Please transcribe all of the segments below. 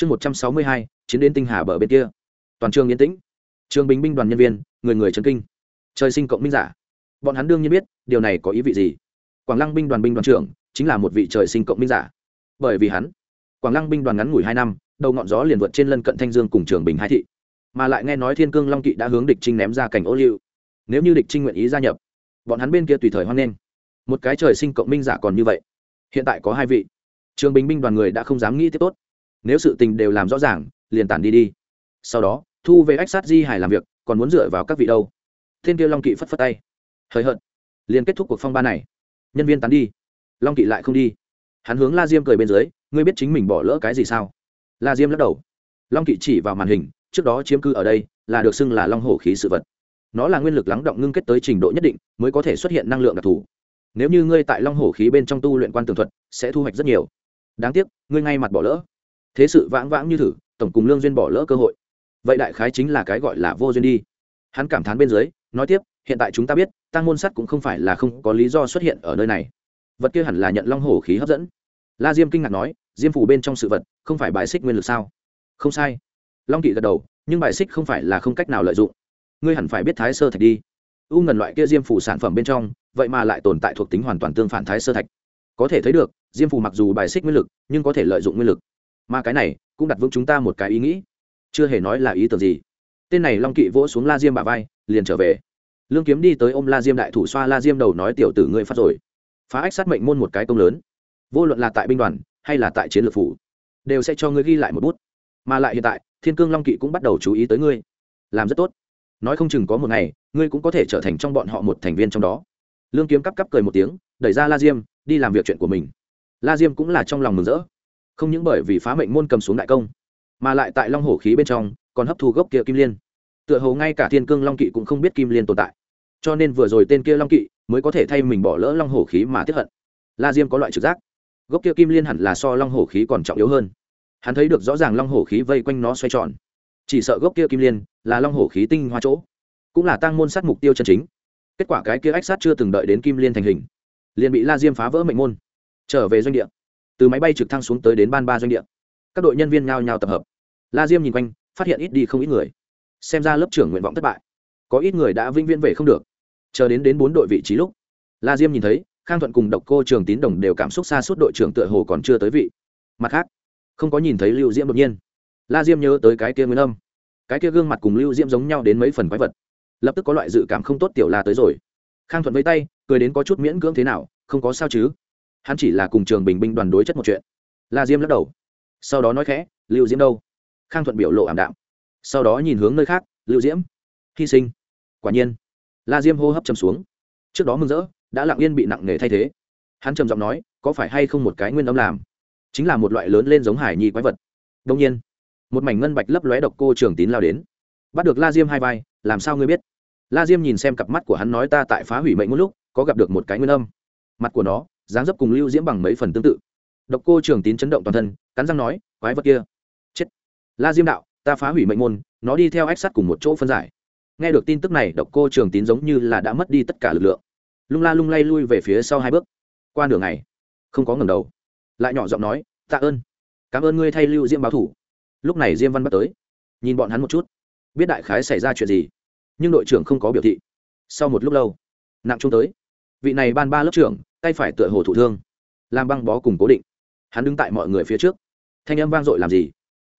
chương một trăm sáu mươi hai, chiến đến tinh hà bờ bên kia. Toàn trường yên tĩnh. Trường bình binh đoàn nhân viên, người người trấn kinh. Trời sinh cộng minh giả. Bọn hắn đương nhiên biết, điều này có ý vị gì. Quảng lăng binh đoàn binh đoàn trưởng chính là một vị trời sinh cộng minh giả. Bởi vì hắn, quảng lăng binh đoàn ngắn ngủi hai năm, đầu ngọn gió liền vượt trên lân cận thanh dương cùng trường bình hai thị. Mà lại nghe nói thiên cương long kỵ đã hướng địch trinh ném ra cảnh ô liu. Nếu như địch trinh nguyện ý gia nhập, bọn hắn bên kia tùy thời hoan nghênh. Một cái trời sinh cộng minh giả còn như vậy, hiện tại có hai vị. Trường bình binh đoàn người đã không dám nghĩ tiếp tốt nếu sự tình đều làm rõ ràng, liền tản đi đi. Sau đó, thu về ách sát di Hải làm việc, còn muốn dựa vào các vị đâu. Thiên kia long kỵ phất phất tay. Hời hợt. Liền kết thúc cuộc phong ba này. Nhân viên tán đi. Long kỵ lại không đi. Hắn hướng la diêm cười bên dưới, ngươi biết chính mình bỏ lỡ cái gì sao? La diêm lắc đầu. Long kỵ chỉ vào màn hình, trước đó chiếm cư ở đây, là được xưng là long hổ khí sự vật. Nó là nguyên lực lắng động ngưng kết tới trình độ nhất định, mới có thể xuất hiện năng lượng đặc thù. Nếu như ngươi tại long hổ khí bên trong tu luyện quan tường thuật, sẽ thu hoạch rất nhiều. Đáng tiếc, ngươi ngay mặt bỏ lỡ thế sự vãng vãng như thử, tổng cùng lương duyên bỏ lỡ cơ hội. Vậy đại khái chính là cái gọi là vô duyên đi. Hắn cảm thán bên dưới, nói tiếp, hiện tại chúng ta biết, tăng môn sắt cũng không phải là không có lý do xuất hiện ở nơi này. Vật kia hẳn là nhận long hổ khí hấp dẫn. La diêm kinh ngạc nói, diêm phủ bên trong sự vật, không phải bài xích nguyên lực sao? Không sai. Long kỵ gật đầu, nhưng bài xích không phải là không cách nào lợi dụng. Ngươi hẳn phải biết thái sơ thạch đi. U ngần loại kia diêm phủ sản phẩm bên trong, vậy mà lại tồn tại thuộc tính hoàn toàn tương phản thái sơ thạch. Có thể thấy được, diêm phủ mặc dù bài xích nguyên lực, nhưng có thể lợi dụng nguyên lực mà cái này cũng đặt vững chúng ta một cái ý nghĩ. Chưa hề nói là ý tưởng gì. Tên này long kỵ vỗ xuống la diêm bà vai, liền trở về. Lương kiếm đi tới ôm la diêm đại thủ xoa la diêm đầu nói, tiểu tử ngươi phát rồi. Phá ách sát mệnh môn một cái công lớn. Vô luận là tại binh đoàn hay là tại chiến lược phủ, đều sẽ cho ngươi ghi lại một bút. Mà lại hiện tại, thiên cương long kỵ cũng bắt đầu chú ý tới ngươi. Làm rất tốt. Nói không chừng có một ngày, ngươi cũng có thể trở thành trong bọn họ một thành viên trong đó. Lương kiếm cắp cắp cười một tiếng, đẩy ra la diêm, đi làm việc chuyện của mình. La diêm cũng là trong lòng mừng rỡ không những bởi vì phá mệnh môn cầm xuống đại công, mà lại tại long hổ khí bên trong còn hấp thu gốc kia kim liên. Tựa hồ ngay cả thiên cương long kỵ cũng không biết kim liên tồn tại. Cho nên vừa rồi tên kia long kỵ mới có thể thay mình bỏ lỡ long hổ khí mà tiếp hận. La diêm có loại trực giác, gốc kia kim liên hẳn là so long hổ khí còn trọng yếu hơn. Hắn thấy được rõ ràng long hổ khí vây quanh nó xoay tròn. Chỉ sợ gốc kia kim liên là long hổ khí tinh hoa chỗ, cũng là tăng môn sát mục tiêu chân chính. Kết quả cái kia ách sát chưa từng đợi đến kim liên thành hình, liền bị la diêm phá vỡ mệnh môn, trở về doanh địa từ máy bay trực thăng xuống tới đến ban ba doanh địa. Các đội nhân viên nhao nhao tập hợp. La diêm nhìn quanh, phát hiện ít đi không ít người. Xem ra lớp trưởng nguyện vọng thất bại. Có ít người đã vĩnh viễn về không được. Chờ đến đến bốn đội vị trí lúc, la diêm nhìn thấy, khang thuận cùng độc cô, trường tín đồng đều cảm xúc xa suốt đội trưởng tựa hồ còn chưa tới vị. Mặt khác, không có nhìn thấy lưu diễm đột nhiên. La diêm nhớ tới cái kia nguyên âm. Cái kia gương mặt cùng lưu diễm giống nhau đến mấy phần quái vật. Lập tức có loại dự cảm không tốt tiểu la tới rồi. Khang thuận với tay, cười đến có chút miễn cưỡng thế nào, không có sao chứ hắn chỉ là cùng trường bình binh đoàn đối chất một chuyện. La diêm lắc đầu. Sau đó nói khẽ, lưu diễm đâu? Khang thuận biểu lộ ảm đạm. Sau đó nhìn hướng nơi khác, lưu diễm, hy sinh. Quả nhiên, la diêm hô hấp chầm xuống. Trước đó mừng rỡ, đã lặng yên bị nặng nề thay thế. Hắn trầm giọng nói, có phải hay không một cái nguyên âm làm? Chính là một loại lớn lên giống hải nhi quái vật. Đông nhiên, một mảnh ngân bạch lấp lóe độc cô trường tín lao đến. Bắt được la diêm hai vai, làm sao ngươi biết? La diêm nhìn xem cặp mắt của hắn nói, ta tại phá hủy mệnh một lúc, có gặp được một cái nguyên âm. Mặt của nó dáng dấp cùng lưu diễm bằng mấy phần tương tự. Độc cô trường tín chấn động toàn thân, cắn răng nói, quái vật kia, chết. La diêm đạo, ta phá hủy mệnh môn, nó đi theo ách sắt cùng một chỗ phân giải. Nghe được tin tức này, độc cô trường tín giống như là đã mất đi tất cả lực lượng. Lung la lung lay lui về phía sau hai bước. Qua nửa ngày, không có ngầm đầu. Lại nhỏ giọng nói, tạ ơn. Cảm ơn ngươi thay lưu diễm báo thủ. Lúc này diêm văn bắt tới. Nhìn bọn hắn một chút, biết đại khái xảy ra chuyện gì. Nhưng đội trưởng không có biểu thị. Sau một lúc lâu, nặng trung tới vị này ban ba lớp trưởng, tay phải tựa hồ thủ thương. Làm băng bó cùng cố định. Hắn đứng tại mọi người phía trước. Thanh âm vang dội làm gì?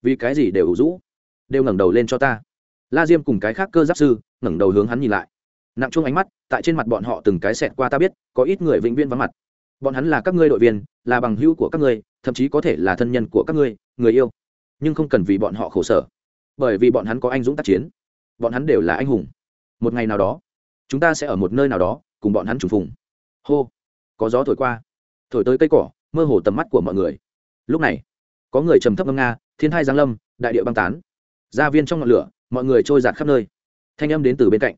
Vì cái gì đều ủ rũ? Đều ngẩng đầu lên cho ta. La diêm cùng cái khác cơ giáp sư, ngẩng đầu hướng hắn nhìn lại. Nặng chung ánh mắt, tại trên mặt bọn họ từng cái xẹt qua ta biết, có ít người vĩnh viễn vắng mặt. Bọn hắn là các ngươi đội viên, là bằng hữu của các ngươi, thậm chí có thể là thân nhân của các ngươi, người yêu. Nhưng không cần vì bọn họ khổ sở. Bởi vì bọn hắn có anh dũng tác chiến. Bọn hắn đều là anh hùng. Một ngày nào đó, chúng ta sẽ ở một nơi nào đó cùng bọn hắn trùng phùng. Hô, có gió thổi qua, thổi tới cây cỏ, mơ hồ tầm mắt của mọi người. Lúc này, có người trầm thấp ngâm nga, thiên thai giáng lâm, đại địa băng tán. Gia viên trong ngọn lửa, mọi người trôi giạt khắp nơi. Thanh âm đến từ bên cạnh.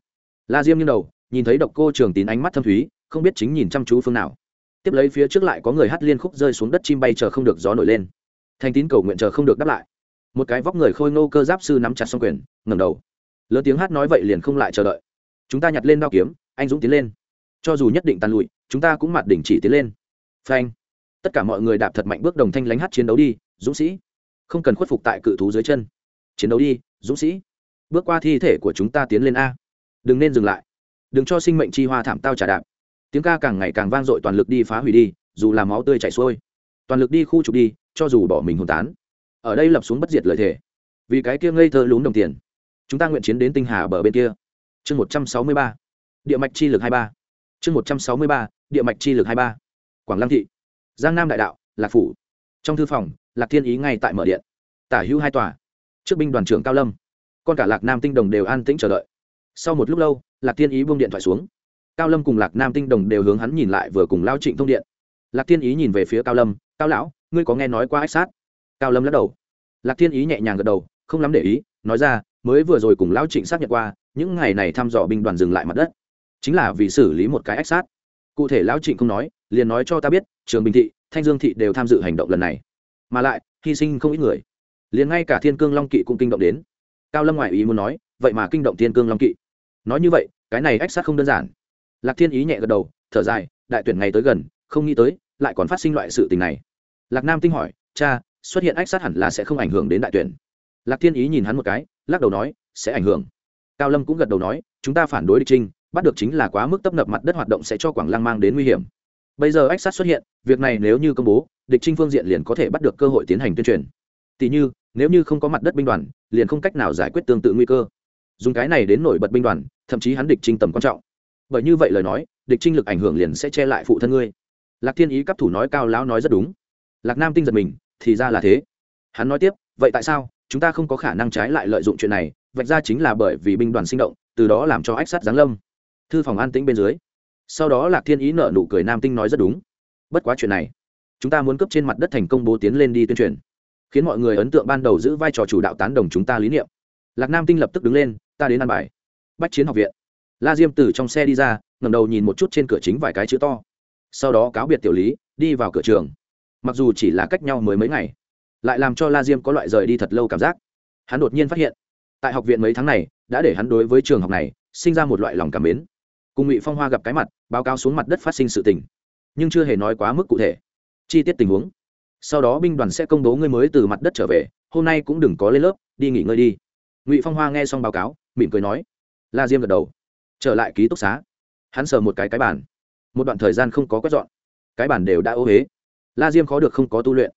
La diêm như đầu, nhìn thấy độc cô trường tín ánh mắt thâm thúy, không biết chính nhìn chăm chú phương nào. Tiếp lấy phía trước lại có người hát liên khúc rơi xuống đất chim bay chờ không được gió nổi lên. Thanh tín cầu nguyện chờ không được đáp lại. Một cái vóc người khôi ngô cơ giáp sư nắm chặt xong quyền ngầm đầu. Lớn tiếng hát nói vậy liền không lại chờ đợi. Chúng ta nhặt lên đao kiếm, anh dũng tiến lên cho dù nhất định tàn lụi, chúng ta cũng mặt đỉnh chỉ tiến lên. Phanh. Tất cả mọi người đạp thật mạnh bước đồng thanh lánh hát chiến đấu đi, dũng sĩ. Không cần khuất phục tại cự thú dưới chân. Chiến đấu đi, dũng sĩ. Bước qua thi thể của chúng ta tiến lên a. Đừng nên dừng lại. Đừng cho sinh mệnh chi hoa thảm tao trả đạp. Tiếng ca càng ngày càng vang dội toàn lực đi phá hủy đi, dù là máu tươi chảy xuôi. Toàn lực đi khu trục đi, cho dù bỏ mình hồn tán. Ở đây lập xuống bất diệt lời thề. Vì cái kia ngây thơ lún đồng tiền, chúng ta nguyện chiến đến tinh hà bờ bên kia. Chương một trăm sáu mươi ba. Địa mạch chi lực hai ba chương một trăm sáu mươi ba, địa mạch chi lực hai ba. Quảng lăng thị. Giang nam đại đạo, lạc phủ. Trong thư phòng, lạc thiên ý ngay tại mở điện. Tả hữu hai tòa. Trước binh đoàn trưởng cao lâm. Con cả lạc nam tinh đồng đều an tĩnh chờ đợi. Sau một lúc lâu, lạc thiên ý buông điện thoại xuống. Cao lâm cùng lạc nam tinh đồng đều hướng hắn nhìn lại vừa cùng lao trịnh thông điện. Lạc thiên ý nhìn về phía cao lâm, cao lão, ngươi có nghe nói qua ách sát? Cao lâm lắc đầu. Lạc thiên ý nhẹ nhàng gật đầu, không lắm để ý, nói ra, mới vừa rồi cùng lão trịnh xác nhận qua, những ngày này thăm dò binh đoàn dừng lại mặt đất chính là vì xử lý một cái ách sát. Cụ thể lão trịnh không nói, liền nói cho ta biết, trường bình thị, thanh dương thị đều tham dự hành động lần này. Mà lại, hy sinh không ít người. Liền ngay cả thiên cương long kỵ cũng kinh động đến. Cao lâm ngoại ý muốn nói, vậy mà kinh động thiên cương long kỵ. Nói như vậy, cái này ách sát không đơn giản. Lạc thiên ý nhẹ gật đầu, thở dài, đại tuyển ngày tới gần, không nghĩ tới, lại còn phát sinh loại sự tình này. Lạc nam tinh hỏi, cha, xuất hiện ách sát hẳn là sẽ không ảnh hưởng đến đại tuyển? Lạc thiên ý nhìn hắn một cái, lắc đầu nói, sẽ ảnh hưởng. Cao lâm cũng gật đầu nói, chúng ta phản đối địch trinh bắt được chính là quá mức tấp nập mặt đất hoạt động sẽ cho quảng lăng mang đến nguy hiểm. Bây giờ ách sát xuất hiện, việc này nếu như công bố, địch trinh phương diện liền có thể bắt được cơ hội tiến hành tuyên truyền. Tỷ như, nếu như không có mặt đất binh đoàn, liền không cách nào giải quyết tương tự nguy cơ. Dùng cái này đến nổi bật binh đoàn, thậm chí hắn địch trinh tầm quan trọng. Bởi như vậy lời nói, địch trinh lực ảnh hưởng liền sẽ che lại phụ thân ngươi. Lạc thiên ý cấp thủ nói cao lão nói rất đúng. Lạc nam tinh giật mình, thì ra là thế. Hắn nói tiếp, vậy tại sao, chúng ta không có khả năng trái lại lợi dụng chuyện này, vạch ra chính là bởi vì binh đoàn sinh động, từ đó làm cho ách sát giáng lâm thư phòng an tĩnh bên dưới. Sau đó lạc thiên ý nợ nụ cười nam tinh nói rất đúng. Bất quá chuyện này, chúng ta muốn cấp trên mặt đất thành công bố tiến lên đi tuyên truyền, khiến mọi người ấn tượng ban đầu giữ vai trò chủ đạo tán đồng chúng ta lý niệm. Lạc nam tinh lập tức đứng lên, ta đến ăn bài. Bách chiến học viện. La diêm từ trong xe đi ra ngầm đầu nhìn một chút trên cửa chính vài cái chữ to. Sau đó cáo biệt tiểu lý, đi vào cửa trường. Mặc dù chỉ là cách nhau mới mấy ngày, lại làm cho la diêm có loại rời đi thật lâu cảm giác. Hắn đột nhiên phát hiện, tại học viện mấy tháng này, đã để hắn đối với trường học này, sinh ra một loại lòng cảm mến cùng ngụy phong hoa gặp cái mặt báo cáo xuống mặt đất phát sinh sự tình nhưng chưa hề nói quá mức cụ thể chi tiết tình huống sau đó binh đoàn sẽ công bố ngươi mới từ mặt đất trở về hôm nay cũng đừng có lên lớp đi nghỉ ngơi đi ngụy phong hoa nghe xong báo cáo mỉm cười nói la diêm gật đầu trở lại ký túc xá hắn sờ một cái cái bàn một đoạn thời gian không có quét dọn cái bàn đều đã ô huế la diêm khó được không có tu luyện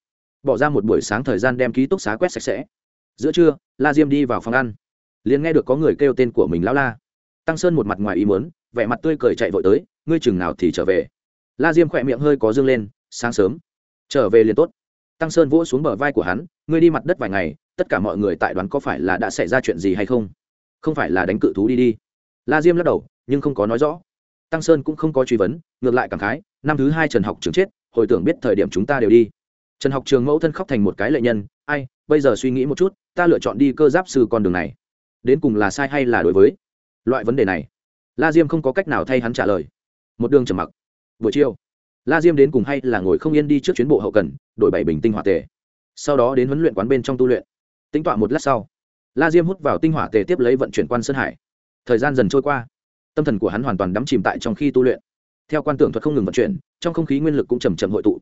bỏ ra một buổi sáng thời gian đem ký túc xá quét sạch sẽ giữa trưa la diêm đi vào phòng ăn liền nghe được có người kêu tên của mình lão la tăng sơn một mặt ngoài ý muốn vẻ mặt tươi cười chạy vội tới, ngươi chừng nào thì trở về? La diêm khỏe miệng hơi có dương lên, sáng sớm. Trở về liền tốt. Tăng sơn vỗ xuống bờ vai của hắn, ngươi đi mặt đất vài ngày, tất cả mọi người tại đoán có phải là đã xảy ra chuyện gì hay không? Không phải là đánh cự thú đi đi. La diêm lắc đầu, nhưng không có nói rõ. Tăng sơn cũng không có truy vấn, ngược lại cảm khái, năm thứ hai trần học trường chết, hồi tưởng biết thời điểm chúng ta đều đi. Trần học trường mẫu thân khóc thành một cái lệ nhân, ai, bây giờ suy nghĩ một chút, ta lựa chọn đi cơ giáp sư con đường này. Đến cùng là sai hay là đối với loại vấn đề này? La diêm không có cách nào thay hắn trả lời. Một đường trầm mặc. Buổi chiều, la diêm đến cùng hay là ngồi không yên đi trước chuyến bộ hậu cần, đổi bảy bình tinh hỏa tề. Sau đó đến huấn luyện quán bên trong tu luyện. Tính tọa một lát sau, la diêm hút vào tinh hỏa tề tiếp lấy vận chuyển quan sơn hải. Thời gian dần trôi qua, tâm thần của hắn hoàn toàn đắm chìm tại trong khi tu luyện. Theo quan tưởng thuật không ngừng vận chuyển, trong không khí nguyên lực cũng chầm chậm hội tụ.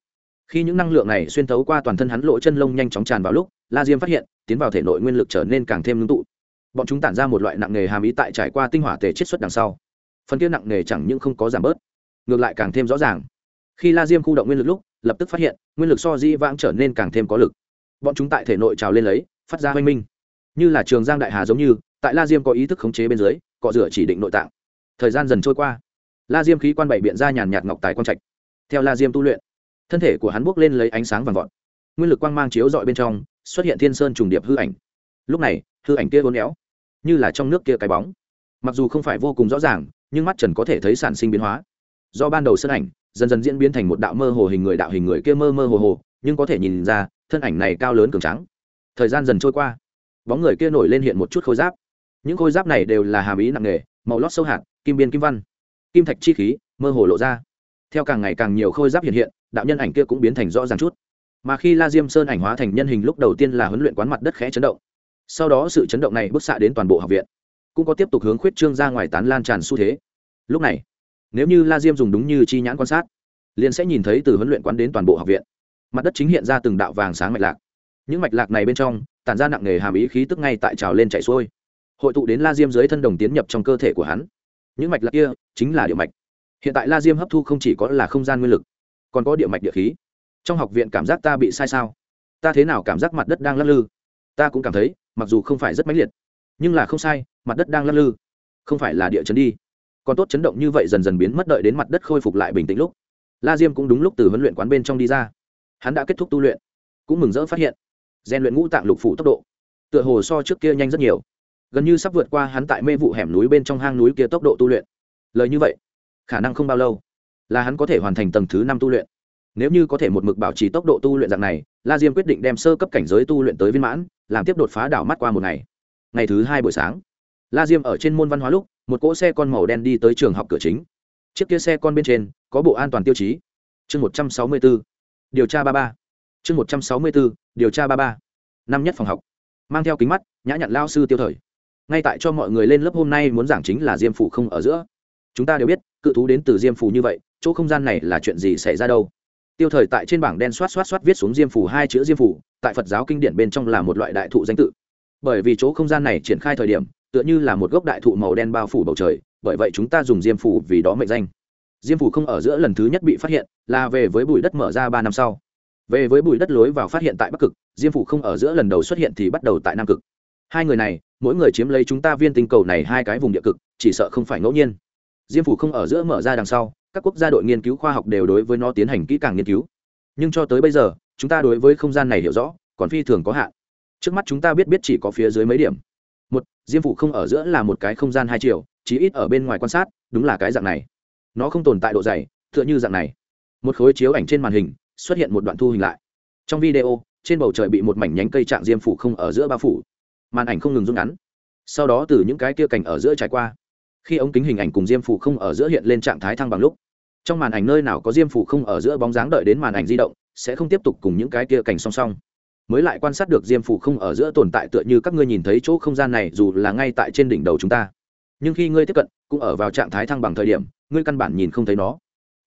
Khi những năng lượng này xuyên thấu qua toàn thân hắn, lỗ chân lông nhanh chóng tràn vào lúc, la diêm phát hiện, tiến vào thể nội nguyên lực trở nên càng thêm ngưng tụ bọn chúng tản ra một loại nặng nề hàm ý tại trải qua tinh hỏa tề chiết xuất đằng sau. Phần kia nặng nề chẳng những không có giảm bớt, ngược lại càng thêm rõ ràng. Khi la diêm khu động nguyên lực lúc, lập tức phát hiện, nguyên lực so di vãng trở nên càng thêm có lực. Bọn chúng tại thể nội trào lên lấy, phát ra hoanh minh. Như là trường giang đại hà giống như, tại la diêm có ý thức khống chế bên dưới, cọ rửa chỉ định nội tạng. Thời gian dần trôi qua. La diêm khí quan bảy biện ra nhàn nhạt ngọc tài quang trạch. Theo la diêm tu luyện, thân thể của hắn buốc lên lấy ánh sáng vàng vọt. Nguyên lực quang mang chiếu dọi bên trong, xuất hiện thiên sơn trùng điệp hư ảnh. Lúc này, hư ảnh kia vốn éo như là trong nước kia cái bóng. Mặc dù không phải vô cùng rõ ràng, nhưng mắt trần có thể thấy sản sinh biến hóa. Do ban đầu sân ảnh, dần dần diễn biến thành một đạo mơ hồ hình người, đạo hình người kia mơ mơ hồ hồ, nhưng có thể nhìn ra, thân ảnh này cao lớn cường trắng thời gian dần trôi qua, bóng người kia nổi lên hiện một chút khôi giáp. Những khôi giáp này đều là hàm ý nặng nề, màu lót sâu hạt, kim biên kim văn. Kim thạch chi khí, mơ hồ lộ ra. Theo càng ngày càng nhiều khôi giáp hiện hiện, đạo nhân ảnh kia cũng biến thành rõ ràng chút. Mà khi la diêm sơn ảnh hóa thành nhân hình lúc đầu tiên là huấn luyện quán mặt đất khẽ chấn động sau đó sự chấn động này bức xạ đến toàn bộ học viện, cũng có tiếp tục hướng khuyết trương ra ngoài tán lan tràn xu thế. Lúc này, nếu như la diêm dùng đúng như chi nhãn quan sát, liền sẽ nhìn thấy từ huấn luyện quán đến toàn bộ học viện, mặt đất chính hiện ra từng đạo vàng sáng mạch lạc. Những mạch lạc này bên trong, tản ra nặng nề hàm ý khí tức ngay tại trào lên chạy xuôi. Hội tụ đến la diêm dưới thân đồng tiến nhập trong cơ thể của hắn. Những mạch lạc kia chính là địa mạch. Hiện tại la diêm hấp thu không chỉ có là không gian nguyên lực, còn có địa mạch địa khí. Trong học viện cảm giác ta bị sai sao? Ta thế nào cảm giác mặt đất đang lắc lư? Ta cũng cảm thấy, mặc dù không phải rất mãnh liệt, nhưng là không sai, mặt đất đang lắc lư, không phải là địa chấn đi. Còn tốt chấn động như vậy dần dần biến mất đợi đến mặt đất khôi phục lại bình tĩnh lúc. La diêm cũng đúng lúc từ huấn luyện quán bên trong đi ra. Hắn đã kết thúc tu luyện, cũng mừng rỡ phát hiện, rèn luyện ngũ tạng lục phủ tốc độ, tựa hồ so trước kia nhanh rất nhiều. Gần như sắp vượt qua hắn tại mê vụ hẻm núi bên trong hang núi kia tốc độ tu luyện. Lời như vậy, khả năng không bao lâu là hắn có thể hoàn thành tầng thứ năm tu luyện. Nếu như có thể một mực bảo trì tốc độ tu luyện dạng này, la diêm quyết định đem sơ cấp cảnh giới tu luyện tới viên mãn làm tiếp đột phá đảo mắt qua một ngày. Ngày thứ hai buổi sáng, la diêm ở trên môn văn hóa lúc, một cỗ xe con màu đen đi tới trường học cửa chính. Chiếc kia xe con bên trên có bộ an toàn tiêu chí. Chương một trăm sáu mươi b ố điều tra ba ba. Chương một trăm sáu mươi b ố điều tra ba ba. Năm nhất phòng học. Mang theo kính mắt, nhã nhặn lao sư tiêu thời. Ngay tại cho mọi người lên lớp hôm nay muốn giảng chính là diêm phủ không ở giữa. Chúng ta đều biết, cự thú đến từ diêm phủ như vậy, chỗ không gian này là chuyện gì xảy ra đâu? Tiêu thời tại trên bảng đen xoát xoát xoát viết xuống diêm phủ hai chữ diêm phủ, tại phật giáo kinh điển bên trong là một loại đại thụ danh tự. Bởi vì chỗ không gian này triển khai thời điểm, tựa như là một gốc đại thụ màu đen bao phủ bầu trời, bởi vậy chúng ta dùng diêm phủ vì đó mệnh danh. Diêm phủ không ở giữa lần thứ nhất bị phát hiện, là về với bụi đất mở ra ba năm sau. Về với bụi đất lối vào phát hiện tại bắc cực, diêm phủ không ở giữa lần đầu xuất hiện thì bắt đầu tại nam cực. Hai người này, mỗi người chiếm lấy chúng ta viên tinh cầu này hai cái vùng địa cực, chỉ sợ không phải ngẫu nhiên. Diêm phủ không ở giữa mở ra đằng sau các quốc gia đội nghiên cứu khoa học đều đối với nó tiến hành kỹ càng nghiên cứu. Nhưng cho tới bây giờ, chúng ta đối với không gian này hiểu rõ, còn phi thường có hạn. Trước mắt chúng ta biết biết chỉ có phía dưới mấy điểm. Một, diêm phủ không ở giữa là một cái không gian hai chiều, chí ít ở bên ngoài quan sát, đúng là cái dạng này. Nó không tồn tại độ dày, tựa như dạng này. Một khối chiếu ảnh trên màn hình, xuất hiện một đoạn thu hình lại. Trong video, trên bầu trời bị một mảnh nhánh cây trạng diêm phủ không ở giữa bao phủ. Màn ảnh không ngừng rung ngắn. Sau đó từ những cái kia cành ở giữa trải qua khi ống kính hình ảnh cùng diêm phủ không ở giữa hiện lên trạng thái thăng bằng lúc, trong màn ảnh nơi nào có diêm phủ không ở giữa bóng dáng đợi đến màn ảnh di động, sẽ không tiếp tục cùng những cái kia cảnh song song. Mới lại quan sát được diêm phủ không ở giữa tồn tại tựa như các ngươi nhìn thấy chỗ không gian này dù là ngay tại trên đỉnh đầu chúng ta. Nhưng khi ngươi tiếp cận, cũng ở vào trạng thái thăng bằng thời điểm, ngươi căn bản nhìn không thấy nó.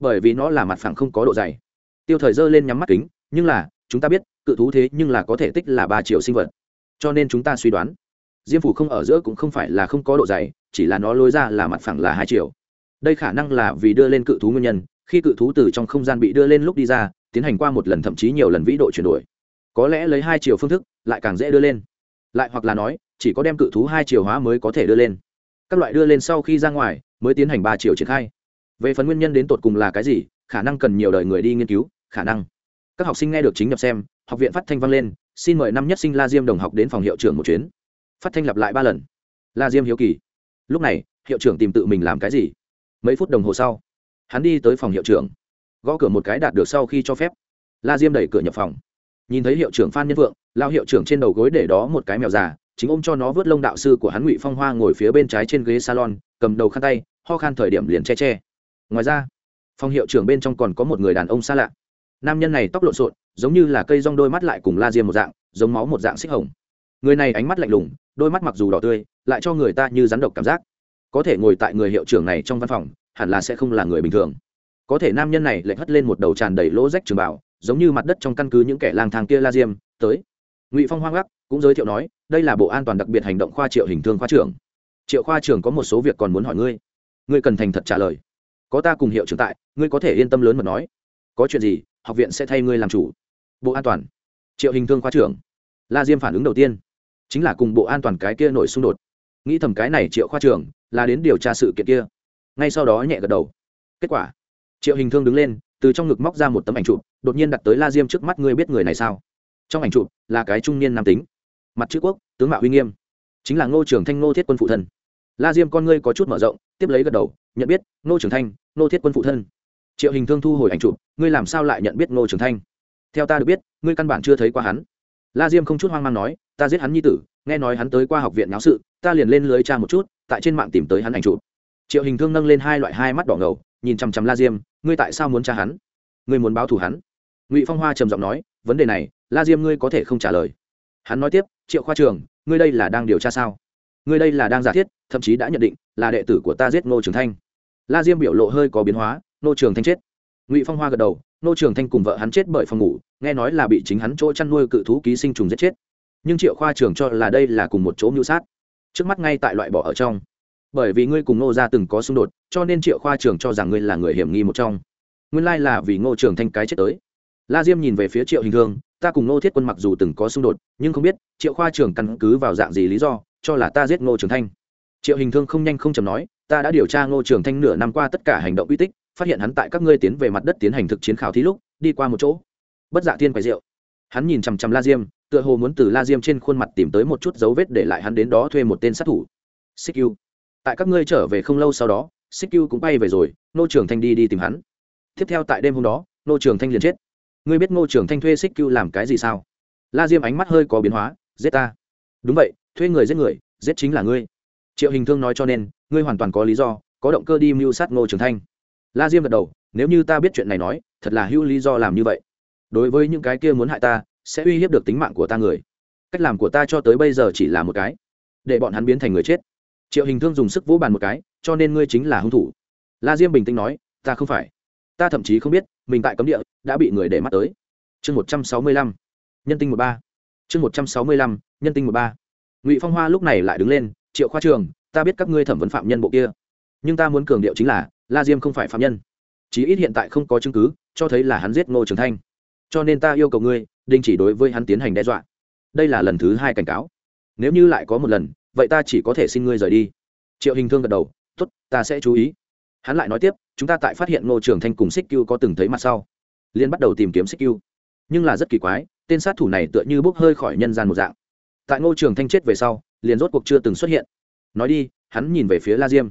Bởi vì nó là mặt phẳng không có độ dày. Tiêu thời dơ lên nhắm mắt kính, nhưng là, chúng ta biết, cự thú thế nhưng là có thể tích là ba triệu sinh vật. Cho nên chúng ta suy đoán diêm phủ không ở giữa cũng không phải là không có độ dày, chỉ là nó lối ra là mặt phẳng là hai triệu đây khả năng là vì đưa lên cự thú nguyên nhân, khi cự thú từ trong không gian bị đưa lên lúc đi ra, tiến hành qua một lần thậm chí nhiều lần vĩ độ chuyển đổi. Có lẽ lấy hai chiều phương thức, lại càng dễ đưa lên. Lại hoặc là nói, chỉ có đem cự thú hai chiều hóa mới có thể đưa lên. Các loại đưa lên sau khi ra ngoài, mới tiến hành ba chiều triển khai. Về phần nguyên nhân đến tột cùng là cái gì, khả năng cần nhiều đời người đi nghiên cứu, khả năng. Các học sinh nghe được chính nhập xem, học viện phát thanh vang lên, xin mời năm nhất sinh la diêm đồng học đến phòng hiệu trưởng một chuyến phát thanh lặp lại ba lần. La diêm hiếu kỳ. Lúc này, hiệu trưởng tìm tự mình làm cái gì? Mấy phút đồng hồ sau, hắn đi tới phòng hiệu trưởng, gõ cửa một cái đạt được sau khi cho phép. La diêm đẩy cửa nhập phòng. Nhìn thấy hiệu trưởng phan nhân vượng lao hiệu trưởng trên đầu gối để đó một cái mèo già, chính ôm cho nó vớt lông đạo sư của hắn ngụy phong hoa ngồi phía bên trái trên ghế salon, cầm đầu khăn tay, ho khan thời điểm liền che che. Ngoài ra, phòng hiệu trưởng bên trong còn có một người đàn ông xa lạ. Nam nhân này tóc lộn xộn, giống như là cây rong đôi mắt lại cùng la diêm một dạng, giống máu một dạng xích hồng người này ánh mắt lạnh lùng, đôi mắt mặc dù đỏ tươi, lại cho người ta như rắn độc cảm giác. Có thể ngồi tại người hiệu trưởng này trong văn phòng, hẳn là sẽ không là người bình thường. Có thể nam nhân này lại hất lên một đầu tràn đầy lỗ rách trường bảo giống như mặt đất trong căn cứ những kẻ lang thang kia la diêm, tới. Ngụy phong hoang gác cũng giới thiệu nói, đây là bộ an toàn đặc biệt hành động khoa triệu hình thương khoa trưởng. Triệu khoa trưởng có một số việc còn muốn hỏi ngươi. Ngươi cần thành thật trả lời. Có ta cùng hiệu trưởng tại, ngươi có thể yên tâm lớn mà nói. Có chuyện gì, học viện sẽ thay ngươi làm chủ. Bộ an toàn. Triệu hình thương khoa trưởng. La diêm phản ứng đầu tiên chính là cùng bộ an toàn cái kia nổi xung đột. Nghĩ thầm cái này triệu khoa trưởng là đến điều tra sự kiện kia. Ngay sau đó nhẹ gật đầu. Kết quả, triệu hình thương đứng lên, từ trong ngực móc ra một tấm ảnh chụp, đột nhiên đặt tới la diêm trước mắt, ngươi biết người này sao? Trong ảnh chụp, là cái trung niên nam tính. Mặt chữ quốc, tướng mạo uy nghiêm. Chính là ngô trưởng thanh, ngô thiết quân phụ thân. La diêm con ngươi có chút mở rộng, tiếp lấy gật đầu, nhận biết, ngô trưởng thanh, ngô thiết quân phụ thân. Triệu hình thương thu hồi ảnh chụp, ngươi làm sao lại nhận biết ngô trưởng thanh? Theo ta được biết, ngươi căn bản chưa thấy qua hắn la diêm không chút hoang mang nói, ta giết hắn nhi tử, nghe nói hắn tới qua học viện náo sự, ta liền lên lưới tra một chút, tại trên mạng tìm tới hắn ảnh chụp. Triệu hình thương nâng lên hai loại hai mắt đỏ ngầu, nhìn chằm chằm la diêm, ngươi tại sao muốn tra hắn? Ngươi muốn báo thù hắn? Ngụy phong hoa trầm giọng nói, vấn đề này, la diêm ngươi có thể không trả lời. Hắn nói tiếp, triệu khoa trường, ngươi đây là đang điều tra sao? Ngươi đây là đang giả thiết, thậm chí đã nhận định là đệ tử của ta giết ngô trường thanh. La diêm biểu lộ hơi có biến hóa, ngô trường thanh chết. Ngụy phong hoa gật đầu, ngô trường thanh cùng vợ hắn chết bởi phòng ngủ nghe nói là bị chính hắn chỗ chăn nuôi cự thú ký sinh trùng giết chết. Nhưng triệu khoa trường cho là đây là cùng một chỗ mưu sát. Trước mắt ngay tại loại bỏ ở trong. Bởi vì ngươi cùng ngô gia từng có xung đột, cho nên triệu khoa trường cho rằng ngươi là người hiểm nghi một trong. Nguyên lai là vì ngô trường thanh cái chết tới. La diêm nhìn về phía triệu hình thương ta cùng ngô thiết quân mặc dù từng có xung đột, nhưng không biết triệu khoa trường căn cứ vào dạng gì lý do, cho là ta giết ngô trường thanh. Triệu hình thương không nhanh không chầm nói, ta đã điều tra ngô trường thanh nửa năm qua tất cả hành động uy tích, phát hiện hắn tại các ngươi tiến về mặt đất tiến hành thực chiến khảo thí lúc, đi qua một chỗ bất dạ thiên quầy rượu. Hắn nhìn chằm chằm la diêm, tựa hồ muốn từ la diêm trên khuôn mặt tìm tới một chút dấu vết để lại hắn đến đó thuê một tên sát thủ. Xích u tại các ngươi trở về không lâu sau đó, xích u cũng bay về rồi nô trường thanh đi đi tìm hắn. Tiếp theo tại đêm hôm đó nô trường thanh liền chết. Ngươi biết ngô trường thanh thuê xích u làm cái gì sao? La diêm ánh mắt hơi có biến hóa, giết ta. Đúng vậy, thuê người giết người, giết chính là ngươi. Triệu hình thương nói cho nên, ngươi hoàn toàn có lý do, có động cơ đi mưu sát ngô trường thanh. La diêm gật đầu, nếu như ta biết chuyện này nói, thật là hữu lý do làm như vậy đối với những cái kia muốn hại ta, sẽ uy hiếp được tính mạng của ta người. Cách làm của ta cho tới bây giờ chỉ là một cái, để bọn hắn biến thành người chết. Triệu hình thương dùng sức vỗ bàn một cái, cho nên ngươi chính là hung thủ. La diêm bình tĩnh nói, ta không phải. Ta thậm chí không biết, mình tại cấm địa, đã bị người để mắt tới. Chương một trăm sáu mươi lăm, nhân tinh một ba. Chương một trăm sáu mươi lăm, nhân tinh một ba. Ngụy phong hoa lúc này lại đứng lên, triệu khoa trường, ta biết các ngươi thẩm vấn phạm nhân bộ kia, nhưng ta muốn cường điệu chính là, la diêm không phải phạm nhân. Chí ít hiện tại không có chứng cứ, cho thấy là hắn giết ngô trường thanh cho nên ta yêu cầu ngươi, đình chỉ đối với hắn tiến hành đe dọa. Đây là lần thứ hai cảnh cáo. Nếu như lại có một lần, vậy ta chỉ có thể xin ngươi rời đi. Triệu hình thương gật đầu t ố t ta sẽ chú ý. Hắn lại nói tiếp, chúng ta tại phát hiện ngô trường thanh cùng xích cưu có từng thấy mặt sau liên bắt đầu tìm kiếm xích cưu. Nhưng là rất kỳ quái, tên sát thủ này tựa như bốc hơi khỏi nhân gian một dạng. Tại ngô trường thanh chết về sau, liền rốt cuộc chưa từng xuất hiện. Nói đi, hắn nhìn về phía la diêm.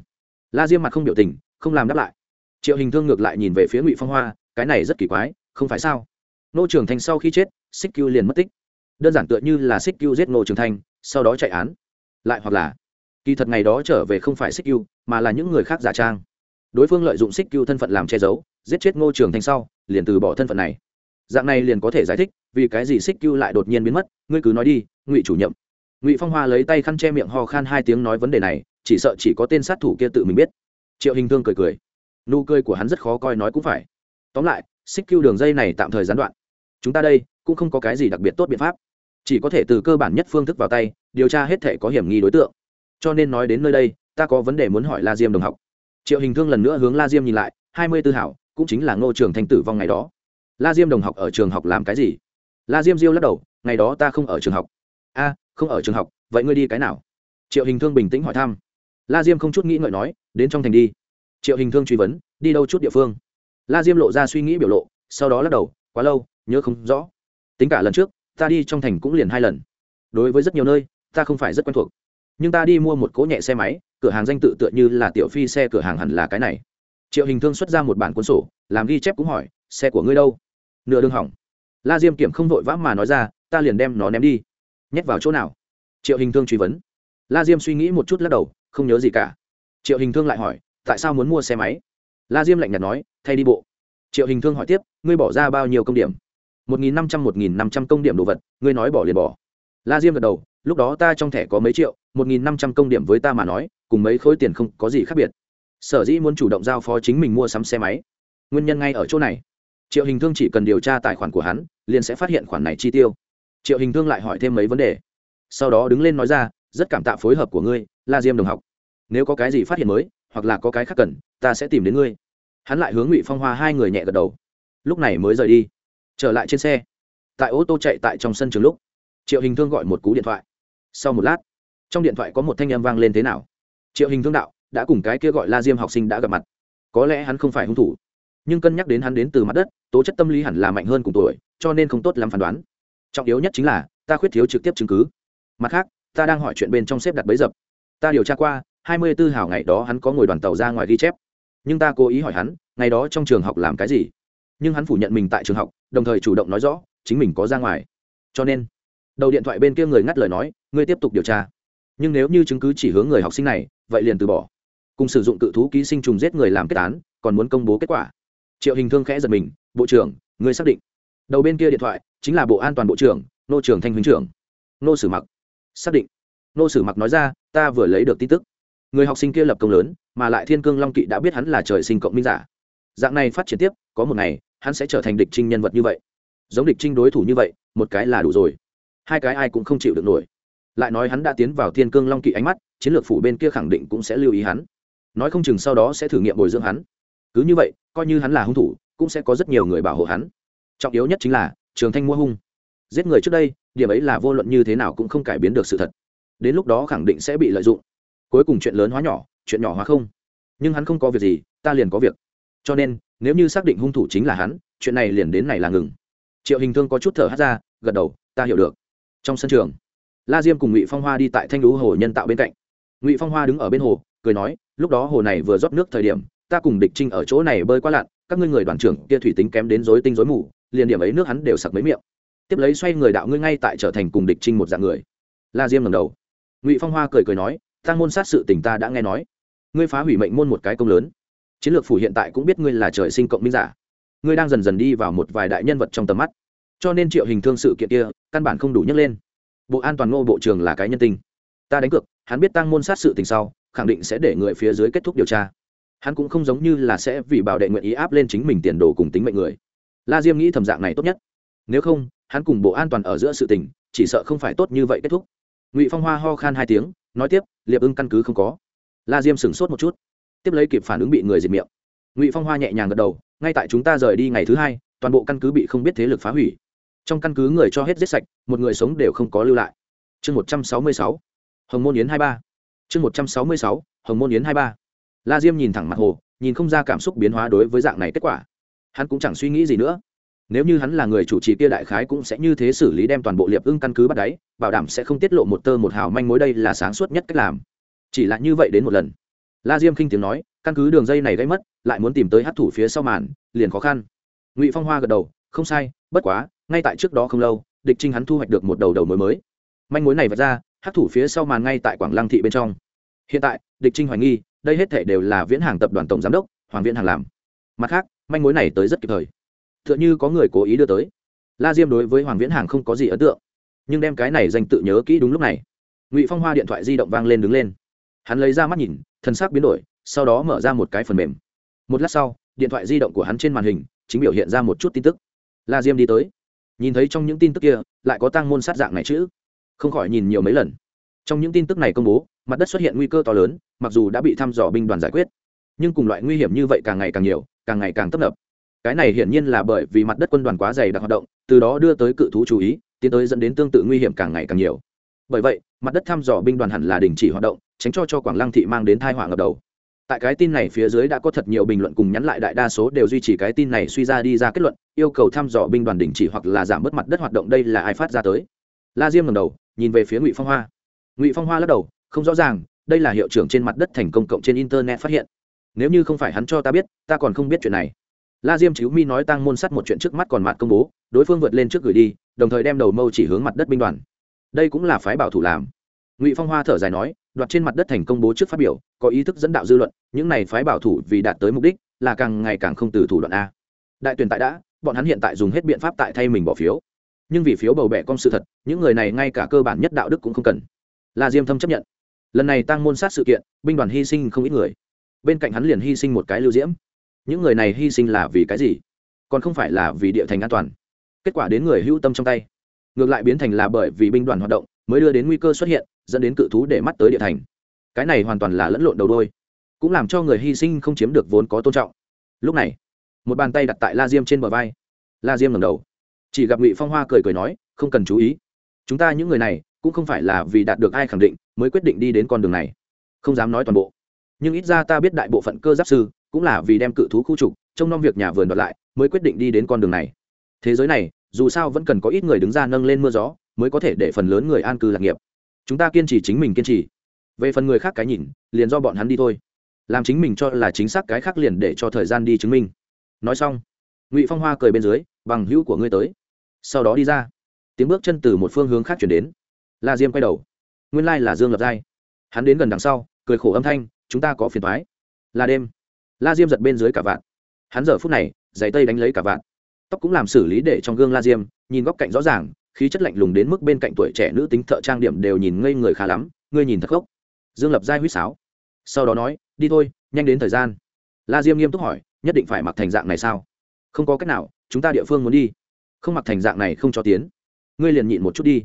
La diêm mặt không biểu tình, không làm đáp lại. Triệu hình thương ngược lại nhìn về phía ngụy phong hoa, cái này rất kỳ quái, không phải sao? Ngô trường thanh sau khi chết xích cưu liền mất tích. Đơn giản tựa như là xích cưu giết ngô trường thanh, sau đó chạy án. Lại hoặc là, kỳ thật ngày đó trở về không phải xích cưu mà là những người khác giả trang. Đối phương lợi dụng xích cưu thân phận làm che giấu, giết chết ngô trường thanh sau, liền từ bỏ thân phận này. Dạng này liền có thể giải thích, vì cái gì xích cưu lại đột nhiên biến mất, ngươi cứ nói đi, ngụy chủ nhiệm. Ngụy phong hoa lấy tay khăn che miệng ho khan hai tiếng nói vấn đề này, chỉ sợ chỉ có tên sát thủ kia tự mình biết. Triệu hình thương cười cười. Nụ cười của hắn rất khó coi nói cũng phải. Tóm lại xích cưu đường dây này tạm thời gián đoạn chúng ta đây cũng không có cái gì đặc biệt tốt biện pháp. Chỉ có thể từ cơ bản nhất phương thức vào tay, điều tra hết thể có hiểm nghi đối tượng. Cho nên nói đến nơi đây, ta có vấn đề muốn hỏi la diêm đồng học. Triệu hình thương lần nữa hướng la diêm nhìn lại, hai mươi tư hảo, cũng chính là ngô trường thanh tử vong ngày đó. La diêm đồng học ở trường học làm cái gì? La diêm diêu lắc đầu, ngày đó ta không ở trường học. A, không ở trường học, vậy ngươi đi cái nào? Triệu hình thương bình tĩnh hỏi thăm. La diêm không chút nghĩ ngợi nói, đến trong thành đi. Triệu hình thương truy vấn, đi đâu chút địa phương? La diêm lộ ra suy nghĩ biểu lộ, sau đó lắc đầu, quá lâu nhớ không rõ. Tính cả lần trước, ta đi trong thành cũng liền hai lần. Đối với rất nhiều nơi, ta không phải rất quen thuộc. Nhưng ta đi mua một cỗ nhẹ xe máy, cửa hàng danh tự tựa như là tiểu phi xe cửa hàng hẳn là cái này. Triệu hình thương xuất ra một bản cuốn sổ, làm ghi chép cũng hỏi, xe của ngươi đâu? Nửa đường hỏng. La diêm kiểm không vội vã mà nói ra, ta liền đem nó ném đi. Nhét vào chỗ nào? Triệu hình thương truy vấn. La diêm suy nghĩ một chút lắc đầu, không nhớ gì cả. Triệu hình thương lại hỏi, tại sao muốn mua xe máy? La diêm lạnh nhạt nói, thay đi bộ. Triệu hình thương hỏi tiếp, ngươi bỏ ra bao nhiêu công điểm? Một nghìn năm trăm, một nghìn năm trăm công điểm đồ vật, ngươi nói bỏ liền bỏ. La diêm gật đầu, lúc đó ta trong thẻ có mấy triệu, một nghìn năm trăm công điểm với ta mà nói, cùng mấy khối tiền không có gì khác biệt. Sở dĩ muốn chủ động giao phó chính mình mua sắm xe máy. Nguyên nhân ngay ở chỗ này. Triệu hình thương chỉ cần điều tra tài khoản của hắn, liền sẽ phát hiện khoản này chi tiêu. Triệu hình thương lại hỏi thêm mấy vấn đề. Sau đó đứng lên nói ra, rất cảm tạ phối hợp của ngươi, la diêm đồng học. Nếu có cái gì phát hiện mới, hoặc là có cái khác cần, ta sẽ tìm đến ngươi. Hắn lại hướng ngụy phong hoa hai người nhẹ gật đầu. Lúc này mới rời đi trở lại trên xe. Tại ô tô chạy tại trong sân trường lúc, triệu hình thương gọi một cú điện thoại. Sau một lát, trong điện thoại có một thanh â m vang lên thế nào? Triệu hình thương đạo, đã cùng cái kia gọi la diêm học sinh đã gặp mặt. Có lẽ hắn không phải hung thủ, nhưng cân nhắc đến hắn đến từ mặt đất, tố chất tâm lý hẳn là mạnh hơn cùng tuổi, cho nên không tốt lắm phán đoán. Trọng yếu nhất chính là, ta khuyết thiếu trực tiếp chứng cứ. Mặt khác, ta đang hỏi chuyện bên trong xếp đặt bấy dập. Ta điều tra qua, hai mươi tư hào ngày đó hắn có ngồi đoàn tàu ra ngoài ghi chép. Nhưng ta cố ý hỏi hắn, ngày đó trong trường học làm cái gì? Nhưng hắn phủ nhận mình tại trường học, đồng thời chủ động nói rõ, chính mình có ra ngoài. Cho nên, đầu điện thoại bên kia người ngắt lời nói, ngươi tiếp tục điều tra. Nhưng nếu như chứng cứ chỉ hướng người học sinh này, vậy liền từ bỏ. Cùng sử dụng cự thú ký sinh trùng giết người làm kết án, còn muốn công bố kết quả. Triệu hình thương khẽ giật mình, bộ trưởng, ngươi xác định. Đầu bên kia điện thoại, chính là bộ an toàn bộ trưởng, nô trưởng thanh huynh trưởng. Nô sử mặc. Xác định. Nô sử mặc nói ra, ta vừa lấy được tin tức. Người học sinh kia lập công lớn, mà lại thiên cương long kỵ đã biết hắn là trời sinh cộng minh giả. Dạng này phát triển tiếp, có một ngày hắn sẽ trở thành địch trinh nhân vật như vậy. Giống địch trinh đối thủ như vậy, một cái là đủ rồi. Hai cái ai cũng không chịu được nổi. Lại nói hắn đã tiến vào thiên cương long kỵ ánh mắt, chiến lược phủ bên kia khẳng định cũng sẽ lưu ý hắn. Nói không chừng sau đó sẽ thử nghiệm bồi dưỡng hắn. Cứ như vậy, coi như hắn là hung thủ, cũng sẽ có rất nhiều người bảo hộ hắn. Trọng yếu nhất chính là, trường thanh mua hung. Giết người trước đây, điểm ấy là vô luận như thế nào cũng không cải biến được sự thật. Đến lúc đó khẳng định sẽ bị lợi dụng. Cuối cùng chuyện lớn hóa nhỏ, chuyện nhỏ hóa không. Nhưng hắn không có việc gì, ta liền có việc cho nên, nếu như xác định hung thủ chính là hắn, chuyện này liền đến này là ngừng. Triệu hình thương có chút thở hát ra, gật đầu, ta hiểu được. Trong sân trường, la diêm cùng ngụy phong hoa đi tại thanh lũ hồ nhân tạo bên cạnh. Ngụy phong hoa đứng ở bên hồ, cười nói, lúc đó hồ này vừa rót nước thời điểm, ta cùng địch trinh ở chỗ này bơi qua lặn, các ngươi người đoàn trưởng kia thủy tính kém đến rối tinh rối mù, liền điểm ấy nước hắn đều sặc mấy miệng. Tiếp lấy xoay người đạo ngươi ngay tại trở thành cùng địch trinh một dạng người. La diêm ngầm đầu. Ngụy phong hoa cười cười nói tăng môn sát sự tình ta đã nghe nói. Ngươi phá hủy mệnh môn một cái công lớn chiến lược phủ hiện tại cũng biết ngươi là trời sinh cộng minh giả. Ngươi đang dần dần đi vào một vài đại nhân vật trong tầm mắt. Cho nên triệu hình thương sự kiện kia, căn bản không đủ nhấc lên. Bộ an toàn ngô bộ trưởng là cái nhân tình. Ta đánh cược, hắn biết tăng môn sát sự tình sau, khẳng định sẽ để người phía dưới kết thúc điều tra. Hắn cũng không giống như là sẽ vì bảo đệ nguyện ý áp lên chính mình tiền đồ cùng tính mệnh người. La diêm nghĩ thầm dạng này tốt nhất. Nếu không, hắn cùng bộ an toàn ở giữa sự tình, chỉ sợ không phải tốt như vậy kết thúc. Ngụy phong hoa ho khan hai tiếng, nói tiếp, liệp ưng căn cứ không có. La diêm sửng sốt một chút tiếp lấy kịp phản ứng bị người diệt miệng. Ngụy phong hoa nhẹ nhàng gật đầu, ngay tại chúng ta rời đi ngày thứ hai, toàn bộ căn cứ bị không biết thế lực phá hủy. Trong căn cứ người cho hết giết sạch, một người sống đều không có lưu lại. Chương một trăm sáu mươi sáu, hồng môn yến hai ba. Chương một trăm sáu mươi sáu, hồng môn yến hai ba. La diêm nhìn thẳng mặt hồ, nhìn không ra cảm xúc biến hóa đối với dạng này kết quả. Hắn cũng chẳng suy nghĩ gì nữa. Nếu như hắn là người chủ trì kia đại khái cũng sẽ như thế xử lý đem toàn bộ liệp ưng căn cứ bắt đáy, bảo đảm sẽ không tiết lộ một tơ một hào manh mối đây là sáng suốt nhất cách làm. Chỉ là như vậy đến một lần la diêm khinh tiếng nói, căn cứ đường dây này gây mất, lại muốn tìm tới hát thủ phía sau màn, liền khó khăn. Ngụy phong hoa gật đầu, không sai, bất quá, ngay tại trước đó không lâu, địch trinh hắn thu hoạch được một đầu đầu mối mới. Manh mối này vạch ra, hát thủ phía sau màn ngay tại quảng lăng thị bên trong. Hiện tại, địch trinh hoài nghi, đây hết thể đều là viễn hàng tập đoàn tổng giám đốc, hoàng viễn hàng làm. Mặt khác, manh mối này tới rất kịp thời. T h ư ợ n h ư có người cố ý đưa tới. La diêm đối với hoàng viễn hàng không có gì ấn tượng, nhưng đem cái này danh tự nhớ kỹ đúng lúc này. Ngụy phong hoa điện thoại di động vang lên đứng lên hắn lấy ra mắt nhìn, thân xác biến đổi, sau đó mở ra một cái phần mềm. Một lát sau, điện thoại di động của hắn trên màn hình chính biểu hiện ra một chút tin tức. La diêm đi tới. Nhìn thấy trong những tin tức kia, lại có tăng môn sát dạng này chữ không khỏi nhìn nhiều mấy lần. Trong những tin tức này công bố, mặt đất xuất hiện nguy cơ to lớn, mặc dù đã bị thăm dò binh đoàn giải quyết, nhưng cùng loại nguy hiểm như vậy càng ngày càng nhiều, càng ngày càng tấp nập. Cái này hiển nhiên là bởi vì mặt đất quân đoàn quá dày đặc hoạt động, từ đó đưa tới cự thú chú ý, tiến tới dẫn đến tương tự nguy hiểm càng ngày càng nhiều. Bởi vậy, mặt đất thăm dò binh đoàn hẳn là đình chỉ hoạt động tránh cho cho quảng lăng thị mang đến thai họa ngập đầu. Tại cái tin này phía dưới đã có thật nhiều bình luận cùng nhắn lại đại đa số đều duy trì cái tin này suy ra đi ra kết luận, yêu cầu thăm dò binh đoàn đình chỉ hoặc là giảm bớt mặt đất hoạt động đây là ai phát ra tới. La diêm ngầm đầu, nhìn về phía ngụy phong hoa. Ngụy phong hoa lắc đầu, không rõ ràng, đây là hiệu trưởng trên mặt đất thành công cộng trên internet phát hiện. Nếu như không phải hắn cho ta biết, ta còn không biết chuyện này. La diêm chiếu mi nói tăng môn sắt một chuyện trước mắt còn mặt công bố, đối phương vượt lên trước gửi đi, đồng thời đem đầu mâu chỉ hướng mặt đất binh đoàn. Đây cũng là phái bảo thủ làm. Ngụy phong hoa thở dài nói đoạt trên mặt đất thành công bố trước phát biểu, có ý thức dẫn đạo dư luận, những này phái bảo thủ vì đạt tới mục đích là càng ngày càng không từ thủ đoạn a. Đại tuyển tại đã, bọn hắn hiện tại dùng hết biện pháp tại thay mình bỏ phiếu. Nhưng vì phiếu bầu bẻ con sự thật, những người này ngay cả cơ bản nhất đạo đức cũng không cần. Là diêm thâm chấp nhận. Lần này tăng môn sát sự kiện, binh đoàn hy sinh không ít người. Bên cạnh hắn liền hy sinh một cái lưu diễm. Những người này hy sinh là vì cái gì? Còn không phải là vì địa thành an toàn. Kết quả đến người hữu tâm trong tay. Ngược lại biến thành là bởi vì binh đoàn hoạt động, mới đưa đến nguy cơ xuất hiện dẫn đến cự thú để mắt tới địa thành. Cái này hoàn toàn là lẫn lộn đầu đôi cũng làm cho người hy sinh không chiếm được vốn có tôn trọng. Lúc này, một bàn tay đặt tại la diêm trên bờ vai. La diêm ngầm đầu, chỉ gặp ngụy phong hoa cười cười nói, không cần chú ý, chúng ta những người này cũng không phải là vì đạt được ai khẳng định mới quyết định đi đến con đường này. Không dám nói toàn bộ, nhưng ít ra ta biết đại bộ phận cơ giáp sư cũng là vì đem cự thú khu trục, trông nom việc nhà vườn đoạt lại mới quyết định đi đến con đường này. Thế giới này, dù sao vẫn cần có ít người đứng ra nâng lên mưa gió mới có thể để phần lớn người an cư lạc nghiệp chúng ta kiên trì chính mình kiên trì. Về phần người khác cái nhìn, liền do bọn hắn đi thôi. Làm chính mình cho là chính xác cái khác liền để cho thời gian đi chứng minh. Nói xong, ngụy phong hoa cười bên dưới, bằng hữu của ngươi tới. Sau đó đi ra. Tiếng bước chân từ một phương hướng khác chuyển đến. La diêm quay đầu. Nguyên lai là dương lập giai. Hắn đến gần đằng sau, cười khổ âm thanh, chúng ta có phiền thoái là đêm. La diêm giật bên dưới cả vạn. Hắn giờ phút này, giày tây đánh lấy cả vạn. Tóc cũng làm xử lý để trong gương la diêm, nhìn góc cạnh rõ ràng khí chất lạnh lùng đến mức bên cạnh tuổi trẻ nữ tính thợ trang điểm đều nhìn ngây người khá lắm, ngươi nhìn thật khốc dương lập giai huýt sáo. Sau đó nói, đi thôi, nhanh đến thời gian. La diêm nghiêm túc hỏi, nhất định phải mặc thành dạng này sao? Không có cách nào, chúng ta địa phương muốn đi. Không mặc thành dạng này không cho tiến. Ngươi liền nhịn một chút đi.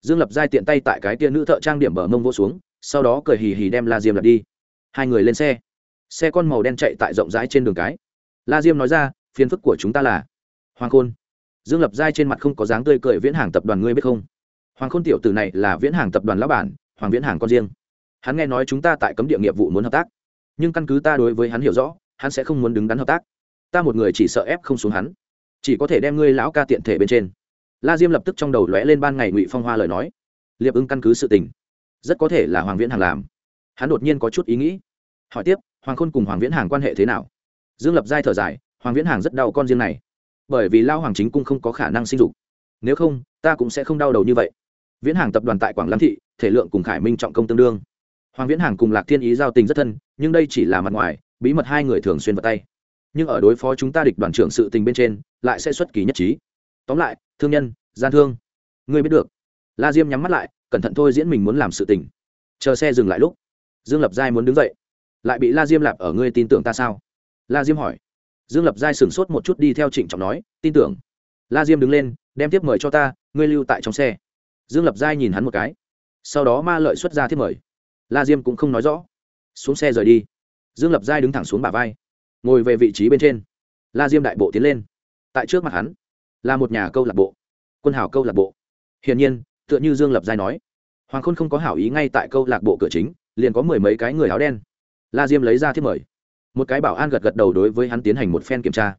Dương lập giai tiện tay tại cái tia nữ thợ trang điểm bờ mông vô xuống, sau đó cười hì hì đem la diêm lật đi. Hai người lên xe. Xe con màu đen chạy tại rộng rãi trên đường cái. La diêm nói ra, phiền phức của chúng ta là hoàng khôn dương lập giai trên mặt không có dáng tươi cười, viễn hàng tập đoàn ngươi biết không? Hoàng khôn tiểu tử này là viễn hàng tập đoàn lão bản, hoàng viễn hàng con riêng. Hắn nghe nói chúng ta tại cấm địa nghiệp vụ muốn hợp tác. Nhưng căn cứ ta đối với hắn hiểu rõ, hắn sẽ không muốn đứng đắn hợp tác. Ta một người chỉ sợ ép không xuống hắn. Chỉ có thể đem ngươi lão ca tiện thể bên trên. La diêm lập tức trong đầu lóe lên ban ngày ngụy phong hoa lời nói. Liệp ưng căn cứ sự tình. Rất có thể là hoàng viễn hàng làm. Hắn đột nhiên có chút ý nghĩ. Hỏi tiếp, hoàng khôn cùng hoàng viễn hàng quan hệ thế nào? Dương lập giai thở dài, hoàng viễn hàng rất đau con riêng này bởi vì lao hoàng chính cung không có khả năng sinh dục. Nếu không, ta cũng sẽ không đau đầu như vậy. Viễn hàng tập đoàn tại quảng lam thị, thể lượng cùng khải minh trọng công tương đương. Hoàng viễn hàng cùng lạc thiên ý giao tình rất thân, nhưng đây chỉ là mặt ngoài, bí mật hai người thường xuyên vào tay. Nhưng ở đối phó chúng ta địch đoàn trưởng sự tình bên trên, lại sẽ xuất kỳ nhất trí. Tóm lại, thương nhân, gian thương. Ngươi biết được. La diêm nhắm mắt lại, cẩn thận thôi diễn mình muốn làm sự tình. Chờ xe dừng lại lúc, dương lập giai muốn đứng dậy. Lại bị la diêm lạp ở ngươi tin tưởng ta sao? La diêm hỏi dương lập giai sửng sốt một chút đi theo trịnh trọng nói, tin tưởng. La diêm đứng lên, đem tiếp mời cho ta, ngươi lưu tại trong xe. Dương lập giai nhìn hắn một cái, sau đó ma lợi xuất ra tiếp mời. La diêm cũng không nói rõ. Xuống xe rời đi. Dương lập giai đứng thẳng xuống bả vai, ngồi về vị trí bên trên. La diêm đại bộ tiến lên. Tại trước mặt hắn, là một nhà câu lạc bộ, quân hào câu lạc bộ. Hiển nhiên, tựa như dương lập giai nói, hoàng khôn không có hảo ý ngay tại câu lạc bộ cửa chính, liền có mười mấy cái người áo đen. La diêm lấy ra thiết mời một cái bảo an gật gật đầu đối với hắn tiến hành một phen kiểm tra.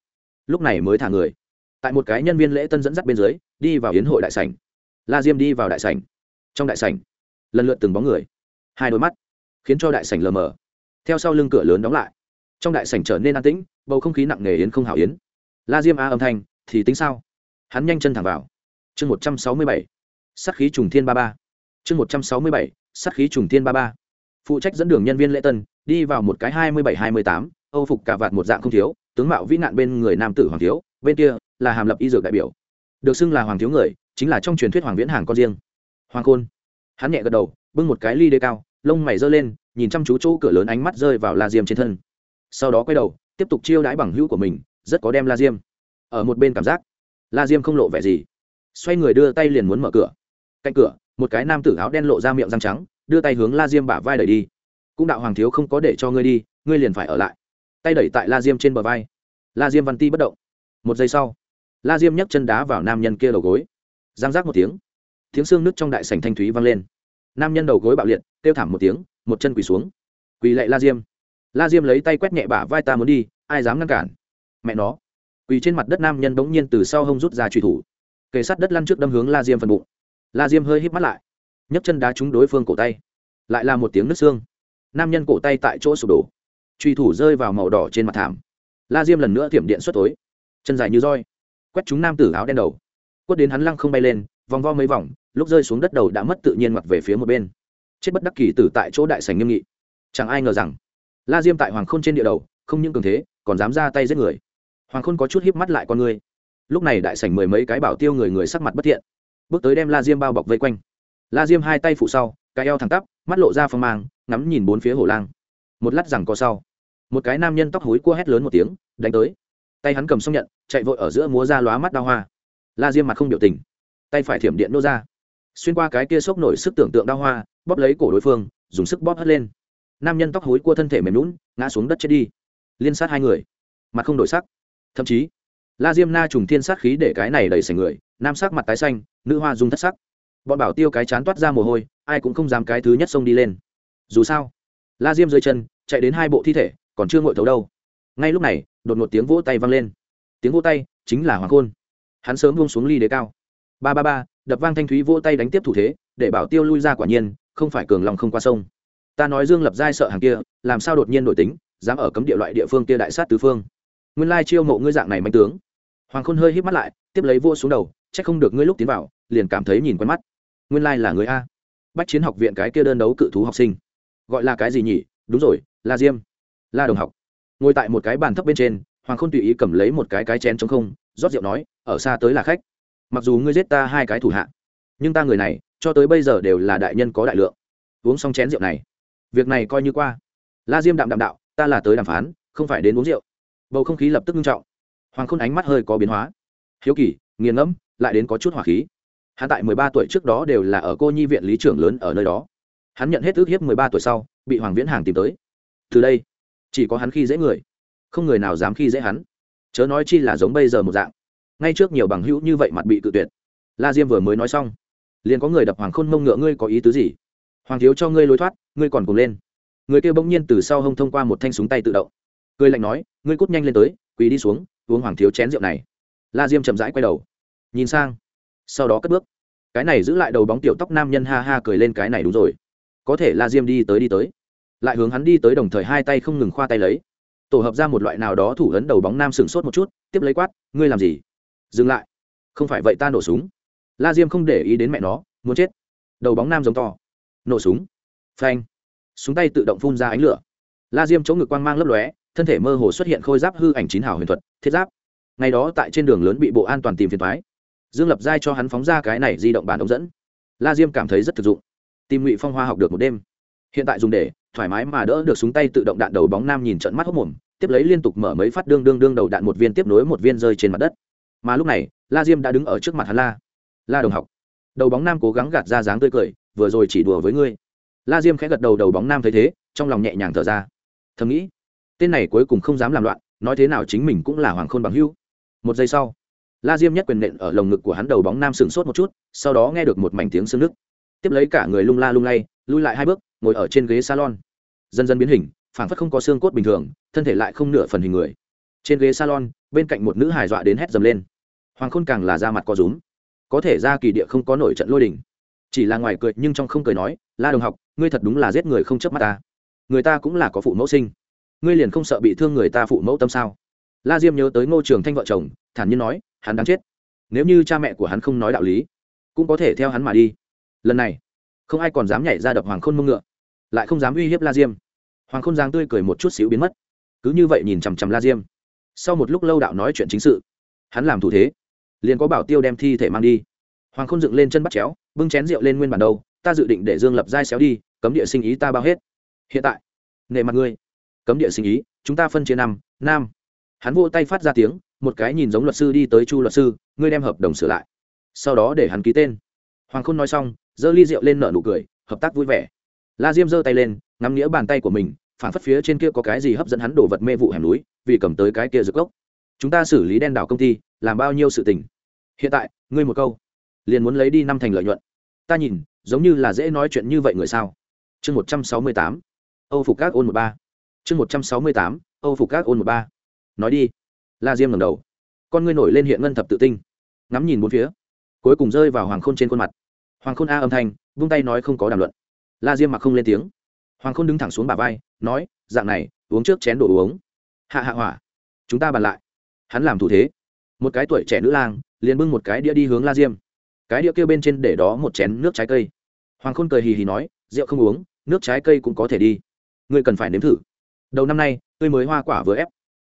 Lúc này mới thả người. Tại một cái nhân viên lễ tân dẫn dắt bên dưới, đi vào hiến hội đại sảnh. La diêm đi vào đại sảnh. Trong đại sảnh, lần lượt từng bóng người. Hai đôi mắt, khiến cho đại sảnh lờ mờ. Theo sau lưng cửa lớn đóng lại. Trong đại sảnh trở nên an tĩnh, bầu không khí nặng nề yến không hảo yến. La diêm a âm thanh, thì tính sao? Hắn nhanh chân thẳng vào. Chương một trăm sáu mươi bảy sắc khí trùng thiên ba ba. Chương một trăm sáu mươi bảy sắc khí trùng thiên ba ba. Phụ trách dẫn đường nhân viên lễ tân đi vào một cái hai mươi bảy, hai mươi tám, âu phục cả vạt một dạng không thiếu, tướng mạo vĩ nạn bên người nam tử hoàng thiếu, bên kia là hàm lập y dược đại biểu. Được xưng là hoàng thiếu người, chính là trong truyền thuyết hoàng viễn hàng con riêng. Hoàng khôn. Hắn nhẹ gật đầu, bưng một cái ly đê cao, lông mày giơ lên, nhìn chăm chú chỗ cửa lớn ánh mắt rơi vào la diêm trên thân. Sau đó quay đầu, tiếp tục chiêu đãi bằng hữu của mình, rất có đem la diêm ở một bên cảm giác. La diêm không lộ vẻ gì. Xoay người đưa tay liền muốn mở cửa. Cạnh cửa, một cái nam tử áo đen lộ ra miệng răng trắng, đưa tay hướng la diêm bả vai đẩy đi cũng đạo hoàng thiếu không có để cho ngươi đi, ngươi liền phải ở lại. Tay đẩy tại la diêm trên bờ vai. La diêm văn ti bất động. Một giây sau, la diêm nhấc chân đá vào nam nhân kia đầu gối. Giang giác một tiếng tiếng xương nứt trong đại sành thanh thúy vang lên. Nam nhân đầu gối bạo liệt, kêu thảm một tiếng, một chân quỳ xuống. Quỳ lạy la diêm. La diêm lấy tay quét nhẹ bả vai ta muốn đi, ai dám ngăn cản? Mẹ nó. Quỳ trên mặt đất nam nhân bỗng nhiên từ sau hông rút ra truy thủ. Kề sát đất lăn trước đâm hướng la diêm phần bụng. La diêm hơi hít mắt lại, nhấc chân đá trúng đối phương cổ tay. Lại là một tiếng nứt xương nam nhân cổ tay tại chỗ sụp đổ. Truy thủ rơi vào màu đỏ trên mặt thảm. La diêm lần nữa thiểm điện xuất tối chân dài như roi. Quét trúng nam tử áo đen đầu. Quất đến hắn lăng không bay lên, vòng vo mấy vòng, lúc rơi xuống đất đầu đã mất tự nhiên mặt về phía một bên. Chết bất đắc kỳ tử tại chỗ đại sành nghiêm nghị. Chẳng ai ngờ rằng, la diêm tại hoàng khôn trên địa đầu, không những cường thế, còn dám ra tay giết người. Hoàng khôn có chút híp mắt lại con người. Lúc này đại sảnh mười mấy cái bảo tiêu người người sắc mặt bất thiện. Bước tới đem la diêm bao bọc vây quanh. La diêm hai tay phụ sau, cái eo thẳng tắp, mắt lộ ra phong mang ngắm nhìn bốn phía hồ lang. Một lát rằng có sau, một cái nam nhân tóc hối cua hét lớn một tiếng, đánh tới. Tay hắn cầm xong nhận, chạy vội ở giữa múa ra lóa mắt đao hoa. La diêm mặt không biểu tình, tay phải thiểm điện nô ra. Xuyên qua cái kia sốc nổi sức tưởng tượng đao hoa, bóp lấy cổ đối phương, dùng sức bóp hất lên. Nam nhân tóc hối cua thân thể mềm lún ngã xuống đất chết đi. Liên sát hai người, mặt không đổi sắc. Thậm chí, la diêm na trùng thiên sát khí để cái này đầy sành người, nam sắc mặt tái xanh, nữ hoa dung thất sắc. Bọn bảo tiêu cái chán toát ra mồ hôi, ai cũng không dám cái thứ nhất xông đi lên dù sao, la diêm dưới chân, chạy đến hai bộ thi thể, còn chưa ngội thấu đâu. Ngay lúc này, đột một tiếng vỗ tay vang lên. Tiếng vỗ tay chính là hoàng khôn. Hắn sớm buông xuống ly đế cao. Ba ba ba, đập vang thanh thúy vỗ tay đánh tiếp thủ thế, để bảo tiêu lui ra quả nhiên, không phải cường lòng không qua sông. Ta nói dương lập giai sợ hàng kia, làm sao đột nhiên đổi tính, dám ở cấm địa loại địa phương kia đại sát tứ phương. Nguyên lai chiêu mộ ngươi dạng này manh tướng. Hoàng khôn hơi hít mắt lại, tiếp lấy vô xuống đầu, chắc không được ngươi lúc tiến vào, liền cảm thấy nhìn quen mắt. Nguyên lai là người a. Bách chiến học viện cái kia đơn đấu cự thú học sinh gọi là cái gì nhỉ? Đúng rồi, la diêm. La đồng học. Ngồi tại một cái bàn thấp bên trên, hoàng khôn tùy ý cầm lấy một cái cái chén trong không, rót rượu nói, ở xa tới là khách. Mặc dù ngươi giết ta hai cái thủ hạ, nhưng ta người này, cho tới bây giờ đều là đại nhân có đại lượng. Uống xong chén rượu này, việc này coi như qua. La diêm đạm đạm đạo, ta là tới đàm phán, không phải đến uống rượu. Bầu không khí lập tức nghiêm trọng. Hoàng khôn ánh mắt hơi có biến hóa. Hiếu kỳ, nghiền ngẫm, lại đến có chút hỏa khí. Hắn tại mười ba tuổi trước đó đều là ở cô nhi viện lý trưởng lớn ở nơi đó hắn nhận hết ước hiếp mười ba tuổi sau, bị hoàng viễn hàng tìm tới. Từ đây, chỉ có hắn khi dễ người, không người nào dám khi dễ hắn. Chớ nói chi là giống bây giờ một dạng. Ngay trước nhiều bằng hữu như vậy mặt bị cự tuyệt. La diêm vừa mới nói xong, liền có người đập hoàng khôn mông ngựa, ngươi có ý tứ gì? Hoàng thiếu cho ngươi lối thoát, ngươi còn cùng lên. Người kia bỗng nhiên từ sau hông thông qua một thanh súng tay tự động. Cười lạnh nói, ngươi cút nhanh lên tới, quỳ đi xuống, uống hoàng thiếu chén rượu này. La diêm chậm rãi quay đầu, nhìn sang, sau đó cất bước. Cái này giữ lại đầu bóng tiểu tóc nam nhân ha ha cười lên, cái này đúng rồi có thể la diêm đi tới đi tới. Lại hướng hắn đi tới đồng thời hai tay không ngừng khoa tay lấy. Tổ hợp ra một loại nào đó thủ ấn đầu bóng nam sừng sốt một chút, tiếp lấy quát, ngươi làm gì? Dừng lại. Không phải vậy ta nổ súng. La diêm không để ý đến mẹ nó, muốn chết. Đầu bóng nam giống to. Nổ súng. Phanh. Súng tay tự động phun ra ánh lửa. La diêm chỗ ngực quang mang lấp lóe, thân thể mơ hồ xuất hiện khôi giáp hư ảnh chín hào huyền thuật, thiết giáp. Ngày đó tại trên đường lớn bị bộ an toàn tìm phiền thoái dương lập giai cho hắn phóng ra cái này di động bản ống dẫn. La diêm cảm thấy rất thực dụng tìm ngụy phong hoa học được một đêm hiện tại dùng để thoải mái mà đỡ được súng tay tự động đạn đầu bóng nam nhìn trận mắt hốc mồm tiếp lấy liên tục mở mấy phát đương đương đương đầu đạn một viên tiếp nối một viên rơi trên mặt đất mà lúc này la diêm đã đứng ở trước mặt hắn la la đồng học đầu bóng nam cố gắng gạt ra dáng tươi cười vừa rồi chỉ đùa với ngươi la diêm khẽ gật đầu đầu bóng nam thấy thế trong lòng nhẹ nhàng thở ra thầm nghĩ tên này cuối cùng không dám làm loạn nói thế nào chính mình cũng là hoàng khôn bằng hưu một giây sau la diêm nhất quyền nện ở lồng ngực của hắn đầu bóng nam sừng sốt một chút sau đó nghe được một mảnh tiếng xương nứt tiếp lấy cả người lung la lung lay, lui lại hai bước, ngồi ở trên ghế salon. Dần dần biến hình, phảng phất không có xương cốt bình thường, thân thể lại không nửa phần hình người. Trên ghế salon, bên cạnh một nữ hài dọa đến hét dầm lên. Hoàng khôn càng là da mặt có rúm. Có thể ra kỳ địa không có nổi trận lôi đình. Chỉ là ngoài cười nhưng trong không cười nói, la đồng học, ngươi thật đúng là giết người không chớp mắt ta. Người ta cũng là có phụ mẫu sinh. Ngươi liền không sợ bị thương người ta phụ mẫu tâm sao? La diêm nhớ tới ngô trường thanh vợ chồng, thản nhiên nói, hắn đáng chết. Nếu như cha mẹ của hắn không nói đạo lý, cũng có thể theo hắn mà đi lần này, không ai còn dám nhảy ra đập hoàng khôn mông ngựa, lại không dám uy hiếp la diêm. Hoàng khôn giang tươi cười một chút xíu biến mất. Cứ như vậy nhìn chằm chằm la diêm. Sau một lúc lâu đạo nói chuyện chính sự, hắn làm thủ thế, liền có bảo tiêu đem thi thể mang đi. Hoàng khôn dựng lên chân bắt chéo, bưng chén rượu lên nguyên bản đâu ta dự định để dương lập giai xéo đi, cấm địa sinh ý ta bao hết. Hiện tại nề mặt ngươi, cấm địa sinh ý, chúng ta phân chia năm, nam. Hắn vô tay phát ra tiếng, một cái nhìn giống luật sư đi tới chu luật sư, ngươi đem hợp đồng sửa lại, sau đó để hắn ký tên. Hoàng khôn nói xong giơ ly rượu lên nở nụ cười, hợp tác vui vẻ. La diêm giơ tay lên, ngắm nghĩa bàn tay của mình, phản phất phía trên kia có cái gì hấp dẫn hắn đổ vật mê vụ hẻm núi, vì cầm tới cái kia rực gốc. Chúng ta xử lý đen đảo công ty, làm bao nhiêu sự tình? Hiện tại, ngươi một câu, liền muốn lấy đi năm thành lợi nhuận. Ta nhìn, giống như là dễ nói chuyện như vậy người sao? Chương một trăm sáu mươi tám, âu phục các ôn một ba. Chương một trăm sáu mươi tám, âu phục các ôn một ba. Nói đi. La diêm ngầm đầu. Con ngươi nổi lên hiện ngân thập tự tinh. Ngắm nhìn bốn phía. Cuối cùng rơi vào hoàng khôn trên khuôn mặt hoàng khôn a âm thanh, vung tay nói không có đàm luận. La diêm mặc không lên tiếng. Hoàng khôn đứng thẳng xuống bà vai, nói, dạng này, uống trước chén đồ uống. Hạ hạ hỏa, chúng ta bàn lại. Hắn làm thủ thế. Một cái tuổi trẻ nữ lang, liền bưng một cái đĩa đi hướng la diêm. Cái đĩa kia bên trên để đó một chén nước trái cây. Hoàng khôn cười hì hì nói, rượu không uống, nước trái cây cũng có thể đi. Ngươi cần phải nếm thử. Đầu năm nay tôi mới hoa quả vừa ép.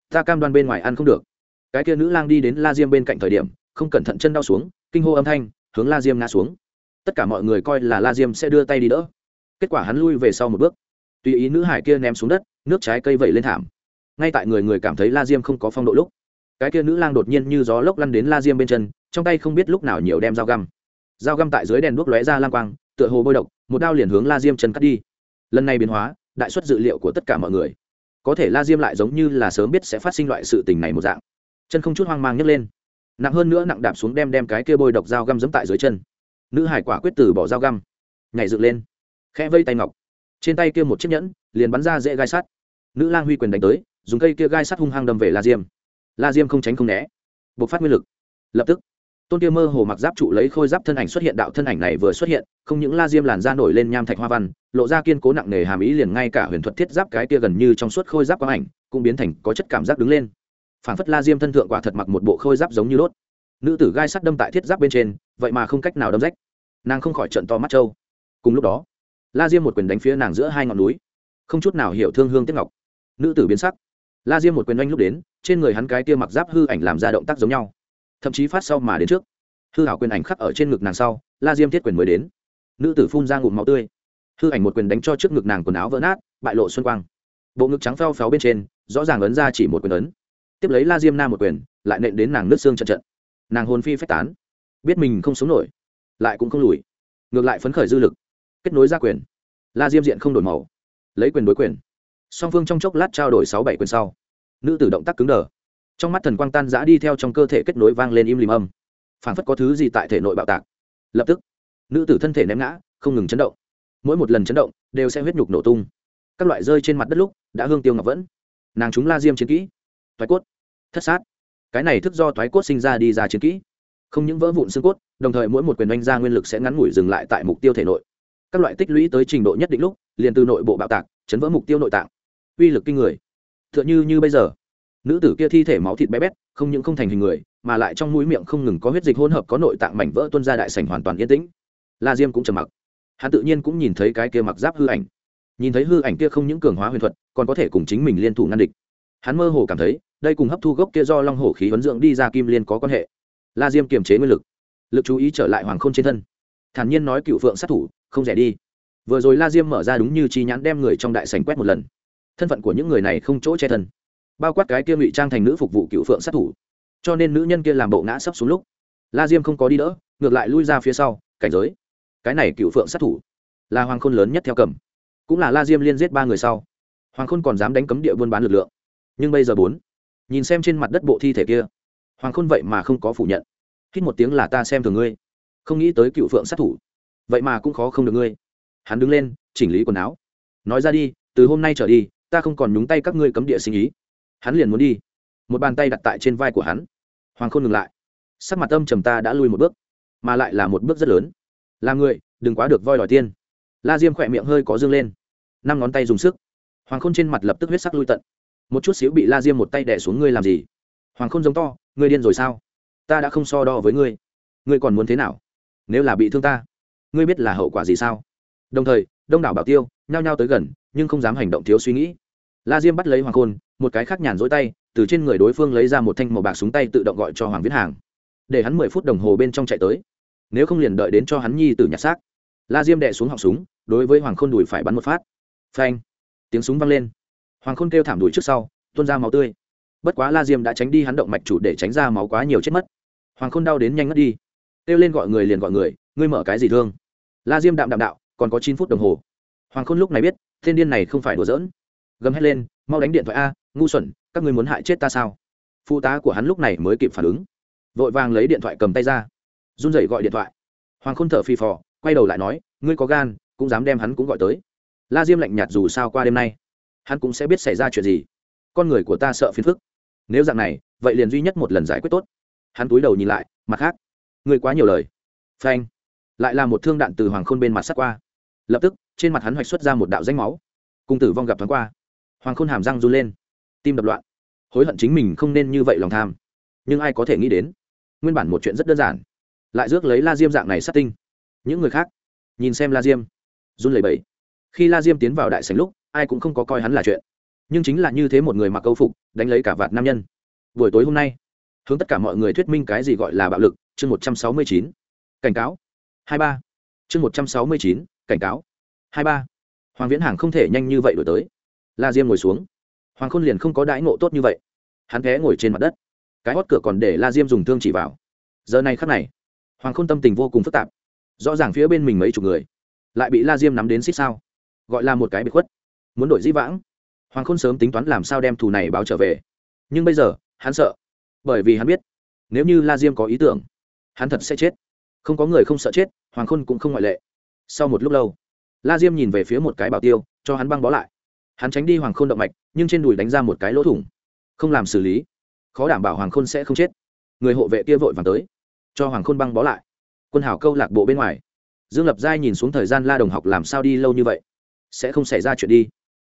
Ta cam đoan bên ngoài ăn không được. Cái kia nữ lang đi đến la diêm bên cạnh thời điểm, không cẩn thận chân đau xuống, kinh hô âm thanh, hướng la diêm ngã xuống tất cả mọi người coi là la diêm sẽ đưa tay đi đỡ. Kết quả hắn lui về sau một bước. Tùy ý nữ hải kia ném xuống đất, nước trái cây vẩy lên thảm. Ngay tại người người cảm thấy la diêm không có phong độ lúc, cái kia nữ lang đột nhiên như gió lốc lăn đến la diêm bên chân, trong tay không biết lúc nào nhiều đem dao găm. Dao găm tại dưới đèn đuốc lóe ra lang quang, tựa hồ bôi độc, một đao liền hướng la diêm chân cắt đi. Lần này biến hóa, đại xuất dự liệu của tất cả mọi người. Có thể la diêm lại giống như là sớm biết sẽ phát sinh loại sự tình này một dạng. Chân không chút hoang mang nhấc lên. Nặng hơn nữa nặng đạp xuống đem đem cái kia bôi độc dao găm dẫm tại dưới chân nữ hải quả quyết từ bỏ dao găm, nhảy dựng lên, khẽ vây tay ngọc. Trên tay kia một chiếc nhẫn, liền bắn ra dễ gai sắt. Nữ lang huy quyền đánh tới, dùng cây kia gai sắt hung hăng đâm về la diêm. La diêm không tránh không né buộc phát nguyên lực. Lập tức, tôn kia mơ hồ mặc giáp trụ lấy khôi giáp thân ảnh xuất hiện, đạo thân ảnh này vừa xuất hiện, không những la diêm làn da nổi lên nham thạch hoa văn, lộ ra kiên cố nặng nề hàm ý liền ngay cả huyền thuật thiết giáp cái kia gần như trong suốt khôi giáp quang ảnh, cũng biến thành có chất cảm giác đứng lên. Phản phất la diêm thân thượng quả thật mặc một bộ khôi giáp giống như đốt. Nữ tử gai sắt đâm tại thiết giáp bên trên vậy mà không cách nào đâm rách. Nàng không khỏi trận to mắt trâu. Cùng lúc đó, la diêm một quyền đánh phía nàng giữa hai ngọn núi. Không chút nào hiểu thương hương tiếc ngọc. Nữ tử biến sắc. La diêm một quyền oanh lúc đến, trên người hắn cái tia mặc giáp hư ảnh làm ra động tác giống nhau. Thậm chí phát sau mà đến trước. Hư hảo quyền ảnh khắc ở trên ngực nàng sau, la diêm thiết quyền mới đến. Nữ tử phun ra ngụm máu tươi. Hư ảnh một quyền đánh cho trước ngực nàng quần áo vỡ nát, bại lộ xuân quang. Bộ ngực trắng pheo phéo bên trên, rõ ràng ấn ra chỉ một quyền ấn. Tiếp lấy la diêm nam một quyền, lại nện đến nàng nước xương trận trận. Nàng hồn phi phách tán biết mình không sống nổi, lại cũng không lùi, ngược lại phấn khởi dư lực, kết nối ra quyền. La diêm diện không đổi màu, lấy quyền đối quyền. Song phương trong chốc lát trao đổi sáu bảy quyền sau, nữ tử động tác cứng đờ. Trong mắt thần quang tan giã đi theo trong cơ thể kết nối vang lên im lìm âm. Phảng phất có thứ gì tại thể nội bạo tạc. Lập tức, nữ tử thân thể ném ngã, không ngừng chấn động. Mỗi một lần chấn động, đều sẽ huyết nhục nổ tung. Các loại rơi trên mặt đất lúc, đã hương tiêu ngọc vẫn. Nàng chúng la diêm chiến kỹ. Thoái cốt. Thất sát. Cái này thức do thoái cốt sinh ra đi ra chiến kỹ không những vỡ vụn xương cốt, đồng thời mỗi một quyền oanh ra nguyên lực sẽ ngắn ngủi dừng lại tại mục tiêu thể nội. Các loại tích lũy tới trình độ nhất định lúc, liền từ nội bộ bạo tạc, chấn vỡ mục tiêu nội tạng. Uy lực kinh người. T h ư ợ n h ư như bây giờ, nữ tử kia thi thể máu thịt bé bét, không những không thành hình người, mà lại trong mũi miệng không ngừng có huyết dịch hỗn hợp có nội tạng mảnh vỡ tuân ra đại sảnh hoàn toàn yên tĩnh. La diêm cũng trầm mặc. Hắn tự nhiên cũng nhìn thấy cái kia mặc giáp hư ảnh. Nhìn thấy hư ảnh kia không những cường hóa huyền thuật, còn có thể cùng chính mình liên thủ ngăn địch. Hắn mơ hồ cảm thấy, đây cùng hấp thu gốc kia do long hổ khí huấn dưỡng đi ra kim liên có quan hệ la diêm kiềm chế nguyên lực. Lực chú ý trở lại hoàng k h ô n trên thân. Thản nhiên nói cựu phượng sát thủ, không rẻ đi. Vừa rồi la diêm mở ra đúng như chi nhãn đem người trong đại sành quét một lần. Thân phận của những người này không chỗ che thân. Bao quát cái kia ngụy trang thành nữ phục vụ cựu phượng sát thủ. Cho nên nữ nhân kia làm bộ ngã sấp xuống lúc. La diêm không có đi đỡ, ngược lại lui ra phía sau, cảnh giới. Cái này cựu phượng sát thủ, là hoàng khôn lớn nhất theo cầm. Cũng là la diêm liên giết ba người sau. Hoàng khôn còn dám đánh cấm địa buôn bán lực lượng. Nhưng bây giờ bốn, nhìn xem trên mặt đất bộ thi thể kia hoàng khôn vậy mà không có phủ nhận. Hít một tiếng là ta xem thường ngươi. Không nghĩ tới cựu phượng sát thủ. Vậy mà cũng khó không được ngươi. Hắn đứng lên, chỉnh lý quần áo. Nói ra đi, từ hôm nay trở đi, ta không còn nhúng tay các ngươi cấm địa sinh ý. Hắn liền muốn đi. Một bàn tay đặt tại trên vai của hắn. Hoàng khôn ngừng lại. Sắc mặt âm trầm ta đã lui một bước, mà lại là một bước rất lớn. Là người, đừng quá được voi đòi tiên. La diêm khỏe miệng hơi có dương lên. Năm ngón tay dùng sức. Hoàng khôn trên mặt lập tức huyết sắc lui tận. Một chút xíu bị la diêm một tay đẻ xuống ngươi làm gì? Hoàng khôn giống to, ngươi điên rồi sao? Ta đã không so đo với ngươi. Ngươi còn muốn thế nào? Nếu là bị thương ta, ngươi biết là hậu quả gì sao? Đồng thời, đông đảo bảo tiêu, nhao nhao tới gần, nhưng không dám hành động thiếu suy nghĩ. La diêm bắt lấy hoàng khôn, một cái khác nhàn rỗi tay, từ trên người đối phương lấy ra một thanh màu bạc súng tay tự động gọi cho hoàng viết hàng. Để hắn mười phút đồng hồ bên trong chạy tới. Nếu không liền đợi đến cho hắn nhi từ nhặt xác. La diêm đẻ xuống họng súng, đối với hoàng khôn đùi phải bắn một phát. Phanh! Tiếng súng vang lên. Hoàng khôn kêu thảm đùi trước sau, tuôn ra máu tươi bất quá la diêm đã tránh đi hắn động mạch chủ để tránh ra máu quá nhiều chết mất. Hoàng khôn đau đến nhanh ngất đi. Kêu lên gọi người liền gọi người, ngươi mở cái gì thương? La diêm đạm đạm đạo, còn có chín phút đồng hồ. Hoàng khôn lúc này biết, thiên điên này không phải đùa giỡn. Gầm hét lên, mau đánh điện thoại a, ngu xuẩn, các người muốn hại chết ta sao? Phụ tá của hắn lúc này mới kịp phản ứng. Vội vàng lấy điện thoại cầm tay ra, run rẩy gọi điện thoại. Hoàng khôn thở phì phò, quay đầu lại nói, ngươi có gan, cũng dám đem hắn cũng gọi tới. La diêm lạnh nhạt dù sao qua đêm nay, hắn cũng sẽ biết xảy ra chuyện gì. Con người của ta sợ phiền phức nếu dạng này, vậy liền duy nhất một lần giải quyết tốt. Hắn túi đầu nhìn lại, mặt khác người quá nhiều lời. Phanh. Lại là một thương đạn từ hoàng khôn bên mặt sắt qua. Lập tức, trên mặt hắn hoạch xuất ra một đạo danh máu. Cung tử vong gặp thoáng qua. Hoàng khôn hàm răng run lên. Tim đập loạn. Hối hận chính mình không nên như vậy lòng tham. Nhưng ai có thể nghĩ đến? Nguyên bản một chuyện rất đơn giản. Lại rước lấy la diêm dạng này sát tinh. Những người khác, nhìn xem la diêm. Run lẩy bẩy. Khi la diêm tiến vào đại sành lúc, ai cũng không có coi hắn là chuyện nhưng chính là như thế một người mặc câu phục, đánh lấy cả vạt nam nhân. Buổi tối hôm nay, hướng tất cả mọi người thuyết minh cái gì gọi là bạo lực, chương một trăm sáu mươi chín. Cảnh cáo. Hai ba. Chương một trăm sáu mươi chín, cảnh cáo. Hai ba. Hoàng viễn hàng không thể nhanh như vậy đổi tới. La diêm ngồi xuống. Hoàng khôn liền không có đãi ngộ tốt như vậy. Hắn ghé ngồi trên mặt đất. Cái hót cửa còn để la diêm dùng thương chỉ vào. Giờ này khắc này, hoàng khôn tâm tình vô cùng phức tạp. Rõ ràng phía bên mình mấy chục người, lại bị la diêm nắm đến xích sao. Gọi là một cái bị khuất. Muốn đổi dĩ vãng hoàng khôn sớm tính toán làm sao đem thù này báo trở về. Nhưng bây giờ, hắn sợ. Bởi vì hắn biết, nếu như la diêm có ý tưởng, hắn thật sẽ chết. Không có người không sợ chết, hoàng khôn cũng không ngoại lệ. Sau một lúc lâu, la diêm nhìn về phía một cái bảo tiêu, cho hắn băng bó lại. Hắn tránh đi hoàng khôn động mạch, nhưng trên đùi đánh ra một cái lỗ thủng. Không làm xử lý, khó đảm bảo hoàng khôn sẽ không chết. Người hộ vệ kia vội vàng tới, cho hoàng khôn băng bó lại. Quân hảo câu lạc bộ bên ngoài. Dương lập giai nhìn xuống thời gian la đồng học làm sao đi lâu như vậy? Sẽ không xảy ra chuyện đi.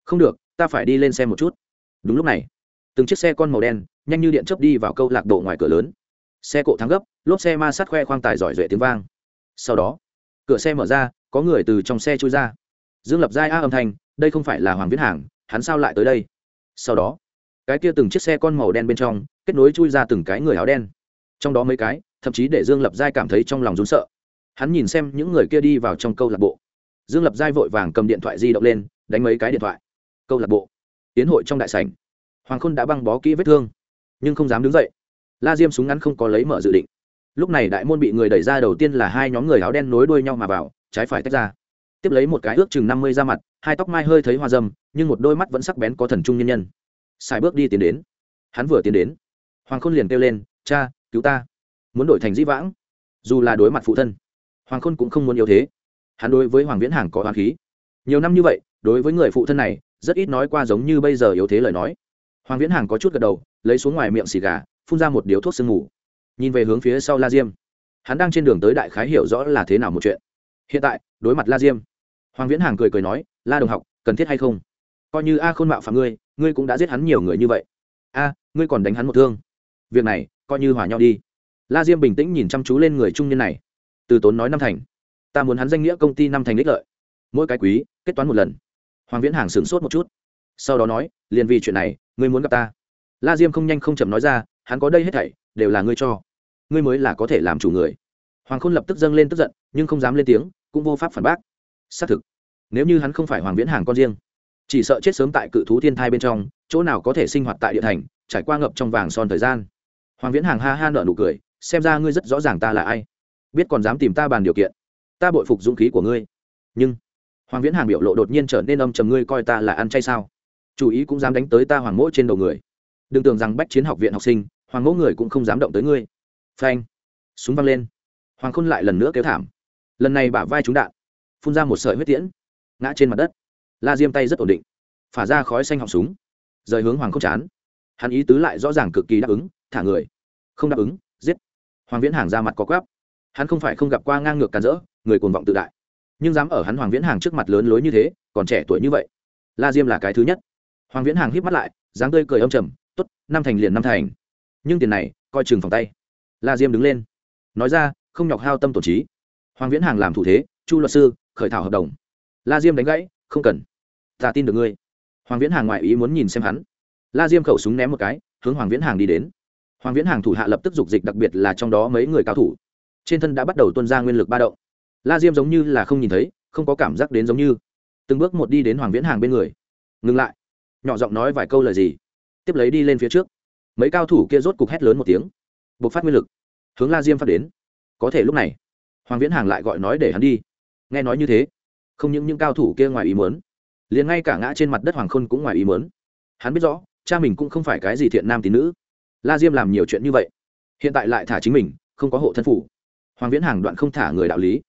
Không được ta phải đi lên xe một chút. Đúng lúc này, từng chiếc xe con màu đen nhanh như điện chớp đi vào câu lạc bộ ngoài cửa lớn. Xe cộ thắng gấp, lốp xe ma sát khoe khoang tài giỏi duệ tiếng vang. Sau đó, cửa xe mở ra, có người từ trong xe trôi ra. Dương lập giai a âm thanh, đây không phải là hoàng viễn hàng, hắn sao lại tới đây? Sau đó, cái kia từng chiếc xe con màu đen bên trong, kết nối chui ra từng cái người áo đen. Trong đó mấy cái, thậm chí để dương lập giai cảm thấy trong lòng rún sợ. Hắn nhìn xem những người kia đi vào trong câu lạc bộ. Dương lập giai vội vàng cầm điện thoại di động lên, đánh mấy cái điện thoại câu lạc bộ, tiến hội trong đại sảnh. Hoàng khôn đã băng bó kỹ vết thương, nhưng không dám đứng dậy. La diêm súng ngắn không có lấy mở dự định. Lúc này đại môn bị người đẩy ra, đầu tiên là hai nhóm người áo đen nối đuôi nhau mà vào, trái phải tách ra. Tiếp lấy một cái ước chừng năm mươi ra mặt, hai tóc mai hơi thấy hoa dâm, nhưng một đôi mắt vẫn sắc bén có thần trung nhân nhân. Sài bước đi tiến đến. Hắn vừa tiến đến, hoàng khôn liền kêu lên, cha, cứu ta. Muốn đổi thành dĩ vãng. Dù là đối mặt phụ thân, hoàng khôn cũng không muốn yếu thế. Hắn đối với hoàng viễn hàng có hoàng khí. Nhiều năm như vậy, đối với người phụ thân này rất ít nói qua giống như bây giờ yếu thế lời nói. Hoàng viễn hàng có chút gật đầu, lấy xuống ngoài miệng xì gà, phun ra một điếu thuốc sương ngủ nhìn về hướng phía sau la diêm. Hắn đang trên đường tới đại khái hiểu rõ là thế nào một chuyện. Hiện tại, đối mặt la diêm, hoàng viễn hàng cười cười nói, la đồng học, cần thiết hay không? Coi như a khôn mạo phạm ngươi ngươi cũng đã giết hắn nhiều người như vậy. A, ngươi còn đánh hắn một thương. Việc này, coi như hòa nhau đi. La diêm bình tĩnh nhìn chăm chú lên người trung niên này. Từ tốn nói năm thành. Ta muốn hắn danh nghĩa công ty năm thành đích lợi. Mỗi cái quý, kết toán một lần hoàng viễn hàng sửng sốt một chút. Sau đó nói liền vì chuyện này, ngươi muốn gặp ta? La diêm không nhanh không chậm nói ra, hắn có đây hết thảy, đều là ngươi cho. Ngươi mới là có thể làm chủ người. Hoàng khôn lập tức dâng lên tức giận, nhưng không dám lên tiếng, cũng vô pháp phản bác. Xác thực, nếu như hắn không phải hoàng viễn hàng con riêng, chỉ sợ chết sớm tại cự thú thiên thai bên trong, chỗ nào có thể sinh hoạt tại địa thành, trải qua ngập trong vàng son thời gian. Hoàng viễn hàng ha ha nợ nụ cười, xem ra ngươi rất rõ ràng ta là ai, biết còn dám tìm ta bàn điều kiện. Ta bội phục dũng khí của ngươi. Nhưng hoàng viễn hàng biểu lộ đột nhiên trở nên âm trầm, ngươi coi ta là ăn chay sao? Chủ ý cũng dám đánh tới ta hoàng mỗ trên đầu người. Đừng tưởng rằng bách chiến học viện học sinh, hoàng mỗ người cũng không dám động tới ngươi. Phanh. Súng văng lên. Hoàng khôn lại lần nữa kéo thảm. Lần này bả vai trúng đạn, phun ra một sợi huyết tiễn, ngã trên mặt đất. La diêm tay rất ổn định, phả ra khói xanh họng súng. Rời hướng hoàng khôn chán. Hắn ý tứ lại rõ ràng cực kỳ đáp ứng, thả người. Không đáp ứng, giết. Hoàng viễn hàng ra mặt có quáp. Hắn không phải không gặp qua ngang ngược càn rỡ, người cuồng vọng tự đại nhưng dám ở hắn hoàng viễn hàng trước mặt lớn lối như thế, còn trẻ tuổi như vậy. La diêm là cái thứ nhất. Hoàng viễn hàng híp mắt lại, dáng tươi cười âm trầm t ố t năm thành liền năm thành. Nhưng tiền này, coi chừng phòng tay. La diêm đứng lên. Nói ra, không nhọc hao tâm tổn trí. Hoàng viễn hàng làm thủ thế, chu luật sư, khởi thảo hợp đồng. La diêm đánh gãy, không cần. Ta tin được ngươi. Hoàng viễn hàng ngoại ý muốn nhìn xem hắn. La diêm khẩu súng ném một cái, hướng hoàng viễn hàng đi đến. Hoàng viễn hàng thủ hạ lập tức dục dịch, đặc biệt là trong đó mấy người cao thủ. Trên thân đã bắt đầu tuân ra nguyên lực ba động la diêm giống như là không nhìn thấy, không có cảm giác đến giống như. Từng bước một đi đến hoàng viễn hàng bên người. Ngừng lại. Nhỏ giọng nói vài câu lời gì. Tiếp lấy đi lên phía trước. Mấy cao thủ kia rốt cục hét lớn một tiếng. Buộc phát nguyên lực. Hướng la diêm phát đến. Có thể lúc này, hoàng viễn hàng lại gọi nói để hắn đi. Nghe nói như thế, không những những cao thủ kia ngoài ý mớn liền ngay cả ngã trên mặt đất hoàng khôn cũng ngoài ý mớn hắn biết rõ, cha mình cũng không phải cái gì thiện nam tín nữ. La diêm làm nhiều chuyện như vậy, hiện tại lại thả chính mình, không có hộ thân phủ hoàng viễn hàng đoạn không thả người đạo lý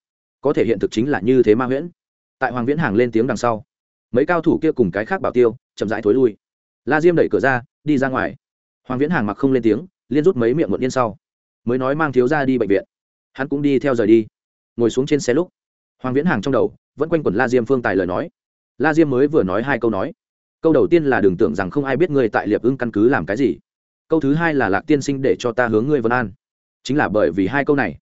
có thể hiện thực chính là như thế ma huyễn. Tại hoàng viễn hàng lên tiếng đằng sau, mấy cao thủ kia cùng cái khác bảo tiêu chậm rãi thối lui. La diêm đẩy cửa ra, đi ra ngoài. Hoàng viễn hàng mặc không lên tiếng, liên rút mấy miệng một yên sau, mới nói mang thiếu ra đi bệnh viện. Hắn cũng đi theo rời đi. Ngồi xuống trên xe lúc, hoàng viễn hàng trong đầu vẫn quanh quẩn la diêm phương tài lời nói. La diêm mới vừa nói hai câu nói, câu đầu tiên là đừng tưởng rằng không ai biết ngươi tại liệp ưng căn cứ làm cái gì. Câu thứ hai là lạc tiên sinh để cho ta hướng ngươi vân an. Chính là bởi vì hai câu này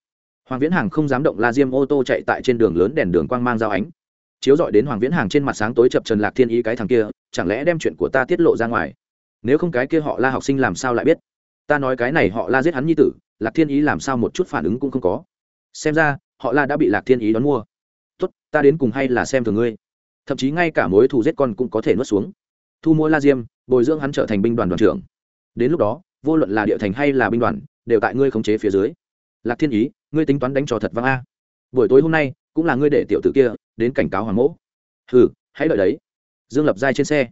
hoàng viễn hàng không dám động la diêm ô tô chạy tại trên đường lớn đèn đường quang mang giao ánh. Chiếu dọi đến hoàng viễn hàng trên mặt sáng tối chập trần lạc thiên ý cái thằng kia, chẳng lẽ đem chuyện của ta tiết lộ ra ngoài? Nếu không cái kia họ la học sinh làm sao lại biết? Ta nói cái này họ la giết hắn như tử, lạc thiên ý làm sao một chút phản ứng cũng không có. Xem ra, họ la đã bị lạc thiên ý đón mua. Tốt, ta đến cùng hay là xem thường ngươi? Thậm chí ngay cả mối thù giết con cũng có thể nuốt xuống. Thu mua la diêm, bồi dưỡng hắn trở thành binh đoàn đoàn trưởng. Đến lúc đó, vô luận là địa thành hay là binh đoàn, đều tại ngươi khống chế phía dưới lạc thiên ý, ngươi tính toán đánh trò thật vang a. Buổi tối hôm nay, cũng là ngươi để tiểu tử kia đến cảnh cáo hoàng mỗ. Hừ, hãy đợi đấy. Dương lập giai trên xe.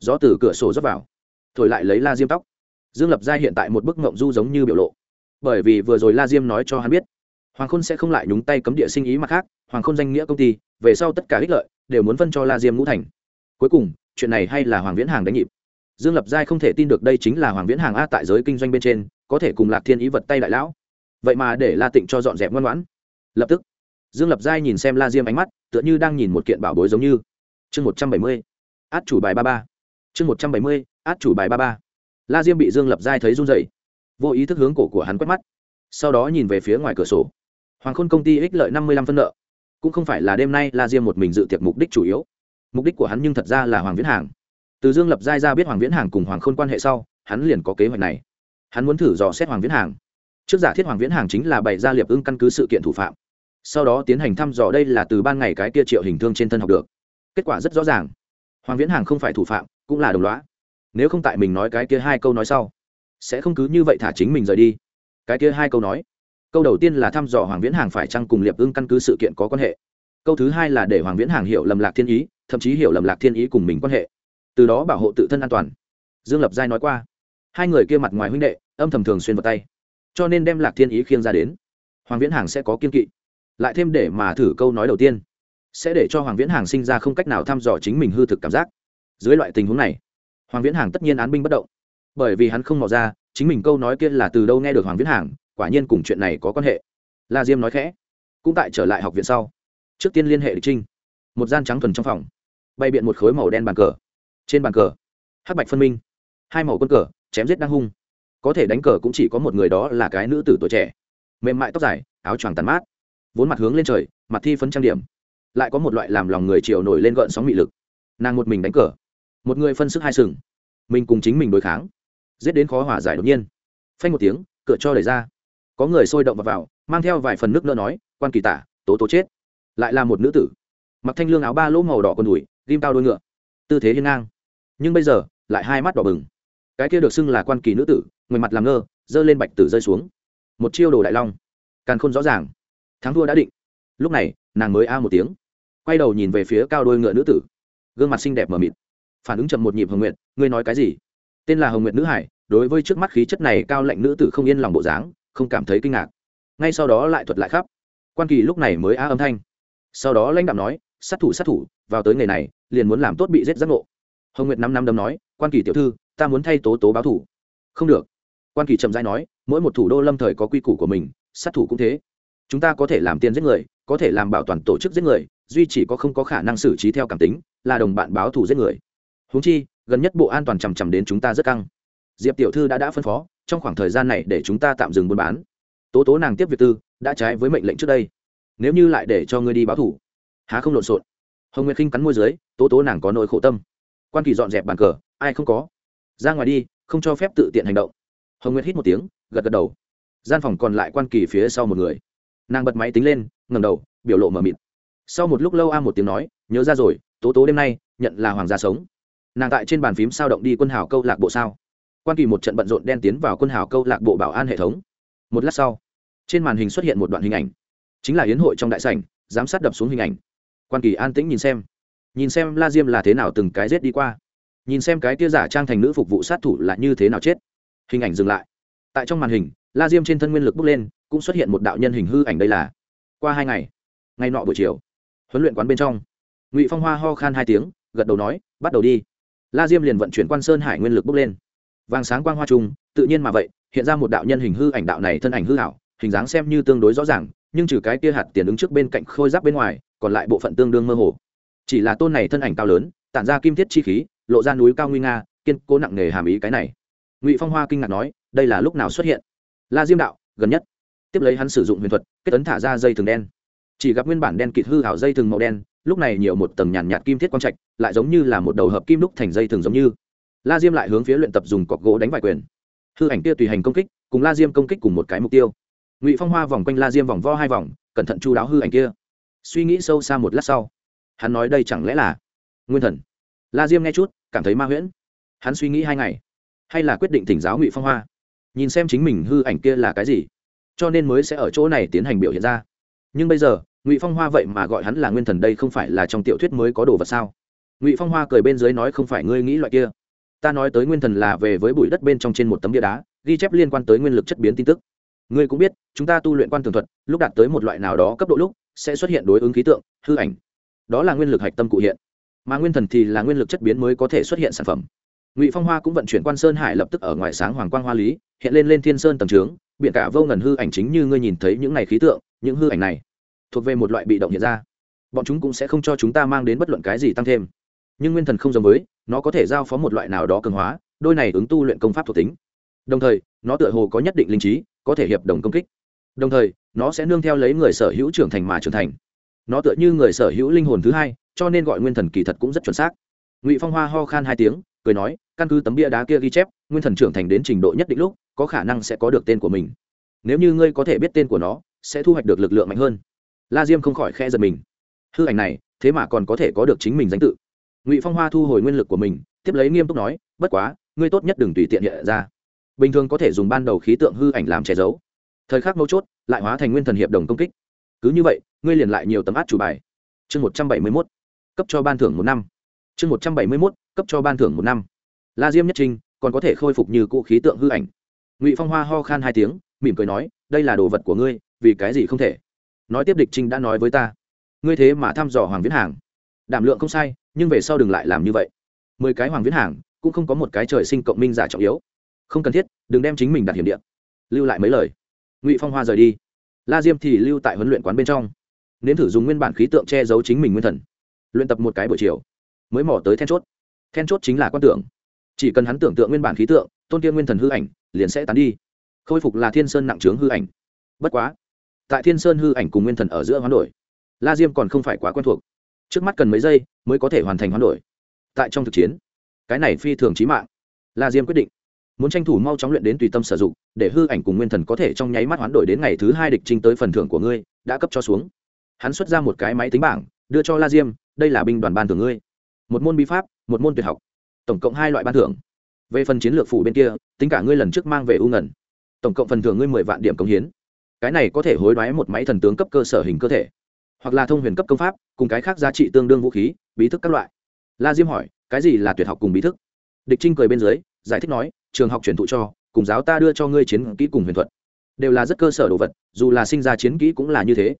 Gió từ cửa sổ rớt vào. Thổi lại lấy la diêm tóc. Dương lập giai hiện tại một bức ngộng du giống như biểu lộ. Bởi vì vừa rồi la diêm nói cho hắn biết, hoàng khôn sẽ không lại nhúng tay cấm địa sinh ý mặt khác, hoàng khôn danh nghĩa công ty, về sau tất cả ích lợi đều muốn phân cho la diêm ngũ thành. Cuối cùng, chuyện này hay là hoàng viễn hàng đánh nhịp. Dương lập giai không thể tin được đây chính là hoàng viễn hàng a tại giới kinh doanh bên trên, có thể cùng lạc thiên ý vật tay đại lão vậy mà để la tịnh cho dọn dẹp ngoan ngoãn. Lập tức, dương lập giai nhìn xem la diêm ánh mắt, tựa như đang nhìn một kiện bảo bối giống như. Chương một trăm bảy mươi, át chủ bài ba ba. Chương một trăm bảy mươi, át chủ bài ba ba. La diêm bị dương lập giai thấy run dậy vô ý thức hướng cổ của hắn quét mắt. Sau đó nhìn về phía ngoài cửa sổ. Hoàng khôn công ty ích lợi năm mươi lăm phân nợ. Cũng không phải là đêm nay la diêm một mình dự tiệc mục đích chủ yếu. Mục đích của hắn nhưng thật ra là hoàng viễn hàng. Từ dương lập giai ra biết hoàng viễn hàng cùng hoàng khôn quan hệ sau, hắn liền có kế hoạch này. Hắn muốn thử dò xét hoàng viễn hàng trước giả thiết hoàng viễn hàng chính là bày ra liệp ưng căn cứ sự kiện thủ phạm. Sau đó tiến hành thăm dò đây là từ ban ngày cái kia triệu hình thương trên thân học được. Kết quả rất rõ ràng. Hoàng viễn hàng không phải thủ phạm, cũng là đồng loá nếu không tại mình nói cái kia hai câu nói sau, sẽ không cứ như vậy thả chính mình rời đi. Cái kia hai câu nói. Câu đầu tiên là thăm dò hoàng viễn hàng phải chăng cùng liệp ưng căn cứ sự kiện có quan hệ. Câu thứ hai là để hoàng viễn hàng hiểu lầm lạc thiên ý, thậm chí hiểu lầm lạc thiên ý cùng mình quan hệ. Từ đó bảo hộ tự thân an toàn. Dương lập giai nói qua. Hai người kia mặt ngoài huynh đệ, âm thầm thường xuyên vào tay cho nên đem lạc thiên ý khiêng ra đến. Hoàng viễn hàng sẽ có kiên kỵ. Lại thêm để mà thử câu nói đầu tiên, sẽ để cho hoàng viễn hàng sinh ra không cách nào thăm dò chính mình hư thực cảm giác. Dưới loại tình huống này, hoàng viễn hàng tất nhiên án binh bất động. Bởi vì hắn không mò ra, chính mình câu nói kia là từ đâu nghe được hoàng viễn hàng, quả nhiên cùng chuyện này có quan hệ. La diêm nói khẽ, cũng tại trở lại học viện sau, trước tiên liên hệ địch trinh. Một gian trắng thuần trong phòng, bày biện một khối màu đen bàn cờ. Trên bàn cờ, hắc bạch phân minh, hai màu quân cờ, chém giết đang hung có thể đánh cờ cũng chỉ có một người đó là cái nữ tử tuổi trẻ. Mềm mại tóc dài áo choàng tàn mát vốn mặt hướng lên trời mặt thi phấn trang điểm. Lại có một loại làm lòng người chiều nổi lên gợn sóng mị lực. Nàng một mình đánh cờ một người phân sức hai sừng. Mình cùng chính mình đối kháng giết đến khó hòa giải đột nhiên. Phanh một tiếng cửa cho đẩy ra. Có người sôi động vào, vào mang theo vài phần nước nữa nói quan kỳ tả tố tố chết. Lại là một nữ tử. Mặc thanh lương áo ba lỗ màu đỏ con đùi ghim cao đôi ngựa. Tư thế hiên ngang. Nhưng bây giờ lại hai mắt đỏ bừng. Cái kia được xưng là quan kỳ nữ tử người mặt làm ngơ, giơ lên bạch tử rơi xuống. Một chiêu đồ đại long. Càng không rõ ràng. Thắng thua đã định. Lúc này, nàng mới a một tiếng. Quay đầu nhìn về phía cao đôi ngựa nữ tử. Gương mặt xinh đẹp mờ mịt. Phản ứng chậm một nhịp hồng nguyệt, ngươi nói cái gì? Tên là hồng nguyệt nữ hải, đối với trước mắt khí chất này cao lệnh nữ tử không yên lòng bộ dáng, không cảm thấy kinh ngạc. Ngay sau đó lại thuật lại khắp. Quan kỳ lúc này mới a âm thanh. Sau đó lãnh đạo nói, sát thủ sát thủ, vào tới ngày này, liền muốn làm tốt bị giết giác ngộ. Hồng nguyệt năm năm đấm nói, quan kỳ tiểu thư, ta muốn thay tố tố báo thủ. Không được quan kỳ chậm giai nói, mỗi một thủ đô lâm thời có quy củ của mình, sát thủ cũng thế. Chúng ta có thể làm tiền giết người, có thể làm bảo toàn tổ chức giết người, duy chỉ có không có khả năng xử trí theo cảm tính, là đồng bạn báo thù giết người. Húng chi, gần nhất bộ an toàn chằm chằm đến chúng ta rất căng. Diệp tiểu thư đã đã phân phó, trong khoảng thời gian này để chúng ta tạm dừng buôn bán. Tố tố nàng tiếp việc tư, đã trái với mệnh lệnh trước đây. Nếu như lại để cho ngươi đi báo thủ há không lộn xộn? Hồng nguyệt khinh cắn môi dưới, tố tố nàng có nỗi khổ tâm. Quan kỳ dọn dẹp bàn cờ, ai không có? Ra ngoài đi, không cho phép tự tiện hành động hồng nguyệt hít một tiếng, gật gật đầu. Gian phòng còn lại quan kỳ phía sau một người. Nàng bật máy tính lên ngầm đầu, biểu lộ mờ mịt. Sau một lúc lâu a một tiếng nói, nhớ ra rồi, tố tố đêm nay, nhận là hoàng gia sống. Nàng tại trên bàn phím sao động đi quân hào câu lạc bộ sao? Quan kỳ một trận bận rộn đen tiến vào quân hào câu lạc bộ bảo an hệ thống. Một lát sau, trên màn hình xuất hiện một đoạn hình ảnh. Chính là hiến hội trong đại sảnh, giám sát đập xuống hình ảnh. Quan kỳ an tĩnh nhìn xem. Nhìn xem la diêm là thế nào từng cái rết đi qua. Nhìn xem cái tia giả trang thành nữ phục vụ sát thủ là như thế nào chết hình ảnh dừng lại. Tại trong màn hình, la diêm trên thân nguyên lực bước lên, cũng xuất hiện một đạo nhân hình hư ảnh đây là. Qua hai ngày ngày nọ buổi chiều, huấn luyện quán bên trong, ngụy phong hoa ho khan hai tiếng, gật đầu nói, bắt đầu đi. La diêm liền vận chuyển quan sơn hải nguyên lực bước lên. Vàng sáng quang hoa trung tự nhiên mà vậy, hiện ra một đạo nhân hình hư ảnh đạo này thân ảnh hư hảo hình dáng xem như tương đối rõ ràng, nhưng trừ cái kia hạt tiền ứng trước bên cạnh khôi giáp bên ngoài, còn lại bộ phận tương đương mơ hồ. Chỉ là tôn này thân ảnh cao lớn, tản ra kim thiết chi khí, lộ ra núi cao nguy nga, kiên cố nặng nề hàm ý cái này ngụy phong hoa kinh ngạc nói đây là lúc nào xuất hiện la diêm đạo gần nhất tiếp lấy hắn sử dụng huyền thuật kết tấn thả ra dây thừng đen chỉ gặp nguyên bản đen kịt hư hảo dây thừng màu đen lúc này nhiều một tầng nhàn nhạt kim thiết quang trạch lại giống như là một đầu hợp kim đúc thành dây thừng giống như la diêm lại hướng phía luyện tập dùng cọc gỗ đánh vài quyền hư ảnh kia tùy hành công kích cùng la diêm công kích cùng một cái mục tiêu ngụy phong hoa vòng quanh la diêm vòng vo hai vòng cẩn thận chu đáo hư ảnh kia suy nghĩ sâu xa một lát sau hắn nói đây chẳng lẽ là nguyên thần la diêm nghe chút cảm thấy ma huyễn hắn suy nghĩ hai ngày hay là quyết định thỉnh giáo ngụy phong hoa nhìn xem chính mình hư ảnh kia là cái gì cho nên mới sẽ ở chỗ này tiến hành biểu hiện ra nhưng bây giờ ngụy phong hoa vậy mà gọi hắn là nguyên thần đây không phải là trong tiểu thuyết mới có đồ vật sao ngụy phong hoa cười bên dưới nói không phải ngươi nghĩ loại kia ta nói tới nguyên thần là về với bụi đất bên trong trên một tấm bia đá ghi chép liên quan tới nguyên lực chất biến tin tức ngươi cũng biết chúng ta tu luyện quan tường thuật lúc đạt tới một loại nào đó cấp độ lúc sẽ xuất hiện đối ứng khí tượng hư ảnh đó là nguyên lực hạch tâm cụ hiện mà nguyên thần thì là nguyên lực chất biến mới có thể xuất hiện sản phẩm ngụy phong hoa cũng vận chuyển quan sơn hải lập tức ở ngoài sáng hoàng quang hoa lý hiện lên lên thiên sơn tầm trướng biện cả vô ngần hư ảnh chính như ngươi nhìn thấy những này khí tượng những hư ảnh này thuộc về một loại bị động hiện ra bọn chúng cũng sẽ không cho chúng ta mang đến bất luận cái gì tăng thêm nhưng nguyên thần không giống với nó có thể giao phó một loại nào đó cường hóa đôi này ứng tu luyện công pháp thuộc tính đồng thời nó tựa hồ có nhất định linh trí có thể hiệp đồng công kích đồng thời nó sẽ nương theo lấy người sở hữu trưởng thành mà trưởng thành nó tựa như người sở hữu linh hồn thứ hai cho nên gọi nguyên thần kỳ thật cũng rất chuẩn xác ngụy phong hoa ho khan hai tiếng cười nói, căn cứ tấm bia đá kia ghi chép, nguyên thần trưởng thành đến trình độ nhất định lúc, có khả năng sẽ có được tên của mình. Nếu như ngươi có thể biết tên của nó, sẽ thu hoạch được lực lượng mạnh hơn. La diêm không khỏi khe giật mình. Hư ảnh này, thế mà còn có thể có được chính mình danh tự. Ngụy phong hoa thu hồi nguyên lực của mình, tiếp lấy nghiêm túc nói, bất quá, ngươi tốt nhất đừng tùy tiện hiện ra. Bình thường có thể dùng ban đầu khí tượng hư ảnh làm che giấu. Thời khắc mấu chốt, lại hóa thành nguyên thần hiệp đồng công kích. Cứ như vậy, ngươi liền lại nhiều tấm át chủ bài. Chương một trăm bảy mươi mốt. Cấp cho ban thưởng một năm chương một trăm bảy mươi mốt, cấp cho ban thưởng một năm. La diêm nhất trinh, còn có thể khôi phục như cũ khí tượng hư ảnh. Ngụy phong hoa ho khan hai tiếng, mỉm cười nói, đây là đồ vật của ngươi, vì cái gì không thể? Nói tiếp địch trinh đã nói với ta, ngươi thế mà thăm dò hoàng viễn hàng. Đảm lượng không sai, nhưng về sau đừng lại làm như vậy. Mười cái hoàng viễn hàng, cũng không có một cái trời sinh cộng minh giả trọng yếu. Không cần thiết, đừng đem chính mình đặt hiểm điện lưu lại mấy lời. Ngụy phong hoa rời đi. La diêm thì lưu tại huấn luyện quán bên trong. Nếm thử dùng nguyên bản khí tượng che giấu chính mình nguyên thần. Luyện tập một cái buổi chiều mới mỏ tới then chốt. Then chốt chính là quan tưởng. Chỉ cần hắn tưởng tượng nguyên bản khí tượng, tôn tiên nguyên thần hư ảnh, liền sẽ tán đi. Khôi phục là thiên sơn nặng trướng hư ảnh. Bất quá, tại thiên sơn hư ảnh cùng nguyên thần ở giữa hoán đổi, la diêm còn không phải quá quen thuộc. Trước mắt cần mấy giây mới có thể hoàn thành hoán đổi. Tại trong thực chiến, cái này phi thường trí mạng. La diêm quyết định, muốn tranh thủ mau chóng luyện đến tùy tâm sử dụng, để hư ảnh cùng nguyên thần có thể trong nháy mắt hoán đổi đến ngày thứ hai địch trinh tới phần thưởng của ngươi, đã cấp cho xuống. Hắn xuất ra một cái máy tính bảng, đưa cho la diêm, đây là binh đoàn ban thưởng ngươi một môn bí pháp, một môn tuyệt học. Tổng cộng hai loại ban thưởng. Về phần chiến lược phủ bên kia, tính cả ngươi lần trước mang về u ngẩn tổng cộng phần thưởng ngươi mười vạn điểm công hiến. Cái này có thể hối đoái một máy thần tướng cấp cơ sở hình cơ thể, hoặc là thông huyền cấp công pháp, cùng cái khác giá trị tương đương vũ khí, bí thức các loại. La diêm hỏi, cái gì là tuyệt học cùng bí thức? Địch trinh cười bên dưới, giải thích nói, trường học truyền thụ cho, cùng giáo ta đưa cho ngươi chiến kỹ cùng huyền thuật. Đều là rất cơ sở đồ vật, dù là sinh ra chiến kỹ cũng là như thế.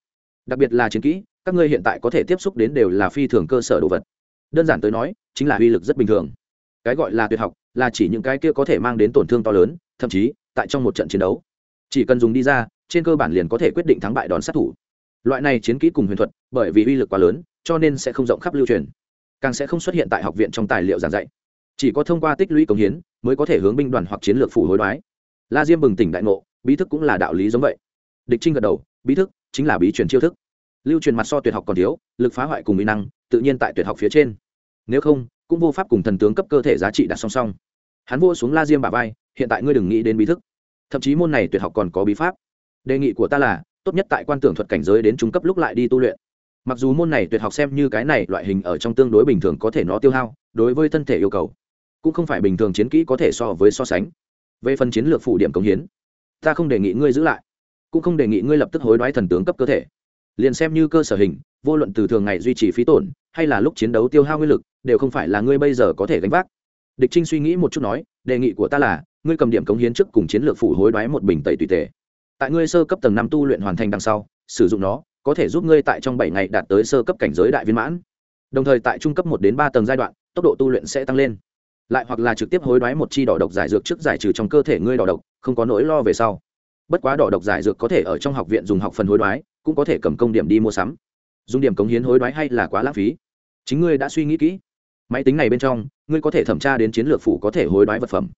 Đặc biệt là chiến kỹ, các ngươi hiện tại có thể tiếp xúc đến đều là phi thường cơ sở đồ vật đơn giản tới nói, chính là uy lực rất bình thường. Cái gọi là tuyệt học, là chỉ những cái kia có thể mang đến tổn thương to lớn, thậm chí, tại trong một trận chiến đấu. Chỉ cần dùng đi ra, trên cơ bản liền có thể quyết định thắng bại đòn sát thủ. Loại này chiến kỹ cùng huyền thuật, bởi vì uy lực quá lớn, cho nên sẽ không rộng khắp lưu truyền. Càng sẽ không xuất hiện tại học viện trong tài liệu giảng dạy. Chỉ có thông qua tích lũy công hiến, mới có thể hướng binh đoàn hoặc chiến lược phủ hối đoái. La diêm bừng tỉnh đại ngộ, bí thức cũng là đạo lý giống vậy. Địch trinh gật đầu, bí thức chính là bí truyền chiêu thức. Lưu truyền mặt so tuyệt học còn thiếu, lực phá hoại cùng mỹ năng, tự nhiên tại tuyệt học phía trên nếu không, cũng vô pháp cùng thần tướng cấp cơ thể giá trị đặt song song. Hắn vô xuống la diêm bà vai, hiện tại ngươi đừng nghĩ đến bí thức. Thậm chí môn này tuyệt học còn có bí pháp. Đề nghị của ta là, tốt nhất tại quan tưởng thuật cảnh giới đến trung cấp lúc lại đi tu luyện. Mặc dù môn này tuyệt học xem như cái này loại hình ở trong tương đối bình thường có thể nó tiêu hao, đối với thân thể yêu cầu, cũng không phải bình thường chiến kỹ có thể so với so sánh. Về phần chiến lược phụ điểm công hiến, ta không đề nghị ngươi giữ lại, cũng không đề nghị ngươi lập tức hối đoái thần tướng cấp cơ thể liền xem như cơ sở hình, vô luận từ thường ngày duy trì phí tổn, hay là lúc chiến đấu tiêu hao nguyên lực, đều không phải là ngươi bây giờ có thể gánh vác. Địch trinh suy nghĩ một chút nói, đề nghị của ta là, ngươi cầm điểm cống hiến trước cùng chiến lược phủ hối đoái một bình tẩy tùy tề. Tại ngươi sơ cấp tầng năm tu luyện hoàn thành đằng sau, sử dụng nó, có thể giúp ngươi tại trong bảy ngày đạt tới sơ cấp cảnh giới đại viên mãn. Đồng thời tại trung cấp một đến ba tầng giai đoạn, tốc độ tu luyện sẽ tăng lên. Lại hoặc là trực tiếp hối đoái một chi đỏ độc giải dược trước giải trừ trong cơ thể ngươi đỏ độc, không có nỗi lo về sau. Bất quá đỏ độc giải dược có thể ở trong học viện dùng học phần hối đoái cũng có thể cầm công điểm đi mua sắm. Dùng điểm cống hiến hối đoái hay là quá lãng phí? Chính ngươi đã suy nghĩ kỹ. Máy tính này bên trong, ngươi có thể thẩm tra đến chiến lược phủ có thể hối đoái vật phẩm.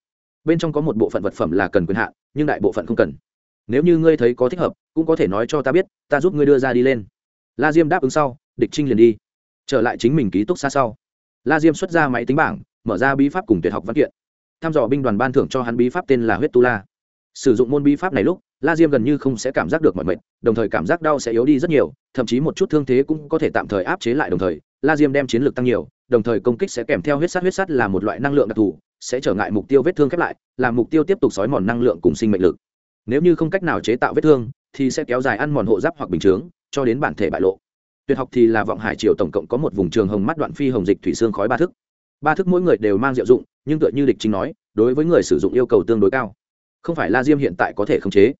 Bên trong có một bộ phận vật phẩm là cần quyền hạn, nhưng đại bộ phận không cần. Nếu như ngươi thấy có thích hợp, cũng có thể nói cho ta biết, ta giúp ngươi đưa ra đi lên. La diêm đáp ứng sau, địch trinh liền đi. Trở lại chính mình ký túc xa sau. La diêm xuất ra máy tính bảng, mở ra bí pháp cùng tuyệt học văn kiện. Tham dò binh đoàn ban thưởng cho hắn bí pháp tên là huyết tu la. Sử dụng môn bí pháp này lúc la diêm gần như không sẽ cảm giác được mọi mệt, đồng thời cảm giác đau sẽ yếu đi rất nhiều, thậm chí một chút thương thế cũng có thể tạm thời áp chế lại đồng thời, la diêm đem chiến lược tăng nhiều, đồng thời công kích sẽ kèm theo huyết sắt huyết sắt là một loại năng lượng đặc thù, sẽ trở ngại mục tiêu vết thương khép lại, làm mục tiêu tiếp tục xói mòn năng lượng cùng sinh mệnh lực. Nếu như không cách nào chế tạo vết thương, thì sẽ kéo dài ăn mòn hộ giáp hoặc bình chướng, cho đến bản thể bại lộ. Tuyệt học thì là vọng hải triều tổng cộng có một vùng trường hồng mắt đoạn phi hồng dịch thủy xương khói ba thức. Ba thức mỗi người đều mang diệu dụng, nhưng tựa như địch chính nói, đối với người sử dụng yêu cầu tương đối cao. Không phải la diêm hiện tại có thể khống chế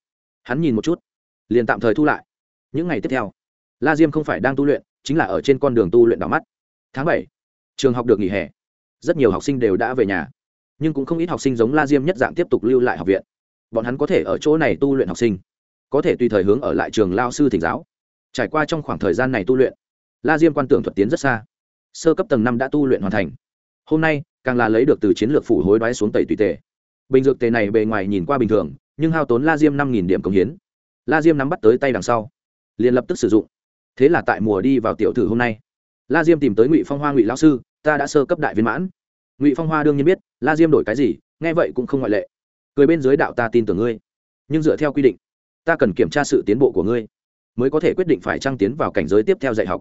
hắn nhìn một chút, liền tạm thời thu lại. Những ngày tiếp theo, la diêm không phải đang tu luyện, chính là ở trên con đường tu luyện đỏ mắt. Tháng bảy, trường học được nghỉ hè. Rất nhiều học sinh đều đã về nhà, nhưng cũng không ít học sinh giống la diêm nhất dạng tiếp tục lưu lại học viện. Bọn hắn có thể ở chỗ này tu luyện học sinh, có thể tùy thời hướng ở lại trường lao sư thỉnh giáo. Trải qua trong khoảng thời gian này tu luyện, la diêm quan tưởng thuật tiến rất xa. Sơ cấp tầng năm đã tu luyện hoàn thành. Hôm nay, càng là lấy được từ chiến lược phủ hối đoái xuống tẩy tùy tề. Bình dược tề này bề ngoài nhìn qua bình thường nhưng hao tốn la diêm năm nghìn điểm công hiến. La diêm nắm bắt tới tay đằng sau, liền lập tức sử dụng. Thế là tại mùa đi vào tiểu thử hôm nay, la diêm tìm tới ngụy phong hoa ngụy lão sư, ta đã sơ cấp đại viên mãn. Ngụy phong hoa đương nhiên biết, la diêm đổi cái gì, nghe vậy cũng không ngoại lệ. Cười bên dưới đạo ta tin tưởng ngươi, nhưng dựa theo quy định, ta cần kiểm tra sự tiến bộ của ngươi, mới có thể quyết định phải trăng tiến vào cảnh giới tiếp theo dạy học.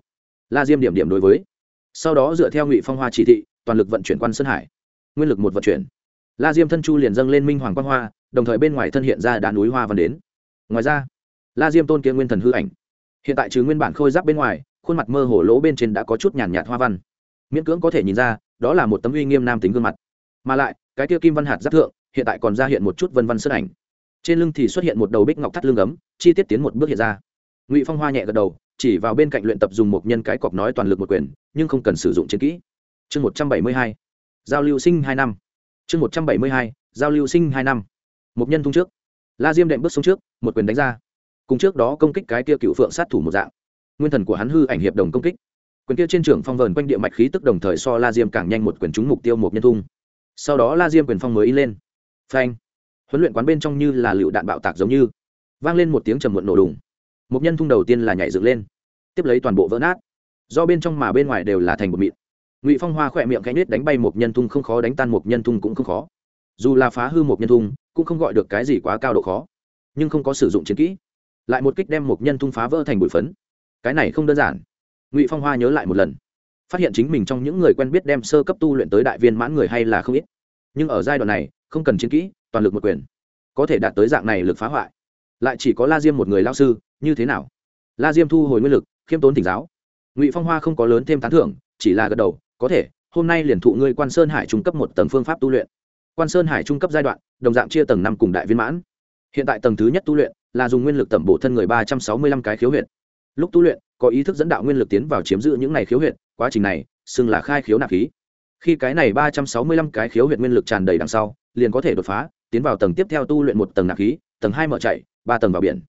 La diêm điểm điểm đối với. Sau đó dựa theo ngụy phong hoa chỉ thị, toàn lực vận chuyển quan sơn hải. Nguyên lực một vận chuyển. La diêm thân chu liền dâng lên minh hoàng quan hoa đồng thời bên ngoài thân hiện ra đá núi hoa văn đến. Ngoài ra, la diêm tôn kia nguyên thần hư ảnh. Hiện tại trừ nguyên bản khôi giáp bên ngoài, khuôn mặt mơ hồ lỗ bên trên đã có chút nhàn nhạt hoa văn. Miễn cưỡng có thể nhìn ra, đó là một tấm uy nghiêm nam tính gương mặt. Mà lại, cái kia kim văn hạt giáp thượng, hiện tại còn ra hiện một chút vân văn sơn ảnh. Trên lưng thì xuất hiện một đầu bích ngọc thắt lưng ấm, chi tiết tiến một bước hiện ra. Ngụy phong hoa nhẹ gật đầu, chỉ vào bên cạnh luyện tập dùng một nhân cái cọc nói toàn lực một quyền, nhưng không cần sử dụng chiến kỹ. Chương một trăm bảy mươi hai, giao lưu sinh hai năm. Chương một trăm bảy mươi hai, giao lưu sinh hai năm một nhân thung trước. La diêm đệm bước xuống trước, một quyền đánh ra. Cùng trước đó công kích cái kia cựu phượng sát thủ một dạng. Nguyên thần của hắn hư ảnh hiệp đồng công kích. Quyền kia trên trường phong vờn quanh địa mạch khí tức đồng thời so la diêm càng nhanh một quyền trúng mục tiêu một nhân thung. Sau đó la diêm quyền phong mới in lên. Phanh. Huấn luyện quán bên trong như là lựu đạn bạo tạc giống như. Vang lên một tiếng trầm muộn nổ đùng. Một nhân thung đầu tiên là nhảy dựng lên. Tiếp lấy toàn bộ vỡ nát. Do bên trong mà bên ngoài đều là thành một mịn. Ngụy phong hoa khỏe miệng cánh nết đánh bay một nhân thung không khó đánh tan một nhân thung cũng không khó. Dù là phá hư một nhân thung cũng không gọi được cái gì quá cao độ khó, nhưng không có sử dụng chiến kỹ, lại một kích đem một nhân thung phá vỡ thành bụi phấn. Cái này không đơn giản. Ngụy phong hoa nhớ lại một lần, phát hiện chính mình trong những người quen biết đem sơ cấp tu luyện tới đại viên mãn người hay là không ít. Nhưng ở giai đoạn này, không cần chiến kỹ, toàn lực một quyền, có thể đạt tới dạng này lực phá hoại. Lại chỉ có la diêm một người lao sư, như thế nào? La diêm thu hồi nguyên lực, khiêm tốn tỉnh giáo. Ngụy phong hoa không có lớn thêm tán thưởng, chỉ là gật đầu, có thể, hôm nay liền thụ ngươi quan sơn hải trung cấp một tầng phương pháp tu luyện quan sơn hải trung cấp giai đoạn, đồng dạng chia tầng năm cùng đại viên mãn. Hiện tại tầng thứ nhất tu luyện là dùng nguyên lực tẩm bổ thân người ba trăm sáu mươi lăm cái khiếu huyện lúc tu luyện, có ý thức dẫn đạo nguyên lực tiến vào chiếm giữ những này khiếu huyện quá trình này xưng là khai khiếu nạp khí. Khi cái này ba trăm sáu mươi lăm cái khiếu huyện nguyên lực tràn đầy đằng sau, liền có thể đột phá, tiến vào tầng tiếp theo tu luyện một tầng nạp khí, tầng hai mở chạy, ba tầng vào biển.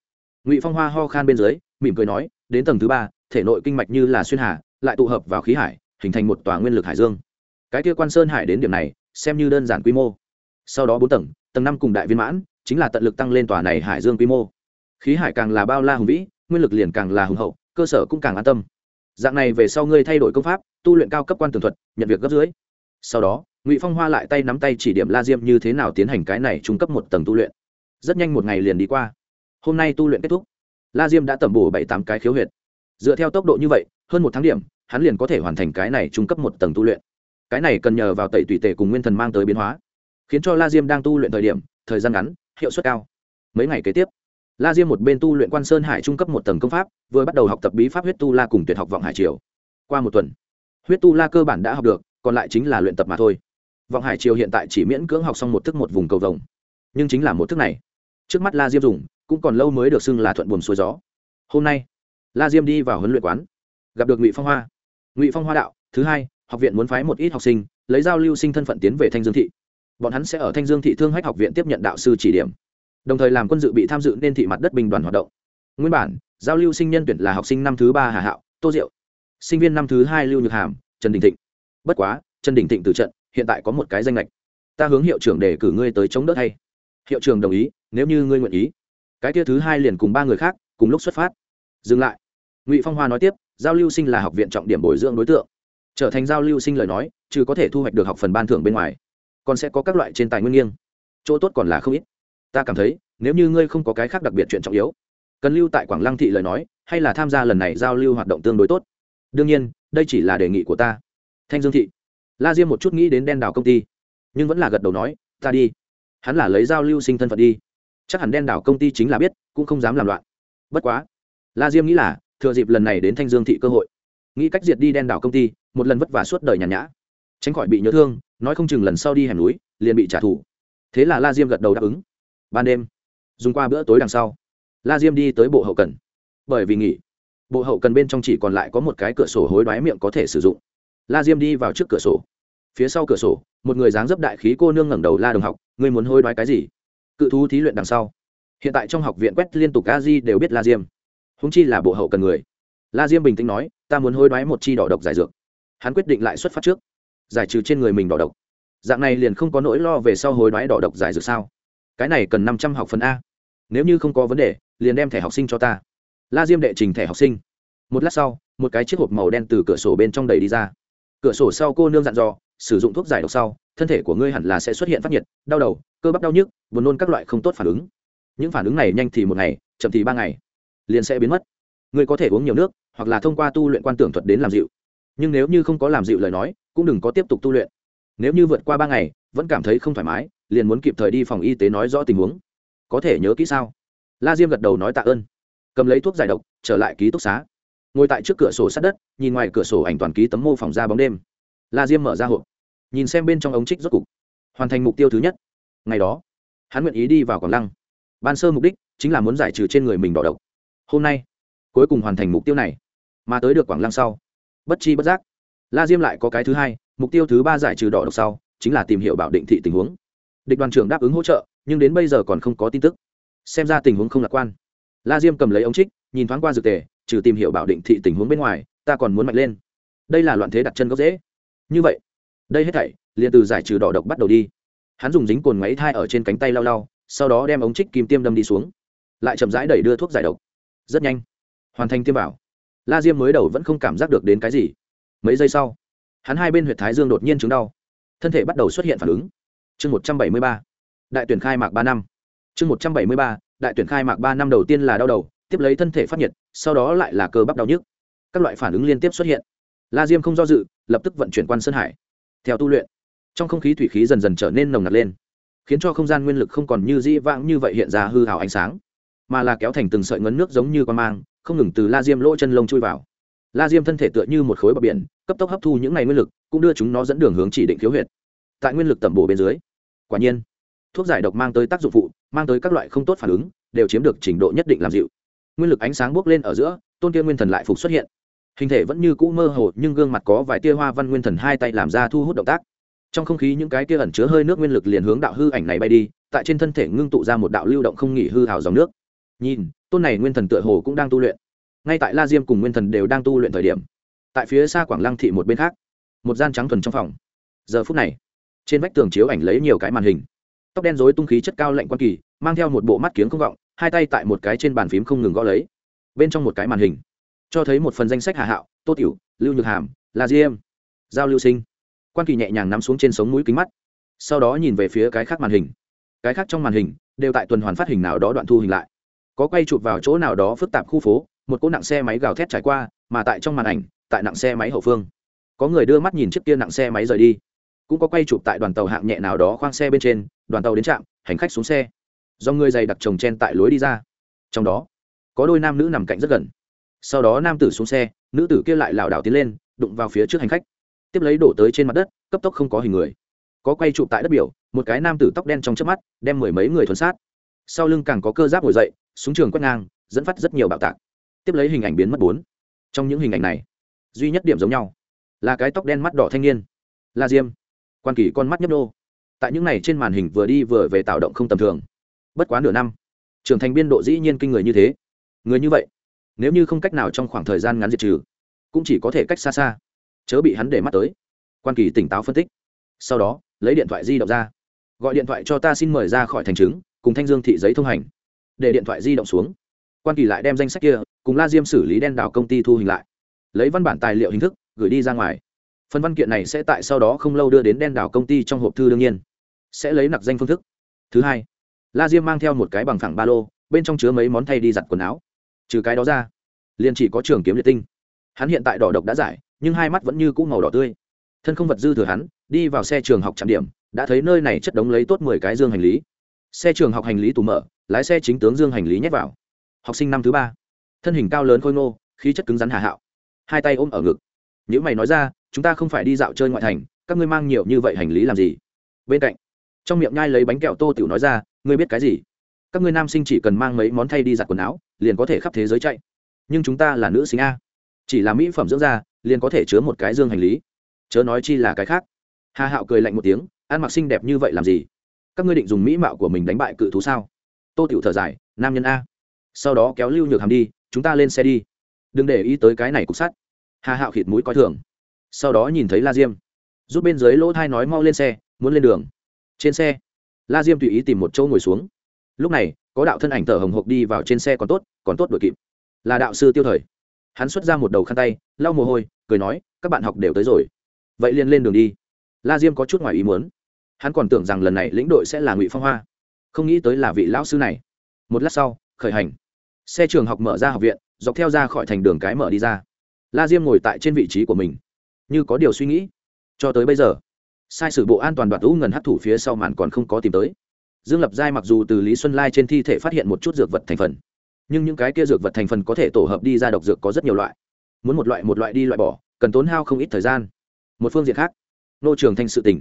Ngụy phong hoa ho khan bên dưới, mỉm cười nói, đến tầng thứ ba, thể nội kinh mạch như là xuyên hà, lại tụ hợp vào khí hải, hình thành một tòa nguyên lực hải dương. Cái kia quan sơn hải đến điểm này xem như đơn giản quy mô. Sau đó bốn tầng tầng năm cùng đại viên mãn, chính là tận lực tăng lên tòa này hải dương quy mô. Khí hải càng là bao la hùng vĩ, nguyên lực liền càng là hùng hậu, cơ sở cũng càng an tâm. Dạng này về sau ngươi thay đổi công pháp, tu luyện cao cấp quan tường thuật, nhận việc gấp dưới. Sau đó, ngụy phong hoa lại tay nắm tay chỉ điểm la diêm như thế nào tiến hành cái này trung cấp một tầng tu luyện. Rất nhanh một ngày liền đi qua. Hôm nay tu luyện kết thúc. La diêm đã tẩm bổ bảy tám cái khiếu huyệt. Dựa theo tốc độ như vậy, hơn một tháng điểm, hắn liền có thể hoàn thành cái này trung cấp một tầng tu luyện cái này cần nhờ vào tẩy tùy tề cùng nguyên thần mang tới biến hóa, khiến cho la diêm đang tu luyện thời điểm, thời gian ngắn, hiệu suất cao. Mấy ngày kế tiếp, la diêm một bên tu luyện quan sơn hải trung cấp một tầng công pháp, vừa bắt đầu học tập bí pháp huyết tu la cùng tuyệt học vọng hải triều. Qua một tuần, huyết tu la cơ bản đã học được, còn lại chính là luyện tập mà thôi. Vọng hải triều hiện tại chỉ miễn cưỡng học xong một thức một vùng cầu vồng. Nhưng chính là một thức này. Trước mắt la diêm dùng, cũng còn lâu mới được xưng là thuận buồm xuôi gió. Hôm nay, la diêm đi vào huấn luyện quán, gặp được ngụy phong hoa. Ngụy phong hoa đạo, thứ hai học viện muốn phái một ít học sinh, lấy giao lưu sinh thân phận tiến về thanh dương thị. Bọn hắn sẽ ở thanh dương thị thương hách học viện tiếp nhận đạo sư chỉ điểm. Đồng thời làm quân dự bị tham dự nên thị mặt đất bình đoàn hoạt động. Nguyên bản, giao lưu sinh nhân tuyển là học sinh năm thứ ba hà hạo, tô diệu. Sinh viên năm thứ hai lưu nhược hàm, trần đình thịnh. Bất quá, trần đình thịnh từ trận, hiện tại có một cái danh lệch. Ta hướng hiệu trưởng để cử ngươi tới chống đỡ thay hiệu trưởng đồng ý, nếu như ngươi nguyện ý. Cái kia thứ hai liền cùng ba người khác, cùng lúc xuất phát. Dừng lại. Ngụy phong hoa nói tiếp, giao lưu sinh là học viện trọng điểm bồi dưỡng đối tượng trở thành giao lưu sinh lời nói chứ có thể thu hoạch được học phần ban thưởng bên ngoài, còn sẽ có các loại trên tài nguyên nghiêng. Chỗ tốt còn là không ít. Ta cảm thấy, nếu như ngươi không có cái khác đặc biệt chuyện trọng yếu, cần lưu tại quảng lăng thị lời nói, hay là tham gia lần này giao lưu hoạt động tương đối tốt. Đương nhiên, đây chỉ là đề nghị của ta. Thanh dương thị. La diêm một chút nghĩ đến đen đảo công ty, nhưng vẫn là gật đầu nói, ta đi. Hắn là lấy giao lưu sinh thân phận đi. Chắc hẳn đen đảo công ty chính là biết, cũng không dám làm loạn. Bất quá, la diêm nghĩ là, thừa dịp lần này đến thanh dương thị cơ hội, nghĩ cách diệt đi đen đảo công ty một lần vất vả suốt đời nhàn nhã. Tránh khỏi bị nhớ thương, nói không chừng lần sau đi hẻm núi, liền bị trả thù. Thế là la diêm gật đầu đáp ứng. Ban đêm, dùng qua bữa tối đằng sau, la diêm đi tới bộ hậu cần. Bởi vì nghỉ, bộ hậu cần bên trong chỉ còn lại có một cái cửa sổ hối đoái miệng có thể sử dụng. La diêm đi vào trước cửa sổ. Phía sau cửa sổ, một người dáng dấp đại khí cô nương ngẩng đầu la đồng học, ngươi muốn hối đoái cái gì? Cự thú thí luyện đằng sau. Hiện tại trong học viện quét liên tục a di đều biết la diêm. Húng chi là bộ hậu cần người. La diêm bình tĩnh nói, ta muốn hối đoái một chi đỏ độc giải dược hắn quyết định lại xuất phát trước, giải trừ trên người mình đỏ độc. Dạng này liền không có nỗi lo về sau hối đoái đỏ độc giải dược sao? Cái này cần năm trăm học phần a. Nếu như không có vấn đề, liền đem thẻ học sinh cho ta. La diêm đệ trình thẻ học sinh. Một lát sau, một cái chiếc hộp màu đen từ cửa sổ bên trong đầy đi ra. Cửa sổ sau cô nương dặn dò, sử dụng thuốc giải độc sau, thân thể của ngươi hẳn là sẽ xuất hiện phát nhiệt, đau đầu, cơ bắp đau nhức, buồn nôn các loại không tốt phản ứng. Những phản ứng này nhanh thì một ngày, chậm thì ba ngày, liền sẽ biến mất. Ngươi có thể uống nhiều nước, hoặc là thông qua tu luyện quan tưởng thuật đến làm dịu nhưng nếu như không có làm dịu lời nói, cũng đừng có tiếp tục tu luyện. Nếu như vượt qua ba ngày, vẫn cảm thấy không thoải mái, liền muốn kịp thời đi phòng y tế nói rõ tình huống. Có thể nhớ kỹ sao? La diêm gật đầu nói tạ ơn. Cầm lấy thuốc giải độc, trở lại ký túc xá. Ngồi tại trước cửa sổ sát đất, nhìn ngoài cửa sổ ảnh toàn ký tấm mô phòng ra bóng đêm. La diêm mở ra hộp, nhìn xem bên trong ống trích rốt cục. Hoàn thành mục tiêu thứ nhất. Ngày đó, hắn nguyện ý đi vào quảng lăng. Ban sơ mục đích chính là muốn giải trừ trên người mình đỏ độc. Hôm nay, cuối cùng hoàn thành mục tiêu này. Mà tới được quảng lăng sau bất chi bất giác. La diêm lại có cái thứ hai, mục tiêu thứ ba giải trừ đỏ độc sau, chính là tìm hiểu bảo định thị tình huống. Địch đoàn trưởng đáp ứng hỗ trợ, nhưng đến bây giờ còn không có tin tức. Xem ra tình huống không lạc quan. La diêm cầm lấy ống trích, nhìn thoáng qua dược tề, trừ tìm hiểu bảo định thị tình huống bên ngoài, ta còn muốn mạnh lên. Đây là loạn thế đặt chân gốc dễ như vậy, đây hết thảy, liền từ giải trừ đỏ độc bắt đầu đi. Hắn dùng dính cồn máy thai ở trên cánh tay lau lau, sau đó đem ống trích kim tiêm đâm đi xuống. Lại chậm rãi đẩy đưa thuốc giải độc. Rất nhanh. Hoàn thành tiêm vào la diêm mới đầu vẫn không cảm giác được đến cái gì. Mấy giây sau, hắn hai bên h u y ệ t thái dương đột nhiên chứng đau. Thân thể bắt đầu xuất hiện phản ứng. Chương một trăm bảy mươi ba, đại tuyển khai mạc ba năm. Chương một trăm bảy mươi ba, đại tuyển khai mạc ba năm đầu tiên là đau đầu, tiếp lấy thân thể phát nhiệt, sau đó lại là cơ bắp đau nhức. Các loại phản ứng liên tiếp xuất hiện. La diêm không do dự, lập tức vận chuyển quan sơn hải. Theo tu luyện, trong không khí thủy khí dần dần trở nên nồng nặc lên, khiến cho không gian nguyên lực không còn như dĩ vãng như vậy hiện ra hư hào ánh sáng, mà là kéo thành từng sợi ngấn nước giống như con mang không ngừng từ la diêm lỗ chân lông chui vào. La diêm thân thể tựa như một khối bờ biển, cấp tốc hấp thu những ngày nguyên lực, cũng đưa chúng nó dẫn đường hướng chỉ định khiếu huyệt. Tại nguyên lực tẩm bổ bên dưới, quả nhiên, thuốc giải độc mang tới tác dụng phụ, mang tới các loại không tốt phản ứng, đều chiếm được trình độ nhất định làm dịu. Nguyên lực ánh sáng bốc lên ở giữa, tôn kia nguyên thần lại phục xuất hiện. Hình thể vẫn như cũ mơ hồ, nhưng gương mặt có vài tia hoa văn nguyên thần hai tay làm ra thu hút động tác. Trong không khí những cái tia ẩn chứa hơi nước nguyên lực liền hướng đạo hư ảnh này bay đi, tại trên thân thể ngưng tụ ra một đạo lưu động không nghỉ hư hào dòng nước. Nhìn tôn này nguyên thần tựa hồ cũng đang tu luyện. Ngay tại la diêm cùng nguyên thần đều đang tu luyện thời điểm, tại phía xa quảng lăng thị một bên khác, một gian trắng thuần trong phòng. Giờ phút này, trên vách tường chiếu ảnh lấy nhiều cái màn hình. Tóc đen dối tung khí chất cao lạnh quan kỳ, mang theo một bộ mắt kiếng không vọng hai tay tại một cái trên bàn phím không ngừng gõ lấy. Bên trong một cái màn hình, cho thấy một phần danh sách hà hạo, tô tiểu, lưu nhược hàm, la diêm, giao lưu sinh. Quan kỳ nhẹ nhàng nắm xuống trên sống mũi kính mắt, sau đó nhìn về phía cái khác màn hình. Cái khác trong màn hình đều tại tuần hoàn phát hình nào đó đoạn thu hình lại có quay chụp vào chỗ nào đó phức tạp khu phố, một cỗ nặng xe máy gào thét trải qua, mà tại trong màn ảnh, tại nặng xe máy hậu phương. Có người đưa mắt nhìn chiếc kia nặng xe máy rời đi. Cũng có quay chụp tại đoàn tàu hạng nhẹ nào đó khoang xe bên trên, đoàn tàu đến trạm, hành khách xuống xe. Do người dày đặc trồng chen tại lối đi ra. Trong đó, có đôi nam nữ nằm cạnh rất gần. Sau đó nam tử xuống xe, nữ tử kia lại lảo đảo tiến lên, đụng vào phía trước hành khách. Tiếp lấy đổ tới trên mặt đất, cấp tốc không có hình người. Có quay chụp tại đất biểu, một cái nam tử tóc đen trong chớp mắt, đem mười mấy người thuần sát. Sau lưng càng có cơ giáp ngồi dậy súng trường quét ngang, dẫn phát rất nhiều bạo tạc. Tiếp lấy hình ảnh biến mất bốn. Trong những hình ảnh này, duy nhất điểm giống nhau là cái tóc đen mắt đỏ thanh niên. La diêm, quan kỳ con mắt nhấp nô. Tại những này trên màn hình vừa đi vừa về tạo động không tầm thường. Bất quá nửa năm, trưởng thành biên độ dĩ nhiên kinh người như thế. Người như vậy, nếu như không cách nào trong khoảng thời gian ngắn diệt trừ, cũng chỉ có thể cách xa xa. Chớ bị hắn để mắt tới. Quan kỳ tỉnh táo phân tích. Sau đó, lấy điện thoại di động ra. Gọi điện thoại cho ta xin mời ra khỏi thành chứng cùng thanh dương thị giấy thông hành để điện thoại di động xuống. Quan kỳ lại đem danh sách kia cùng la diêm xử lý đen đảo công ty thu hình lại. Lấy văn bản tài liệu hình thức, gửi đi ra ngoài. Phần văn kiện này sẽ tại sau đó không lâu đưa đến đen đảo công ty trong hộp thư đương nhiên. Sẽ lấy nặc danh phương thức. Thứ hai, la diêm mang theo một cái bằng phẳng ba lô, bên trong chứa mấy món thay đi giặt quần áo. Trừ cái đó ra, liền chỉ có trường kiếm liệt tinh. Hắn hiện tại đỏ độc đã giải, nhưng hai mắt vẫn như cũ màu đỏ tươi. Thân không vật dư thừa hắn, đi vào xe trường học trạm điểm, đã thấy nơi này chất đống lấy tốt mười cái dương hành lý xe trường học hành lý tù mở, lái xe chính tướng dương hành lý nhét vào. Học sinh năm thứ ba. Thân hình cao lớn khôi ngô, khí chất cứng rắn hà hạo. Hai tay ôm ở ngực. Những mày nói ra, chúng ta không phải đi dạo chơi ngoại thành, các ngươi mang nhiều như vậy hành lý làm gì? Bên cạnh, trong miệng nhai lấy bánh kẹo tô tiểu nói ra, ngươi biết cái gì? Các ngươi nam sinh chỉ cần mang mấy món thay đi giặt quần áo, liền có thể khắp thế giới chạy. Nhưng chúng ta là nữ sinh a. Chỉ là mỹ phẩm dưỡng da, liền có thể chứa một cái dương hành lý. Chớ nói chi là cái khác. Hà hạo cười lạnh một tiếng ăn mặc xinh đẹp như vậy làm gì? Các ngươi định dùng mỹ mạo của mình đánh bại cự thú sao? Tô tiểu thở dài, nam nhân a. Sau đó kéo lưu nhược hàm đi, chúng ta lên xe đi. Đừng để ý tới cái này cục sắt. Hà hạo khịt mũi coi thường. Sau đó nhìn thấy la diêm. Rút bên dưới lỗ thai nói mau lên xe, muốn lên đường. Trên xe, la diêm tùy ý tìm một chỗ ngồi xuống. Lúc này, có đạo thân ảnh thở hồng hộc đi vào trên xe còn tốt còn tốt đuổi kịp. Là đạo sư tiêu thời. Hắn xuất ra một đầu khăn tay, lau mồ hôi, cười nói, các bạn học đều tới rồi. Vậy liền lên đường đi. La diêm có chút ngoài ý muốn hắn còn tưởng rằng lần này lĩnh đội sẽ là ngụy phong hoa. Không nghĩ tới là vị lão sư này. Một lát sau, khởi hành. Xe trường học mở ra học viện, dọc theo ra khỏi thành đường cái mở đi ra. La diêm ngồi tại trên vị trí của mình. Như có điều suy nghĩ. Cho tới bây giờ, sai sử bộ an toàn đoạt u ngần hấp thủ phía sau màn còn không có tìm tới. Dương lập giai mặc dù từ lý xuân lai trên thi thể phát hiện một chút dược vật thành phần, nhưng những cái kia dược vật thành phần có thể tổ hợp đi ra độc dược có rất nhiều loại. Muốn một loại một loại đi loại bỏ, cần tốn hao không ít thời gian. Một phương diện khác, nô trường thanh sự tỉnh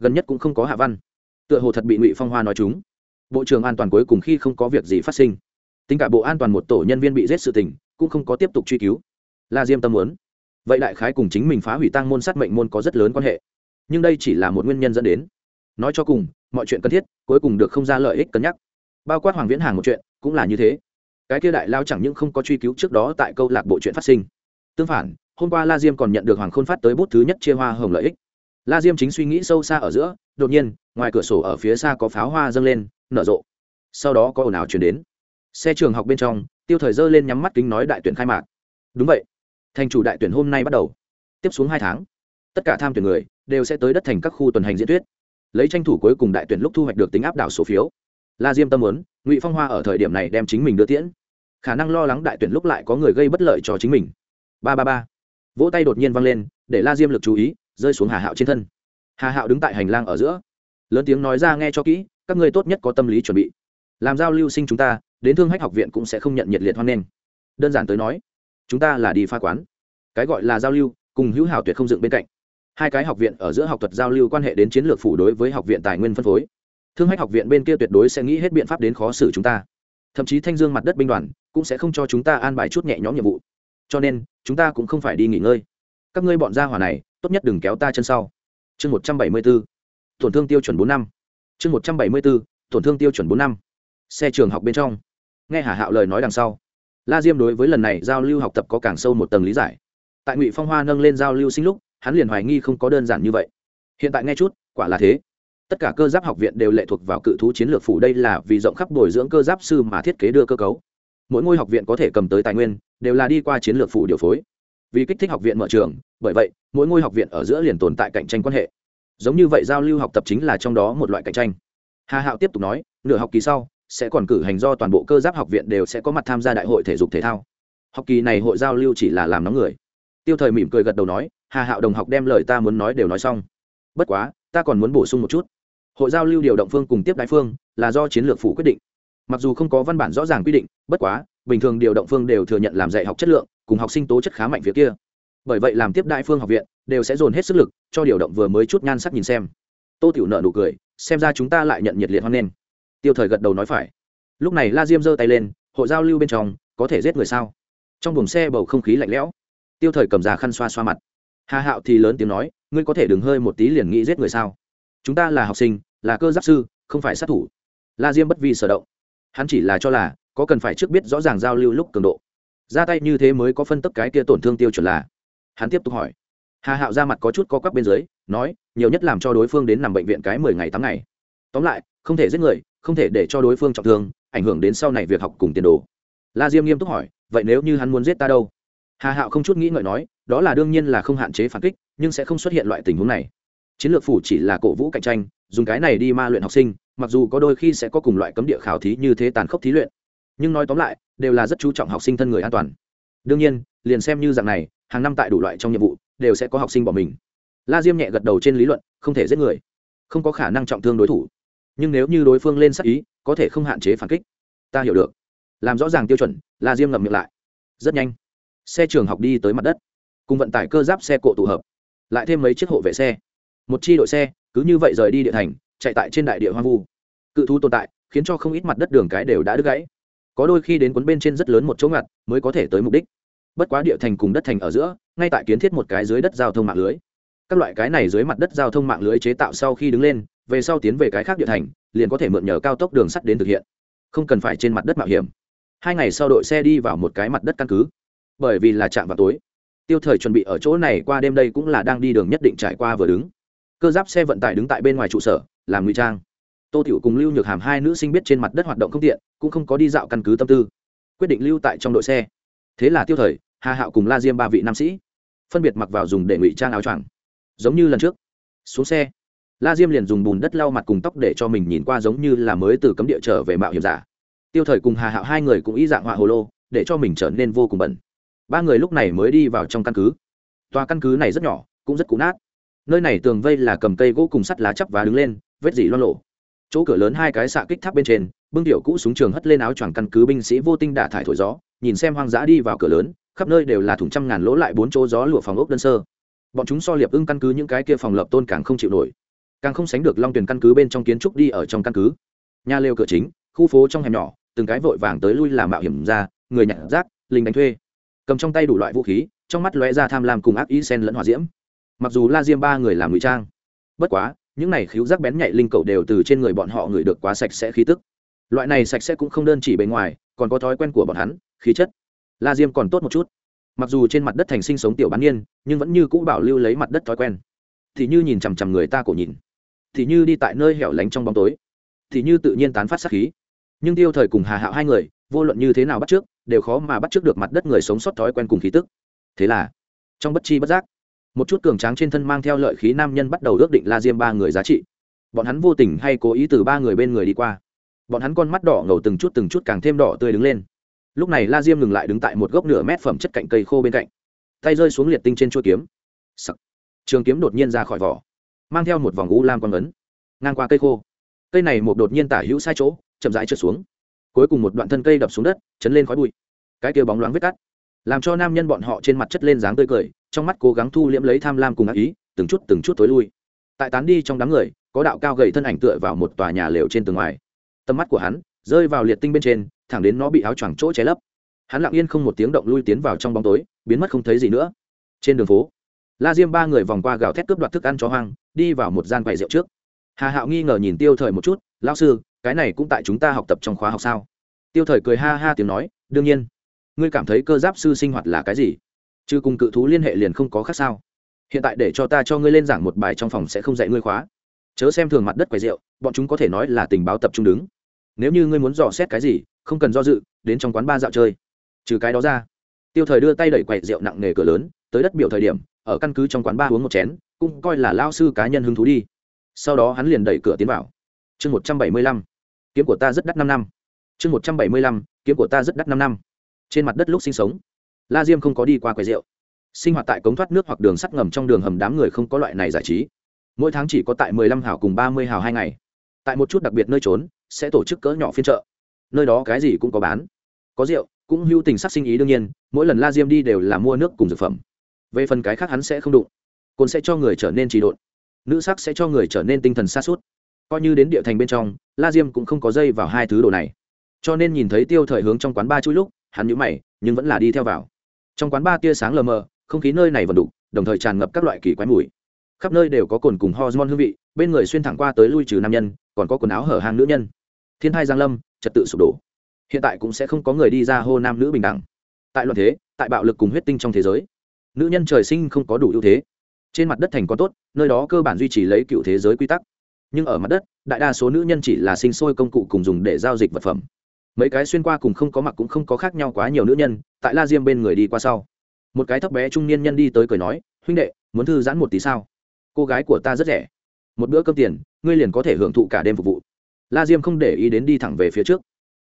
gần nhất cũng không có hạ văn. Tựa hồ thật bị ngụy phong hoa nói chúng. Bộ trưởng an toàn cuối cùng khi không có việc gì phát sinh, tính cả bộ an toàn một tổ nhân viên bị giết sự tình, cũng không có tiếp tục truy cứu. La diêm tâm muốn. Vậy đại khái cùng chính mình phá hủy tăng môn sát mệnh môn có rất lớn quan hệ. Nhưng đây chỉ là một nguyên nhân dẫn đến. Nói cho cùng, mọi chuyện cần thiết, cuối cùng được không ra lợi ích cân nhắc. Bao quát hoàng viễn hàng một chuyện, cũng là như thế. Cái kia đại lao chẳng những không có truy cứu trước đó tại câu lạc bộ chuyện phát sinh. Tương phản, hôm qua la diêm còn nhận được hoàng khôn phát tới bút thứ nhất chia hoa hồng lợi ích la diêm chính suy nghĩ sâu xa ở giữa, đột nhiên, ngoài cửa sổ ở phía xa có pháo hoa dâng lên, nở rộ. Sau đó có ồn ào chuyển đến. Xe trường học bên trong, tiêu thời dơ lên nhắm mắt kính nói đại tuyển khai mạc. Đúng vậy. Thành chủ đại tuyển hôm nay bắt đầu. Tiếp xuống hai tháng, tất cả tham tuyển người đều sẽ tới đất thành các khu tuần hành diễn thuyết. Lấy tranh thủ cuối cùng đại tuyển lúc thu hoạch được tính áp đảo số phiếu. La diêm tâm muốn, ngụy phong hoa ở thời điểm này đem chính mình đưa tiễn. Khả năng lo lắng đại tuyển lúc lại có người gây bất lợi cho chính mình. Ba ba ba. Vỗ tay đột nhiên vang lên, để la diêm lực chú ý rơi xuống hà hạo trên thân. Hà hạo đứng tại hành lang ở giữa, lớn tiếng nói ra nghe cho kỹ, các ngươi tốt nhất có tâm lý chuẩn bị. Làm giao lưu sinh chúng ta, đến thương hách học viện cũng sẽ không nhận nhiệt liệt hoan nghênh. Đơn giản tới nói, chúng ta là đi pha quán. Cái gọi là giao lưu, cùng hữu hảo tuyệt không dựng bên cạnh. Hai cái học viện ở giữa học thuật giao lưu quan hệ đến chiến lược phủ đối với học viện tài nguyên phân phối. Thương hách học viện bên kia tuyệt đối sẽ nghĩ hết biện pháp đến khó xử chúng ta. Thậm chí thanh dương mặt đất binh đoàn cũng sẽ không cho chúng ta an bài chút nhẹ nhõm nhiệm vụ. Cho nên, chúng ta cũng không phải đi nghỉ ngơi. Các ngươi bọn gia hỏa này tốt nhất đừng kéo ta chân sau. Chương một trăm bảy mươi b ố tổn thương tiêu chuẩn bốn năm. Chương một trăm bảy mươi b ố tổn thương tiêu chuẩn bốn năm. Xe trường học bên trong. Nghe hà hạo lời nói đằng sau. La diêm đối với lần này giao lưu học tập có càng sâu một tầng lý giải. Tại ngụy phong hoa nâng lên giao lưu sinh lúc, hắn liền hoài nghi không có đơn giản như vậy. Hiện tại nghe chút, quả là thế. Tất cả cơ giáp học viện đều lệ thuộc vào cự thú chiến lược phủ đây là vì rộng khắp bồi dưỡng cơ giáp sư mà thiết kế đưa cơ cấu. Mỗi ngôi học viện có thể cầm tới tài nguyên, đều là đi qua chiến lược phủ điều phối vì kích thích học viện mở trường, bởi vậy, mỗi ngôi học viện ở giữa liền tồn tại cạnh tranh quan hệ. Giống như vậy giao lưu học tập chính là trong đó một loại cạnh tranh. Hà hạo tiếp tục nói, nửa học kỳ sau, sẽ còn cử hành do toàn bộ cơ giáp học viện đều sẽ có mặt tham gia đại hội thể dục thể thao. Học kỳ này hội giao lưu chỉ là làm nóng người. Tiêu thời mỉm cười gật đầu nói, hà hạo đồng học đem lời ta muốn nói đều nói xong. Bất quá, ta còn muốn bổ sung một chút. Hội giao lưu điều động phương cùng tiếp đại phương là do chiến lược phủ quyết định. Mặc dù không có văn bản rõ ràng quy định, bất quá bình thường điều động phương đều thừa nhận làm dạy học chất lượng, cùng học sinh tố chất khá mạnh phía kia. Bởi vậy làm tiếp đại phương học viện, đều sẽ dồn hết sức lực cho điều động vừa mới chút nhan sắc nhìn xem. Tô tiểu nợ nụ cười, xem ra chúng ta lại nhận nhiệt liệt hoan nghênh. Tiêu thời gật đầu nói phải. Lúc này la diêm giơ tay lên, hội giao lưu bên trong, có thể giết người sao? Trong buồng xe bầu không khí lạnh lẽo. Tiêu thời cầm già khăn xoa xoa mặt. Hà hạo thì lớn tiếng nói, ngươi có thể đừng hơi một tí liền nghĩ giết người sao? Chúng ta là học sinh, là cơ giáp sư, không phải sát thủ. La diêm bất vi sở động. Hắn chỉ là cho là có cần phải trước biết rõ ràng giao lưu lúc cường độ. Ra tay như thế mới có phân tấp cái kia tổn thương tiêu chuẩn là. Hắn tiếp tục hỏi. Hà hạo ra mặt có chút có quắp bên dưới, nói, nhiều nhất làm cho đối phương đến nằm bệnh viện cái mười ngày tám ngày. Tóm lại, không thể giết người, không thể để cho đối phương trọng thương, ảnh hưởng đến sau này việc học cùng tiền đồ. La diêm nghiêm túc hỏi, vậy nếu như hắn muốn giết ta đâu? Hà hạo không chút nghĩ ngợi nói, đó là đương nhiên là không hạn chế phản kích, nhưng sẽ không xuất hiện loại tình huống này. Chiến lược phủ chỉ là cổ vũ cạnh tranh, dùng cái này đi ma luyện học sinh, mặc dù có đôi khi sẽ có cùng loại cấm địa khảo thí như thế tàn khốc thí luyện nhưng nói tóm lại, đều là rất chú trọng học sinh thân người an toàn. Đương nhiên, liền xem như dạng này, hàng năm tại đủ loại trong nhiệm vụ, đều sẽ có học sinh bỏ mình. La diêm nhẹ gật đầu trên lý luận, không thể giết người. Không có khả năng trọng thương đối thủ. Nhưng nếu như đối phương lên sắc ý, có thể không hạn chế phản kích. Ta hiểu được. Làm rõ ràng tiêu chuẩn, la diêm ngậm miệng lại. Rất nhanh. Xe trường học đi tới mặt đất. Cùng vận tải cơ giáp xe cộ tụ hợp. Lại thêm mấy chiếc hộ vệ xe. Một chi đội xe, cứ như vậy rời đi địa thành, chạy tại trên đại địa hoang vu. Cự thú tồn tại, khiến cho không ít mặt đất đường cái đều đã đứt gãy có đôi khi đến cuốn bên trên rất lớn một chỗ ngặt mới có thể tới mục đích. Bất quá địa thành cùng đất thành ở giữa, ngay tại kiến thiết một cái dưới đất giao thông mạng lưới. Các loại cái này dưới mặt đất giao thông mạng lưới chế tạo sau khi đứng lên, về sau tiến về cái khác địa thành, liền có thể mượn nhờ cao tốc đường sắt đến thực hiện. Không cần phải trên mặt đất mạo hiểm. Hai ngày sau đội xe đi vào một cái mặt đất căn cứ. Bởi vì là chạm vào tối. Tiêu thời chuẩn bị ở chỗ này qua đêm đây cũng là đang đi đường nhất định trải qua vừa đứng. Cơ giáp xe vận tải đứng tại bên ngoài trụ sở, làm ngụy trang tô tiểu cùng lưu nhược hàm hai nữ sinh biết trên mặt đất hoạt động không tiện, cũng không có đi dạo căn cứ tâm tư. Quyết định lưu tại trong đội xe. Thế là tiêu thời, hà hạo cùng la diêm ba vị nam sĩ, phân biệt mặc vào dùng để ngụy trang áo choàng. Giống như lần trước, xuống xe, la diêm liền dùng bùn đất lau mặt cùng tóc để cho mình nhìn qua giống như là mới từ cấm địa trở về mạo hiểm giả. Tiêu thời cùng hà hạo hai người cũng ý dạng họa hồ lô, để cho mình trở nên vô cùng bẩn. Ba người lúc này mới đi vào trong căn cứ. Tòa căn cứ này rất nhỏ, cũng rất cũ nát. Nơi này tường vây là cầm cây gỗ cùng sắt lá chắp và đứng lên, vết dỉ loan lộ chỗ cửa lớn hai cái xạ kích tháp bên trên, bưng tiểu cũ súng trường hất lên áo choàng căn cứ binh sĩ vô tinh đả thải thổi gió, nhìn xem hoang dã đi vào cửa lớn, khắp nơi đều là thùng trăm ngàn lỗ lại bốn chỗ gió lụa phòng ốc đơn sơ. Bọn chúng so liệp ưng căn cứ những cái kia phòng lập tôn càng không chịu nổi. Càng không sánh được long tuyển căn cứ bên trong kiến trúc đi ở trong căn cứ. Nhà lều cửa chính, khu phố trong hẻm nhỏ, từng cái vội vàng tới lui làm mạo hiểm ra, người nhặt rác lính đánh thuê. Cầm trong tay đủ loại vũ khí, trong mắt lóe ra tham lam cùng ác ý sen lẫn hòa diễm. Mặc dù la diêm ba người làm ngụy trang, bất quá những này khiếu rác bén nhạy linh cầu đều từ trên người bọn họ ngửi được quá sạch sẽ khí tức. Loại này sạch sẽ cũng không đơn chỉ bề ngoài, còn có thói quen của bọn hắn, khí chất. La diêm còn tốt một chút. Mặc dù trên mặt đất thành sinh sống tiểu bán niên, nhưng vẫn như cũ bảo lưu lấy mặt đất thói quen. Thì như nhìn chằm chằm người ta cổ nhìn. Thì như đi tại nơi hẻo lánh trong bóng tối. Thì như tự nhiên tán phát sát khí. Nhưng tiêu thời cùng hà hạo hai người, vô luận như thế nào bắt trước, đều khó mà bắt trước được mặt đất người sống sót thói quen cùng khí tức. Thế là, trong bất chi bất giác một chút cường tráng trên thân mang theo lợi khí nam nhân bắt đầu ước định la diêm ba người giá trị. Bọn hắn vô tình hay cố ý từ ba người bên người đi qua. Bọn hắn con mắt đỏ ngầu từng chút từng chút càng thêm đỏ tươi đứng lên. Lúc này la diêm ngừng lại đứng tại một gốc nửa mét phẩm chất cạnh cây khô bên cạnh. Tay rơi xuống liệt tinh trên chuôi kiếm. Sắc. trường kiếm đột nhiên ra khỏi vỏ, mang theo một vòng u lam quang ấn, ngang qua cây khô. Cây này một đột nhiên tả hữu sai chỗ, chậm rãi trượt xuống. Cuối cùng một đoạn thân cây đập xuống đất, chấn lên khói bụi. Cái kia bóng loáng vết cắt, làm cho nam nhân bọn họ trên mặt chất lên dáng tươi cười trong mắt cố gắng thu liễm lấy tham lam cùng ác ý, từng chút từng chút tối lui. Tại tán đi trong đám người, có đạo cao gầy thân ảnh tựa vào một tòa nhà lều trên tường ngoài. Tầm mắt của hắn rơi vào liệt tinh bên trên, thẳng đến nó bị áo choàng chỗ che lấp. Hắn lặng yên không một tiếng động lui tiến vào trong bóng tối, biến mất không thấy gì nữa. Trên đường phố, la diêm ba người vòng qua gào thét cướp đoạt thức ăn chó hoang, đi vào một gian quầy rượu trước. Hà hạo nghi ngờ nhìn tiêu thời một chút lao sư, cái này cũng tại chúng ta học tập trong khóa học sao? Tiêu thời cười ha ha tiếng nói, đương nhiên. Ngươi cảm thấy cơ giáp sư sinh hoạt là cái gì? Chứ cùng cự thú liên hệ liền không có khác sao. Hiện tại để cho ta cho ngươi lên giảng một bài trong phòng sẽ không dạy ngươi khóa. Chớ xem thường mặt đất quầy rượu, bọn chúng có thể nói là tình báo tập trung đứng. Nếu như ngươi muốn dò xét cái gì, không cần do dự, đến trong quán ba dạo chơi. Trừ cái đó ra, tiêu thời đưa tay đẩy quầy rượu nặng nề cửa lớn, tới đất biểu thời điểm, ở căn cứ trong quán ba uống một chén, cũng coi là lao sư cá nhân hứng thú đi. Sau đó hắn liền đẩy cửa tiến vào. Chương một trăm bảy mươi lăm, kiếm của ta rất đắt năm năm. Chương một trăm bảy mươi lăm, kiếm của ta rất đắt năm năm. Trên mặt đất lúc sinh sống la diêm không có đi qua quầy rượu. Sinh hoạt tại cống thoát nước hoặc đường sắt ngầm trong đường hầm đám người không có loại này giải trí. Mỗi tháng chỉ có tại mười lăm hào cùng ba mươi hào hai ngày. Tại một chút đặc biệt nơi trốn, sẽ tổ chức cỡ nhỏ phiên chợ. Nơi đó cái gì cũng có bán. Có rượu, cũng hưu tình sắc sinh ý đương nhiên, mỗi lần la diêm đi đều là mua nước cùng dược phẩm. Về phần cái khác hắn sẽ không đụng. Cồn sẽ cho người trở nên trì độn. Nữ sắc sẽ cho người trở nên tinh thần xa suốt coi như đến địa thành bên trong, la diêm cũng không có dây vào hai thứ đồ này. Cho nên nhìn thấy tiêu thời hướng trong quán ba chui lúc, hắn nhũ mày, nhưng vẫn là đi theo vào trong quán ba tia sáng lờ mờ, không khí nơi này vẫn đủ, đồng thời tràn ngập các loại kỳ quái mùi. Khắp nơi đều có cồn cùng hormone hương vị, bên người xuyên thẳng qua tới lui trừ nam nhân, còn có quần áo hở hàng nữ nhân. Thiên thai giang lâm, trật tự sụp đổ. Hiện tại cũng sẽ không có người đi ra hô nam nữ bình đẳng. Tại loạn thế, tại bạo lực cùng huyết tinh trong thế giới, nữ nhân trời sinh không có đủ ưu thế. Trên mặt đất thành có tốt, nơi đó cơ bản duy trì lấy cựu thế giới quy tắc. Nhưng ở mặt đất, đại đa số nữ nhân chỉ là sinh sôi công cụ cùng dùng để giao dịch vật phẩm mấy cái xuyên qua cùng không có mặc cũng không có khác nhau quá nhiều nữ nhân, tại la diêm bên người đi qua sau. Một cái thấp bé trung niên nhân đi tới cười nói, huynh đệ, muốn thư giãn một tí sao? Cô gái của ta rất rẻ. Một bữa cơm tiền, ngươi liền có thể hưởng thụ cả đêm phục vụ. La diêm không để ý đến đi thẳng về phía trước.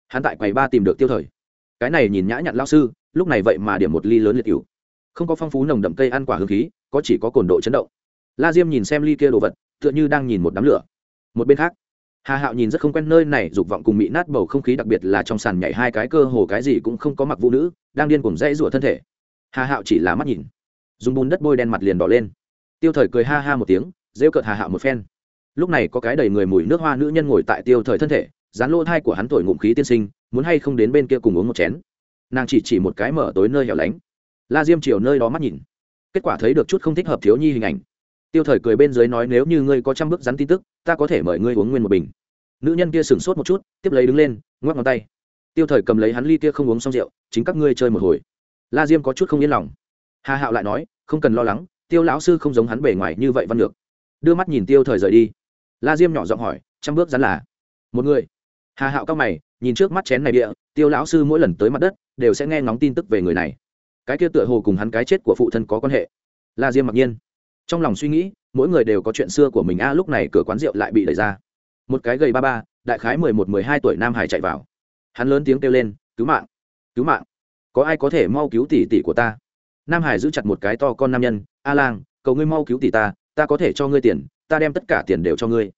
Hắn tại quầy ba tìm được tiêu thời. Cái này nhìn nhã nhặn lao sư, lúc này vậy mà điểm một ly lớn liệt cựu không có phong phú nồng đậm cây ăn quả hương khí, có chỉ có cồn độ chấn động. La diêm nhìn xem ly kia đồ vật, tựa như đang nhìn một đám lửa. Một bên khác hà hạo nhìn rất không quen nơi này, dục vọng cùng mị nát bầu không khí, đặc biệt là trong sàn nhảy hai cái cơ hồ cái gì cũng không có mặc vũ nữ, đang điên cùng dãy rủa thân thể. Hà hạo chỉ là mắt nhìn. Dùng bùn đất bôi đen mặt liền đỏ lên. Tiêu thời cười ha ha một tiếng, rêu cợt hà hạo một phen. Lúc này có cái đầy người mùi nước hoa nữ nhân ngồi tại tiêu thời thân thể, dán lỗ thai của hắn thổi ngụm khí tiên sinh, muốn hay không đến bên kia cùng uống một chén. Nàng chỉ chỉ một cái mở tối nơi hẻo lánh. La diêm chiều nơi đó mắt nhìn. Kết quả thấy được chút không thích hợp thiếu nhi hình ảnh. Tiêu thời cười bên dưới nói, nếu như ngươi có trăm bước rắn tin tức, ta có thể mời ngươi uống nguyên một bình nữ nhân kia sửng sốt một chút, tiếp lấy đứng lên, ngoắc ngón tay. Tiêu thời cầm lấy hắn ly kia không uống xong rượu, chính các ngươi chơi một hồi. La diêm có chút không yên lòng. Hà hạo lại nói, không cần lo lắng, tiêu lão sư không giống hắn bề ngoài như vậy văn lược đưa mắt nhìn tiêu thời rời đi. La diêm nhỏ giọng hỏi, trăm bước rắn là một người. Hà hạo cao mày, nhìn trước mắt chén này địa tiêu lão sư mỗi lần tới mặt đất, đều sẽ nghe ngóng tin tức về người này. Cái kia tựa hồ cùng hắn cái chết của phụ thân có quan hệ. La diêm mặc nhiên. Trong lòng suy nghĩ, mỗi người đều có chuyện xưa của mình, a, lúc này cửa quán rượu lại bị đẩy ra một cái gầy ba ba, đại khái mười một, mười hai tuổi nam hải chạy vào. Hắn lớn tiếng kêu lên, cứu mạng cứu mạng. Có ai có thể mau cứu tỷ tỷ của ta? Nam hải giữ chặt một cái to con nam nhân, a lang, cầu ngươi mau cứu tỷ ta ta có thể cho ngươi tiền, ta đem tất cả tiền đều cho ngươi.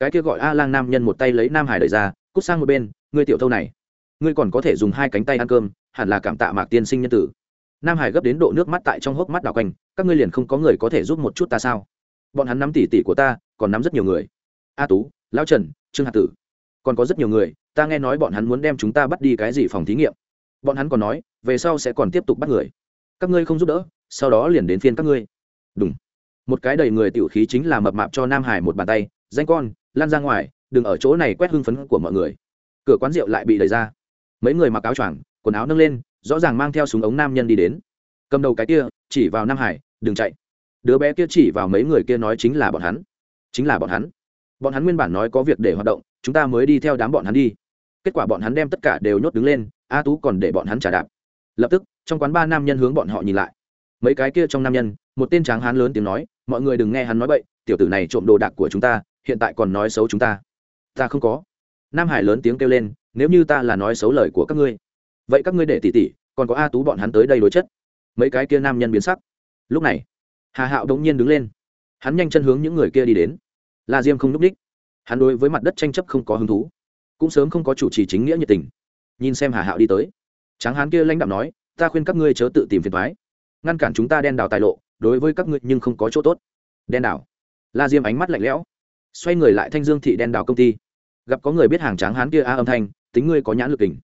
Cái kia gọi a lang nam nhân một tay lấy nam hải đẩy ra, cút sang một bên, ngươi tiểu thâu này, ngươi còn có thể dùng hai cánh tay ăn cơm, hẳn là cảm tạ mạc tiên sinh nhân tử. Nam hải gấp đến độ nước mắt tại trong hốc mắt đào quanh, các ngươi liền không có người có thể giúp một chút ta sao? Bọn hắn nắm tỷ tỷ của ta, còn nắm rất nhiều người. A tú lão trần, trương hạt tử, còn có rất nhiều người, ta nghe nói bọn hắn muốn đem chúng ta bắt đi cái gì phòng thí nghiệm. Bọn hắn còn nói, về sau sẽ còn tiếp tục bắt người. Các ngươi không giúp đỡ, sau đó liền đến phiên các ngươi. Đúng một cái đầy người tiểu khí chính là mập mạp cho nam hải một bàn tay, danh con, lan ra ngoài, đừng ở chỗ này quét hưng phấn của mọi người. Cửa quán rượu lại bị đẩy ra. Mấy người mặc áo choàng, quần áo nâng lên, rõ ràng mang theo súng ống nam nhân đi đến. Cầm đầu cái kia, chỉ vào nam hải, đừng chạy. Đứa bé kia chỉ vào mấy người kia nói chính là bọn hắn. Chính là bọn hắn bọn hắn nguyên bản nói có việc để hoạt động, chúng ta mới đi theo đám bọn hắn đi. Kết quả bọn hắn đem tất cả đều nhốt đứng lên, a tú còn để bọn hắn trả đạp. Lập tức, trong quán ba nam nhân hướng bọn họ nhìn lại. Mấy cái kia trong nam nhân, một tên tráng hán lớn tiếng nói, mọi người đừng nghe hắn nói bậy, tiểu tử này trộm đồ đạc của chúng ta, hiện tại còn nói xấu chúng ta. Ta không có. Nam hải lớn tiếng kêu lên, nếu như ta là nói xấu lời của các ngươi, vậy các ngươi để tỉ tỉ, còn có a tú bọn hắn tới đây đối chất. Mấy cái kia nam nhân biến sắc. Lúc này, hà hạo đống nhiên đứng lên. Hắn nhanh chân hướng những người kia đi đến la diêm không n ú c đích hắn đối với mặt đất tranh chấp không có hứng thú, cũng sớm không có chủ trì chính nghĩa nhiệt tình. Nhìn xem hà hạo đi tới, tráng hán kia lãnh đạo nói, ta khuyên các ngươi chớ tự tìm phiền thoái ngăn cản chúng ta đen đào tài lộ, đối với các ngươi nhưng không có chỗ tốt. Đen đào la diêm ánh mắt lạnh lẽo, xoay người lại thanh dương thị đen đào công ty. Gặp có người biết hàng tráng hán kia a âm thanh, tính ngươi có nhãn lực kình.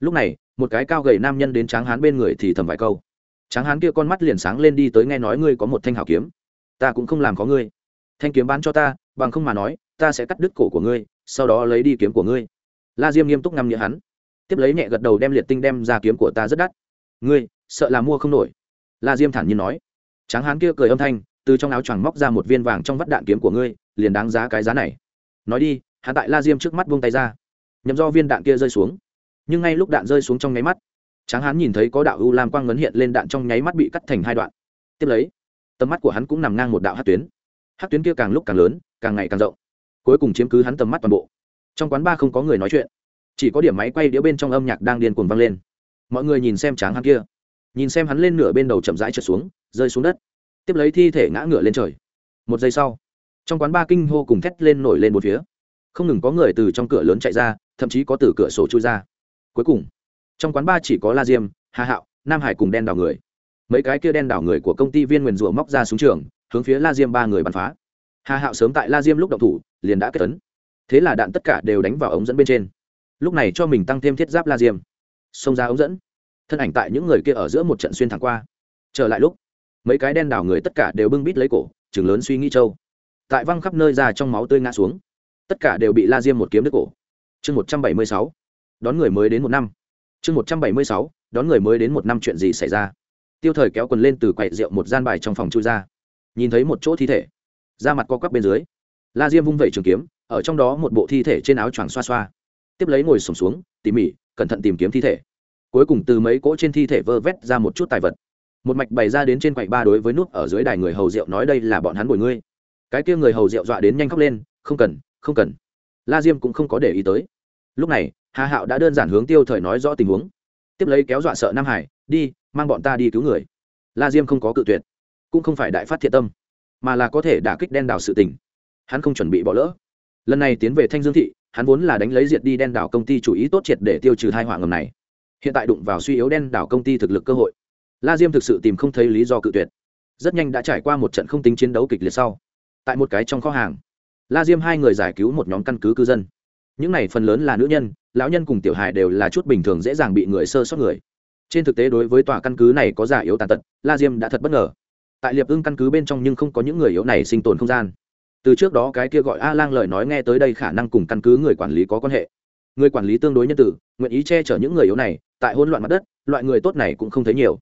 Lúc này, một cái cao gầy nam nhân đến tráng hán bên người thì thầm vài câu. Tráng hán kia con mắt liền sáng lên đi tới nghe nói ngươi có một thanh hảo kiếm. Ta cũng không làm có ngươi. Thanh kiếm bán cho ta bằng không mà nói, ta sẽ cắt đứt cổ của ngươi, sau đó lấy đi kiếm của ngươi. La diêm nghiêm túc ngăm nghĩa hắn, tiếp lấy nhẹ gật đầu đem liệt tinh đem ra kiếm của ta rất đắt. Ngươi, sợ là mua không nổi. La diêm thản nhiên nói. Tráng hán kia cười âm thanh, từ trong áo choàng móc ra một viên vàng trong vắt đạn kiếm của ngươi, liền đáng giá cái giá này. Nói đi, hắn tại la diêm trước mắt buông tay ra nhầm do viên đạn kia rơi xuống. Nhưng ngay lúc đạn rơi xuống trong nháy mắt, tráng hán nhìn thấy có đạo u lam quang ngấn hiện lên đạn trong nháy mắt bị cắt thành hai đoạn. Tiếp lấy, tầm mắt của hắn cũng nằm ngang một đạo hát tuyến hát tuyến kia càng lúc càng lớn, càng ngày càng rộng. Cuối cùng chiếm cứ hắn tầm mắt toàn bộ. Trong quán ba không có người nói chuyện. Chỉ có điểm máy quay đĩa bên trong âm nhạc đang điên cuồng vang lên. Mọi người nhìn xem tráng hắn kia. Nhìn xem hắn lên nửa bên đầu chậm rãi trượt xuống, rơi xuống đất. Tiếp lấy thi thể ngã ngựa lên trời. Một giây sau, trong quán ba kinh hô cùng thét lên nổi lên một phía. Không ngừng có người từ trong cửa lớn chạy ra, thậm chí có từ cửa sổ chui ra. Cuối cùng, trong quán ba chỉ có la diêm hà hạo, nam hải cùng đen đảo người. Mấy cái kia đen đảo người của công ty viên nguyền rủa móc ra xuống trường hướng phía la diêm ba người bắn phá. Hà hạo sớm tại la diêm lúc động thủ, liền đã kết tấn. Thế là đạn tất cả đều đánh vào ống dẫn bên trên. Lúc này cho mình tăng thêm thiết giáp la diêm. Xông ra ống dẫn. Thân ảnh tại những người kia ở giữa một trận xuyên thẳng qua. Trở lại lúc, mấy cái đen đảo người tất cả đều bưng bít lấy cổ chừng lớn suy nghĩ châu. Tại văng khắp nơi ra trong máu tươi ngã xuống. Tất cả đều bị la diêm một kiếm đứt cổ. Chương một trăm bảy mươi sáu, đón người mới đến một năm. Chương một trăm bảy mươi sáu, đón người mới đến một năm chuyện gì xảy ra? Tiêu thời kéo quần lên từ quậy rượu một gian bài trong phòng chui ra nhìn thấy một chỗ thi thể. Da mặt co quắp bên dưới. La diêm vung vẩy trường kiếm ở trong đó một bộ thi thể trên áo choàng xoa xoa. Tiếp lấy ngồi sổm xuống, xuống tỉ mỉ cẩn thận tìm kiếm thi thể. Cuối cùng từ mấy cỗ trên thi thể vơ vét ra một chút tài vật. Một mạch bày ra đến trên quầy ba đối với nút ở dưới đài người hầu rượu nói đây là bọn hắn bồi ngươi. Cái kia người hầu rượu dọa đến nhanh khóc lên không cần không cần. La diêm cũng không có để ý tới. Lúc này hà hạo đã đơn giản hướng tiêu thời nói rõ tình huống. Tiếp lấy kéo dọa sợ nam hải đi mang bọn ta đi cứu người. La diêm không có cự tuyệt cũng không phải đại phát thiện tâm, mà là có thể đả kích đen đảo sự tình. Hắn không chuẩn bị bỏ lỡ. Lần này tiến về thanh dương thị, hắn vốn là đánh lấy diệt đi đen đảo công ty chủ ý tốt triệt để tiêu trừ hai họa ngầm này. Hiện tại đụng vào suy yếu đen đảo công ty thực lực cơ hội. La diêm thực sự tìm không thấy lý do cự tuyệt. Rất nhanh đã trải qua một trận không tính chiến đấu kịch liệt sau. Tại một cái trong kho hàng, la diêm hai người giải cứu một nhóm căn cứ cư dân. Những này phần lớn là nữ nhân, lão nhân cùng tiểu hài đều là chút bình thường dễ dàng bị người sơ sót người. Trên thực tế đối với tòa căn cứ này có giả yếu tàn tật, la diêm đã thật bất ngờ tại liệp ưng căn cứ bên trong nhưng không có những người yếu này sinh tồn không gian. Từ trước đó cái kia gọi a lang lời nói nghe tới đây khả năng cùng căn cứ người quản lý có quan hệ. Người quản lý tương đối nhân tử, nguyện ý che chở những người yếu này, tại hỗn loạn mặt đất, loại người tốt này cũng không thấy nhiều.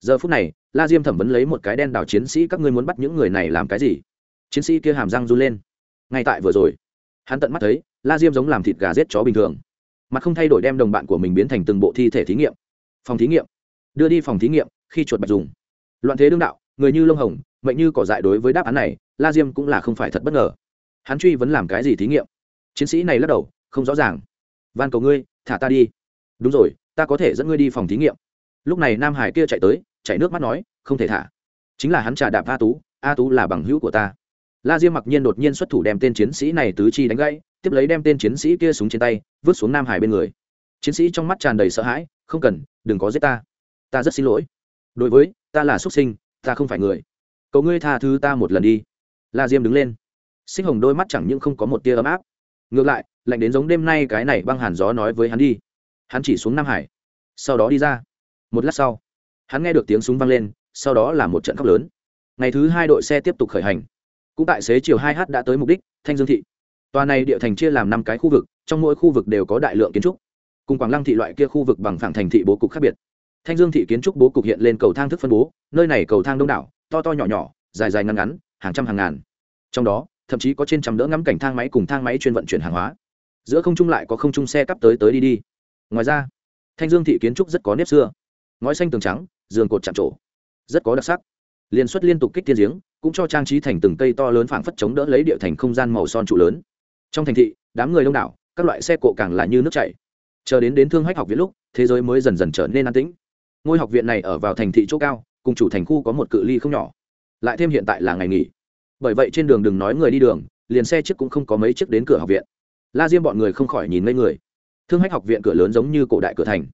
Giờ phút này, la diêm thẩm vấn lấy một cái đen đảo chiến sĩ, các ngươi muốn bắt những người này làm cái gì? Chiến sĩ kia hàm răng run lên. Ngay tại vừa rồi. Hắn tận mắt thấy, la diêm giống làm thịt gà giết chó bình thường. Mặt không thay đổi đem đồng bạn của mình biến thành từng bộ thi thể thí nghiệm. Phòng thí nghiệm. Đưa đi phòng thí nghiệm, khi chuột bạch dùng. Loạn thế đương đạo người như lông hồng, mệnh như cỏ dại đối với đáp án này, la diêm cũng là không phải thật bất ngờ. Hắn truy vấn làm cái gì thí nghiệm? Chiến sĩ này lắc đầu, không rõ ràng. Van cầu ngươi, thả ta đi. Đúng rồi, ta có thể dẫn ngươi đi phòng thí nghiệm. Lúc này nam hải kia chạy tới chạy nước mắt nói, không thể thả. Chính là hắn trà đạp a tú a tú là bằng hữu của ta. La diêm mặc nhiên đột nhiên xuất thủ đem tên chiến sĩ này tứ chi đánh gãy, tiếp lấy đem tên chiến sĩ kia súng trên tay, vứt xuống nam hải bên người. Chiến sĩ trong mắt tràn đầy sợ hãi, không cần, đừng có giết ta. Ta rất xin lỗi. Đối với, ta là xuất sinh ta không phải người. Cầu ngươi tha thứ ta một lần đi. La diêm đứng lên. Sinh hồng đôi mắt chẳng những không có một tia ấm áp, ngược lại, lạnh đến giống đêm nay cái này băng hàn gió nói với hắn đi. Hắn chỉ xuống nam hải, sau đó đi ra. Một lát sau, hắn nghe được tiếng súng vang lên, sau đó là một trận khóc lớn. Ngày thứ hai đội xe tiếp tục khởi hành. Cũng tại xế chiều hai h đã tới mục đích, thanh dương thị. Tòa này địa thành chia làm năm cái khu vực, trong mỗi khu vực đều có đại lượng kiến trúc. Cùng quảng lăng thị loại kia khu vực bằng phẳng thành thị bố cục khác biệt thanh dương thị kiến trúc bố cục hiện lên cầu thang thức phân bố, nơi này cầu thang đông đảo, to to nhỏ nhỏ, dài dài ngắn ngắn, hàng trăm hàng ngàn. Trong đó, thậm chí có trên trăm đỡ ngắm cảnh thang máy cùng thang máy chuyên vận chuyển hàng hóa. Giữa không trung lại có không trung xe cắp tới tới đi đi. Ngoài ra, thanh dương thị kiến trúc rất có nếp xưa. Ngói xanh tường trắng, giường cột chạm trổ. Rất có đặc sắc. Liên xuất liên tục kích tiên giếng, cũng cho trang trí thành từng cây to lớn phảng phất chống đỡ lấy địa thành không gian màu son trụ lớn. Trong thành thị, đám người đông đảo, các loại xe cộ càng là như nước chảy. Chờ đến đến thương hách học viện lúc, thế giới mới dần dần trở nên an tĩnh ngôi học viện này ở vào thành thị chỗ cao, cùng chủ thành khu có một cự ly không nhỏ. Lại thêm hiện tại là ngày nghỉ. Bởi vậy trên đường đừng nói người đi đường, liền xe chiếc cũng không có mấy chiếc đến cửa học viện. La diêm bọn người không khỏi nhìn ngây người. Thương hách học viện cửa lớn giống như cổ đại cửa thành.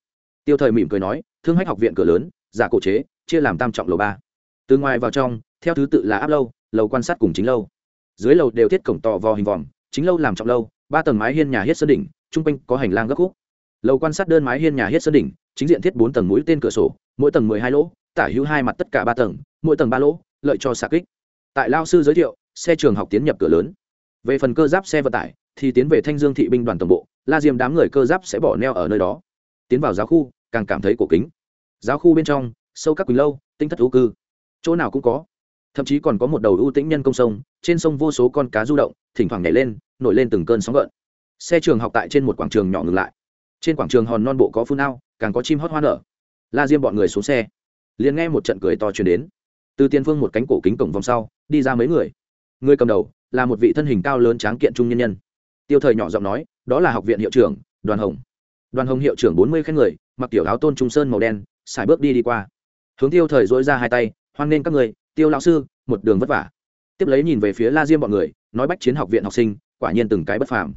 Tiêu thời mỉm cười nói, thương hách học viện cửa lớn, giả cổ chế, chia làm tam trọng lầu ba. Từ ngoài vào trong, theo thứ tự là áp lâu, lầu quan sát cùng chính lâu. Dưới lầu đều thiết cổng tò vò hình vòm, chính lâu làm trọng lâu, ba tầng mái hiên nhà hết sơn đỉnh trung quanh có hành lang gấp khúc. Lầu quan sát đơn mái hiên nhà hết sơn đỉnh chính diện thiết bốn tầng mũi tên cửa sổ, mỗi tầng mười hai lỗ, tả hữu hai mặt tất cả ba tầng, mỗi tầng ba lỗ, lợi cho xạ kích. Tại lao sư giới thiệu, xe trường học tiến nhập cửa lớn. Về phần cơ giáp xe vận tải, thì tiến về thanh dương thị binh đoàn tổng bộ, la diêm đám người cơ giáp sẽ bỏ neo ở nơi đó. Tiến vào giáo khu, càng cảm thấy cổ kính. Giáo khu bên trong, sâu các quỳnh lâu, tinh thất thú cư. Chỗ nào cũng có. Thậm chí còn có một đầu ưu tĩnh nhân công sông, trên sông vô số con cá du động, thỉnh thoảng nhảy lên, nổi lên từng cơn sóng gợn. Xe trường học tại trên một quảng trường nhỏ ngừng lại trên quảng trường hòn non bộ có phun ao, càng có chim hót hoa nở. La diêm bọn người xuống xe, liền nghe một trận cười to chuyển đến. Từ tiên phương một cánh cổ kính cổng vòng sau, đi ra mấy người. Người cầm đầu là một vị thân hình cao lớn tráng kiện trung nhân nhân. Tiêu thời nhỏ giọng nói, đó là học viện hiệu trưởng, đoàn hồng. Đoàn hồng hiệu trưởng bốn mươi khen người, mặc tiểu áo tôn trung sơn màu đen xài bước đi đi qua. Hướng tiêu thời dỗi ra hai tay, hoan nghênh các người, tiêu lão sư, một đường vất vả. Tiếp lấy nhìn về phía la diêm bọn người, nói bách chiến học viện học sinh, quả nhiên từng cái bất phàm.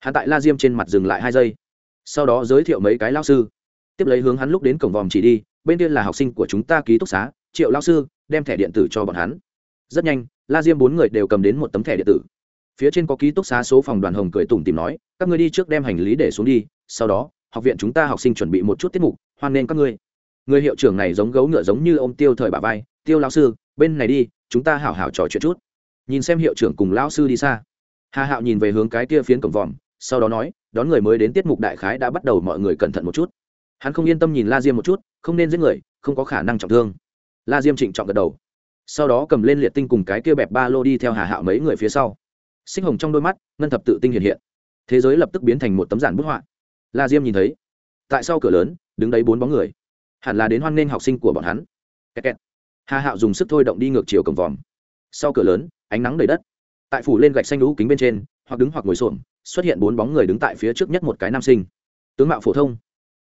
Hắn tại la diêm trên mặt dừng lại hai giây sau đó giới thiệu mấy cái lao sư. Tiếp lấy hướng hắn lúc đến cổng vòm chỉ đi, bên kia là học sinh của chúng ta ký túc xá, triệu lao sư, đem thẻ điện tử cho bọn hắn. Rất nhanh, la diêm bốn người đều cầm đến một tấm thẻ điện tử. Phía trên có ký túc xá số phòng đoàn hồng cười tủm tìm nói, các ngươi đi trước đem hành lý để xuống đi, sau đó, học viện chúng ta học sinh chuẩn bị một chút tiết mục, hoan nghênh các ngươi. Người hiệu trưởng này giống gấu ngựa giống như ông tiêu thời bà vai, tiêu lão sư, bên này đi, chúng ta hảo hảo trò chuyện chút. Nhìn xem hiệu trưởng cùng lão sư đi xa. Hà hạo nhìn về hướng cái kia phiến cổng vòm sau đó nói, đón người mới đến tiết mục đại khái đã bắt đầu mọi người cẩn thận một chút. Hắn không yên tâm nhìn la diêm một chút, không nên giết người, không có khả năng trọng thương. La diêm trịnh trọng gật đầu. Sau đó cầm lên liệt tinh cùng cái kia bẹp ba lô đi theo hà hạo mấy người phía sau. Sinh hồng trong đôi mắt, ngân thập tự tinh hiện hiện. Thế giới lập tức biến thành một tấm giản bút họa. La diêm nhìn thấy, tại sau cửa lớn, đứng đấy bốn bóng người. Hẳn là đến hoan nghênh học sinh của bọn hắn. Kẹt kẹt. hà hạo dùng sức thôi động đi ngược chiều cầm vòm. Sau cửa lớn, ánh nắng đầy đất. Tại phủ lên gạch xanh lũ kính bên trên, hoặc đứng hoặc ngồi xổm xuất hiện bốn bóng người đứng tại phía trước nhất một cái nam sinh. Tướng mạo phổ thông,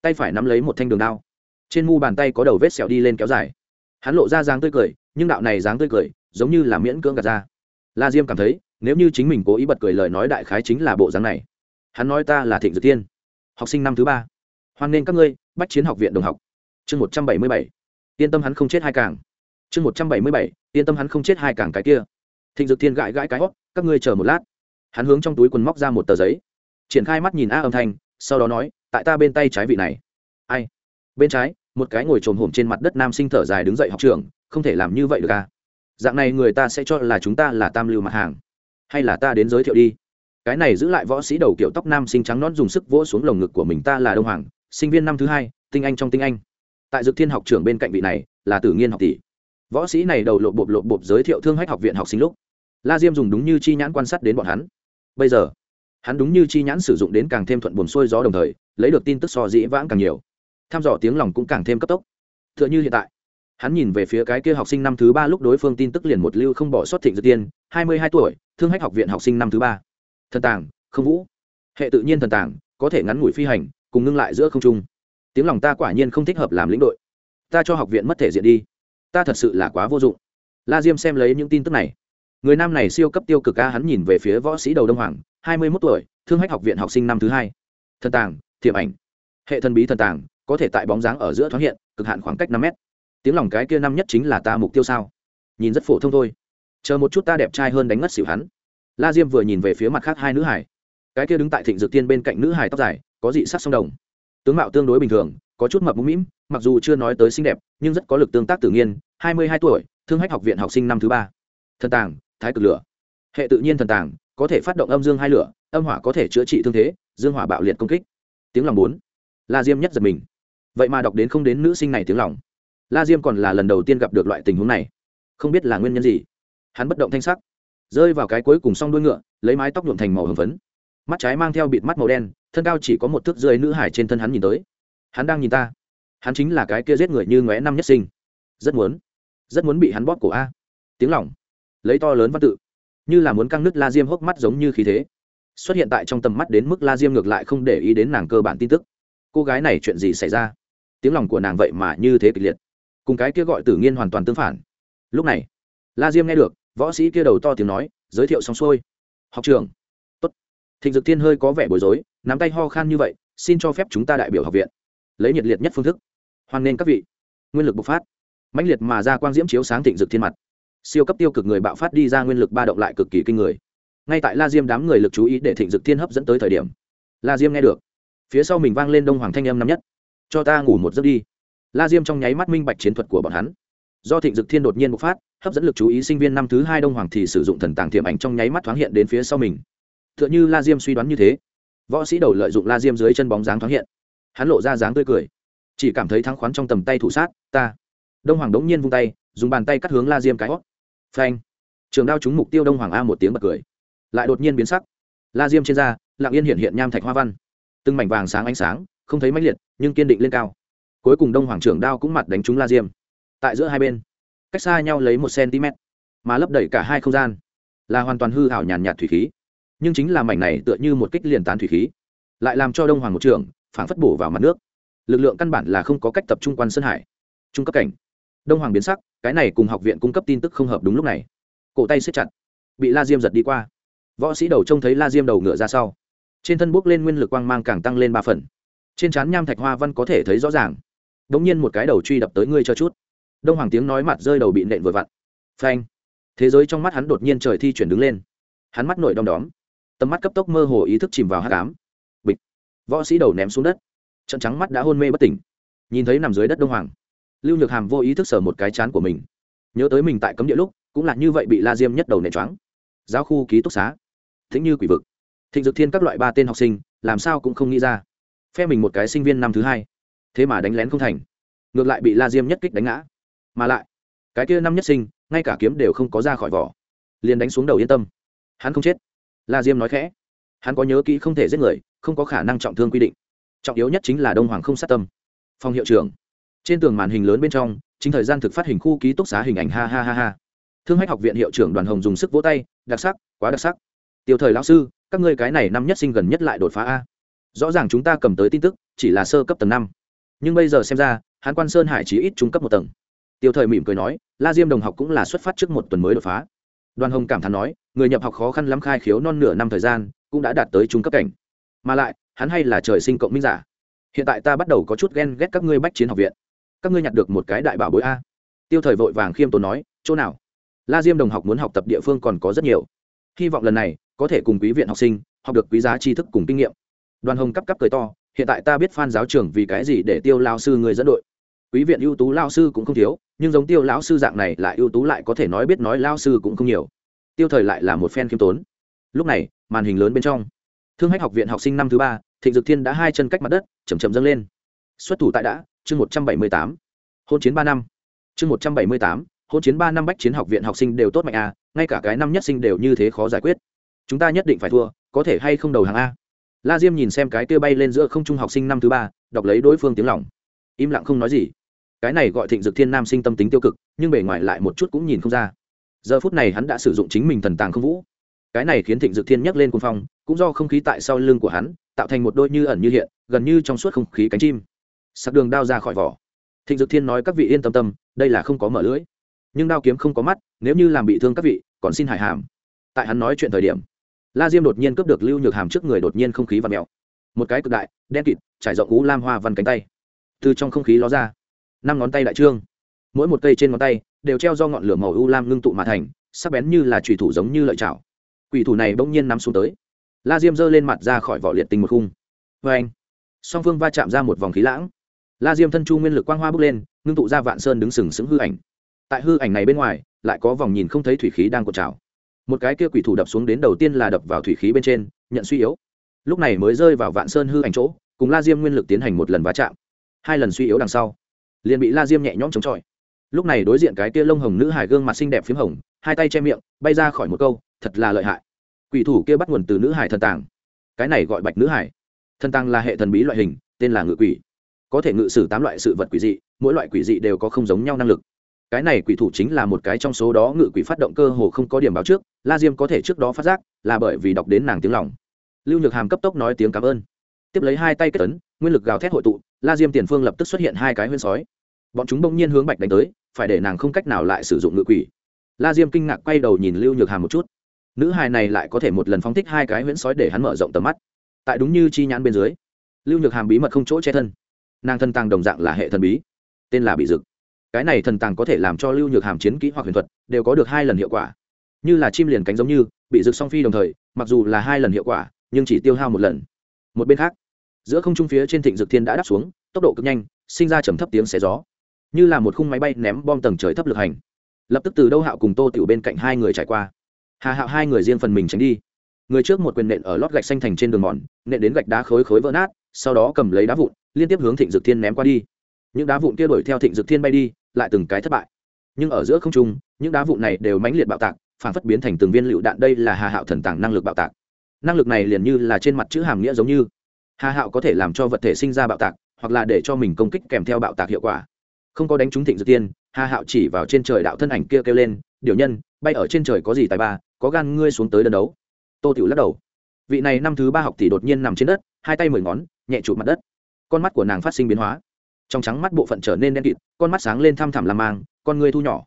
tay phải nắm lấy một thanh đường đao. Trên mu bàn tay có đầu vết sẹo đi lên kéo dài. Hắn lộ ra dáng tươi cười, nhưng đạo này dáng tươi cười giống như là miễn cưỡng gạt ra. La diêm cảm thấy, nếu như chính mình cố ý bật cười lời nói đại khái chính là bộ dáng này. Hắn nói ta là thịnh dược tiên, học sinh năm thứ ba. Hoan nghênh các ngươi, bách chiến học viện đồng học. Chương một trăm bảy mươi bảy. Yên tâm hắn không chết hai càng. Chương một trăm bảy mươi bảy. Yên tâm hắn không chết hai càng cái kia. Thịnh dược thiên gãi gãi cái hót, các ngươi chờ một lát hắn hướng trong túi quần móc ra một tờ giấy, triển khai mắt nhìn a âm thanh, sau đó nói, tại ta bên tay trái vị này. Ai? Bên trái, một cái ngồi trồm hổm trên mặt đất nam sinh thở dài đứng dậy học trường không thể làm như vậy được à? Dạng này người ta sẽ cho là chúng ta là tam lưu mặt hàng. Hay là ta đến giới thiệu đi? Cái này giữ lại võ sĩ đầu kiểu tóc nam sinh trắng nón dùng sức vỗ xuống lồng ngực của mình, ta là đông hoàng, sinh viên năm thứ hai, tinh anh trong tinh anh. Tại dược thiên học trưởng bên cạnh vị này, là tử nghiên học tỷ. Võ sĩ này đầu lộ bộp lộ bộp giới thiệu thương hách học viện học sinh lúc. La diêm dùng đúng như chi nhãn quan sát đến bọn hắn bây giờ, hắn đúng như chi nhãn sử dụng đến càng thêm thuận buồn xuôi gió đồng thời, lấy được tin tức so dĩ vãng càng nhiều. Tham dò tiếng lòng cũng càng thêm cấp tốc. T h ư ợ n h ư hiện tại, hắn nhìn về phía cái kia học sinh năm thứ ba lúc đối phương tin tức liền một lưu không bỏ sót thịnh dược tiên, hai mươi hai tuổi, thương hách học viện học sinh năm thứ ba. Thần tàng, không vũ. Hệ tự nhiên thần tàng, có thể ngắn ngủi phi hành, cùng ngưng lại giữa không trung. Tiếng lòng ta quả nhiên không thích hợp làm lĩnh đội. Ta cho học viện mất thể diện đi. Ta thật sự là quá vô dụng. La diêm xem lấy những tin tức này người nam này siêu cấp tiêu cực a, hắn nhìn về phía võ sĩ đầu đông hoàng, hai mươi mốt tuổi, thương hách học viện học sinh năm thứ hai. Thần tàng, thiểm ảnh. Hệ thần bí thần tàng, có thể tại bóng dáng ở giữa thoáng hiện, cực hạn khoảng cách năm mét. Tiếng lòng cái kia năm nhất chính là ta mục tiêu sao? Nhìn rất phổ thông thôi. Chờ một chút ta đẹp trai hơn đánh ngất xỉu hắn. La diêm vừa nhìn về phía mặt khác hai nữ hải cái kia đứng tại thịnh dược tiên bên cạnh nữ hải tóc dài, có dị sắc song đồng. Tướng mạo tương đối bình thường, có chút mập mũm mĩm, mặc dù chưa nói tới xinh đẹp, nhưng rất có lực tương tác tự nhiên. Hai mươi hai tuổi, thương hách học viện học sinh năm thứ ba. Thần tàng thái cực lửa. Hệ tự nhiên thần tàng, có thể phát động âm dương hai lửa, âm hỏa có thể chữa trị thương thế, dương hỏa bạo liệt công kích. Tiếng lòng bốn. La diêm nhất giật mình. Vậy mà đọc đến không đến nữ sinh này tiếng lòng. La diêm còn là lần đầu tiên gặp được loại tình huống này. Không biết là nguyên nhân gì. Hắn bất động thanh sắc. Rơi vào cái cuối cùng s o n g đuôi ngựa, lấy mái tóc nhuộm thành màu hồng phấn. Mắt trái mang theo bịt mắt màu đen, thân cao chỉ có một thước rơi nữ hải trên thân hắn nhìn tới. Hắn đang nhìn ta. Hắn chính là cái kia giết người như ngóe năm nhất sinh. Rất muốn. Rất muốn bị hắn bóp cổ a. Tiếng lỏng lấy to lớn văn tự. Như là muốn căng nứt la diêm hốc mắt giống như khí thế. Xuất hiện tại trong tầm mắt đến mức la diêm ngược lại không để ý đến nàng cơ bản tin tức. Cô gái này chuyện gì xảy ra? Tiếng lòng của nàng vậy mà như thế kịch liệt. Cùng cái kia gọi tử nghiên hoàn toàn tương phản. Lúc này, la diêm nghe được, võ sĩ kia đầu to tiếng nói, giới thiệu xong xuôi. Học trường tốt. Thịnh dực Thiên hơi có vẻ bối rối, nắm tay ho khan như vậy, xin cho phép chúng ta đại biểu học viện. Lấy nhiệt liệt nhất phương thức. Hoan nghênh các vị. Nguyên lực bộc phát. Mãnh liệt mà ra quang diễm chiếu sáng thịnh dực thiên mặt siêu cấp tiêu cực người bạo phát đi ra nguyên lực ba động lại cực kỳ kinh người. Ngay tại la diêm đám người lực chú ý để thịnh dực thiên hấp dẫn tới thời điểm, la diêm nghe được. Phía sau mình vang lên đông hoàng thanh âm năm nhất. Cho ta ngủ một giấc đi. La diêm trong nháy mắt minh bạch chiến thuật của bọn hắn. Do thịnh dực thiên đột nhiên bộc phát, hấp dẫn lực chú ý sinh viên năm thứ hai đông hoàng thì sử dụng thần tàng tiềm ảnh trong nháy mắt thoáng hiện đến phía sau mình. T h ư ợ n h ư la diêm suy đoán như thế, võ sĩ đầu lợi dụng la diêm dưới chân bóng dáng thoáng hiện. Hắn lộ ra dáng tươi cười. Chỉ cảm thấy thắng khoán trong tầm tay thủ sát, ta. Đông hoàng đống nhiên vung tay, dùng bàn tay cắt hướng la diêm cái hót phanh. Trường đao trúng mục tiêu đông hoàng a một tiếng bật cười. Lại đột nhiên biến sắc. La diêm trên da lạng yên hiện hiện nham thạch hoa văn. Từng mảnh vàng sáng ánh sáng, không thấy mãnh liệt, nhưng kiên định lên cao. Cuối cùng đông hoàng trưởng đao cũng mặt đánh trúng la diêm. Tại giữa hai bên, cách xa nhau lấy một cm mà lấp đầy cả hai không gian, là hoàn toàn hư hảo nhàn nhạt thủy khí. Nhưng chính là mảnh này tựa như một kích liền tán thủy khí, lại làm cho đông hoàng một trường phản phất bổ vào mặt nước. Lực lượng căn bản là không có cách tập trung quan sơn hải. Trung cấp cảnh. Đông hoàng biến sắc cái này cùng học viện cung cấp tin tức không hợp đúng lúc này. Cổ tay siết chặt. Bị la diêm giật đi qua. Võ sĩ đầu trông thấy la diêm đầu ngựa ra sau. Trên thân bốc lên nguyên lực quang mang càng tăng lên ba phần. Trên trán nham thạch hoa văn có thể thấy rõ ràng. Đ ỗ n g nhiên một cái đầu truy đập tới ngươi cho chút. Đông hoàng tiếng nói mặt rơi đầu bị nện vội vặn. Phanh. Thế giới trong mắt hắn đột nhiên trời thi chuyển đứng lên. Hắn mắt nổi đom đóm. Tầm mắt cấp tốc mơ hồ ý thức chìm vào hát cám bịch. Võ sĩ đầu ném xuống đất. Trận trắng mắt đã hôn mê bất tỉnh. Nhìn thấy nằm dưới đất đông hoàng lưu nhược hàm vô ý thức sở một cái chán của mình. Nhớ tới mình tại cấm địa lúc, cũng là như vậy bị la diêm nhất đầu nệ choáng. Giáo khu ký túc xá. Thính như quỷ vực. Thịnh dược thiên các loại ba tên học sinh, làm sao cũng không nghĩ ra. Phe mình một cái sinh viên năm thứ hai. Thế mà đánh lén không thành. Ngược lại bị la diêm nhất kích đánh ngã. Mà lại, cái kia năm nhất sinh, ngay cả kiếm đều không có ra khỏi vỏ. Liền đánh xuống đầu yên tâm. Hắn không chết. La diêm nói khẽ. Hắn có nhớ kỹ không thể giết người, không có khả năng trọng thương quy định. Trọng yếu nhất chính là đông hoàng không sát tâm. Phòng hiệu trưởng trên tường màn hình lớn bên trong, chính thời gian thực phát hình khu ký túc xá hình ảnh, ha ha ha ha. Thương hách học viện hiệu trưởng đoàn hồng dùng sức vỗ tay, đặc sắc, quá đặc sắc. Tiêu thời lão sư, các ngươi cái này năm nhất sinh gần nhất lại đột phá a. Rõ ràng chúng ta cầm tới tin tức, chỉ là sơ cấp tầng năm. Nhưng bây giờ xem ra, hán quan sơn hải chỉ ít trung cấp một tầng. Tiêu thời mỉm cười nói, la diêm đồng học cũng là xuất phát trước một tuần mới đột phá. Đoàn hồng cảm thán nói, người nhập học khó khăn lắm khai khiếu non nửa năm thời gian, cũng đã đạt tới trung cấp cảnh. Mà lại, hắn hay là trời sinh cộng minh giả. Hiện tại ta bắt đầu có chút ghen ghét các ngươi bách chiến học viện các ngươi nhặt được một cái đại bảo bối a. Tiêu thời vội vàng khiêm tốn nói, chỗ nào? La diêm đồng học muốn học tập địa phương còn có rất nhiều. Hy vọng lần này, có thể cùng quý viện học sinh, học được quý giá tri thức cùng kinh nghiệm. Đoàn hồng cắp cắp cười to, hiện tại ta biết phan giáo trưởng vì cái gì để tiêu lao sư người dẫn đội. Quý viện ưu tú lao sư cũng không thiếu, nhưng giống tiêu lão sư dạng này lại ưu tú lại có thể nói biết nói lao sư cũng không nhiều. Tiêu thời lại là một phen khiêm tốn. Lúc này, màn hình lớn bên trong. Thương hách học viện học sinh năm thứ ba, thịnh dực thiên đã hai chân cách mặt đất chầm chầm dâng lên. Xuất thủ tại đã chương một trăm bảy mươi tám, hôn chiến ba năm. Chương một trăm bảy mươi tám, hôn chiến ba năm bách chiến học viện học sinh đều tốt mạnh a ngay cả cái năm nhất sinh đều như thế khó giải quyết. Chúng ta nhất định phải thua, có thể hay không đầu hàng a. La diêm nhìn xem cái kia bay lên giữa không trung học sinh năm thứ ba, đọc lấy đối phương tiếng lòng. Im lặng không nói gì. Cái này gọi thịnh dực thiên nam sinh tâm tính tiêu cực, nhưng bề ngoài lại một chút cũng nhìn không ra. Giờ phút này hắn đã sử dụng chính mình thần tàng không vũ. Cái này khiến thịnh dực thiên nhắc lên cuồng phong, cũng do không khí tại sau lưng của hắn, tạo thành một đôi như ẩn như hiện, gần như trong suốt không khí cánh chim sặc đường đao ra khỏi vỏ. Thịnh dực thiên nói các vị yên tâm tâm, đây là không có mở lưỡi. Nhưng đao kiếm không có mắt, nếu như làm bị thương các vị, còn xin hải hàm. Tại hắn nói chuyện thời điểm, la diêm đột nhiên cướp được lưu nhược hàm trước người đột nhiên không khí và mèo. Một cái cực đại, đen kịt, trải rộng cú lam hoa văn cánh tay. Từ trong không khí ló ra, năm ngón tay đại trương. Mỗi một cây trên ngón tay đều treo do ngọn lửa màu u lam ngưng tụ mà thành, sắc bén như là trùy thủ giống như lợi chảo. Quỷ thủ này bỗng nhiên nắm xuống tới. La diêm giơ lên mặt ra khỏi vỏ liệt tình một khung. Vê anh song phương va chạm ra một vòng khí lãng la diêm thân chu nguyên lực quang hoa bước lên, ngưng tụ ra vạn sơn đứng sừng sững hư ảnh. Tại hư ảnh này bên ngoài, lại có vòng nhìn không thấy thủy khí đang cột trào. Một cái kia quỷ thủ đập xuống đến đầu tiên là đập vào thủy khí bên trên, nhận suy yếu. Lúc này mới rơi vào vạn sơn hư ảnh chỗ, cùng la diêm nguyên lực tiến hành một lần va chạm. Hai lần suy yếu đằng sau, liền bị la diêm nhẹ nhõm chống chọi. Lúc này đối diện cái kia lông hồng nữ hải gương mặt xinh đẹp p h í m hồng, hai tay che miệng, bay ra khỏi một câu, thật là lợi hại. Quỷ thủ kia bắt nguồn từ nữ hải thần tàng. Cái này gọi bạch nữ hải thần tàng là hệ thần bí loại hình, tên là ngự quỷ có thể ngự sử tám loại sự vật quỷ dị, mỗi loại quỷ dị đều có không giống nhau năng lực. Cái này quỷ thủ chính là một cái trong số đó ngự quỷ phát động cơ hồ không có điểm báo trước, la diêm có thể trước đó phát giác, là bởi vì đọc đến nàng tiếng lòng. Lưu nhược hàm cấp tốc nói tiếng cảm ơn. Tiếp lấy hai tay kết tấn nguyên lực gào thét hội tụ, la diêm tiền phương lập tức xuất hiện hai cái huyên sói. Bọn chúng bỗng nhiên hướng bạch đánh tới, phải để nàng không cách nào lại sử dụng ngự quỷ. La diêm kinh ngạc quay đầu nhìn lưu nhược hàm một chút. Nữ hài này lại có thể một lần phóng thích hai cái huyễn sói để hắn mở rộng tầm mắt. Tại đúng như chi nhãn bên dưới, lưu nhược hàm bí mật không chỗ che thân nàng thân tàng đồng dạng là hệ thần bí. Tên là bị dực. Cái này thần tàng có thể làm cho lưu nhược hàm chiến kỹ hoặc huyền thuật, đều có được hai lần hiệu quả. Như là chim liền cánh giống như, bị rực song phi đồng thời, mặc dù là hai lần hiệu quả, nhưng chỉ tiêu hao một lần. Một bên khác, giữa không trung phía trên thịnh dực thiên đã đáp xuống, tốc độ cực nhanh, sinh ra trầm thấp tiếng xé gió. Như là một khung máy bay ném bom tầng trời thấp lực hành. Lập tức từ đâu hạo cùng tô tiểu bên cạnh hai người trải qua. Hà hạo hai người riêng phần mình tránh đi. Người trước một quyền nện ở lót gạch xanh thành trên đường mòn, nện đến gạch đá khối khối vỡ nát sau đó cầm lấy đá vụn, liên tiếp hướng thịnh dực thiên ném qua đi. Những đá vụn kia đuổi theo thịnh dực thiên bay đi, lại từng cái thất bại. Nhưng ở giữa không trung, những đá vụn này đều mãnh liệt bạo tạc, phản phất biến thành từng viên lựu đạn đây là hà hạo thần tàng năng lực bạo tạc. Năng lực này liền như là trên mặt chữ hàm nghĩa giống như. Hà hạo có thể làm cho vật thể sinh ra bạo tạc, hoặc là để cho mình công kích kèm theo bạo tạc hiệu quả. Không có đánh trúng thịnh dược tiên hà hạo chỉ vào trên trời đạo thân ảnh kia kêu lên, điều nhân, bay ở trên trời có gì tài ba, có gan ngươi xuống tới đơn đấu. Tô tiểu lắc đầu vị này năm thứ ba học tỷ đột nhiên nằm trên đất, hai tay mười ngón, nhẹ chụp mặt đất. Con mắt của nàng phát sinh biến hóa. Trong trắng mắt bộ phận trở nên đen kịt, con mắt sáng lên thăm thẳm làm mang, con ngươi thu nhỏ.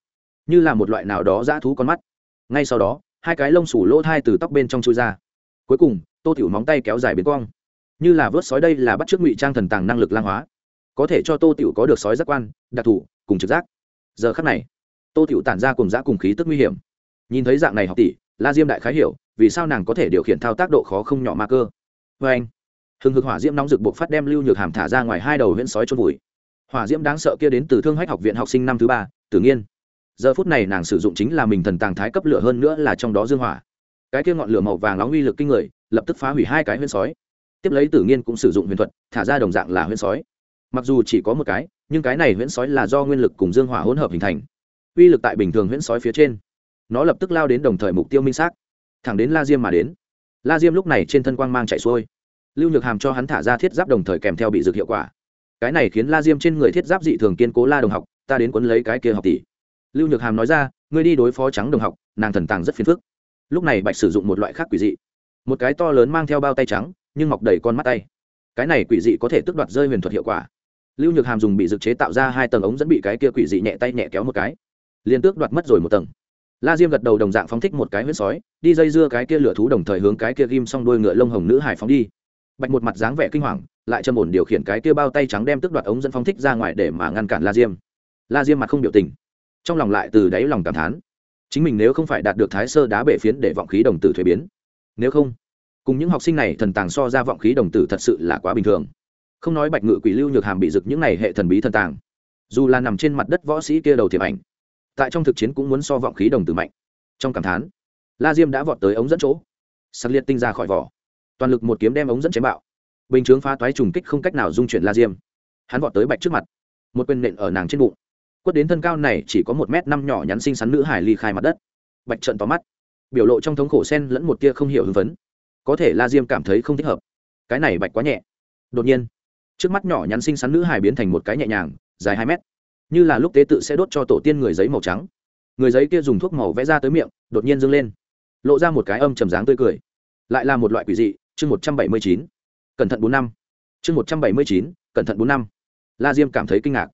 Như là một loại nào đó dã thú con mắt. Ngay sau đó, hai cái lông sủ lỗ thai từ tóc bên trong chui ra. Cuối cùng, tô tiểu móng tay kéo dài biến cong. Như là vớt sói đây là bắt chước ngụy trang thần tàng năng lực lang hóa. Có thể cho tô tiểu có được sói giác quan, đặc thù, cùng trực giác. Giờ khắc này, tô tiểu tản ra cùng giã cùng khí tức nguy hiểm. Nhìn thấy dạng này học tỷ, la diêm đại khái hiểu vì sao nàng có thể điều khiển thao tác độ khó không nhỏ ma cơ? Vê anh, hừng hực hỏa diễm nóng rực buộc phát đem lưu nhược hàm thả ra ngoài hai đầu huyễn sói trôn vùi. Hỏa diễm đáng sợ kia đến từ thương hách học viện học sinh năm thứ ba, tử nghiên. Giờ phút này nàng sử dụng chính là mình thần tàng thái cấp lửa hơn nữa là trong đó dương hỏa. Cái kia ngọn lửa màu vàng nóng uy lực kinh người, lập tức phá hủy hai cái huyễn sói. Tiếp lấy tử nghiên cũng sử dụng huyền thuật, thả ra đồng dạng là huyễn sói. Mặc dù chỉ có một cái, nhưng cái này huyễn sói là do nguyên lực cùng dương hỏa hỗn hợp hình thành. Uy lực tại bình thường huyễn sói phía trên, nó lập tức lao đến đồng thời mục tiêu minh xác thẳng đến la diêm mà đến. La diêm lúc này trên thân quang mang chạy xuôi. Lưu nhược hàm cho hắn thả ra thiết giáp đồng thời kèm theo bị dược hiệu quả. Cái này khiến la diêm trên người thiết giáp dị thường kiên cố la đồng học, ta đến quấn lấy cái kia học tỷ. Lưu nhược hàm nói ra, ngươi đi đối phó trắng đồng học, nàng thần tàng rất phiền phức. Lúc này bạch sử dụng một loại khác quỷ dị. Một cái to lớn mang theo bao tay trắng, nhưng mọc đầy con mắt tay. Cái này quỷ dị có thể tước đoạt rơi huyền thuật hiệu quả. Lưu nhược hàm dùng bị dược chế tạo ra hai tầng ống dẫn bị cái kia quỷ dị nhẹ tay nhẹ kéo một cái. Liền tước đoạt mất rồi một tầng la diêm gật đầu đồng dạng phóng thích một cái huyết sói, đi dây dưa cái kia lửa thú đồng thời hướng cái kia ghim xong đuôi ngựa lông hồng nữ hải phóng đi. Bạch một mặt dáng vẻ kinh hoàng, lại châm ổn điều khiển cái kia bao tay trắng đem tước đoạt ống dẫn phóng thích ra ngoài để mà ngăn cản la diêm. La diêm mặt không biểu tình, trong lòng lại từ đáy lòng cảm thán. Chính mình nếu không phải đạt được thái sơ đá bể phiến để vọng khí đồng tử thuế biến, nếu không, cùng những học sinh này thần tàng so ra vọng khí đồng tử thật sự là quá bình thường. Không nói bạch ngự quỷ lưu nhược hàm bị rực những này hệ thần bí thần tàng, dù là nằm trên mặt đất võ sĩ kia đầu thiệp ảnh tại trong thực chiến cũng muốn so vọng khí đồng tử mạnh. Trong cảm thán, la diêm đã vọt tới ống dẫn chỗ. Sắc liệt tinh ra khỏi vỏ. Toàn lực một kiếm đem ống dẫn chém bạo. Bình chướng phá toái trùng kích không cách nào dung chuyển la diêm. Hắn vọt tới bạch trước mặt. Một quyền nện ở nàng trên bụng. Quất đến thân cao này chỉ có một m năm nhỏ nhắn xinh xắn nữ hải ly khai mặt đất. Bạch trận tóm mắt. Biểu lộ trong thống khổ sen lẫn một tia không hiểu hưng phấn. Có thể la diêm cảm thấy không thích hợp. Cái này bạch quá nhẹ. Đột nhiên, trước mắt nhỏ nhắn xinh xắn nữ hải biến thành một cái nhẹ nhàng, dài hai mét như là lúc tế tự sẽ đốt cho tổ tiên người giấy màu trắng. Người giấy kia dùng thuốc màu vẽ ra tới miệng, đột nhiên dâng lên. Lộ ra một cái âm trầm dáng tươi cười. Lại là một loại quỷ dị, chương một trăm bảy mươi chín. Cẩn thận bốn năm. Chương một trăm bảy mươi chín, cẩn thận bốn năm. La diêm cảm thấy kinh ngạc.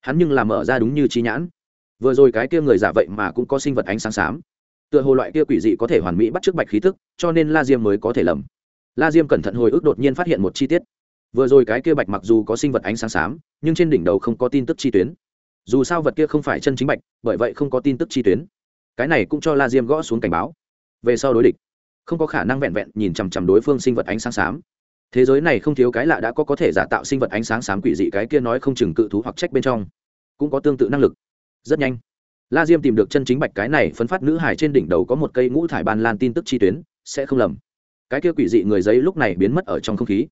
Hắn nhưng làm mở ra đúng như trí nhãn. Vừa rồi cái kia người giả vậy mà cũng có sinh vật ánh sáng xám. Tựa hồ loại kia quỷ dị có thể hoàn mỹ bắt t r ư ớ c bạch khí thức cho nên la diêm mới có thể lầm. La diêm cẩn thận hồi ức đột nhiên phát hiện một chi tiết. Vừa rồi cái kia bạch mặc dù có sinh vật ánh sáng xám, nhưng trên đỉnh đầu không có tin tức chi tuyến dù sao vật kia không phải chân chính bạch, bởi vậy không có tin tức chi tuyến. Cái này cũng cho la diêm gõ xuống cảnh báo. Về sau đối địch, không có khả năng vẹn vẹn nhìn chằm chằm đối phương sinh vật ánh sáng xám. Thế giới này không thiếu cái lạ đã có có thể giả tạo sinh vật ánh sáng xám quỷ dị cái kia nói không chừng cự thú hoặc trách bên trong. Cũng có tương tự năng lực. Rất nhanh, la diêm tìm được chân chính bạch cái này phấn phát nữ hải trên đỉnh đầu có một cây ngũ thải ban lan tin tức chi tuyến, sẽ không lầm. Cái kia quỷ dị người giấy lúc này biến mất ở trong không khí.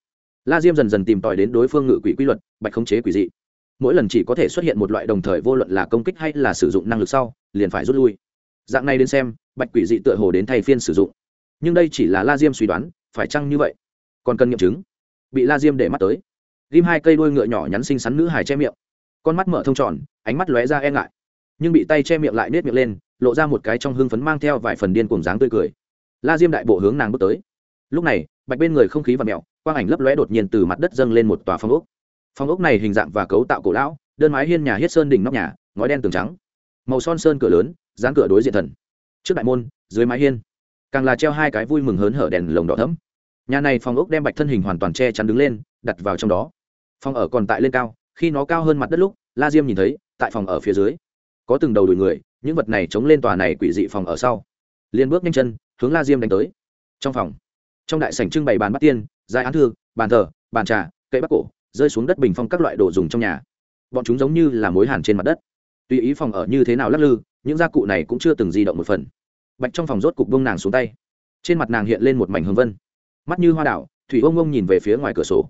La diêm dần dần tìm tòi đến đối phương ngự quỷ quy luật, bạch khống chế quỷ dị mỗi lần chỉ có thể xuất hiện một loại đồng thời vô luận là công kích hay là sử dụng năng lực sau, liền phải rút lui. Dạng này đến xem, bạch quỷ dị tựa hồ đến thay phiên sử dụng. Nhưng đây chỉ là la diêm suy đoán, phải chăng như vậy? Còn cần nghiệm chứng. Bị la diêm để mắt tới. Ghim hai cây đuôi ngựa nhỏ nhắn xinh xắn nữ hài che miệng. Con mắt mở thông tròn, ánh mắt lóe ra e ngại. Nhưng bị tay che miệng lại nết miệng lên, lộ ra một cái trong hưng phấn mang theo vài phần điên cùng dáng tươi cười. La diêm đại bộ hướng nàng bước tới. Lúc này, bạch bên người không khí và mẹo quang ảnh lấp lóe đột nhiên từ mặt đất dâng lên một tòa phong ốc. Phòng ốc này hình dạng và cấu tạo cổ lão, đơn mái hiên nhà hiết sơn đỉnh nóc nhà, ngói đen tường trắng. Màu son sơn cửa lớn, dán cửa đối diện thần. Trước đại môn, dưới mái hiên, càng là treo hai cái vui mừng hớn hở đèn lồng đỏ thấm nhà này phòng ốc đem bạch thân hình hoàn toàn che chắn đứng lên, đặt vào trong đó. Phòng ở còn tại lên cao, khi nó cao hơn mặt đất lúc, la diêm nhìn thấy, tại phòng ở phía dưới, có từng đầu đuổi người, những vật này chống lên tòa này quỷ dị phòng ở sau. Liên bước nhanh chân, hướng la diêm đánh tới. Trong phòng, trong đại sảnh trưng bày bàn bắt tiên dài án thư, bàn thờ, bàn trà, cây bắc cổ rơi xuống đất bình phong các loại đồ dùng trong nhà. Bọn chúng giống như là mối hàn trên mặt đất. Tùy ý phòng ở như thế nào lắc lư, những gia cụ này cũng chưa từng di động một phần. Bạch trong phòng rốt cục bông nàng xuống tay. Trên mặt nàng hiện lên một mảnh hương vân. Mắt như hoa đảo, thủy ông ông nhìn về phía ngoài cửa sổ.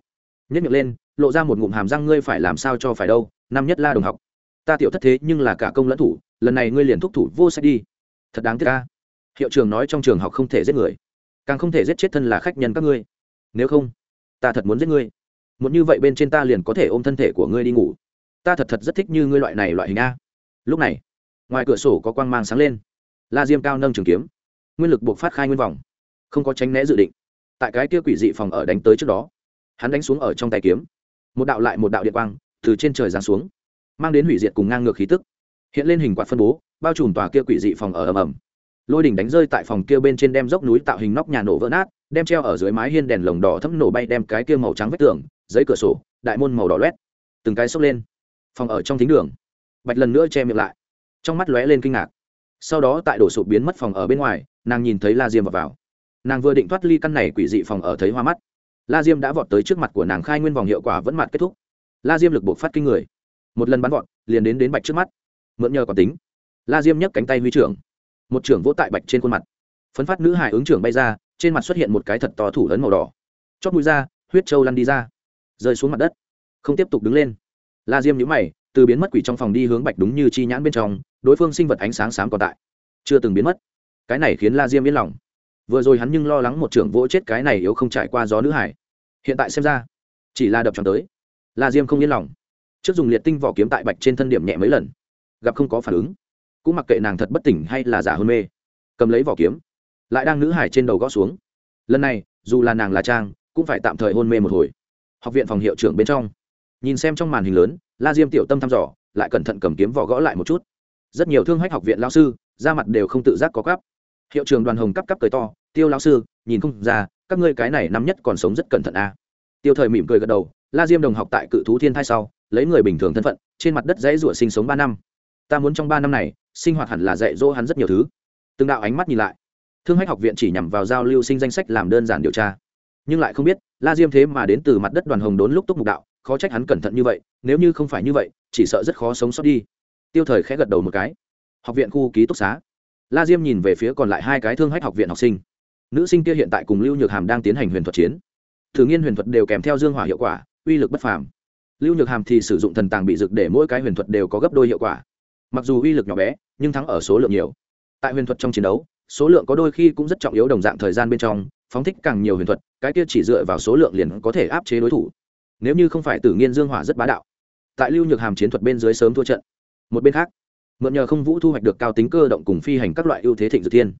Nhất miệng lên, lộ ra một ngụm hàm răng, ngươi phải làm sao cho phải đâu, năm nhất la đồng học. Ta tiểu thất thế nhưng là cả công lẫn thủ, lần này ngươi liền thúc thủ vô sách đi. Thật đáng tiếc ca hiệu trường nói trong trường học không thể giết người. Càng không thể giết chết thân là khách nhân các ngươi. Nếu không, ta thật muốn giết ngươi muốn như vậy bên trên ta liền có thể ôm thân thể của ngươi đi ngủ. Ta thật thật rất thích như ngươi loại này loại hình a. Lúc này, ngoài cửa sổ có quang mang sáng lên. La diêm cao nâng trường kiếm. Nguyên lực buộc phát khai nguyên vòng. Không có tránh né dự định. Tại cái kia quỷ dị phòng ở đánh tới trước đó, hắn đánh xuống ở trong tay kiếm. Một đạo lại một đạo điện quang từ trên trời giáng xuống, mang đến hủy diệt cùng ngang ngược khí tức. Hiện lên hình quạt phân bố, bao trùm tòa kia quỷ dị phòng ở ầm ầm. Lôi đỉnh đánh rơi tại phòng kia bên trên đem dốc núi tạo hình nóc nhà nổ vỡ nát đem treo ở dưới mái hiên đèn lồng đỏ thấm nổ bay đem cái kia màu trắng vách tường giấy cửa sổ đại môn màu đỏ loét. Từng cái xốc lên. Phòng ở trong thính đường. Bạch lần nữa che miệng lại. Trong mắt lóe lên kinh ngạc. Sau đó tại đổ sụp biến mất phòng ở bên ngoài nàng nhìn thấy la diêm vào, vào. nàng vừa định thoát ly căn này quỷ dị phòng ở thấy hoa mắt. La diêm đã vọt tới trước mặt của nàng khai nguyên vòng hiệu quả vẫn mặt kết thúc. La diêm lực buộc phát kinh người. Một lần bắn vọt liền đến đến bạch trước mắt. Mượn nhờ còn tính. La diêm nhấc cánh tay huy trưởng. Một trưởng vỗ tại bạch trên khuôn mặt. Phấn phát nữ hải ứng trưởng bay ra trên mặt xuất hiện một cái thật to thủ lớn màu đỏ. Chót mũi ra, huyết trâu lăn đi ra. Rơi xuống mặt đất. Không tiếp tục đứng lên. La diêm nhũ mày, từ biến mất quỷ trong phòng đi hướng bạch đúng như chi nhãn bên trong, đối phương sinh vật ánh sáng sáng còn tại. Chưa từng biến mất. Cái này khiến la diêm yên lòng. Vừa rồi hắn nhưng lo lắng một trưởng vỗ chết cái này yếu không trải qua gió nữ hải. Hiện tại xem ra, chỉ là đập tròn tới. La diêm không yên lòng. Trước dùng liệt tinh vỏ kiếm tại bạch trên thân điểm nhẹ mấy lần. Gặp không có phản ứng. Cũng mặc kệ nàng thật bất tỉnh hay là giả hôn mê. Cầm lấy vỏ kiếm lại đang nữ hải trên đầu gõ xuống. Lần này, dù là nàng là trang, cũng phải tạm thời hôn mê một hồi. Học viện phòng hiệu trưởng bên trong. Nhìn xem trong màn hình lớn, la diêm tiểu tâm thăm dò, lại cẩn thận cầm kiếm vỏ gõ lại một chút. Rất nhiều thương hách học viện lao sư ra mặt đều không tự giác có cắp hiệu trưởng đoàn hồng cắp cắp cười to, tiêu lao sư, nhìn không ra, các ngươi cái này năm nhất còn sống rất cẩn thận a à. tiêu thời mỉm cười gật đầu, la diêm đồng học tại cự thú thiên thai sau, lấy người bình thường thân phận, trên mặt đất dãy rủa sinh sống ba năm. Ta muốn trong ba năm này, sinh hoạt hẳn là dạy dỗ hắn rất nhiều thứ. Từng đạo ánh mắt nhìn lại thương hách học viện chỉ nhằm vào giao lưu sinh danh sách làm đơn giản điều tra. Nhưng lại không biết, la diêm thế mà đến từ mặt đất đoàn hồng đốn lúc túc mục đạo, khó trách hắn cẩn thận như vậy, nếu như không phải như vậy, chỉ sợ rất khó sống sót đi. Tiêu thời khẽ gật đầu một cái. Học viện khu ký túc xá. La diêm nhìn về phía còn lại hai cái thương hách học viện học sinh. Nữ sinh kia hiện tại cùng lưu nhược hàm đang tiến hành huyền thuật chiến. Thử nghiên huyền thuật đều kèm theo dương hỏa hiệu quả, uy lực bất phàm. Lưu nhược hàm thì sử dụng thần tàng bị dực để mỗi cái huyền thuật đều có gấp đôi hiệu quả. Mặc dù uy lực nhỏ bé, nhưng thắng ở số lượng nhiều. Tại huyền thuật trong chiến đấu số lượng có đôi khi cũng rất trọng yếu đồng dạng thời gian bên trong, phóng thích càng nhiều huyền thuật, cái kia chỉ dựa vào số lượng liền có thể áp chế đối thủ. Nếu như không phải tử nghiên dương hỏa rất bá đạo, tại lưu nhược hàm chiến thuật bên dưới sớm thua trận. Một bên khác, mượn nhờ không vũ thu hoạch được cao tính cơ động cùng phi hành các loại ưu thế thịnh dược thiên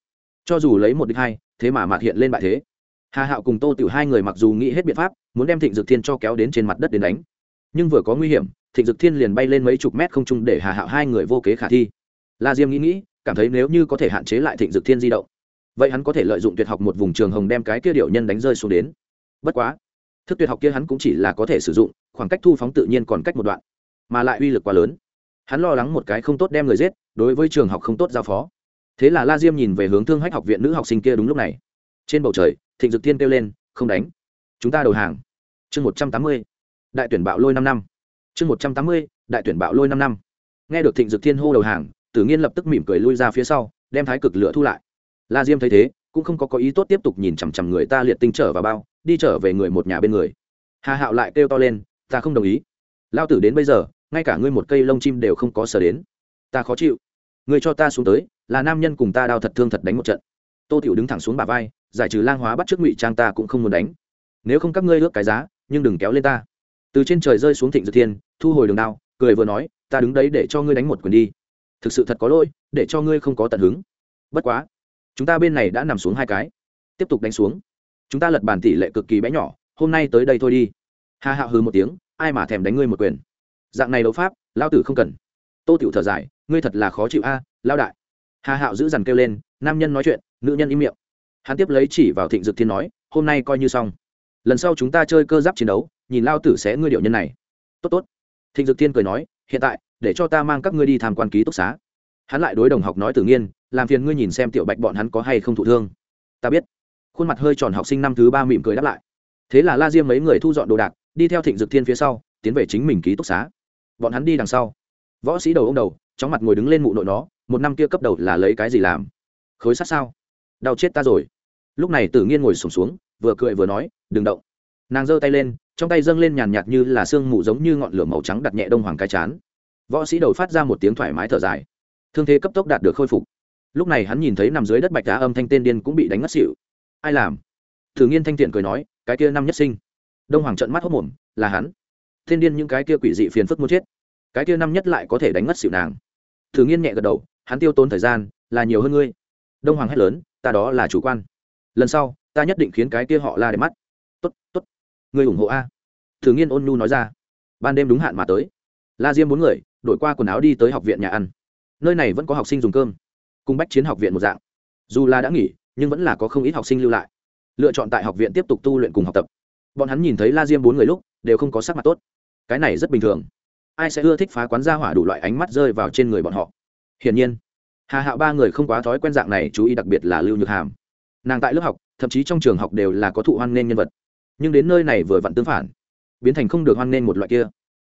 cho dù lấy một đích hai, thế mà mạt hiện lên bại thế. Hà hạo cùng tô tiểu hai người mặc dù nghĩ hết biện pháp, muốn đem thịnh dược thiên cho kéo đến trên mặt đất đến đánh. Nhưng vừa có nguy hiểm, thịnh dược thiên liền bay lên mấy chục mét không trung để hà hạo hai người vô kế khả thi. La diêm nghĩ nghĩ cảm thấy nếu như có thể hạn chế lại thịnh dược thiên di động, vậy hắn có thể lợi dụng tuyệt học một vùng trường hồng đem cái kia điệu nhân đánh rơi xuống đến. Bất quá, thức tuyệt học kia hắn cũng chỉ là có thể sử dụng, khoảng cách thu phóng tự nhiên còn cách một đoạn, mà lại uy lực quá lớn. Hắn lo lắng một cái không tốt đem người giết, đối với trường học không tốt giao phó. Thế là la diêm nhìn về hướng thương hách học viện nữ học sinh kia đúng lúc này. Trên bầu trời, thịnh dực thiên kêu lên, không đánh. Chúng ta đầu hàng. Chương một trăm tám mươi, đại tuyển bạo lôi năm năm. Chương một trăm tám mươi, đại tuyển bạo lôi năm năm. Nghe được thịnh dực thiên hô đầu hàng tử nghiên lập tức mỉm cười lui ra phía sau, đem thái cực lửa thu lại. La diêm thấy thế, cũng không có có ý tốt tiếp tục nhìn chằm chằm người ta liệt tinh trở vào bao, đi trở về người một nhà bên người. Hà hạo lại kêu to lên, ta không đồng ý. Lao tử đến bây giờ, ngay cả ngươi một cây lông chim đều không có sở đến. Ta khó chịu. Người cho ta xuống tới, là nam nhân cùng ta đao thật thương thật đánh một trận. Tô tiểu đứng thẳng xuống bà vai, giải trừ lang hóa bắt trước ngụy trang ta cũng không muốn đánh. Nếu không các ngươi ước cái giá, nhưng đừng kéo lên ta. Từ trên trời rơi xuống thịnh dược thiên, thu hồi đường đao, cười vừa nói, ta đứng đấy để cho ngươi đánh một quyền đi thực sự thật có lỗi, để cho ngươi không có tận hứng. Bất quá, chúng ta bên này đã nằm xuống hai cái. Tiếp tục đánh xuống. Chúng ta lật bàn tỷ lệ cực kỳ bé nhỏ, hôm nay tới đây thôi đi. Hà hạo hừ một tiếng, ai mà thèm đánh ngươi một quyền. Dạng này đấu pháp lao tử không cần. Tô tiểu thở dài, ngươi thật là khó chịu a lao đại. Hà hạo giữ dằn kêu lên, nam nhân nói chuyện, nữ nhân im miệng. Hắn tiếp lấy chỉ vào thịnh dực thiên nói, hôm nay coi như xong. Lần sau chúng ta chơi cơ giáp chiến đấu, nhìn lao tử sẽ ngươi điệu nhân này. Tốt tốt. Thịnh dực thiên cười nói, hiện tại để cho ta mang các ngươi đi tham quan ký túc xá. Hắn lại đối đồng học nói tự nhiên làm phiền ngươi nhìn xem tiểu bạch bọn hắn có hay không thụ thương. Ta biết. Khuôn mặt hơi tròn học sinh năm thứ ba mỉm cười đáp lại. Thế là la diêm mấy người thu dọn đồ đạc đi theo thịnh dực thiên phía sau tiến về chính mình ký túc xá. Bọn hắn đi đằng sau. Võ sĩ đầu ông đầu chóng mặt ngồi đứng lên mụ nội nó một năm kia cấp đầu là lấy cái gì làm? Khối sát sao? Đau chết ta rồi. Lúc này tử nghiên ngồi sùng xuống, xuống vừa cười vừa nói đừng động. Nàng giơ tay lên trong tay dâng lên nhàn nhạt như là sương mù giống như ngọn lửa màu trắng đặt nhẹ đông hoàng cái chán võ sĩ đầu phát ra một tiếng thoải mái thở dài. Thương thế cấp tốc đạt được khôi phục. Lúc này hắn nhìn thấy nằm dưới đất bạch đá âm thanh tên điên cũng bị đánh ngất xịu ai làm? Thử nghiên thanh tiện cười nói, cái kia năm nhất sinh. Đông hoàng trận mắt hốc mồm, là hắn. Thiên điên những cái kia quỷ dị phiền phức muốn chết. Cái kia năm nhất lại có thể đánh ngất xịu nàng. Thử nghiên nhẹ gật đầu, hắn tiêu tốn thời gian, là nhiều hơn ngươi. Đông hoàng hét lớn, ta đó là chủ quan. Lần sau, ta nhất định khiến cái kia họ la để mắt. Tốt tốt. Ngươi ủng hộ a. Thử nghiên ôn nhu nói ra. Ban đêm đúng hạn mà tới. La diêm bốn người đổi qua quần áo đi tới học viện nhà ăn. Nơi này vẫn có học sinh dùng cơm, cùng bách chiến học viện một dạng. Dù là đã nghỉ, nhưng vẫn là có không ít học sinh lưu lại. Lựa chọn tại học viện tiếp tục tu luyện cùng học tập. Bọn hắn nhìn thấy la diêm bốn người lúc, đều không có sắc mặt tốt. Cái này rất bình thường. Ai sẽ ưa thích phá quán ra hỏa đủ loại ánh mắt rơi vào trên người bọn họ? Hiển nhiên, hà hạo ba người không quá thói quen dạng này, chú ý đặc biệt là lưu nhược hàm. Nàng tại lớp học, thậm chí trong trường học đều là có thụ hoan nghênh nhân vật. Nhưng đến nơi này vừa vặn tương phản, biến thành không được hoan nghênh một loại kia.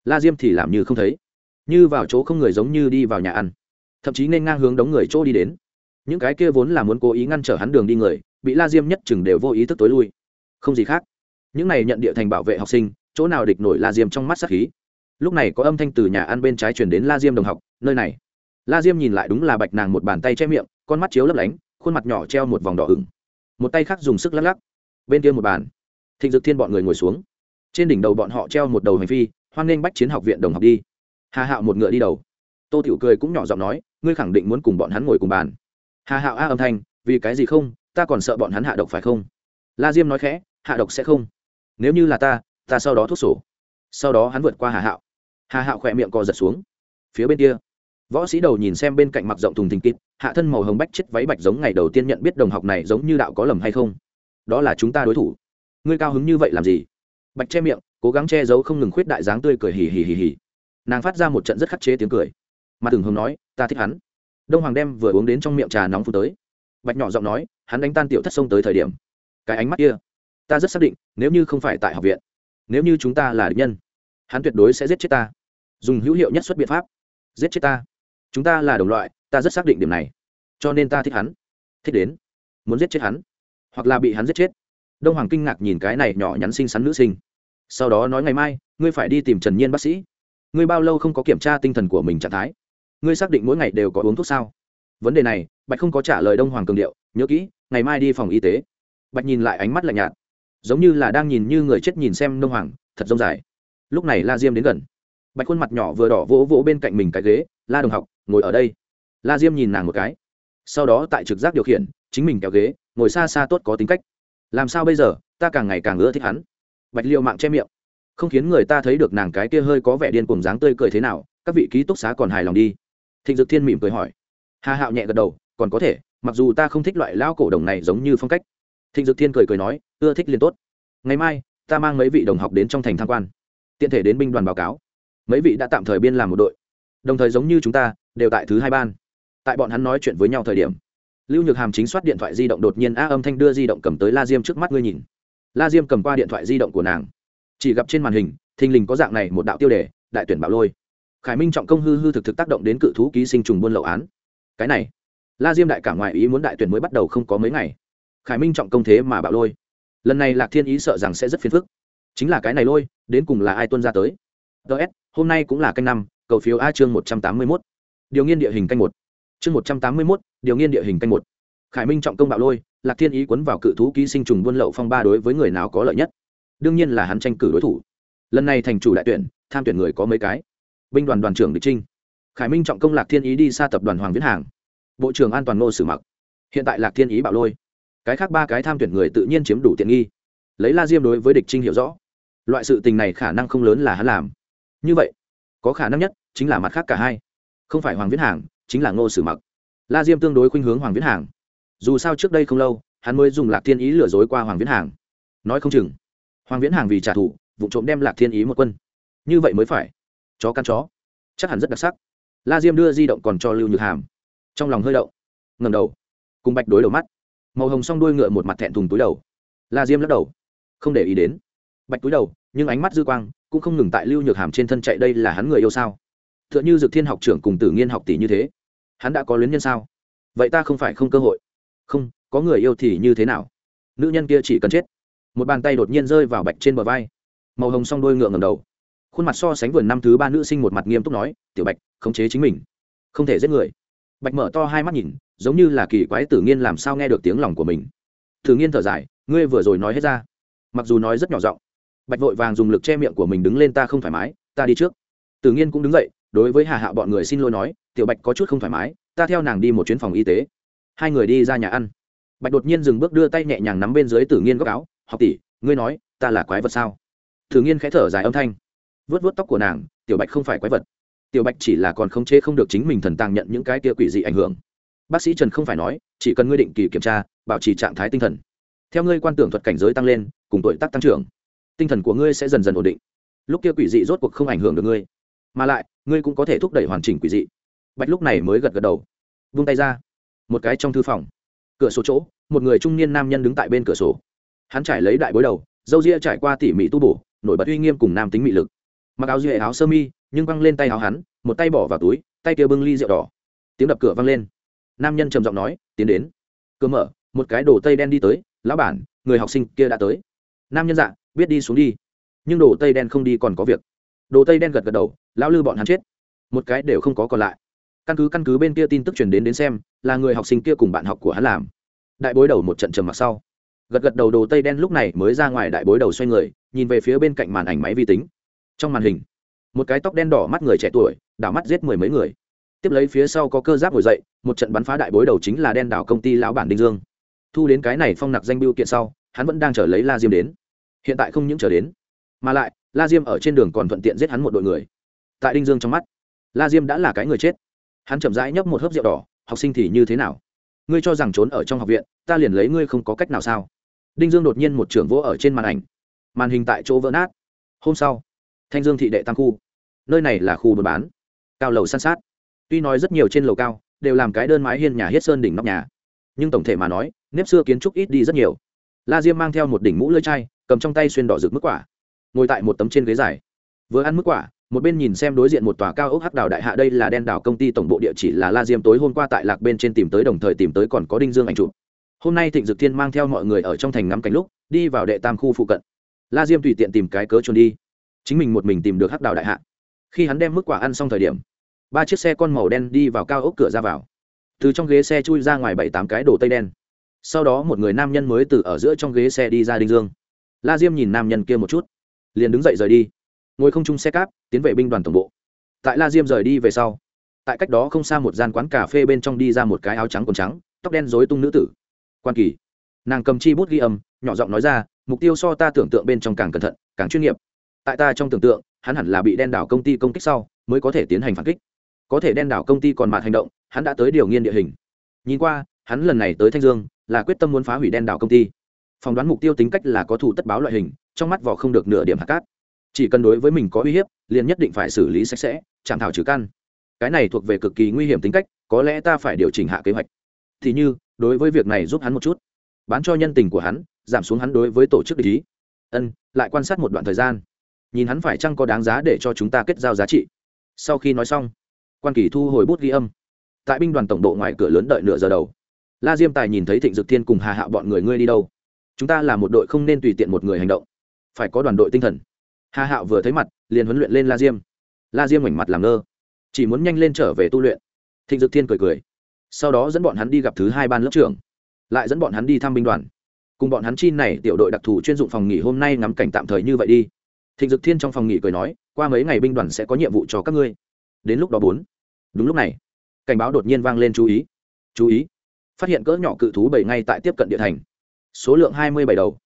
La diêm thì làm như không thấy như vào chỗ không người giống như đi vào nhà ăn, thậm chí nên ngang hướng đống người chỗ đi đến. Những cái kia vốn là muốn cố ý ngăn trở hắn đường đi người, bị la diêm nhất chừng đều vô ý thức tối lui. Không gì khác. Những này nhận địa thành bảo vệ học sinh, chỗ nào địch nổi la diêm trong mắt sắc khí. Lúc này có âm thanh từ nhà ăn bên trái chuyển đến la diêm đồng học, nơi này. La diêm nhìn lại đúng là bạch nàng một bàn tay che miệng, con mắt chiếu lấp lánh, khuôn mặt nhỏ treo một vòng đỏ ửng. Một tay khác dùng sức lắc lắc. Bên kia một bàn, thịnh dực thiên bọn người ngồi xuống. Trên đỉnh đầu bọn họ treo một đầu hành phi, hoan nghênh bách chiến học viện đồng học đi hà hạo một ngựa đi đầu. Tô tiểu cười cũng nhỏ giọng nói, ngươi khẳng định muốn cùng bọn hắn ngồi cùng bàn. Hà hạo a âm thanh, vì cái gì không? Ta còn sợ bọn hắn hạ độc phải không? La diêm nói khẽ, hạ độc sẽ không. Nếu như là ta ta sau đó thuốc sổ. Sau đó hắn vượt qua hà hạo. Hà hạo khỏe miệng co giật xuống. Phía bên kia, võ sĩ đầu nhìn xem bên cạnh mặc rộng thùng thình kịp hạ thân màu hồng bách chết váy bạch giống ngày đầu tiên nhận biết đồng học này giống như đạo có lầm hay không. Đó là chúng ta đối thủ. Ngươi cao hứng như vậy làm gì? Bạch che miệng, cố gắng che giấu không ngừng khuyết đại dáng tươi cười hì hì hì hì nàng phát ra một trận rất khắc chế tiếng cười. Mà từng hồng nói, ta thích hắn. Đông hoàng đem vừa uống đến trong miệng trà nóng phụ tới. Bạch nhỏ giọng nói, hắn đánh tan tiểu thất sông tới thời điểm, cái ánh mắt kia, ta rất xác định, nếu như không phải tại học viện, nếu như chúng ta là địch nhân, hắn tuyệt đối sẽ giết chết ta. Dùng hữu hiệu nhất xuất biện pháp, giết chết ta. Chúng ta là đồng loại, ta rất xác định điểm này. Cho nên ta thích hắn, thích đến, muốn giết chết hắn, hoặc là bị hắn giết chết. Đông hoàng kinh ngạc nhìn cái này nhỏ nhắn xinh xắn nữ sinh. Sau đó nói ngày mai, ngươi phải đi tìm trần nhiên bác sĩ ngươi bao lâu không có kiểm tra tinh thần của mình trạng thái? Ngươi xác định mỗi ngày đều có uống thuốc sao? Vấn đề này, bạch không có trả lời đông hoàng cường điệu, nhớ kỹ, ngày mai đi phòng y tế. Bạch nhìn lại ánh mắt lạnh nhạt, giống như là đang nhìn như người chết nhìn xem đông hoàng, thật rông dài. Lúc này la diêm đến gần. Bạch khuôn mặt nhỏ vừa đỏ vỗ vỗ bên cạnh mình cái ghế, la đồng học, ngồi ở đây. La diêm nhìn nàng một cái. Sau đó tại trực giác điều khiển, chính mình kéo ghế, ngồi xa xa tốt có tính cách. Làm sao bây giờ? Ta càng ngày càng ưa thích hắn. Bạch liệu mạng che miệng không khiến người ta thấy được nàng cái kia hơi có vẻ điên cuồng dáng tươi cười thế nào, các vị ký túc xá còn hài lòng đi. Thịnh dực thiên mỉm cười hỏi. Hà hạo nhẹ gật đầu, còn có thể, mặc dù ta không thích loại lao cổ đồng này giống như phong cách. Thịnh dực thiên cười cười nói, ưa thích liền tốt. Ngày mai, ta mang mấy vị đồng học đến trong thành tham quan, tiện thể đến binh đoàn báo cáo. Mấy vị đã tạm thời biên làm một đội. Đồng thời giống như chúng ta, đều tại thứ hai ban. Tại bọn hắn nói chuyện với nhau thời điểm, lưu nhược hàm chính soát điện thoại di động đột nhiên, a, âm thanh đưa di động cầm tới la diêm trước mắt, ngươi nhìn. La diêm cầm qua điện thoại di động của nàng chỉ gặp trên màn hình, thình lình có dạng này một đạo tiêu đề, đại tuyển bạo lôi. Khải minh trọng công hư hư thực thực tác động đến cự thú ký sinh trùng buôn lậu án. Cái này, la diêm đại cả ngoại ý muốn đại tuyển mới bắt đầu không có mấy ngày. Khải minh trọng công thế mà bạo lôi. Lần này lạc thiên ý sợ rằng sẽ rất phiền phức. Chính là cái này lôi, đến cùng là ai tuân ra tới? Ts hôm nay cũng là canh năm, cầu phiếu a chương một trăm tám mươi mốt. Điều nghiên địa hình canh một. Chương một trăm tám mươi mốt, điều nghiên địa hình canh một. Khải minh trọng công bạo lôi, lạc thiên ý quấn vào cự thú ký sinh trùng buôn lậu phong ba đối với người nào có lợi nhất? Đương nhiên là hắn tranh cử đối thủ. Lần này thành chủ đại tuyển, tham tuyển người có mấy cái? Binh đoàn đoàn trưởng địch trinh, khải minh trọng công lạc thiên ý đi xa tập đoàn hoàng viễn hàng, bộ trưởng an toàn ngô sử mặc. Hiện tại lạc thiên ý bạo lôi. Cái khác ba cái tham tuyển người tự nhiên chiếm đủ tiện nghi. Lấy la diêm đối với địch trinh hiểu rõ, loại sự tình này khả năng không lớn là hắn làm. Như vậy, có khả năng nhất chính là mặt khác cả hai. Không phải hoàng viễn hàng, chính là ngô sử mặc. La diêm tương đối khuynh hướng hoàng viễn hàng. Dù sao trước đây không lâu, hắn mới dùng lạc thiên ý lừa dối qua hoàng viễn hàng. Nói không chừng hoàng viễn hàng vì trả thù vụ trộm đem lạc thiên ý một quân. Như vậy mới phải. Chó căn chó. Chắc hẳn rất đặc sắc. La diêm đưa di động còn cho lưu nhược hàm. Trong lòng hơi đậu, ngầm đầu. Cùng bạch đối đầu mắt. Màu hồng s o n g đuôi ngựa một mặt thẹn thùng túi đầu. La diêm lắc đầu. Không để ý đến. Bạch túi đầu nhưng ánh mắt dư quang cũng không ngừng tại lưu nhược hàm trên thân chạy đây là hắn người yêu sao? T h ư ợ n h ư dược thiên học trưởng cùng tử nghiên học tỷ như thế. Hắn đã có luyến nhân sao? Vậy ta không phải không cơ hội. Không có người yêu thì như thế nào? Nữ nhân kia chỉ cần chết một bàn tay đột nhiên rơi vào bạch trên bờ vai. Màu hồng s o n g đôi ngựa ngầm đầu. Khuôn mặt so sánh vườn năm thứ ba nữ sinh một mặt nghiêm túc nói, tiểu bạch, khống chế chính mình. Không thể giết người. Bạch mở to hai mắt nhìn, giống như là kỳ quái tử nghiên làm sao nghe được tiếng lòng của mình. Tử nghiên thở dài, ngươi vừa rồi nói hết ra. Mặc dù nói rất nhỏ giọng, bạch vội vàng dùng lực che miệng của mình đứng lên ta không thoải mái, ta đi trước. Tử nghiên cũng đứng dậy, đối với hà hạ bọn người xin lỗi nói, tiểu bạch có chút không thoải mái, ta theo nàng đi một chuyến phòng y tế. Hai người đi ra nhà ăn. Bạch đột nhiên dừng bước đưa tay nhẹ nhàng nắm bên dưới tử nghiên góc áo học tỷ, ngươi nói, ta là quái vật sao? Tử nghiên khẽ thở dài âm thanh. Vớt vớt tóc của nàng, tiểu bạch không phải quái vật. Tiểu bạch chỉ là còn khống chế không được chính mình thần tàng nhận những cái kia quỷ dị ảnh hưởng. Bác sĩ trần không phải nói, chỉ cần ngươi định kỳ kiểm tra, bảo trì trạng thái tinh thần. Theo ngươi quan tưởng thuật cảnh giới tăng lên, cùng tuổi tác tăng trưởng, tinh thần của ngươi sẽ dần dần ổn định. Lúc kia quỷ dị rốt cuộc không ảnh hưởng được ngươi, mà lại, ngươi cũng có thể thúc đẩy hoàn chỉnh quỷ dị. Bạch lúc này mới gật gật đầu, vung tay ra. Một cái trong thư phòng, cửa sổ chỗ, một người trung niên nam nhân đứng tại bên cửa sổ hắn trải lấy đại bối đầu, dâu ria trải qua tỉ mỉ tu bổ, nổi bật uy nghiêm cùng nam tính mị lực. Mặc áo duệ áo sơ mi, nhưng văng lên tay áo hắn, một tay bỏ vào túi, tay kia bưng ly rượu đỏ. Tiếng đập cửa vang lên. Nam nhân trầm giọng nói, tiến đến. Cửa mở, một cái đồ tây đen đi tới, lão bản, người học sinh kia đã tới. Nam nhân dạ biết đi xuống đi. Nhưng đồ tây đen không đi còn có việc. Đồ tây đen gật gật đầu, lão lư bọn hắn chết. Một cái đều không có còn lại. Căn cứ căn cứ bên kia tin tức truyền đến đến xem, là người học sinh kia cùng bạn học của hắn làm. Đại bối đầu một trận trầm mặc sau gật gật đầu đồ tây đen lúc này mới ra ngoài đại bối đầu xoay người, nhìn về phía bên cạnh màn ảnh máy vi tính. Trong màn hình, một cái tóc đen đỏ mắt người trẻ tuổi, đảo mắt giết mười mấy người. Tiếp lấy phía sau có cơ giáp ngồi dậy, một trận bắn phá đại bối đầu chính là đen đảo công ty lão bản đinh dương. Thu đến cái này phong nặc danh biêu kiện sau, hắn vẫn đang chờ lấy la diêm đến. Hiện tại không những chờ đến, mà lại, la diêm ở trên đường còn thuận tiện giết hắn một đội người. Tại đinh dương trong mắt, la diêm đã là cái người chết. Hắn chậm rãi nhấp một hớp rượu đỏ, học sinh thì như thế nào? Ngươi cho rằng trốn ở trong học viện, ta liền lấy ngươi không có cách nào sao? Đinh dương đột nhiên một trưởng vỗ ở trên màn ảnh. Màn hình tại chỗ vỡ nát. Hôm sau, thanh dương thị đệ tam khu. Nơi này là khu buôn bán. Cao lầu san sát. Tuy nói rất nhiều trên lầu cao đều làm cái đơn mái hiên nhà hết sơn đỉnh nóc nhà. Nhưng tổng thể mà nói, nếp xưa kiến trúc ít đi rất nhiều. La diêm mang theo một đỉnh mũ lưỡi chai, cầm trong tay xuyên đỏ rực mức quả. Ngồi tại một tấm trên ghế dài. Vừa ăn mức quả, một bên nhìn xem đối diện một tòa cao ốc hắc đào đại hạ đây là đen đảo công ty tổng bộ địa chỉ là la diêm tối hôm qua tại lạc bên trên tìm tới đồng thời tìm tới còn có đinh dương ảnh chụp hôm nay thịnh dực thiên mang theo mọi người ở trong thành ngắm cảnh lúc, đi vào đệ tam khu phụ cận. La diêm tùy tiện tìm cái cớ trốn đi. Chính mình một mình tìm được hắc đào đại hạ. Khi hắn đem mức quả ăn xong thời điểm, ba chiếc xe con màu đen đi vào cao ốc cửa ra vào. Từ trong ghế xe chui ra ngoài bảy tám cái đồ tây đen. Sau đó một người nam nhân mới từ ở giữa trong ghế xe đi ra đinh dương. La diêm nhìn nam nhân kia một chút, liền đứng dậy rời đi. Ngồi không chung xe cáp, tiến về binh đoàn tổng bộ. Tại la diêm rời đi về sau, tại cách đó không xa một gian quán cà phê bên trong đi ra một cái áo trắng quần trắng, tóc đen dối tung nữ tử quan kỳ. Nàng cầm chi bút ghi âm, nhỏ giọng nói ra, mục tiêu so ta tưởng tượng bên trong càng cẩn thận, càng chuyên nghiệp. Tại ta trong tưởng tượng, hắn hẳn là bị đen đảo công ty công kích sau, mới có thể tiến hành phản kích. Có thể đen đảo công ty còn mạt hành động, hắn đã tới điều nghiên địa hình. Nhìn qua, hắn lần này tới thanh dương, là quyết tâm muốn phá hủy đen đảo công ty. Phỏng đoán mục tiêu tính cách là có thủ tất báo loại hình, trong mắt vỏ không được nửa điểm hạt cát. Chỉ cần đối với mình có uy hiếp, liền nhất định phải xử lý sạch sẽ, chạm thảo trừ căn. Cái này thuộc về cực kỳ nguy hiểm tính cách, có lẽ ta phải điều chỉnh hạ kế hoạch. Thì như đối với việc này giúp hắn một chút. Bán cho nhân tình của hắn, giảm xuống hắn đối với tổ chức ý. Ân, lại quan sát một đoạn thời gian. Nhìn hắn phải chăng có đáng giá để cho chúng ta kết giao giá trị. Sau khi nói xong, quan kỳ thu hồi bút ghi âm. Tại binh đoàn tổng bộ ngoài cửa lớn đợi nửa giờ đầu. La diêm tài nhìn thấy thịnh dực thiên cùng hà Hạo bọn người ngươi đi đâu? Chúng ta là một đội không nên tùy tiện một người hành động. Phải có đoàn đội tinh thần. Hà hạo vừa thấy mặt, liền huấn luyện lên la diêm. La diêm ngoảnh mặt làm ngơ. Chỉ muốn nhanh lên trở về tu luyện. Thịnh dực thiên cười cười sau đó dẫn bọn hắn đi gặp thứ hai ban lớp trưởng, lại dẫn bọn hắn đi thăm binh đoàn. Cùng bọn hắn chi này tiểu đội đặc thù chuyên dụng phòng nghỉ hôm nay ngắm cảnh tạm thời như vậy đi. Thịnh dực thiên trong phòng nghỉ cười nói, qua mấy ngày binh đoàn sẽ có nhiệm vụ cho các ngươi. Đến lúc đó bốn. Đúng lúc này, cảnh báo đột nhiên vang lên chú ý. Chú ý. Phát hiện cỡ nhỏ cự thú bảy ngay tại tiếp cận địa thành. Số lượng hai mươi bảy đầu.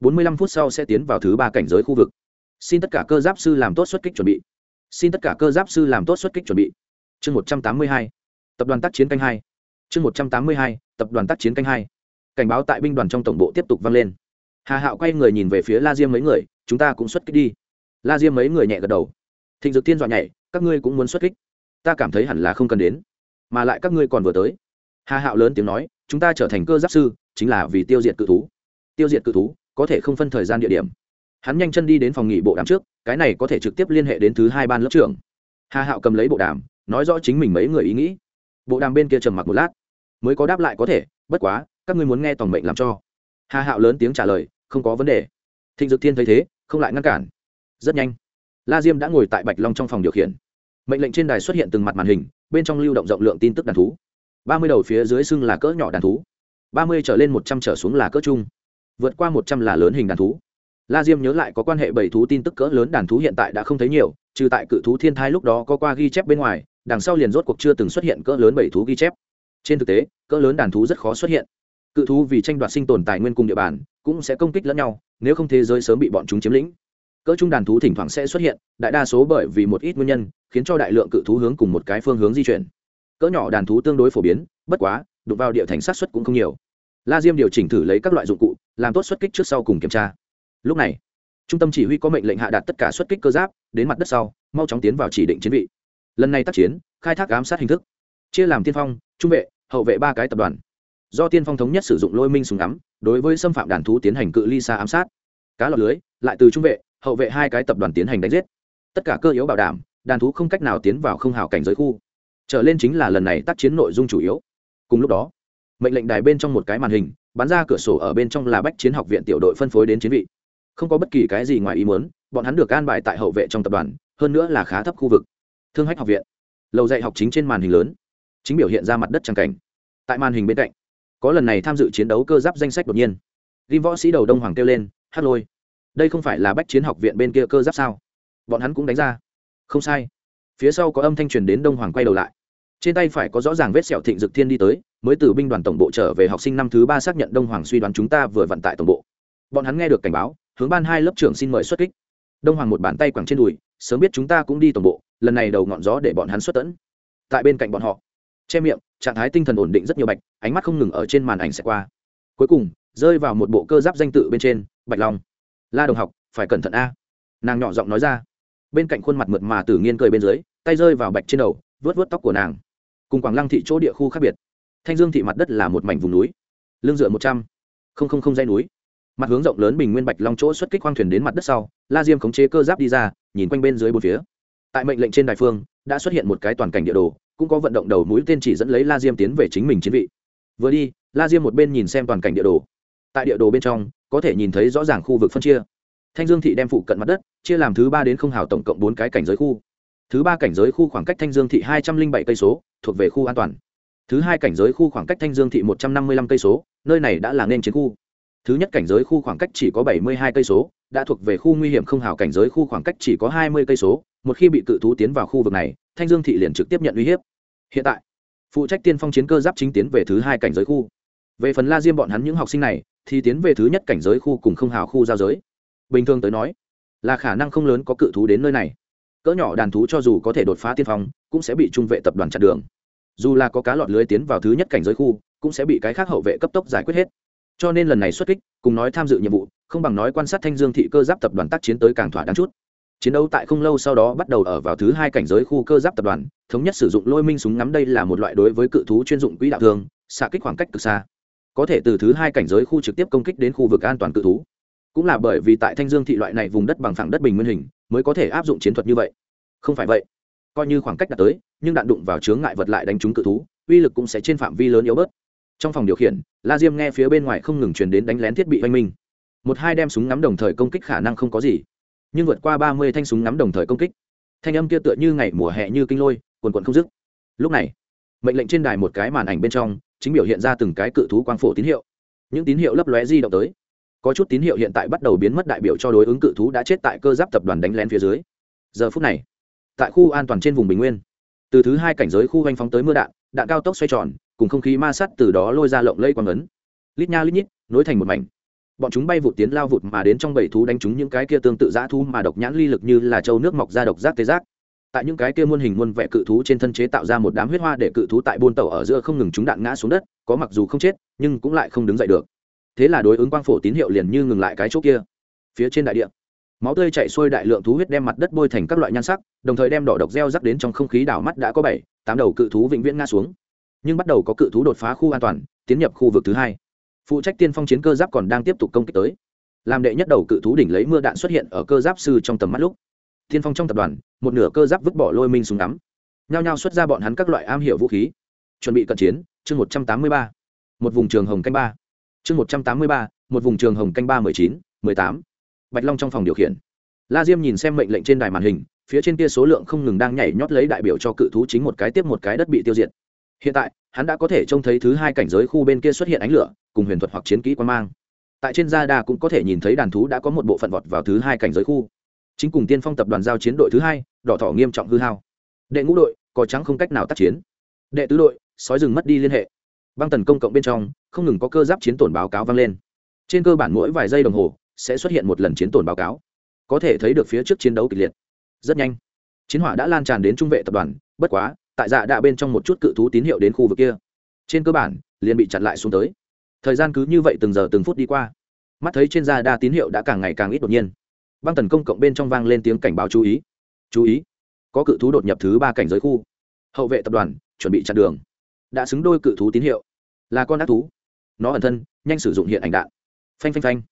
Bốn mươi lăm phút sau sẽ tiến vào thứ ba cảnh giới khu vực. Xin tất cả cơ giáp sư làm tốt xuất kích chuẩn bị. Xin tất cả cơ giáp sư làm tốt xuất kích chuẩn bị. Chương một trăm tám mươi hai. Tập đoàn tác chiến canh hai chương một trăm tám mươi hai, tập đoàn tác chiến canh hai. Cảnh báo tại binh đoàn trong tổng bộ tiếp tục vang lên. Hà hạo quay người nhìn về phía la diêm mấy người, chúng ta cũng xuất kích đi. La diêm mấy người nhẹ gật đầu. Thịnh dược tiên dọa nhảy, các ngươi cũng muốn xuất kích. Ta cảm thấy hẳn là không cần đến. Mà lại các ngươi còn vừa tới. Hà hạo lớn tiếng nói, chúng ta trở thành cơ giáp sư, chính là vì tiêu diệt cự thú. Tiêu diệt cự thú, có thể không phân thời gian địa điểm. Hắn nhanh chân đi đến phòng nghỉ bộ đàm trước, cái này có thể trực tiếp liên hệ đến thứ hai ban lớp trưởng. Hà hạo cầm lấy bộ đàm, nói rõ chính mình mấy người ý nghĩ. Bộ đàm bên kia trầm mặc một lát mới có đáp lại có thể, bất quá, các ngươi muốn nghe tòng mệnh làm cho. Hà hạo lớn tiếng trả lời, không có vấn đề. Thịnh dực thiên thấy thế, không lại ngăn cản. Rất nhanh, la diêm đã ngồi tại bạch long trong phòng điều khiển. Mệnh lệnh trên đài xuất hiện từng mặt màn hình, bên trong lưu động rộng lượng tin tức đàn thú. Ba mươi đầu phía dưới xưng là cỡ nhỏ đàn thú. Ba mươi trở lên một trăm trở xuống là cỡ chung vượt qua một trăm là lớn hình đàn thú. La diêm nhớ lại có quan hệ bảy thú tin tức cỡ lớn đàn thú hiện tại đã không thấy nhiều, trừ tại cự thú thiên thai lúc đó có qua ghi chép bên ngoài, đằng sau liền rốt cuộc chưa từng xuất hiện cỡ lớn bảy thú ghi chép trên thực tế, cỡ lớn đàn thú rất khó xuất hiện. Cự thú vì tranh đoạt sinh tồn tài nguyên cùng địa bàn, cũng sẽ công kích lẫn nhau, nếu không thế giới sớm bị bọn chúng chiếm lĩnh. Cỡ trung đàn thú thỉnh thoảng sẽ xuất hiện, đại đa số bởi vì một ít nguyên nhân, khiến cho đại lượng cự thú hướng cùng một cái phương hướng di chuyển. Cỡ nhỏ đàn thú tương đối phổ biến, bất quá, đụng vào địa thành sát xuất cũng không nhiều. La diêm điều chỉnh thử lấy các loại dụng cụ, làm tốt xuất kích trước sau cùng kiểm tra. Lúc này, trung tâm chỉ huy có mệnh lệnh hạ đạt tất cả xuất kích cơ giáp, đến mặt đất sau, mau chóng tiến vào chỉ định chiến vị. Lần này tác chiến, khai thác ám sát hình thức chia làm tiên phong, trung vệ, hậu vệ ba cái tập đoàn. Do tiên phong thống nhất sử dụng lôi minh súng ngắm, đối với xâm phạm đàn thú tiến hành cự ly xa ám sát. Cá lọc lưới, lại từ trung vệ, hậu vệ hai cái tập đoàn tiến hành đánh giết. Tất cả cơ yếu bảo đảm, đàn thú không cách nào tiến vào không hào cảnh giới khu. Trở lên chính là lần này tác chiến nội dung chủ yếu. Cùng lúc đó, mệnh lệnh đài bên trong một cái màn hình, bắn ra cửa sổ ở bên trong là bách chiến học viện tiểu đội phân phối đến chiến vị. Không có bất kỳ cái gì ngoài ý muốn, bọn hắn được an bài tại hậu vệ trong tập đoàn, hơn nữa là khá thấp khu vực. Thương hách học viện, lầu dạy học chính trên màn hình lớn chính biểu hiện ra mặt đất tràng cảnh. Tại màn hình bên cạnh, có lần này tham dự chiến đấu cơ giáp danh sách đột nhiên. Ghim võ sĩ đầu đông hoàng kêu lên hát lôi, đây không phải là bách chiến học viện bên kia cơ giáp sao? Bọn hắn cũng đánh ra. Không sai. Phía sau có âm thanh truyền đến đông hoàng quay đầu lại. Trên tay phải có rõ ràng vết sẹo thịnh dực thiên đi tới, mới từ binh đoàn tổng bộ trở về học sinh năm thứ ba xác nhận đông hoàng suy đoán chúng ta vừa vận tại tổng bộ. Bọn hắn nghe được cảnh báo, hướng ban hai lớp trưởng xin mời xuất kích. Đông hoàng một bàn tay quẳng trên đùi, sớm biết chúng ta cũng đi tổng bộ, lần này đầu ngọn gió để bọn hắn xuất tẫn tại bên cạnh bọn họ che miệng, trạng thái tinh thần ổn định rất nhiều bạch, ánh mắt không ngừng ở trên màn ảnh sẽ qua. Cuối cùng, rơi vào một bộ cơ giáp danh tự bên trên, bạch long. La đồng học, phải cẩn thận a. Nàng nhỏ giọng nói ra. Bên cạnh khuôn mặt mượt mà tử nghiên cười bên dưới, tay rơi vào bạch trên đầu vớt vớt tóc của nàng. Cùng quảng lăng thị chỗ địa khu khác biệt. Thanh dương thị mặt đất là một mảnh vùng núi lương dựa một trăm linh không dây núi. Mặt hướng rộng lớn bình nguyên bạch long chỗ xuất kích khoang thuyền đến mặt đất sau, la diêm khống chế cơ giáp đi ra, nhìn quanh bên dưới bốn phía. Tại mệnh lệnh trên đài phương, đã xuất hiện một cái toàn cảnh địa đồ cũng có vận động đầu mũi tên chỉ dẫn lấy la diêm tiến về chính mình chiến vị. Vừa đi, la diêm một bên nhìn xem toàn cảnh địa đồ. Tại địa đồ bên trong, có thể nhìn thấy rõ ràng khu vực phân chia. Thanh dương thị đem phụ cận mặt đất chia làm thứ ba đến không hào tổng cộng bốn cái cảnh giới khu. Thứ ba cảnh giới khu khoảng cách thanh dương thị hai trăm linh bảy cây số, thuộc về khu an toàn. Thứ hai cảnh giới khu khoảng cách thanh dương thị một trăm năm mươi lăm cây số, nơi này đã là nên chiến khu. Thứ nhất cảnh giới khu khoảng cách chỉ có bảy mươi hai cây số, đã thuộc về khu nguy hiểm không hào cảnh giới khu khoảng cách chỉ có hai mươi cây số. Một khi bị cự thú tiến vào khu vực này thanh dương thị liền trực tiếp nhận uy hiếp. Hiện tại, phụ trách tiên phong chiến cơ giáp chính tiến về thứ hai cảnh giới khu. Về phần la diêm bọn hắn những học sinh này, thì tiến về thứ nhất cảnh giới khu cùng không hào khu giao giới. Bình thường tới nói, là khả năng không lớn có cự thú đến nơi này. Cỡ nhỏ đàn thú cho dù có thể đột phá tiên phong, cũng sẽ bị trung vệ tập đoàn chặn đường. Dù là có cá lọt lưới tiến vào thứ nhất cảnh giới khu, cũng sẽ bị cái khác hậu vệ cấp tốc giải quyết hết. Cho nên lần này xuất kích, cùng nói tham dự nhiệm vụ, không bằng nói quan sát thanh dương thị cơ giáp tập đoàn tác chiến tới càng thỏa đáng chút chiến đấu tại không lâu sau đó bắt đầu ở vào thứ hai cảnh giới khu cơ giáp tập đoàn, thống nhất sử dụng lôi minh súng ngắm đây là một loại đối với cự thú chuyên dụng quỹ đạo thường, xạ kích khoảng cách cực xa. Có thể từ thứ hai cảnh giới khu trực tiếp công kích đến khu vực an toàn cự thú. Cũng là bởi vì tại thanh dương thị loại này vùng đất bằng phẳng đất bình nguyên hình, mới có thể áp dụng chiến thuật như vậy. Không phải vậy, coi như khoảng cách đã tới, nhưng đạn đụng vào chướng ngại vật lại đánh trúng cự thú, uy lực cũng sẽ trên phạm vi lớn yếu bớt. Trong phòng điều khiển, la diêm nghe phía bên ngoài không ngừng truyền đến đánh lén thiết bị oanh minh. Một hai đem súng ngắm đồng thời công kích khả năng không có gì nhưng vượt qua ba mươi thanh súng ngắm đồng thời công kích. Thanh âm kia tựa như ngày mùa hè như kinh lôi, quần quần không dứt. Lúc này, mệnh lệnh trên đài một cái màn ảnh bên trong, chính biểu hiện ra từng cái cự thú quang phổ tín hiệu. Những tín hiệu lấp lóe di động tới. Có chút tín hiệu hiện tại bắt đầu biến mất đại biểu cho đối ứng cự thú đã chết tại cơ giáp tập đoàn đánh lén phía dưới. Giờ phút này, tại khu an toàn trên vùng bình nguyên, từ thứ hai cảnh giới khu hoành phóng tới mưa đạn đạn cao tốc xoay tròn, cùng không khí ma sát từ đó lôi ra lộng lây quang ấn. Lít nha lít nhít, nối thành một mảnh bọn chúng bay vụt tiến lao vụt mà đến trong bảy thú đánh chúng những cái kia tương tự dã thú mà độc nhãn ly lực như là châu nước mọc ra độc giác tê giác. Tại những cái kia muôn hình muôn vẻ cự thú trên thân chế tạo ra một đám huyết hoa để cự thú tại buôn tàu ở giữa không ngừng chúng đạn ngã xuống đất, có mặc dù không chết, nhưng cũng lại không đứng dậy được. Thế là đối ứng quang phổ tín hiệu liền như ngừng lại cái chỗ kia. Phía trên đại địa, máu tươi chạy xuôi đại lượng thú huyết đem mặt đất bôi thành các loại nhan sắc, đồng thời đem đỏ độc gieo rắc đến trong không khí đảo mắt đã có bảy, tám đầu cự thú vĩnh viễn ngã xuống. Nhưng bắt đầu có cự thú đột phá khu an toàn, tiến nhập khu vực thứ hai phụ trách tiên phong chiến cơ giáp còn đang tiếp tục công kích tới. Làm đệ nhất đầu cự thú đỉnh lấy mưa đạn xuất hiện ở cơ giáp sư trong tầm mắt lúc. Tiên phong trong tập đoàn, một nửa cơ giáp vứt bỏ lôi minh súng ngắm. Nhao nhao xuất ra bọn hắn các loại am hiểu vũ khí. Chuẩn bị cận chiến, chương một trăm tám mươi ba. Một vùng trường hồng canh ba. Chương một trăm tám mươi ba, một vùng trường hồng canh ba mười chín, mười tám. Bạch long trong phòng điều khiển. La diêm nhìn xem mệnh lệnh trên đài màn hình, phía trên kia số lượng không ngừng đang nhảy nhót lấy đại biểu cho cự thú chính một cái tiếp một cái đất bị tiêu diệt. Hiện tại hắn đã có thể trông thấy thứ hai cảnh giới khu bên kia xuất hiện ánh lửa, cùng huyền thuật hoặc chiến kỹ quan mang. Tại trên gia đa cũng có thể nhìn thấy đàn thú đã có một bộ phận vọt vào thứ hai cảnh giới khu. Chính cùng tiên phong tập đoàn giao chiến đội thứ hai, đỏ thỏ nghiêm trọng hư hao. Đệ ngũ đội có trắng không cách nào tác chiến. Đệ tứ đội, sói rừng mất đi liên hệ. Băng tần công cộng bên trong, không ngừng có cơ giáp chiến tổn báo cáo vang lên. Trên cơ bản mỗi vài giây đồng hồ, sẽ xuất hiện một lần chiến tổn báo cáo. Có thể thấy được phía trước chiến đấu kịch liệt. Rất nhanh. Chiến hỏa đã lan tràn đến trung vệ tập đoàn, bất quá tại dạ đạ bên trong một chút cự thú tín hiệu đến khu vực kia. Trên cơ bản, liền bị chặn lại xuống tới. Thời gian cứ như vậy từng giờ từng phút đi qua. Mắt thấy trên dạ da đa tín hiệu đã càng ngày càng ít đột nhiên. Băng tần công cộng bên trong vang lên tiếng cảnh báo chú ý. Chú ý, có cự thú đột nhập thứ ba cảnh giới khu. Hậu vệ tập đoàn, chuẩn bị chặn đường. Đã xứng đôi cự thú tín hiệu. Là con ác thú. Nó ẩn thân, nhanh sử dụng hiện ảnh đạn. Phanh phanh phanh.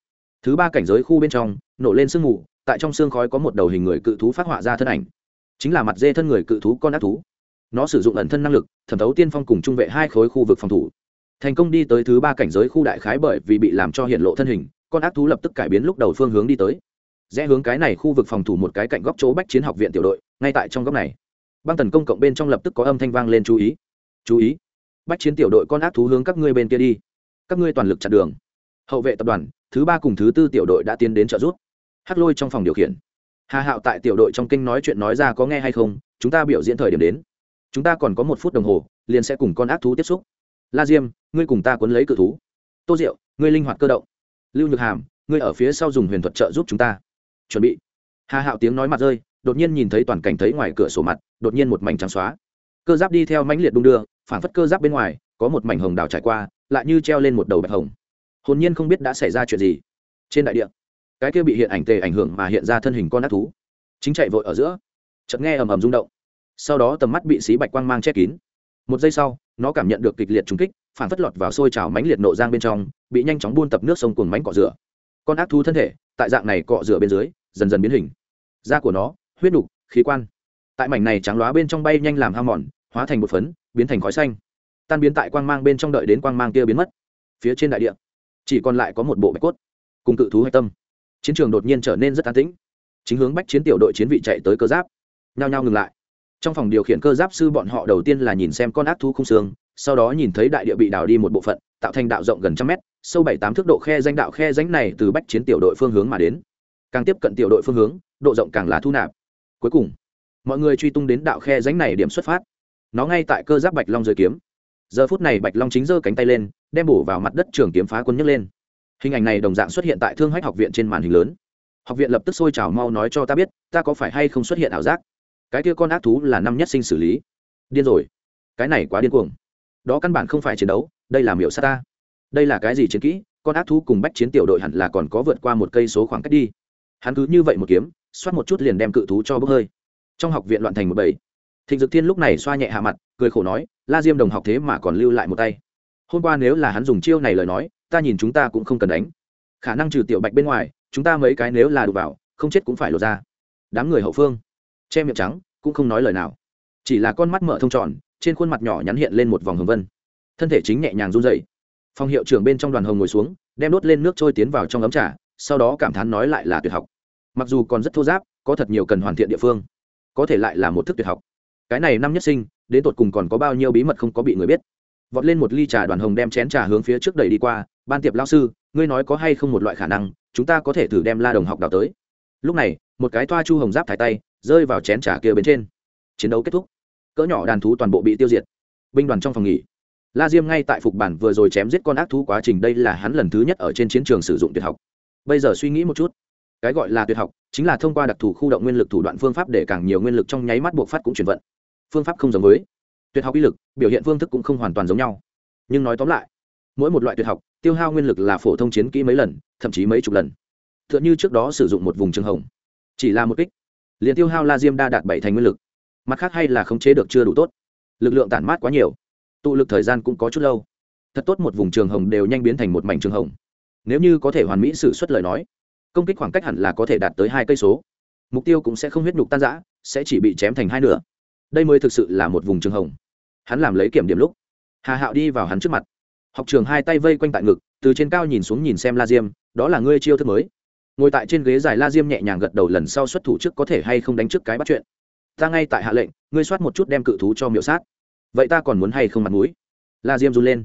Thứ ba cảnh giới khu bên trong, nổ lên sương mù, tại trong xương khói có một đầu hình người cự thú phát họa ra thân ảnh. Chính là mặt dê thân người cự thú con ác thú nó sử dụng ẩn thân năng lực, thẩm thấu tiên phong cùng trung vệ hai khối khu vực phòng thủ. Thành công đi tới thứ ba cảnh giới khu đại khái bởi vì bị làm cho hiện lộ thân hình, con ác thú lập tức cải biến lúc đầu phương hướng đi tới. Rẽ hướng cái này khu vực phòng thủ một cái cạnh góc chỗ bách chiến học viện tiểu đội, ngay tại trong góc này. Băng tần công cộng bên trong lập tức có âm thanh vang lên chú ý. Chú ý. Bách chiến tiểu đội con ác thú hướng các ngươi bên kia đi. Các ngươi toàn lực chặn đường. Hậu vệ tập đoàn, thứ ba cùng thứ tư tiểu đội đã tiến đến trợ giúp. Hát lôi trong phòng điều khiển. Hà hạo tại tiểu đội trong kinh nói chuyện nói ra có nghe hay không, chúng ta biểu diễn thời điểm đến chúng ta còn có một phút đồng hồ, liền sẽ cùng con ác thú tiếp xúc. La diêm, ngươi cùng ta cuốn lấy cự thú. Tô diệu, ngươi linh hoạt cơ động. Lưu nhược hàm, ngươi ở phía sau dùng huyền thuật trợ giúp chúng ta. Chuẩn bị. Hà hạo tiếng nói mặt rơi, đột nhiên nhìn thấy toàn cảnh thấy ngoài cửa sổ mặt, đột nhiên một mảnh trắng xóa. Cơ giáp đi theo mãnh liệt đung đưa, phản phất cơ giáp bên ngoài, có một mảnh hồng đào trải qua, lại như treo lên một đầu bạch hồng. Hồn nhiên không biết đã xảy ra chuyện gì. Trên đại địa, cái kia bị hiện ảnh tề ảnh hưởng mà hiện ra thân hình con ác thú. Chính chạy vội ở giữa. Chợt nghe ầm ầm rung động sau đó tầm mắt bị xí bạch quang mang che kín. Một giây sau, nó cảm nhận được kịch liệt trúng kích, phản phất lọt vào sôi trào mánh liệt nộ giang bên trong, bị nhanh chóng buôn tập nước sông cùng mánh cọ rửa. Con ác thú thân thể, tại dạng này cọ rửa bên dưới, dần dần biến hình. Da của nó, huyết đục, khí quan. Tại mảnh này trắng lóa bên trong bay nhanh làm ham mòn, hóa thành một phấn, biến thành khói xanh. Tan biến tại quang mang bên trong đợi đến quang mang kia biến mất. Phía trên đại địa, chỉ còn lại có một bộ bạch cốt, cùng cự thú hạch tâm. Chiến trường đột nhiên trở nên rất an tĩnh. Chính hướng bách chiến tiểu đội chiến vị chạy tới cơ giáp. Nhao nhao ngừng lại trong phòng điều khiển cơ giáp sư bọn họ đầu tiên là nhìn xem con ác thú không xương, sau đó nhìn thấy đại địa bị đào đi một bộ phận, tạo thành đạo rộng gần trăm mét, sâu bảy tám thước độ khe danh đạo khe danh này từ bách chiến tiểu đội phương hướng mà đến. Càng tiếp cận tiểu đội phương hướng, độ rộng càng là thu nạp. Cuối cùng, mọi người truy tung đến đạo khe danh này điểm xuất phát. Nó ngay tại cơ giáp bạch long rơi kiếm. Giờ phút này bạch long chính giơ cánh tay lên, đem bổ vào mặt đất trường kiếm phá quân nhấc lên. Hình ảnh này đồng dạng xuất hiện tại thương hách học viện trên màn hình lớn. Học viện lập tức sôi trào mau nói cho ta biết, ta có phải hay không xuất hiện ảo giác? Cái kia con ác thú là năm nhất sinh xử lý. Điên rồi. Cái này quá điên cuồng. Đó căn bản không phải chiến đấu, đây là miểu sát ta. Đây là cái gì chiến kỹ? Con ác thú cùng bách chiến tiểu đội hẳn là còn có vượt qua một cây số khoảng cách đi. Hắn cứ như vậy một kiếm, xoát một chút liền đem cự thú cho bốc hơi. Trong học viện loạn thành một bầy. Thịnh dực thiên lúc này xoa nhẹ hạ mặt, cười khổ nói, la diêm đồng học thế mà còn lưu lại một tay. Hôm qua nếu là hắn dùng chiêu này lời nói, ta nhìn chúng ta cũng không cần đánh. Khả năng trừ tiểu bạch bên ngoài, chúng ta mấy cái nếu là đụng vào, không chết cũng phải lột ra. Đám người hậu phương che miệng trắng, cũng không nói lời nào. Chỉ là con mắt mở thông tròn, trên khuôn mặt nhỏ nhắn hiện lên một vòng hồng vân. Thân thể chính nhẹ nhàng run dậy phòng hiệu trưởng bên trong đoàn hồng ngồi xuống, đem đốt lên nước trôi tiến vào trong ấm trà, sau đó cảm thán nói lại là tuyệt học. Mặc dù còn rất thô giáp, có thật nhiều cần hoàn thiện địa phương. Có thể lại là một thức tuyệt học. Cái này năm nhất sinh, đến tột cùng còn có bao nhiêu bí mật không có bị người biết. Vọt lên một ly trà đoàn hồng đem chén trà hướng phía trước đẩy đi qua, ban tiệp lao sư, ngươi nói có hay không một loại khả năng, chúng ta có thể thử đem la đồng học đào tới. Lúc này, một cái toa chu hồng giáp thái tay rơi vào chén trà kia bên trên. Chiến đấu kết thúc. Cỡ nhỏ đàn thú toàn bộ bị tiêu diệt. Binh đoàn trong phòng nghỉ. La diêm ngay tại phục bản vừa rồi chém giết con ác thú quá trình, đây là hắn lần thứ nhất ở trên chiến trường sử dụng tuyệt học. Bây giờ suy nghĩ một chút. Cái gọi là tuyệt học chính là thông qua đặc thù khu động nguyên lực thủ đoạn phương pháp để càng nhiều nguyên lực trong nháy mắt buộc phát cũng chuyển vận. Phương pháp không giống với tuyệt học uy lực, biểu hiện phương thức cũng không hoàn toàn giống nhau. Nhưng nói tóm lại, mỗi một loại tuyệt học tiêu hao nguyên lực là phổ thông chiến kỹ mấy lần, thậm chí mấy chục lần. T h ư ợ n h ư trước đó sử dụng một vùng trường hồng, chỉ là một kích liền tiêu hao la diêm đa đạt bảy thành nguyên lực. Mặt khác hay là khống chế được chưa đủ tốt. Lực lượng tản mát quá nhiều. Tụ lực thời gian cũng có chút lâu. Thật tốt một vùng trường hồng đều nhanh biến thành một mảnh trường hồng. Nếu như có thể hoàn mỹ xử suất lời nói, công kích khoảng cách hẳn là có thể đạt tới hai cây số. Mục tiêu cũng sẽ không huyết nhục tan giã sẽ chỉ bị chém thành hai nửa. Đây mới thực sự là một vùng trường hồng. Hắn làm lấy kiểm điểm lúc, hà hạo đi vào hắn trước mặt. Học trường hai tay vây quanh tại ngực, từ trên cao nhìn xuống nhìn xem la diêm, đó là ngươi chiêu thức mới ngồi tại trên ghế dài la diêm nhẹ nhàng gật đầu lần sau xuất thủ trước có thể hay không đánh trước cái bắt chuyện. Ta ngay tại hạ lệnh, ngươi soát một chút đem cự thú cho miệu sát. Vậy ta còn muốn hay không mặt mũi? La diêm run lên.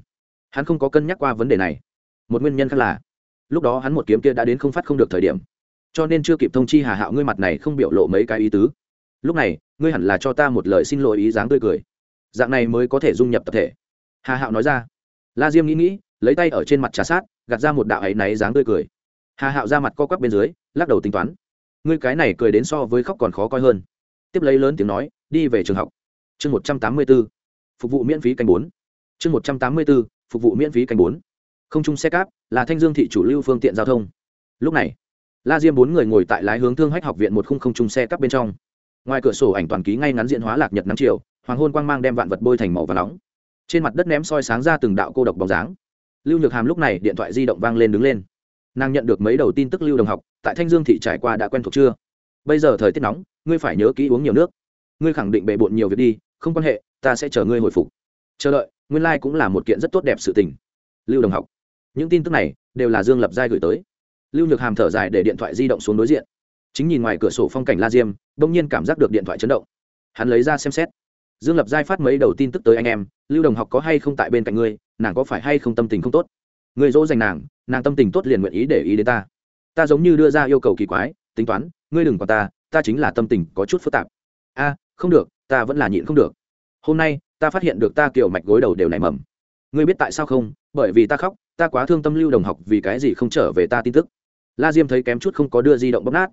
Hắn không có cân nhắc qua vấn đề này. Một nguyên nhân khác là, lúc đó hắn một kiếm kia đã đến không phát không được thời điểm. Cho nên chưa kịp thông chi hà hạo, ngươi mặt này không biểu lộ mấy cái ý tứ. Lúc này, ngươi hẳn là cho ta một lời xin lỗi ý dáng tươi cười. Dạng này mới có thể dung nhập tập thể. Hà hạo nói ra. La diêm nghĩ nghĩ, lấy tay ở trên mặt trà sát, gạt ra một đạo áy náy dáng tươi cười hà hạo ra mặt co quắp bên dưới lắc đầu tính toán ngươi cái này cười đến so với khóc còn khó coi hơn tiếp lấy lớn tiếng nói đi về trường học chương một trăm tám mươi b ố phục vụ miễn phí canh bốn chương một trăm tám mươi b ố phục vụ miễn phí canh bốn không chung xe cáp là thanh dương thị chủ lưu phương tiện giao thông lúc này la diêm bốn người ngồi tại lái hướng thương hách học viện một khung không chung xe cáp bên trong ngoài cửa sổ ảnh toàn ký ngay ngắn diện hóa lạc nhật nắng chiều hoàng hôn quang mang đem vạn vật bôi thành màu và nóng trên mặt đất ném soi sáng ra từng đạo cô độc bóng dáng lưu nhược hàm lúc này điện thoại di động vang lên đứng lên nàng nhận được mấy đầu tin tức lưu đồng học, tại thanh dương thị trải qua đã quen thuộc chưa? Bây giờ thời tiết nóng, ngươi phải nhớ kỹ uống nhiều nước. Ngươi khẳng định bề bộn nhiều việc đi, không quan hệ, ta sẽ chờ ngươi hồi phục. Chờ đợi, nguyên lai、like、cũng là một kiện rất tốt đẹp sự tình. Lưu đồng học, những tin tức này đều là dương lập giai gửi tới. Lưu nhược hàm thở dài để điện thoại di động xuống đối diện. Chính nhìn ngoài cửa sổ phong cảnh la diêm đ ỗ n g nhiên cảm giác được điện thoại chấn động. Hắn lấy ra xem xét. Dương lập giai phát mấy đầu tin tức tới anh em, lưu đồng học có hay không tại bên cạnh ngươi, nàng có phải hay không tâm tình không tốt? Người dỗ dành nàng nàng tâm tình tốt liền nguyện ý để ý đến ta. Ta giống như đưa ra yêu cầu kỳ quái, tính toán, ngươi đừng còn ta ta chính là tâm tình có chút phức tạp. A, không được, ta vẫn là nhịn không được. Hôm nay, ta phát hiện được ta kiểu mạch gối đầu đều nảy mầm. Ngươi biết tại sao không? Bởi vì ta khóc, ta quá thương tâm lưu đồng học vì cái gì không trở về ta tin tức. La diêm thấy kém chút không có đưa di động bóp nát.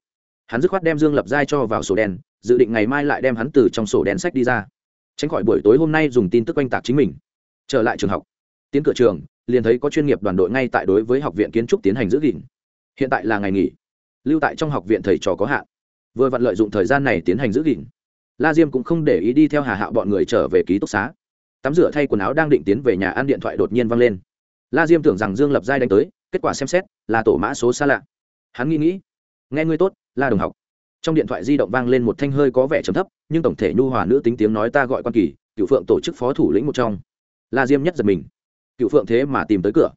Hắn dứt khoát đem dương lập giai cho vào sổ đen dự định ngày mai lại đem hắn từ trong sổ đen sách đi ra. Tránh khỏi buổi tối hôm nay dùng tin tức oanh tạc chính mình. Trở lại trường học. Tiến cửa trường liền thấy có chuyên nghiệp đoàn đội ngay tại đối với học viện kiến trúc tiến hành giữ gìn. Hiện tại là ngày nghỉ, lưu tại trong học viện thầy trò có hạn. Vừa vặn lợi dụng thời gian này tiến hành giữ gìn. La diêm cũng không để ý đi theo hà hạo bọn người trở về ký túc xá. Tắm rửa thay quần áo đang định tiến về nhà ăn điện thoại đột nhiên văng lên. La diêm tưởng rằng dương lập giai đánh tới, kết quả xem xét, là tổ mã số xa lạ. Hắn nghĩ nghĩ, nghe ngươi tốt, la đồng học. Trong điện thoại di động vang lên một thanh hơi có vẻ trầm thấp, nhưng tổng thể nhu hòa nữ tính tiếng nói ta gọi quan kỳ cựu phượng tổ chức phó thủ lĩnh một trong. La diêm nhất giật mình cựu phượng thế mà tìm tới cửa.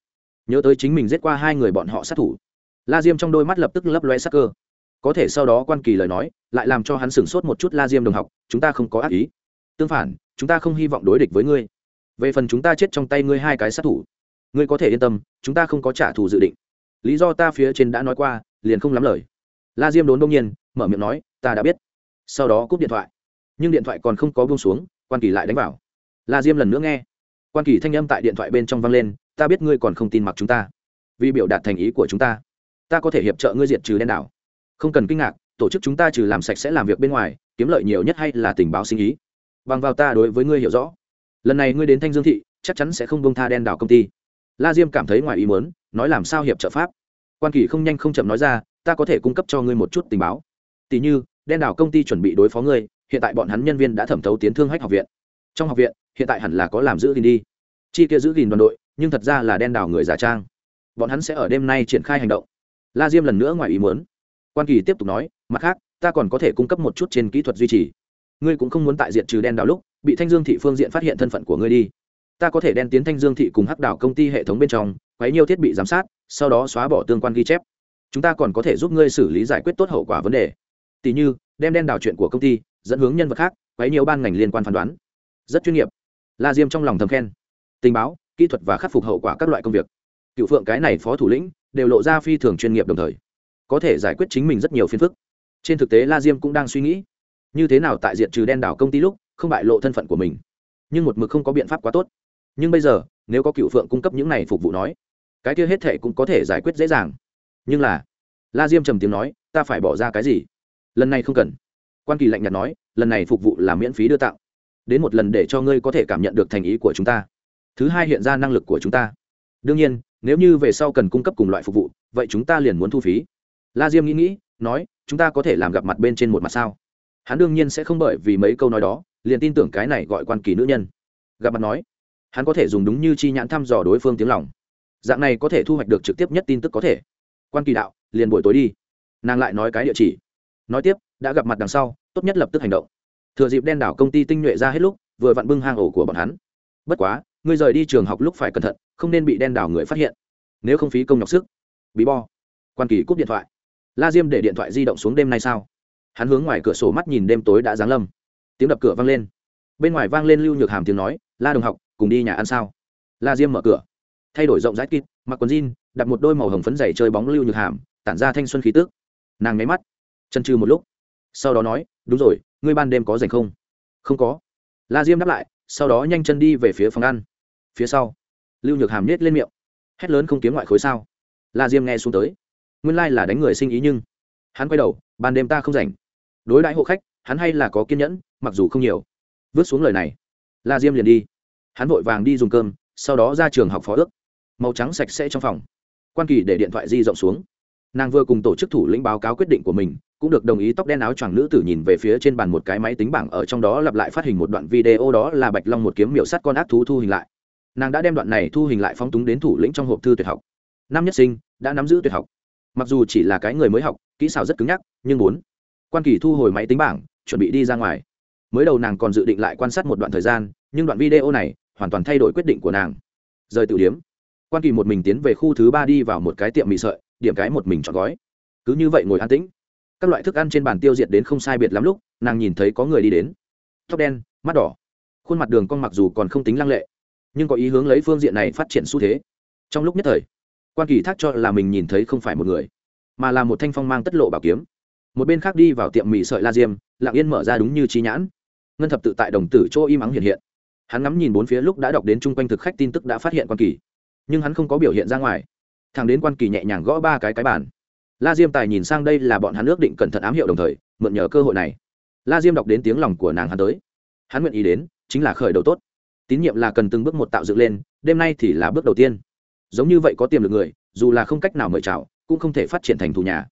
Nhớ tới chính mình giết qua hai người bọn họ sát thủ. La diêm trong đôi mắt lập tức lấp loe sắc cơ. Có thể sau đó quan kỳ lời nói, lại làm cho hắn sửng sốt một chút la diêm đồng học, chúng ta không có ác ý. Tương phản, chúng ta không hy vọng đối địch với ngươi. Về phần chúng ta chết trong tay ngươi hai cái sát thủ, ngươi có thể yên tâm, chúng ta không có trả thù dự định. Lý do ta phía trên đã nói qua, liền không lắm lời. La diêm đốn đông nhiên, mở miệng nói, ta đã biết. Sau đó cúp điện thoại. Nhưng điện thoại còn không có buông xuống, quan kỳ lại đánh vào. La diêm lần nữa nghe quan kỳ thanh âm tại điện thoại bên trong vang lên, ta biết ngươi còn không tin mặc chúng ta. Vì biểu đạt thành ý của chúng ta ta có thể hiệp trợ ngươi diệt trừ đen đảo. Không cần kinh ngạc, tổ chức chúng ta trừ làm sạch sẽ làm việc bên ngoài, kiếm lợi nhiều nhất hay là tình báo sinh ý. Bằng vào ta đối với ngươi hiểu rõ. Lần này ngươi đến thanh dương thị, chắc chắn sẽ không bông tha đen đảo công ty. La diêm cảm thấy ngoài ý muốn, nói làm sao hiệp trợ pháp. Quan kỳ không nhanh không chậm nói ra, ta có thể cung cấp cho ngươi một chút tình báo. Tỷ như, đen đảo công ty chuẩn bị đối phó ngươi, hiện tại bọn hắn nhân viên đã thẩm thấu tiến thương hách học viện. Trong học viện hiện tại hẳn là có làm giữ gìn đi. Chi kia giữ gìn đoàn đội, nhưng thật ra là đen đảo người giả trang. Bọn hắn sẽ ở đêm nay triển khai hành động. La diêm lần nữa ngoài ý muốn. Quan kỳ tiếp tục nói, mặt khác, ta còn có thể cung cấp một chút trên kỹ thuật duy trì. Ngươi cũng không muốn tại diện trừ đen đảo lúc, bị thanh dương thị phương diện phát hiện thân phận của ngươi đi. Ta có thể đen tiến thanh dương thị cùng hắc đảo công ty hệ thống bên trong, quấy nhiều thiết bị giám sát, sau đó xóa bỏ tương quan ghi chép. Chúng ta còn có thể giúp ngươi xử lý giải quyết tốt hậu quả vấn đề. Tỷ như, đem đen đảo chuyện của công ty, dẫn hướng nhân vật khác, quấy nhiều ban ngành liên quan phán đoán. Rất chuyên nghiệp la diêm trong lòng thầm khen. Tình báo, kỹ thuật và khắc phục hậu quả các loại công việc. Cựu phượng cái này phó thủ lĩnh, đều lộ ra phi thường chuyên nghiệp đồng thời, có thể giải quyết chính mình rất nhiều phiền phức. Trên thực tế la diêm cũng đang suy nghĩ, như thế nào tại diện trừ đen đảo công ty lúc, không bại lộ thân phận của mình. Nhưng một mực không có biện pháp quá tốt. Nhưng bây giờ, nếu có cựu phượng cung cấp những này phục vụ nói, cái kia hết thệ cũng có thể giải quyết dễ dàng. Nhưng là, la diêm trầm tiếng nói, ta phải bỏ ra cái gì? Lần này không cần. Quan kỳ lạnh nhạt nói, lần này phục vụ là miễn phí đưa tặng đến một lần để cho ngươi có thể cảm nhận được thành ý của chúng ta. Thứ hai hiện ra năng lực của chúng ta. Đương nhiên, nếu như về sau cần cung cấp cùng loại phục vụ, vậy chúng ta liền muốn thu phí. La diêm nghĩ nghĩ, nói, chúng ta có thể làm gặp mặt bên trên một mặt sao? Hắn đương nhiên sẽ không bởi vì mấy câu nói đó, liền tin tưởng cái này gọi quan kỳ nữ nhân. Gặp mặt nói, hắn có thể dùng đúng như chi nhãn thăm dò đối phương tiếng lòng. Dạng này có thể thu hoạch được trực tiếp nhất tin tức có thể. Quan kỳ đạo, liền buổi tối đi. Nàng lại nói cái địa chỉ. Nói tiếp, đã gặp mặt đằng sau, tốt nhất lập tức hành động thừa dịp đen đảo công ty tinh nhuệ ra hết lúc, vừa vặn bưng hang ổ của bọn hắn. Bất quá, ngươi rời đi trường học lúc phải cẩn thận, không nên bị đen đảo người phát hiện. Nếu không phí công nhọc sức. Bí bo. Quan kỳ cúp điện thoại. La diêm để điện thoại di động xuống đêm nay sao? Hắn hướng ngoài cửa sổ mắt nhìn đêm tối đã giáng lâm. Tiếng đập cửa vang lên. Bên ngoài vang lên lưu nhược hàm tiếng nói, la đồng học, cùng đi nhà ăn sao? La diêm mở cửa. Thay đổi rộng rãi kịp mặc quần jean, đặt một đôi màu hồng phấn dày chơi bóng lưu nhược hàm, tản ra thanh xuân khí tước nàng nháy mắt chân trừ một lúc. Sau đó nói đúng rồi, ngươi ban đêm có dành không? Không có. La diêm đáp lại, sau đó nhanh chân đi về phía phòng ăn. Phía sau, lưu nhược hàm nhét lên miệng. Hét lớn không kiếm ngoại khối sao? La diêm nghe xuống tới. Nguyên lai là đánh người sinh ý nhưng hắn quay đầu, ban đêm ta không rảnh. Đối đãi hộ khách, hắn hay là có kiên nhẫn, mặc dù không nhiều. Vứt xuống lời này, la diêm liền đi. Hắn vội vàng đi dùng cơm, sau đó ra trường học phó ước. Màu trắng sạch sẽ trong phòng. Quan kỳ để điện thoại di rộng xuống nàng vừa cùng tổ chức thủ lĩnh báo cáo quyết định của mình, cũng được đồng ý tóc đen áo choàng nữ tử nhìn về phía trên bàn một cái máy tính bảng ở trong đó lặp lại phát hình một đoạn video đó là bạch long một kiếm miểu sắt con ác thú thu hình lại. Nàng đã đem đoạn này thu hình lại phóng túng đến thủ lĩnh trong hộp thư tuyệt học. Năm nhất sinh, đã nắm giữ tuyệt học. Mặc dù chỉ là cái người mới học, kỹ xảo rất cứng nhắc, nhưng muốn. Quan kỳ thu hồi máy tính bảng, chuẩn bị đi ra ngoài. Mới đầu nàng còn dự định lại quan sát một đoạn thời gian, nhưng đoạn video này hoàn toàn thay đổi quyết định của nàng. Rời tự điếm quan kỳ một mình tiến về khu thứ ba đi vào một cái tiệm mì sợi điểm cái một mình chọn gói. Cứ như vậy ngồi an tĩnh. Các loại thức ăn trên bàn tiêu diệt đến không sai biệt lắm lúc, nàng nhìn thấy có người đi đến. Tóc đen, mắt đỏ. Khuôn mặt đường con mặc dù còn không tính lăng lệ, nhưng có ý hướng lấy phương diện này phát triển xu thế. Trong lúc nhất thời, quan kỳ thác cho là mình nhìn thấy không phải một người, mà là một thanh phong mang tất lộ bảo kiếm. Một bên khác đi vào tiệm mì sợi la diêm, lặng yên mở ra đúng như trí nhãn. Ngân thập tự tại đồng tử chỗ im ắng hiện hiện. Hắn ngắm nhìn bốn phía lúc đã đọc đến chung quanh thực khách tin tức đã phát hiện quan kỳ, nhưng hắn không có biểu hiện ra ngoài thằng đến quan kỳ nhẹ nhàng gõ ba cái cái bản la diêm tài nhìn sang đây là bọn hắn ước định cẩn thận ám hiệu đồng thời, mượn nhờ cơ hội này. La diêm đọc đến tiếng lòng của nàng hắn tới. Hắn nguyện ý đến, chính là khởi đầu tốt. Tín nhiệm là cần từng bước một tạo dựng lên, đêm nay thì là bước đầu tiên. Giống như vậy có tiềm lực người, dù là không cách nào mời chào, cũng không thể phát triển thành thù nhà.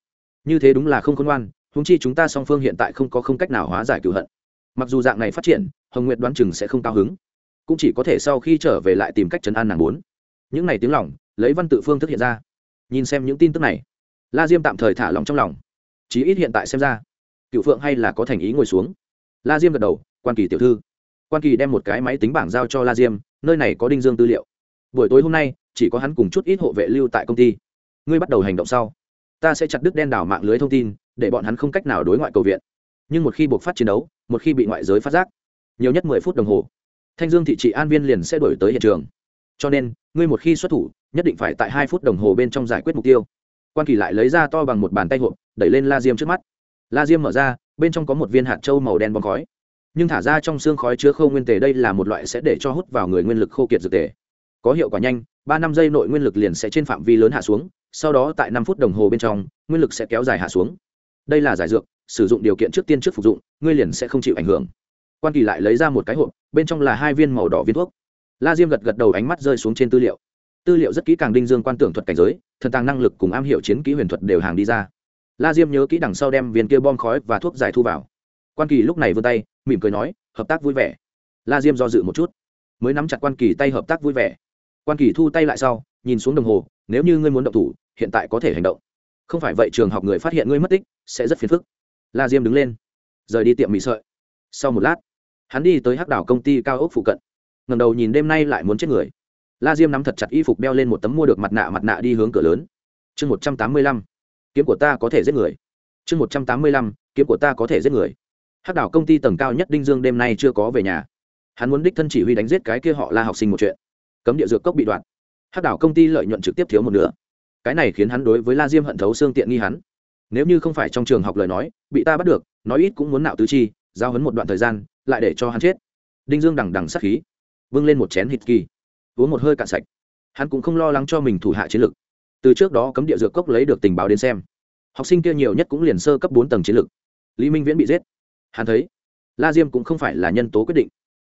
Như thế đúng là không khôn ngoan húng chi chúng ta song phương hiện tại không có không cách nào hóa giải cựu hận. Mặc dù dạng này phát triển, hồng nguyệt đoán chừng sẽ không cao hứng. Cũng chỉ có thể sau khi trở về lại tìm cách chấn an nàng bốn. Những này tiếng lòng lấy văn tự phương thức hiện ra. Nhìn xem những tin tức này, la diêm tạm thời thả lòng trong lòng. Chí ít hiện tại xem ra cựu phượng hay là có thành ý ngồi xuống. La diêm gật đầu, quan kỳ tiểu thư. Quan kỳ đem một cái máy tính bảng giao cho la diêm, nơi này có đinh dương tư liệu. Buổi tối hôm nay, chỉ có hắn cùng chút ít hộ vệ lưu tại công ty. Ngươi bắt đầu hành động sau. Ta sẽ chặt đứt đen đảo mạng lưới thông tin, để bọn hắn không cách nào đối ngoại cầu viện. Nhưng một khi buộc phát chiến đấu, một khi bị ngoại giới phát giác, nhiều nhất mười phút đồng hồ, thanh dương thị trị an viên liền sẽ đổi tới hiện trường. Cho nên ngươi một khi xuất thủ, nhất định phải tại hai phút đồng hồ bên trong giải quyết mục tiêu. Quan kỳ lại lấy ra to bằng một bàn tay hộp, đẩy lên la diêm trước mắt. La diêm mở ra, bên trong có một viên hạt trâu màu đen bóng khói. Nhưng thả ra trong xương khói chứa khâu nguyên tề đây là một loại sẽ để cho hút vào người nguyên lực khô kiệt dược tề. Có hiệu quả nhanh, ba năm giây nội nguyên lực liền sẽ trên phạm vi lớn hạ xuống, sau đó tại năm phút đồng hồ bên trong, nguyên lực sẽ kéo dài hạ xuống. Đây là giải dược, sử dụng điều kiện trước tiên trước phục dụng, ngươi liền sẽ không chịu ảnh hưởng. Quan kỳ lại lấy ra một cái hộp, bên trong là hai viên màu đỏ viên thuốc la diêm gật gật đầu ánh mắt rơi xuống trên tư liệu. Tư liệu rất kỹ càng đinh dương quan tưởng thuật cảnh giới, thần tàng năng lực cùng am hiểu chiến kỹ huyền thuật đều hàng đi ra. La diêm nhớ kỹ đằng sau đem viên kia bom khói và thuốc giải thu vào. Quan kỳ lúc này vươn tay, mỉm cười nói, hợp tác vui vẻ. La diêm do dự một chút. Mới nắm chặt quan kỳ tay hợp tác vui vẻ. Quan kỳ thu tay lại sau, nhìn xuống đồng hồ, nếu như ngươi muốn động thủ, hiện tại có thể hành động. Không phải vậy trường học người phát hiện ngươi mất tích, sẽ rất phiền phức. La diêm đứng lên. Rời đi tiệm mì sợi. Sau một lát, hắn đi tới hắc đảo công ty cao ốc phụ cận ngầm đầu nhìn đêm nay lại muốn chết người. La diêm nắm thật chặt y phục đeo lên một tấm mua được mặt nạ mặt nạ đi hướng cửa lớn. Chương một trăm tám mươi lăm. Kiếm của ta có thể giết người. Chương một trăm tám mươi lăm, kiếm của ta có thể giết người. Hắc đảo công ty tầng cao nhất đinh dương đêm nay chưa có về nhà. Hắn muốn đích thân chỉ huy đánh giết cái kia họ la học sinh một chuyện. Cấm địa dược cốc bị đoạn. Hắc đảo công ty lợi nhuận trực tiếp thiếu một nửa. Cái này khiến hắn đối với la diêm hận thấu xương tiện nghi hắn. Nếu như không phải trong trường học lời nói, bị ta bắt được, nói ít cũng muốn nạo tứ chi, giao hấn một đoạn thời gian, lại để cho hắn chết. Đinh dương đằng đằng sắc khí vâng lên một chén hít kỳ, uống một hơi cạn sạch. Hắn cũng không lo lắng cho mình thủ hạ chiến lực. Từ trước đó cấm địa dược cốc lấy được tình báo đến xem. Học sinh kia nhiều nhất cũng liền sơ cấp bốn tầng chiến lực. Lý minh viễn bị giết. Hắn thấy, la diêm cũng không phải là nhân tố quyết định.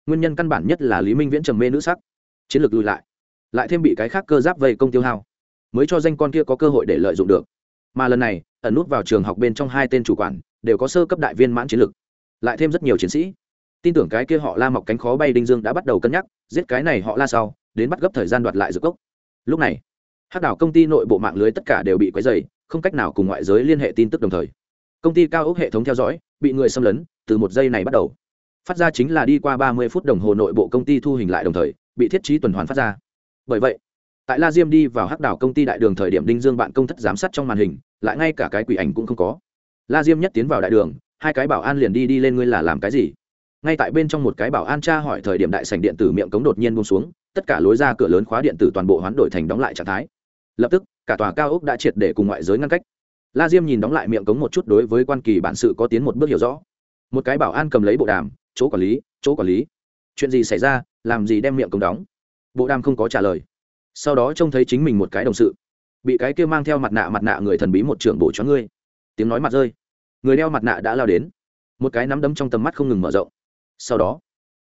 Nguyên nhân căn bản nhất là lý minh viễn trầm mê nữ sắc. Chiến lược lùi lại lại thêm bị cái khác cơ giáp vây công tiêu hao, mới cho danh con kia có cơ hội để lợi dụng được. Mà lần này, ẩn nút vào trường học bên trong hai tên chủ quản đều có sơ cấp đại viên mãn chiến lược lại thêm rất nhiều chiến sĩ tin tưởng cái kia họ la mọc cánh khó bay đinh dương đã bắt đầu cân nhắc, giết cái này họ la sau, đến bắt gấp thời gian đoạt lại dược cốc. Lúc này, hắc đảo công ty nội bộ mạng lưới tất cả đều bị quấy dày không cách nào cùng ngoại giới liên hệ tin tức đồng thời. Công ty cao ốc hệ thống theo dõi, bị người xâm lấn, từ một giây này bắt đầu. Phát ra chính là đi qua ba mươi phút đồng hồ nội bộ công ty thu hình lại đồng thời, bị thiết trí tuần hoàn phát ra. Bởi vậy, tại la diêm đi vào hắc đảo công ty đại đường thời điểm đinh dương bạn công thất giám sát trong màn hình, lại ngay cả cái quỷ ảnh cũng không có. La diêm nhất tiến vào đại đường, hai cái bảo an liền đi đi lên ngươi là làm cái gì? Ngay tại bên trong một cái bảo an tra hỏi thời điểm đại sảnh điện tử miệng cống đột nhiên buông xuống, tất cả lối ra cửa lớn khóa điện tử toàn bộ hoán đổi thành đóng lại trạng thái. Lập tức, cả tòa cao ốc đã triệt để cùng ngoại giới ngăn cách. La diêm nhìn đóng lại miệng cống một chút đối với quan kỳ bản sự có tiến một bước hiểu rõ. Một cái bảo an cầm lấy bộ đàm, chỗ quản lý, chỗ quản lý. Chuyện gì xảy ra, làm gì đem miệng cống đóng? Bộ đàm không có trả lời. Sau đó trông thấy chính mình một cái đồng sự. Bị cái kia mang theo mặt nạ mặt nạ người thần bí một trưởng bổ cho ngươi. Tiếng nói mặt rơi. Người đeo mặt nạ đã lao đến. Một cái nắm đấm trong tầm mắt không ngừng mở rộng sau đó,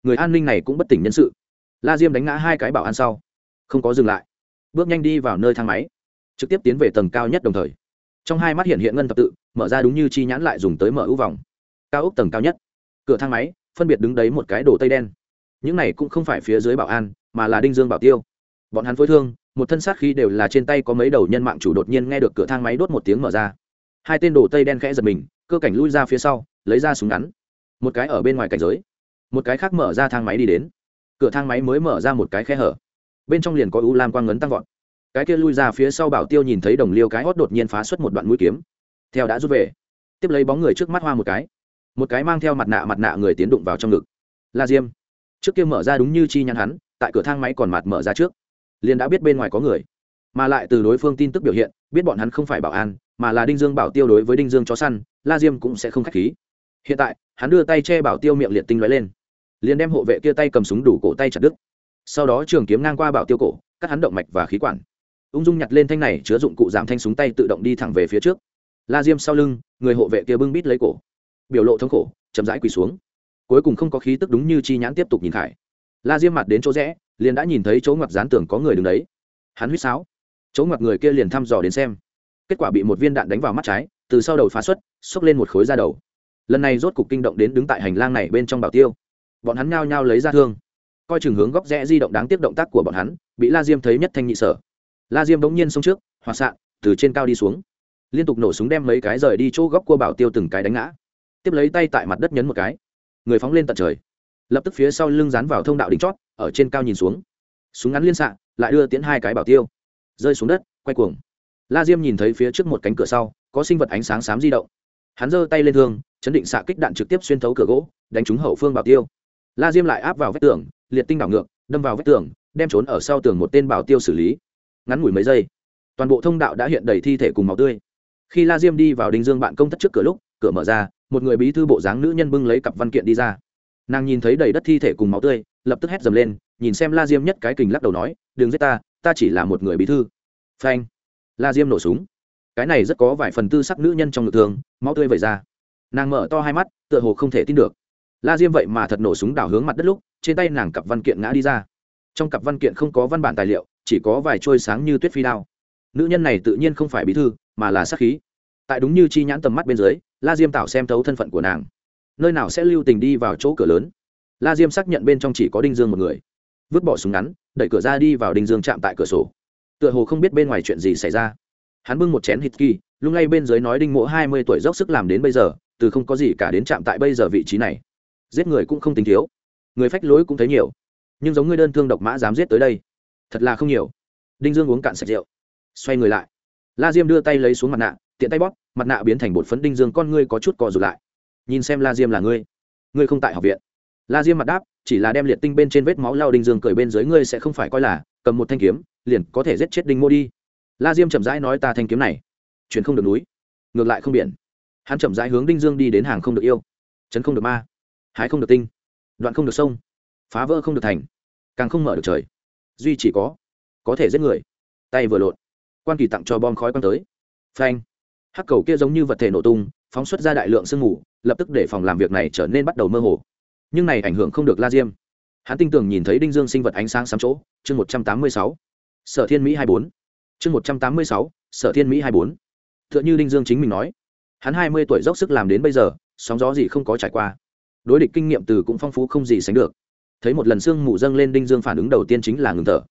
người an ninh này cũng bất tỉnh nhân sự. La diêm đánh ngã hai cái bảo an sau, không có dừng lại. Bước nhanh đi vào nơi thang máy, trực tiếp tiến về tầng cao nhất đồng thời. Trong hai mắt hiện hiện ngân thập tự, mở ra đúng như chi nhãn lại dùng tới mở ưu vòng. Cao ốc tầng cao nhất. Cửa thang máy, phân biệt đứng đấy một cái đồ tây đen. Những này cũng không phải phía dưới bảo an, mà là đinh dương bảo tiêu. Bọn hắn phối thương, một thân sát khi đều là trên tay có mấy đầu nhân mạng chủ đột nhiên nghe được cửa thang máy đốt một tiếng mở ra. Hai tên đồ tây đen khẽ giật mình, cơ cảnh lui ra phía sau, lấy ra súng ngắn. Một cái ở bên ngoài cảnh giới một cái khác mở ra thang máy đi đến. Cửa thang máy mới mở ra một cái khe hở. Bên trong liền có u lam quang ngấn tăng vọt. Cái kia lui ra phía sau bảo tiêu nhìn thấy đồng liêu cái hót đột nhiên phá xuất một đoạn mũi kiếm. Theo đã rút về. Tiếp lấy bóng người trước mắt hoa một cái. Một cái mang theo mặt nạ mặt nạ người tiến đụng vào trong ngực. La diêm. Trước kia mở ra đúng như chi nhắn hắn, tại cửa thang máy còn mặt mở ra trước. Liền đã biết bên ngoài có người. Mà lại từ đối phương tin tức biểu hiện, biết bọn hắn không phải bảo an, mà là đinh dương bảo tiêu đối với đinh dương chó săn, la diêm cũng sẽ không k h á c h khí. Hiện tại, hắn đưa tay che bảo tiêu miệng liệt tinh lóe lên liền đem hộ vệ kia tay cầm súng đủ cổ tay chặt đứt. Sau đó trường kiếm ngang qua bảo tiêu cổ, cắt hắn động mạch và khí quản. Ung dung nhặt lên thanh này chứa dụng cụ giảm thanh súng tay tự động đi thẳng về phía trước. La diêm sau lưng, người hộ vệ kia bưng bít lấy cổ. Biểu lộ thống khổ, chậm rãi quỳ xuống. Cuối cùng không có khí tức đúng như chi nhãn tiếp tục nhìn khải. La diêm mặt đến chỗ rẽ, liền đã nhìn thấy chỗ ngoặt dán tường có người đứng đấy. Hắn huýt sáo. Chỗ ngoặt người kia liền thăm dò đến xem. Kết quả bị một viên đạn đánh vào mắt trái, từ sau đầu phá xuất, xốc lên một khối da đầu. Lần này rốt cục kinh động đến đứng tại hành lang này bên trong bảo tiêu bọn hắn nhao nhao lấy ra thương. Coi chừng hướng góc rẽ di động đáng tiếc động tác của bọn hắn, bị la diêm thấy nhất thanh nhị sở. La diêm bỗng nhiên xông trước hoặc xạ từ trên cao đi xuống. Liên tục nổ súng đem mấy cái rời đi chỗ góc cua bảo tiêu từng cái đánh ngã. Tiếp lấy tay tại mặt đất nhấn một cái. Người phóng lên tận trời. Lập tức phía sau lưng dán vào thông đạo đỉnh chót, ở trên cao nhìn xuống. Súng ngắn liên xạ, lại đưa tiến hai cái bảo tiêu. Rơi xuống đất, quay cuồng. La diêm nhìn thấy phía trước một cánh cửa sau, có sinh vật ánh sáng xám di động. Hắn giơ tay lên thương, chấn định xạ kích đạn trực tiếp xuyên thấu cửa gỗ, đánh trúng hậu phương bảo tiêu la diêm lại áp vào vách tường, liệt tinh đảo ngược, đâm vào vách tường, đem trốn ở sau tường một tên bảo tiêu xử lý. Ngắn ngủi mấy giây, toàn bộ thông đạo đã hiện đầy thi thể cùng máu tươi. Khi la diêm đi vào đình dương bạn công thất trước cửa lúc, cửa mở ra, một người bí thư bộ dáng nữ nhân bưng lấy cặp văn kiện đi ra. Nàng nhìn thấy đầy đất thi thể cùng máu tươi, lập tức hét dầm lên, nhìn xem la diêm nhất cái kình lắc đầu nói, đừng giết ta ta chỉ là một người bí thư. Phanh, la diêm nổ súng. Cái này rất có vài phần tư sắc nữ nhân trong ngực thường máu tươi vẩy ra. Nàng mở to hai mắt, tựa hồ không thể tin được la diêm vậy mà thật nổ súng đảo hướng mặt đất lúc, trên tay nàng cặp văn kiện ngã đi ra. Trong cặp văn kiện không có văn bản tài liệu, chỉ có vài trôi sáng như tuyết phi đao. Nữ nhân này tự nhiên không phải bí thư, mà là sát khí. Tại đúng như chi nhãn tầm mắt bên dưới, la diêm tạo xem thấu thân phận của nàng. Nơi nào sẽ lưu tình đi vào chỗ cửa lớn? La diêm xác nhận bên trong chỉ có đinh dương một người. Vứt bỏ súng ngắn, đẩy cửa ra đi vào đinh dương chạm tại cửa sổ. Tựa hồ không biết bên ngoài chuyện gì xảy ra. Hắn bưng một chén hít kỳ, lung lay bên dưới nói đinh mỗ hai mươi tuổi dốc sức làm đến bây giờ, từ không có gì cả đến chạm tại bây giờ vị trí này giết người cũng không tính thiếu. Người phách lối cũng thấy nhiều. Nhưng giống ngươi đơn thương độc mã dám giết tới đây, thật là không nhiều. Đinh dương uống cạn sạch rượu. Xoay người lại. La diêm đưa tay lấy xuống mặt nạ, tiện tay bóp, mặt nạ biến thành bột phấn đinh dương, con ngươi có chút cò rụt lại. Nhìn xem la diêm là ngươi. Ngươi không tại học viện. La diêm mặt đáp, chỉ là đem liệt tinh bên trên vết máu lao đinh dương cười bên dưới, ngươi sẽ không phải coi là cầm một thanh kiếm, liền có thể giết chết đinh mô đi. La diêm chậm rãi nói ta thanh kiếm này, chuyển không được núi, ngược lại không biển. Hắn chậm rãi hướng đinh dương đi đến hàng không được yêu. Chấn không được ma hái không được tinh, đoạn không được sông, phá vỡ không được thành, càng không mở được trời. Duy chỉ có có thể giết người. Tay vừa lộn quan kỳ tặng cho bom khói quăng tới. Phanh. Hắc cầu kia giống như vật thể nổ tung, phóng xuất ra đại lượng sương mù, lập tức để phòng làm việc này trở nên bắt đầu mơ hồ. Nhưng này ảnh hưởng không được la diêm. Hắn tin tưởng nhìn thấy đinh dương sinh vật ánh sáng sắm chỗ, chương một trăm tám mươi sáu. Sở thiên mỹ hai bốn. Chương một trăm tám mươi sáu, sở thiên mỹ hai bốn. T h ư ợ n h ư đinh dương chính mình nói. Hắn hai mươi tuổi dốc sức làm đến bây giờ, sóng gió gì không có trải qua đối địch kinh nghiệm từ cũng phong phú không gì sánh được. Thấy một lần sương mù dâng lên đinh dương phản ứng đầu tiên chính là ngừng thở.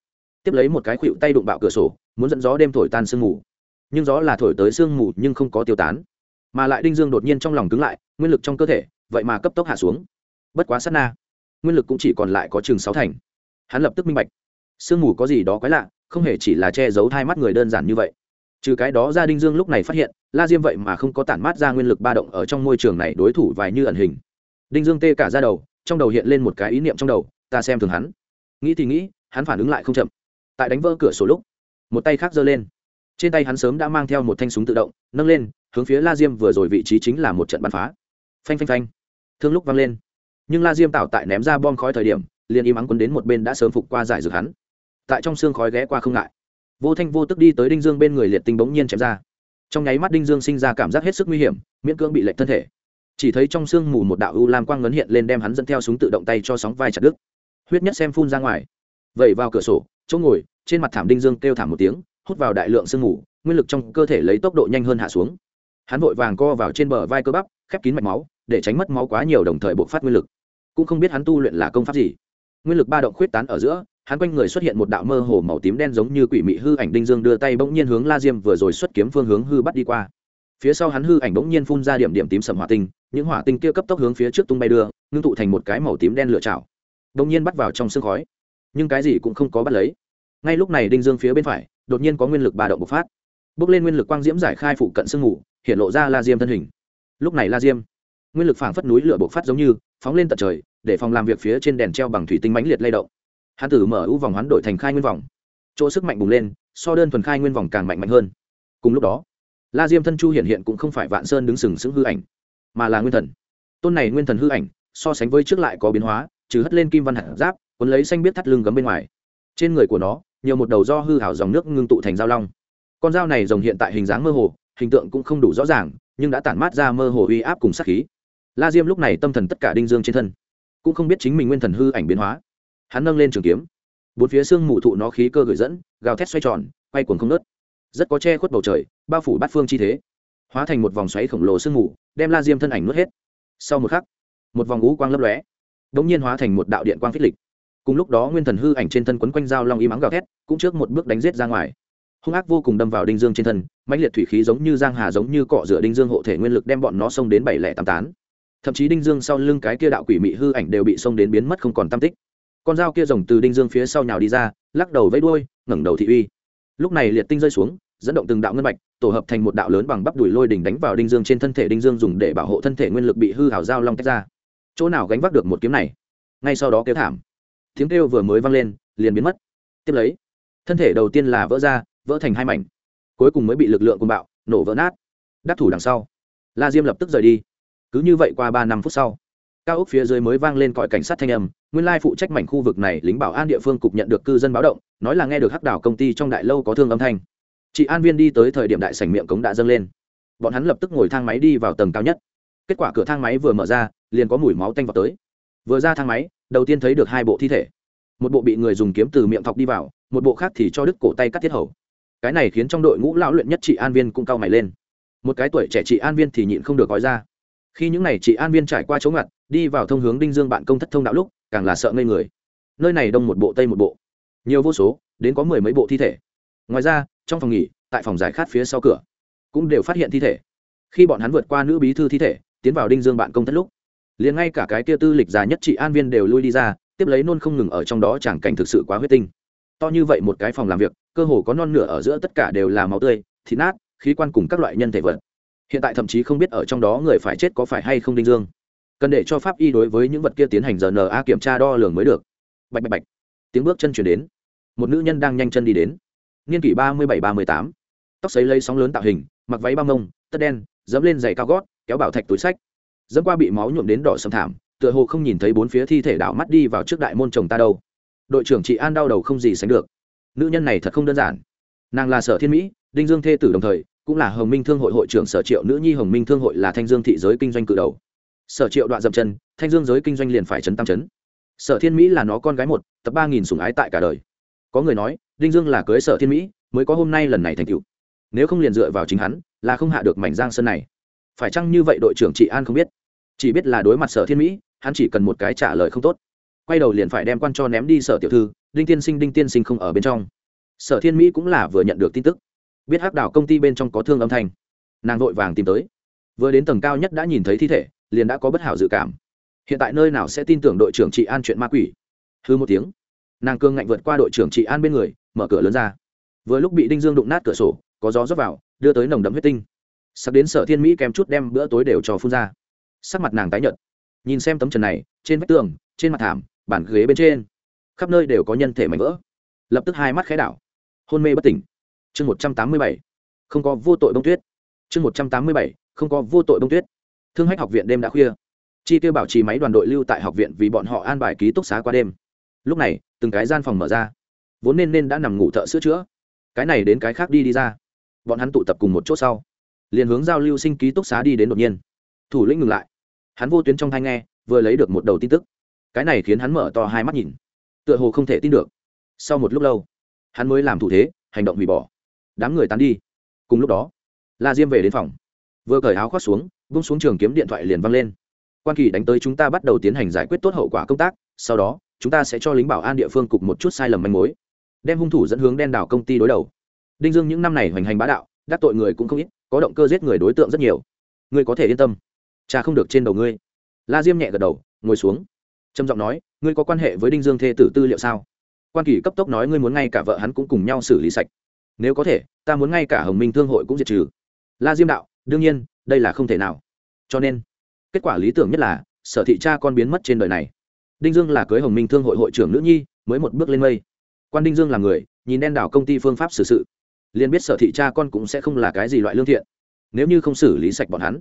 Tiếp lấy một cái khuỵu tay đụng bạo cửa sổ, muốn dẫn gió đêm thổi tan sương mù. Nhưng gió là thổi tới sương mù nhưng không có tiêu tán. Mà lại đinh dương đột nhiên trong lòng cứng lại, nguyên lực trong cơ thể, vậy mà cấp tốc hạ xuống. Bất quá sát na, nguyên lực cũng chỉ còn lại có chừng sáu thành. Hắn lập tức minh bạch, sương mù có gì đó quái lạ, không hề chỉ là che giấu hai mắt người đơn giản như vậy. Trừ cái đó ra đinh dương lúc này phát hiện, la diêm vậy mà không có tản mát ra nguyên lực ba động ở trong môi trường này đối thủ vài như ẩn hình đinh dương tê cả ra đầu, trong đầu hiện lên một cái ý niệm trong đầu, ta xem thường hắn. Nghĩ thì nghĩ, hắn phản ứng lại không chậm. Tại đánh vỡ cửa sổ lúc, một tay khác giơ lên. Trên tay hắn sớm đã mang theo một thanh súng tự động, nâng lên, hướng phía la diêm vừa rồi vị trí chính là một trận bắn phá. Phanh phanh phanh. Thương lúc vang lên. Nhưng la diêm tạo tại ném ra bom khói thời điểm, liền im ắng quấn đến một bên đã sớm phục qua giải dược hắn. Tại trong xương khói ghé qua không ngại. Vô thanh vô tức đi tới đinh dương bên người liệt tinh bỗng nhiên chém ra. Trong nháy mắt đinh dương sinh ra cảm giác hết sức nguy hiểm, miễn cưỡng bị lệch thân thể chỉ thấy trong sương mù một đạo u lam quang ngấn hiện lên đem hắn dẫn theo súng tự động tay cho sóng vai chặt đứt. Huyết nhất xem phun ra ngoài. Vẩy vào cửa sổ, chỗ ngồi, trên mặt thảm đinh dương kêu thảm một tiếng, hút vào đại lượng sương mù, nguyên lực trong cơ thể lấy tốc độ nhanh hơn hạ xuống. Hắn vội vàng co vào trên bờ vai cơ bắp, khép kín mạch máu, để tránh mất máu quá nhiều đồng thời bộc phát nguyên lực. Cũng không biết hắn tu luyện là công pháp gì. Nguyên lực ba động khuyết tán ở giữa, hắn quanh người xuất hiện một đạo mơ hồ màu tím đen giống như quỷ mị hư ảnh đinh dương đưa tay bỗng nhiên hướng la diêm vừa rồi xuất kiếm phương hướng hư bắt đi qua phía sau hắn hư ảnh bỗng nhiên phun ra điểm điểm tím sầm hỏa tinh, những hỏa tinh kia cấp tốc hướng phía trước tung bay đưa, ngưng tụ thành một cái màu tím đen lửa chảo. Bỗng nhiên bắt vào trong sương khói. Nhưng cái gì cũng không có bắt lấy. Ngay lúc này đinh dương phía bên phải, đột nhiên có nguyên lực ba động bộc phát. Bước lên nguyên lực quang diễm giải khai phụ cận sương mù, hiện lộ ra la diêm thân hình. Lúc này la diêm, nguyên lực phảng phất núi lửa bộc phát giống như, phóng lên tận trời, để phòng làm việc phía trên đèn treo bằng thủy tinh mãnh liệt lay động. Hắn tử mở ưu vòng hoán đổi thành khai nguyên vòng. Chỗ sức mạnh bùng lên, so đơn thuần khai nguyên vòng càng mạnh mạnh hơn. Cùng lúc đó la diêm thân chu hiện hiện cũng không phải vạn sơn đứng sừng sững hư ảnh, mà là nguyên thần. Tôn này nguyên thần hư ảnh, so sánh với trước lại có biến hóa, trừ hất lên kim văn hạt giáp, cuốn lấy xanh biết thắt lưng gấm bên ngoài. Trên người của nó, nhiều một đầu do hư hảo dòng nước ngưng tụ thành dao long. Con dao này rồng hiện tại hình dáng mơ hồ, hình tượng cũng không đủ rõ ràng, nhưng đã tản mát ra mơ hồ uy áp cùng sát khí. La diêm lúc này tâm thần tất cả đinh dương trên thân, cũng không biết chính mình nguyên thần hư ảnh biến hóa. Hắn nâng lên trường kiếm. Bốn phía xương mù thụ nó khí cơ gửi dẫn, gào thét xoay tròn, quay cuồng không nớt rất có che khuất bầu trời, bao phủ bát phương chi thế. Hóa thành một vòng xoáy khổng lồ sương mù, đem la diêm thân ảnh nuốt hết. Sau một khắc, một vòng ngũ quang lấp lóe đ ỗ n g nhiên hóa thành một đạo điện quang phích lịch. Cùng lúc đó nguyên thần hư ảnh trên thân quấn quanh dao long y mắng gào thét, cũng trước một bước đánh rết ra ngoài. Hung ác vô cùng đâm vào đinh dương trên thân, mãnh liệt thủy khí giống như giang hà giống như cọ rửa đinh dương hộ thể nguyên lực đem bọn nó xông đến bảy lẻ tám tán. Thậm chí đinh dương sau lưng cái kia đạo quỷ mị hư ảnh đều bị xông đến biến mất không còn tam tích. Con dao kia rồng từ đinh dương phía sau nhào đi ra, lắc đầu vẫy đuôi, ngẩng đầu thị uy lúc này liệt tinh rơi xuống, dẫn động từng đạo ngân bạch, tổ hợp thành một đạo lớn bằng bắp đùi lôi đỉnh đánh vào đinh dương trên thân thể. Đinh dương dùng để bảo hộ thân thể nguyên lực bị hư hảo dao long tách ra. Chỗ nào gánh vác được một kiếm này? Ngay sau đó kêu thảm. Tiếng kêu vừa mới vang lên, liền biến mất. Tiếp lấy, thân thể đầu tiên là vỡ ra, vỡ thành hai mảnh. Cuối cùng mới bị lực lượng cùng bạo, nổ vỡ nát. Đắc thủ đằng sau. La diêm lập tức rời đi. Cứ như vậy qua ba năm phút sau cao ốc phía dưới mới vang lên còi cảnh sát thanh âm, nguyên lai phụ trách mảnh khu vực này lính bảo an địa phương cục nhận được cư dân báo động, nói là nghe được hắc đảo công ty trong đại lâu có thương âm thanh. Chị an viên đi tới thời điểm đại sảnh miệng cống đã dâng lên. Bọn hắn lập tức ngồi thang máy đi vào tầng cao nhất. Kết quả cửa thang máy vừa mở ra, liền có mùi máu tanh vào tới. Vừa ra thang máy, đầu tiên thấy được hai bộ thi thể. Một bộ bị người dùng kiếm từ miệng thọc đi vào, một bộ khác thì cho đứt cổ tay cắt thiết hầu. Cái này khiến trong đội ngũ lão luyện nhất chị an viên cũng cao mày lên. Một cái tuổi trẻ chị an viên thì nhịn không được gói ra khi những n à y chị an viên trải qua chỗ ngặt, đi vào thông hướng đinh dương bạn công thất thông đạo lúc, càng là sợ ngây người. Nơi này đông một bộ, tây một bộ. Nhiều vô số, đến có mười mấy bộ thi thể. Ngoài ra, trong phòng nghỉ, tại phòng giải khát phía sau cửa, cũng đều phát hiện thi thể. Khi bọn hắn vượt qua nữ bí thư thi thể, tiến vào đinh dương bạn công thất lúc, liền ngay cả cái kia tư lịch già nhất chị an viên đều lui đi ra, tiếp lấy nôn không ngừng ở trong đó chẳng cảnh thực sự quá huyết tinh. To như vậy một cái phòng làm việc, cơ hồ có non nửa ở giữa tất cả đều là máu tươi, thịt nát, khí quan cùng các loại nhân thể vật hiện tại thậm chí không biết ở trong đó người phải chết có phải hay không đinh dương. Cần để cho pháp y đối với những vật kia tiến hành rna kiểm tra đo lường mới được. Bạch bạch bạch. Tiếng bước chân chuyển đến. Một nữ nhân đang nhanh chân đi đến. Niên kỷ ba mươi bảy ba mươi tám. Tóc xấy lấy sóng lớn tạo hình, mặc váy ba mông, tất đen, dẫm lên giày cao gót, kéo bảo thạch túi sách. Dẫm qua bị máu nhuộm đến đỏ sầm thảm, tựa hồ không nhìn thấy bốn phía thi thể đảo mắt đi vào trước đại môn chồng ta đâu. Đội trưởng chị an đau đầu không gì sánh được. Nữ nhân này thật không đơn giản. Nàng là sở thiên mỹ, đinh dương thê tử đồng thời cũng là hồng minh thương hội hội trưởng sở triệu nữ nhi. Hồng minh thương hội là thanh dương thị giới kinh doanh cự đầu. Sở triệu đoạn dậm chân, thanh dương giới kinh doanh liền phải chấn tam chấn. Sở thiên mỹ là nó con gái một, tập ba nghìn sùng ái tại cả đời. Có người nói, đinh dương là cưới sở thiên mỹ, mới có hôm nay lần này thành cựu nếu không liền dựa vào chính hắn, là không hạ được mảnh giang sơn này. Phải chăng như vậy đội trưởng chị an không biết? Chỉ biết là đối mặt sở thiên mỹ, hắn chỉ cần một cái trả lời không tốt. Quay đầu liền phải đem quan cho ném đi sở tiểu thư, đinh tiên sinh, đinh tiên sinh không ở bên trong. Sở thiên mỹ cũng là vừa nhận được tin tức biết hắc đảo công ty bên trong có thương âm thanh. Nàng vội vàng tìm tới. Vừa đến tầng cao nhất đã nhìn thấy thi thể, liền đã có bất hảo dự cảm. Hiện tại nơi nào sẽ tin tưởng đội trưởng chị an chuyện ma quỷ? Hư một tiếng, nàng cương ngạnh vượt qua đội trưởng chị an bên người, mở cửa lớn ra. Vừa lúc bị đinh dương đụng nát cửa sổ, có gió rớt vào, đưa tới nồng đậm huyết tinh. Sắp đến sở thiên mỹ kèm chút đem bữa tối đều cho phun ra. Sắc mặt nàng tái nhợt. Nhìn xem tấm trần này, trên vách tường, trên mặt thảm, bàn ghế bên trên, khắp nơi đều có nhân thể mảnh vỡ. Lập tức hai mắt khẽ đảo. Hôn mê bất tỉnh chương một trăm tám mươi bảy. Không có vô tội bông tuyết. Chương một trăm tám mươi bảy, không có vô tội bông tuyết. Thương hách học viện đêm đã khuya. Chi tiêu bảo trì máy đoàn đội lưu tại học viện vì bọn họ an bài ký túc xá qua đêm. Lúc này, từng cái gian phòng mở ra. Vốn nên nên đã nằm ngủ thợ sữa chữa. Cái này đến cái khác đi đi ra. Bọn hắn tụ tập cùng một chỗ sau. Liền hướng giao lưu sinh ký túc xá đi đến đột nhiên. Thủ lĩnh ngừng lại. Hắn vô tuyến trong thai nghe, vừa lấy được một đầu tin tức. Cái này khiến hắn mở to hai mắt nhìn. Tựa hồ không thể tin được. Sau một lúc lâu, hắn mới làm thủ thế, hành động hủy bỏ đám người tán đi. Cùng lúc đó, la diêm về đến phòng. Vừa cởi áo khoác xuống, vung xuống trường kiếm điện thoại liền văng lên. Quan kỳ đánh tới chúng ta bắt đầu tiến hành giải quyết tốt hậu quả công tác, sau đó, chúng ta sẽ cho lính bảo an địa phương cục một chút sai lầm manh mối. Đem hung thủ dẫn hướng đen đảo công ty đối đầu. Đinh dương những năm này hoành hành bá đạo, đắc tội người cũng không ít, có động cơ giết người đối tượng rất nhiều. Ngươi có thể yên tâm. Cha không được trên đầu ngươi. La diêm nhẹ gật đầu, ngồi xuống. Trầm giọng nói, ngươi có quan hệ với đinh dương thê tử tư liệu sao? Quan kỳ cấp tốc nói, ngươi muốn ngay cả vợ hắn cũng cùng nhau xử lý sạch nếu có thể, ta muốn ngay cả hồng minh thương hội cũng diệt trừ. La diêm đạo, đương nhiên, đây là không thể nào. Cho nên, kết quả lý tưởng nhất là, sở thị cha con biến mất trên đời này. Đinh dương là cưới hồng minh thương hội hội trưởng nữ nhi, mới một bước lên mây. Quan đinh dương là người, nhìn đen đảo công ty phương pháp xử sự. Liền biết sở thị cha con cũng sẽ không là cái gì loại lương thiện. Nếu như không xử lý sạch bọn hắn.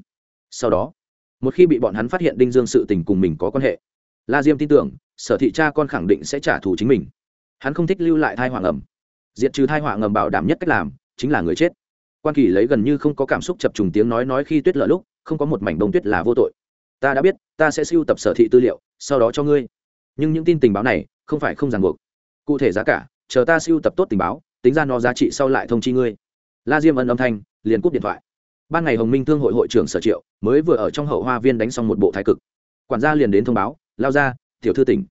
Sau đó, một khi bị bọn hắn phát hiện đinh dương sự tình cùng mình có quan hệ, la diêm tin tưởng, sở thị cha con khẳng định sẽ trả thù chính mình. Hắn không thích lưu lại thai hoàng ẩm diệt trừ thai họa ngầm bảo đảm nhất cách làm, chính là người chết. Quan kỳ lấy gần như không có cảm xúc chập trùng tiếng nói nói khi tuyết lở lúc, không có một mảnh bông tuyết là vô tội. Ta đã biết, ta sẽ siêu tập sở thị tư liệu, sau đó cho ngươi. Nhưng những tin tình báo này, không phải không ràng buộc. Cụ thể giá cả, chờ ta siêu tập tốt tình báo, tính ra nó giá trị sau lại thông chi ngươi. La diêm ân âm thanh, liền cúp điện thoại. Ban ngày hồng minh thương hội hội trưởng sở triệu mới vừa ở trong hậu hoa viên đánh xong một bộ thái cực. Quản gia liền đến thông báo, lao ra, tiểu thư tỉnh.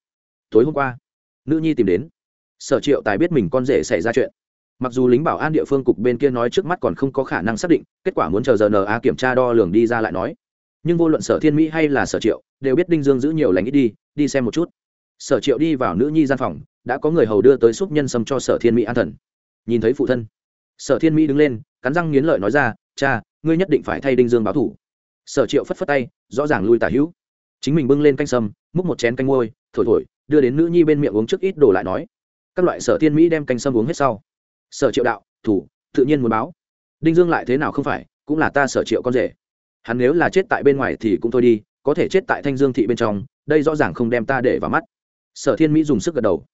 Tối hôm qua, nữ nhi tìm đến sở triệu tài biết mình con rể xảy ra chuyện. Mặc dù lính bảo an địa phương cục bên kia nói trước mắt còn không có khả năng xác định, kết quả muốn chờ giờ na kiểm tra đo lường đi ra lại nói. Nhưng vô luận sở thiên mỹ hay là sở triệu đều biết đinh dương giữ nhiều lành ít đi đi xem một chút. Sở triệu đi vào nữ nhi gian phòng, đã có người hầu đưa tới xúc nhân sâm cho sở thiên mỹ an thần. Nhìn thấy phụ thân, sở thiên mỹ đứng lên, cắn răng nghiến lợi nói ra, cha, ngươi nhất định phải thay đinh dương báo thủ. Sở triệu phất phất tay, rõ ràng lui tả hữu. Chính mình bưng lên canh sâm, múc một chén canh ngôi, thổi thổi, đưa đến nữ nhi bên miệng uống trước ít đồ lại nói các loại sở thiên mỹ đem canh sâm uống hết sau. Sở triệu đạo, thủ, tự nhiên muốn báo. Đinh dương lại thế nào không phải, cũng là ta sở triệu con rể. Hắn nếu là chết tại bên ngoài thì cũng thôi đi, có thể chết tại thanh dương thị bên trong, đây rõ ràng không đem ta để vào mắt. Sở thiên mỹ dùng sức gật đầu.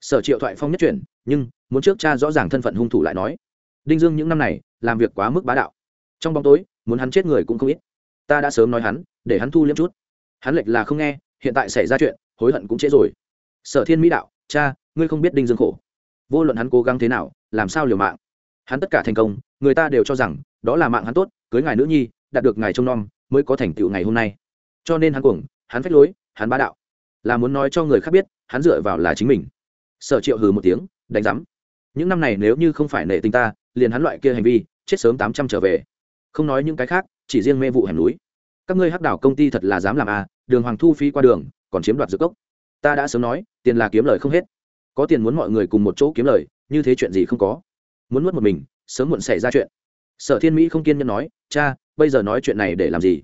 Sở triệu thoại phong nhất chuyển, nhưng muốn trước cha rõ ràng thân phận hung thủ lại nói, đinh dương những năm này, làm việc quá mức bá đạo. Trong bóng tối, muốn hắn chết người cũng không ít. Ta đã sớm nói hắn, để hắn thu liếm chút. Hắn lệch là không nghe, hiện tại xảy ra chuyện, hối hận cũng trễ rồi. Sở thiên mỹ đạo, cha ngươi không biết đinh dương khổ. Vô luận hắn cố gắng thế nào, làm sao liều mạng. Hắn tất cả thành công, người ta đều cho rằng, đó là mạng hắn tốt, cưới ngài nữ nhi, đạt được ngài trông nom, mới có thành tựu ngày hôm nay. Cho nên hắn cuồng, hắn phách lối, hắn bá đạo. Là muốn nói cho người khác biết, hắn dựa vào là chính mình. Sở triệu hừ một tiếng, đánh giám. Những năm này nếu như không phải nệ tình ta, liền hắn loại kia hành vi, chết sớm tám trăm trở về. Không nói những cái khác, chỉ riêng mê vụ hẻm núi. Các ngươi hắc đảo công ty thật là dám làm à đường hoàng thu phí qua đường, còn chiếm đoạt dược cốc. Ta đã sớm nói, tiền là kiếm lời không hết có tiền muốn mọi người cùng một chỗ kiếm lời, như thế chuyện gì không có. Muốn nuốt một mình, sớm muộn xảy ra chuyện. Sở thiên mỹ không kiên nhẫn nói, cha, bây giờ nói chuyện này để làm gì?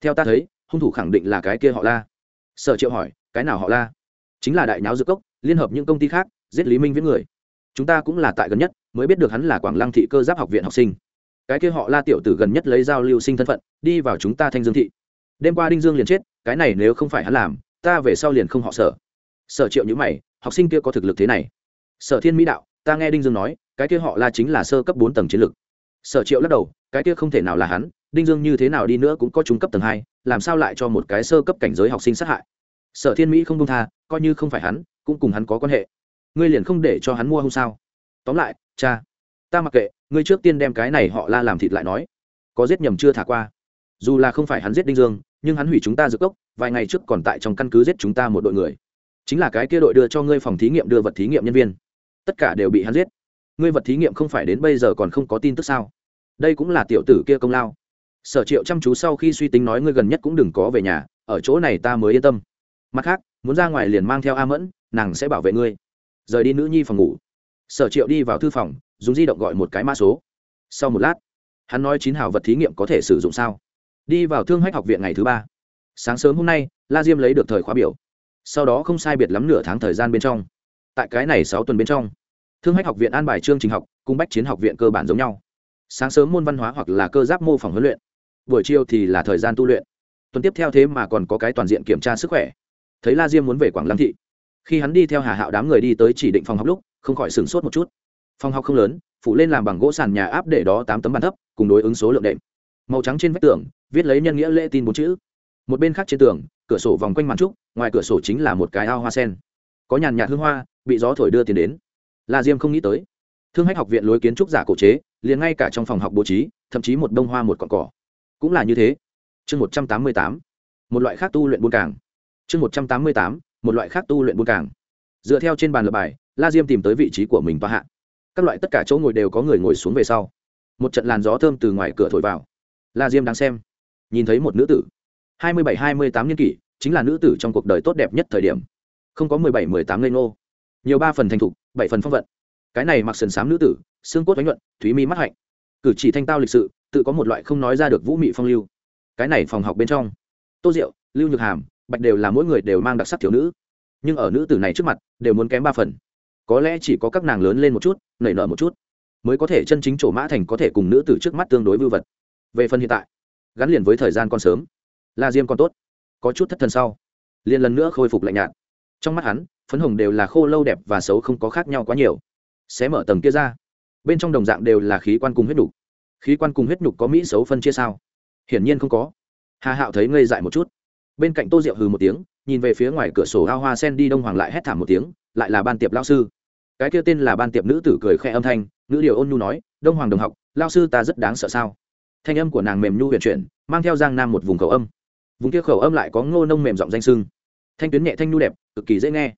Theo ta thấy, hung thủ khẳng định là cái kia họ la. Sở triệu hỏi, cái nào họ la? Chính là đại nháo dược cốc, liên hợp những công ty khác, giết lý minh với người. Chúng ta cũng là tại gần nhất, mới biết được hắn là quảng lăng thị cơ giáp học viện học sinh. Cái kia họ la tiểu tử gần nhất lấy giao lưu sinh thân phận, đi vào chúng ta thanh dương thị. Đêm qua đinh dương liền chết, cái này nếu không phải hắn làm, ta về sau liền không họ sở sở triệu nhữ mày, học sinh kia có thực lực thế này. Sở thiên mỹ đạo, ta nghe đinh dương nói, cái kia họ la chính là sơ cấp bốn tầng chiến lược sở triệu lắc đầu, cái kia không thể nào là hắn, đinh dương như thế nào đi nữa cũng có trung cấp tầng hai, làm sao lại cho một cái sơ cấp cảnh giới học sinh sát hại? Sở thiên mỹ không công tha, coi như không phải hắn, cũng cùng hắn có quan hệ. Ngươi liền không để cho hắn mua không sao? Tóm lại, cha, ta mặc kệ, ngươi trước tiên đem cái này họ la làm thịt lại nói. Có giết nhầm chưa thả qua? Dù là không phải hắn giết đinh dương, nhưng hắn hủy chúng ta giữa cốc, vài ngày trước còn tại trong căn cứ giết chúng ta một đội người chính là cái kia đội đưa cho ngươi phòng thí nghiệm, đưa vật thí nghiệm nhân viên. Tất cả đều bị hắn giết. Ngươi vật thí nghiệm không phải đến bây giờ còn không có tin tức sao? Đây cũng là tiểu tử kia công lao. Sở triệu chăm chú sau khi suy tính nói ngươi gần nhất cũng đừng có về nhà, ở chỗ này ta mới yên tâm. Mặt khác, muốn ra ngoài liền mang theo a mẫn, nàng sẽ bảo vệ ngươi. Rời đi nữ nhi phòng ngủ. Sở triệu đi vào thư phòng, dùng di động gọi một cái mã số. Sau một lát, hắn nói chín hào vật thí nghiệm có thể sử dụng sao? Đi vào thương hách học viện ngày thứ ba. Sáng sớm hôm nay, la diêm lấy được thời khóa biểu sau đó không sai biệt lắm nửa tháng thời gian bên trong. Tại cái này sáu tuần bên trong, thương hách học viện an bài chương trình học cùng bách chiến học viện cơ bản giống nhau. Sáng sớm môn văn hóa hoặc là cơ giáp mô phỏng huấn luyện, buổi chiều thì là thời gian tu luyện. Tuần tiếp theo thế mà còn có cái toàn diện kiểm tra sức khỏe. Thấy la diêm muốn về quảng lăng thị, khi hắn đi theo hà hạo đám người đi tới chỉ định phòng học lúc, không khỏi sửng sốt một chút. Phòng học không lớn phủ lên làm bằng gỗ sàn nhà áp để đó tám tấm bàn thấp, cùng đối ứng số lượng đệm. Màu trắng trên vách tường, viết lấy nhân nghĩa lễ tin bốn chữ một bên khác trên tường, cửa sổ vòng quanh màn trúc, ngoài cửa sổ chính là một cái ao hoa sen. Có nhàn nhạt hương hoa, bị gió thổi đưa tiền đến. La diêm không nghĩ tới. Thương hách học viện lối kiến trúc giả cổ chế, liền ngay cả trong phòng học bố trí, thậm chí một đông hoa một cọn cỏ. Cũng là như thế. Chương một trăm tám mươi tám, một loại khác tu luyện buôn càng chương một trăm tám mươi tám, một loại khác tu luyện buôn càng dựa theo trên bàn lập bài, la diêm tìm tới vị trí của mình và hạ. Các loại tất cả chỗ ngồi đều có người ngồi xuống về sau. Một trận làn gió thơm từ ngoài cửa thổi vào. La diêm đang xem, nhìn thấy một nữ tử hai mươi bảy, hai mươi tám niên kỷ, chính là nữ tử trong cuộc đời tốt đẹp nhất thời điểm. Không có mười bảy, mười tám lên ngô. Nhiều ba phần thành thục, bảy phần phong vận. Cái này mặc sần sám nữ tử, xương cốt bánh nhuận, thúy mi mắt hạnh. Cử chỉ thanh tao lịch sự, tự có một loại không nói ra được vũ mị phong lưu. Cái này phòng học bên trong, tô diệu lưu nhược hàm, bạch đều là mỗi người đều mang đặc sắc thiếu nữ. Nhưng ở nữ tử này trước mặt, đều muốn kém ba phần. Có lẽ chỉ có các nàng lớn lên một chút, nảy nở một chút, mới có thể chân chính trổ mã thành có thể cùng nữ tử trước mắt tương đối vưu vật. Về phần hiện tại, gắn liền với thời gian còn sớm la diêm còn tốt. Có chút thất thần sau, liền lần nữa khôi phục lạnh nhạt. Trong mắt hắn, phấn hồng đều là khô lâu đẹp và xấu không có khác nhau quá nhiều. Xé mở tầng kia ra, bên trong đồng dạng đều là khí quan cùng huyết nhục khí quan cùng huyết nhục có mỹ xấu phân chia sao? Hiển nhiên không có. Hà hạo thấy ngây dại một chút. Bên cạnh tô diệu hừ một tiếng, nhìn về phía ngoài cửa sổ ao hoa sen đi đông hoàng lại hét thảm một tiếng, lại là ban tiệp lao sư. Cái kia tên là ban tiệp nữ tử cười khẽ âm thanh nữ điều ôn nhu nói, đông hoàng đồng học lao sư ta rất đáng sợ sao? Thanh âm của nàng mềm nhu huyền chuyển, mang theo giang nam một vùng cầu âm vùng kia khẩu âm lại có ngô nông mềm giọng danh sưng. Thanh tuyến nhẹ thanh nhu đẹp, cực kỳ dễ nghe.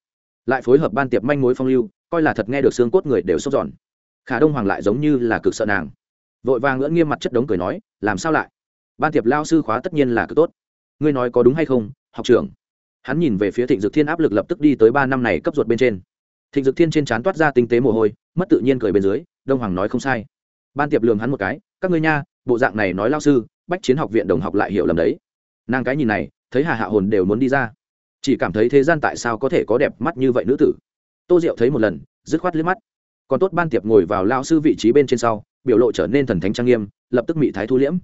Lại phối hợp ban tiệp manh mối phong lưu, coi là thật nghe được xương cốt người đều sốt giòn. Khả đông hoàng lại giống như là cực sợ nàng. Vội vàng ngỡ nghiêm mặt chất đống cười nói, làm sao lại? Ban tiệp lao sư khóa tất nhiên là cực tốt. Ngươi nói có đúng hay không, học trưởng? Hắn nhìn về phía thịnh dực thiên áp lực lập tức đi tới ba năm này cấp ruột bên trên. Thịnh dực thiên trên trán toát ra tinh tế mồ hôi, mất tự nhiên cười bên dưới, đông hoàng nói không sai. Ban tiệp lường hắn một cái, các ngươi nha, bộ dạng này nói lao sư, bách chiến học viện đồng học lại hiểu lầm đấy nàng cái nhìn này, thấy hà hạ hồn đều muốn đi ra. Chỉ cảm thấy thế gian tại sao có thể có đẹp mắt như vậy nữ tử. Tô diệu thấy một lần, dứt khoát liếc mắt. Còn tốt ban tiệp ngồi vào lao sư vị trí bên trên sau, biểu lộ trở nên thần thánh trang nghiêm, lập tức mị thái thu liễm.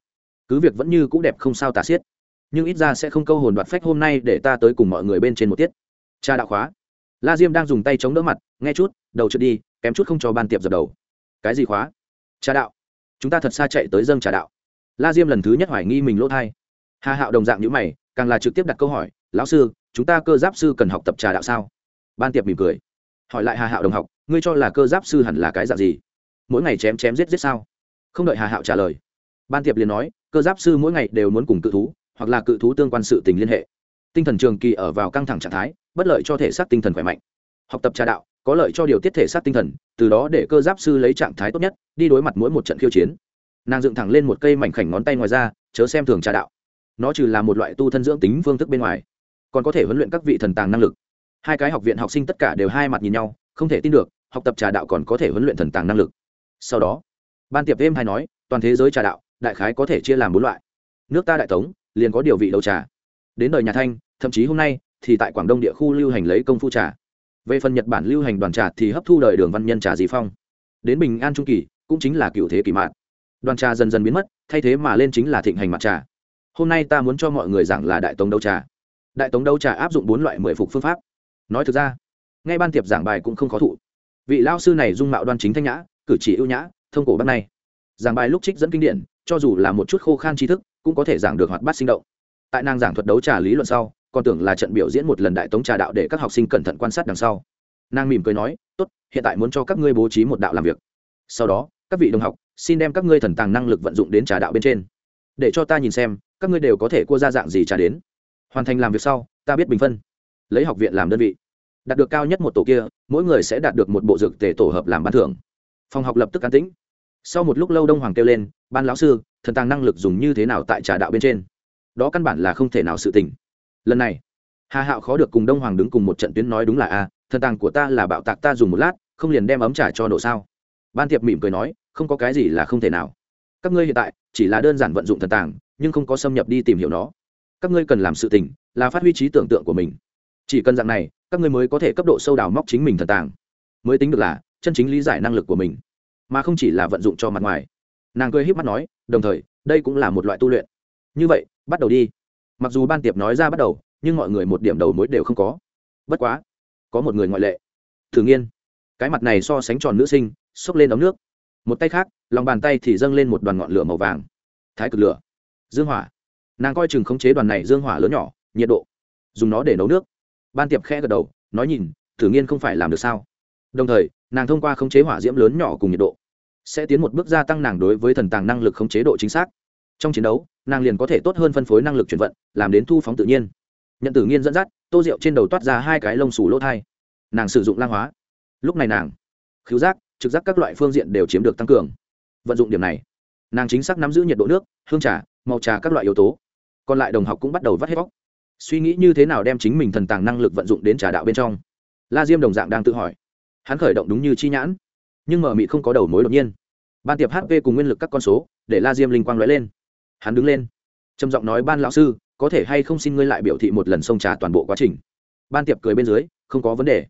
Cứ việc vẫn như c ũ đẹp không sao tả xiết, nhưng ít ra sẽ không câu hồn đoạt phách hôm nay để ta tới cùng mọi người bên trên một tiết. Cha đạo khóa. La diêm đang dùng tay chống đỡ mặt, nghe chút, đầu trượt đi, kém chút không cho ban tiệp dập đầu. Cái gì khóa? Cha đạo. Chúng ta thật xa chạy tới dâng trà đạo. La diêm lần thứ nhất hoài nghi mình lỗ thai hà hạo đồng dạng nhữ mày, càng là trực tiếp đặt câu hỏi, lão sư, chúng ta cơ giáp sư cần học tập trà đạo sao? Ban tiệp mỉm cười. Hỏi lại hà hạo đồng học, ngươi cho là cơ giáp sư hẳn là cái dạng gì? Mỗi ngày chém chém giết giết sao? Không đợi hà hạo trả lời, ban tiệp liền nói, cơ giáp sư mỗi ngày đều muốn cùng cự thú, hoặc là cự thú tương quan sự tình liên hệ. Tinh thần trường kỳ ở vào căng thẳng trạng thái, bất lợi cho thể xác tinh thần khỏe mạnh. Học tập trà đạo, có lợi cho điều tiết thể xác tinh thần, từ đó để cơ giáp sư lấy trạng thái tốt nhất, đi đối mặt mỗi một trận khiêu chiến. Nàng dựng thẳng lên một cây mảnh khảnh ngón tay ngoài ra, chớ xem thường trà đạo nó trừ là một loại tu thân dưỡng tính phương thức bên ngoài, còn có thể huấn luyện các vị thần tàng năng lực. Hai cái học viện học sinh tất cả đều hai mặt nhìn nhau, không thể tin được, học tập trà đạo còn có thể huấn luyện thần tàng năng lực. Sau đó, ban tiệp thêm hay nói, toàn thế giới trà đạo, đại khái có thể chia làm bốn loại. Nước ta đại tống, liền có điều vị đầu trà. Đến đời nhà thanh, thậm chí hôm nay, thì tại quảng đông địa khu lưu hành lấy công phu trà. Về phần nhật bản lưu hành đoàn trà thì hấp thu đời đường văn nhân trà dì phong. Đến bình an trung kỳ, cũng chính là cựu thế kỷ mạn. Đoàn trà dần dần biến mất, thay thế mà lên chính là thịnh hành mặt trà hôm nay ta muốn cho mọi người giảng là đại tống đấu trà. Đại tống đấu trà áp dụng bốn loại mười phục phương pháp. Nói thực ra ngay ban tiệp giảng bài cũng không khó thụ. Vị lao sư này dung mạo đoan chính thanh nhã, cử chỉ ưu nhã, thông cổ bắt này giảng bài lúc trích dẫn kinh điển, cho dù là một chút khô khan tri thức, cũng có thể giảng được hoạt bát sinh động. Tại nàng giảng thuật đấu trà lý luận sau, còn tưởng là trận biểu diễn một lần đại tống trà đạo để các học sinh cẩn thận quan sát đằng sau. Nàng mỉm cười nói, tốt, hiện tại muốn cho các ngươi bố trí một đạo làm việc. Sau đó, các vị đồng học, xin đem các ngươi thần tàng năng lực vận dụng đến trà đạo bên trên. Để cho ta nhìn xem các ngươi đều có thể cua ra dạng gì trả đến. Hoàn thành làm việc sau, ta biết bình phân. Lấy học viện làm đơn vị. Đạt được cao nhất một tổ kia, mỗi người sẽ đạt được một bộ dược tể tổ hợp làm ban thưởng. Phòng học lập tức an tĩnh. Sau một lúc lâu đông hoàng kêu lên, ban lão sư, thần tàng năng lực dùng như thế nào tại trà đạo bên trên? Đó căn bản là không thể nào sự tình. Lần này, hà hạo khó được cùng đông hoàng đứng cùng một trận tuyến nói đúng là a, thần tàng của ta là bạo tạc ta dùng một lát, không liền đem ấm trà cho nổ sao? Ban tiệp mỉm cười nói, không có cái gì là không thể nào. Các ngươi hiện tại chỉ là đơn giản vận dụng thần tàng nhưng không có xâm nhập đi tìm hiểu nó. Các ngươi cần làm sự tình là phát huy trí tưởng tượng của mình. Chỉ cần dạng này, các ngươi mới có thể cấp độ sâu đào móc chính mình thần tàng. Mới tính được là chân chính lý giải năng lực của mình, mà không chỉ là vận dụng cho mặt ngoài. Nàng cười h í p mắt nói, đồng thời, đây cũng là một loại tu luyện. Như vậy, bắt đầu đi. Mặc dù ban tiệp nói ra bắt đầu, nhưng mọi người một điểm đầu mối đều không có. Bất quá, có một người ngoại lệ. Thử nghiên. Cái mặt này so sánh tròn nữ sinh, xốc lên ống nước. Một tay khác, lòng bàn tay thì dâng lên một đoàn ngọn lửa màu vàng. Thái cực lửa dương hỏa. Nàng coi chừng khống chế đoàn này dương hỏa lớn nhỏ, nhiệt độ. Dùng nó để nấu nước. Ban tiệp khẽ gật đầu, nói nhìn, thử nghiên không phải làm được sao. Đồng thời, nàng thông qua khống chế hỏa diễm lớn nhỏ cùng nhiệt độ, sẽ tiến một bước gia tăng nàng đối với thần tàng năng lực khống chế độ chính xác. Trong chiến đấu, nàng liền có thể tốt hơn phân phối năng lực chuyển vận, làm đến thu phóng tự nhiên. Nhận tử nghiên dẫn dắt, tô rượu trên đầu toát ra hai cái lông xù lỗ thai. Nàng sử dụng lang hóa. Lúc này nàng khiếu giác, trực giác các loại phương diện đều chiếm được tăng cường. Vận dụng điểm này, nàng chính xác nắm giữ nhiệt độ nước, hương trà màu trà các loại yếu tố. Còn lại đồng học cũng bắt đầu vắt hết bóc suy nghĩ như thế nào đem chính mình thần tàng năng lực vận dụng đến trà đạo bên trong? La diêm đồng dạng đang tự hỏi. Hắn khởi động đúng như chi nhãn, nhưng mở mị không có đầu mối đột nhiên. Ban tiệp hp cùng nguyên lực các con số, để la diêm linh quang lóe lên. Hắn đứng lên, trầm giọng nói, ban lão sư, có thể hay không xin ngươi lại biểu thị một lần xông trà toàn bộ quá trình? Ban tiệp cười bên dưới, không có vấn đề.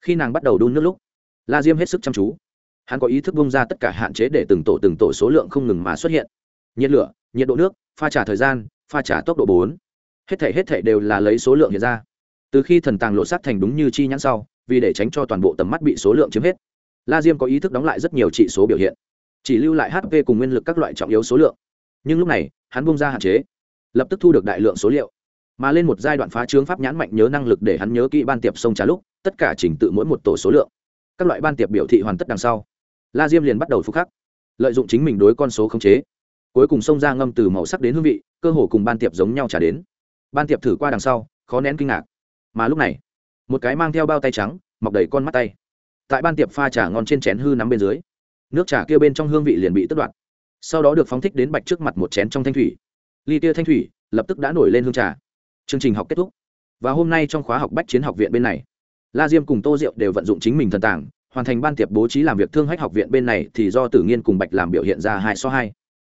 Khi nàng bắt đầu đun nước lúc, la diêm hết sức chăm chú. Hắn có ý thức bung ra tất cả hạn chế để từng tổ từng tổ số lượng không ngừng mà xuất hiện nhiệt lửa, nhiệt độ nước, pha trả thời gian, pha trả tốc độ bốn. Hết thể hết thể đều là lấy số lượng hiện ra. Từ khi thần tàng lộ sát thành đúng như chi nhãn sau, vì để tránh cho toàn bộ tầm mắt bị số lượng chiếm hết, la diêm có ý thức đóng lại rất nhiều trị số biểu hiện, chỉ lưu lại hp cùng nguyên lực các loại trọng yếu số lượng. Nhưng lúc này, hắn bung ra hạn chế, lập tức thu được đại lượng số liệu, mà lên một giai đoạn phá trướng pháp nhãn mạnh nhớ năng lực để hắn nhớ kỹ ban tiệp sông trà lúc, tất cả chỉnh tự mỗi một tổ số lượng. Các loại ban tiệp biểu thị hoàn tất đằng sau, la diêm liền bắt đầu phục khắc, lợi dụng chính mình đối con số khống chế cuối cùng xông ra ngâm từ màu sắc đến hương vị, cơ hồ cùng ban tiệp giống nhau trả đến. Ban tiệp thử qua đằng sau, khó nén kinh ngạc. Mà lúc này, một cái mang theo bao tay trắng, mọc đầy con mắt tay. Tại ban tiệp pha trà ngon trên chén hư nắm bên dưới, nước trà kia bên trong hương vị liền bị tất đoạt. sau đó được phóng thích đến bạch trước mặt một chén trong thanh thủy. Ly tia thanh thủy, lập tức đã nổi lên hương trà. Chương trình học kết thúc. Và hôm nay trong khóa học bách chiến học viện bên này, la diêm cùng tô diệu đều vận dụng chính mình thần tảng hoàn thành ban tiệp bố trí làm việc thương hách học viện bên này thì do tử nghiên cùng bạch làm biểu hiện ra hai so hai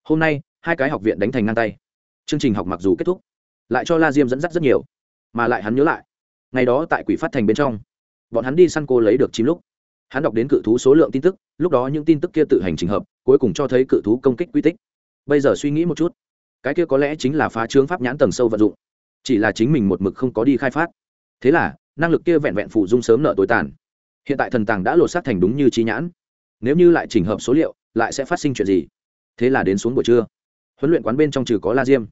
hôm nay, hai cái học viện đánh thành ngang tay. Chương trình học mặc dù kết thúc, lại cho la diêm dẫn dắt rất nhiều, mà lại hắn nhớ lại, ngày đó tại quỷ phát thành bên trong, bọn hắn đi săn cô lấy được chín lúc. Hắn đọc đến cự thú số lượng tin tức, lúc đó những tin tức kia tự hành trình hợp, cuối cùng cho thấy cự thú công kích quy tích. Bây giờ suy nghĩ một chút, cái kia có lẽ chính là phá trướng pháp nhãn tầng sâu vận dụng, chỉ là chính mình một mực không có đi khai phát. Thế là, năng lực kia vẹn vẹn phụ dung sớm nợ tối tàn. Hiện tại thần tàng đã lột xác thành đúng như trí nhãn. Nếu như lại trình hợp số liệu, lại sẽ phát sinh chuyện gì? Thế là đến xuống buổi trưa. Huấn luyện quán bên trong trừ có la diêm,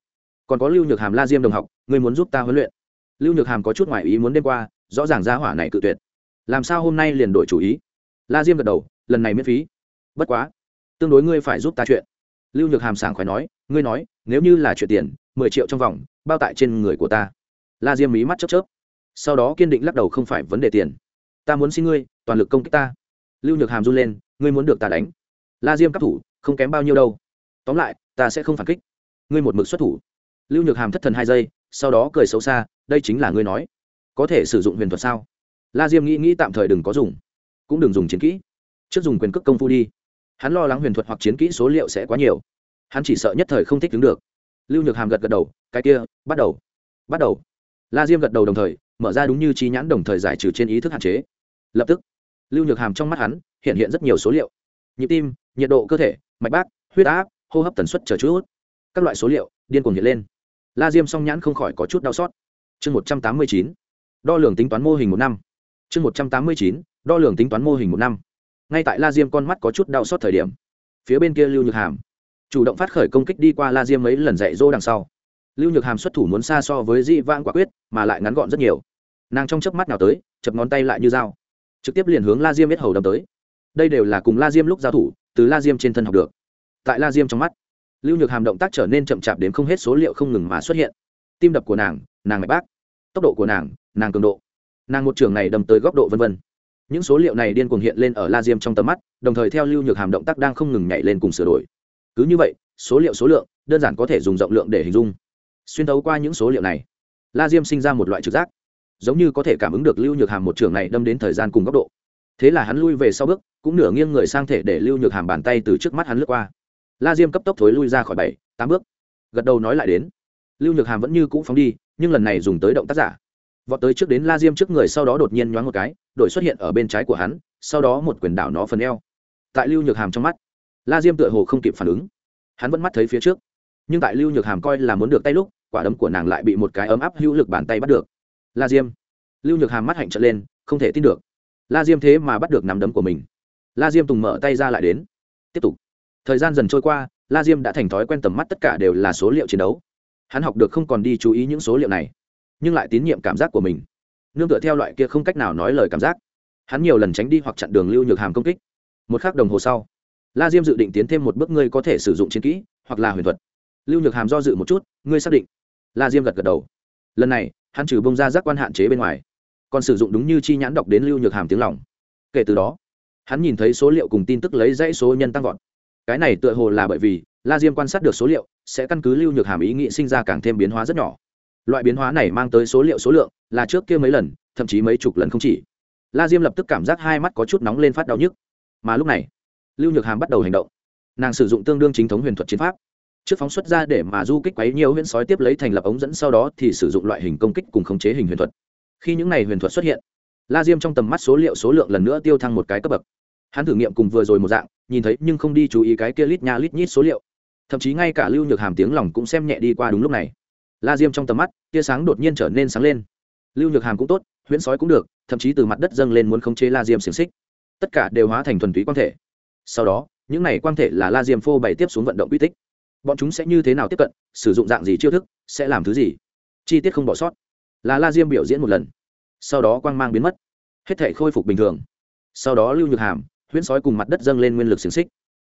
còn có lưu nhược hàm la diêm đồng học, người muốn giúp ta huấn luyện. Lưu nhược hàm có chút ngoại ý muốn đêm qua, rõ ràng ra hỏa này cự tuyệt. Làm sao hôm nay liền đổi chủ ý? La diêm gật đầu, lần này miễn phí. Bất quá, tương đối ngươi phải giúp ta chuyện. Lưu nhược hàm sảng khỏe nói, ngươi nói, nếu như là chuyện tiền, mười triệu trong vòng, bao tại trên người của ta. La diêm mí mắt chớp chớp. Sau đó kiên định lắc đầu không phải vấn đề tiền. Ta muốn xin ngươi, toàn lực công kích ta. Lưu nhược hàm run lên, ngươi muốn được ta đánh. La diêm các thủ không kém bao nhiêu đâu. Tóm lại, ta sẽ không phản kích. Ngươi một mực xuất thủ. Lưu nhược hàm thất thần hai giây, sau đó cười xấu xa, đây chính là ngươi nói. Có thể sử dụng huyền thuật sao? La diêm nghĩ nghĩ tạm thời đừng có dùng. Cũng đừng dùng chiến kỹ. Trước dùng quyền cước công phu đi. Hắn lo lắng huyền thuật hoặc chiến kỹ số liệu sẽ quá nhiều. Hắn chỉ sợ nhất thời không thích đứng được. Lưu nhược hàm gật gật đầu, cái kia, bắt đầu. Bắt đầu. La diêm gật đầu đồng thời, mở ra đúng như trí nhãn đồng thời giải trừ trên ý thức hạn chế. Lập tức, lưu nhược hàm trong mắt hắn hiện hiện rất nhiều số liệu. Nhịp tim nhiệt độ cơ thể, mạch bác, huyết áp, hô hấp tần suất chờ chút. Các loại số liệu, điên cuồng hiện lên. La diêm song nhãn không khỏi có chút đau xót. Chương một trăm tám mươi chín, đo lường tính toán mô hình một năm. Chương một trăm tám mươi chín, đo lường tính toán mô hình một năm. Ngay tại la diêm con mắt có chút đau xót thời điểm, phía bên kia lưu nhược hàm chủ động phát khởi công kích đi qua la diêm mấy lần dạy dỗ đằng sau. Lưu nhược hàm xuất thủ muốn xa so với di vãng quả quyết, mà lại ngắn gọn rất nhiều. Nàng trong chớp mắt nào tới, chập ngón tay lại như dao, trực tiếp liền hướng la diêm biết hầu đâm tới. Đây đều là cùng la diêm lúc giao thủ từ la diêm trên thân học được. Tại la diêm trong mắt, lưu nhược hàm động tác trở nên chậm chạp đến không hết số liệu không ngừng mà xuất hiện. Tim đập của nàng nàng mạch bác. Tốc độ của nàng nàng cường độ. Nàng một trường này đâm tới góc độ v v những số liệu này điên cuồng hiện lên ở la diêm trong tầm mắt, đồng thời theo lưu nhược hàm động tác đang không ngừng nhảy lên cùng sửa đổi. Cứ như vậy, số liệu số lượng, đơn giản có thể dùng rộng lượng để hình dung. Xuyên tấu qua những số liệu này, la diêm sinh ra một loại trực giác. Giống như có thể cảm ứng được lưu nhược hàm một trường này đâm đến thời gian cùng góc độ thế là hắn lui về sau bước, cũng nửa nghiêng người sang thể để lưu nhược hàm bàn tay từ trước mắt hắn lướt qua. La diêm cấp tốc thối lui ra khỏi bảy, tám bước. Gật đầu nói lại đến. Lưu nhược hàm vẫn như cũ phóng đi, nhưng lần này dùng tới động tác giả. Vọt tới trước đến la diêm trước người sau đó đột nhiên nhoáng một cái đội xuất hiện ở bên trái của hắn, sau đó một quyền đảo nó phần eo. Tại lưu nhược hàm trong mắt, la diêm tựa hồ không kịp phản ứng. Hắn vẫn mắt thấy phía trước. Nhưng tại lưu nhược hàm coi là muốn được tay lúc, quả đấm của nàng lại bị một cái ấm áp hữu lực bàn tay bắt được. La diêm. Lưu nhược hàm mắt hạnh trở lên, không thể tin được la diêm thế mà bắt được nắm đấm của mình. La diêm tùng mở tay ra lại đến. Tiếp tục. Thời gian dần trôi qua, la diêm đã thành thói quen tầm mắt tất cả đều là số liệu chiến đấu. Hắn học được không còn đi chú ý những số liệu này, nhưng lại tín nhiệm cảm giác của mình. Nương tựa theo loại kia không cách nào nói lời cảm giác. Hắn nhiều lần tránh đi hoặc chặn đường lưu nhược hàm công kích. Một k h ắ c đồng hồ sau, la diêm dự định tiến thêm một bước ngươi có thể sử dụng chiến kỹ, hoặc là huyền thuật. Lưu nhược hàm do dự một chút, ngươi xác định. La diêm gật gật đầu. Lần này, hắn trừ bông ra giác quan hạn chế bên ngoài còn sử dụng đúng như chi nhãn đọc đến lưu nhược hàm tiếng lòng. Kể từ đó, hắn nhìn thấy số liệu cùng tin tức lấy dãy số nhân tăng vọt. Cái này tựa hồ là bởi vì, la diêm quan sát được số liệu, sẽ căn cứ lưu nhược hàm ý nghĩ sinh ra càng thêm biến hóa rất nhỏ. Loại biến hóa này mang tới số liệu số lượng là trước kia mấy lần, thậm chí mấy chục lần không chỉ. La diêm lập tức cảm giác hai mắt có chút nóng lên phát đau nhức. Mà lúc này, lưu nhược hàm bắt đầu hành động. Nàng sử dụng tương đương chính thống huyền thuật chiến pháp. Trước phóng xuất ra để mà du kích quấy nhiều huyễn sói tiếp lấy thành lập ống dẫn, sau đó thì sử dụng loại hình công kích cùng khống chế hình huyền thuật khi những này huyền thuật xuất hiện, la diêm trong tầm mắt số liệu số lượng lần nữa tiêu thăng một cái cấp bậc. Hắn thử nghiệm cùng vừa rồi một dạng, nhìn thấy nhưng không đi chú ý cái kia lít nha lít nhít số liệu. Thậm chí ngay cả lưu nhược hàm tiếng lòng cũng xem nhẹ đi qua đúng lúc này. La diêm trong tầm mắt, tia sáng đột nhiên trở nên sáng lên. Lưu nhược hàm cũng tốt, huyễn sói cũng được, thậm chí từ mặt đất dâng lên muốn khống chế la diêm xiềng xích. Tất cả đều hóa thành thuần túy quang thể. Sau đó, những này quang thể là la diêm phô bày tiếp xuống vận động quy tích. Bọn chúng sẽ như thế nào tiếp cận, sử dụng dạng gì chiêu thức, sẽ làm thứ gì? Chi tiết không bỏ sót là la diêm biểu diễn một lần sau đó quang mang biến mất hết thể khôi phục bình thường sau đó lưu nhược hàm huyễn sói cùng mặt đất dâng lên nguyên lực xiềng xích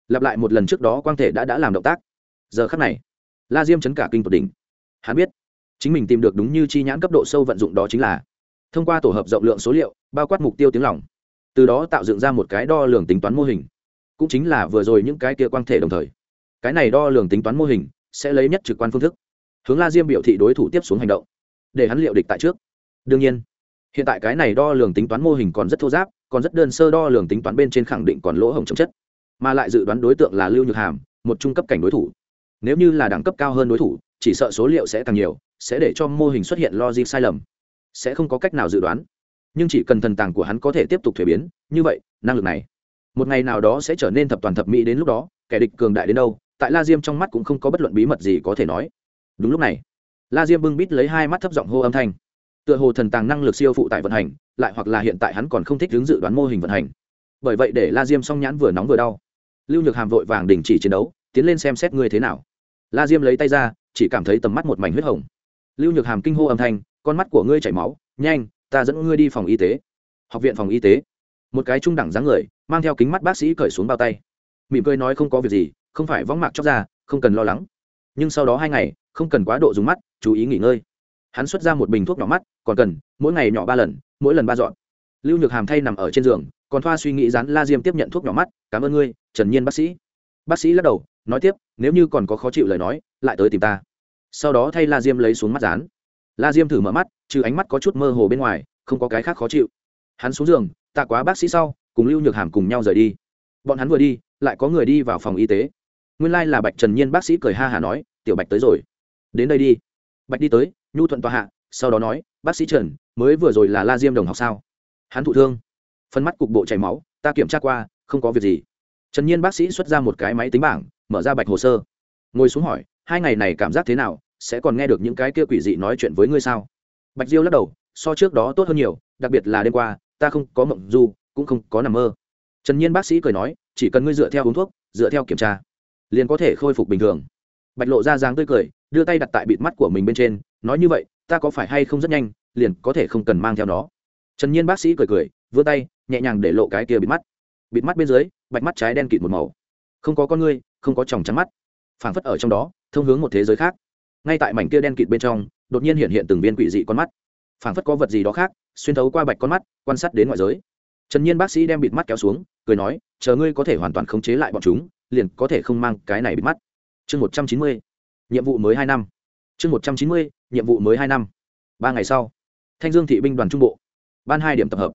lặp lại một lần trước đó quang thể đã đã làm động tác giờ khắc này la diêm chấn cả kinh tột đỉnh hắn biết chính mình tìm được đúng như chi nhãn cấp độ sâu vận dụng đó chính là thông qua tổ hợp rộng lượng số liệu bao quát mục tiêu tiếng lỏng từ đó tạo dựng ra một cái đo lường tính toán mô hình cũng chính là vừa rồi những cái kia quang thể đồng thời cái này đo lường tính toán mô hình sẽ lấy nhất trực quan phương thức hướng la diêm biểu thị đối thủ tiếp xuống hành động để hắn liệu địch tại trước. Đương nhiên, hiện tại cái này đo lường tính toán mô hình còn rất thô giáp, còn rất đơn sơ đo lường tính toán bên trên khẳng định còn lỗ hổng chống chất. Mà lại dự đoán đối tượng là lưu nhược hàm, một trung cấp cảnh đối thủ. Nếu như là đẳng cấp cao hơn đối thủ, chỉ sợ số liệu sẽ càng nhiều, sẽ để cho mô hình xuất hiện logic sai lầm. Sẽ không có cách nào dự đoán. Nhưng chỉ cần thần tàng của hắn có thể tiếp tục thuế biến, như vậy, năng lực này, một ngày nào đó sẽ trở nên thập toàn thập mỹ đến lúc đó, kẻ địch cường đại đến đâu, tại la diêm trong mắt cũng không có bất luận bí mật gì có thể nói. Đúng lúc này la diêm bưng bít lấy hai mắt thấp giọng hô âm thanh. Tựa hồ thần tàng năng lực siêu phụ tại vận hành, lại hoặc là hiện tại hắn còn không thích hướng dự đoán mô hình vận hành. Bởi vậy để la diêm song nhãn vừa nóng vừa đau. Lưu nhược hàm vội vàng đình chỉ chiến đấu, tiến lên xem xét ngươi thế nào. La diêm lấy tay ra, chỉ cảm thấy tầm mắt một mảnh huyết hồng. Lưu nhược hàm kinh hô âm thanh, con mắt của ngươi chảy máu, nhanh, ta dẫn ngươi đi phòng y tế. Học viện phòng y tế. Một cái trung đẳng dáng người, mang theo kính mắt bác sĩ cởi xuống bao tay. Mỉm cười nói không có việc gì, không phải võng mạc chóc ra, không cần lo lắng. Nhưng sau đó hai ngày, không cần quá độ dùng mắt chú ý nghỉ ngơi. Hắn xuất ra một bình thuốc nhỏ mắt, còn cần, mỗi ngày nhỏ ba lần, mỗi lần ba dọn. Lưu nhược hàm thay nằm ở trên giường, còn thoa suy nghĩ rán la diêm tiếp nhận thuốc nhỏ mắt, cảm ơn ngươi, trần nhiên bác sĩ. Bác sĩ lắc đầu, nói tiếp, nếu như còn có khó chịu lời nói, lại tới tìm ta. Sau đó thay la diêm lấy xuống mắt rán la diêm thử mở mắt, trừ ánh mắt có chút mơ hồ bên ngoài, không có cái khác khó chịu. Hắn xuống giường tạ quá bác sĩ sau, cùng lưu nhược hàm cùng nhau rời đi. Bọn hắn vừa đi, lại có người đi vào phòng y tế. Nguyên lai、like、là bạch trần nhiên bác sĩ cười ha hà nói, tiểu bạch tới rồi. Đến đây đi bạch đi tới, nhu thuận tòa hạ, sau đó nói, bác sĩ trần, mới vừa rồi là la diêm đồng học sao? Hắn thụ thương. Phân mắt cục bộ chảy máu, ta kiểm tra qua, không có việc gì. Trần nhiên bác sĩ xuất ra một cái máy tính bảng, mở ra bạch hồ sơ. Ngồi xuống hỏi, hai ngày này cảm giác thế nào? Sẽ còn nghe được những cái kia quỷ dị nói chuyện với ngươi sao? Bạch diêu lắc đầu, so trước đó tốt hơn nhiều, đặc biệt là đêm qua, ta không có mộng du, cũng không có nằm mơ. Trần nhiên bác sĩ cười nói, chỉ cần ngươi dựa theo uống thuốc, dựa theo kiểm tra, liền có thể khôi phục bình thường. Bạch lộ ra dáng tươi cười đưa tay đặt tại bịt mắt của mình bên trên, nói như vậy, ta có phải hay không rất nhanh, liền có thể không cần mang theo nó. Trần nhiên bác sĩ cười cười, vươn tay, nhẹ nhàng để lộ cái kia bịt mắt. Bịt mắt bên dưới, bạch mắt trái đen kịt một màu. Không có con ngươi, không có tròng trắng mắt. Phảng phất ở trong đó, thông hướng một thế giới khác. Ngay tại mảnh kia đen kịt bên trong, đột nhiên hiện hiện từng viên quỷ dị con mắt. Phảng phất có vật gì đó khác, xuyên thấu qua bạch con mắt, quan sát đến ngoại giới. Trần nhiên bác sĩ đem bịt mắt kéo xuống, cười nói, chờ ngươi có thể hoàn toàn khống chế lại bọn chúng, liền có thể không mang cái này bịt mắt. Chương một trăm chín mươi nhiệm vụ mới hai năm. Chương một trăm chín mươi, nhiệm vụ mới hai năm. Ba ngày sau, thanh dương thị binh đoàn trung bộ, ban hai điểm tập hợp.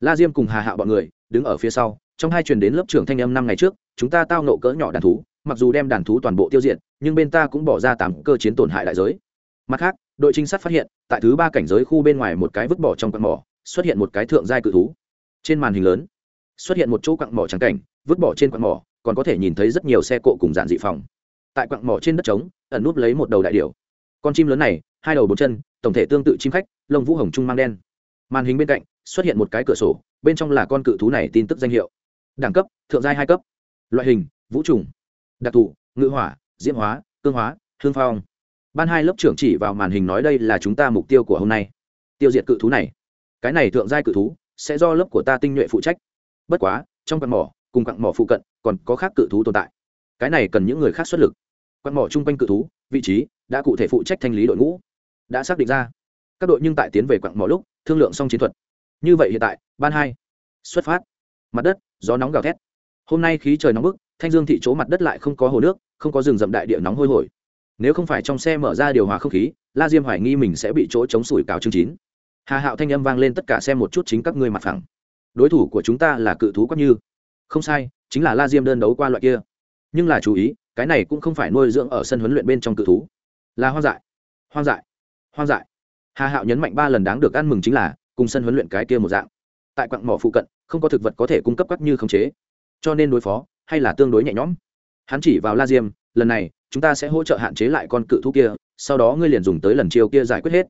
La diêm cùng hà hạ bọn người đứng ở phía sau, trong hai truyền đến lớp trưởng thanh âm năm ngày trước, chúng ta tao nộ cỡ nhỏ đàn thú, mặc dù đem đàn thú toàn bộ tiêu diệt, nhưng bên ta cũng bỏ ra tám cơ chiến tổn hại đại giới. Mặt khác, đội trinh sát phát hiện, tại thứ ba cảnh giới khu bên ngoài một cái vứt bỏ trong quặng mỏ, xuất hiện một cái thượng giai cự thú. Trên màn hình lớn, xuất hiện một chỗ quặng mỏ trắng cảnh, vứt bỏ trên quặng mỏ, còn có thể nhìn thấy rất nhiều xe cộ cùng dạn dị phòng tại quặng mỏ trên đất trống, ẩn núp lấy một đầu đại điểu. Con chim lớn này, hai đầu bốn chân, tổng thể tương tự chim khách, lông vũ hồng trung mang đen. Màn hình bên cạnh, xuất hiện một cái cửa sổ, bên trong là con cự thú này tin tức danh hiệu. Đẳng cấp, thượng giai hai cấp. Loại hình, vũ trùng. Đặc thù, ngự hỏa, diễm hóa, cương hóa, hương phong. Ban hai lớp trưởng chỉ vào màn hình nói đây là chúng ta mục tiêu của hôm nay. Tiêu diệt cự thú này. Cái này thượng giai cự thú, sẽ do lớp của ta tinh nhuệ phụ trách. Bất quá, trong quặng mỏ, cùng quặng mỏ phụ cận, còn có khác cự thú tồn tại cái này cần những người khác xuất lực. Quan mỏ chung quanh cự thú, vị trí đã cụ thể phụ trách thanh lý đội ngũ, đã xác định ra. Các đội nhưng tại tiến về quặng mỏ lúc, thương lượng xong chiến thuật. Như vậy hiện tại, ban hai, xuất phát. Mặt đất, gió nóng gào thét. Hôm nay khí trời nóng bức, thanh dương thị chỗ mặt đất lại không có hồ nước, không có rừng rậm đại địa nóng hôi hổi. Nếu không phải trong xe mở ra điều hòa không khí, la diêm hoài nghi mình sẽ bị chỗ chống sủi cào chương chín. Hà hạo thanh âm vang lên tất cả xem một chút chính các ngươi mặt phẳng. Đối thủ của chúng ta là cự thú quắc như. Không sai, chính là la diêm đơn đấu qua loại kia nhưng là chú ý, cái này cũng không phải nuôi dưỡng ở sân huấn luyện bên trong cự thú. Là hoang dại. Hoang dại. Hoang dại. Hà hạo nhấn mạnh ba lần đáng được ăn mừng chính là, cùng sân huấn luyện cái kia một dạng. Tại quặng mỏ phụ cận, không có thực vật có thể cung cấp các như khống chế. Cho nên đối phó, hay là tương đối nhẹ nhõm. Hắn chỉ vào la diêm, lần này, chúng ta sẽ hỗ trợ hạn chế lại con cự thú kia, sau đó ngươi liền dùng tới lần chiêu kia giải quyết hết.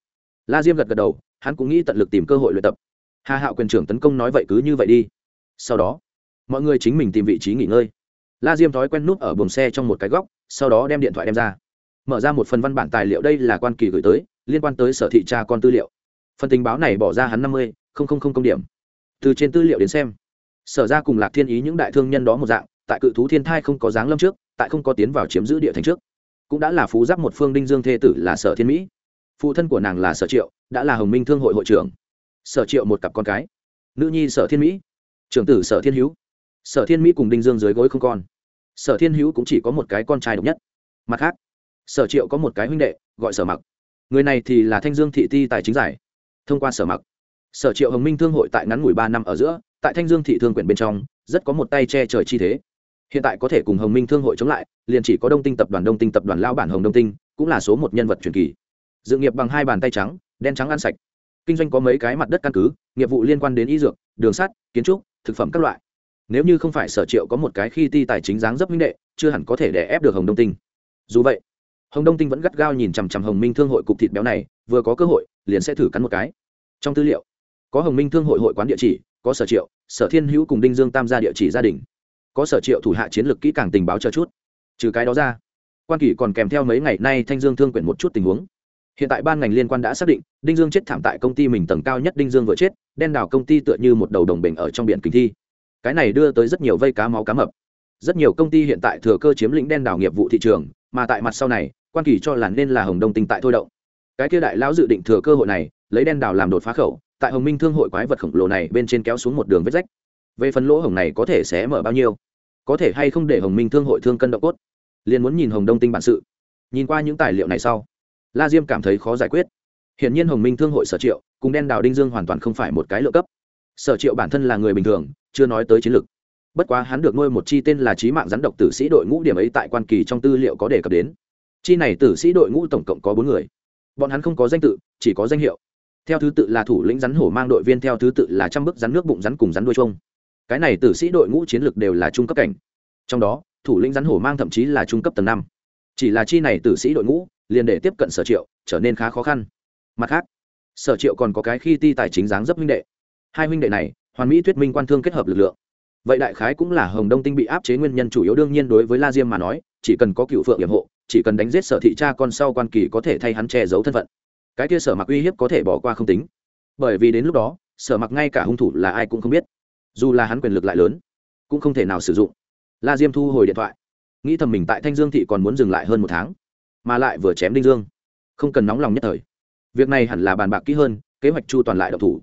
La diêm gật gật đầu, hắn cũng nghĩ tận lực tìm cơ hội luyện tập. Hà hạo quyền trưởng tấn công nói vậy cứ như vậy đi. Sau đó, mọi người chính mình tìm vị trí nghỉ ngơi la diêm thói quen núp ở buồng xe trong một cái góc, sau đó đem điện thoại đem ra. Mở ra một phần văn bản tài liệu đây là quan kỳ gửi tới, liên quan tới sở thị tra con tư liệu. Phần tình báo này bỏ ra hắn năm mươi công điểm. Từ trên tư liệu đến xem, sở ra cùng lạc thiên ý những đại thương nhân đó một dạng, tại cự thú thiên thai không có dáng lâm trước, tại không có tiến vào chiếm giữ địa thành trước. Cũng đã là phú giáp một phương đinh dương thê tử là sở thiên mỹ. Phụ thân của nàng là sở triệu, đã là hồng minh thương hội hội trưởng. Sở triệu một cặp con cái. Nữ nhi sở thiên mỹ. Trưởng tử sở thiên hữu. Sở thiên mỹ cùng đinh dương dưới gối không con sở thiên hữu cũng chỉ có một cái con trai độc nhất. Mặt khác, sở triệu có một cái huynh đệ, gọi sở mặc. Người này thì là thanh dương thị ti tài chính giải. Thông qua sở mặc, sở triệu hồng minh thương hội tại ngắn ngủi ba năm ở giữa, tại thanh dương thị thương quyển bên trong, rất có một tay che trời chi thế. Hiện tại có thể cùng hồng minh thương hội chống lại, liền chỉ có đông tinh tập đoàn đông tinh tập đoàn lao bản hồng đông tinh, cũng là số một nhân vật truyền kỳ. Dự nghiệp bằng hai bàn tay trắng, đen trắng ăn sạch. Kinh doanh có mấy cái mặt đất căn cứ, nghiệp vụ liên quan đến y dược, đường sắt, kiến trúc, thực phẩm các loại nếu như không phải sở triệu có một cái khi ti tài chính dáng dấp minh đệ, chưa hẳn có thể đè ép được hồng đông tinh. Dù vậy, hồng đông tinh vẫn gắt gao nhìn chằm chằm hồng minh thương hội cục thịt béo này, vừa có cơ hội, liền sẽ thử cắn một cái. Trong tư liệu, có hồng minh thương hội hội quán địa chỉ, có sở triệu, sở thiên hữu cùng đinh dương tam gia địa chỉ gia đình. Có sở triệu thủ hạ chiến lược kỹ càng tình báo chờ chút. Trừ cái đó ra, quan kỷ còn kèm theo mấy ngày nay thanh dương thương quyển một chút tình huống. Hiện tại ban ngành liên quan đã xác định, đinh dương chết thảm tại công ty mình tầng cao nhất đinh dương vừa chết, đen đảo công ty tựa như một đầu đồng bình ở trong biển kinh thi cái này đưa tới rất nhiều vây cá máu cá mập. Rất nhiều công ty hiện tại thừa cơ chiếm lĩnh đen đảo nghiệp vụ thị trường, mà tại mặt sau này, quan kỳ cho là nên là hồng đông tinh tại thôi động. Cái kia đại lão dự định thừa cơ hội này, lấy đen đảo làm đột phá khẩu, tại hồng minh thương hội quái vật khổng lồ này bên trên kéo xuống một đường vết rách. Về phần lỗ hồng này có thể sẽ mở bao nhiêu? Có thể hay không để hồng minh thương hội thương cân động cốt? Liền muốn nhìn hồng đông tinh bản sự. Nhìn qua những tài liệu này sau, la diêm cảm thấy khó giải quyết. Hiện nhiên hồng minh thương hội sở triệu, cùng đen đào đinh dương hoàn toàn không phải một cái lựa cấp. Sở triệu bản thân là người bình thường chưa nói tới chiến lược. Bất quá hắn được nuôi một chi tên là trí mạng rắn độc tử sĩ đội ngũ điểm ấy tại quan kỳ trong tư liệu có đề cập đến. Chi này tử sĩ đội ngũ tổng cộng có bốn người. Bọn hắn không có danh tự, chỉ có danh hiệu. Theo thứ tự là thủ lĩnh rắn hổ mang đội viên, theo thứ tự là trăm bức rắn nước bụng rắn cùng rắn đuôi trông cái này tử sĩ đội ngũ chiến lược đều là trung cấp cảnh. Trong đó, thủ lĩnh rắn hổ mang thậm chí là trung cấp tầng năm. Chỉ là chi này tử sĩ đội ngũ, liền để tiếp cận sở triệu, trở nên khá khó khăn. Mặt khác, sở triệu còn có cái khi ti tài chính dáng dấp huynh đệ. Hai huynh đệ này hoàn mỹ thuyết minh quan thương kết hợp lực lượng. Vậy đại khái cũng là hồng đông tinh bị áp chế nguyên nhân chủ yếu đương nhiên đối với la diêm mà nói, chỉ cần có cựu phượng hiểm hộ, chỉ cần đánh giết sở thị cha con sau quan kỳ có thể thay hắn che giấu thân phận. Cái kia sở mặc uy hiếp có thể bỏ qua không tính. Bởi vì đến lúc đó, sở mặc ngay cả hung thủ là ai cũng không biết. Dù là hắn quyền lực lại lớn, cũng không thể nào sử dụng. La diêm thu hồi điện thoại. Nghĩ thầm mình tại thanh dương thị còn muốn dừng lại hơn một tháng, mà lại vừa chém đinh dương. Không cần nóng lòng nhất thời. Việc này hẳn là bàn bạc kỹ hơn, kế hoạch chu toàn lại độc thủ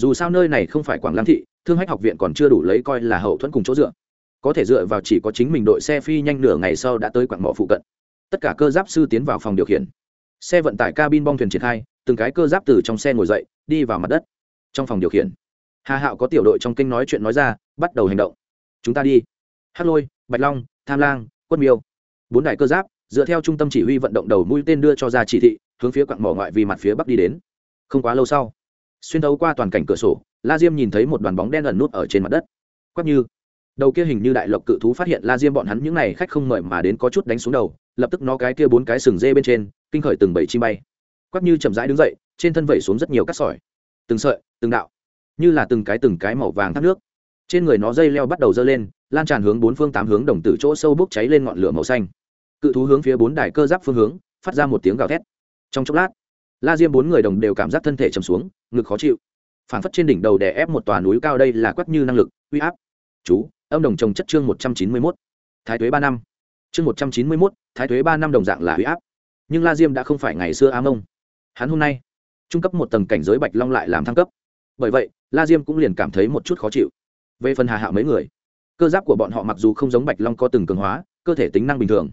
dù sao nơi này không phải quảng lam thị, thương hách học viện còn chưa đủ lấy coi là hậu thuẫn cùng chỗ dựa. Có thể dựa vào chỉ có chính mình đội xe phi nhanh nửa ngày sau đã tới quảng mỏ phụ cận. Tất cả cơ giáp sư tiến vào phòng điều khiển. Xe vận tải cabin bong thuyền triển khai, từng cái cơ giáp từ trong xe ngồi dậy, đi vào mặt đất. Trong phòng điều khiển, hà hạo có tiểu đội trong kinh nói chuyện nói ra, bắt đầu hành động. Chúng ta đi. Hát lôi, bạch long, tham lang, quân miêu. Bốn đại cơ giáp, dựa theo trung tâm chỉ huy vận động đầu mũi tên đưa cho ra chỉ thị, hướng phía quặng mỏ ngoại vì mặt phía bắc đi đến. Không quá lâu sau xuyên thấu qua toàn cảnh cửa sổ, la diêm nhìn thấy một đoàn bóng đen ẩn nút ở trên mặt đất. Quắc như. Đầu kia hình như đại lộc cự thú phát hiện la diêm bọn hắn những n à y khách không mời mà đến có chút đánh xuống đầu, lập tức nó cái kia bốn cái sừng dê bên trên, kinh khởi từng bảy chim bay. Quắc như chậm rãi đứng dậy, trên thân vẩy xuống rất nhiều cát sỏi. Từng sợi, từng đạo. Như là từng cái từng cái màu vàng thác nước. Trên người nó dây leo bắt đầu dơ lên, lan tràn hướng bốn phương tám hướng đồng tử chỗ sâu bốc cháy lên ngọn lửa màu xanh. Cự thú hướng phía bốn đài cơ giáp phương hướng, phát ra một tiếng gào thét. Trong chốc lát, la diêm bốn người đồng đều cảm giác thân thể chầm xuống ngực khó chịu. Phản phất trên đỉnh đầu đè ép một tòa núi cao đây là quắc như năng lực, uy áp. Chú, âm đồng trồng chất chương một trăm chín mươi mốt. Thái thuế ba năm. Chương một trăm chín mươi mốt, thái thuế ba năm đồng dạng là uy áp. Nhưng la diêm đã không phải ngày xưa ám ông. Hắn hôm nay, trung cấp một tầng cảnh giới bạch long lại làm thăng cấp. Bởi vậy, la diêm cũng liền cảm thấy một chút khó chịu. Về phần hà hạo mấy người, cơ giáp của bọn họ mặc dù không giống bạch long có từng cường hóa, cơ thể tính năng bình thường.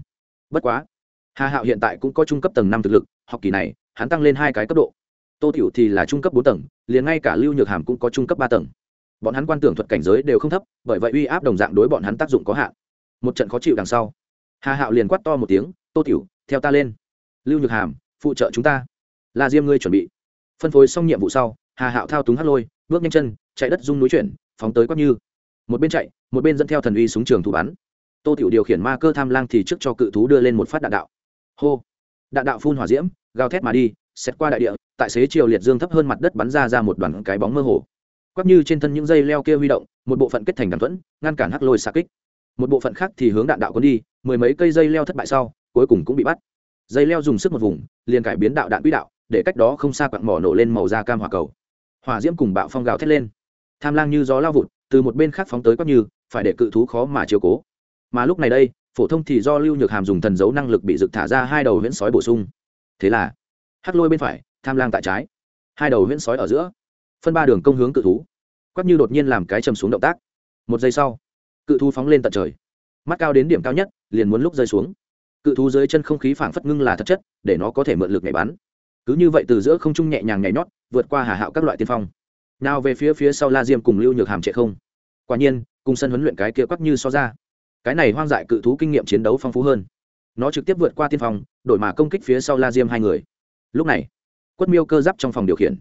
Bất quá, hà hạo hiện tại cũng có trung cấp tầng năm thực lực, học kỳ này, hắn tăng lên hai cái cấp độ tô tiểu thì là trung cấp bốn tầng, liền ngay cả lưu nhược hàm cũng có trung cấp ba tầng. Bọn hắn quan tưởng thuật cảnh giới đều không thấp, bởi vậy uy áp đồng dạng đối bọn hắn tác dụng có hạn. Một trận khó chịu đằng sau, hà hạo liền quát to một tiếng, tô tiểu, theo ta lên. Lưu nhược hàm, phụ trợ chúng ta. Là diêm ngươi chuẩn bị. Phân phối xong nhiệm vụ sau, hà hạo thao túng hát lôi, bước nhanh chân, chạy đất dung núi chuyển, phóng tới quát như. Một bên chạy, một bên dẫn theo thần uy súng trường thủ bắn. Tô tiểu điều khiển ma cơ tham lang thì trước cho cự thú đưa lên một phát đạn đạo. Hô. Đạn đạo phun hỏa diễm, gào thét mà đi xét qua đại địa, tại xế chiều liệt dương thấp hơn mặt đất bắn ra ra một đoàn cái bóng mơ hồ. Quắc như trên thân những dây leo kia huy động, một bộ phận kết thành đàn thuẫn, ngăn cản hắc lôi xa kích. Một bộ phận khác thì hướng đạn đạo cuốn đi, mười mấy cây dây leo thất bại sau, cuối cùng cũng bị bắt. Dây leo dùng sức một vùng, liền cải biến đạo đạn quỹ đạo, để cách đó không xa quặng mỏ nổ lên màu da cam hỏa cầu. Hỏa diễm cùng bạo phong gào thét lên. Tham lang như gió lao vụt, từ một bên khác phóng tới quắc như, phải để cự thú khó mà chiều cố. Mà lúc này đây, phổ thông thì do lưu nhược hàm dùng thần dấu năng lực bị rực thả ra hai đầu huyễn sói bổ sung. Thế là hắc lôi bên phải, tham lang tại trái. Hai đầu huyễn sói ở giữa. Phân ba đường công hướng cự thú. Quắc như đột nhiên làm cái chầm xuống động tác. Một giây sau, cự thú phóng lên tận trời. Mắt cao đến điểm cao nhất, liền muốn lúc rơi xuống. Cự thú dưới chân không khí phảng phất ngưng là thật chất, để nó có thể mượn lực nhảy bắn. Cứ như vậy từ giữa không trung nhẹ nhàng nhảy nhót, vượt qua hà hạo các loại tiên phong. Nào về phía phía sau la diêm cùng lưu nhược hàm trệ không. Quả nhiên, cùng sân huấn luyện cái kia quắc như so ra, cái này hoang dại cự thú kinh nghiệm chiến đấu phong phú hơn. Nó trực tiếp vượt qua tiên phong, đổi mà công kích phía sau la diêm hai người lúc này, quất miêu cơ giáp trong phòng điều khiển.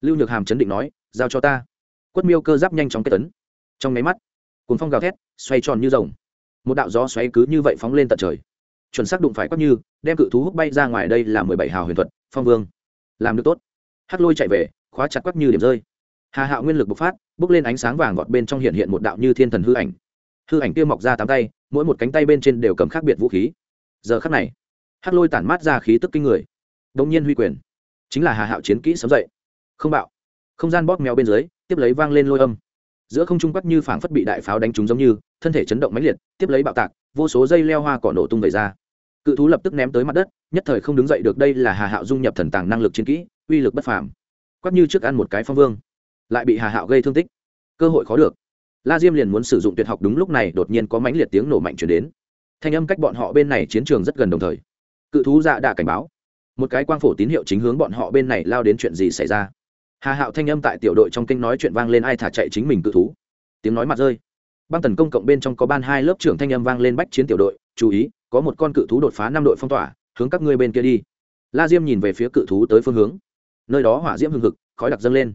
Lưu nhược hàm chấn định nói, giao cho ta. Quất miêu cơ giáp nhanh chóng kết tấn. Trong máy mắt cuốn phong gào thét xoay tròn như rồng. Một đạo gió xoáy cứ như vậy phóng lên tận trời. Chuẩn xác đụng phải quất như, đem cự thú hút bay ra ngoài đây là mười bảy hào huyền thuật, phong vương. Làm được tốt. Hắc lôi chạy về, khóa chặt quắc như điểm rơi. Hà hạo nguyên lực bộc phát, bước lên ánh sáng vàng gọt bên trong hiện hiện một đạo như thiên thần hư ảnh. Hư ảnh kia mọc ra tám tay, mỗi một cánh tay bên trên đều cầm khác biệt vũ khí. Giờ khắc này, hắc lôi tản mát ra khí tức kinh người đông nhiên huy quyền. Chính là hà hạo chiến kỹ sớm dậy. Không bạo. Không gian bóp mèo bên dưới, tiếp lấy vang lên lôi âm. Giữa không trung quắc như phảng phất bị đại pháo đánh trúng giống như, thân thể chấn động mãnh liệt, tiếp lấy bạo tạc, vô số dây leo hoa cỏ nổ tung về ra. Cự thú lập tức ném tới mặt đất, nhất thời không đứng dậy được đây là hà hạo dung nhập thần tàng năng lực chiến kỹ, uy lực bất phàm. Quắc như trước ăn một cái phong vương, lại bị hà hạo gây thương tích. Cơ hội khó được. La diêm liền muốn sử dụng tuyệt học đúng lúc này, đột nhiên có mãnh liệt tiếng nổ mạnh chuyển đến. Thanh âm cách bọn họ bên này chiến trường rất gần đồng thời. Cự thú dạ đã cảnh báo một cái quang phổ tín hiệu chính hướng bọn họ bên này lao đến chuyện gì xảy ra. Hà hạo thanh âm tại tiểu đội trong kinh nói chuyện vang lên, ai thả chạy chính mình cự thú. Tiếng nói mặt rơi. Băng tần công cộng bên trong có ban hai lớp trưởng thanh âm vang lên bách chiến tiểu đội, chú ý, có một con cự thú đột phá năm đội phong tỏa, hướng các ngươi bên kia đi. La diêm nhìn về phía cự thú tới phương hướng. Nơi đó hỏa diễm hưng hực, khói đặc dâng lên.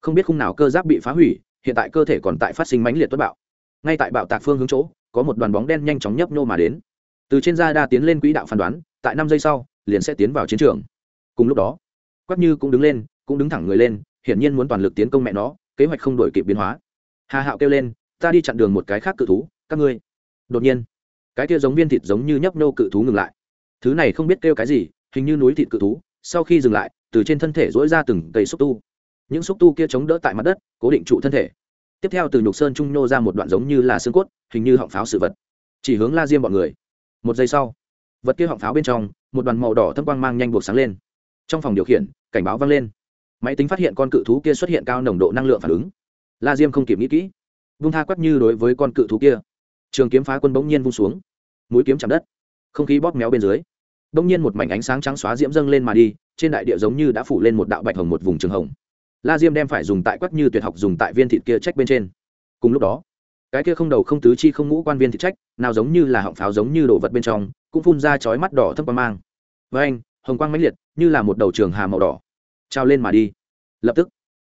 Không biết khung nào cơ giáp bị phá hủy, hiện tại cơ thể còn tại phát sinh mãnh liệt tuất bạo. Ngay tại bạo tạc phương hướng chỗ, có một đoàn bóng đen nhanh chóng nhấp nhô mà đến. Từ trên da đa tiến lên quỹ đạo phán đoán, tại năm giây sau liền sẽ tiến vào chiến trường. Cùng lúc đó, quắc như cũng đứng lên, cũng đứng thẳng người lên, hiển nhiên muốn toàn lực tiến công mẹ nó, kế hoạch không đổi kịp biến hóa. Hà hạo kêu lên, ta đi chặn đường một cái khác cự thú, các ngươi. Đột nhiên, cái kia giống viên thịt giống như nhấp nô cự thú ngừng lại. Thứ này không biết kêu cái gì, hình như núi thịt cự thú, sau khi dừng lại, từ trên thân thể dỗi ra từng cây xúc tu. Những xúc tu kia chống đỡ tại mặt đất, cố định trụ thân thể. Tiếp theo từ nhục sơn trung nô ra một đoạn giống như là xương cốt, hình như họng pháo sự vật. Chỉ hướng la diêm bọn người. Một giây sau vật kia họng pháo bên trong, một đoàn màu đỏ thâm quang mang nhanh buộc sáng lên. Trong phòng điều khiển, cảnh báo vang lên. Máy tính phát hiện con cự thú kia xuất hiện cao nồng độ năng lượng phản ứng. La diêm không kịp nghĩ kỹ. Vung tha quắc như đối với con cự thú kia. Trường kiếm phá quân bỗng nhiên vung xuống. Mũi kiếm chạm đất. Không khí bóp méo bên dưới. Bỗng nhiên một mảnh ánh sáng trắng xóa diễm dâng lên mà đi, trên đại địa giống như đã phủ lên một đạo bạch hồng một vùng trường hồng. La diêm đem phải dùng tại quắc như tuyệt học dùng tại viên thịt kia trách bên trên. Cùng lúc đó cái kia không đầu không tứ chi không ngũ quan viên thì trách, nào giống như là họng pháo giống như đồ vật bên trong, cũng phun ra chói mắt đỏ thâm quang mang. Với anh, hồng quang mãnh liệt, như là một đầu trường hà màu đỏ. Trao lên mà đi. Lập tức,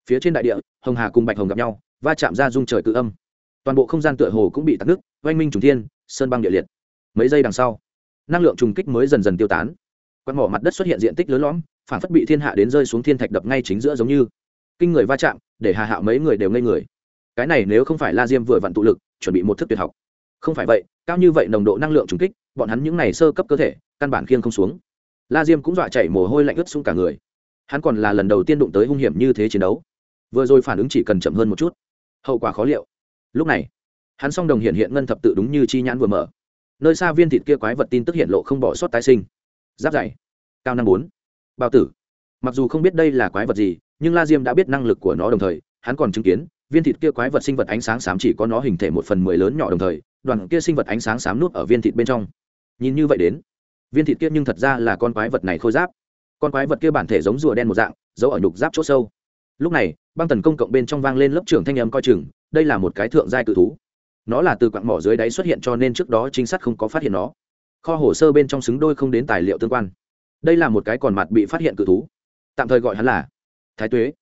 phía trên đại địa, hồng hà cùng bạch hồng gặp nhau, va chạm ra dung trời cự âm. Toàn bộ không gian tựa hồ cũng bị tắc nước oanh minh trùng thiên, sơn băng địa liệt. Mấy giây đằng sau, năng lượng trùng kích mới dần dần tiêu tán. Quan mỏ mặt đất xuất hiện diện tích lớn lõm, phản phất bị thiên hạ đến rơi xuống thiên thạch đập ngay chính giữa giống như. Kinh người va chạm, để hà hạo mấy người đều ngây người cái này nếu không phải la diêm vừa vặn tụ lực, chuẩn bị một thức tuyệt học. Không phải vậy, cao như vậy nồng độ năng lượng trùng kích, bọn hắn những này sơ cấp cơ thể, căn bản khiêng không xuống. La diêm cũng dọa chảy mồ hôi lạnh ướt xuống cả người. Hắn còn là lần đầu tiên đụng tới hung hiểm như thế chiến đấu. Vừa rồi phản ứng chỉ cần chậm hơn một chút. Hậu quả khó liệu. Lúc này, hắn song đồng hiện hiện ngân thập tự đúng như chi nhãn vừa mở. Nơi xa viên thịt kia quái vật tin tức hiện lộ không bỏ sót tái sinh. Giáp dày, cao năm bốn, bao tử. Mặc dù không biết đây là quái vật gì, nhưng la diêm đã biết năng lực của nó đồng thời, hắn còn chứng kiến viên thịt kia quái vật sinh vật ánh sáng xám chỉ có nó hình thể một phần mười lớn nhỏ đồng thời, đoàn kia sinh vật ánh sáng xám nuốt ở viên thịt bên trong. Nhìn như vậy đến, viên thịt kia nhưng thật ra là con quái vật này khôi giáp. Con quái vật kia bản thể giống rùa đen một dạng, giấu ở nhục giáp chỗ sâu. Lúc này, băng tần công cộng bên trong vang lên lớp trưởng thanh âm coi chừng, đây là một cái thượng giai cự thú. Nó là từ quặng mỏ dưới đáy xuất hiện cho nên trước đó chính sát không có phát hiện nó. Kho hồ sơ bên trong xứng đôi không đến tài liệu tương quan. Đây là một cái còn mặt bị phát hiện cự thú. Tạm thời gọi hắn là thái tuế.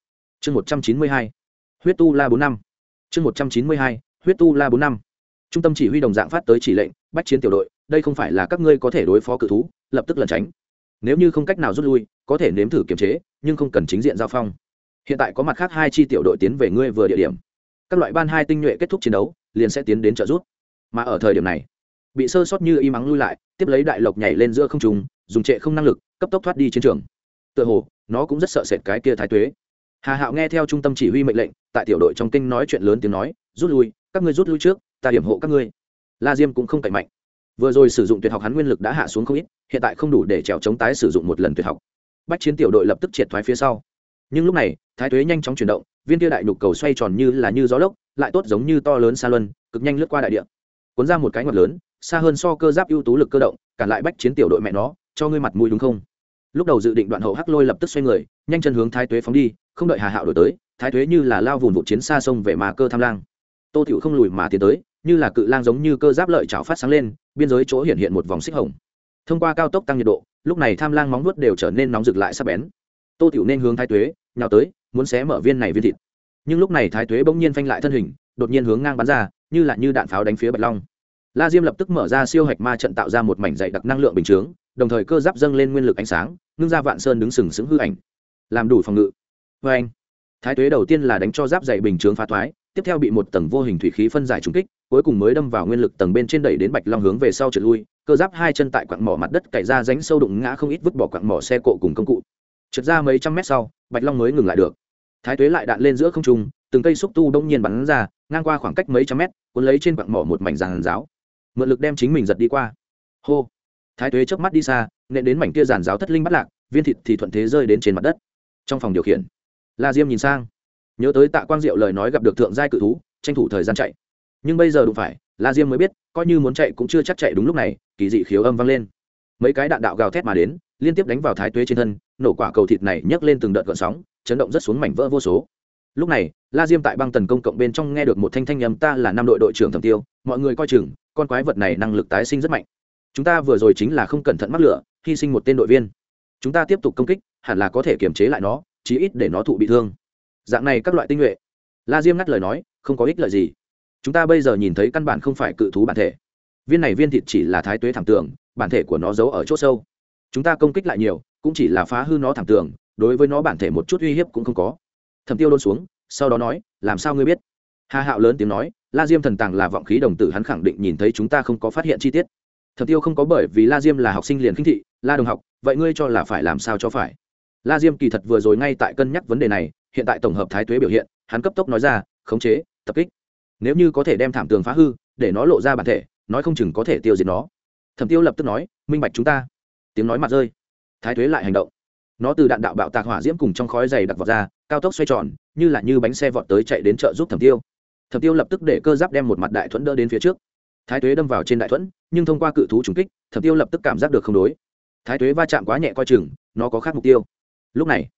Chương một trăm chín mươi hai huyết tu la bốn năm. Chương một trăm chín mươi hai, huyết tu la bốn năm. Trung tâm chỉ huy đồng dạng phát tới chỉ lệnh, bách chiến tiểu đội, đây không phải là các ngươi có thể đối phó cự thú, lập tức lẩn tránh. Nếu như không cách nào rút lui, có thể nếm thử kiềm chế, nhưng không cần chính diện giao phong. Hiện tại có mặt khác hai chi tiểu đội tiến về ngươi vừa địa điểm. Các loại ban hai tinh nhuệ kết thúc chiến đấu, liền sẽ tiến đến trợ rút mà ở thời điểm này, bị sơ sót như y mắng lui lại, tiếp lấy đại lộc nhảy lên giữa không trùng dùng trệ không năng lực, cấp tốc thoát đi chiến trường. Tựa hồ, nó cũng rất sợ sệt cái kia thái tuế hà hạo nghe theo trung tâm chỉ huy mệnh lệnh, tại tiểu đội trong kinh nói chuyện lớn tiếng nói, rút lui, các ngươi rút lui trước, ta điểm hộ các ngươi. La diêm cũng không cậy mạnh. Vừa rồi sử dụng tuyệt học hắn nguyên lực đã hạ xuống không ít, hiện tại không đủ để trèo chống tái sử dụng một lần tuyệt học. Bách chiến tiểu đội lập tức triệt thoái phía sau. Nhưng lúc này, thái tuế nhanh chóng chuyển động, viên tia đại nhục cầu xoay tròn như là như gió lốc, lại tốt giống như to lớn xa luân, cực nhanh lướt qua đại địa. Cuốn ra một cái ngọt lớn, xa hơn so cơ giáp ưu tú lực cơ động, cản lại bách chiến tiểu đội mẹ nó, cho ngươi mặt mũi đúng không? Lúc đầu dự định đoạn hậu hắc lôi lập tức xoay người, nhanh chân hướng thái tuế phóng đi không đợi hà hạo đổi tới, thái tuế như là lao vùn vụ chiến xa sông về mà cơ tham lang. Tô tiểu không lùi mà tiến tới, như là cự lang giống như cơ giáp lợi chảo phát sáng lên, biên giới chỗ hiện hiện một vòng xích hồng. Thông qua cao tốc tăng nhiệt độ, lúc này tham lang móng nuốt đều trở nên nóng rực lại sắp bén. Tô tiểu nên hướng thái tuế, nhào tới, muốn xé mở viên này viên thịt. Nhưng lúc này thái tuế bỗng nhiên phanh lại thân hình, đột nhiên hướng ngang bắn ra, như là như đạn pháo đánh phía bạch long. La diêm lập tức mở ra siêu hạch ma trận tạo ra một mảnh dày đặc năng lượng bình chướng, đồng thời cơ giáp dâng lên nguyên lực ánh sáng, ngưng ra vạn sơn đứng sừng sững hư ảnh. Làm đủ phòng ngự vê anh, thái tuế đầu tiên là đánh cho giáp dày bình chướng phá thoái, tiếp theo bị một tầng vô hình thủy khí phân giải trúng kích, cuối cùng mới đâm vào nguyên lực tầng bên trên đẩy đến bạch long hướng về sau trượt lui, cơ giáp hai chân tại quặng mỏ mặt đất cày ra ránh sâu đụng ngã không ít vứt bỏ quặng mỏ xe cộ cùng công cụ. Trượt ra mấy trăm mét sau, bạch long mới ngừng lại được. Thái tuế lại đạn lên giữa không trung, từng cây xúc tu đông nhiên bắn ra, ngang qua khoảng cách mấy trăm mét, cuốn lấy trên quặng mỏ một mảnh giàn giáo. Mượn lực đem chính mình giật đi qua. Hô. Thái tuế chớp mắt đi xa, nện đến mảnh kia giàn giáo thất linh bắt lạc, viên thịt thì thuận thế rơi đến trên mặt đất. Trong phòng điều khiển la diêm nhìn sang. Nhớ tới tạ quang diệu lời nói gặp được thượng giai cự thú, tranh thủ thời gian chạy. Nhưng bây giờ đụng phải, la diêm mới biết, coi như muốn chạy cũng chưa chắc chạy đúng lúc này, kỳ dị khiếu âm vang lên. Mấy cái đạn đạo gào thét mà đến, liên tiếp đánh vào thái tuế trên thân, nổ quả cầu thịt này nhấc lên từng đợt gợn sóng, chấn động rất xuống mảnh vỡ vô số. Lúc này, la diêm tại băng tần công cộng bên trong nghe được một thanh thanh nhầm ta là năm đội đội trưởng thẩm tiêu, mọi người coi chừng, con quái vật này năng lực tái sinh rất mạnh. Chúng ta vừa rồi chính là không cẩn thận mắc lửa, hy sinh một tên đội viên. Chúng ta tiếp tục công kích, hẳn là có thể kiềm chế lại nó chí ít để nó thụ bị thương. Dạng này các loại tinh nhuệ. La diêm ngắt lời nói, không có ích lợi gì. Chúng ta bây giờ nhìn thấy căn bản không phải cự thú bản thể. Viên này viên thịt chỉ là thái tuế thảm tường, bản thể của nó giấu ở chỗ sâu. Chúng ta công kích lại nhiều, cũng chỉ là phá hư nó thảm tường, đối với nó bản thể một chút uy hiếp cũng không có. Thẩm tiêu đôn xuống, sau đó nói, làm sao ngươi biết? Hà hạo lớn tiếng nói, la diêm thần tàng là vọng khí đồng tử hắn khẳng định nhìn thấy chúng ta không có phát hiện chi tiết. Thẩm tiêu không có bởi vì la diêm là học sinh liền khinh thị, la đồng học, vậy ngươi cho là phải làm sao cho phải? La diêm kỳ thật vừa rồi ngay tại cân nhắc vấn đề này, hiện tại tổng hợp thái tuế biểu hiện, hắn cấp tốc nói ra, khống chế, tập kích. Nếu như có thể đem thảm tường phá hư, để nó lộ ra bản thể, nói không chừng có thể tiêu diệt nó. Thẩm tiêu lập tức nói, minh bạch chúng ta. Tiếng nói mặt rơi. Thái tuế lại hành động. Nó từ đạn đạo bạo tạc hỏa diễm cùng trong khói dày đặc vọt ra, cao tốc xoay tròn, như là như bánh xe vọt tới chạy đến chợ giúp thẩm tiêu. Thẩm tiêu lập tức để cơ giáp đem một mặt đại thuẫn đỡ đến phía trước. Thái tuế đâm vào trên đại thuẫn, nhưng thông qua cự thú trùng kích, thẩm tiêu lập tức cảm giác được không đối. Thái tuế va chạm quá nhẹ coi chừng, nó có khác mục tiêu lúc này,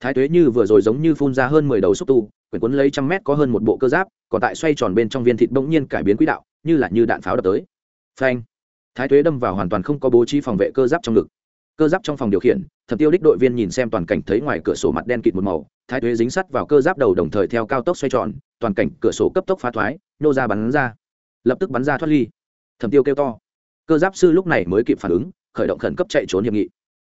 thái tuế như vừa rồi giống như phun ra hơn mười đầu xúc tu, quyển quấn lấy trăm mét có hơn một bộ cơ giáp, còn tại xoay tròn bên trong viên thịt bỗng nhiên cải biến quỹ đạo, như là như đạn pháo đập tới. Phanh! Thái tuế đâm vào hoàn toàn không có bố trí phòng vệ cơ giáp trong ngực. Cơ giáp trong phòng điều khiển thật tiêu đích đội viên nhìn xem toàn cảnh thấy ngoài cửa sổ mặt đen kịt một màu, thái tuế dính sắt vào cơ giáp đầu đồng thời theo cao tốc xoay tròn, toàn cảnh cửa sổ cấp tốc phá thoái, nô ra bắn ra. Lập tức bắn ra thoát ly. Thẩm tiêu kêu to. Cơ giáp sư lúc này mới kịp phản ứng, khởi động khẩn cấp chạy trốn hiệp nghị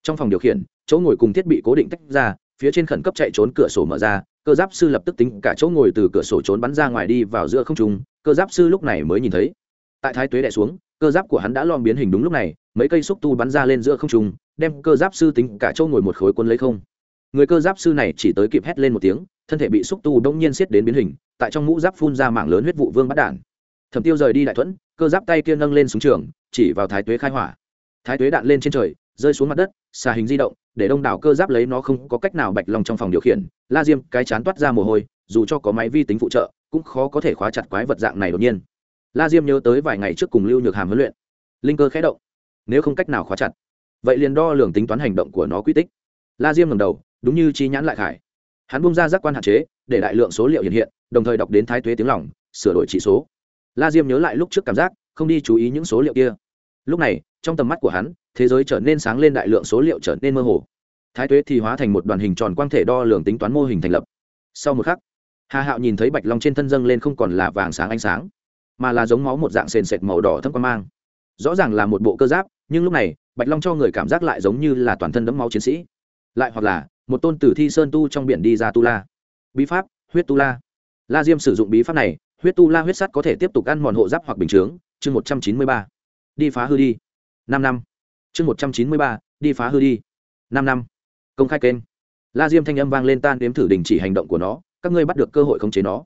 trong phòng điều khiển, chỗ ngồi cùng thiết bị cố định tách ra, phía trên khẩn cấp chạy trốn cửa sổ mở ra, cơ giáp sư lập tức tính cả chỗ ngồi từ cửa sổ trốn bắn ra ngoài đi vào giữa không trung, cơ giáp sư lúc này mới nhìn thấy. Tại thái tuế đẻ xuống, cơ giáp của hắn đã lom biến hình đúng lúc này, mấy cây xúc tu bắn ra lên giữa không trung, đem cơ giáp sư tính cả chỗ ngồi một khối quân lấy không. Người cơ giáp sư này chỉ tới kịp hét lên một tiếng, thân thể bị xúc tu đông nhiên xiết đến biến hình, tại trong mũ giáp phun ra mảng lớn huyết vụ vương bắt đản thẩm tiêu rời đi đại thuẫn, cơ giáp tay kia nâng lên súng trường, chỉ vào thái tuế khai hỏa. Thái tuế đạn lên trên trời rơi xuống mặt đất, xà hình di động, để đông đảo cơ giáp lấy nó không có cách nào bạch lòng trong phòng điều khiển. La diêm, cái chán toát ra mồ hôi, dù cho có máy vi tính phụ trợ, cũng khó có thể khóa chặt quái vật dạng này đột nhiên. La diêm nhớ tới vài ngày trước cùng lưu nhược hàm huấn luyện. Linh cơ khé động, nếu không cách nào khóa chặt, vậy liền đo lường tính toán hành động của nó quy tích. La diêm ngầm đầu, đúng như chi nhãn lại khải. Hắn bung ra giác quan hạn chế, để đại lượng số liệu hiện hiện, đồng thời đọc đến thái tuế tiếng lỏng sửa đổi chỉ số. La diêm nhớ lại lúc trước cảm giác, không đi chú ý những số liệu kia lúc này, trong tầm mắt của hắn, thế giới trở nên sáng lên đại lượng số liệu trở nên mơ hồ. Thái tuế thì hóa thành một đoàn hình tròn quang thể đo lường tính toán mô hình thành lập. Sau một khắc, hà hạo nhìn thấy bạch long trên thân dâng lên không còn là vàng sáng ánh sáng, mà là giống máu một dạng sền sệt màu đỏ thâm quan mang. Rõ ràng là một bộ cơ giáp, nhưng lúc này, bạch long cho người cảm giác lại giống như là toàn thân đẫm máu chiến sĩ. Lại hoặc là, một tôn tử thi sơn tu trong biển đi ra tu la. Bí pháp, huyết tu la. La diêm sử dụng bí pháp này, huyết tu la huyết sắt có thể tiếp tục ăn mòn hộ giáp hoặc bình chướng, chương một trăm chín mươi ba đi phá hư đi. Năm năm. Chương một trăm chín mươi ba, đi phá hư đi. Năm năm. Công khai kênh. La diêm thanh âm vang lên tan đếm thử đình chỉ hành động của nó, các ngươi bắt được cơ hội khống chế nó.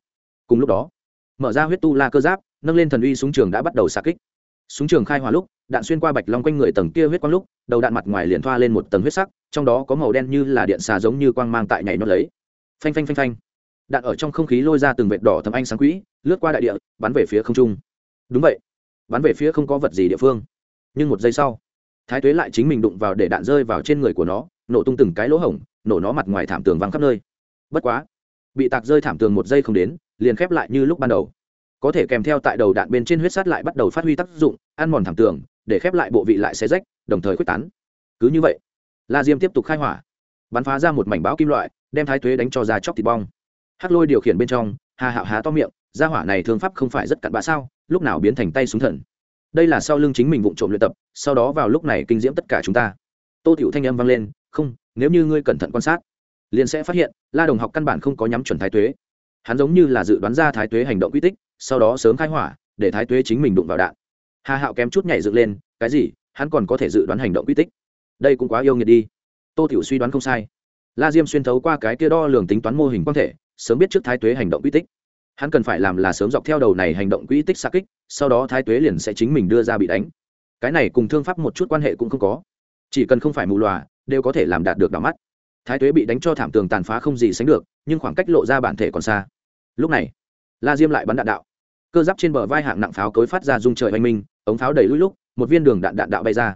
Cùng lúc đó, mở ra huyết tu la cơ giáp, nâng lên thần uy súng trường đã bắt đầu xa kích. Súng trường khai hỏa lúc, đạn xuyên qua bạch long quanh người tầng kia huyết quang lúc, đầu đạn mặt ngoài liền thoa lên một tầng huyết sắc, trong đó có màu đen như là điện xà giống như quang mang tại nhảy nó lấy. Phanh phanh phanh phanh. Đạn ở trong không khí lôi ra từng vệt đỏ thấm anh sáng quỹ, lướt qua đại địa, bắn về phía không trung. Đúng vậy bắn về phía không có vật gì địa phương. Nhưng một giây sau, thái tuế lại chính mình đụng vào để đạn rơi vào trên người của nó, nổ tung từng cái lỗ hổng, nổ nó mặt ngoài thảm tường văng khắp nơi. Bất quá, bị tạc rơi thảm tường một giây không đến, liền khép lại như lúc ban đầu. Có thể kèm theo tại đầu đạn bên trên huyết sắt lại bắt đầu phát huy tác dụng, ăn mòn thảm tường, để khép lại bộ vị lại xé rách, đồng thời quyết tán. Cứ như vậy, la diêm tiếp tục khai hỏa. Bắn phá ra một mảnh báo kim loại, đem thái tuế đánh cho ra chóc thịt bong. Hắc lôi điều khiển bên trong hà hạo há to miệng ra hỏa này thương pháp không phải rất cặn bã sao? Lúc nào biến thành tay súng thần. Đây là sau lưng chính mình vụ trộm luyện tập, sau đó vào lúc này kinh diễm tất cả chúng ta. Tô tiểu thanh âm vang lên, không, nếu như ngươi cẩn thận quan sát, liền sẽ phát hiện, la đồng học căn bản không có nhắm chuẩn thái tuế. Hắn giống như là dự đoán ra thái tuế hành động quy tích, sau đó sớm khai hỏa, để thái tuế chính mình đụng vào đạn. Hà hạo kém chút nhảy dựng lên, cái gì? Hắn còn có thể dự đoán hành động quy tích? Đây cũng quá yêu nghiệt đi. Tô tiểu suy đoán không sai. La diêm xuyên thấu qua cái kia đo lường tính toán mô hình quan thể, sớm biết trước thái tuế hành động quy tích hắn cần phải làm là sớm dọc theo đầu này hành động quỹ tích xa kích, sau đó thái tuế liền sẽ chính mình đưa ra bị đánh. Cái này cùng thương pháp một chút quan hệ cũng không có. Chỉ cần không phải mù loà đều có thể làm đạt được đỏ mắt. Thái tuế bị đánh cho thảm tường tàn phá không gì sánh được, nhưng khoảng cách lộ ra bản thể còn xa. Lúc này, la diêm lại bắn đạn đạo. Cơ giáp trên bờ vai hạng nặng pháo cối phát ra dung trời oanh minh, ống pháo đầy lũi lúc, một viên đường đạn đạn đạo bay ra.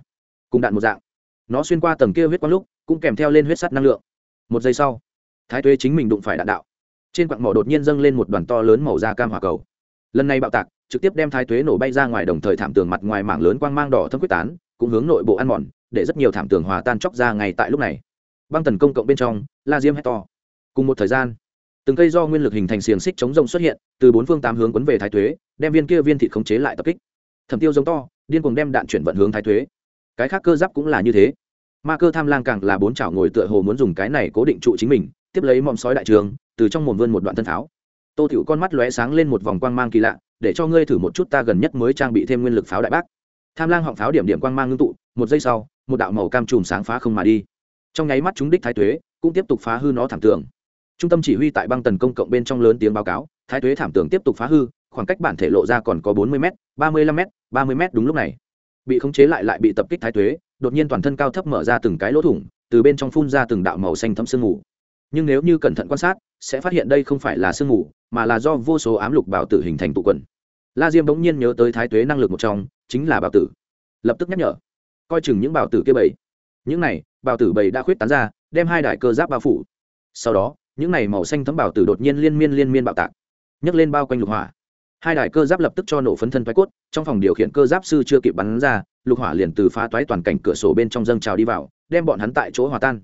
Cùng đạn một dạng. Nó xuyên qua tầng kia huyết quang lúc, cũng kèm theo lên huyết sắt năng lượng. Một giây sau, thái tuế chính mình đụng phải đạn đạo trên quặng mỏ đột nhiên dâng lên một đoàn to lớn màu da cam hỏa cầu. Lần này bạo tạc, trực tiếp đem thái tuế nổ bay ra ngoài đồng thời thảm tường mặt ngoài mảng lớn quang mang đỏ thâm quyết tán, cũng hướng nội bộ ăn mòn, để rất nhiều thảm tường hòa tan chóc ra ngay tại lúc này. Băng tần công cộng bên trong, la diêm hét to. Cùng một thời gian, từng cây do nguyên lực hình thành xiềng xích chống rông xuất hiện, từ bốn phương tám hướng quấn về thái tuế, đem viên kia viên thịt khống chế lại tập kích. Thẩm tiêu giống to, điên cuồng đem đạn chuyển vận hướng thái tuế. Cái khác cơ giáp cũng là như thế. Ma cơ tham lang càng là bốn chảo ngồi tựa hồ muốn dùng cái này cố định trụ chính mình, tiếp lấy mòm sói đại trường từ trong mồm vươn một đoạn thân pháo. Tô tiểu con mắt lóe sáng lên một vòng quang mang kỳ lạ, để cho ngươi thử một chút ta gần nhất mới trang bị thêm nguyên lực pháo đại bác. Tham lang họng pháo điểm điểm quang mang ngưng tụ, một giây sau, một đạo màu cam chùm sáng phá không mà đi. Trong nháy mắt chúng đích thái tuế cũng tiếp tục phá hư nó thảm tường. Trung tâm chỉ huy tại băng tần công cộng bên trong lớn tiếng báo cáo, thái tuế thảm tường tiếp tục phá hư, khoảng cách bản thể lộ ra còn có bốn mươi m ba mươi lăm m ba mươi m đúng lúc này. Bị khống chế lại lại bị tập kích thái tuế, đột nhiên toàn thân cao thấp mở ra từng cái lỗ thủng, từ bên trong phun ra từng đạo màu xanh thấm sương mù. Nhưng nếu như cẩn thận quan sát sẽ phát hiện đây không phải là sương mù, mà là do vô số ám lục bảo tử hình thành tụ quần. La diêm bỗng nhiên nhớ tới thái tuế năng lực một trong, chính là bảo tử. Lập tức nhắc nhở. Coi chừng những bảo tử kia bảy những này, bảo tử bảy đã khuyết tán ra, đem hai đại cơ giáp bao phủ. Sau đó, những này màu xanh thấm bảo tử đột nhiên liên miên liên miên bạo tạc, nhấc lên bao quanh lục hỏa. Hai đại cơ giáp lập tức cho nổ phấn thân thoái cốt, trong phòng điều khiển cơ giáp sư chưa kịp bắn ra, lục hỏa liền từ phá toái toàn cảnh cửa sổ bên trong dâng trào đi vào, đem bọn hắn tại chỗ hòa tan.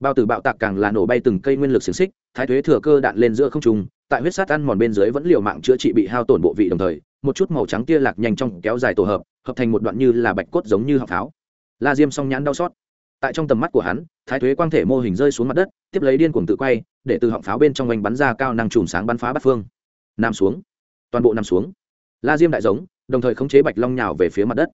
Bao tử bạo tạc càng là nổ bay từng cây nguyên lực xiềng xích thái thuế thừa cơ đạn lên giữa không trung, tại huyết sát ăn mòn bên dưới vẫn liều mạng chữa trị bị hao tổn bộ vị đồng thời, một chút màu trắng tia lạc nhanh trong kéo dài tổ hợp hợp thành một đoạn như là bạch cốt giống như hạng pháo. La diêm song nhãn đau xót. Tại trong tầm mắt của hắn, thái thuế quang thể mô hình rơi xuống mặt đất, tiếp lấy điên cuồng tự quay, để từ họng pháo bên trong oanh bắn ra cao năng chùm sáng bắn phá bắt phương. Nam xuống. Toàn bộ nằm xuống. La diêm đại giống, đồng thời khống chế bạch long nhào về phía mặt đất.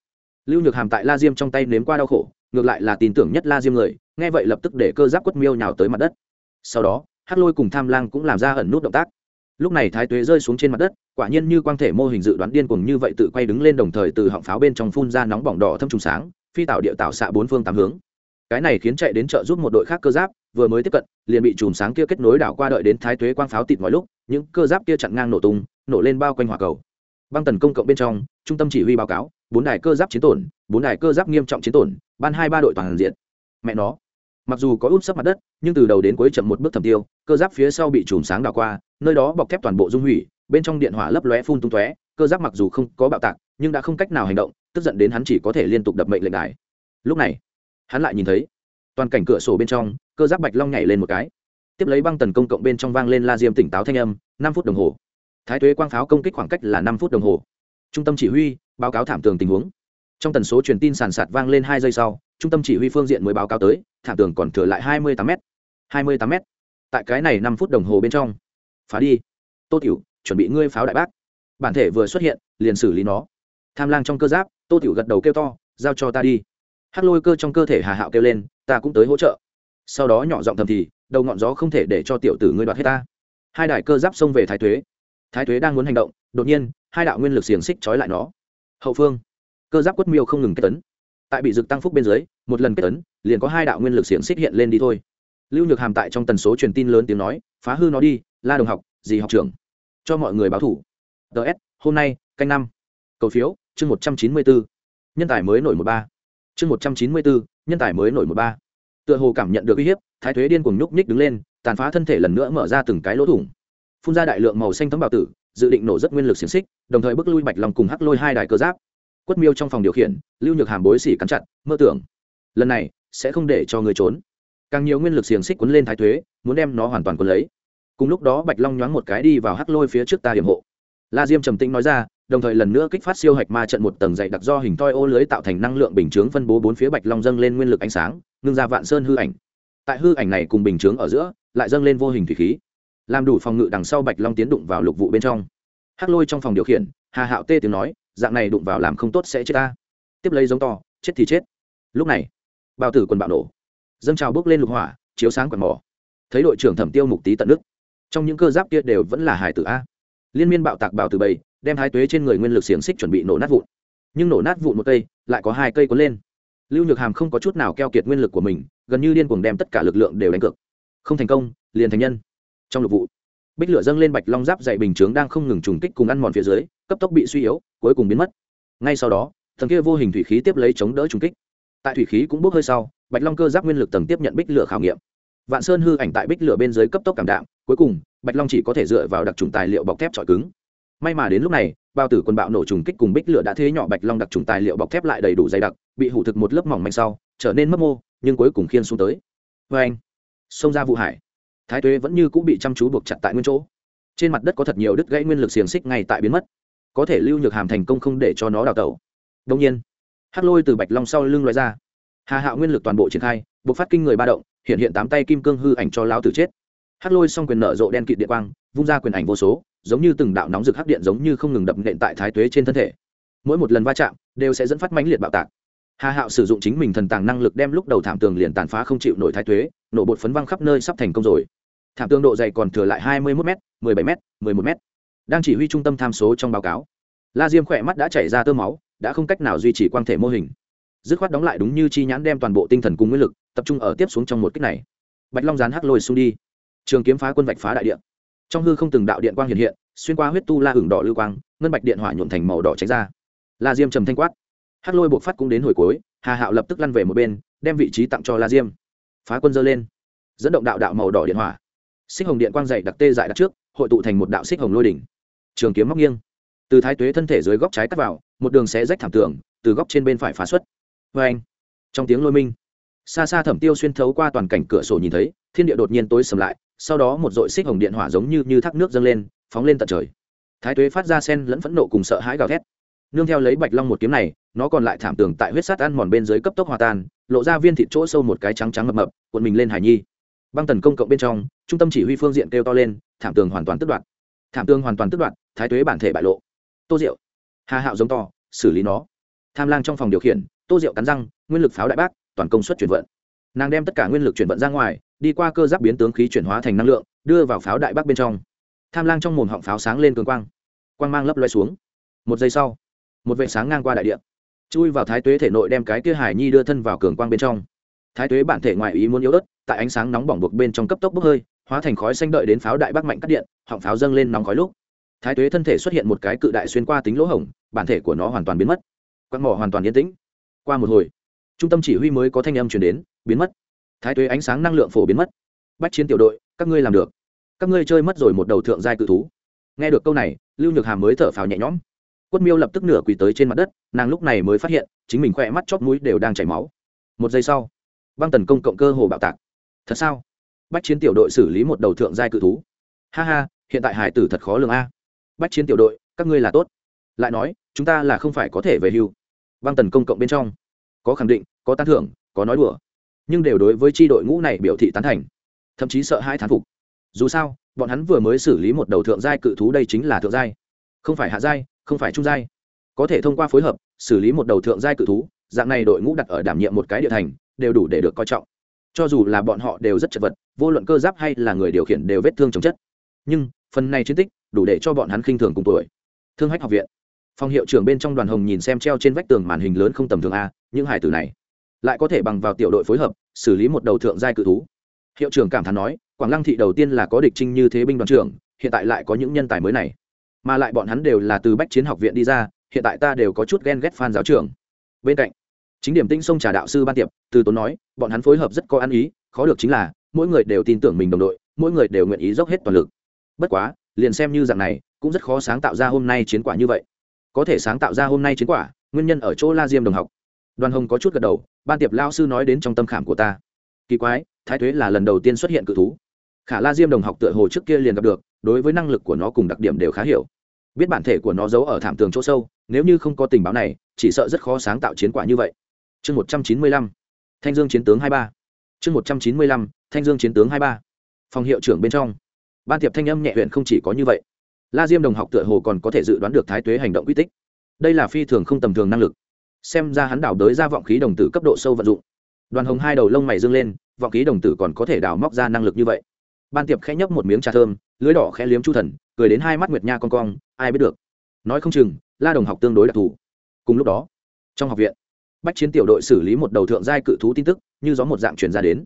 Lưu nhược hàm tại la diêm trong tay nếm qua đau khổ, ngược lại là tin tưởng nhất la diêm người, nghe vậy lập tức để cơ giáp quất miêu nhào tới mặt đất. Sau đó hắc lôi cùng tham lang cũng làm ra ẩn nút động tác. Lúc này thái tuế rơi xuống trên mặt đất, quả nhiên như quang thể mô hình dự đoán điên cuồng như vậy tự quay đứng lên đồng thời từ họng pháo bên trong phun ra nóng bỏng đỏ thâm trùng sáng, phi tạo địa tạo xạ bốn phương tám hướng. Cái này khiến chạy đến chợ giúp một đội khác cơ giáp, vừa mới tiếp cận, liền bị chùm sáng kia kết nối đảo qua đợi đến thái tuế quang pháo tịt mọi lúc, những cơ giáp kia chặn ngang nổ tung, nổ lên bao quanh hỏa cầu. Băng tần công cộng bên trong, trung tâm chỉ huy báo cáo, bốn đài cơ giáp chiến tổn, bốn đài cơ giáp nghiêm trọng chiến tổn, ban hai ba đội toàn diện. Mẹ nó mặc dù có út sấp mặt đất, nhưng từ đầu đến cuối chậm một bước thầm tiêu, cơ giáp phía sau bị chùm sáng đào qua, nơi đó bọc thép toàn bộ dung hủy, bên trong điện hỏa lấp lóe phun tung tóe, cơ giáp mặc dù không có bạo tạc, nhưng đã không cách nào hành động, tức giận đến hắn chỉ có thể liên tục đập mệnh lệnh đài. Lúc này, hắn lại nhìn thấy, toàn cảnh cửa sổ bên trong, cơ giáp bạch long nhảy lên một cái. Tiếp lấy băng tần công cộng bên trong vang lên la diêm tỉnh táo thanh âm, năm phút đồng hồ. Thái tuế quang pháo công kích khoảng cách là năm phút đồng hồ. Trung tâm chỉ huy, báo cáo thảm tường tình huống. Trong tần số truyền tin sàn sạt vang lên hai giây sau trung tâm chỉ huy phương diện mới báo cáo tới thảm tường còn thừa lại hai mươi tám m. hai mươi tám m. Tại cái này năm phút đồng hồ bên trong. Phá đi. Tô tiểu, chuẩn bị ngươi pháo đại bác. Bản thể vừa xuất hiện, liền xử lý nó. Tham lang trong cơ giáp, tô tiểu gật đầu kêu to, giao cho ta đi. Hát lôi cơ trong cơ thể hà hạo kêu lên, ta cũng tới hỗ trợ. Sau đó nhỏ giọng thầm thì, đầu ngọn gió không thể để cho tiểu tử ngươi đoạt hết ta. Hai đại cơ giáp xông về thái tuế. Thái tuế đang muốn hành động, đột nhiên, hai đạo nguyên lực xiềng xích trói lại nó. Hậu phương. Cơ giáp quất miêu không ngừng kết tấn. Tại bị dực tăng phúc bên dưới một lần kết ấn, liền có hai đạo nguyên lực xiềng xích hiện lên đi thôi. Lưu nhược hàm tại trong tần số truyền tin lớn tiếng nói, phá hư nó đi, la đồng học gì học trưởng. Cho mọi người báo thủ. Ts hôm nay, canh năm. Cầu phiếu, chương một trăm chín mươi bốn nhân tài mới nổi một ba. Chương một trăm chín mươi bốn nhân tài mới nổi một ba. Tựa hồ cảm nhận được uy hiếp, thái thuế điên cùng nhúc nhích đứng lên, tàn phá thân thể lần nữa mở ra từng cái lỗ thủng. Phun ra đại lượng màu xanh thấm bảo tử, dự định nổ rất nguyên lực xiềng xích, đồng thời bước lui bạch lòng cùng hắc lôi hai đài cơ giáp. Quất miêu trong phòng điều khiển, lưu nhược hàm bối xỉ cắn chặt, mơ tưởng lần này sẽ không để cho người trốn. Càng nhiều nguyên lực xiềng xích quấn lên thái thuế, muốn đem nó hoàn toàn quấn lấy. Cùng lúc đó bạch long nhoáng một cái đi vào hắc lôi phía trước ta hiểm hộ. La diêm trầm tĩnh nói ra, đồng thời lần nữa kích phát siêu hạch ma trận một tầng dày đặc do hình toi ô lưới tạo thành năng lượng bình chướng phân bố bốn phía bạch long dâng lên nguyên lực ánh sáng, ngưng ra vạn sơn hư ảnh. Tại hư ảnh này cùng bình chướng ở giữa, lại dâng lên vô hình thủy khí. Làm đủ phòng ngự đằng sau bạch long tiến đụng vào lục vụ bên trong. Hắc lôi trong phòng điều khiển, hà hạo tê tiếng nói, dạng này đụng vào làm không tốt sẽ chết ta. Tiếp lấy giống to, chết thì chết. Lúc này bao tử quần bạo nổ. Dâng trào bước lên lục hỏa, chiếu sáng quần mỏ. Thấy đội trưởng thẩm tiêu mục tí tận đức trong những cơ giáp kia đều vẫn là hải tử a. Liên miên bạo tạc bào từ bầy, đem thái tuế trên người nguyên lực xiềng xích chuẩn bị nổ nát vụn. Nhưng nổ nát vụn một cây, lại có hai cây cuốn lên. Lưu nhược hàm không có chút nào keo kiệt nguyên lực của mình, gần như điên cuồng đem tất cả lực lượng đều đánh cược. Không thành công, liền thành nhân. Trong lục vụ, bích lửa dâng lên bạch long giáp dạy bình chướng đang không ngừng trùng kích cùng ăn mòn phía dưới, cấp tốc bị suy yếu, cuối cùng biến mất. Ngay sau đó thần kia vô hình thủy khí tiếp lấy chống đỡ trùng kích tại thủy khí cũng bốc hơi sau, bạch long cơ giáp nguyên lực tầng tiếp nhận bích lửa khảo nghiệm. Vạn sơn hư ảnh tại bích lửa bên dưới cấp tốc cảm đạm, cuối cùng, bạch long chỉ có thể dựa vào đặc trùng tài liệu bọc thép trọi cứng. May mà đến lúc này, bao tử quân bạo nổ trùng kích cùng bích lửa đã thế nhỏ bạch long đặc trùng tài liệu bọc thép lại đầy đủ dày đặc, bị hủ thực một lớp mỏng manh sau, trở nên mất mô, nhưng cuối cùng khiên xuống tới. Vê anh, xông ra vụ hải. Thái tuế vẫn như cũng bị chăm chú buộc chặt tại nguyên chỗ. Trên mặt đất có thật nhiều đứt gãy nguyên lực xiềng xích ngay tại biến mất. Có thể lưu nhược hàm thành công không để cho nó đào tẩu. Đông nhiên hắc lôi từ bạch long sau lưng loại ra. Hà hạo nguyên lực toàn bộ triển khai buộc phát kinh người ba động, hiện hiện tám tay kim cương hư ảnh cho lão tử chết. Hắc lôi xong quyền nở rộ đen kịt điện quang, vung ra quyền ảnh vô số, giống như từng đạo nóng rực hắc điện giống như không ngừng đập nện tại thái tuế trên thân thể. Mỗi một lần va chạm, đều sẽ dẫn phát mãnh liệt bạo tạc. Hà hạo sử dụng chính mình thần tàng năng lực đem lúc đầu thảm tường liền tàn phá không chịu nổi thái tuế, nổ bột phấn văng khắp nơi sắp thành công rồi. Thảm tường độ dày còn thừa lại hai mươi một m mười bảy m mười một m đang chỉ huy trung tâm tham số trong báo cáo. La diêm khỏe mắt đã chảy ra tơ máu đã không cách nào duy trì quang thể mô hình. Dứt khoát đóng lại đúng như chi nhãn đem toàn bộ tinh thần cùng nguyên lực tập trung ở tiếp xuống trong một kích này. Bạch long rán hắc lôi xung đi. Trường kiếm phá quân vạch phá đại điện trong hư không từng đạo điện quang hiện hiện, xuyên qua huyết tu la hưởng đỏ lưu quang, ngân bạch điện hỏa nhuộm thành màu đỏ tránh ra. La diêm trầm thanh quát. Hắc lôi buộc phát cũng đến hồi cuối, hà hạo lập tức lăn về một bên, đem vị trí tặng cho la diêm. Phá quân dơ lên. Dẫn động đạo đạo màu đỏ điện hỏa. Xích hồng điện quang dày đặc tê dại đặt trước, hội tụ thành một đạo xích hồng lôi đỉnh. Trường kiếm móc nghiêng. Từ thái tuế thân thể dưới góc trái cắt vào một đường sẽ rách thảm tường, từ góc trên bên phải phá xuất. Vê anh, trong tiếng lôi minh, xa xa thẩm tiêu xuyên thấu qua toàn cảnh cửa sổ nhìn thấy, thiên địa đột nhiên tối sầm lại, sau đó một dội xích hồng điện hỏa giống như như thác nước dâng lên, phóng lên tận trời. Thái tuế phát ra sen lẫn phẫn nộ cùng sợ hãi gào thét. Nương theo lấy bạch long một kiếm này, nó còn lại thảm tường tại huyết sát ăn mòn bên dưới cấp tốc hòa tan, lộ ra viên thịt chỗ sâu một cái trắng trắng mập mập, cuộn mình lên hải nhi. Băng tần công cộng bên trong, trung tâm chỉ huy phương diện kêu to lên, thảm tường hoàn toàn tức đoạn. Thảm tường hoàn toàn tức đoạn, thái tuế bản thể bại lộ. Tô diệu hà hạo giống to, xử lý nó. Tham lang trong phòng điều khiển, tô diệu cắn răng, nguyên lực pháo đại bác, toàn công suất chuyển vận. Nàng đem tất cả nguyên lực chuyển vận ra ngoài, đi qua cơ giáp biến tướng khí chuyển hóa thành năng lượng, đưa vào pháo đại bác bên trong. Tham lang trong mồm họng pháo sáng lên cường quang. Quang mang lấp loay xuống. Một giây sau, một vệ sáng ngang qua đại điện chui vào thái tuế thể nội đem cái kia hải nhi đưa thân vào cường quang bên trong. Thái tuế bản thể ngoại ý muốn yếu ớt, tại ánh sáng nóng bỏng buộc bên trong cấp tốc bốc hơi, hóa thành khói xanh đợi đến pháo đại bác mạnh cắt điện, họng pháo dâng lên nóng khói lúc thái tuế thân thể xuất hiện một cái cự đại xuyên qua tính lỗ hổng, bản thể của nó hoàn toàn biến mất. Quạt mỏ hoàn toàn yên tĩnh. Qua một hồi, trung tâm chỉ huy mới có thanh âm chuyển đến, biến mất. Thái tuế ánh sáng năng lượng phổ biến mất. Bách chiến tiểu đội, các ngươi làm được. Các ngươi chơi mất rồi một đầu thượng giai cự thú. Nghe được câu này, lưu nhược hàm mới thở phào nhẹ nhõm. Quất miêu lập tức nửa quỳ tới trên mặt đất, nàng lúc này mới phát hiện, chính mình khỏe mắt chót mũi đều đang chảy máu. Một giây sau, băng tần công cộng cơ hồ bạo tạc. Thật sao? Bách chiến tiểu đội xử lý một đầu thượng giai cự thú. Ha ha, hiện tại hải tử thật khó lường a bách chiến tiểu đội, các ngươi là tốt. Lại nói, chúng ta là không phải có thể về hưu. Băng tần công cộng bên trong, có khẳng định, có tán thưởng, có nói đùa. Nhưng đều đối với tri đội ngũ này biểu thị tán thành, thậm chí sợ hai thán phục. Dù sao, bọn hắn vừa mới xử lý một đầu thượng giai cự thú đây chính là thượng giai. Không phải hạ giai, không phải trung giai. Có thể thông qua phối hợp, xử lý một đầu thượng giai cự thú, dạng này đội ngũ đặt ở đảm nhiệm một cái địa thành, đều đủ để được coi trọng. Cho dù là bọn họ đều rất chật vật, vô luận cơ giáp hay là người điều khiển đều vết thương chồng chất. Nhưng, phần này chiến tích đủ để cho bọn hắn khinh thường cùng tuổi. Thương hách học viện. Phòng hiệu trưởng bên trong đoàn hồng nhìn xem treo trên vách tường màn hình lớn không tầm thường a, những hải tử này lại có thể bằng vào tiểu đội phối hợp, xử lý một đầu thượng giai cự thú. Hiệu trưởng cảm thán nói, quảng lăng thị đầu tiên là có địch trinh như thế binh đoàn trưởng, hiện tại lại có những nhân tài mới này. Mà lại bọn hắn đều là từ bách chiến học viện đi ra, hiện tại ta đều có chút ghen ghét phan giáo trưởng. Bên cạnh, chính điểm tinh sông trà đạo sư ban tiệp, từ tốn nói, bọn hắn phối hợp rất có ăn ý, khó được chính là, mỗi người đều tin tưởng mình đồng đội, mỗi người đều nguyện ý dốc hết toàn lực. Bất quá liền xem như dạng này, cũng rất khó sáng tạo ra hôm nay chiến quả như vậy. Có thể sáng tạo ra hôm nay chiến quả, nguyên nhân ở chỗ la diêm đồng học. Đoàn hồng có chút gật đầu, ban tiệp lao sư nói đến trong tâm khảm của ta. Kỳ quái, thái thuế là lần đầu tiên xuất hiện cự thú. Khả la diêm đồng học tựa hồ trước kia liền gặp được, đối với năng lực của nó cùng đặc điểm đều khá hiểu. Biết bản thể của nó giấu ở thảm tường chỗ sâu, nếu như không có tình báo này, chỉ sợ rất khó sáng tạo chiến quả như vậy. Chương một trăm chín mươi lăm, thanh dương chiến tướng hai ba. Chương một trăm chín mươi lăm, thanh dương chiến tướng hai ba. Phòng hiệu trưởng bên trong ban tiệp thanh âm nhẹ huyện không chỉ có như vậy. La diêm đồng học tựa hồ còn có thể dự đoán được thái tuế hành động quy tích. Đây là phi thường không tầm thường năng lực. Xem ra hắn đảo đới ra vọng khí đồng tử cấp độ sâu vận dụng. Đoàn hồng hai đầu lông mày dương lên, vọng khí đồng tử còn có thể đào móc ra năng lực như vậy. Ban tiệp khẽ nhấp một miếng trà thơm, lưới đỏ khẽ liếm chu thần, cười đến hai mắt nguyệt nha con cong, ai biết được. Nói không chừng, la đồng học tương đối đặc thù. Cùng lúc đó, trong học viện, bách chiến tiểu đội xử lý một đầu thượng giai cự thú tin tức, như gió một dạng truyền ra đến.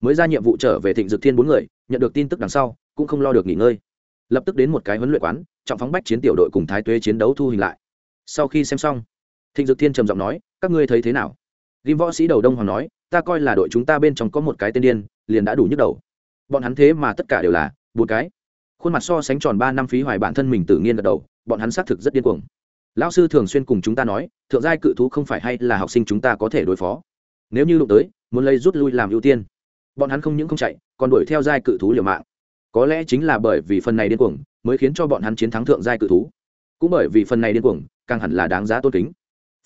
Mới ra nhiệm vụ trở về thịnh dực thiên bốn người, nhận được tin tức đằng sau cũng không lo được nghỉ ngơi. Lập tức đến một cái huấn luyện quán, trọng phóng bách chiến tiểu đội cùng thái tuế chiến đấu thu hình lại. Sau khi xem xong, thịnh dực thiên trầm giọng nói, các ngươi thấy thế nào? Ghim võ sĩ đầu đông hoàng nói, ta coi là đội chúng ta bên trong có một cái tên điên, liền đã đủ nhức đầu. Bọn hắn thế mà tất cả đều là bốn cái. Khuôn mặt so sánh tròn ba năm phí hoài bản thân mình tự nhiên gật đầu, bọn hắn xác thực rất điên cuồng. Lão sư thường xuyên cùng chúng ta nói, thượng giai cự thú không phải hay là học sinh chúng ta có thể đối phó. Nếu như đụng tới, muốn lấy rút lui làm ưu tiên. Bọn hắn không những không chạy, còn đuổi theo giai cự thú liều mạng có lẽ chính là bởi vì phần này điên cuồng, mới khiến cho bọn hắn chiến thắng thượng giai cự thú. Cũng bởi vì phần này điên cuồng, càng hẳn là đáng giá tôn kính.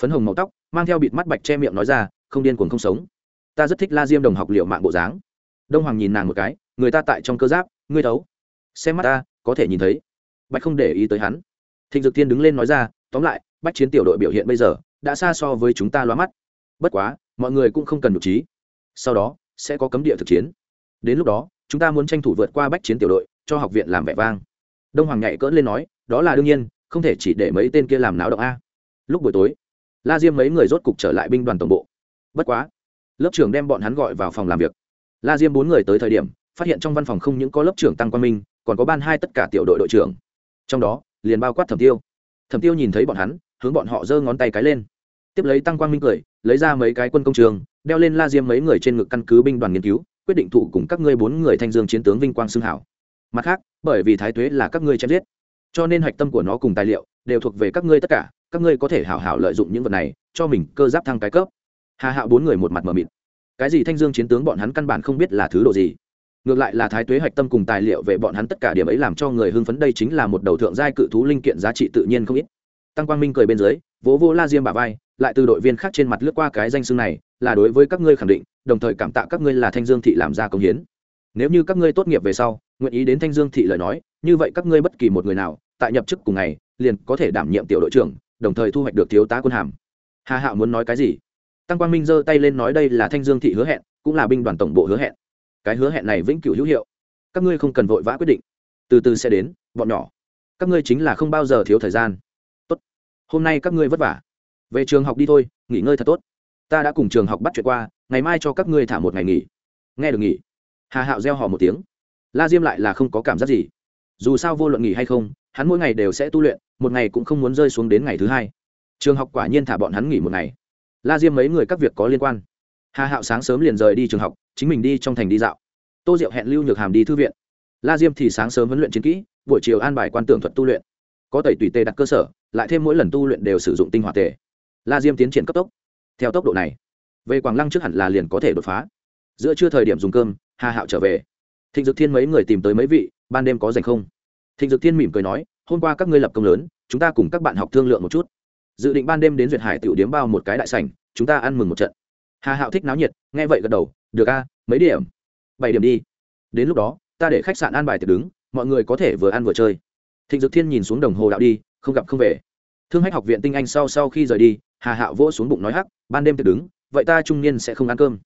Phấn hồng màu tóc, mang theo bịt mắt bạch che miệng nói ra, không điên cuồng không sống. Ta rất thích la diêm đồng học liệu mạng bộ dáng. Đông hoàng nhìn nàng một cái, người ta tại trong cơ giáp, ngươi thấu. Xem mắt ta, có thể nhìn thấy. Bạch không để ý tới hắn. Thịnh dực thiên đứng lên nói ra, tóm lại, bách chiến tiểu đội biểu hiện bây giờ, đã xa so với chúng ta loa mắt. Bất quá, mọi người cũng không cần nhục trí. Sau đó, sẽ có cấm địa thực chiến. Đến lúc đó chúng ta muốn tranh thủ vượt qua bách chiến tiểu đội, cho học viện làm vẻ vang. Đông hoàng nhảy cỡn lên nói, đó là đương nhiên, không thể chỉ để mấy tên kia làm náo động a. Lúc buổi tối, la diêm mấy người rốt cục trở lại binh đoàn tổng bộ. Bất quá, lớp trưởng đem bọn hắn gọi vào phòng làm việc. La diêm bốn người tới thời điểm, phát hiện trong văn phòng không những có lớp trưởng tăng quang minh, còn có ban hai tất cả tiểu đội đội trưởng. Trong đó, liền bao quát thẩm tiêu. Thẩm tiêu nhìn thấy bọn hắn, hướng bọn họ giơ ngón tay cái lên. Tiếp lấy tăng quang minh cười, lấy ra mấy cái quân công trường, đeo lên la diêm mấy người trên ngực căn cứ binh đoàn nghiên cứu quyết định thụ cùng các ngươi bốn người thanh dương chiến tướng vinh quang xưng hảo. Mặt khác, bởi vì thái tuế là các ngươi chém giết, cho nên hạch tâm của nó cùng tài liệu đều thuộc về các ngươi tất cả, các ngươi có thể hảo hảo lợi dụng những vật này cho mình cơ giáp thăng cái cấp. Hà hạo bốn người một mặt mờ mịt. Cái gì thanh dương chiến tướng bọn hắn căn bản không biết là thứ đồ gì. Ngược lại là thái tuế hạch tâm cùng tài liệu về bọn hắn tất cả điểm ấy làm cho người hưng phấn đây chính là một đầu thượng giai cự thú linh kiện giá trị tự nhiên không ít. Tăng quang minh cười bên dưới, vỗ vô la diêm bà vai lại từ đội viên khác trên mặt lướt qua cái danh xưng này, là đối với các ngươi khẳng định, đồng thời cảm tạ các ngươi là thanh dương thị làm ra công hiến. Nếu như các ngươi tốt nghiệp về sau, nguyện ý đến thanh dương thị lời nói, như vậy các ngươi bất kỳ một người nào, tại nhập chức cùng ngày, liền có thể đảm nhiệm tiểu đội trưởng, đồng thời thu hoạch được thiếu tá quân hàm. Hà hạo muốn nói cái gì? Tăng quang minh giơ tay lên nói đây là thanh dương thị hứa hẹn, cũng là binh đoàn tổng bộ hứa hẹn. Cái hứa hẹn này vĩnh cửu hữu hiệu. Các ngươi không cần vội vã quyết định. Từ từ sẽ đến, bọn nhỏ. Các ngươi chính là không bao giờ thiếu thời gian. Tốt. Hôm nay các ngươi vất vả về trường học đi thôi, nghỉ ngơi thật tốt. Ta đã cùng trường học bắt chuyện qua, ngày mai cho các ngươi thả một ngày nghỉ. Nghe được nghỉ. Hà hạo gieo họ một tiếng. La diêm lại là không có cảm giác gì. Dù sao vô luận nghỉ hay không, hắn mỗi ngày đều sẽ tu luyện, một ngày cũng không muốn rơi xuống đến ngày thứ hai. Trường học quả nhiên thả bọn hắn nghỉ một ngày. La diêm mấy người các việc có liên quan. Hà hạo sáng sớm liền rời đi trường học, chính mình đi trong thành đi dạo. Tô diệu hẹn lưu nhược hàm đi thư viện. La diêm thì sáng sớm huấn luyện chiến kỹ, buổi chiều an bài quan tưởng thuật tu luyện. Có tẩy tùy tê đặt cơ sở, lại thêm mỗi lần tu luyện đều sử dụng tinh hoạt tề la diêm tiến triển cấp tốc. Theo tốc độ này, về quảng lăng trước hẳn là liền có thể đột phá. Giữa trưa thời điểm dùng cơm, hà hạo trở về. Thịnh dực thiên mấy người tìm tới mấy vị, ban đêm có dành không? Thịnh dực thiên mỉm cười nói, hôm qua các ngươi lập công lớn, chúng ta cùng các bạn học thương lượng một chút. Dự định ban đêm đến duyệt hải tiểu điếm bao một cái đại sảnh, chúng ta ăn mừng một trận. Hà hạo thích náo nhiệt, nghe vậy gật đầu, được a, mấy điểm? Bảy điểm đi. Đến lúc đó, ta để khách sạn an bài tiệc đứng, mọi người có thể vừa ăn vừa chơi. Thịnh dực thiên nhìn xuống đồng hồ đạo đi, không gặp không về. Thương hách học viện tinh anh sau sau khi rời đi hà hạo vỗ xuống bụng nói hắc, ban đêm tự đứng, vậy ta trung niên sẽ không ăn cơm.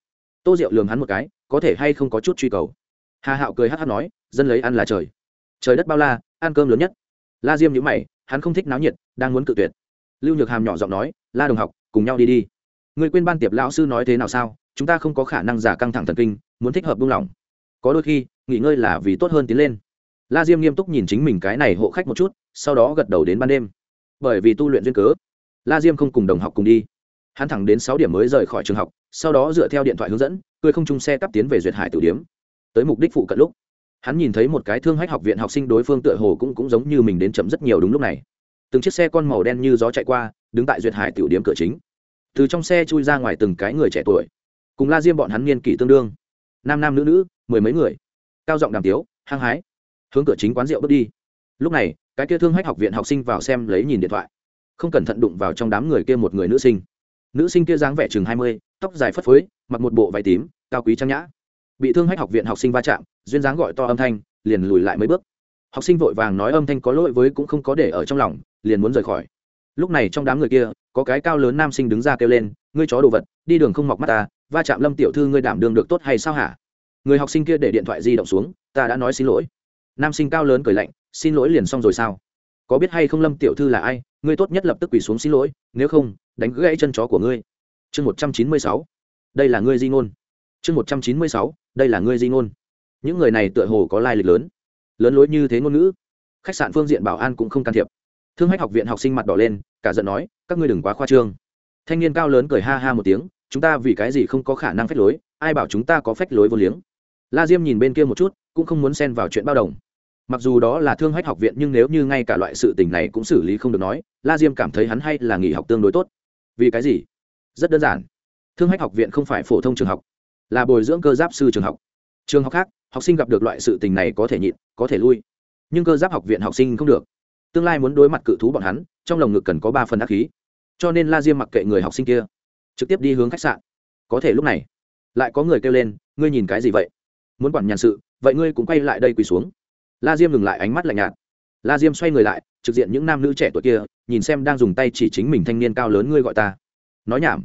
Tô diệu lường hắn một cái, có thể hay không có chút truy cầu? Hà hạo cười hắc hắc nói, dân lấy ăn là trời. Trời đất bao la, ăn cơm lớn nhất. La diêm nhữ mày, hắn không thích náo nhiệt, đang muốn cự tuyệt. Lưu nhược hàm nhỏ giọng nói, la đồng học, cùng nhau đi đi. Người quên ban tiệp lão sư nói thế nào sao? Chúng ta không có khả năng giả căng thẳng thần kinh, muốn thích hợp buông lỏng. Có đôi khi, nghỉ ngơi là vì tốt hơn tiến lên. La diêm nghiêm túc nhìn chính mình cái này hộ khách một chút, sau đó gật đầu đến ban đêm. Bởi vì tu luyện duyên cớ la diêm không cùng đồng học cùng đi. Hắn thẳng đến sáu điểm mới rời khỏi trường học, sau đó dựa theo điện thoại hướng dẫn, cười không chung xe cắp tiến về duyệt hải tử điếm. Tới mục đích phụ cận lúc, hắn nhìn thấy một cái thương hách học viện học sinh đối phương tựa hồ cũng cũng giống như mình đến chậm rất nhiều đúng lúc này. Từng chiếc xe con màu đen như gió chạy qua, đứng tại duyệt hải tiểu điếm cửa chính. Từ trong xe chui ra ngoài từng cái người trẻ tuổi. Cùng la diêm bọn hắn niên kỷ tương đương. Nam nam nữ nữ, mười mấy người. Cao giọng đàm tiếu, hăng hái. Hướng cửa chính quán rượu bước đi. Lúc này, cái kia thương hách học viện học sinh vào xem lấy nhìn điện thoại không cẩn thận đụng vào trong đám người kia một người nữ sinh. Nữ sinh kia dáng vẻ chừng hai mươi, tóc dài phất phới, mặc một bộ váy tím, cao quý trang nhã. Bị thương hách học viện học sinh va chạm, duyên dáng gọi to âm thanh, liền lùi lại mấy bước. Học sinh vội vàng nói âm thanh có lỗi với cũng không có để ở trong lòng, liền muốn rời khỏi. Lúc này trong đám người kia, có cái cao lớn nam sinh đứng ra kêu lên, ngươi chó đồ vật, đi đường không mọc mắt ta, va chạm lâm tiểu thư ngươi đảm đường được tốt hay sao hả? Người học sinh kia để điện thoại di động xuống, ta đã nói xin lỗi. Nam sinh cao lớn cười lạnh, xin lỗi liền xong rồi sao? Có biết hay không lâm tiểu thư là ai? Ngươi tốt nhất lập tức quỳ xuống xin lỗi, nếu không, đánh gãy chân chó của ngươi. Chương một trăm chín mươi sáu. Đây là ngươi di ngôn. Chương một trăm chín mươi sáu. Đây là ngươi di ngôn. Những người này tựa hồ có lai lịch lớn. Lớn lối như thế ngôn ngữ. Khách sạn phương diện bảo an cũng không can thiệp. Thương hách học viện học sinh mặt đỏ lên, cả giận nói, các ngươi đừng quá khoa trương. Thanh niên cao lớn cười ha ha một tiếng, chúng ta vì cái gì không có khả năng phách lối, ai bảo chúng ta có phách lối vô liếng. La diêm nhìn bên kia một chút, cũng không muốn xen vào chuyện bao đồng mặc dù đó là thương hách học viện nhưng nếu như ngay cả loại sự tình này cũng xử lý không được nói, la diêm cảm thấy hắn hay là nghỉ học tương đối tốt. Vì cái gì? Rất đơn giản. Thương hách học viện không phải phổ thông trường học, là bồi dưỡng cơ giáp sư trường học. Trường học khác, học sinh gặp được loại sự tình này có thể nhịn, có thể lui. Nhưng cơ giáp học viện học sinh không được. Tương lai muốn đối mặt cự thú bọn hắn, trong lồng ngực cần có ba phần đắc khí. Cho nên la diêm mặc kệ người học sinh kia, trực tiếp đi hướng khách sạn. Có thể lúc này, lại có người kêu lên, ngươi nhìn cái gì vậy? Muốn quản nhàn sự, vậy ngươi cũng quay lại đây quỳ xuống la diêm ngừng lại ánh mắt lạnh nhạt. La diêm xoay người lại, trực diện những nam nữ trẻ tuổi kia, nhìn xem đang dùng tay chỉ chính mình thanh niên cao lớn ngươi gọi ta. Nói nhảm.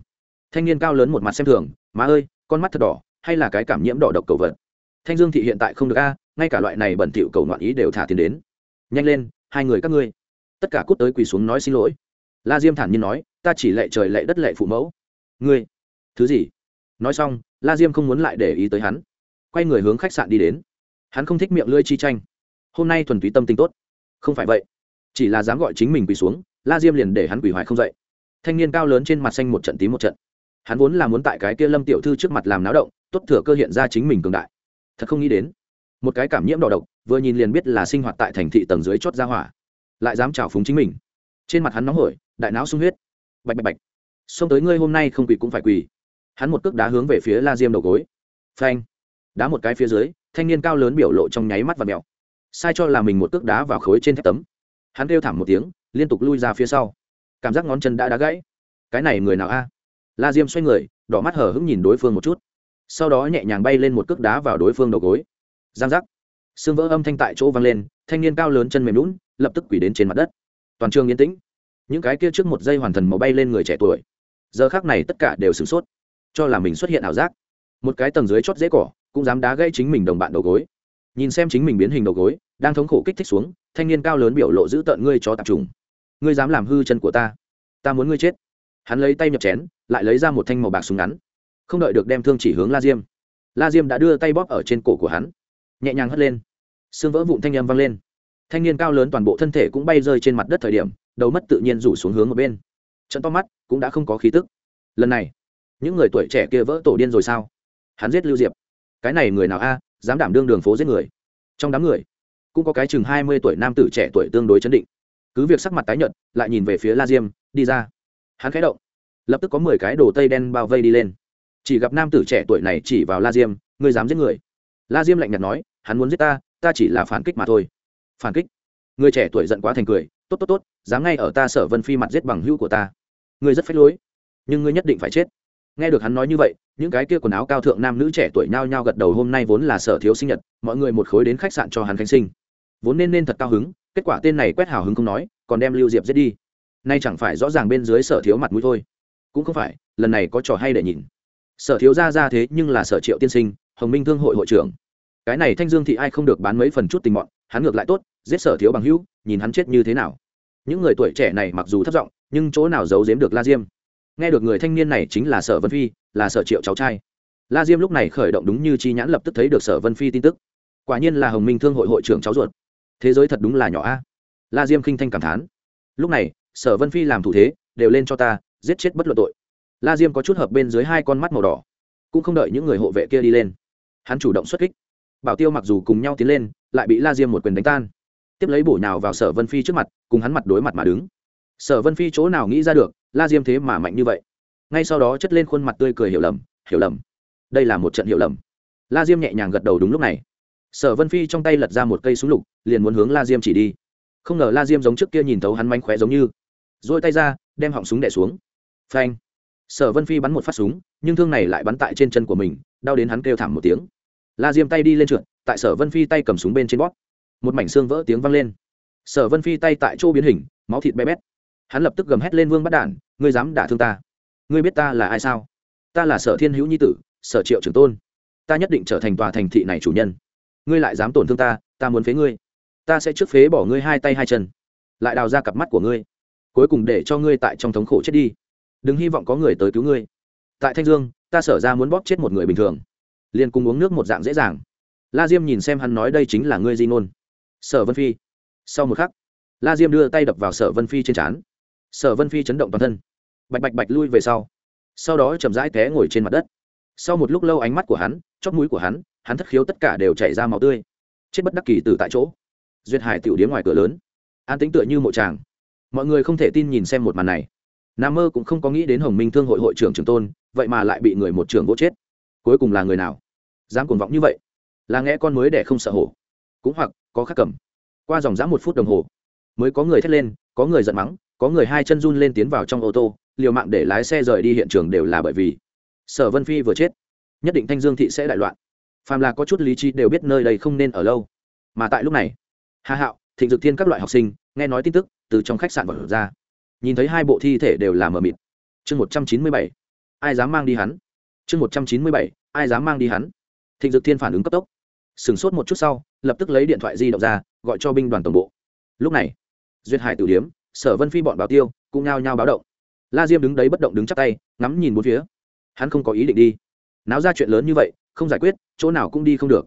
Thanh niên cao lớn một mặt xem thường, má ơi, con mắt thật đỏ, hay là cái cảm nhiễm đỏ độc cầu vật? Thanh dương thị hiện tại không được a, ngay cả loại này bẩn thỉu cầu ngoạn ý đều thả tiền đến. Nhanh lên, hai người các ngươi. Tất cả cút tới quỳ xuống nói xin lỗi. La diêm thản nhiên nói, ta chỉ lệ trời lệ đất lệ phụ mẫu. Ngươi, thứ gì? Nói xong, la diêm không muốn lại để ý tới hắn. Quay người hướng khách sạn đi đến. Hắn không thích miệng lưỡi chi tranh hôm nay thuần túy tâm tình tốt. Không phải vậy. Chỉ là dám gọi chính mình quỳ xuống, la diêm liền để hắn quỳ hoài không dậy. Thanh niên cao lớn trên mặt xanh một trận tím một trận. Hắn vốn là muốn tại cái kia lâm tiểu thư trước mặt làm náo động, tốt thừa cơ hiện ra chính mình cường đại. Thật không nghĩ đến, một cái cảm nhiễm đỏ độc, vừa nhìn liền biết là sinh hoạt tại thành thị tầng dưới chót ra hỏa, lại dám trào phúng chính mình. Trên mặt hắn nóng hổi, đại não sung huyết. Bạch bạch bạch. Xông tới ngươi hôm nay không quỳ cũng phải quỳ. Hắn một cước đá hướng về phía la diêm đầu gối. Phanh. Đá một cái phía dưới, thanh niên cao lớn biểu lộ trong nháy mắt và mèo sai cho là mình một cước đá vào khối trên thép tấm. Hắn kêu thảm một tiếng, liên tục lui ra phía sau. Cảm giác ngón chân đã đá gãy. Cái này người nào a? La diêm xoay người, đỏ mắt hở hững nhìn đối phương một chút. Sau đó nhẹ nhàng bay lên một cước đá vào đối phương đầu gối. Giang giác. Xương vỡ âm thanh tại chỗ vang lên, thanh niên cao lớn chân mềm lún lập tức quỳ đến trên mặt đất. Toàn trường yên tĩnh. Những cái kia trước một giây hoàn thần màu bay lên người trẻ tuổi. Giờ khác này tất cả đều sửng sốt. Cho là mình xuất hiện ảo giác. Một cái tầng dưới chót dễ cỏ, cũng dám đá gây chính mình đồng bạn đầu gối nhìn xem chính mình biến hình đầu gối, đang thống khổ kích thích xuống, thanh niên cao lớn biểu lộ giữ tợn ngươi cho tạp trùng. Ngươi dám làm hư chân của ta. Ta muốn ngươi chết. Hắn lấy tay nhập chén, lại lấy ra một thanh màu bạc súng ngắn. Không đợi được đem thương chỉ hướng la diêm. La diêm đã đưa tay bóp ở trên cổ của hắn. Nhẹ nhàng hất lên. Xương vỡ vụn thanh âm vang lên. Thanh niên cao lớn toàn bộ thân thể cũng bay rơi trên mặt đất thời điểm, đầu mất tự nhiên rủ xuống hướng một bên. Trận to mắt, cũng đã không có khí tức. Lần này, những người tuổi trẻ kia vỡ tổ điên rồi sao? Hắn giết lưu diệp. Cái này người nào a? Dám đảm đương đường phố giết người. Trong đám người, cũng có cái chừng hai mươi tuổi nam tử trẻ tuổi tương đối chấn định. Cứ việc sắc mặt tái nhợt, lại nhìn về phía la diêm, đi ra. Hắn khẽ động, lập tức có mười cái đồ tây đen bao vây đi lên. Chỉ gặp nam tử trẻ tuổi này chỉ vào la diêm, ngươi dám giết người? La diêm lạnh nhạt nói, hắn muốn giết ta ta chỉ là phản kích mà thôi. Phản kích? Người trẻ tuổi giận quá thành cười, tốt tốt tốt, dám ngay ở ta sở vân phi mặt giết bằng hữu của ta. Ngươi rất phách lối, nhưng ngươi nhất định phải chết nghe được hắn nói như vậy, những cái kia quần áo cao thượng nam nữ trẻ tuổi nhao nhao gật đầu, hôm nay vốn là sở thiếu sinh nhật, mọi người một khối đến khách sạn cho hắn khánh sinh. Vốn nên nên thật cao hứng, kết quả tên này quét hào hứng không nói, còn đem lưu diệp giết đi. Nay chẳng phải rõ ràng bên dưới sở thiếu mặt mũi thôi. Cũng không phải, lần này có trò hay để nhìn. Sở thiếu ra ra thế nhưng là sở triệu tiên sinh, hồng minh thương hội hội trưởng. Cái này thanh dương thị ai không được bán mấy phần chút tình mọn, hắn ngược lại tốt, giết sở thiếu bằng hữu, nhìn hắn chết như thế nào. Những người tuổi trẻ này mặc dù thất vọng nhưng chỗ nào giấu giếm được la diêm nghe được người thanh niên này chính là sở vân phi, là sở triệu cháu trai. La diêm lúc này khởi động đúng như chi nhãn lập tức thấy được sở vân phi tin tức. Quả nhiên là hồng minh thương hội hội trưởng cháu ruột. Thế giới thật đúng là nhỏ a. La diêm khinh thanh cảm thán. Lúc này, sở vân phi làm thủ thế, đều lên cho ta, giết chết bất luận tội. La diêm có chút hợp bên dưới hai con mắt màu đỏ. Cũng không đợi những người hộ vệ kia đi lên. Hắn chủ động xuất kích. Bảo tiêu mặc dù cùng nhau tiến lên, lại bị la diêm một quyền đánh tan. Tiếp lấy bổ nhào vào sở vân phi trước mặt, cùng hắn mặt đối mặt mà đứng. Sở vân phi chỗ nào nghĩ ra được la diêm thế mà mạnh như vậy. Ngay sau đó chất lên khuôn mặt tươi cười hiểu lầm hiểu lầm. Đây là một trận hiểu lầm. La diêm nhẹ nhàng gật đầu đúng lúc này. Sở vân phi trong tay lật ra một cây súng lục, liền muốn hướng la diêm chỉ đi. Không ngờ la diêm giống trước kia nhìn thấu hắn manh khóe giống như. Dỗi tay ra, đem họng súng đẻ xuống. Phanh. Sở vân phi bắn một phát súng, nhưng thương này lại bắn tại trên chân của mình, đau đến hắn kêu thảm một tiếng. La diêm tay đi lên trượt, tại sở vân phi tay cầm súng bên trên bóp. Một mảnh xương vỡ tiếng vang lên. Sở vân phi tay tại chỗ biến hình, máu thịt bé bét hắn lập tức gầm hét lên vương bắt đản, ngươi dám đả thương ta? Ngươi biết ta là ai sao? Ta là sở thiên hữu nhi tử, sở triệu trưởng tôn. Ta nhất định trở thành tòa thành thị này chủ nhân. Ngươi lại dám tổn thương ta ta muốn phế ngươi. Ta sẽ trước phế bỏ ngươi hai tay hai chân, lại đào ra cặp mắt của ngươi, cuối cùng để cho ngươi tại trong thống khổ chết đi. Đừng hy vọng có người tới cứu ngươi. Tại thanh dương, ta sở ra muốn bóp chết một người bình thường. Liền cùng uống nước một dạng dễ dàng. La diêm nhìn xem hắn nói đây chính là ngươi di ngôn sở vân phi. Sau một khắc, la diêm đưa tay đập vào sở vân phi trên trán sở vân phi chấn động toàn thân. Bạch bạch bạch lui về sau. Sau đó chậm rãi té ngồi trên mặt đất. Sau một lúc lâu ánh mắt của hắn, chóp mũi của hắn hắn thất khiếu tất cả đều chảy ra máu tươi. Chết bất đắc kỳ từ tại chỗ. Duyệt hải tiểu điếm ngoài cửa lớn. An tính tựa như mộ tràng mọi người không thể tin nhìn xem một màn này. Nam mơ cũng không có nghĩ đến hồng minh thương hội hội trưởng trường tôn, vậy mà lại bị người một trường gỗ chết. Cuối cùng là người nào? Dám cuồng vọng như vậy? Là nghe con mới để không sợ hổ. Cũng hoặc có khắc cầm. Qua dòng dã một phút đồng hồ, mới có người thét lên, có người giận mắng có người hai chân run lên tiến vào trong ô tô, liều mạng để lái xe rời đi hiện trường đều là bởi vì sở vân phi vừa chết, nhất định thanh dương thị sẽ đại loạn. Phàm là có chút lý trí đều biết nơi đây không nên ở lâu. Mà tại lúc này hà hạo, thịnh dực thiên các loại học sinh, nghe nói tin tức, từ trong khách sạn vật ra. Nhìn thấy hai bộ thi thể đều là mờ mịt. Chương một trăm chín mươi bảy, ai dám mang đi hắn? Chương một trăm chín mươi bảy, ai dám mang đi hắn? Thịnh dực thiên phản ứng cấp tốc. Sửng sốt một chút sau, lập tức lấy điện thoại di động ra, gọi cho binh đoàn tổng bộ. Lúc này, duyệt hải tử điếm sở vân phi bọn bảo tiêu cũng nhao nhao báo động. La diêm đứng đấy bất động đứng chắc tay, ngắm nhìn bốn phía. Hắn không có ý định đi. Náo ra chuyện lớn như vậy, không giải quyết, chỗ nào cũng đi không được.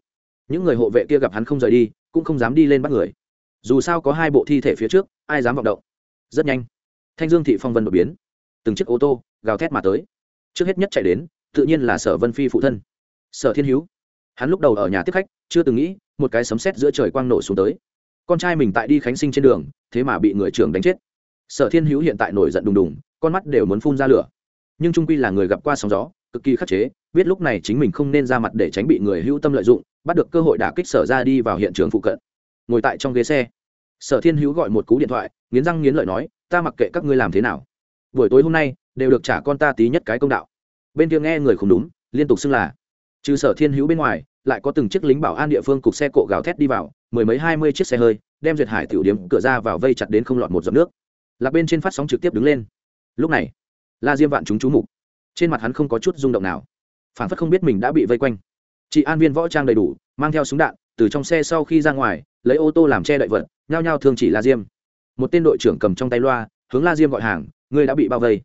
Những người hộ vệ kia gặp hắn không rời đi, cũng không dám đi lên bắt người. Dù sao có hai bộ thi thể phía trước, ai dám vọng động? Rất nhanh, thanh dương thị phong vân đột biến. Từng chiếc ô tô gào thét mà tới. Trước hết nhất chạy đến, tự nhiên là sở vân phi phụ thân, sở thiên hữu. Hắn lúc đầu ở nhà tiếp khách, chưa từng nghĩ một cái sấm sét giữa trời quang nổ xuống tới con trai mình tại đi khánh sinh trên đường, thế mà bị người trưởng đánh chết. Sở thiên hữu hiện tại nổi giận đùng đùng, con mắt đều muốn phun ra lửa. Nhưng trung quy là người gặp qua sóng gió, cực kỳ khắc chế, biết lúc này chính mình không nên ra mặt để tránh bị người hữu tâm lợi dụng, bắt được cơ hội đả kích sở ra đi vào hiện trường phụ cận. Ngồi tại trong ghế xe, sở thiên hữu gọi một cú điện thoại, nghiến răng nghiến lợi nói, ta mặc kệ các ngươi làm thế nào. Buổi tối hôm nay, đều được trả con ta tí nhất cái công đạo. Bên kia nghe người không đúng, liên tục xưng là. Trừ sở thiên hữu bên ngoài, lại có từng chiếc lính bảo an địa phương cục xe cộ gào thét đi vào mười mấy hai mươi chiếc xe hơi, đem duyệt hải tiểu điếm cửa ra vào vây chặt đến không lọt một giọt nước. Lạc bên trên phát sóng trực tiếp đứng lên. Lúc này, la diêm vạn chúng chú mục. Trên mặt hắn không có chút rung động nào. Phản phất không biết mình đã bị vây quanh. Chị an viên võ trang đầy đủ, mang theo súng đạn, từ trong xe sau khi ra ngoài, lấy ô tô làm che đậy vật, nhao nhao thương chỉ la diêm. Một tên đội trưởng cầm trong tay loa, hướng la diêm gọi hàng, ngươi đã bị bao vây.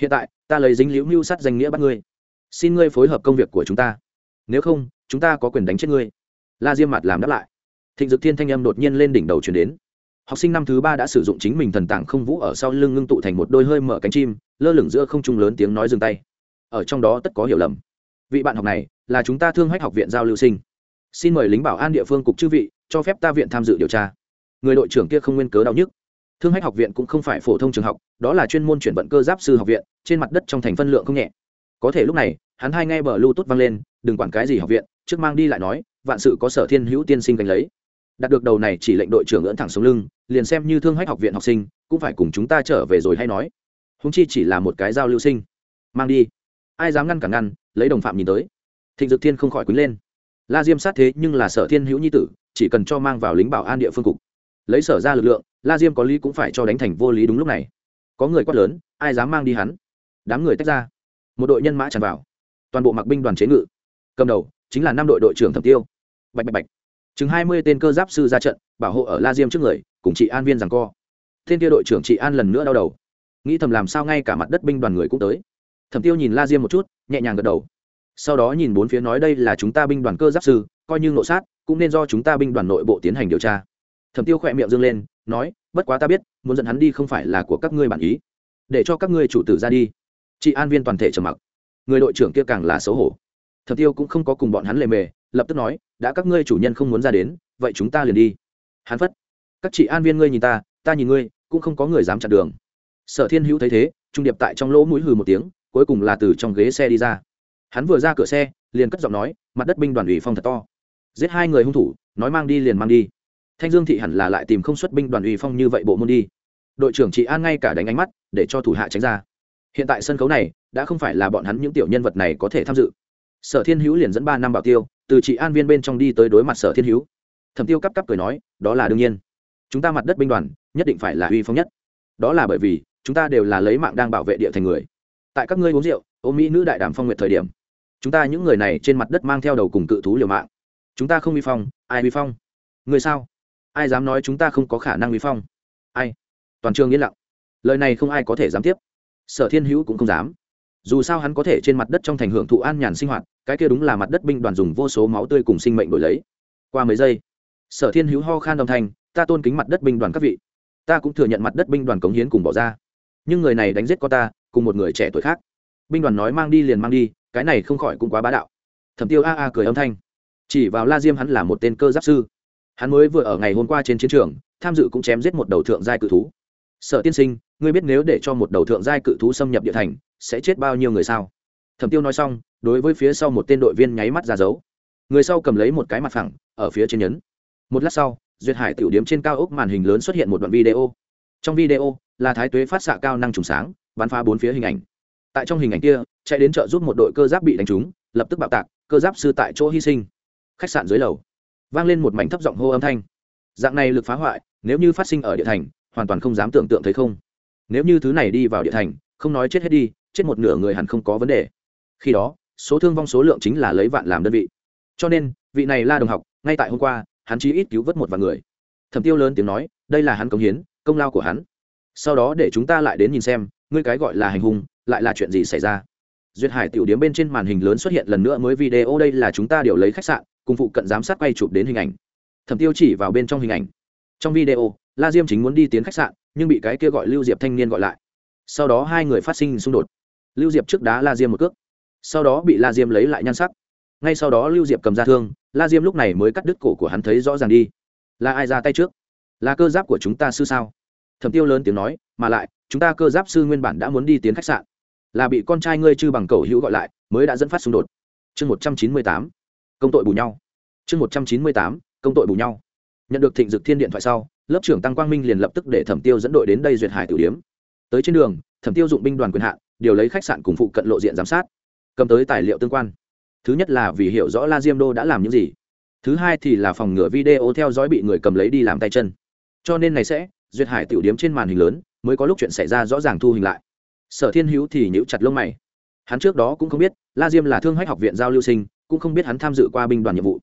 Hiện tại, ta lấy dính liễu mưu sát danh nghĩa bắt ngươi. Xin ngươi phối hợp công việc của chúng ta. Nếu không, chúng ta có quyền đánh chết ngươi. La diêm mặt làm đáp lại thịnh dực thiên thanh âm đột nhiên lên đỉnh đầu chuyển đến. Học sinh năm thứ ba đã sử dụng chính mình thần tàng không vũ ở sau lưng ngưng tụ thành một đôi hơi mở cánh chim, lơ lửng giữa không trung lớn tiếng nói dừng tay. Ở trong đó tất có hiểu lầm. Vị bạn học này là chúng ta thương hách học viện giao lưu sinh. Xin mời lính bảo an địa phương cục chư vị cho phép ta viện tham dự điều tra. Người đội trưởng kia không nguyên cớ đau nhức. Thương hách học viện cũng không phải phổ thông trường học, đó là chuyên môn chuyển vận cơ giáp sư học viện, trên mặt đất trong thành phân lượng không nhẹ. Có thể lúc này, hắn hai nghe bờ lưu tốt vang lên, đừng quản cái gì học viện, trước mang đi lại nói, vạn sự có sở thiên hữu tiên sinh gánh lấy đạt được đầu này chỉ lệnh đội trưởng ưỡn thẳng xuống lưng, liền xem như thương hách học viện học sinh, cũng phải cùng chúng ta trở về rồi hay nói. Húng chi chỉ là một cái giao lưu sinh. Mang đi. Ai dám ngăn cản ngăn, lấy đồng phạm nhìn tới. Thịnh dực thiên không khỏi quýnh lên. La diêm sát thế nhưng là sở thiên hữu nhi tử, chỉ cần cho mang vào lính bảo an địa phương cục. Lấy sở ra lực lượng, la diêm có lý cũng phải cho đánh thành vô lý đúng lúc này. Có người quát lớn, ai dám mang đi hắn? Đám người tách ra. Một đội nhân mã tràn vào. Toàn bộ mặc binh đoàn chế ngự. Cầm đầu, chính là năm đội đội trưởng thẩm tiêu. Bạch bạch bạch chừng hai mươi tên cơ giáp sư ra trận, bảo hộ ở la diêm trước người, cùng chị an viên rằng co. Tên kia đội trưởng chị an lần nữa đau đầu. Nghĩ thầm làm sao ngay cả mặt đất binh đoàn người cũng tới. Thẩm tiêu nhìn la diêm một chút, nhẹ nhàng gật đầu. Sau đó nhìn bốn phía nói đây là chúng ta binh đoàn cơ giáp sư, coi như nộ sát, cũng nên do chúng ta binh đoàn nội bộ tiến hành điều tra. Thẩm tiêu khỏe miệng dâng lên, nói, bất quá ta biết, muốn dẫn hắn đi không phải là của các ngươi bản ý. Để cho các ngươi chủ tử ra đi. Chị an viên toàn thể trầm mặc. Người đội trưởng kia càng là xấu hổ. Thẩm tiêu cũng không có cùng bọn hắn lề mề lập tức nói, đã các ngươi chủ nhân không muốn ra đến, vậy chúng ta liền đi. Hắn phất, các chị an viên ngươi nhìn ta ta nhìn ngươi, cũng không có người dám chặn đường. Sở thiên hữu thấy thế, trung điệp tại trong lỗ mũi hừ một tiếng, cuối cùng là từ trong ghế xe đi ra. Hắn vừa ra cửa xe, liền cất giọng nói, mặt đất binh đoàn ủy phong thật to. Giết hai người hung thủ, nói mang đi liền mang đi. Thanh dương thị hẳn là lại tìm không xuất binh đoàn ủy phong như vậy bộ môn đi. Đội trưởng chị an ngay cả đánh ánh mắt, để cho thủ hạ tránh ra. Hiện tại sân khấu này, đã không phải là bọn hắn những tiểu nhân vật này có thể tham dự. Sở thiên hữu liền dẫn ba năm bảo tiêu từ chị an viên bên trong đi tới đối mặt sở thiên hữu. Thẩm tiêu cắp cắp cười nói, đó là đương nhiên. Chúng ta mặt đất binh đoàn, nhất định phải là uy phong nhất. Đó là bởi vì, chúng ta đều là lấy mạng đang bảo vệ địa thành người. Tại các ngươi uống rượu ô mỹ nữ đại đàm phong nguyện thời điểm, chúng ta những người này trên mặt đất mang theo đầu cùng cự thú liều mạng. Chúng ta không uy phong, ai uy phong? Người sao? Ai dám nói chúng ta không có khả năng uy phong? Ai? Toàn trường yên lặng. Lời này không ai có thể dám tiếp. Sở thiên hữu cũng không dám. Dù sao hắn có thể trên mặt đất trong thành hưởng thụ an nhàn sinh hoạt cái kia đúng là mặt đất binh đoàn dùng vô số máu tươi cùng sinh mệnh đổi lấy. Qua mấy giây sở thiên hữu ho khan đồng thanh, ta tôn kính mặt đất binh đoàn các vị. Ta cũng thừa nhận mặt đất binh đoàn cống hiến cùng bỏ ra. Nhưng người này đánh giết con ta cùng một người trẻ tuổi khác. Binh đoàn nói mang đi liền mang đi cái này không khỏi cũng quá bá đạo. Thẩm tiêu a a cười âm thanh. Chỉ vào la diêm hắn là một tên cơ giáp sư. Hắn mới vừa ở ngày hôm qua trên chiến trường tham dự cũng chém giết một đầu thượng giai cự thú. Sở tiên sinh ngươi biết nếu để cho một đầu thượng giai cự thú xâm nhập địa thành sẽ chết bao nhiêu người sao? Thẩm tiêu nói xong đối với phía sau một tên đội viên nháy mắt ra dấu. Người sau cầm lấy một cái mặt phẳng, ở phía trên nhấn. Một lát sau, duyệt hải tiểu điếm trên cao ốc màn hình lớn xuất hiện một đoạn video. Trong video, là thái tuế phát xạ cao năng trùng sáng, bắn phá bốn phía hình ảnh. Tại trong hình ảnh kia, chạy đến chợ giúp một đội cơ giáp bị đánh trúng, lập tức bạo tạc, cơ giáp sư tại chỗ hy sinh. Khách sạn dưới lầu. Vang lên một mảnh thấp giọng hô âm thanh. Dạng này lực phá hoại, nếu như phát sinh ở địa thành, hoàn toàn không dám tưởng tượng thấy không. Nếu như thứ này đi vào địa thành, không nói chết hết đi, chết một nửa người hẳn không có vấn đề. Khi đó số thương vong số lượng chính là lấy vạn làm đơn vị. Cho nên, vị này la đồng học, ngay tại hôm qua, hắn chỉ ít cứu vớt một vài người. Thẩm tiêu lớn tiếng nói, đây là hắn công hiến, công lao của hắn. Sau đó để chúng ta lại đến nhìn xem, ngươi cái gọi là hành hung, lại là chuyện gì xảy ra. Duyệt hải tiểu điếm bên trên màn hình lớn xuất hiện lần nữa mới video, đây là chúng ta điều lấy khách sạn, cùng phụ cận giám sát quay chụp đến hình ảnh. Thẩm tiêu chỉ vào bên trong hình ảnh. Trong video, la diêm chính muốn đi tiến khách sạn, nhưng bị cái kia gọi lưu diệp thanh niên gọi lại. Sau đó hai người phát sinh xung đột. Lưu diệp trước đá la diêm một cước sau đó bị la diêm lấy lại nhan sắc. Ngay sau đó lưu diệp cầm ra thương, la diêm lúc này mới cắt đứt cổ của hắn thấy rõ ràng đi. Là ai ra tay trước? Là cơ giáp của chúng ta sư sao? Thẩm tiêu lớn tiếng nói, mà lại, chúng ta cơ giáp sư nguyên bản đã muốn đi tiến khách sạn. Là bị con trai ngươi chư bằng cầu hữu gọi lại, mới đã dẫn phát xung đột. Chương một trăm chín mươi tám, công tội bù nhau. Chương một trăm chín mươi tám, công tội bù nhau. Nhận được thịnh dực thiên điện thoại sau, lớp trưởng tăng quang minh liền lập tức để thẩm tiêu dẫn đội đến đây duyệt hải tử điếm. Tới trên đường, thẩm tiêu dụng binh đoàn quyền hạn, điều lấy khách sạn cùng phụ cận lộ diện giám sát cầm tới tài liệu tương quan. Thứ nhất là vì hiểu rõ la diêm đô đã làm những gì. Thứ hai thì là phòng ngừa video theo dõi bị người cầm lấy đi làm tay chân. Cho nên này sẽ, duyệt hải tiểu điếm trên màn hình lớn, mới có lúc chuyện xảy ra rõ ràng thu hình lại. Sở thiên hữu thì nhíu chặt lông mày. Hắn trước đó cũng không biết, la diêm là thương hách học viện giao lưu sinh, cũng không biết hắn tham dự qua binh đoàn nhiệm vụ.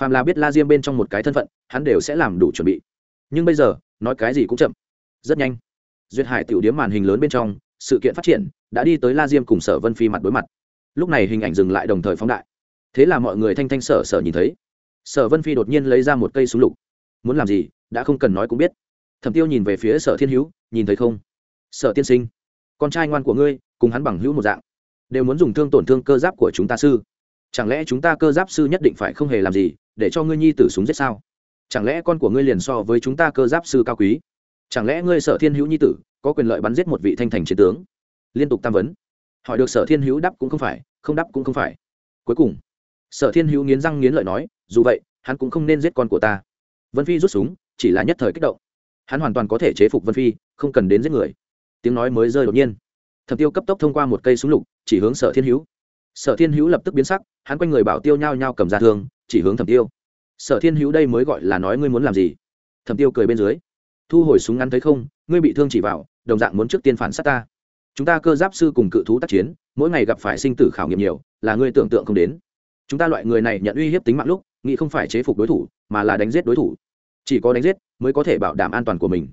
Phàm là biết la diêm bên trong một cái thân phận, hắn đều sẽ làm đủ chuẩn bị. Nhưng bây giờ, nói cái gì cũng chậm. Rất nhanh, duyệt hải tiểu điếm màn hình lớn bên trong, sự kiện phát triển, đã đi tới la diêm cùng sở vân phi mặt đối mặt lúc này hình ảnh dừng lại đồng thời phóng đại. Thế là mọi người thanh thanh sở sở nhìn thấy. Sở vân phi đột nhiên lấy ra một cây súng lục. Muốn làm gì, đã không cần nói cũng biết. Thẩm tiêu nhìn về phía sở thiên hữu, nhìn thấy không? Sở tiên sinh, con trai ngoan của ngươi, cùng hắn bằng hữu một dạng. Đều muốn dùng thương tổn thương cơ giáp của chúng ta sư. Chẳng lẽ chúng ta cơ giáp sư nhất định phải không hề làm gì, để cho ngươi nhi tử súng giết sao? Chẳng lẽ con của ngươi liền so với chúng ta cơ giáp sư cao quý? Chẳng lẽ ngươi sở thiên hữu nhi tử, có quyền lợi bắn giết một vị thanh thành chiến tướng? Liên tục tam vấn hỏi được sở thiên hữu đáp cũng không phải, không đáp cũng không phải. Cuối cùng, sở thiên hữu nghiến răng nghiến lợi nói, dù vậy, hắn cũng không nên giết con của ta. Vân phi rút súng, chỉ là nhất thời kích động. Hắn hoàn toàn có thể chế phục vân phi, không cần đến giết người. Tiếng nói mới rơi đột nhiên. Thẩm tiêu cấp tốc thông qua một cây súng lục, chỉ hướng sở thiên hữu. Sở thiên hữu lập tức biến sắc, hắn quanh người bảo tiêu nhao nhao cầm ra thương, chỉ hướng thẩm tiêu. Sở thiên hữu đây mới gọi là nói ngươi muốn làm gì? Thẩm tiêu cười bên dưới. Thu hồi súng ngắn thấy không, ngươi bị thương chỉ vào, đồng dạng muốn trước tiên phản sát ta chúng ta cơ giáp sư cùng cự thú tác chiến, mỗi ngày gặp phải sinh tử khảo nghiệm nhiều, là ngươi tưởng tượng không đến. Chúng ta loại người này nhận uy hiếp tính mạng lúc, nghĩ không phải chế phục đối thủ, mà là đánh giết đối thủ. Chỉ có đánh giết mới có thể bảo đảm an toàn của mình.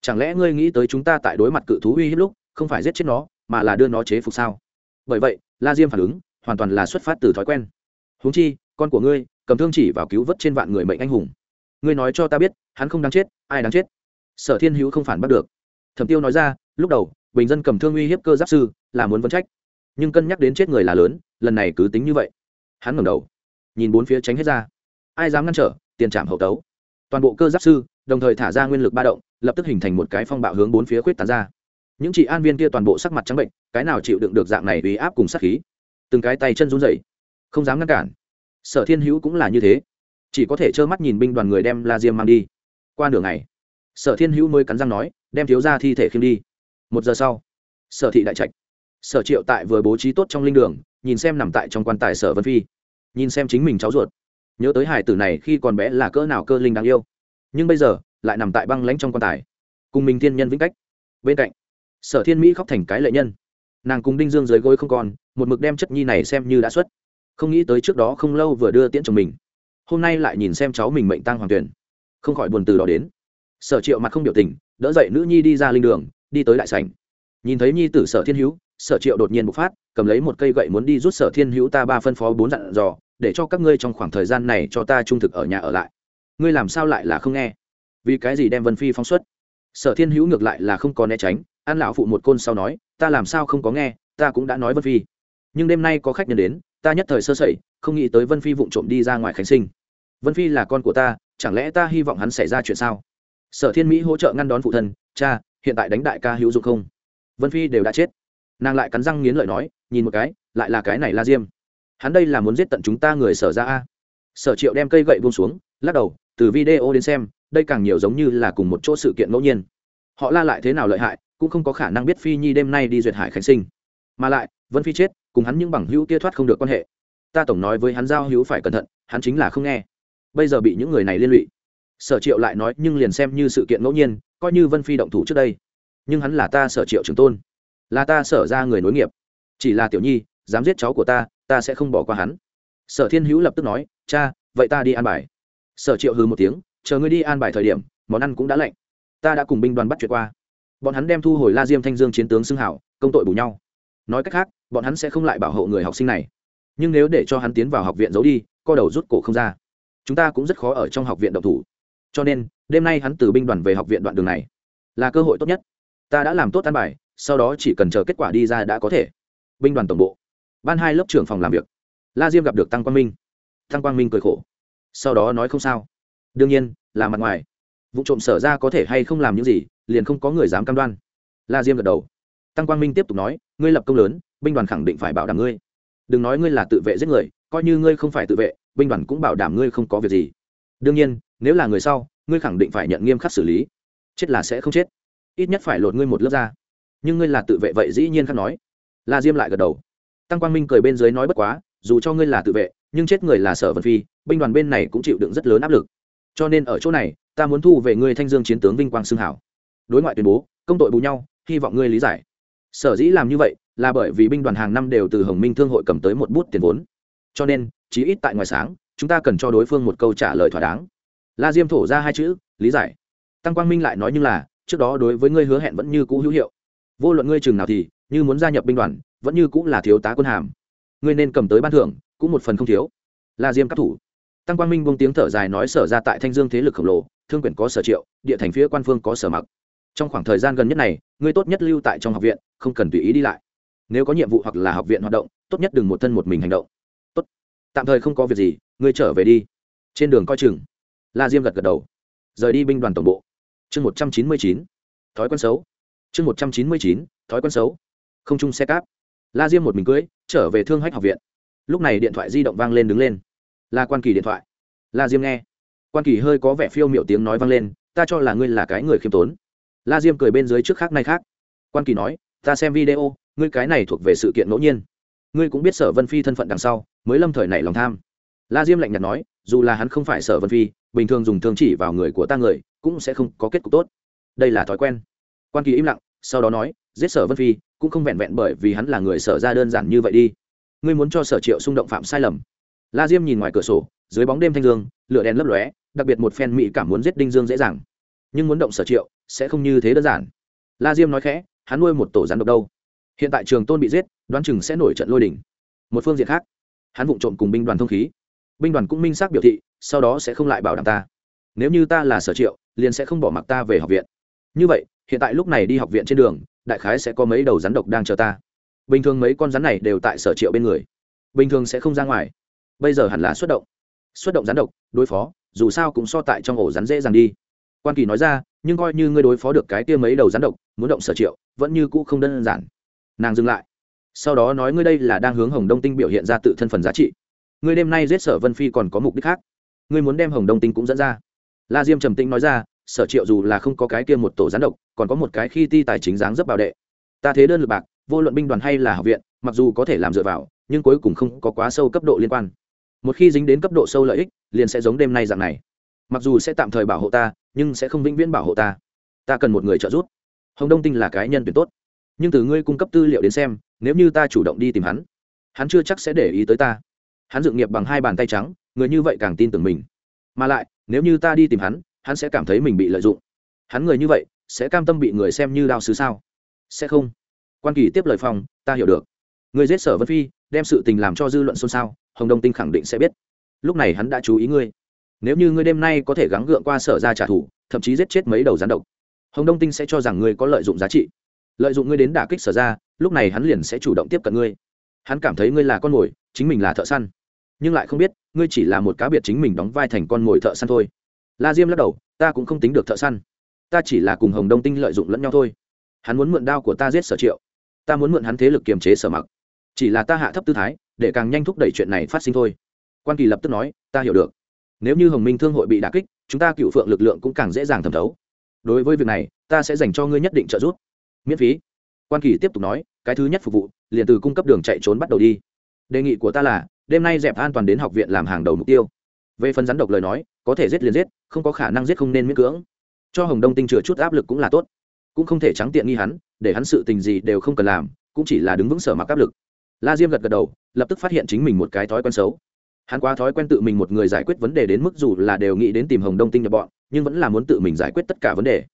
Chẳng lẽ ngươi nghĩ tới chúng ta tại đối mặt cự thú uy hiếp lúc, không phải giết chết nó, mà là đưa nó chế phục sao? Bởi vậy, la diêm phản ứng, hoàn toàn là xuất phát từ thói quen. Huống chi, con của ngươi, cầm thương chỉ vào cứu vớt trên vạn người mệnh anh hùng. Ngươi nói cho ta biết, hắn không đáng chết, ai đáng chết? Sở thiên hữu không phản bắt được. Thẩm tiêu nói ra, lúc đầu bình dân cầm thương uy hiếp cơ giáp sư, là muốn vấn trách. Nhưng cân nhắc đến chết người là lớn, lần này cứ tính như vậy. Hắn ngẩng đầu, nhìn bốn phía tránh hết ra. Ai dám ngăn trở, tiền trảm hậu tấu. Toàn bộ cơ giáp sư, đồng thời thả ra nguyên lực ba động, lập tức hình thành một cái phong bạo hướng bốn phía khuyết tán ra. Những chị an viên kia toàn bộ sắc mặt trắng bệnh, cái nào chịu đựng được dạng này uy áp cùng sát khí? Từng cái tay chân run rẩy, không dám ngăn cản. Sở thiên hữu cũng là như thế. Chỉ có thể trơ mắt nhìn binh đoàn người đem la diêm mang đi. Qua nửa ngày, sở thiên hữu mới cắn răng nói, đem thiếu ra thi thể khiêm đi một giờ sau, sở thị đại trạch, sở triệu tại vừa bố trí tốt trong linh đường, nhìn xem nằm tại trong quan tài sở vân phi, nhìn xem chính mình cháu ruột. Nhớ tới hải tử này khi còn bé là cỡ nào cơ linh đáng yêu. Nhưng bây giờ, lại nằm tại băng lãnh trong quan tài, cùng mình thiên nhân vĩnh cách. Bên cạnh, sở thiên mỹ khóc thành cái lệ nhân. Nàng cùng đinh dương dưới gối không còn, một mực đem chất nhi này xem như đã xuất. Không nghĩ tới trước đó không lâu vừa đưa tiễn chồng mình. Hôm nay lại nhìn xem cháu mình mệnh tăng hoàng tuyển. Không khỏi buồn từ đó đến. Sở triệu mặt không biểu tình, đỡ dậy nữ nhi đi ra linh đường đi tới đại sảnh. Nhìn thấy nhi tử sở thiên hữu, sở triệu đột nhiên bộc phát, cầm lấy một cây gậy muốn đi rút sở thiên hữu ta ba phân phó bốn dặn dò, để cho các ngươi trong khoảng thời gian này cho ta trung thực ở nhà ở lại. Ngươi làm sao lại là không nghe? Vì cái gì đem vân phi phóng xuất? Sở thiên hữu ngược lại là không có né tránh an lão phụ một côn sau nói, ta làm sao không có nghe, ta cũng đã nói vân phi. Nhưng đêm nay có khách nhân đến, ta nhất thời sơ sẩy, không nghĩ tới vân phi vụng trộm đi ra ngoài khánh sinh. Vân phi là con của ta, chẳng lẽ ta hy vọng hắn xảy ra chuyện sao? Sở thiên mỹ hỗ trợ ngăn đón phụ thân, cha hiện tại đánh đại ca hữu dụng không? Vân phi đều đã chết. Nàng lại cắn răng nghiến lợi nói, nhìn một cái, lại là cái này la diêm. Hắn đây là muốn giết tận chúng ta người sở ra a. Sở triệu đem cây gậy buông xuống, lắc đầu, từ video đến xem, đây càng nhiều giống như là cùng một chỗ sự kiện ngẫu nhiên. Họ la lại thế nào lợi hại, cũng không có khả năng biết phi nhi đêm nay đi duyệt hải khánh sinh. Mà lại, vân phi chết, cùng hắn những bằng hữu kia thoát không được quan hệ. Ta tổng nói với hắn giao hữu phải cẩn thận, hắn chính là không nghe. Bây giờ bị những người này liên lụy. Sở triệu lại nói, nhưng liền xem như sự kiện ngẫu nhiên coi như vân phi động thủ trước đây nhưng hắn là ta sở triệu trường tôn là ta sở ra người nối nghiệp chỉ là tiểu nhi dám giết cháu của ta ta sẽ không bỏ qua hắn sở thiên hữu lập tức nói cha vậy ta đi an bài sở triệu hư một tiếng chờ ngươi đi an bài thời điểm món ăn cũng đã lạnh ta đã cùng binh đoàn bắt chuyện qua bọn hắn đem thu hồi la diêm thanh dương chiến tướng xưng hảo công tội bù nhau nói cách khác bọn hắn sẽ không lại bảo hộ người học sinh này nhưng nếu để cho hắn tiến vào học viện giấu đi co đầu rút cổ không ra chúng ta cũng rất khó ở trong học viện động thủ cho nên đêm nay hắn từ binh đoàn về học viện đoạn đường này. Là cơ hội tốt nhất. Ta đã làm tốt an bài, sau đó chỉ cần chờ kết quả đi ra đã có thể. Binh đoàn tổng bộ. Ban hai lớp trưởng phòng làm việc. La diêm gặp được tăng quang minh. Tăng quang minh cười khổ. Sau đó nói không sao. Đương nhiên, là mặt ngoài. Vụ trộm sở ra có thể hay không làm những gì, liền không có người dám cam đoan. La diêm gật đầu. Tăng quang minh tiếp tục nói, ngươi lập công lớn, binh đoàn khẳng định phải bảo đảm ngươi. Đừng nói ngươi là tự vệ giết người, coi như ngươi không phải tự vệ, binh đoàn cũng bảo đảm ngươi không có việc gì. Đương nhiên, nếu là người sau ngươi khẳng định phải nhận nghiêm khắc xử lý. Chết là sẽ không chết. Ít nhất phải lột ngươi một lớp ra nhưng ngươi là tự vệ vậy dĩ nhiên khắc nói. La diêm lại gật đầu. Tăng quang minh cười bên dưới nói bất quá, dù cho ngươi là tự vệ, nhưng chết người là sở vân phi, binh đoàn bên này cũng chịu đựng rất lớn áp lực. Cho nên ở chỗ này, ta muốn thu về ngươi thanh dương chiến tướng vinh quang xương hảo. Đối ngoại tuyên bố, công tội bù nhau, hy vọng ngươi lý giải. Sở dĩ làm như vậy, là bởi vì binh đoàn hàng năm đều từ hồng minh thương hội cầm tới một bút tiền vốn. Cho nên, chí ít tại ngoài sáng, chúng ta cần cho đối phương một câu trả lời thỏa đáng la diêm thổ ra hai chữ, lý giải. Tăng quang minh lại nói như là, trước đó đối với ngươi hứa hẹn vẫn như cũ hữu hiệu. Vô luận ngươi chừng nào thì, như muốn gia nhập binh đoàn, vẫn như cũng là thiếu tá quân hàm. Ngươi nên cầm tới ban thưởng, cũng một phần không thiếu. La diêm các thủ. Tăng quang minh buông tiếng thở dài nói sở ra tại thanh dương thế lực khổng lồ, thương quyển có sở triệu, địa thành phía quan phương có sở mặc. Trong khoảng thời gian gần nhất này, ngươi tốt nhất lưu tại trong học viện, không cần tùy ý đi lại. Nếu có nhiệm vụ hoặc là học viện hoạt động, tốt nhất đừng một thân một mình hành động. Tốt. Tạm thời không có việc gì, ngươi trở về đi. Trên đường coi chừng la diêm gật gật đầu. Rời đi binh đoàn tổng bộ. Chương một trăm chín mươi chín, thói quen xấu. Chương một trăm chín mươi chín, thói quen xấu. Không chung xe cáp. La diêm một mình cưới trở về thương hách học viện. Lúc này điện thoại di động vang lên đứng lên. Là quan kỳ điện thoại. La diêm nghe. Quan kỳ hơi có vẻ phiêu m i ệ u tiếng nói vang lên, ta cho là ngươi là cái người khiêm tốn. La diêm cười bên dưới trước khác nay khác. Quan kỳ nói, ta xem video, ngươi cái này thuộc về sự kiện ngẫu nhiên. Ngươi cũng biết sở vân phi thân phận đằng sau, mới lâm thời này lòng tham. La diêm lạnh nhạt nói, dù là hắn không phải sở vân phi bình thường dùng thương chỉ vào người của ta người, cũng sẽ không có kết cục tốt. Đây là thói quen. Quan kỳ im lặng, sau đó nói, giết sở vân phi, cũng không vẹn vẹn bởi vì hắn là người sở ra đơn giản như vậy đi. Ngươi muốn cho sở triệu xung động phạm sai lầm. La diêm nhìn ngoài cửa sổ, dưới bóng đêm thanh dương, lửa đèn lấp lóe, đặc biệt một phen mỹ cảm muốn giết đinh dương dễ dàng. Nhưng muốn động sở triệu, sẽ không như thế đơn giản. La diêm nói khẽ, hắn nuôi một tổ rắn độc đâu? Hiện tại trường tôn bị giết, đoán chừng sẽ nổi trận lôi đỉnh một phương diện khác, hắn vụng trộm cùng binh đoàn thông khí binh đoàn cũng minh xác biểu thị, sau đó sẽ không lại bảo đảm ta. Nếu như ta là sở triệu, liền sẽ không bỏ mặc ta về học viện. Như vậy, hiện tại lúc này đi học viện trên đường, đại khái sẽ có mấy đầu rắn độc đang chờ ta. Bình thường mấy con rắn này đều tại sở triệu bên người. Bình thường sẽ không ra ngoài. Bây giờ hẳn là xuất động. Xuất động rắn độc, đối phó, dù sao cũng so tại trong ổ rắn dễ dàng đi. Quan kỳ nói ra, nhưng coi như ngươi đối phó được cái kia mấy đầu rắn độc, muốn động sở triệu, vẫn như cũ không đơn giản. Nàng dừng lại. Sau đó nói ngươi đây là đang hướng hồng đông tinh biểu hiện ra tự thân phần giá trị ngươi đêm nay giết sở vân phi còn có mục đích khác. Ngươi muốn đem hồng đông tinh cũng dẫn ra. La diêm trầm tinh nói ra, sở triệu dù là không có cái kia một tổ gián độc, còn có một cái khi ti tài chính dáng rất bảo đệ. Ta thế đơn lực bạc, vô luận binh đoàn hay là học viện, mặc dù có thể làm dựa vào, nhưng cuối cùng không có quá sâu cấp độ liên quan. Một khi dính đến cấp độ sâu lợi ích, liền sẽ giống đêm nay dạng này. Mặc dù sẽ tạm thời bảo hộ ta, nhưng sẽ không vĩnh viễn bảo hộ ta. Ta cần một người trợ giúp. Hồng đông tinh là cái nhân tuyển tốt. Nhưng từ ngươi cung cấp tư liệu đến xem, nếu như ta chủ động đi tìm hắn hắn chưa chắc sẽ để ý tới ta hắn dự nghiệp bằng hai bàn tay trắng, người như vậy càng tin tưởng mình. Mà lại, nếu như ta đi tìm hắn hắn sẽ cảm thấy mình bị lợi dụng. Hắn người như vậy, sẽ cam tâm bị người xem như đao sứ sao? Sẽ không. Quan kỳ tiếp lời phòng ta hiểu được. Người giết sở vân phi, đem sự tình làm cho dư luận xôn xao, hồng đông tinh khẳng định sẽ biết. Lúc này hắn đã chú ý ngươi. Nếu như ngươi đêm nay có thể gắng gượng qua sở ra trả thù, thậm chí giết chết mấy đầu gián độc, hồng đông tinh sẽ cho rằng ngươi có lợi dụng giá trị. Lợi dụng ngươi đến đả kích sở ra lúc này hắn liền sẽ chủ động tiếp cận ngươi. Hắn cảm thấy ngươi là con mồi, chính mình là thợ săn nhưng lại không biết, ngươi chỉ là một cá biệt chính mình đóng vai thành con mồi thợ săn thôi. La diêm lắc đầu, ta cũng không tính được thợ săn. Ta chỉ là cùng hồng đông tinh lợi dụng lẫn nhau thôi. Hắn muốn mượn đao của ta giết sở triệu. Ta muốn mượn hắn thế lực kiềm chế sở mặc. Chỉ là ta hạ thấp tư thái, để càng nhanh thúc đẩy chuyện này phát sinh thôi. Quan kỳ lập tức nói, ta hiểu được. Nếu như hồng minh thương hội bị đà kích, chúng ta cựu phượng lực lượng cũng càng dễ dàng thẩm thấu. Đối với việc này, ta sẽ dành cho ngươi nhất định trợ giúp. Miễn phí. Quan kỳ tiếp tục nói, cái thứ nhất phục vụ, liền từ cung cấp đường chạy trốn bắt đầu đi. Đề nghị của ta là đêm nay dẹp an toàn đến học viện làm hàng đầu mục tiêu. Về phần rắn độc lời nói, có thể giết liền giết, không có khả năng giết không nên miễn cưỡng. Cho hồng đông tinh chừa chút áp lực cũng là tốt. Cũng không thể trắng tiện nghi hắn, để hắn sự tình gì đều không cần làm, cũng chỉ là đứng vững sở mặc áp lực. La diêm gật gật đầu, lập tức phát hiện chính mình một cái thói quen xấu. Hắn quá thói quen tự mình một người giải quyết vấn đề đến mức dù là đều nghĩ đến tìm hồng đông tinh nhập bọn, nhưng vẫn là muốn tự mình giải quyết tất cả vấn đề.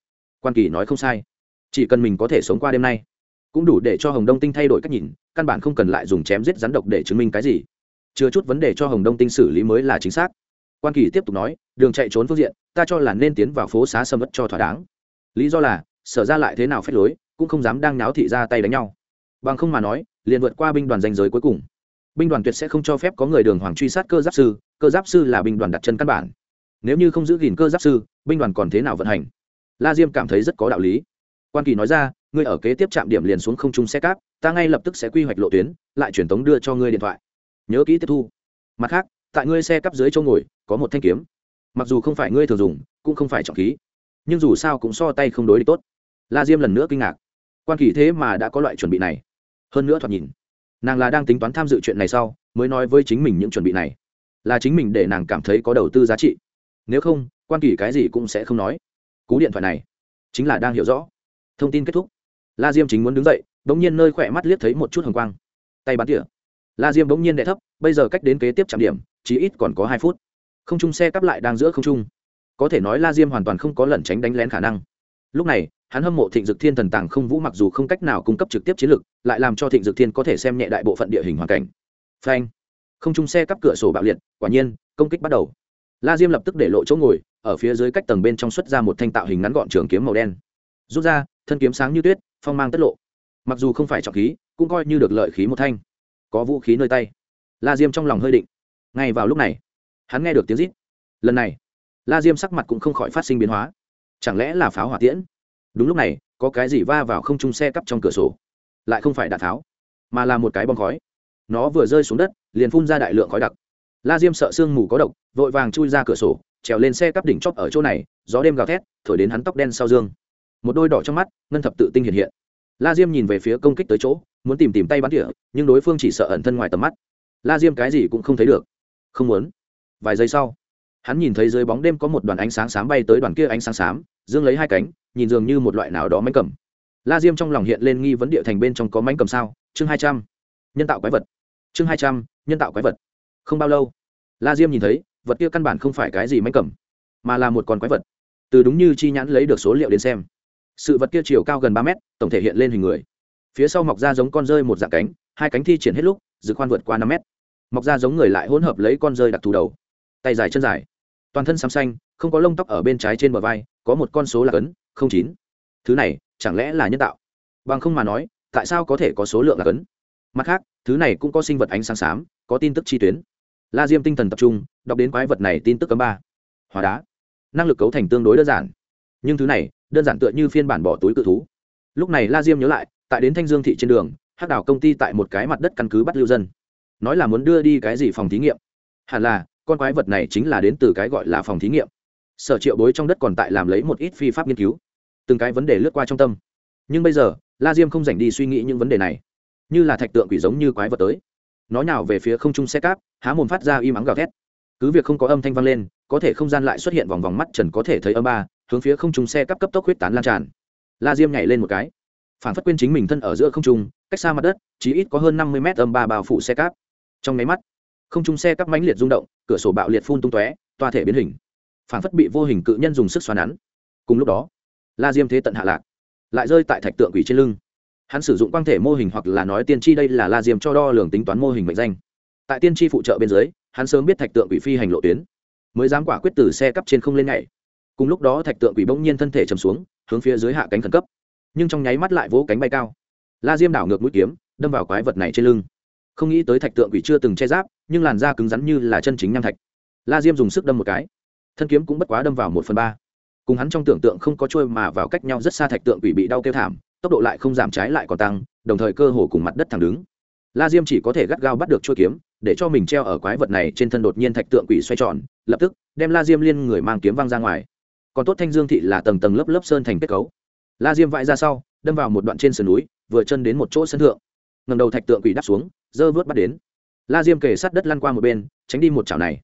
Quan kỳ nói không sai. Chỉ cần mình có thể sống qua đêm nay, cũng đủ để cho hồng đông tinh thay đổi cách nhìn, căn bản không cần lại dùng chém giết rắn độc để chứng minh cái gì chưa chút vấn đề cho hồng đông tinh xử lý mới là chính xác. Quan kỳ tiếp tục nói, đường chạy trốn phương diện, ta cho là nên tiến vào phố xá sầm ất cho thỏa đáng. Lý do là, sở ra lại thế nào phép lối, cũng không dám đang náo thị ra tay đánh nhau. Bằng không mà nói, liền vượt qua binh đoàn danh giới cuối cùng. Binh đoàn tuyệt sẽ không cho phép có người đường hoàng truy sát cơ giáp sư, cơ giáp sư là binh đoàn đặt chân căn bản. Nếu như không giữ gìn cơ giáp sư, binh đoàn còn thế nào vận hành? La diêm cảm thấy rất có đạo lý. Quan kỳ nói ra, ngươi ở kế tiếp trạm điểm liền xuống không trung xe cáp, ta ngay lập tức sẽ quy hoạch lộ tuyến, lại truyền tống đưa cho ngươi điện thoại nhớ kỹ tiếp thu. Mặt khác, tại ngươi xe cắp dưới chỗ ngồi, có một thanh kiếm. Mặc dù không phải ngươi thường dùng, cũng không phải trọng khí, nhưng dù sao cũng so tay không đối địch tốt. La diêm lần nữa kinh ngạc. Quan kỳ thế mà đã có loại chuẩn bị này. Hơn nữa thoạt nhìn, nàng là đang tính toán tham dự chuyện này sau, mới nói với chính mình những chuẩn bị này. Là chính mình để nàng cảm thấy có đầu tư giá trị. Nếu không, quan kỳ cái gì cũng sẽ không nói. Cú điện thoại này, chính là đang hiểu rõ. Thông tin kết thúc. La diêm chính muốn đứng dậy đ ỗ n g nhiên nơi khỏe mắt liếc thấy một chút hồng quang. Tay bắn tỉa la diêm bỗng nhiên đẻ thấp, bây giờ cách đến kế tiếp trạm điểm chỉ ít còn có hai phút. Không trung xe cắp lại đang giữa không trung. Có thể nói la diêm hoàn toàn không có lẩn tránh đánh lén khả năng. Lúc này, hắn hâm mộ thịnh dực thiên thần tàng không vũ mặc dù không cách nào cung cấp trực tiếp chiến lược lại làm cho thịnh dực thiên có thể xem nhẹ đại bộ phận địa hình hoàn cảnh. Phanh! Không trung xe cắp cửa sổ bạo liệt, quả nhiên, công kích bắt đầu. La diêm lập tức để lộ chỗ ngồi, ở phía dưới cách tầng bên trong xuất ra một thanh tạo hình ngắn gọn trường kiếm màu đen. Rút ra, thân kiếm sáng như tuyết, phong mang tất lộ. Mặc dù không phải trọng khí, cũng coi như được lợi khí một thanh có vũ khí nơi tay. La diêm trong lòng hơi định. Ngay vào lúc này, hắn nghe được tiếng rít. Lần này, la diêm sắc mặt cũng không khỏi phát sinh biến hóa. Chẳng lẽ là pháo hỏa tiễn? Đúng lúc này, có cái gì va vào không trung xe cắp trong cửa sổ? Lại không phải đạn tháo, mà là một cái bong khói. Nó vừa rơi xuống đất, liền phun ra đại lượng khói đặc. La diêm sợ sương mù có độc, vội vàng chui ra cửa sổ, trèo lên xe cắp đỉnh chóp ở chỗ này, gió đêm gào thét, thổi đến hắn tóc đen sau dương. Một đôi đỏ trong mắt, ngân thập tự tinh hiện hiện. La diêm nhìn về phía công kích tới chỗ muốn tìm tìm tay bắn tỉa, nhưng đối phương chỉ sợ ẩn thân ngoài tầm mắt. La diêm cái gì cũng không thấy được. Không muốn. Vài giây sau, hắn nhìn thấy dưới bóng đêm có một đoàn ánh sáng xám bay tới đoàn kia ánh sáng xám, dương lấy hai cánh, nhìn dường như một loại nào đó mánh cầm. La diêm trong lòng hiện lên nghi vấn địa thành bên trong có mánh cầm sao? Chương hai trăm. Nhân tạo quái vật. Chương hai trăm, nhân tạo quái vật. Không bao lâu, la diêm nhìn thấy, vật kia căn bản không phải cái gì mánh cầm, mà là một con quái vật. Từ đúng như chi nhãn lấy được số liệu đến xem, sự vật kia chiều cao gần ba mét, tổng thể hiện lên hình người phía sau mọc ra giống con rơi một dạng cánh, hai cánh thi triển hết lúc dự khoan vượt qua năm mét. Mọc ra giống người lại hỗn hợp lấy con rơi đặc thù đầu. Tay dài chân dài. Toàn thân xám xanh, không có lông tóc ở bên trái trên bờ vai, có một con số là cấn, không chín. Thứ này, chẳng lẽ là nhân tạo? Bằng không mà nói, tại sao có thể có số lượng là cấn? Mặt khác, thứ này cũng có sinh vật ánh sáng xám, có tin tức chi tuyến. La diêm tinh thần tập trung, đọc đến quái vật này tin tức cấm ba. Hóa đá. Năng lực cấu thành tương đối đơn giản. Nhưng thứ này, đơn giản tựa như phiên bản bỏ túi cự thú. Lúc này la diêm nhớ lại tại đến thanh dương thị trên đường, hắc đảo công ty tại một cái mặt đất căn cứ bắt lưu dân. Nói là muốn đưa đi cái gì phòng thí nghiệm? Hẳn là, con quái vật này chính là đến từ cái gọi là phòng thí nghiệm. Sở triệu bối trong đất còn tại làm lấy một ít phi pháp nghiên cứu, từng cái vấn đề lướt qua trong tâm. Nhưng bây giờ, la diêm không dành đi suy nghĩ những vấn đề này. Như là thạch tượng quỷ giống như quái vật tới. Nó nào về phía không trung xe cáp, há mồm phát ra im ắng gào thét. Cứ việc không có âm thanh vang lên, có thể không gian lại xuất hiện vòng vòng mắt trần có thể thấy âm ba, hướng phía không trung xe cấp cấp tốc huyết tán lan tràn. La diêm nhảy lên một cái phản phất quên chính mình thân ở giữa không trung, cách xa mặt đất chỉ ít có hơn năm mươi mét âm ba bao phủ xe cáp. Trong máy mắt, không trung xe các mãnh liệt rung động, cửa sổ bạo liệt phun tung tóe, toa thể biến hình. Phản phất bị vô hình cự nhân dùng sức xoắn nắn. Cùng lúc đó, la diêm thế tận hạ lạc, lại rơi tại thạch tượng quỷ trên lưng. Hắn sử dụng quang thể mô hình hoặc là nói tiên tri đây là la diêm cho đo lường tính toán mô hình mệnh danh. Tại tiên tri phụ trợ bên dưới, hắn sớm biết thạch tượng quỷ phi hành lộ tuyến, mới dám quả quyết từ xe cắp trên không lên nhảy. Cùng lúc đó thạch tượng quỷ bỗng nhiên thân thể chầm xuống, hướng phía dưới hạ cánh khẩn cấp nhưng trong nháy mắt lại vỗ cánh bay cao. La diêm đảo ngược mũi kiếm, đâm vào quái vật này trên lưng. Không nghĩ tới thạch tượng quỷ chưa từng che giáp, nhưng làn da cứng rắn như là chân chính nham thạch. La diêm dùng sức đâm một cái. Thân kiếm cũng bất quá đâm vào một phần ba. Cùng hắn trong tưởng tượng không có trôi mà vào cách nhau rất xa thạch tượng quỷ bị đau kêu thảm, tốc độ lại không giảm trái lại còn tăng, đồng thời cơ hồ cùng mặt đất thẳng đứng. La diêm chỉ có thể gắt gao bắt được chuôi kiếm, để cho mình treo ở quái vật này trên thân đột nhiên thạch tượng quỷ xoay tròn, lập tức đem la diêm liên người mang kiếm văng ra ngoài. Còn tốt thanh dương thị là tầng tầng lớp lớp sơn thành kết cấu la diêm vãi ra sau, đâm vào một đoạn trên sườn núi, vừa chân đến một chỗ sân thượng. Ngầm đầu thạch tượng quỷ đắp xuống, dơ vớt bắt đến. La diêm kề sát đất lăn qua một bên, tránh đi một chảo này.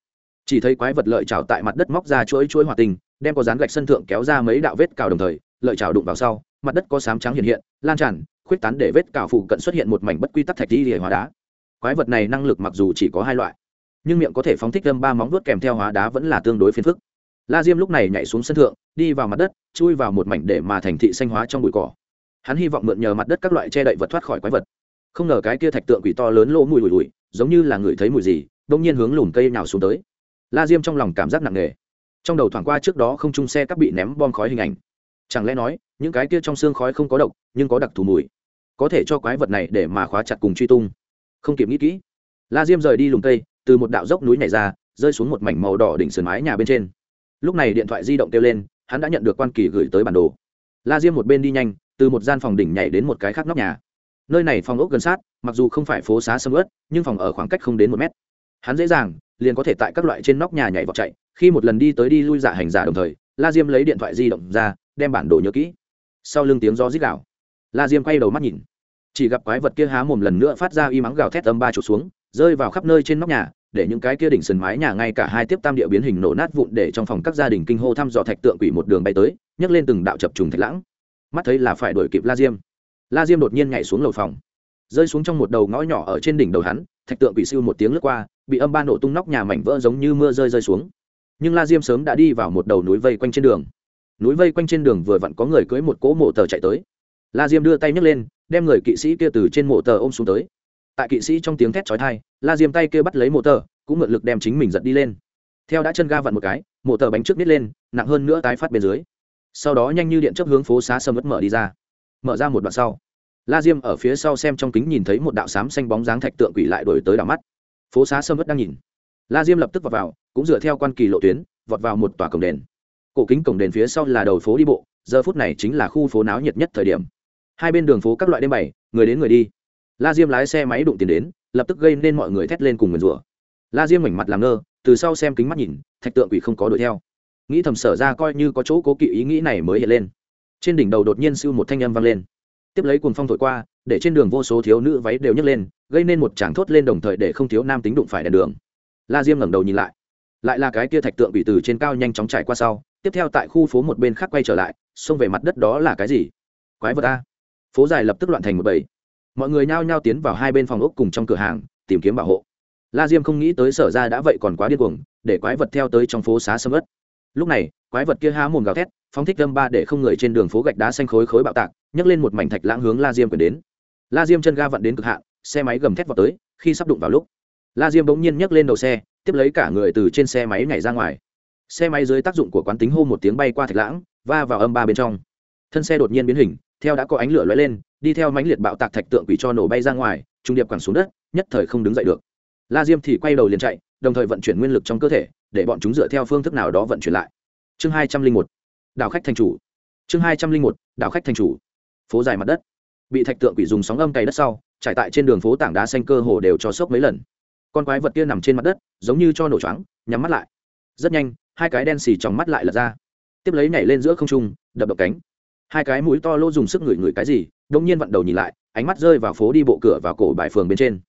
Chỉ thấy quái vật lợi chảo tại mặt đất móc ra chuỗi chuỗi hỏa tình đem có dán gạch sân thượng kéo ra mấy đạo vết cào đồng thời, lợi chảo đụng vào sau, mặt đất có sám trắng hiện hiện, lan tràn, khuyết tán để vết cào phụ cận xuất hiện một mảnh bất quy tắc thạch đi để hóa đá. Quái vật này năng lực mặc dù chỉ có hai loại, nhưng miệng có thể phóng thích gâm ba móng vuốt kèm theo hóa đá vẫn là tương đối phiền phức la diêm lúc này nhảy xuống sân thượng, đi vào mặt đất, chui vào một mảnh để mà thành thị xanh hóa trong bụi cỏ. Hắn hy vọng mượn nhờ mặt đất các loại che đậy vật thoát khỏi quái vật. Không ngờ cái kia thạch tượng quỷ to lớn lỗ mùi lùi lùi giống như là người thấy mùi gì đông nhiên hướng lùm cây nào xuống tới. La diêm trong lòng cảm giác nặng nề. Trong đầu thoảng qua trước đó không chung xe các bị ném bom khói hình ảnh. Chẳng lẽ nói, những cái kia trong xương khói không có độc, nhưng có đặc thù mùi. Có thể cho quái vật này để mà khóa chặt cùng truy tung. Không kịp nghĩ kỹ, la diêm rời đi lùm cây, từ một đạo dốc núi này ra, rơi xuống một mảnh màu đỏ đỉnh sườn mái nhà bên trên lúc này điện thoại di động kêu lên, hắn đã nhận được quan kỳ gửi tới bản đồ. La diêm một bên đi nhanh, từ một gian phòng đỉnh nhảy đến một cái khác nóc nhà. Nơi này phòng ốc gần sát, mặc dù không phải phố xá sầm ớt nhưng phòng ở khoảng cách không đến một mét. Hắn dễ dàng, liền có thể tại các loại trên nóc nhà nhảy vào chạy, khi một lần đi tới đi lui giả hành giả đồng thời, la diêm lấy điện thoại di động ra, đem bản đồ nhớ kỹ. Sau lưng tiếng gió rít gạo la diêm quay đầu mắt nhìn. Chỉ gặp quái vật kia há mồm lần nữa phát ra y mắng gào thét âm ba trụ xuống, rơi vào khắp nơi trên nóc nhà để những cái kia đỉnh sườn mái nhà ngay cả hai tiếp tam địa biến hình nổ nát vụn để trong phòng các gia đình kinh hô thăm dò thạch tượng quỷ một đường bay tới, nhấc lên từng đạo chập trùng thạch lãng. Mắt thấy là phải đuổi kịp la diêm. La diêm đột nhiên nhảy xuống lầu phòng. Rơi xuống trong một đầu ngõ nhỏ ở trên đỉnh đầu hắn, thạch tượng quỷ siêu một tiếng lướt qua, bị âm ba nổ tung nóc nhà mảnh vỡ giống như mưa rơi rơi xuống. Nhưng la diêm sớm đã đi vào một đầu núi vây quanh trên đường. Núi vây quanh trên đường vừa vặn có người cưới một cỗ mộ tờ chạy tới. La diêm đưa tay nhấc lên, đem người kỵ sĩ kia từ trên mộ tờ ôm xuống tới tại kỵ sĩ trong tiếng thét chói thai la diêm tay kia bắt lấy mộ tờ, cũng mượn lực đem chính mình giật đi lên. Theo đã chân ga vặn một cái, mộ tờ bánh trước nít lên, nặng hơn nữa tái phát bên dưới. Sau đó nhanh như điện chấp hướng phố xá sâm ớt mở đi ra. Mở ra một đoạn sau, la diêm ở phía sau xem trong kính nhìn thấy một đạo xám xanh bóng dáng thạch tượng quỷ lại đổi tới đảo mắt. Phố xá sâm ớt đang nhìn. La diêm lập tức vọt vào, cũng dựa theo quan kỳ lộ tuyến, vọt vào một tòa cổng đền. Cổ kính cổng đền phía sau là đầu phố đi bộ, giờ phút này chính là khu phố náo nhiệt nhất thời điểm. Hai bên đường phố các loại đêm bảy người đến người đi la diêm lái xe máy đụng tiền đến, lập tức gây nên mọi người thét lên cùng nguyền rủa. La diêm mảnh mặt làm ngơ, từ sau xem kính mắt nhìn, thạch tượng quỷ không có đuổi theo. Nghĩ thầm sở ra coi như có chỗ cố kỵ ý nghĩ này mới hiện lên. Trên đỉnh đầu đột nhiên siêu một thanh âm vang lên. Tiếp lấy cuồng phong thổi qua, để trên đường vô số thiếu nữ váy đều nhấc lên, gây nên một tràng thốt lên đồng thời để không thiếu nam tính đụng phải đèn đường. La diêm ngẩng đầu nhìn lại. Lại là cái kia thạch tượng bị từ trên cao nhanh chóng chạy qua sau, tiếp theo tại khu phố một bên khác quay trở lại, xông về mặt đất đó là cái gì? Quái vật a. Phố dài lập tức loạn thành một bầy mọi người nhao nhao tiến vào hai bên phòng ốc cùng trong cửa hàng, tìm kiếm bảo hộ. La diêm không nghĩ tới sở ra đã vậy còn quá điên cuồng, để quái vật theo tới trong phố xá sâm ớt. Lúc này, quái vật kia há mồm gào thét, phóng thích lâm ba để không người trên đường phố gạch đá xanh khối khối bạo tạc, nhấc lên một mảnh thạch lãng hướng la diêm quyền đến. La diêm chân ga vặn đến cực hạn, xe máy gầm thét vào tới, khi sắp đụng vào lúc, la diêm bỗng nhiên nhấc lên đầu xe, tiếp lấy cả người từ trên xe máy nhảy ra ngoài. Xe máy dưới tác dụng của quán tính hô một tiếng bay qua thạch lãng, va vào âm ba bên trong. Thân xe đột nhiên biến hình, theo đã có ánh lửa lóe lên đi theo mãnh liệt bạo tạc thạch tượng quỷ cho nổ bay ra ngoài, trung điệp quẳng xuống đất, nhất thời không đứng dậy được. La diêm thì quay đầu liền chạy, đồng thời vận chuyển nguyên lực trong cơ thể, để bọn chúng dựa theo phương thức nào đó vận chuyển lại. Chương hai trăm linh một, đảo khách thành chủ. Chương hai trăm linh một, đảo khách thành chủ. Phố dài mặt đất. Bị thạch tượng quỷ dùng sóng âm cày đất sau, trải tại trên đường phố tảng đá xanh cơ hồ đều cho sốc mấy lần. Con quái vật kia nằm trên mặt đất, giống như cho nổ choáng, nhắm mắt lại. Rất nhanh, hai cái đen xì trong mắt lại lật ra. Tiếp lấy nhảy lên giữa không trung, đập đập cánh hai cái mũi to lô dùng sức ngửi ngửi cái gì đông nhiên vặn đầu nhìn lại ánh mắt rơi vào phố đi bộ cửa vào cổ bài phường bên trên.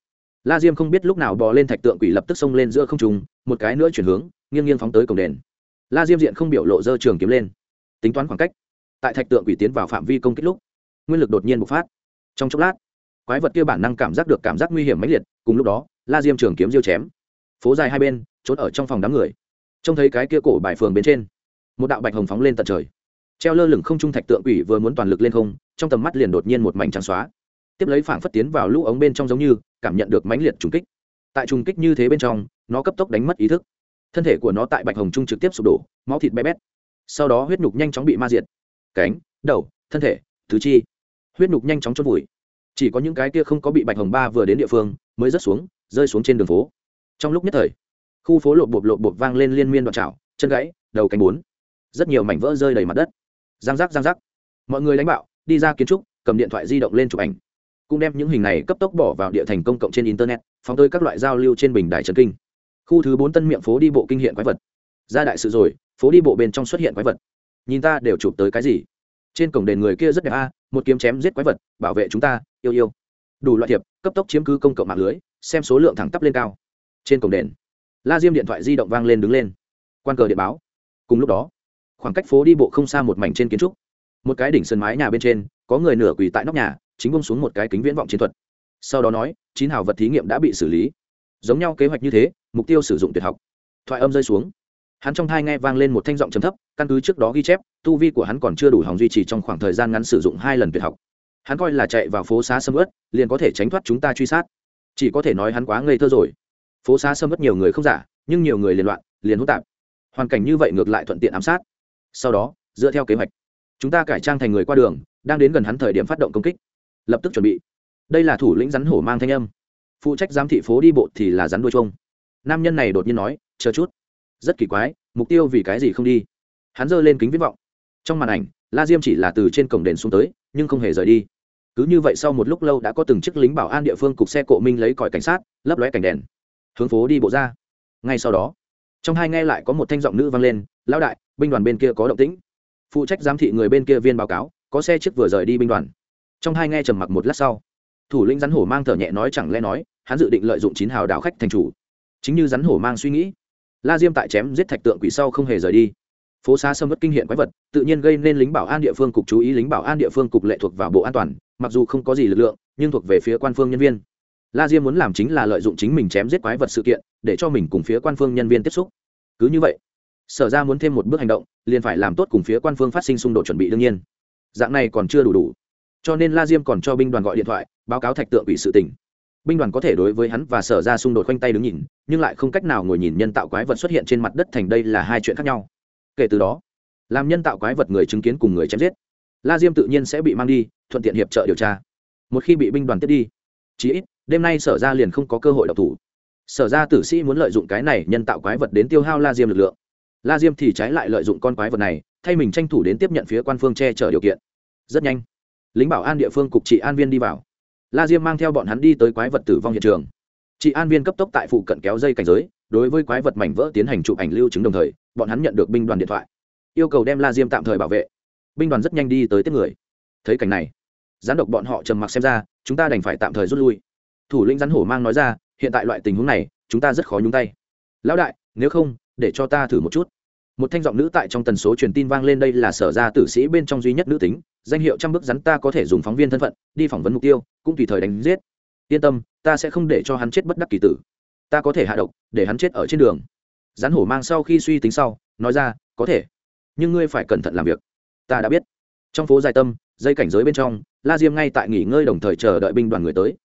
La diêm không biết lúc nào bò lên thạch tượng quỷ lập tức xông lên giữa không trùng, một cái nữa chuyển hướng nghiêng nghiêng phóng tới cổng đền. La diêm diện không biểu lộ dơ trường kiếm lên. Tính toán khoảng cách tại thạch tượng quỷ tiến vào phạm vi công kích lúc nguyên lực đột nhiên bộc phát. Trong chốc lát quái vật kia bản năng cảm giác được cảm giác nguy hiểm mãnh liệt cùng lúc đó la diêm trường kiếm diêu chém. Phố dài hai bên trốn ở trong phòng đám người. Trông thấy cái kia cổ bài phường bên trên một đạo bạch hồng phóng lên tận trời treo lơ lửng không trung thạch tượng quỷ vừa muốn toàn lực lên không, trong tầm mắt liền đột nhiên một mảnh trắng xóa. Tiếp lấy phảng phất tiến vào lũ ống bên trong giống như, cảm nhận được mãnh liệt trùng kích. Tại trùng kích như thế bên trong, nó cấp tốc đánh mất ý thức. Thân thể của nó tại bạch hồng trung trực tiếp sụp đổ, máu thịt bé bét. Sau đó huyết nhục nhanh chóng bị ma diệt. Cánh, đầu, thân thể thứ chi. Huyết nhục nhanh chóng chốt vùi. Chỉ có những cái kia không có bị bạch hồng ba vừa đến địa phương, mới rớt xuống, rơi xuống trên đường phố. Trong lúc nhất thời, khu phố lộp bộp lộp bộp vang lên liên miên đoạn trào chân gãy, đầu cánh bốn. Rất nhiều mảnh vỡ rơi đầy mặt đất giang giác giang giác. Mọi người đánh bạo, đi ra kiến trúc, cầm điện thoại di động lên chụp ảnh. Cũng đem những hình này cấp tốc bỏ vào địa thành công cộng trên internet, phóng tới các loại giao lưu trên bình đài trần kinh. Khu thứ bốn tân miệng phố đi bộ kinh hiện quái vật. Ra đại sự rồi, phố đi bộ bên trong xuất hiện quái vật. Nhìn ta đều chụp tới cái gì? Trên cổng đền người kia rất đẹp a, một kiếm chém giết quái vật, bảo vệ chúng ta, yêu yêu. Đủ loại thiệp, cấp tốc chiếm cứ công cộng mạng lưới, xem số lượng thẳng tắp lên cao. Trên cổng đền, la diêm điện thoại di động vang lên đứng lên. Quan cờ điện báo. Cùng lúc đó khoảng cách phố đi bộ không xa một mảnh trên kiến trúc. Một cái đỉnh sân mái nhà bên trên, có người nửa quỳ tại nóc nhà, chính bông xuống một cái kính viễn vọng chiến thuật. Sau đó nói, chín hào vật thí nghiệm đã bị xử lý. Giống nhau kế hoạch như thế, mục tiêu sử dụng tuyệt học. Thoại âm rơi xuống. Hắn trong thai nghe vang lên một thanh giọng trầm thấp, căn cứ trước đó ghi chép, tu vi của hắn còn chưa đủ hòng duy trì trong khoảng thời gian ngắn sử dụng hai lần tuyệt học. Hắn coi là chạy vào phố xá sâm ớt liền có thể tránh thoát chúng ta truy sát. Chỉ có thể nói hắn quá ngây thơ rồi. Phố xá sâm ớt nhiều người không giả, nhưng nhiều người liền loạn, liền hỗn tạp. Hoàn cảnh như vậy ngược lại thuận tiện ám sát sau đó, dựa theo kế hoạch, chúng ta cải trang thành người qua đường, đang đến gần hắn thời điểm phát động công kích. Lập tức chuẩn bị. Đây là thủ lĩnh rắn hổ mang thanh âm. Phụ trách giám thị phố đi bộ thì là rắn đuôi trông nam nhân này đột nhiên nói, chờ chút. Rất kỳ quái, mục tiêu vì cái gì không đi? Hắn giơ lên kính viết vọng. Trong màn ảnh, la diêm chỉ là từ trên cổng đền xuống tới, nhưng không hề rời đi. Cứ như vậy sau một lúc lâu đã có từng chiếc lính bảo an địa phương cục xe cộ minh lấy còi cảnh sát, lấp lóe cảnh đèn. Hướng phố đi bộ ra. Ngay sau đó, trong hai nghe lại có một thanh giọng nữ vang lên, lão đại binh đoàn bên kia có động tĩnh. Phụ trách giám thị người bên kia viên báo cáo, có xe chiếc vừa rời đi binh đoàn. Trong hai nghe trầm mặc một lát sau, thủ lĩnh rắn hổ mang thở nhẹ nói chẳng lẽ nói, hắn dự định lợi dụng chín hào đạo khách thành chủ. Chính như rắn hổ mang suy nghĩ, la diêm tại chém giết thạch tượng quỷ sau không hề rời đi. Phố xa sâm mất kinh hiện quái vật, tự nhiên gây nên lính bảo an địa phương cục chú ý, lính bảo an địa phương cục lệ thuộc vào bộ an toàn, mặc dù không có gì lực lượng, nhưng thuộc về phía quan phương nhân viên. La diêm muốn làm chính là lợi dụng chính mình chém giết quái vật sự kiện, để cho mình cùng phía quan phương nhân viên tiếp xúc. Cứ như vậy sở ra muốn thêm một bước hành động, liền phải làm tốt cùng phía quan phương phát sinh xung đột chuẩn bị đương nhiên. Dạng này còn chưa đủ đủ. Cho nên la diêm còn cho binh đoàn gọi điện thoại, báo cáo thạch tượng bị sự tỉnh binh đoàn có thể đối với hắn và sở ra xung đột khoanh tay đứng nhìn, nhưng lại không cách nào ngồi nhìn nhân tạo quái vật xuất hiện trên mặt đất thành đây là hai chuyện khác nhau. Kể từ đó, làm nhân tạo quái vật người chứng kiến cùng người chém giết, la diêm tự nhiên sẽ bị mang đi, thuận tiện hiệp trợ điều tra. Một khi bị binh đoàn tiếp đi, chí ít, đêm nay sở ra liền không có cơ hội đọc thủ. Sở ra tử sĩ muốn lợi dụng cái này nhân tạo quái vật đến tiêu hao la diêm lực lượng la diêm thì trái lại lợi dụng con quái vật này, thay mình tranh thủ đến tiếp nhận phía quan phương che chở điều kiện. Rất nhanh, lính bảo an địa phương cục trị an viên đi vào. La diêm mang theo bọn hắn đi tới quái vật tử vong hiện trường. Chị an viên cấp tốc tại phụ cận kéo dây cảnh giới, đối với quái vật mảnh vỡ tiến hành chụp ảnh lưu chứng đồng thời, bọn hắn nhận được binh đoàn điện thoại. Yêu cầu đem la diêm tạm thời bảo vệ. Binh đoàn rất nhanh đi tới tiếp người. Thấy cảnh này, gián độc bọn họ trầm mặc xem ra, chúng ta đành phải tạm thời rút lui. Thủ lĩnh rắn hổ mang nói ra, hiện tại loại tình huống này, chúng ta rất khó nhúng tay. Lão đại, nếu không, để cho ta thử một chút một thanh giọng nữ tại trong tần số truyền tin vang lên đây là sở ra tử sĩ bên trong duy nhất nữ tính, danh hiệu trăm bước rắn ta có thể dùng phóng viên thân phận, đi phỏng vấn mục tiêu, cũng tùy thời đánh giết. Yên tâm, ta sẽ không để cho hắn chết bất đắc kỳ tử. Ta có thể hạ độc, để hắn chết ở trên đường. Rắn hổ mang sau khi suy tính sau, nói ra, có thể, nhưng ngươi phải cẩn thận làm việc. Ta đã biết. Trong phố dài tâm, dây cảnh giới bên trong, la diêm ngay tại nghỉ ngơi đồng thời chờ đợi binh đoàn người tới.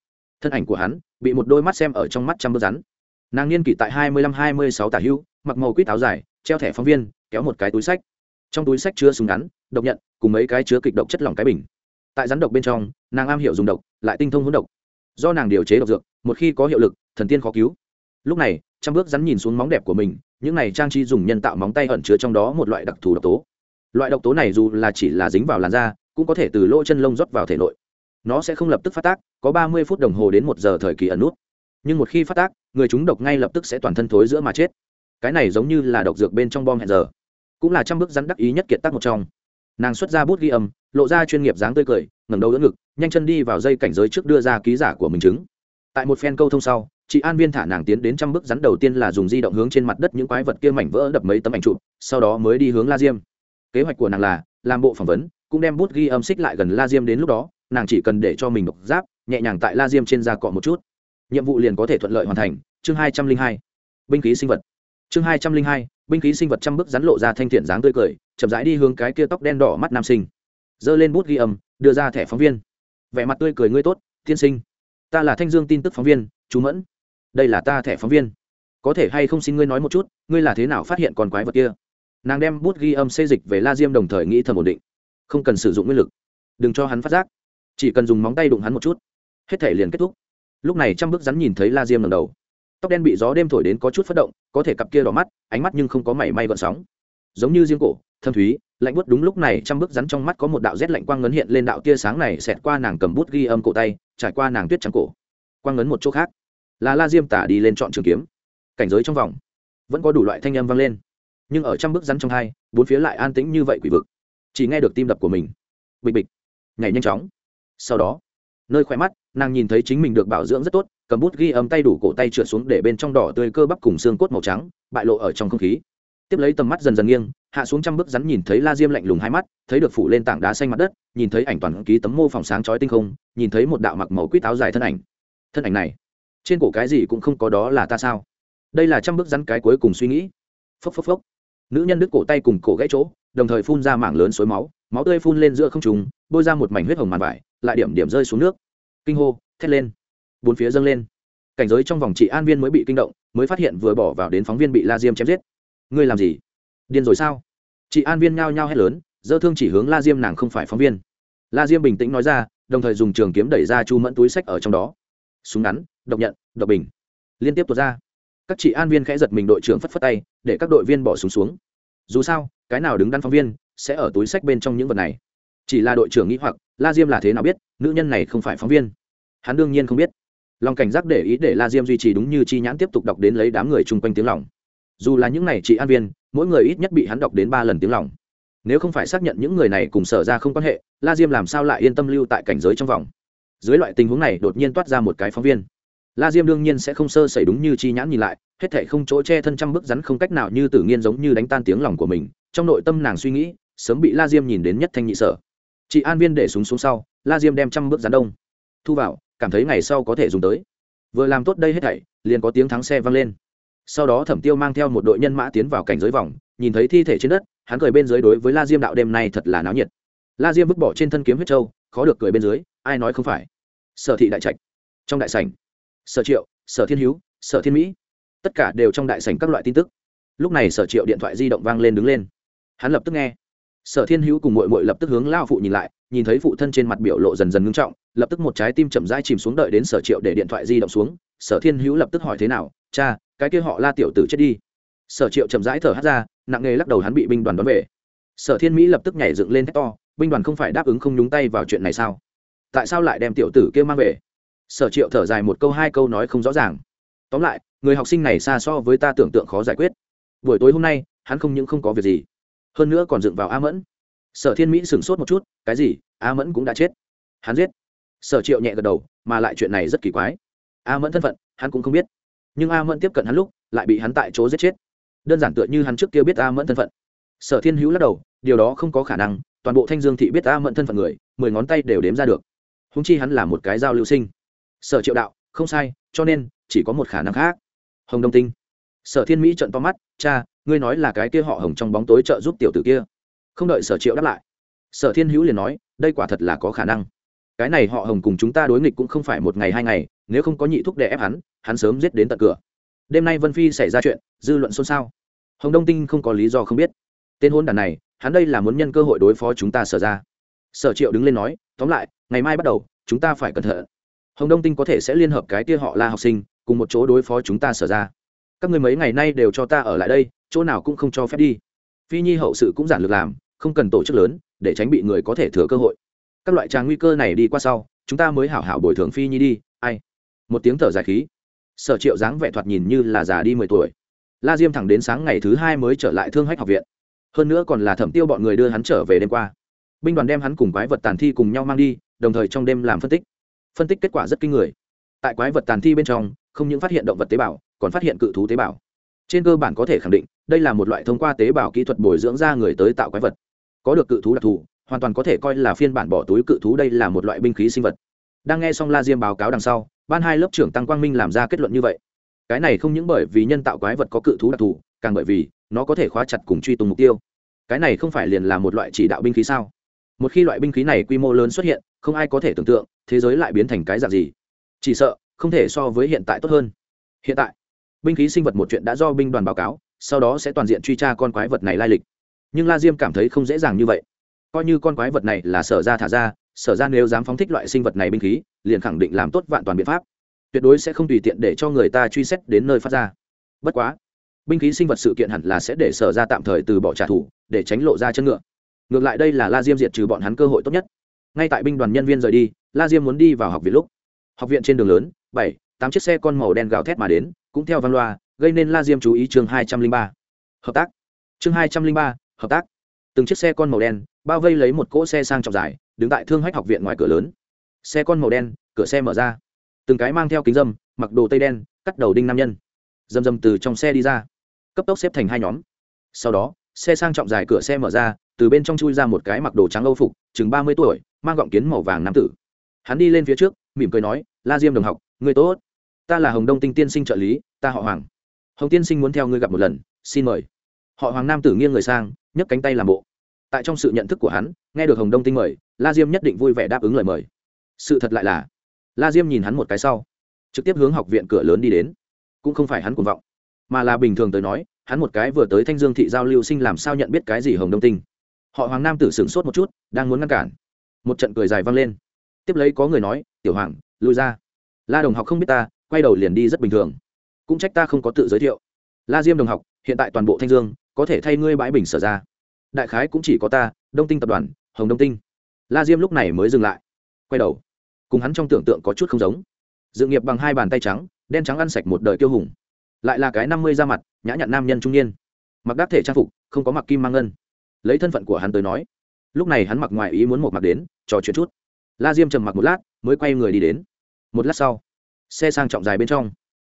Thân ảnh của hắn bị một đôi mắt xem ở trong mắt trăm bước rắn. Nàng niên kỷ tại hai mươi lăm hai mươi sáu tả hưu, mặc màu quýt áo dài treo thẻ phóng viên, kéo một cái túi sách. Trong túi sách chứa súng ngắn, độc nhận, cùng mấy cái chứa kịch độc chất lỏng cái bình. Tại rắn độc bên trong, nàng am hiểu dùng độc, lại tinh thông hỗn độc. Do nàng điều chế độc dược, một khi có hiệu lực, thần tiên khó cứu. Lúc này, trăm bước rắn nhìn xuống móng đẹp của mình, những này trang trí dùng nhân tạo móng tay ẩn chứa trong đó một loại đặc thù độc tố. Loại độc tố này dù là chỉ là dính vào làn da, cũng có thể từ lỗ chân lông rót vào thể nội. Nó sẽ không lập tức phát tác, có ba mươi phút đồng hồ đến một giờ thời kỳ ẩn nút. Nhưng một khi phát tác, người chúng độc ngay lập tức sẽ toàn thân thối giữa mà chết cái này giống như là độc dược bên trong bom hẹn giờ. Cũng là trăm bước rắn đắc ý nhất kiệt tác một trong. Nàng xuất ra bút ghi âm, lộ ra chuyên nghiệp dáng tươi cười, ngẩng đầu đỡ ngực, nhanh chân đi vào dây cảnh giới trước đưa ra ký giả của mình chứng. Tại một phen câu thông sau, chị an viên thả nàng tiến đến trăm bước rắn đầu tiên là dùng di động hướng trên mặt đất những quái vật kia mảnh vỡ đập mấy tấm ảnh chụp, sau đó mới đi hướng la diêm. Kế hoạch của nàng là làm bộ phỏng vấn, cũng đem bút ghi âm xích lại gần la diêm đến lúc đó, nàng chỉ cần để cho mình độc giáp, nhẹ nhàng tại la diêm trên da cọ một chút. Nhiệm vụ liền có thể thuận lợi hoàn thành. Chương hai trăm linh hai. Binh khí sinh vật chương hai trăm linh hai, binh khí sinh vật trăm bước rắn lộ ra thanh thiện dáng tươi cười, chậm rãi đi hướng cái kia tóc đen đỏ mắt nam sinh. Giơ lên bút ghi âm, đưa ra thẻ phóng viên. Vẻ mặt tươi cười ngươi tốt, tiên sinh. Ta là thanh dương tin tức phóng viên, chú mẫn. Đây là ta thẻ phóng viên. Có thể hay không xin ngươi nói một chút, ngươi là thế nào phát hiện con quái vật kia? Nàng đem bút ghi âm xê dịch về la diêm đồng thời nghĩ thầm ổn định. Không cần sử dụng nguyên lực. Đừng cho hắn phát giác. Chỉ cần dùng móng tay đụng hắn một chút. Hết thể liền kết thúc. Lúc này trăm bước rắn nhìn thấy la diêm lần đầu tóc đen bị gió đêm thổi đến có chút phất động, có thể cặp kia đỏ mắt, ánh mắt nhưng không có mảy may gọn sóng. Giống như riêng cổ, thâm thúy, lạnh bút đúng lúc này trăm bước rắn trong mắt có một đạo rét lạnh quang ngấn hiện lên đạo tia sáng này xẹt qua nàng cầm bút ghi âm cổ tay, trải qua nàng tuyết trắng cổ. Quang ngấn một chỗ khác. Là la diêm tả đi lên chọn trường kiếm. Cảnh giới trong vòng. Vẫn có đủ loại thanh âm vang lên. Nhưng ở trăm bước rắn trong hai, bốn phía lại an tĩnh như vậy quỷ vực. Chỉ nghe được tim đập của mình. Bịch bịch. Nhảy nhanh chóng. Sau đó, nơi khỏe mắt nàng nhìn thấy chính mình được bảo dưỡng rất tốt, cầm bút ghi âm tay đủ cổ tay trượt xuống để bên trong đỏ tươi cơ bắp cùng xương cốt màu trắng, bại lộ ở trong không khí. Tiếp lấy tầm mắt dần dần nghiêng, hạ xuống trăm bước rắn nhìn thấy la diêm lạnh lùng hai mắt, thấy được phủ lên tảng đá xanh mặt đất, nhìn thấy ảnh toàn ký tấm mô phòng sáng chói tinh không, nhìn thấy một đạo mặc màu quýt áo dài thân ảnh. Thân ảnh này, trên cổ cái gì cũng không có đó là ta sao? Đây là trăm bước rắn cái cuối cùng suy nghĩ. Phốc phốc phốc. Nữ nhân đứt cổ tay cùng cổ gãy chỗ, đồng thời phun ra mảng lớn suối máu máu tươi phun lên giữa không trùng bôi ra một mảnh huyết hồng màn vải, lại điểm điểm rơi xuống nước kinh hô thét lên. Bốn phía dâng lên. Cảnh giới trong vòng chị an viên mới bị kinh động mới phát hiện vừa bỏ vào đến phóng viên bị la diêm chém giết. Ngươi làm gì? Điên rồi sao? Chị an viên nhao nhao hét lớn dơ thương chỉ hướng la diêm nàng không phải phóng viên. La diêm bình tĩnh nói ra đồng thời dùng trường kiếm đẩy ra chu mẫn túi sách ở trong đó. Súng ngắn độc nhận độc bình. Liên tiếp tuột ra. Các chị an viên khẽ giật mình đội trưởng phất phất tay để các đội viên bỏ súng xuống, xuống. Dù sao cái nào đứng đắn phóng viên sẽ ở túi sách bên trong những vật này. Chỉ là đội trưởng nghĩ hoặc la diêm là thế nào biết, nữ nhân này không phải phóng viên. Hắn đương nhiên không biết. Lòng cảnh giác để ý để la diêm duy trì đúng như chi nhãn tiếp tục đọc đến lấy đám người chung quanh tiếng lòng. Dù là những n à y chị an viên, mỗi người ít nhất bị hắn đọc đến ba lần tiếng lòng. Nếu không phải xác nhận những người này cùng sở ra không quan hệ, la diêm làm sao lại yên tâm lưu tại cảnh giới trong vòng? Dưới loại tình huống này đột nhiên toát ra một cái phóng viên. La diêm đương nhiên sẽ không sơ xảy đúng như chi nhãn nhìn lại, hết thể không chỗ che thân trăm bước rắn không cách nào như tự nhiên giống như đánh tan tiếng lòng của mình. Trong nội tâm nàng suy nghĩ, sớm bị la diêm nhìn đến nhất thanh nhị sở chị an viên để súng xuống sau, la diêm đem trăm bước gián đông. Thu vào, cảm thấy ngày sau có thể dùng tới. Vừa làm tốt đây hết thảy, liền có tiếng thắng xe vang lên. Sau đó thẩm tiêu mang theo một đội nhân mã tiến vào cảnh giới vòng, nhìn thấy thi thể trên đất, hắn cười bên dưới đối với la diêm đạo đêm nay thật là náo nhiệt. La diêm vứt bỏ trên thân kiếm huyết trâu khó được cười bên dưới, ai nói không phải. Sở thị đại trạch, trong đại sảnh. Sở triệu, sở thiên hữu sở thiên mỹ. Tất cả đều trong đại sảnh các loại tin tức. Lúc này sở triệu điện thoại di động vang lên đứng lên. Hắn lập tức nghe sở thiên hữu cùng mội mội lập tức hướng lao phụ nhìn lại, nhìn thấy phụ thân trên mặt biểu lộ dần dần ngưng trọng, lập tức một trái tim chậm rãi chìm xuống đợi đến sở triệu để điện thoại di động xuống. Sở thiên hữu lập tức hỏi thế nào, cha, cái kia họ la tiểu tử chết đi. Sở triệu chậm rãi thở hát ra, nặng nề lắc đầu hắn bị binh đoàn đón về. Sở thiên mỹ lập tức nhảy dựng lên thét to, binh đoàn không phải đáp ứng không nhúng tay vào chuyện này sao? Tại sao lại đem tiểu tử kia mang về? Sở triệu thở dài một câu hai câu nói không rõ ràng. Tóm lại, người học sinh này xa so với ta tưởng tượng khó giải quyết. Buổi tối hôm nay, hắn không những không có việc gì hơn nữa còn dựng vào a mẫn. Sở thiên mỹ sửng sốt một chút, cái gì? A mẫn cũng đã chết. Hắn giết. Sở triệu nhẹ gật đầu, mà lại chuyện này rất kỳ quái. A mẫn thân phận, hắn cũng không biết. Nhưng a mẫn tiếp cận hắn lúc, lại bị hắn tại chỗ giết chết. Đơn giản tựa như hắn trước kia biết a mẫn thân phận. Sở thiên hữu lắc đầu, điều đó không có khả năng, toàn bộ thanh dương thị biết a mẫn thân phận người, mười ngón tay đều đếm ra được. Húng chi hắn là một cái giao lưu sinh. Sở triệu đạo, không sai, cho nên, chỉ có một khả năng khác. Hồng đông tinh. Sở thiên mỹ trận to mắt cha, ngươi nói là cái kia họ hồng trong bóng tối trợ giúp tiểu tử kia. Không đợi sở triệu đáp lại, sở thiên hữu liền nói, đây quả thật là có khả năng. Cái này họ hồng cùng chúng ta đối nghịch cũng không phải một ngày hai ngày, nếu không có nhị thúc để ép hắn hắn sớm giết đến tận cửa. Đêm nay vân phi xảy ra chuyện, dư luận xôn xao. Hồng đông tinh không có lý do không biết. Tên hôn đàn này, hắn đây là muốn nhân cơ hội đối phó chúng ta sở ra. Sở triệu đứng lên nói, tóm lại, ngày mai bắt đầu, chúng ta phải cẩn thận. Hồng đông tinh có thể sẽ liên hợp cái kia họ là học sinh, cùng một chỗ đối phó chúng ta sở ra các người mấy ngày nay đều cho ta ở lại đây, chỗ nào cũng không cho phép đi. Phi nhi hậu sự cũng giản lược làm, không cần tổ chức lớn, để tránh bị người có thể thừa cơ hội. Các loại tràng nguy cơ này đi qua sau, chúng ta mới hảo hảo bồi thường phi nhi đi, ai? Một tiếng thở dài khí. Sở triệu dáng vẻ thoạt nhìn như là già đi mười tuổi. La diêm thẳng đến sáng ngày thứ hai mới trở lại thương hách học viện. Hơn nữa còn là thẩm tiêu bọn người đưa hắn trở về đêm qua. Binh đoàn đem hắn cùng quái vật tàn thi cùng nhau mang đi, đồng thời trong đêm làm phân tích. Phân tích kết quả rất kinh người. Tại quái vật tàn thi bên trong không những phát hiện động vật tế bào, còn phát hiện cự thú tế bào. Trên cơ bản có thể khẳng định, đây là một loại thông qua tế bào kỹ thuật bồi dưỡng ra người tới tạo quái vật. Có được cự thú đặc thù, hoàn toàn có thể coi là phiên bản bỏ túi cự thú đây là một loại binh khí sinh vật. Đang nghe xong la diêm báo cáo đằng sau, ban hai lớp trưởng tăng quang minh làm ra kết luận như vậy. Cái này không những bởi vì nhân tạo quái vật có cự thú đặc thù, càng bởi vì nó có thể khóa chặt cùng truy tung mục tiêu. Cái này không phải liền là một loại chỉ đạo binh khí sao? Một khi loại binh khí này quy mô lớn xuất hiện, không ai có thể tưởng tượng, thế giới lại biến thành cái dạng gì. Chỉ sợ không thể so với hiện tại tốt hơn. Hiện tại, binh khí sinh vật một chuyện đã do binh đoàn báo cáo, sau đó sẽ toàn diện truy tra con quái vật này lai lịch. Nhưng la diêm cảm thấy không dễ dàng như vậy. Coi như con quái vật này là sở ra thả ra, sở ra nếu dám phóng thích loại sinh vật này binh khí, liền khẳng định làm tốt vạn toàn biện pháp. Tuyệt đối sẽ không tùy tiện để cho người ta truy xét đến nơi phát ra. Bất quá, binh khí sinh vật sự kiện hẳn là sẽ để sở ra tạm thời từ bỏ trả thù, để tránh lộ ra chân ngựa. Ngược lại đây là la diêm diệt trừ bọn hắn cơ hội tốt nhất. Ngay tại binh đoàn nhân viên rời đi, la diêm muốn đi vào học viện lúc, học viện trên đường lớn bảy, tám chiếc xe con màu đen gào thét mà đến, cũng theo văn loa, gây nên la diêm chú ý chương hai trăm linh ba. Hợp tác. Chương hai trăm linh ba, hợp tác. Từng chiếc xe con màu đen, bao vây lấy một cỗ xe sang trọng dài, đứng tại thương hách học viện ngoài cửa lớn. Xe con màu đen, cửa xe mở ra. Từng cái mang theo kính dâm, mặc đồ tây đen, cắt đầu đinh nam nhân. Dầm dầm từ trong xe đi ra. Cấp tốc xếp thành hai nhóm. Sau đó, xe sang trọng dài cửa xe mở ra, từ bên trong chui ra một cái mặc đồ trắng âu phục, chừng ba mươi tuổi, mang gọng kiến màu vàng nam tử. Hắn đi lên phía trước, mỉm cười nói la diêm đồng học người tốt. Ta là hồng đông tinh tiên sinh trợ lý, ta họ hoàng. Hồng tiên sinh muốn theo ngươi gặp một lần, xin mời. Họ hoàng nam tử nghiêng người sang, nhấc cánh tay làm bộ. Tại trong sự nhận thức của hắn, nghe được hồng đông tinh mời, la diêm nhất định vui vẻ đáp ứng lời mời. Sự thật lại là, la diêm nhìn hắn một cái sau, trực tiếp hướng học viện cửa lớn đi đến. Cũng không phải hắn cuồng vọng, mà là bình thường tới nói, hắn một cái vừa tới thanh dương thị giao lưu sinh làm sao nhận biết cái gì hồng đông tinh. Họ hoàng nam tử sửng sốt một chút, đang muốn ngăn cản. Một trận cười dài vang lên. Tiếp lấy có người nói, tiểu hoàng lui ra. La đồng học không biết ta, quay đầu liền đi rất bình thường. Cũng trách ta không có tự giới thiệu. La diêm đồng học, hiện tại toàn bộ thanh dương, có thể thay ngươi bãi bình sở ra. Đại khái cũng chỉ có ta, đông tinh tập đoàn, hồng đông tinh. La diêm lúc này mới dừng lại. Quay đầu. Cùng hắn trong tưởng tượng có chút không giống. Dự nghiệp bằng hai bàn tay trắng, đen trắng ăn sạch một đời kiêu hùng. Lại là cái năm mươi da mặt, nhã nhặn nam nhân trung niên. Mặc đáp thể trang phục, không có mặc kim mang ngân. Lấy thân phận của hắn tới nói, lúc này hắn mặc ngoài ý muốn một mặc đến, trò chuyện chút. La diêm trầm mặc một lát, mới quay người đi đến một lát sau, xe sang trọng dài bên trong,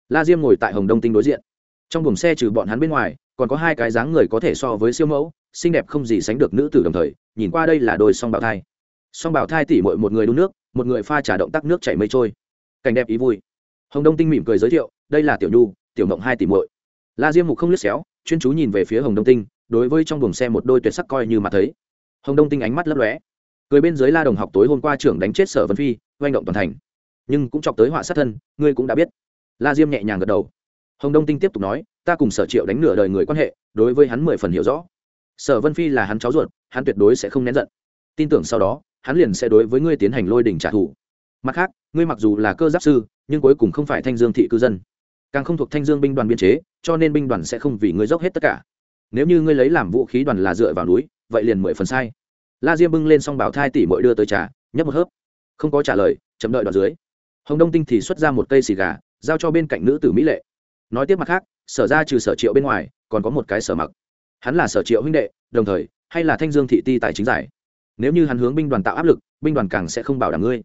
la diêm ngồi tại hồng đông tinh đối diện. Trong buồng xe trừ bọn hắn bên ngoài, còn có hai cái dáng người có thể so với siêu mẫu, xinh đẹp không gì sánh được nữ tử đồng thời, nhìn qua đây là đôi song Bảo thai. Song Bảo thai tỉ mội một người đun nước, một người pha trả động tác nước chảy mây trôi. Cảnh đẹp ý vui. Hồng đông tinh mỉm cười giới thiệu, đây là tiểu nhu, tiểu mộng hai tỷ muội. La diêm mục không liếc xéo, chuyên chú nhìn về phía hồng đông tinh, đối với trong buồng xe một đôi tuyệt sắc coi như mà thấy. Hồng đông tinh ánh mắt lấp lóe. Cười bên dưới la đồng học tối hôm qua trưởng đánh chết sở vân phi, oanh động toàn thành nhưng cũng chọc tới họa sát thân, ngươi cũng đã biết. La diêm nhẹ nhàng gật đầu. Hồng đông tinh tiếp tục nói, ta cùng sở triệu đánh nửa đời người quan hệ, đối với hắn mười phần hiểu rõ. Sở vân phi là hắn cháu ruột, hắn tuyệt đối sẽ không nén giận. Tin tưởng sau đó, hắn liền sẽ đối với ngươi tiến hành lôi đỉnh trả thù. Mặt khác, ngươi mặc dù là cơ giáp sư, nhưng cuối cùng không phải thanh dương thị cư dân. Càng không thuộc thanh dương binh đoàn biên chế, cho nên binh đoàn sẽ không vì ngươi dốc hết tất cả. Nếu như ngươi lấy làm vũ khí đoàn là dựa vào núi, vậy liền mười phần sai. La diêm bưng lên xong bảo thai tỉ mội đưa tới trà, nhấp một hớp. Không có trả lời, chậm đợi đoạn dưới hồng đông tinh thì xuất ra một cây xì gà, giao cho bên cạnh nữ tử mỹ lệ. Nói tiếp mặt khác, sở ra trừ sở triệu bên ngoài, còn có một cái sở mặc. Hắn là sở triệu huynh đệ, đồng thời, hay là thanh dương thị ti tài chính giải. Nếu như hắn hướng binh đoàn tạo áp lực, binh đoàn càng sẽ không bảo đảm ngươi.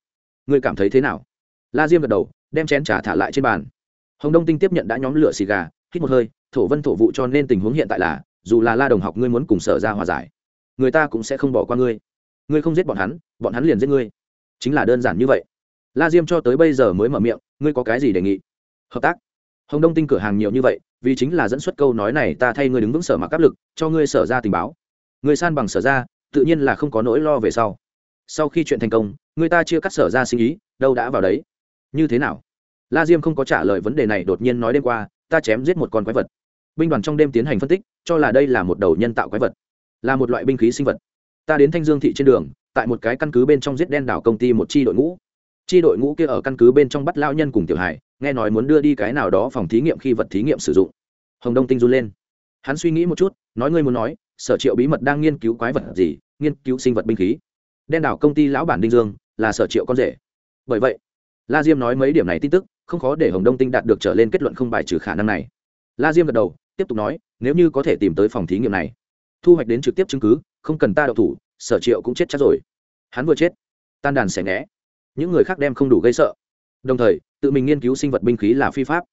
Ngươi cảm thấy thế nào? La diêm gật đầu, đem chén trà thả lại trên bàn. Hồng đông tinh tiếp nhận đã nhóm lửa xì gà, hít một hơi, thổ vân thổ vụ cho nên tình huống hiện tại là, dù là la đồng học ngươi muốn cùng sở ra hòa giải, người ta cũng sẽ không bỏ qua ngươi. Ngươi không giết bọn hắn bọn hắn liền giết ngươi. Chính là đơn giản như vậy la diêm cho tới bây giờ mới mở miệng, ngươi có cái gì đề nghị? Hợp tác. Hồng đông tinh cửa hàng nhiều như vậy, vì chính là dẫn xuất câu nói này ta thay ngươi đứng vững sở mặc áp lực, cho ngươi sở ra tình báo. Người san bằng sở ra, tự nhiên là không có nỗi lo về sau. Sau khi chuyện thành công, người ta chia cắt sở ra sinh ý, đâu đã vào đấy. Như thế nào? La diêm không có trả lời vấn đề này đột nhiên nói đêm qua, ta chém giết một con quái vật. Binh đoàn trong đêm tiến hành phân tích, cho là đây là một đầu nhân tạo quái vật, là một loại binh khí sinh vật. Ta đến thanh dương thị trên đường, tại một cái căn cứ bên trong giết đen đảo công ty một chi đội ngũ chi đội ngũ kia ở căn cứ bên trong bắt lao nhân cùng tiểu hải nghe nói muốn đưa đi cái nào đó phòng thí nghiệm khi vật thí nghiệm sử dụng. Hồng đông tinh run lên. Hắn suy nghĩ một chút, nói ngươi muốn nói, sở triệu bí mật đang nghiên cứu quái vật gì, nghiên cứu sinh vật binh khí. Đen đảo công ty lão bản đinh dương, là sở triệu con rể. Bởi vậy, la diêm nói mấy điểm này tin tức, không khó để hồng đông tinh đạt được trở lên kết luận không bài trừ khả năng này. La diêm gật đầu, tiếp tục nói, nếu như có thể tìm tới phòng thí nghiệm này, thu hoạch đến trực tiếp chứng cứ, không cần ta đậu thủ, sở triệu cũng chết chắc rồi. Hắn vừa chết, tan đàn sẽ né những người khác đem không đủ gây sợ. Đồng thời, tự mình nghiên cứu sinh vật binh khí là phi pháp.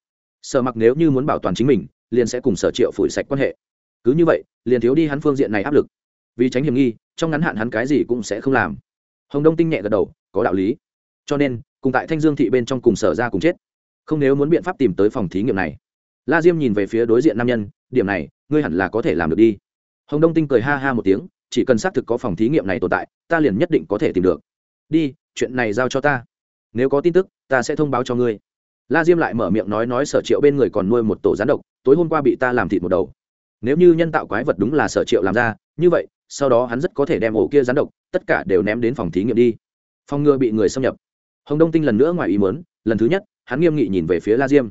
Sở mặc nếu như muốn bảo toàn chính mình, liền sẽ cùng sở triệu phủi sạch quan hệ. Cứ như vậy, liền thiếu đi hắn phương diện này áp lực. Vì tránh hiểm nghi, trong ngắn hạn hắn cái gì cũng sẽ không làm. Hồng đông tinh nhẹ gật đầu, có đạo lý. Cho nên, cùng tại thanh dương thị bên trong cùng sở ra cùng chết. Không nếu muốn biện pháp tìm tới phòng thí nghiệm này. La diêm nhìn về phía đối diện nam nhân, điểm này, ngươi hẳn là có thể làm được đi. Hồng đông tinh cười ha ha một tiếng, chỉ cần xác thực có phòng thí nghiệm này tồn tại, ta liền nhất định có thể tìm được. Đi chuyện này giao cho ta. Nếu có tin tức, ta sẽ thông báo cho ngươi. La diêm lại mở miệng nói nói sở triệu bên người còn nuôi một tổ gián độc, tối hôm qua bị ta làm thịt một đầu. Nếu như nhân tạo quái vật đúng là sở triệu làm ra, như vậy, sau đó hắn rất có thể đem ổ kia gián độc, tất cả đều ném đến phòng thí nghiệm đi. Phòng ngừa bị người xâm nhập. Hồng đông tinh lần nữa ngoài ý mớn lần thứ nhất, hắn nghiêm nghị nhìn về phía la diêm.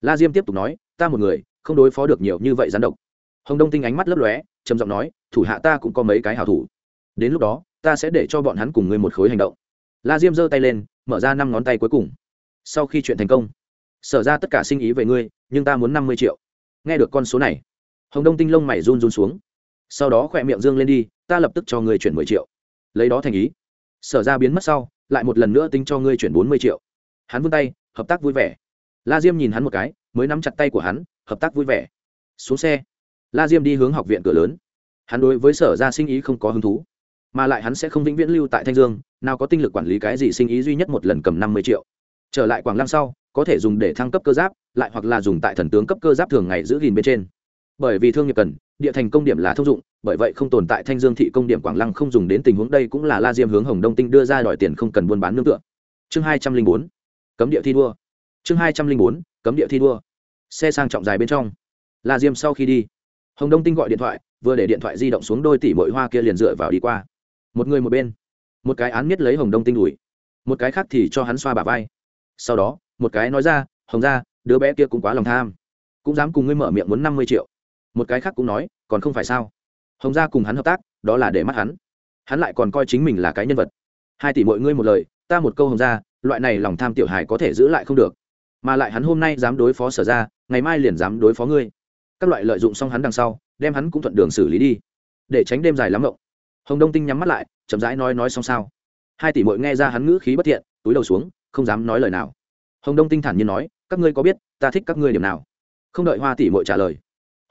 La diêm tiếp tục nói, ta một người, không đối phó được nhiều như vậy gián độc. Hồng đông tinh ánh mắt lấp lóe, trầm giọng nói, thủ hạ ta cũng có mấy cái hảo thủ. Đến lúc đó, ta sẽ để cho bọn hắn cùng ngươi một khối hành động la diêm giơ tay lên, mở ra năm ngón tay cuối cùng. Sau khi chuyện thành công, sở ra tất cả sinh ý về ngươi, nhưng ta muốn năm mươi triệu. Nghe được con số này, hồng đông tinh lông mày run run xuống. Sau đó khỏe miệng dương lên đi, ta lập tức cho ngươi chuyển mười triệu. Lấy đó thành ý. Sở ra biến mất sau, lại một lần nữa tính cho ngươi chuyển bốn mươi triệu. Hắn vươn tay, hợp tác vui vẻ. La diêm nhìn hắn một cái, mới nắm chặt tay của hắn, hợp tác vui vẻ. Xuống xe. La diêm đi hướng học viện cửa lớn. Hắn đối với sở ra sinh ý không có hứng thú mà lại hắn sẽ không vĩnh viễn lưu tại thanh dương, nào có tinh lực quản lý cái gì sinh ý duy nhất một lần cầm năm mươi triệu. Trở lại quảng lăng sau, có thể dùng để thăng cấp cơ giáp, lại hoặc là dùng tại thần tướng cấp cơ giáp thường ngày giữ gìn bên trên. Bởi vì thương nghiệp cần, địa thành công điểm là thông dụng, bởi vậy không tồn tại thanh dương thị công điểm quảng lăng không dùng đến tình huống đây cũng là la diêm hướng hồng đông tinh đưa ra đòi tiền không cần buôn bán nương tựa. Chương hai trăm linh bốn, cấm địa thi đua. Chương hai trăm linh bốn, cấm địa thi đua. Xe sang trọng dài bên trong. La diêm sau khi đi, hồng đông tinh gọi điện thoại, vừa để điện thoại di động xuống đôi tỷ bội hoa kia liền dựa vào đi qua một người một bên. Một cái án miết lấy hồng đông tinh đùi. Một cái khác thì cho hắn xoa bả vai. Sau đó, một cái nói ra, hồng ra đứa bé kia cũng quá lòng tham. Cũng dám cùng ngươi mở miệng muốn năm mươi triệu. Một cái khác cũng nói, còn không phải sao? Hồng gia cùng hắn hợp tác, đó là để mắt hắn. Hắn lại còn coi chính mình là cái nhân vật. Hai tỷ mọi ngươi một lời, ta một câu hồng gia, loại này lòng tham tiểu hài có thể giữ lại không được. Mà lại hắn hôm nay dám đối phó sở ra ngày mai liền dám đối phó ngươi. Các loại lợi dụng xong hắn đằng sau, đem hắn cũng thuận đường xử lý đi. Để tránh đêm dài lắm mộng hồng đông tinh nhắm mắt lại chậm rãi nói nói xong sao hai tỷ mội nghe ra hắn ngữ khí bất thiện túi đầu xuống không dám nói lời nào hồng đông tinh thản nhiên nói các ngươi có biết ta thích các ngươi điểm nào không đợi hoa tỷ mội trả lời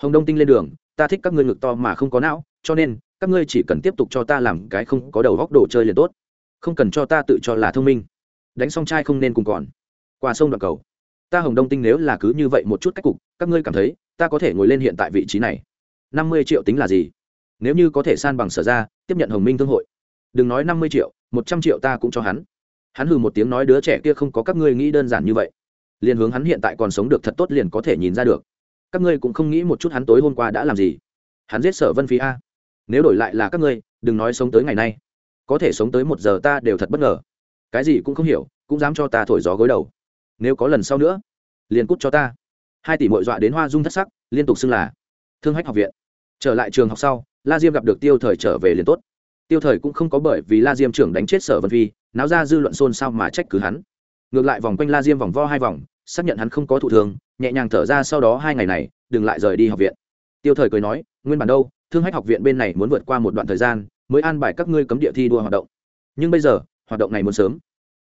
hồng đông tinh lên đường ta thích các ngươi ngực to mà không có não cho nên các ngươi chỉ cần tiếp tục cho ta làm cái không có đầu góc đồ chơi liền tốt không cần cho ta tự cho là thông minh đánh xong trai không nên cùng còn qua sông đoạn cầu ta hồng đông tinh nếu là cứ như vậy một chút cách cục các ngươi cảm thấy ta có thể ngồi lên hiện tại vị trí này năm mươi triệu tính là gì nếu như có thể san bằng sở ra, tiếp nhận hồng minh thương hội. Đừng nói năm mươi triệu, một trăm triệu ta cũng cho hắn. Hắn hừ một tiếng nói đứa trẻ kia không có các ngươi nghĩ đơn giản như vậy. Liền hướng hắn hiện tại còn sống được thật tốt liền có thể nhìn ra được. Các ngươi cũng không nghĩ một chút hắn tối hôm qua đã làm gì. Hắn giết sở vân phi a. Nếu đổi lại là các ngươi, đừng nói sống tới ngày nay. Có thể sống tới một giờ ta đều thật bất ngờ. Cái gì cũng không hiểu, cũng dám cho ta thổi gió gối đầu. Nếu có lần sau nữa, liền cút cho ta. Hai tỷ mội dọa đến hoa dung thất sắc, liên tục xưng là thương hách học viện. Trở lại trường học sau la diêm gặp được tiêu thời trở về liền tốt. Tiêu thời cũng không có bởi vì la diêm trưởng đánh chết sở vân phi náo ra dư luận xôn xao mà trách cứ hắn. Ngược lại vòng quanh la diêm vòng vo hai vòng xác nhận hắn không có thụ thương, nhẹ nhàng thở ra sau đó hai ngày này đừng lại rời đi học viện. Tiêu thời cười nói nguyên bản đâu thương hách học viện bên này muốn vượt qua một đoạn thời gian mới an bài các ngươi cấm địa thi đua hoạt động. Nhưng bây giờ hoạt động này muốn sớm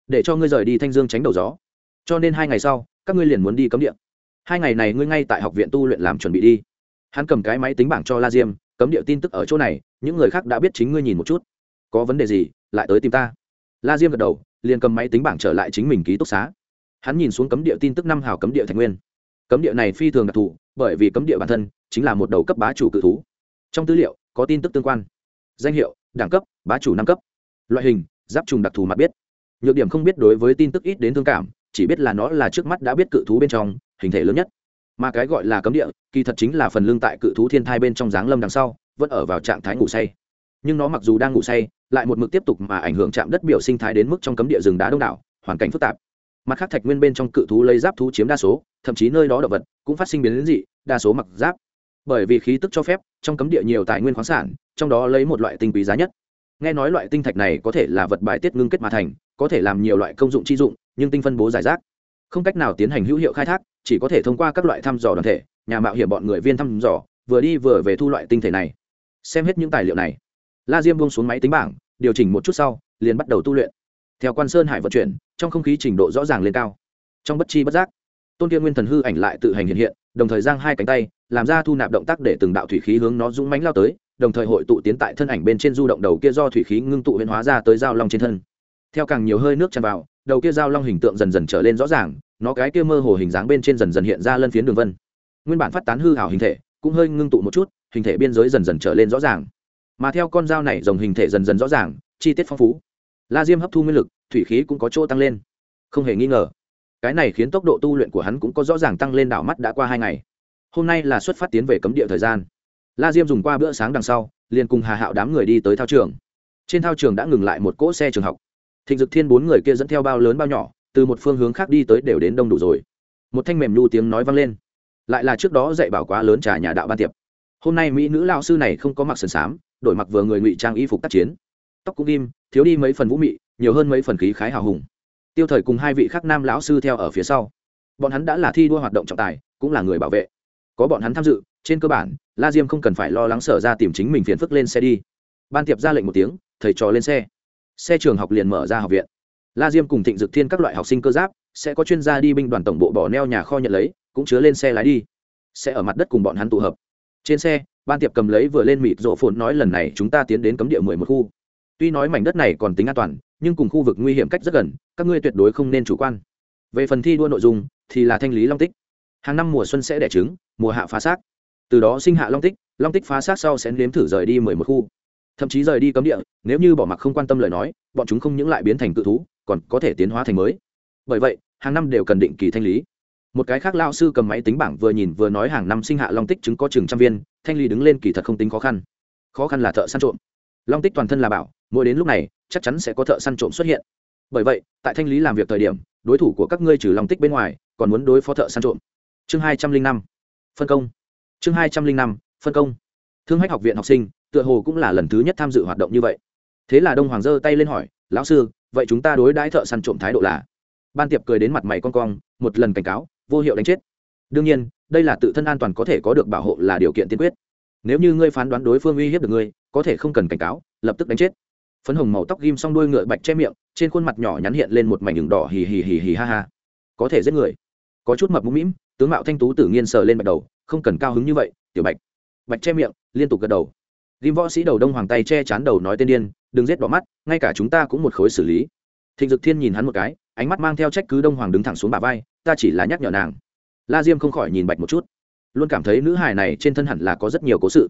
để cho ngươi rời đi thanh dương tránh đầu gió. Cho nên hai ngày sau các ngươi liền muốn đi cấm địa. Hai ngày này ngươi ngay tại học viện tu luyện làm chuẩn bị đi hắn cầm cái máy tính bảng cho la diêm, cấm địa tin tức ở chỗ này, những người khác đã biết chính ngươi nhìn một chút. Có vấn đề gì, lại tới tìm ta. La diêm gật đầu, liền cầm máy tính bảng trở lại chính mình ký túc xá. Hắn nhìn xuống cấm địa tin tức năm hào cấm địa thành nguyên. Cấm địa này phi thường đặc thù, bởi vì cấm địa bản thân chính là một đầu cấp bá chủ cự thú. Trong tư liệu, có tin tức tương quan. Danh hiệu, đẳng cấp, bá chủ năm cấp. Loại hình, giáp trùng đặc thù mặt biết. Nhược điểm không biết đối với tin tức ít đến thương cảm, chỉ biết là nó là trước mắt đã biết cự thú bên trong, hình thể lớn nhất mà cái gọi là cấm địa, kỳ thật chính là phần lương tại cự thú thiên thai bên trong dáng lâm đằng sau, vẫn ở vào trạng thái ngủ say. Nhưng nó mặc dù đang ngủ say, lại một mực tiếp tục mà ảnh hưởng chạm đất biểu sinh thái đến mức trong cấm địa rừng đá đông đảo, hoàn cảnh phức tạp. Mặt khác thạch nguyên bên trong cự thú lấy giáp thú chiếm đa số, thậm chí nơi đó động vật cũng phát sinh biến đến dị, đa số mặc giáp. Bởi vì khí tức cho phép, trong cấm địa nhiều tài nguyên khoáng sản, trong đó lấy một loại tinh quý giá nhất. Nghe nói loại tinh thạch này có thể là vật bài tiết ngưng kết mà thành, có thể làm nhiều loại công dụng chi dụng, nhưng tinh phân bố giải rác, không cách nào tiến hành hữu hiệu khai thác chỉ có thể thông qua các loại thăm dò đoàn thể, nhà mạo hiểm bọn người viên thăm dò, vừa đi vừa về thu loại tinh thể này. Xem hết những tài liệu này, la diêm buông xuống máy tính bảng, điều chỉnh một chút sau, liền bắt đầu tu luyện. Theo quan sơn hải vận chuyển, trong không khí trình độ rõ ràng lên cao. Trong bất chi bất giác, tôn kia nguyên thần hư ảnh lại tự hành hiện hiện, đồng thời giang hai cánh tay, làm ra thu nạp động tác để từng đạo thủy khí hướng nó dũng mánh lao tới, đồng thời hội tụ tiến tại thân ảnh bên trên du động đầu kia do thủy khí ngưng tụ huyễn hóa ra tới giao long trên thân. Theo càng nhiều hơi nước tràn vào đầu kia dao long hình tượng dần dần trở lên rõ ràng, nó cái kia mơ hồ hình dáng bên trên dần dần hiện ra lân phiến đường vân. Nguyên bản phát tán hư hảo hình thể, cũng hơi ngưng tụ một chút, hình thể biên giới dần dần trở lên rõ ràng. Mà theo con dao này dòng hình thể dần dần rõ ràng, chi tiết phong phú. La diêm hấp thu nguyên lực, thủy khí cũng có chỗ tăng lên. Không hề nghi ngờ, cái này khiến tốc độ tu luyện của hắn cũng có rõ ràng tăng lên đảo mắt đã qua hai ngày. Hôm nay là xuất phát tiến về cấm địa thời gian. La diêm dùng qua bữa sáng đằng sau, liền cùng hà hạo đám người đi tới thao trường. Trên thao trường đã ngừng lại một cỗ xe trường học thịnh dực thiên bốn người kia dẫn theo bao lớn bao nhỏ, từ một phương hướng khác đi tới đều đến đông đủ rồi. Một thanh mềm nhu tiếng nói vang lên. Lại là trước đó dạy bảo quá lớn trà nhà đạo ban tiệp. Hôm nay mỹ nữ lao sư này không có mặc sườn xám, đổi mặc vừa người ngụy trang y phục tác chiến. Tóc cũng im thiếu đi mấy phần vũ mị, nhiều hơn mấy phần khí khái hào hùng. Tiêu thời cùng hai vị khác nam lão sư theo ở phía sau. Bọn hắn đã là thi đua hoạt động trọng tài, cũng là người bảo vệ. Có bọn hắn tham dự, trên cơ bản, la diêm không cần phải lo lắng sở ra tìm chính mình phiền phức lên xe đi. Ban tiệp ra lệnh một tiếng, thầy trò lên xe xe trường học liền mở ra học viện. La diêm cùng thịnh dực thiên các loại học sinh cơ giáp, sẽ có chuyên gia đi binh đoàn tổng bộ bỏ neo nhà kho nhận lấy, cũng chứa lên xe lái đi. Sẽ ở mặt đất cùng bọn hắn tụ hợp. Trên xe, ban tiệp cầm lấy vừa lên mịt rộ phồn nói lần này chúng ta tiến đến cấm địa mười một khu. Tuy nói mảnh đất này còn tính an toàn, nhưng cùng khu vực nguy hiểm cách rất gần, các ngươi tuyệt đối không nên chủ quan. Về phần thi đua nội dung, thì là thanh lý long tích. Hàng năm mùa xuân sẽ đẻ trứng, mùa hạ phá xác. Từ đó sinh hạ long tích long tích phá xác sau sẽ nếm thử rời đi mười một khu thậm chí rời đi cấm địa, nếu như bỏ mặc không quan tâm lời nói, bọn chúng không những lại biến thành cự thú, còn có thể tiến hóa thành mới. Bởi vậy, hàng năm đều cần định kỳ thanh lý. Một cái khác lao sư cầm máy tính bảng vừa nhìn vừa nói hàng năm sinh hạ long tích chứng có chừng trăm viên, thanh lý đứng lên kỳ thật không tính khó khăn. Khó khăn là thợ săn trộm. Long tích toàn thân là bảo, mỗi đến lúc này, chắc chắn sẽ có thợ săn trộm xuất hiện. Bởi vậy, tại thanh lý làm việc thời điểm, đối thủ của các ngươi trừ long tích bên ngoài, còn muốn đối phó thợ săn trộm. Chương hai trăm linh năm, phân công. Chương hai trăm linh năm, phân công. Thương hách học viện học sinh tựa hồ cũng là lần thứ nhất tham dự hoạt động như vậy. Thế là đông hoàng giơ tay lên hỏi, lão sư, vậy chúng ta đối đãi thợ săn trộm thái độ là? Ban tiệp cười đến mặt mày con cong, một lần cảnh cáo, vô hiệu đánh chết. Đương nhiên, đây là tự thân an toàn có thể có được bảo hộ là điều kiện tiên quyết. Nếu như ngươi phán đoán đối phương uy hiếp được ngươi, có thể không cần cảnh cáo, lập tức đánh chết. Phấn hồng màu tóc ghim xong đuôi ngựa bạch che miệng, trên khuôn mặt nhỏ nhắn hiện lên một mảnh đường đỏ hì hì hì hì ha ha. Có thể giết người. Có chút mập mũm mĩm tướng mạo thanh tú tự nhiên sờ lên bạch đầu, không cần cao hứng như vậy, tiểu bạch. Bạch che miệng, liên tục gật đầu ghim võ sĩ đầu đông hoàng tay che chắn đầu nói tên điên, đừng giết bỏ mắt, ngay cả chúng ta cũng một khối xử lý. Thịnh dực thiên nhìn hắn một cái, ánh mắt mang theo trách cứ đông hoàng đứng thẳng xuống bà vai, ta chỉ là nhắc nhở nàng. La diêm không khỏi nhìn bạch một chút. Luôn cảm thấy nữ hài này trên thân hẳn là có rất nhiều cố sự,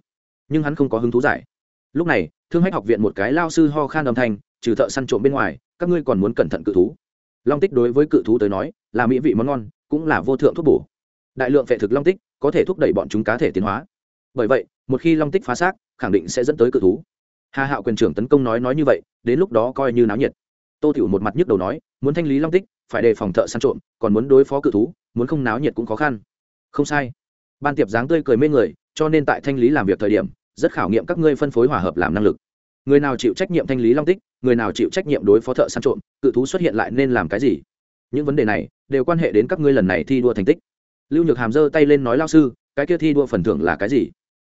nhưng hắn không có hứng thú giải. Lúc này, thương hách học viện một cái lao sư ho khan âm thanh, trừ thợ săn trộm bên ngoài, các ngươi còn muốn cẩn thận cự thú. Long tích đối với cự thú tới nói, là mỹ vị món ngon, cũng là vô thượng thuốc bổ. Đại lượng phệ thực long tích, có thể thúc đẩy bọn chúng cá thể tiến hóa. Bởi vậy một khi long tích phá xác, khẳng định sẽ dẫn tới cự thú. Hà hạo quyền trưởng tấn công nói nói như vậy, đến lúc đó coi như náo nhiệt. Tô tiểu một mặt nhức đầu nói, muốn thanh lý long tích, phải đề phòng thợ săn trộm, còn muốn đối phó cự thú, muốn không náo nhiệt cũng khó khăn. Không sai. Ban tiệp dáng tươi cười mê người, cho nên tại thanh lý làm việc thời điểm, rất khảo nghiệm các ngươi phân phối hòa hợp làm năng lực. Người nào chịu trách nhiệm thanh lý long tích, người nào chịu trách nhiệm đối phó thợ săn trộm, cự thú xuất hiện lại nên làm cái gì? Những vấn đề này, đều quan hệ đến các ngươi lần này thi đua thành tích. Lưu nhược hàm giơ tay lên nói lao sư, cái kia thi đua phần thưởng là cái gì?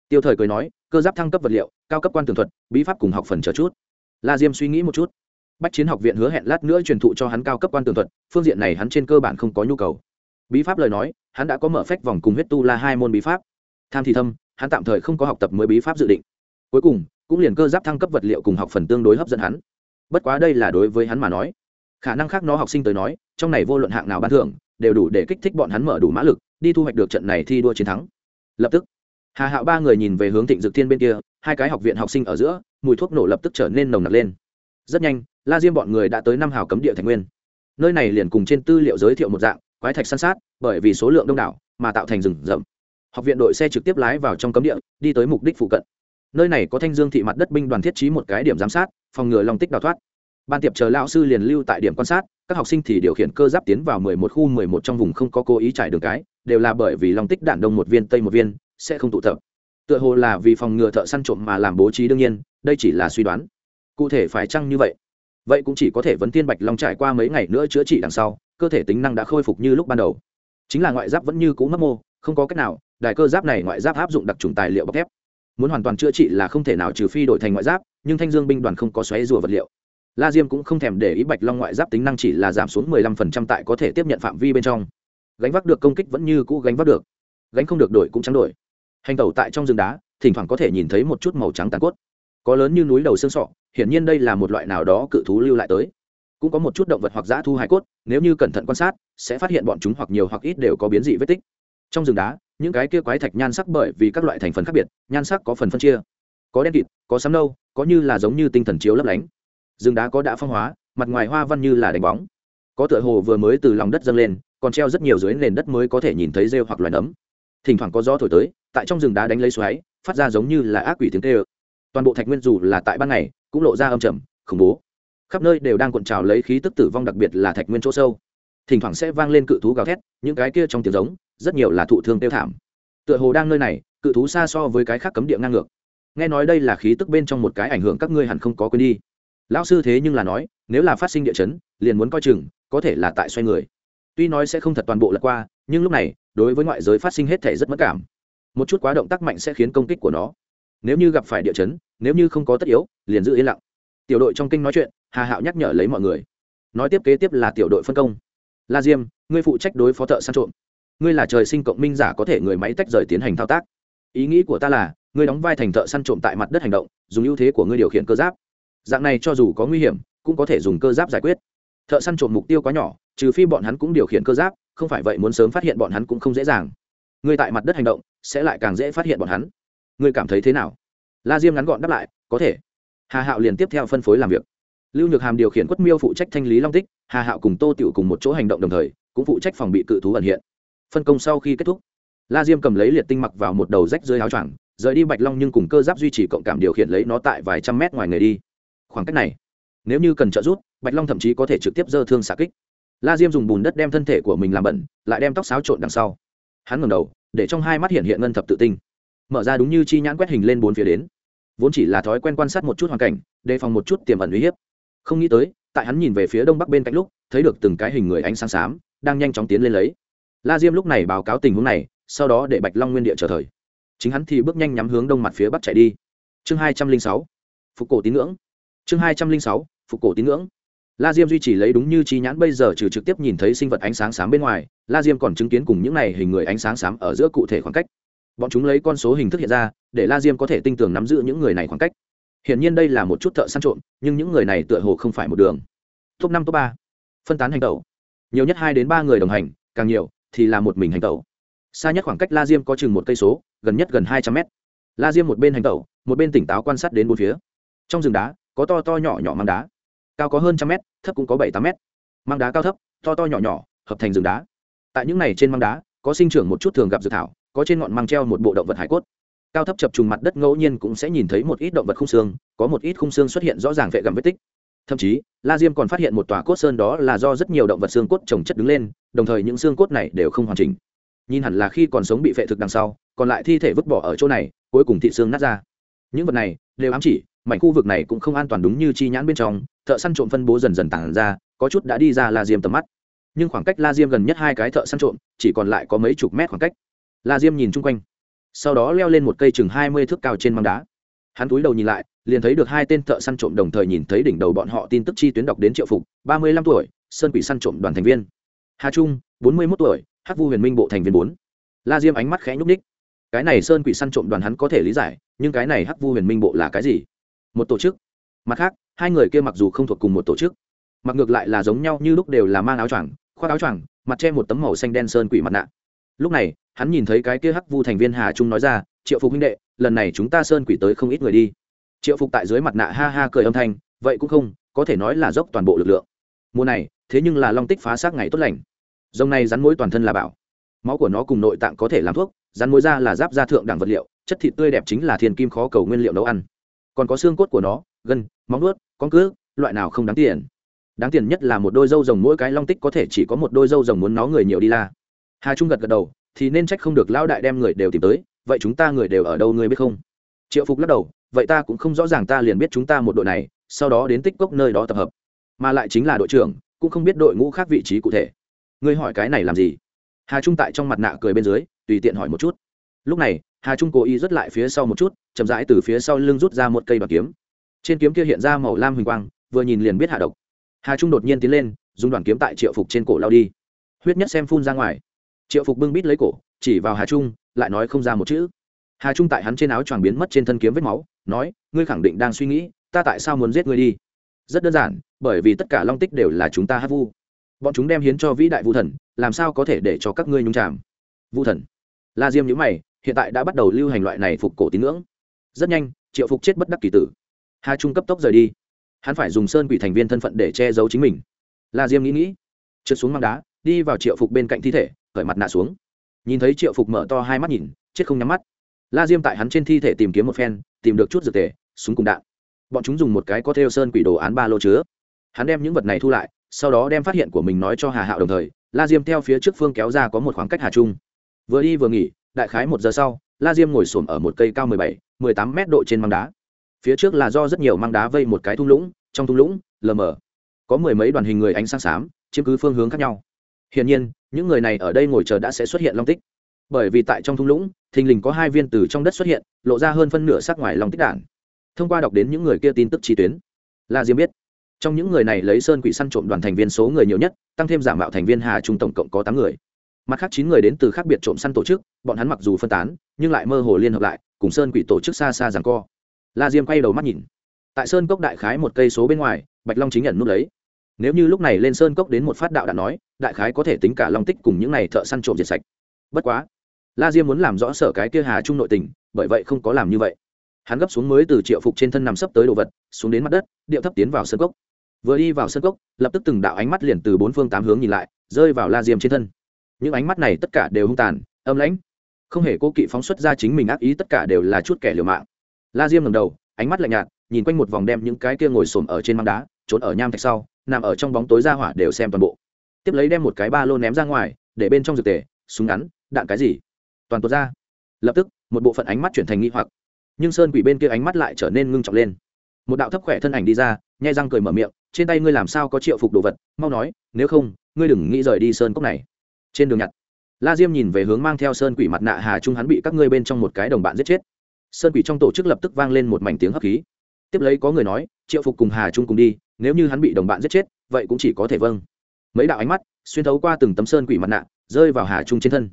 Tiêu thời cười nói, cơ giáp thăng cấp vật liệu, cao cấp quan tường thuật, bí pháp cùng học phần chờ chút. La diêm suy nghĩ một chút. Bách chiến học viện hứa hẹn lát nữa truyền thụ cho hắn cao cấp quan tường thuật, phương diện này hắn trên cơ bản không có nhu cầu. Bí pháp lời nói, hắn đã có mở phách vòng cùng huyết tu la hai môn bí pháp. Tham thì thâm, hắn tạm thời không có học tập mới bí pháp dự định. Cuối cùng, cũng liền cơ giáp thăng cấp vật liệu cùng học phần tương đối hấp dẫn hắn. Bất quá đây là đối với hắn mà nói. Khả năng khác nó học sinh tới nói, trong này vô luận hạng nào ban thưởng, đều đủ để kích thích bọn hắn mở đủ mã lực, đi thu hoạch được trận này thi đua chiến thắng. Lập tức hà hạo ba người nhìn về hướng thịnh dực thiên bên kia, hai cái học viện học sinh ở giữa, mùi thuốc nổ lập tức trở nên nồng nặc lên. Rất nhanh, la diêm bọn người đã tới năm hào cấm địa thành nguyên. Nơi này liền cùng trên tư liệu giới thiệu một dạng, quái thạch săn sát, bởi vì số lượng đông đảo, mà tạo thành rừng rậm. Học viện đội xe trực tiếp lái vào trong cấm địa, đi tới mục đích phụ cận. Nơi này có thanh dương thị mặt đất binh đoàn thiết trí một cái điểm giám sát, phòng ngừa long tích đào thoát. Ban tiệp chờ lão sư liền lưu tại điểm quan sát, các học sinh thì điều khiển cơ giáp tiến vào mười một khu mười một trong vùng không có cố ý trải đường cái, đều là bởi vì long tích đạn đông một viên, tây một viên sẽ không tụ tập. Tựa hồ là vì phòng ngừa thợ săn trộm mà làm bố trí đương nhiên, đây chỉ là suy đoán. Cụ thể phải chăng như vậy? Vậy cũng chỉ có thể vấn tiên bạch long trải qua mấy ngày nữa chữa trị đằng sau, cơ thể tính năng đã khôi phục như lúc ban đầu. Chính là ngoại giáp vẫn như cũ mất mô, không có cách nào đại cơ giáp này ngoại giáp áp dụng đặc trùng tài liệu bọc thép. Muốn hoàn toàn chữa trị là không thể nào trừ phi đổi thành ngoại giáp, nhưng thanh dương binh đoàn không có xoáy rùa vật liệu. La diêm cũng không thèm để ý bạch long ngoại giáp tính năng chỉ là giảm xuống mười lăm phần trăm tại có thể tiếp nhận phạm vi bên trong. Gánh vác được công kích vẫn như cũ gánh vác được. Gánh không được đổi cũng trắng đổi hành tẩu tại trong rừng đá, thỉnh thoảng có thể nhìn thấy một chút màu trắng tàn cốt. Có lớn như núi đầu xương sọ, hiển nhiên đây là một loại nào đó cự thú lưu lại tới. Cũng có một chút động vật hoặc dã thu hải cốt, nếu như cẩn thận quan sát, sẽ phát hiện bọn chúng hoặc nhiều hoặc ít đều có biến dị vết tích. Trong rừng đá, những cái kia quái thạch nhan sắc bởi vì các loại thành phần khác biệt, nhan sắc có phần phân chia. Có đen kịt, có sắm nâu, có như là giống như tinh thần chiếu lấp lánh. Rừng đá có đã phong hóa, mặt ngoài hoa văn như là đánh bóng. Có tựa hồ vừa mới từ lòng đất dâng lên, còn treo rất nhiều dưới nền đất mới có thể nhìn thấy rêu hoặc loài nấm thỉnh thoảng có gió thổi tới, tại trong rừng đá đánh lấy xoáy, phát ra giống như là ác quỷ tiếng tê ơ toàn bộ thạch nguyên dù là tại ban ngày, cũng lộ ra âm trầm, khủng bố. Khắp nơi đều đang cuộn trào lấy khí tức tử vong đặc biệt là thạch nguyên chỗ sâu. Thỉnh thoảng sẽ vang lên cự thú gào thét, những cái kia trong tiếng giống, rất nhiều là thụ thương tiêu thảm. Tựa hồ đang nơi này, cự thú xa so với cái khác cấm địa ngang ngược. Nghe nói đây là khí tức bên trong một cái ảnh hưởng các ngươi hẳn không có quên đi. Lão sư thế nhưng là nói, nếu là phát sinh địa chấn, liền muốn coi chừng, có thể là tại xoay người. Tuy nói sẽ không thật toàn bộ lật qua nhưng lúc này, đối với ngoại giới phát sinh hết thể rất mất cảm. Một chút quá động tác mạnh sẽ khiến công kích của nó. Nếu như gặp phải địa chấn, nếu như không có tất yếu, liền giữ yên lặng. Tiểu đội trong kinh nói chuyện, hà hạo nhắc nhở lấy mọi người. Nói tiếp kế tiếp là tiểu đội phân công. La diêm, ngươi phụ trách đối phó thợ săn trộm. Ngươi là trời sinh cộng minh giả có thể người máy tách rời tiến hành thao tác. Ý nghĩ của ta là, ngươi đóng vai thành thợ săn trộm tại mặt đất hành động, dùng ưu thế của ngươi điều khiển cơ giáp. Dạng này cho dù có nguy hiểm, cũng có thể dùng cơ giáp giải quyết. Thợ săn trộm mục tiêu quá nhỏ, trừ phi bọn hắn cũng điều khiển cơ giáp không phải vậy muốn sớm phát hiện bọn hắn cũng không dễ dàng. Ngươi tại mặt đất hành động, sẽ lại càng dễ phát hiện bọn hắn. Ngươi cảm thấy thế nào? La diêm ngắn gọn đáp lại, có thể. Hà hạo liền tiếp theo phân phối làm việc. Lưu nhược hàm điều khiển quất miêu phụ trách thanh lý long tích, hà hạo cùng tô tiểu cùng một chỗ hành động đồng thời, cũng phụ trách phòng bị cự thú ẩn hiện. Phân công sau khi kết thúc, la diêm cầm lấy liệt tinh mặc vào một đầu rách dưới áo choàng, rời đi bạch long nhưng cùng cơ giáp duy trì cộng cảm điều khiển lấy nó tại vài trăm mét ngoài người đi. Khoảng cách này, nếu như cần trợ giúp, bạch long thậm chí có thể trực tiếp dơ thương xạ kích la diêm dùng bùn đất đem thân thể của mình làm bẩn, lại đem tóc xáo trộn đằng sau. Hắn ngầm đầu, để trong hai mắt hiện hiện ngân thập tự tinh. Mở ra đúng như chi nhãn quét hình lên bốn phía đến. Vốn chỉ là thói quen quan sát một chút hoàn cảnh, đề phòng một chút tiềm ẩn uy hiếp. Không nghĩ tới, tại hắn nhìn về phía đông bắc bên cạnh lúc, thấy được từng cái hình người ánh sáng xám, đang nhanh chóng tiến lên lấy. La diêm lúc này báo cáo tình huống này, sau đó để bạch long nguyên địa trở thời. Chính hắn thì bước nhanh nhắm hướng đông mặt phía bắc chạy đi. Chương hai trăm linh sáu, phục cổ tín ngưỡng. Chương hai trăm linh sáu, phục cổ tín ngưỡng la diêm duy trì lấy đúng như chi nhãn bây giờ trừ trực tiếp nhìn thấy sinh vật ánh sáng xám bên ngoài, la diêm còn chứng kiến cùng những này hình người ánh sáng xám ở giữa cụ thể khoảng cách. Bọn chúng lấy con số hình thức hiện ra, để la diêm có thể tinh tường nắm giữ những người này khoảng cách. Hiển nhiên đây là một chút thợ săn trộm, nhưng những người này tựa hồ không phải một đường. Top năm, top ba. Phân tán hành tẩu. Nhiều nhất hai đến ba người đồng hành, càng nhiều thì là một mình hành tẩu. Xa nhất khoảng cách la diêm có chừng một cây số, gần nhất gần hai trăm mét. La diêm một bên hành tẩu, một bên tỉnh táo quan sát đến bốn phía. Trong rừng đá, có to to nhỏ nhỏ mang đá cao có hơn trăm mét, thấp cũng có bảy tám mét. Mang đá cao thấp, to to nhỏ nhỏ, hợp thành rừng đá. Tại những này trên mang đá, có sinh trưởng một chút thường gặp dược thảo, có trên ngọn mang treo một bộ động vật hải cốt. Cao thấp chập trùng mặt đất ngẫu nhiên cũng sẽ nhìn thấy một ít động vật khung xương, có một ít khung xương xuất hiện rõ ràng vệ gặm vết tích. Thậm chí, la diêm còn phát hiện một tòa cốt sơn đó là do rất nhiều động vật xương cốt trồng chất đứng lên, đồng thời những xương cốt này đều không hoàn chỉnh. Nhìn hẳn là khi còn sống bị phệ thực đằng sau, còn lại thi thể vứt bỏ ở chỗ này, cuối cùng thị xương nát ra. Những vật này đều ám chỉ, mảnh khu vực này cũng không an toàn đúng như chi nhãn bên trong thợ săn trộm phân bố dần dần tản ra, có chút đã đi ra la diêm tầm mắt. Nhưng khoảng cách la diêm gần nhất hai cái thợ săn trộm, chỉ còn lại có mấy chục mét khoảng cách. La diêm nhìn chung quanh. Sau đó leo lên một cây chừng hai mươi thước cao trên măng đá. Hắn túi đầu nhìn lại, liền thấy được hai tên thợ săn trộm đồng thời nhìn thấy đỉnh đầu bọn họ tin tức chi tuyến đọc đến triệu phục, ba mươi lăm tuổi, sơn quỷ săn trộm đoàn thành viên. Hà trung, bốn mươi mốt tuổi, hắc vu huyền minh bộ thành viên bốn. La diêm ánh mắt khẽ nhúc ních cái này sơn quỷ săn trộm đoàn hắn có thể lý giải, nhưng cái này hắc vu huyền minh bộ là cái gì? Một tổ chức. Mặt khác hai người kia mặc dù không thuộc cùng một tổ chức, mặc ngược lại là giống nhau như lúc đều là mang áo choàng, khoác áo choàng, mặt che một tấm màu xanh đen sơn quỷ mặt nạ. Lúc này, hắn nhìn thấy cái kia hắc vu thành viên hà trung nói ra, triệu phục huynh đệ, lần này chúng ta sơn quỷ tới không ít người đi. Triệu phục tại dưới mặt nạ ha ha cười âm thanh, vậy cũng không, có thể nói là dốc toàn bộ lực lượng. Mùa này, thế nhưng là long tích phá xác ngày tốt lành. Dòng này rắn mối toàn thân là bảo. Máu của nó cùng nội tạng có thể làm thuốc, rắn mối da là giáp da thượng đẳng vật liệu, chất thịt tươi đẹp chính là thiên kim khó cầu nguyên liệu nấu ăn. Còn có xương cốt của nó, gân, móng nuốt con cước loại nào không đáng tiền? Đáng tiền nhất là một đôi dâu rồng, mỗi cái long tích có thể chỉ có một đôi dâu rồng muốn nó người nhiều đi la. Hà trung gật gật đầu, thì nên trách không được lão đại đem người đều tìm tới, vậy chúng ta người đều ở đâu ngươi biết không? Triệu phục lắc đầu, vậy ta cũng không rõ ràng ta liền biết chúng ta một đội này, sau đó đến tích cốc nơi đó tập hợp. Mà lại chính là đội trưởng, cũng không biết đội ngũ khác vị trí cụ thể. Ngươi hỏi cái này làm gì? Hà trung tại trong mặt nạ cười bên dưới, tùy tiện hỏi một chút. Lúc này, hà trung cố ý rút lại phía sau một chút, chậm rãi từ phía sau lưng rút ra một cây bạc kiếm trên kiếm kia hiện ra màu lam huỳnh quang, vừa nhìn liền biết hạ độc. Hà trung đột nhiên tiến lên, dùng đoàn kiếm tại triệu phục trên cổ lao đi. Huyết nhất xem phun ra ngoài. Triệu phục bưng bít lấy cổ, chỉ vào hà trung, lại nói không ra một chữ. Hà trung tại hắn trên áo choàng biến mất trên thân kiếm vết máu, nói, ngươi khẳng định đang suy nghĩ, ta tại sao muốn giết ngươi đi? Rất đơn giản, bởi vì tất cả long tích đều là chúng ta hát vu. Bọn chúng đem hiến cho vĩ đại vu thần, làm sao có thể để cho các ngươi nhung chạm vu thần. La diêm nhữ mày, hiện tại đã bắt đầu lưu hành loại này phục cổ tín ngưỡng. Rất nhanh, triệu phục chết bất đắc kỳ tử hà trung cấp tốc rời đi. Hắn phải dùng sơn quỷ thành viên thân phận để che giấu chính mình. La diêm nghĩ nghĩ, trượt xuống mang đá, đi vào triệu phục bên cạnh thi thể, cởi mặt nạ xuống. Nhìn thấy triệu phục mở to hai mắt nhìn, chết không nhắm mắt. La diêm tại hắn trên thi thể tìm kiếm một phen, tìm được chút dược tề, súng cùng đạn. Bọn chúng dùng một cái có theo sơn quỷ đồ án ba lô chứa. Hắn đem những vật này thu lại, sau đó đem phát hiện của mình nói cho hà hạo đồng thời, la diêm theo phía trước phương kéo ra có một khoảng cách hà trung. Vừa đi vừa nghỉ, đại khái một giờ sau, la diêm ngồi xổm ở một cây cao mười bảy, mười tám mét độ trên măng đá phía trước là do rất nhiều mang đá vây một cái thung lũng, trong thung lũng, lờ mờ. Có mười mấy đoàn hình người ánh sáng xám, chiếm cứ phương hướng khác nhau. Hiển nhiên, những người này ở đây ngồi chờ đã sẽ xuất hiện long tích. Bởi vì tại trong thung lũng, thình lình có hai viên từ trong đất xuất hiện, lộ ra hơn phân nửa sắc ngoài long tích đản. Thông qua đọc đến những người kia tin tức chi tuyến la diêm biết. Trong những người này lấy sơn quỷ săn trộm đoàn thành viên số người nhiều nhất, tăng thêm giả mạo thành viên hà trung tổng cộng có tám người. Mặt khác chín người đến từ khác biệt trộm săn tổ chức, bọn hắn mặc dù phân tán, nhưng lại mơ hồ liên hợp lại, cùng sơn quỷ tổ chức xa xa rằng co la diêm quay đầu mắt nhìn. Tại sơn cốc đại khái một cây số bên ngoài, bạch long chính nhận nút lấy nếu như lúc này lên sơn cốc đến một phát đạo đã nói, đại khái có thể tính cả long tích cùng những này thợ săn trộm diệt sạch. Bất quá, la diêm muốn làm rõ sở cái kia hà trung nội tình, bởi vậy không có làm như vậy. Hắn gấp xuống mới từ triệu phục trên thân nằm sấp tới đồ vật, xuống đến mặt đất, điệu thấp tiến vào sơn cốc. Vừa đi vào sơn cốc, lập tức từng đạo ánh mắt liền từ bốn phương tám hướng nhìn lại, rơi vào la diêm trên thân. Những ánh mắt này tất cả đều hung tàn, âm lãnh. Không hề cố kỵ phóng xuất ra chính mình ác ý tất cả đều là chút kẻ liều mạng la diêm ngầm đầu, ánh mắt lạnh nhạt, nhìn quanh một vòng đem những cái kia ngồi xổm ở trên măng đá, trốn ở nham thạch sau, nằm ở trong bóng tối ra hỏa đều xem toàn bộ. Tiếp lấy đem một cái ba lô ném ra ngoài, để bên trong dược tề, súng ngắn, đạn cái gì? Toàn tuột ra. Lập tức, một bộ phận ánh mắt chuyển thành nghi hoặc. Nhưng sơn quỷ bên kia ánh mắt lại trở nên ngưng trọng lên. Một đạo thấp khỏe thân ảnh đi ra, nhai răng cười mở miệng, trên tay ngươi làm sao có triệu phục đồ vật? Mau nói, nếu không, ngươi đừng nghĩ rời đi sơn cốc này. Trên đường nhặt, la diêm nhìn về hướng mang theo sơn quỷ mặt nạ hà trung hắn bị các ngươi bên trong một cái đồng bạn giết chết sơn quỷ trong tổ chức lập tức vang lên một mảnh tiếng hấp khí. Tiếp lấy có người nói, triệu phục cùng hà trung cùng đi, nếu như hắn bị đồng bạn giết chết, vậy cũng chỉ có thể vâng. Mấy đạo ánh mắt xuyên thấu qua từng tấm sơn quỷ mặt nạ, rơi vào hà trung trên thân.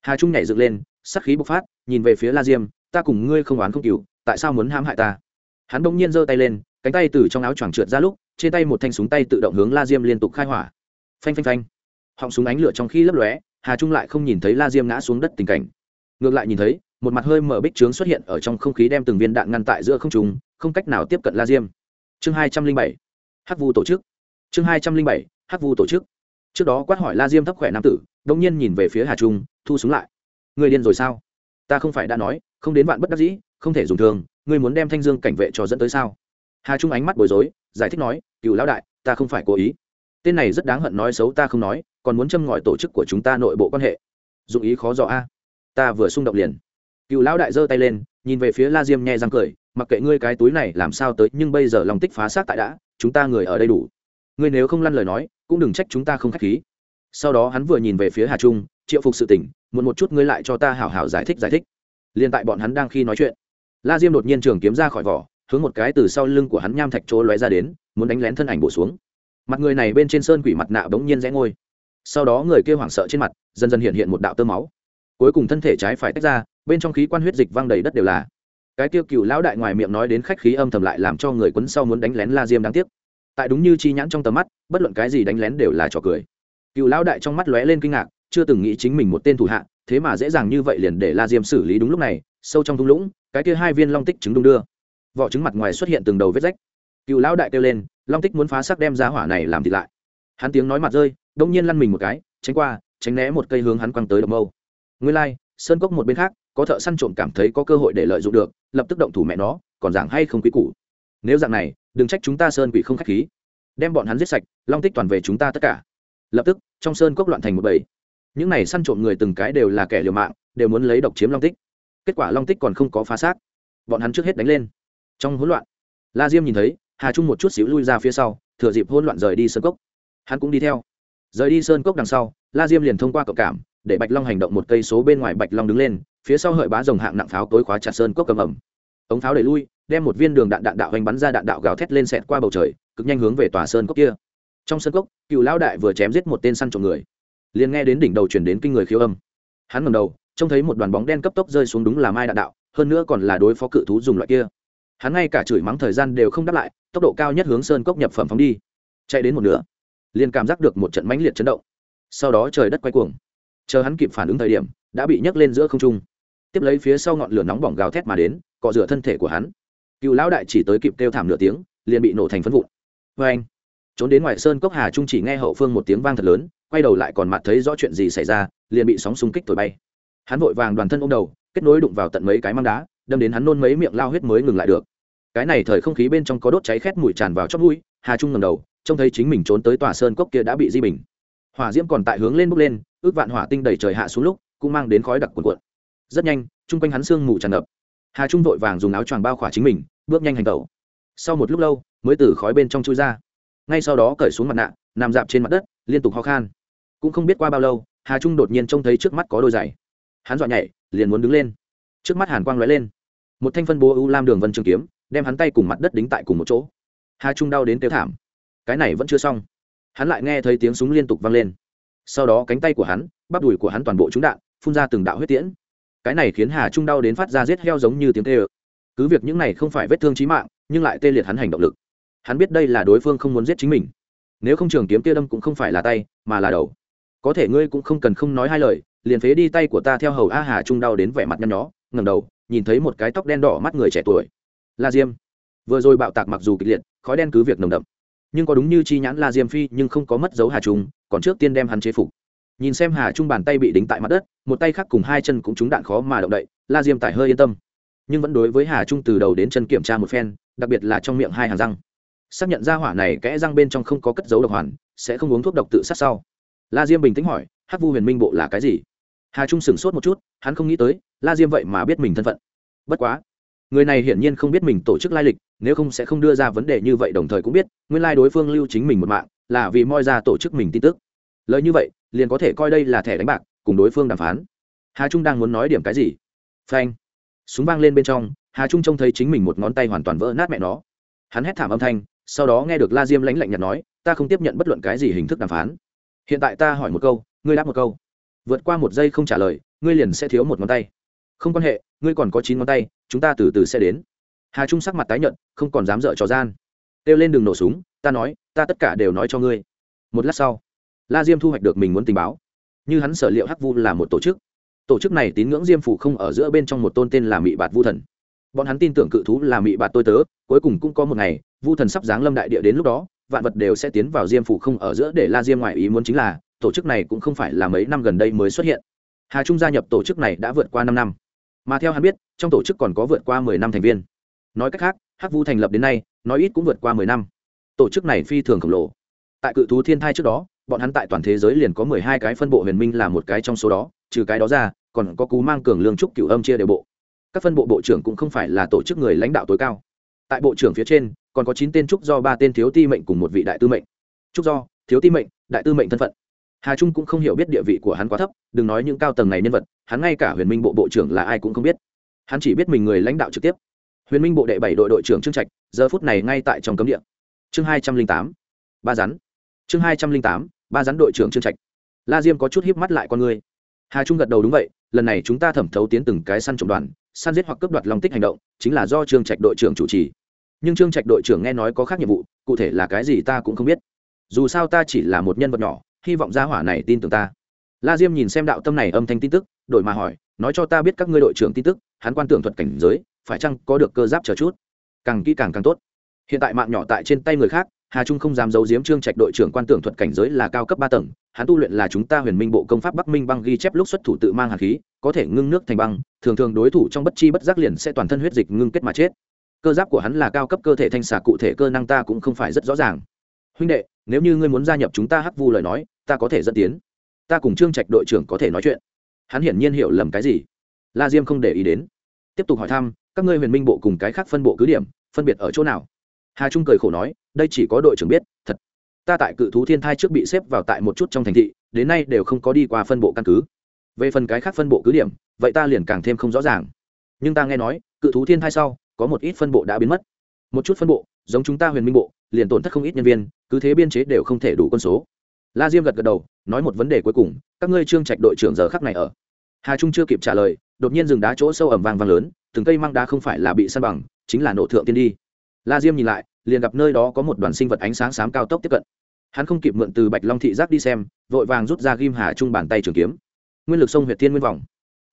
Hà trung nhảy dựng lên sắc khí bộc phát, nhìn về phía la diêm, ta cùng ngươi không oán không cừu, tại sao muốn hãm hại ta? Hắn bỗng nhiên giơ tay lên, cánh tay từ trong áo choàng trượt ra lúc, trên tay một thanh súng tay tự động hướng la diêm liên tục khai hỏa. Phanh phanh phanh. Họng súng ánh lửa trong khi lấp lóe, hà trung lại không nhìn thấy la diêm ngã xuống đất tình cảnh. Ngược lại nhìn thấy một mặt hơi mở bích trướng xuất hiện ở trong không khí đem từng viên đạn ngăn tại giữa không trùng không cách nào tiếp cận la diêm. Chương hai trăm linh bảy, hắc vu tổ chức. Chương hai trăm linh bảy, hắc vu tổ chức. Trước đó quát hỏi la diêm thấp khỏe nam tử đông nhiên nhìn về phía hà trung, thu súng lại. Người điên rồi sao? Ta không phải đã nói, không đến vạn bất đắc dĩ, không thể dùng thường, ngươi muốn đem thanh dương cảnh vệ cho dẫn tới sao? Hà trung ánh mắt bối rối, giải thích nói, cựu lão đại, ta không phải cố ý. Tên này rất đáng hận nói xấu ta không nói, còn muốn châm ngòi tổ chức của chúng ta nội bộ quan hệ. Dụng ý khó dò a. Ta vừa xung động liền cựu lão đại giơ tay lên, nhìn về phía la diêm nhẹ răng cười, mặc kệ ngươi cái túi này làm sao tới, nhưng bây giờ lòng tích phá xác tại đã, chúng ta người ở đây đủ. Ngươi nếu không lăn lời nói, cũng đừng trách chúng ta không k h á c h khí. Sau đó hắn vừa nhìn về phía hà trung, triệu phục sự tỉnh muốn một chút ngươi lại cho ta hảo hảo giải thích giải thích. Liền tại bọn hắn đang khi nói chuyện, la diêm đột nhiên trường kiếm ra khỏi vỏ, hướng một cái từ sau lưng của hắn nham thạch chỗ lóe ra đến, muốn đánh lén thân ảnh bổ xuống. Mặt người này bên trên sơn quỷ mặt nạ bỗng nhiên rẽ ngôi. Sau đó người kia hoảng sợ trên mặt, dần dần hiện hiện một đạo tơ máu cuối cùng thân thể trái phải tách ra, bên trong khí quan huyết dịch văng đầy đất đều là. Cái tiêu cựu lão đại ngoài miệng nói đến khách khí âm thầm lại làm cho người quấn sau muốn đánh lén la diêm đáng tiếc. Tại đúng như chi nhãn trong tầm mắt, bất luận cái gì đánh lén đều là trò cười. Cựu lão đại trong mắt lóe lên kinh ngạc, chưa từng nghĩ chính mình một tên thủ hạ, thế mà dễ dàng như vậy liền để la diêm xử lý đúng lúc này, sâu trong thung lũng, cái kia hai viên long tích trứng đung đưa. Vỏ trứng mặt ngoài xuất hiện từng đầu vết rách. Cựu lão đại kêu lên, long tích muốn phá sắc đem ra hỏa này làm thịt lại. Hắn tiếng nói mặt rơi, đông nhiên lăn mình một cái, tránh qua, tránh né một cây hướng hắn quăng tới đập mâu nguyên lai、like, sơn cốc một bên khác có thợ săn trộm cảm thấy có cơ hội để lợi dụng được lập tức động thủ mẹ nó còn giảng hay không quý củ. Nếu dạng này đừng trách chúng ta sơn quỷ không k h á c h khí. Đem bọn hắn giết sạch long tích toàn về chúng ta tất cả. Lập tức trong sơn cốc loạn thành một bầy. Những này săn trộm người từng cái đều là kẻ liều mạng đều muốn lấy độc chiếm long tích. Kết quả long tích còn không có phá xác. Bọn hắn trước hết đánh lên. Trong hỗn loạn la diêm nhìn thấy hà trung một chút xíu lui ra phía sau thừa dịp hỗn loạn rời đi sơn cốc. Hắn cũng đi theo. Rời đi sơn cốc đằng sau la diêm liền thông qua cậu cảm để bạch long hành động một cây số bên ngoài bạch long đứng lên, phía sau hợi bá rồng hạng nặng pháo tối khóa chặt sơn cốc cầm ẩm. Ống pháo đẩy lui, đem một viên đường đạn đạn đạo hành bắn ra đạn đạo gào thét lên xẹt qua bầu trời, cực nhanh hướng về tòa sơn cốc kia. Trong sơn cốc, cựu lão đại vừa chém giết một tên săn trộm người. Liền nghe đến đỉnh đầu chuyển đến kinh người khiêu âm. Hắn ngầm đầu, trông thấy một đoàn bóng đen cấp tốc rơi xuống đúng là mai đạn đạo, hơn nữa còn là đối phó cự thú dùng loại kia. Hắn ngay cả chửi mắng thời gian đều không đáp lại, tốc độ cao nhất hướng sơn cốc nhập phẩm phóng đi. Chạy đến một nửa, liền cảm giác được một trận mãnh liệt chấn động. Sau đó trời đất quay cuồng chờ hắn kịp phản ứng thời điểm, đã bị nhấc lên giữa không trung. Tiếp lấy phía sau ngọn lửa nóng bỏng gào thét mà đến, cọ rửa thân thể của hắn. Cựu lão đại chỉ tới kịp kêu thảm nửa tiếng, liền bị nổ thành phân vụn. Vê anh trốn đến ngoài sơn cốc hà trung chỉ nghe hậu phương một tiếng vang thật lớn, quay đầu lại còn mặt thấy rõ chuyện gì xảy ra, liền bị sóng xung kích thổi bay. Hắn vội vàng đoàn thân ôm đầu, kết nối đụng vào tận mấy cái măng đá, đâm đến hắn nôn mấy miệng lao huyết mới ngừng lại được. Cái này thời không khí bên trong có đốt cháy khét mùi tràn vào chót mũi, hà trung ngầm đầu, trông thấy chính mình trốn tới tòa sơn cốc kia đã bị di bình. Hỏa diễm còn tại hướng lên bốc lên ước vạn hỏa tinh đầy trời hạ xuống lúc, cũng mang đến khói đặc cuồn cuộn. Rất nhanh, chung quanh hắn sương mù tràn ngập. Hà trung vội vàng dùng áo choàng bao khỏa chính mình, bước nhanh hành tẩu. Sau một lúc lâu, mới từ khói bên trong chui ra. Ngay sau đó cởi xuống mặt nạ, nằm dạp trên mặt đất, liên tục ho khan. Cũng không biết qua bao lâu, hà trung đột nhiên trông thấy trước mắt có đôi giày. Hắn dọa nhảy, liền muốn đứng lên. Trước mắt hàn quang lóe lên. Một thanh phân bố u lam đường vân trường kiếm, đem hắn tay cùng mặt đất đính tại cùng một chỗ. Hà trung đau đến tiêu thảm. Cái này vẫn chưa xong. Hắn lại nghe thấy tiếng súng liên tục vang lên sau đó cánh tay của hắn, bắp đùi của hắn toàn bộ trúng đạn, phun ra từng đạo huyết tiễn. Cái này khiến hà trung đau đến phát ra rết heo giống như tiếng tê ơ. Cứ việc những này không phải vết thương trí mạng, nhưng lại tê liệt hắn hành động lực. Hắn biết đây là đối phương không muốn giết chính mình. Nếu không trường kiếm tia đâm cũng không phải là tay, mà là đầu. Có thể ngươi cũng không cần không nói hai lời, liền phế đi tay của ta theo hầu a hà trung đau đến vẻ mặt nhăn nhó ngầm đầu, nhìn thấy một cái tóc đen đỏ mắt người trẻ tuổi. La diêm. Vừa rồi bạo tạc mặc dù kịch liệt, khói đen cứ việc nồng đậm. Nhưng có đúng như chi nhãn la diêm phi nhưng không có mất dấu hà trung còn trước tiên đem hắn chế phục. Nhìn xem hà trung bàn tay bị đính tại mặt đất, một tay khác cùng hai chân cũng trúng đạn khó mà động đậy, la diêm tải hơi yên tâm. Nhưng vẫn đối với hà trung từ đầu đến chân kiểm tra một phen, đặc biệt là trong miệng hai hàng răng. Xác nhận ra hỏa này kẽ răng bên trong không có cất dấu độc hoàn, sẽ không uống thuốc độc tự sát sau. La diêm bình tĩnh hỏi, hắc vu huyền minh bộ là cái gì? Hà trung sửng sốt một chút, hắn không nghĩ tới, la diêm vậy mà biết mình thân phận. Bất quá, người này hiển nhiên không biết mình tổ chức lai lịch, nếu không sẽ không đưa ra vấn đề như vậy đồng thời cũng biết, nguyên lai đối phương lưu chính mình một mạng là vì moi ra tổ chức mình tin tức. Lời như vậy, liền có thể coi đây là thẻ đánh bạc, cùng đối phương đàm phán. Hà trung đang muốn nói điểm cái gì? Phanh. Súng vang lên bên trong, hà trung trông thấy chính mình một ngón tay hoàn toàn vỡ nát mẹ nó. Hắn hét thảm âm thanh, sau đó nghe được la diêm lãnh lạnh nhạt nói, ta không tiếp nhận bất luận cái gì hình thức đàm phán. Hiện tại ta hỏi một câu, ngươi đáp một câu. Vượt qua một giây không trả lời, ngươi liền sẽ thiếu một ngón tay. Không quan hệ, ngươi còn có chín ngón tay, chúng ta từ từ sẽ đến. Hà trung sắc mặt tái nhận không còn dám dở trò gian kêu lên đường nổ súng, ta nói, ta tất cả đều nói cho ngươi. Một lát sau, la diêm thu hoạch được mình muốn tình báo. Như hắn sở liệu hắc vu là một tổ chức. Tổ chức này tín ngưỡng diêm phủ không ở giữa bên trong một tôn tên là mị bạt vu thần. Bọn hắn tin tưởng cự thú là mị bạt tôi tớ, cuối cùng cũng có một ngày, vu thần sắp giáng lâm đại địa đến lúc đó, vạn vật đều sẽ tiến vào diêm phủ không ở giữa để la diêm ngoại ý muốn chính là, tổ chức này cũng không phải là mấy năm gần đây mới xuất hiện. Hà trung gia nhập tổ chức này đã vượt qua năm năm. Mà theo hắn biết, trong tổ chức còn có vượt qua mười năm thành viên. Nói cách khác hắc vu thành lập đến nay, nói ít cũng vượt qua mười năm. Tổ chức này phi thường khổng lồ. Tại cự thú thiên thai trước đó, bọn hắn tại toàn thế giới liền có mười hai cái phân bộ huyền minh là một cái trong số đó, trừ cái đó ra, còn có cú mang cường lương trúc cựu âm chia đều bộ. Các phân bộ bộ trưởng cũng không phải là tổ chức người lãnh đạo tối cao. Tại bộ trưởng phía trên, còn có chín tên trúc do ba tên thiếu ti mệnh cùng một vị đại tư mệnh. Trúc do, thiếu ti mệnh, đại tư mệnh thân phận. Hà trung cũng không hiểu biết địa vị của hắn quá thấp, đừng nói những cao tầng này nhân vật, hắn ngay cả huyền minh bộ bộ trưởng là ai cũng không biết. Hắn chỉ biết mình người lãnh đạo trực tiếp huyền minh bộ đệ bảy đội đội trưởng trương trạch, giờ phút này ngay tại trong cấm địa. Chương hai trăm linh tám, ba rắn. Chương hai trăm linh tám, ba rắn đội trưởng trương trạch. La diêm có chút hiếp mắt lại con người. Hà trung gật đầu đúng vậy, lần này chúng ta thẩm thấu tiến từng cái săn trộm đoàn, săn giết hoặc cướp đoạt long tích hành động, chính là do trương trạch đội trưởng chủ trì. Nhưng trương trạch đội trưởng nghe nói có khác nhiệm vụ, cụ thể là cái gì ta cũng không biết. Dù sao ta chỉ là một nhân vật nhỏ, hy vọng gia hỏa này tin tưởng ta. La diêm nhìn xem đạo tâm này âm thanh tin tức, đổi mà hỏi, nói cho ta biết các ngươi đội trưởng tin tức, hắn quan tưởng thuật cảnh giới phải chăng có được cơ giáp chờ chút? Càng kỹ càng càng tốt. Hiện tại mạng nhỏ tại trên tay người khác, hà trung không dám giấu giếm trương trạch đội trưởng quan tưởng thuật cảnh giới là cao cấp ba tầng, hắn tu luyện là chúng ta huyền minh bộ công pháp bắc minh băng ghi chép lúc xuất thủ tự mang hạt khí, có thể ngưng nước thành băng, thường thường đối thủ trong bất chi bất giác liền sẽ toàn thân huyết dịch ngưng kết mà chết. Cơ giáp của hắn là cao cấp cơ thể thanh xà cụ thể cơ năng ta cũng không phải rất rõ ràng. Huynh đệ, nếu như ngươi muốn gia nhập chúng ta hắc vu lời nói, ta có thể dẫn tiến. Ta cùng trương trạch đội trưởng có thể nói chuyện. Hắn hiển nhiên hiểu lầm cái gì. La diêm không để ý đến. Tiếp tục hỏi thăm các ngươi huyền minh bộ cùng cái khác phân bộ cứ điểm, phân biệt ở chỗ nào? Hà trung cười khổ nói, đây chỉ có đội trưởng biết, thật. Ta tại cự thú thiên thai trước bị xếp vào tại một chút trong thành thị, đến nay đều không có đi qua phân bộ căn cứ. Về phần cái khác phân bộ cứ điểm, vậy ta liền càng thêm không rõ ràng. Nhưng ta nghe nói, cự thú thiên thai sau, có một ít phân bộ đã biến mất. Một chút phân bộ, giống chúng ta huyền minh bộ, liền tổn thất không ít nhân viên, cứ thế biên chế đều không thể đủ quân số. La diêm gật gật đầu, nói một vấn đề cuối cùng, các ngươi trương trạch đội trưởng giờ khắc này ở? Hà trung chưa kịp trả lời đột nhiên rừng đá chỗ sâu ẩm vàng vàng lớn, từng cây măng đá không phải là bị săn bằng, chính là nổ thượng tiên đi. La diêm nhìn lại, liền gặp nơi đó có một đoàn sinh vật ánh sáng xám cao tốc tiếp cận. Hắn không kịp mượn từ bạch long thị giác đi xem, vội vàng rút ra ghim hà trung bàn tay trường kiếm. Nguyên lực sông huyệt thiên nguyên vòng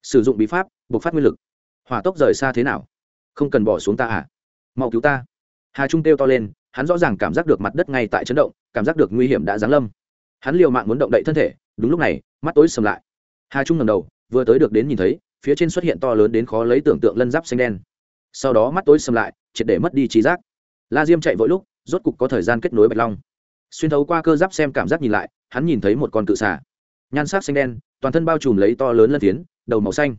sử dụng bí pháp buộc phát nguyên lực. Hỏa tốc rời xa thế nào? Không cần bỏ xuống ta à? Mau cứu ta. Hà trung kêu to lên, hắn rõ ràng cảm giác được mặt đất ngay tại chấn động, cảm giác được nguy hiểm đã giáng lâm. Hắn liều mạng muốn động đậy thân thể, đúng lúc này, mắt tối sầm lại. Hà trung ngầm đầu, vừa tới được đến nhìn thấy phía trên xuất hiện to lớn đến khó lấy tưởng tượng lân giáp xanh đen. Sau đó mắt tối sầm lại, triệt để mất đi trí giác. La diêm chạy vội lúc, rốt cục có thời gian kết nối bạch long. Xuyên thấu qua cơ giáp xem cảm giác nhìn lại, hắn nhìn thấy một con cự xà. Nhan sắc xanh đen, toàn thân bao trùm lấy to lớn lân phiến, đầu màu xanh.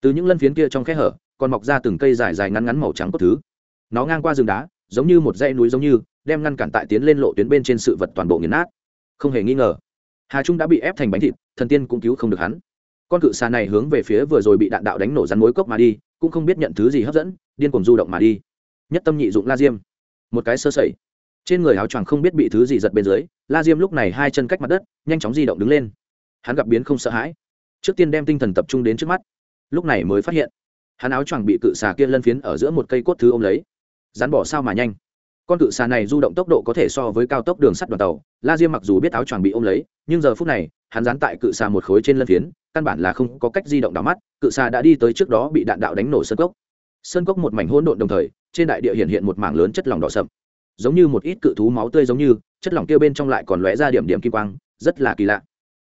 Từ những lân phiến kia trong kẽ hở, còn mọc ra từng cây dài dài ngắn ngắn màu trắng cốt thứ. Nó ngang qua rừng đá, giống như một dãy núi giống như, đem ngăn cản tại tiến lên lộ tuyến bên trên sự vật toàn bộ nghiền nát. Không hề nghi ngờ, hà trung đã bị ép thành bánh thịt, thần tiên cũng cứu không được hắn con cự xà này hướng về phía vừa rồi bị đạn đạo đánh nổ rắn mối cốc mà đi, cũng không biết nhận thứ gì hấp dẫn, điên cuồng du động mà đi. Nhất tâm nhị dụng la diêm. Một cái sơ sẩy. Trên người áo choàng không biết bị thứ gì giật bên dưới, la diêm lúc này hai chân cách mặt đất, nhanh chóng di động đứng lên. Hắn gặp biến không sợ hãi. Trước tiên đem tinh thần tập trung đến trước mắt. Lúc này mới phát hiện, hắn áo choàng bị cự xà kia lân phiến ở giữa một cây cốt thứ ôm lấy. Rắn bỏ sao mà nhanh. Con cự xà này du động tốc độ có thể so với cao tốc đường sắt đoàn tàu. La diêm mặc dù biết áo choàng bị ôm lấy, nhưng giờ phút này, hắn dán tại cự xà một khối trên lân phiến căn bản là không có cách di động đảo mắt, cự xà đã đi tới trước đó bị đạn đạo đánh nổ sơn cốc. Sơn cốc một mảnh hỗn độn đồng thời, trên đại địa hiện hiện một mảng lớn chất lỏng đỏ sậm. Giống như một ít cự thú máu tươi giống như, chất lỏng kia bên trong lại còn lóe ra điểm điểm kim quang, rất là kỳ lạ.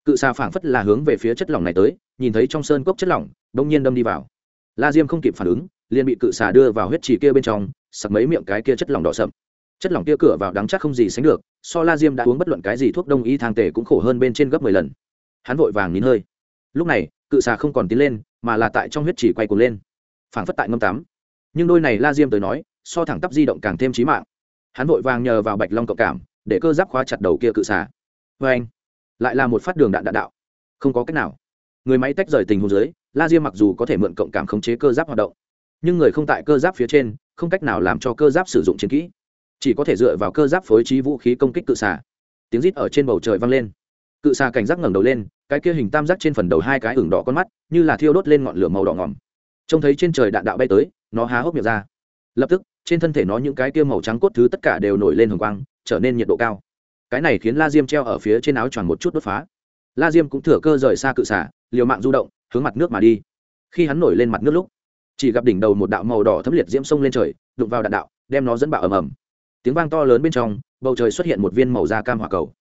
Cự xà phảng phất là hướng về phía chất lỏng này tới, nhìn thấy trong sơn cốc chất lỏng, đông nhiên đâm đi vào. La diêm không kịp phản ứng, liền bị cự xà đưa vào huyết trì kia bên trong, sặc mấy miệng cái kia chất lỏng đỏ sậm. Chất lỏng kia cửa vào đắng chắc không gì sánh được, so la diêm đã uống bất luận cái gì thuốc đông y thang tề cũng khổ hơn bên trên gấp mười lần. Hắn vội vàng nín hơi lúc này, cự xà không còn tiến lên, mà là tại trong huyết chỉ quay cuồng lên. Phảng phất tại ngâm tắm. Nhưng đôi này la diêm tới nói, so thẳng tắp di động càng thêm trí mạng. Hắn vội vàng nhờ vào bạch long cộng cảm, để cơ giáp khóa chặt đầu kia cự xà. Vê anh, lại là một phát đường đạn đạn đạo. Không có cách nào. Người máy tách rời tình huống dưới, la diêm mặc dù có thể mượn cộng cảm khống chế cơ giáp hoạt động, nhưng người không tại cơ giáp phía trên, không cách nào làm cho cơ giáp sử dụng chiến kỹ. Chỉ có thể dựa vào cơ giáp phối trí vũ khí công kích cự xà. Tiếng rít ở trên bầu trời vang lên. Cự xà cảnh giác ngẩng đầu lên cái kia hình tam giác trên phần đầu hai cái ửng đỏ con mắt, như là thiêu đốt lên ngọn lửa màu đỏ ngỏm. Trông thấy trên trời đạn đạo bay tới, nó há hốc miệng ra. Lập tức, trên thân thể nó những cái kia màu trắng cốt thứ tất cả đều nổi lên hồng quang, trở nên nhiệt độ cao. Cái này khiến la diêm treo ở phía trên áo choàng một chút đốt phá. La diêm cũng thừa cơ rời xa cự xả, liều mạng du động, hướng mặt nước mà đi. Khi hắn nổi lên mặt nước lúc, chỉ gặp đỉnh đầu một đạo màu đỏ thấm liệt diễm sông lên trời, đụng vào đạn đạo, đem nó dẫn bạo ầm ầm. Tiếng vang to lớn bên trong, bầu trời xuất hiện một viên màu da cam hỏa cầu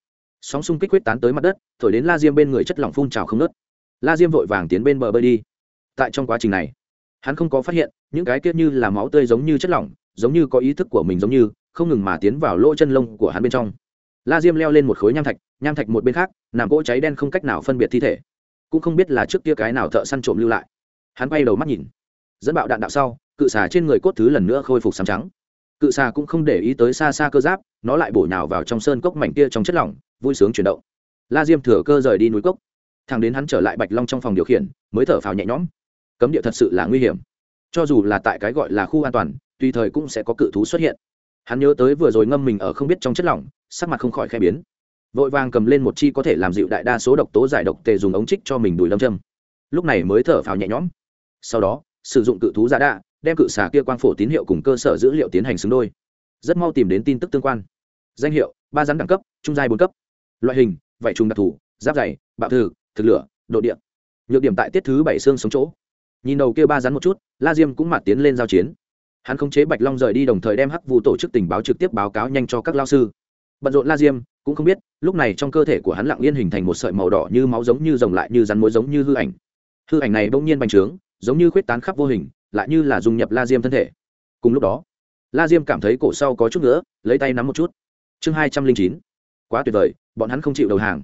sóng xung kích quyết tán tới mặt đất, thổi đến la diêm bên người chất lỏng phun trào không nớt la diêm vội vàng tiến bên bờ bơi đi. Tại trong quá trình này, hắn không có phát hiện, những cái kia như là máu tươi giống như chất lỏng, giống như có ý thức của mình giống như, không ngừng mà tiến vào lỗ chân lông của hắn bên trong. La diêm leo lên một khối nham thạch nham thạch một bên khác, nằm gỗ cháy đen không cách nào phân biệt thi thể. Cũng không biết là trước kia cái nào thợ săn trộm lưu lại. Hắn bay đầu mắt nhìn. Dẫn bạo đạn đạo sau, cự xà trên người cốt thứ lần nữa khôi phục sáng trắng. Cự xà cũng không để ý tới xa xa cơ giáp, nó lại bổ nhào vào trong sơn cốc mảnh kia trong chất lỏng vui sướng chuyển động. La diêm thừa cơ rời đi núi cốc. Thằng đến hắn trở lại bạch long trong phòng điều khiển, mới thở phào nhẹ nhõm. Cấm địa thật sự là nguy hiểm. Cho dù là tại cái gọi là khu an toàn, tùy thời cũng sẽ có cự thú xuất hiện. Hắn nhớ tới vừa rồi ngâm mình ở không biết trong chất lỏng, sắc mặt không khỏi khai biến. Vội vàng cầm lên một chi có thể làm dịu đại đa số độc tố giải độc tề dùng ống trích cho mình đùi lâm châm. Lúc này mới thở phào nhẹ nhõm. Sau đó, sử dụng cự thú giả đạ, đem cự xà kia quang phổ tín hiệu cùng cơ sở dữ liệu tiến hành xứng đôi. Rất mau tìm đến tin tức tương quan. Danh hiệu, ba rắn đẳng cấp, trung giai bốn cấp loại hình vải trùng đặc thù giáp dày bạo thử, thực lửa độ điện. Nhược điểm tại tiết thứ bảy xương sống chỗ. Nhìn đầu kia ba rắn một chút la diêm cũng mạt tiến lên giao chiến. Hắn khống chế bạch long rời đi đồng thời đem hắc vụ tổ chức tình báo trực tiếp báo cáo nhanh cho các lao sư. Bận rộn la diêm cũng không biết lúc này trong cơ thể của hắn lặng yên hình thành một sợi màu đỏ như máu giống như rồng lại như rắn mối giống như hư ảnh. Hư ảnh này bỗng nhiên bành trướng giống như khuyết tán khắp vô hình lại như là dùng nhập la diêm thân thể. Cùng lúc đó la diêm cảm thấy cổ sau có chút nữa lấy tay nắm một chút. Chương hai trăm linh chín quá tuyệt vời, bọn hắn không chịu đầu hàng.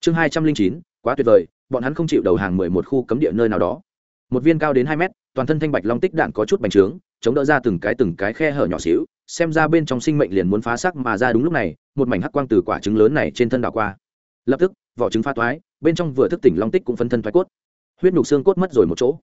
Chương hai trăm linh chín, quá tuyệt vời, bọn hắn không chịu đầu hàng mười một khu cấm địa nơi nào đó. Một viên cao đến hai mét, toàn thân thanh bạch long tích đạn có chút bành trướng, chống đỡ ra từng cái từng cái khe hở nhỏ xíu, xem ra bên trong sinh mệnh liền muốn phá sắc mà ra đúng lúc này, một mảnh hắc quang từ quả trứng lớn này trên thân đảo qua. Lập tức, vỏ trứng pha toái, bên trong vừa thức tỉnh long tích cũng phân thân thoái cốt. Huyết nhục xương cốt mất rồi một chỗ.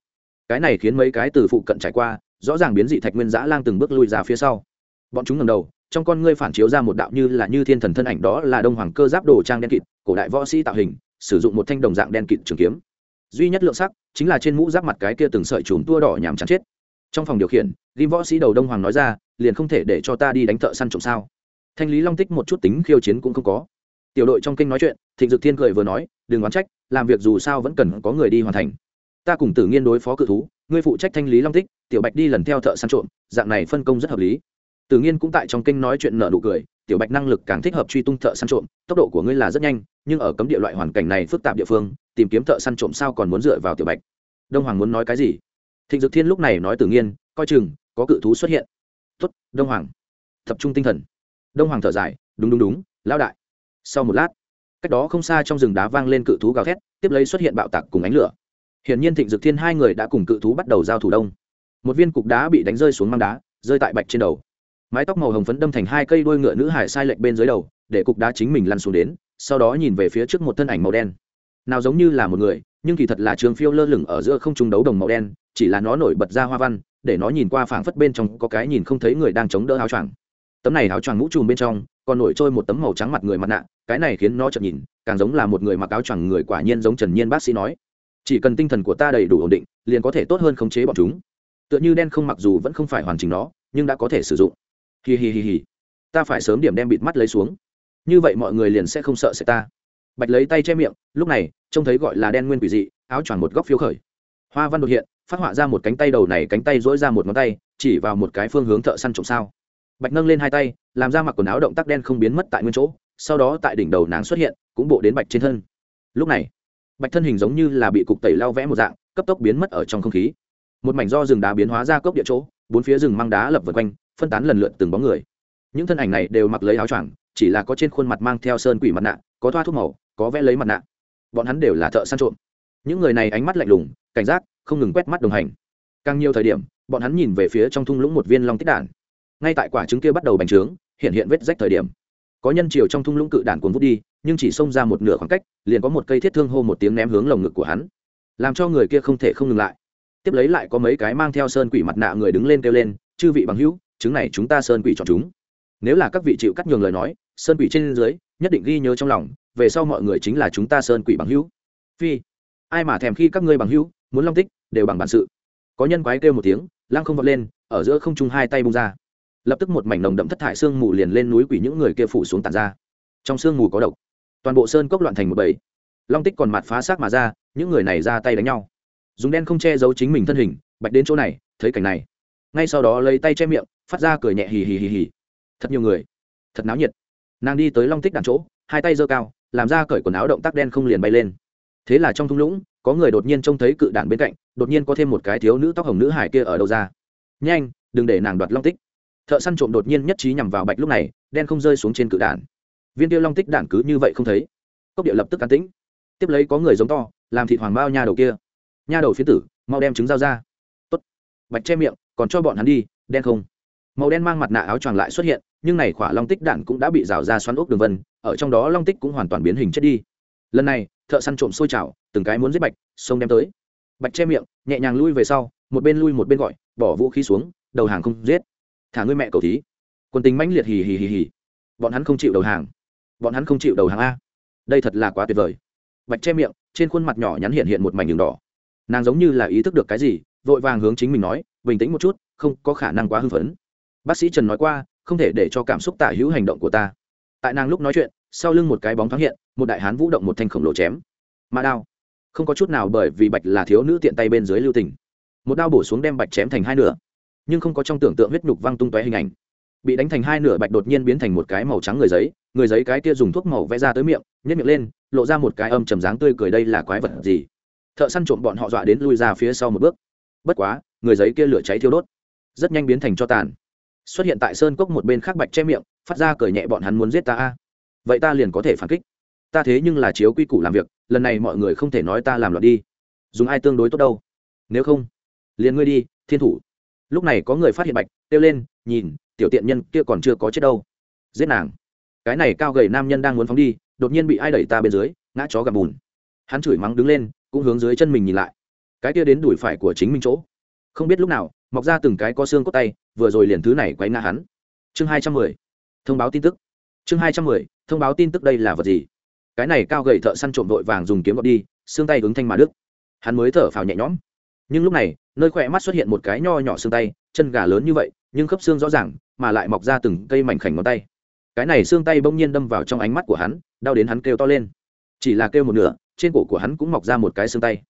Cái này khiến mấy cái từ phụ cận trải qua, rõ ràng biến dị thạch nguyên giã lang từng bước lui ra phía sau. Bọn chúng ngầm đầu trong con ngươi phản chiếu ra một đạo như là như thiên thần thân ảnh đó là đông hoàng cơ giáp đồ trang đen kịt, cổ đại võ sĩ tạo hình, sử dụng một thanh đồng dạng đen kịt trường kiếm. Duy nhất lượng sắc chính là trên mũ giáp mặt cái kia từng sợi chùm tua đỏ nhàm chán chết. Trong phòng điều khiển ghim võ sĩ đầu đông hoàng nói ra, liền không thể để cho ta đi đánh thợ săn trộm sao? Thanh lý long tích một chút tính khiêu chiến cũng không có. Tiểu đội trong kinh nói chuyện, thịnh dực thiên cười vừa nói, đừng oán trách, làm việc dù sao vẫn cần có người đi hoàn thành. Ta cùng tử nghiên đối phó cự thú, ngươi phụ trách thanh lý long tích, tiểu bạch đi lần theo thợ săn trộm, dạng này phân công rất hợp lý tử nghiên cũng tại trong kinh nói chuyện nở nụ cười tiểu bạch năng lực càng thích hợp truy tung thợ săn trộm tốc độ của ngươi là rất nhanh nhưng ở cấm địa loại hoàn cảnh này phức tạp địa phương tìm kiếm thợ săn trộm sao còn muốn dựa vào tiểu bạch. Đông hoàng muốn nói cái gì? Thịnh dực thiên lúc này nói tử nghiên coi chừng có cự thú xuất hiện. "Tốt, đông hoàng. Tập trung tinh thần. Đông hoàng thở dài đúng đúng đúng lão đại. Sau một lát cách đó không xa trong rừng đá vang lên cự thú gào thét tiếp lấy xuất hiện bạo tạc cùng ánh lửa. Hiển nhiên thịnh dực thiên hai người đã cùng cự thú bắt đầu giao thủ đông. Một viên cục đá bị đánh rơi xuống mang đá rơi tại bạch trên đầu mái tóc màu hồng phấn đâm thành hai cây đuôi ngựa nữ hải sai lệch bên dưới đầu, để cục đá chính mình lăn xuống đến, sau đó nhìn về phía trước một thân ảnh màu đen. Nào giống như là một người, nhưng kỳ thật là trường phiêu lơ lửng ở giữa không trung đấu đồng màu đen, chỉ là nó nổi bật ra hoa văn, để nó nhìn qua phảng phất bên trong có cái nhìn không thấy người đang chống đỡ áo choàng. Tấm này áo choàng mũ trùm bên trong, còn nổi trôi một tấm màu trắng mặt người mặt nạ, cái này khiến nó chợt nhìn, càng giống là một người mặc áo choàng người quả nhiên giống trần nhiên bác sĩ nói. Chỉ cần tinh thần của ta đầy đủ ổn định, liền có thể tốt hơn khống chế bọn chúng. Tựa như đen không mặc dù vẫn không phải hoàn chỉnh nó, nhưng đã có thể sử dụng. Hì hì hì hì, ta phải sớm điểm đem bịt mắt lấy xuống. Như vậy mọi người liền sẽ không sợ sẽ ta. Bạch lấy tay che miệng lúc này trông thấy gọi là đen nguyên quỷ dị áo choàng một góc phiếu khởi. Hoa văn đột hiện phát họa ra một cánh tay đầu này cánh tay dỗi ra một ngón tay chỉ vào một cái phương hướng thợ săn trộm sao. Bạch nâng lên hai tay làm ra mặc quần áo động tác đen không biến mất tại nguyên chỗ sau đó tại đỉnh đầu nàng xuất hiện cũng bộ đến bạch trên thân. Lúc này bạch thân hình giống như là bị cục tẩy lao vẽ một dạng cấp tốc biến mất ở trong không khí. Một mảnh do rừng đá biến hóa ra cốc địa chỗ bốn phía rừng mang đá lập vật quanh phân tán lần lượt từng bóng người. Những thân ảnh này đều mặc lấy áo choàng, chỉ là có trên khuôn mặt mang theo sơn quỷ mặt nạ, có thoa thuốc màu, có vẽ lấy mặt nạ. Bọn hắn đều là thợ săn trộm. Những người này ánh mắt lạnh lùng, cảnh giác, không ngừng quét mắt đồng hành. Càng nhiều thời điểm, bọn hắn nhìn về phía trong thung lũng một viên long tích đản ngay tại quả trứng kia bắt đầu bành trướng, hiện hiện vết rách thời điểm. Có nhân chiều trong thung lũng cự đản cuốn vút đi, nhưng chỉ xông ra một nửa khoảng cách, liền có một cây thiết thương hô một tiếng ném hướng lồng ngực của hắn. Làm cho người kia không thể không ngừng lại. Tiếp lấy lại có mấy cái mang theo sơn quỷ mặt nạ người đứng lên kêu lên, chư vị bằng hữu chứng này chúng ta sơn quỷ chọn chúng. Nếu là các vị chịu cắt nhường lời nói, sơn quỷ trên dưới, nhất định ghi nhớ trong lòng, về sau mọi người chính là chúng ta sơn quỷ bằng hữu. Phi, ai mà thèm khi các ngươi bằng hữu, muốn long tích, đều bằng bản sự. Có nhân quái kêu một tiếng, lăng không vọt lên, ở giữa không trung hai tay bung ra. Lập tức một mảnh nồng đậm thất thải sương mù liền lên núi quỷ những người kia phủ xuống tàn ra. Trong sương mù có độc. Toàn bộ sơn cốc loạn thành một bầy. Long tích còn mặt phá xác mà ra, những người này ra tay đánh nhau. Dùng đen không che giấu chính mình thân hình, bạch đến chỗ này, thấy cảnh này. Ngay sau đó lấy tay che miệng phát ra cười nhẹ hì hì hì hì. Thật nhiều người. Thật náo nhiệt. Nàng đi tới long tích đàn chỗ, hai tay giơ cao, làm ra cởi quần áo động tác đen không liền bay lên. Thế là trong thung lũng, có người đột nhiên trông thấy cự đạn bên cạnh, đột nhiên có thêm một cái thiếu nữ tóc hồng nữ hải kia ở đâu ra. Nhanh, đừng để nàng đoạt long tích. Thợ săn trộm đột nhiên nhất trí nhằm vào bạch lúc này, đen không rơi xuống trên cự đạn. viên tiêu long tích đạn cứ như vậy không thấy. Cốc địa lập tức cán tĩnh. Tiếp lấy có người giống to, làm thịt hoàng bao nha đầu kia. Nha đầu phía tử, mau đem trứng dao ra. Tốt. Bạch che miệng, còn cho bọn hắn đi, đen không? Màu đen mang mặt nạ áo choàng lại xuất hiện, nhưng này khỏa long tích đạn cũng đã bị rào ra xoắn ốc đường vân, ở trong đó long tích cũng hoàn toàn biến hình chết đi. Lần này, thợ săn trộm sôi trào, từng cái muốn giết bạch, xông đem tới. Bạch che miệng, nhẹ nhàng lui về sau, một bên lui một bên gọi, bỏ vũ khí xuống, đầu hàng không giết. Thả ngươi mẹ cầu thí. Quân tính mãnh liệt hì hì hì hì. Bọn hắn không chịu đầu hàng. Bọn hắn không chịu đầu hàng a. Đây thật là quá tuyệt vời. Bạch che miệng, trên khuôn mặt nhỏ nhắn hiện hiện một mảnh đường đỏ. Nàng giống như là ý thức được cái gì, vội vàng hướng chính mình nói, bình tĩnh một chút, không có khả năng quá hưng phấn bác sĩ trần nói qua, không thể để cho cảm xúc tả hữu hành động của ta. Tại nàng lúc nói chuyện, sau lưng một cái bóng thoáng hiện, một đại hán vũ động một thanh khổng lồ chém. Mà đao. Không có chút nào bởi vì bạch là thiếu nữ tiện tay bên dưới lưu tình. Một đao bổ xuống đem bạch chém thành hai nửa. Nhưng không có trong tưởng tượng huyết nhục văng tung tóe hình ảnh. Bị đánh thành hai nửa bạch đột nhiên biến thành một cái màu trắng người giấy người giấy cái kia dùng thuốc màu vẽ ra tới miệng nhét miệng lên, lộ ra một cái âm trầm dáng tươi cười đây là quái vật gì? Thợ săn trộm bọn họ dọa đến lui ra phía sau một bước. Bất quá, người giấy kia lửa cháy thiêu đốt, rất nhanh biến thành cho tàn xuất hiện tại sơn cốc một bên khác bạch che miệng, phát ra cười nhẹ, bọn hắn muốn giết ta a? Vậy ta liền có thể phản kích. Ta thế nhưng là chiếu quy củ làm việc, lần này mọi người không thể nói ta làm loạn đi. Dùng ai tương đối tốt đâu? Nếu không, liền ngươi đi, thiên thủ. Lúc này có người phát hiện bạch, kêu lên, nhìn, tiểu tiện nhân kia còn chưa có chết đâu. Giết nàng. Cái này cao gầy nam nhân đang muốn phóng đi, đột nhiên bị ai đẩy ta bên dưới, ngã chó gặp bùn. Hắn chửi mắng đứng lên, cũng hướng dưới chân mình nhìn lại. Cái kia đến đùi phải của chính mình chỗ. Không biết lúc nào, mọc ra từng cái có xương cốt tay vừa rồi liền thứ này quấy ngã hắn. Chương hai trăm mười, thông báo tin tức. Chương hai trăm mười, thông báo tin tức đây là vật gì? Cái này cao gầy thợ săn trộm vội vàng dùng kiếm gọt đi, xương tay ứng thanh mà đức hắn mới thở phào nhẹ nhõm. Nhưng lúc này, nơi khỏe mắt xuất hiện một cái nho nhỏ xương tay, chân gà lớn như vậy, nhưng khớp xương rõ ràng, mà lại mọc ra từng cây mảnh khảnh ngón tay. Cái này xương tay bỗng nhiên đâm vào trong ánh mắt của hắn, đau đến hắn kêu to lên. Chỉ là kêu một nửa, trên cổ của hắn cũng mọc ra một cái xương tay.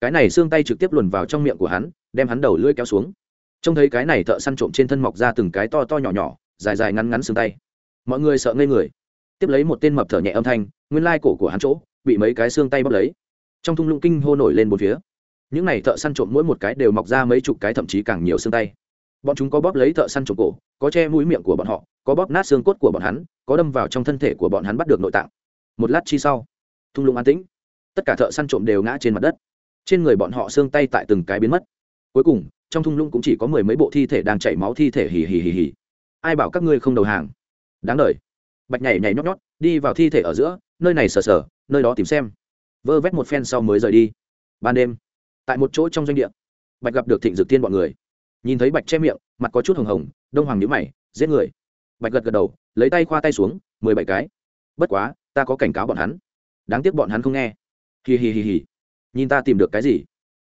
Cái này xương tay trực tiếp luồn vào trong miệng của hắn, đem hắn đầu lưỡi kéo xuống trông thấy cái này thợ săn trộm trên thân mọc ra từng cái to to nhỏ nhỏ, dài dài ngắn ngắn xương tay. Mọi người sợ ngây người. Tiếp lấy một tên mập thở nhẹ âm thanh, nguyên lai cổ của hắn chỗ, bị mấy cái xương tay bóp lấy. Trong thung lũng kinh hô nổi lên một phía. Những này thợ săn trộm mỗi một cái đều mọc ra mấy chục cái thậm chí càng nhiều xương tay. Bọn chúng có bóp lấy thợ săn trộm cổ, có che mũi miệng của bọn họ, có bóp nát xương cốt của bọn hắn, có đâm vào trong thân thể của bọn hắn bắt được nội tạng. Một lát chi sau, thung lũng an tĩnh. Tất cả thợ săn trộm đều ngã trên mặt đất. Trên người bọn họ xương tay tại từng cái biến mất cuối cùng, trong thung lũng cũng chỉ có mười mấy bộ thi thể đang chảy máu thi thể hì hì hì hì. Ai bảo các ngươi không đầu hàng? Đáng đ bạch nhảy nhảy nhót nhót, đi vào thi thể ở giữa, nơi này sờ sờ, nơi đó tìm xem. Vơ vét một phen sau mới rời đi. Ban đêm, tại một chỗ trong doanh địa, bạch gặp được thịnh dược tiên bọn người. Nhìn thấy bạch che miệng, mặt có chút hồng hồng, đông hoàng nhữ mày, giết người. Bạch gật gật đầu, lấy tay khoa tay xuống, mười bảy cái. Bất quá, ta có cảnh cáo bọn hắn. Đáng tiếc bọn hắn không nghe. Hì hì hì hì. Nhìn ta tìm được cái gì?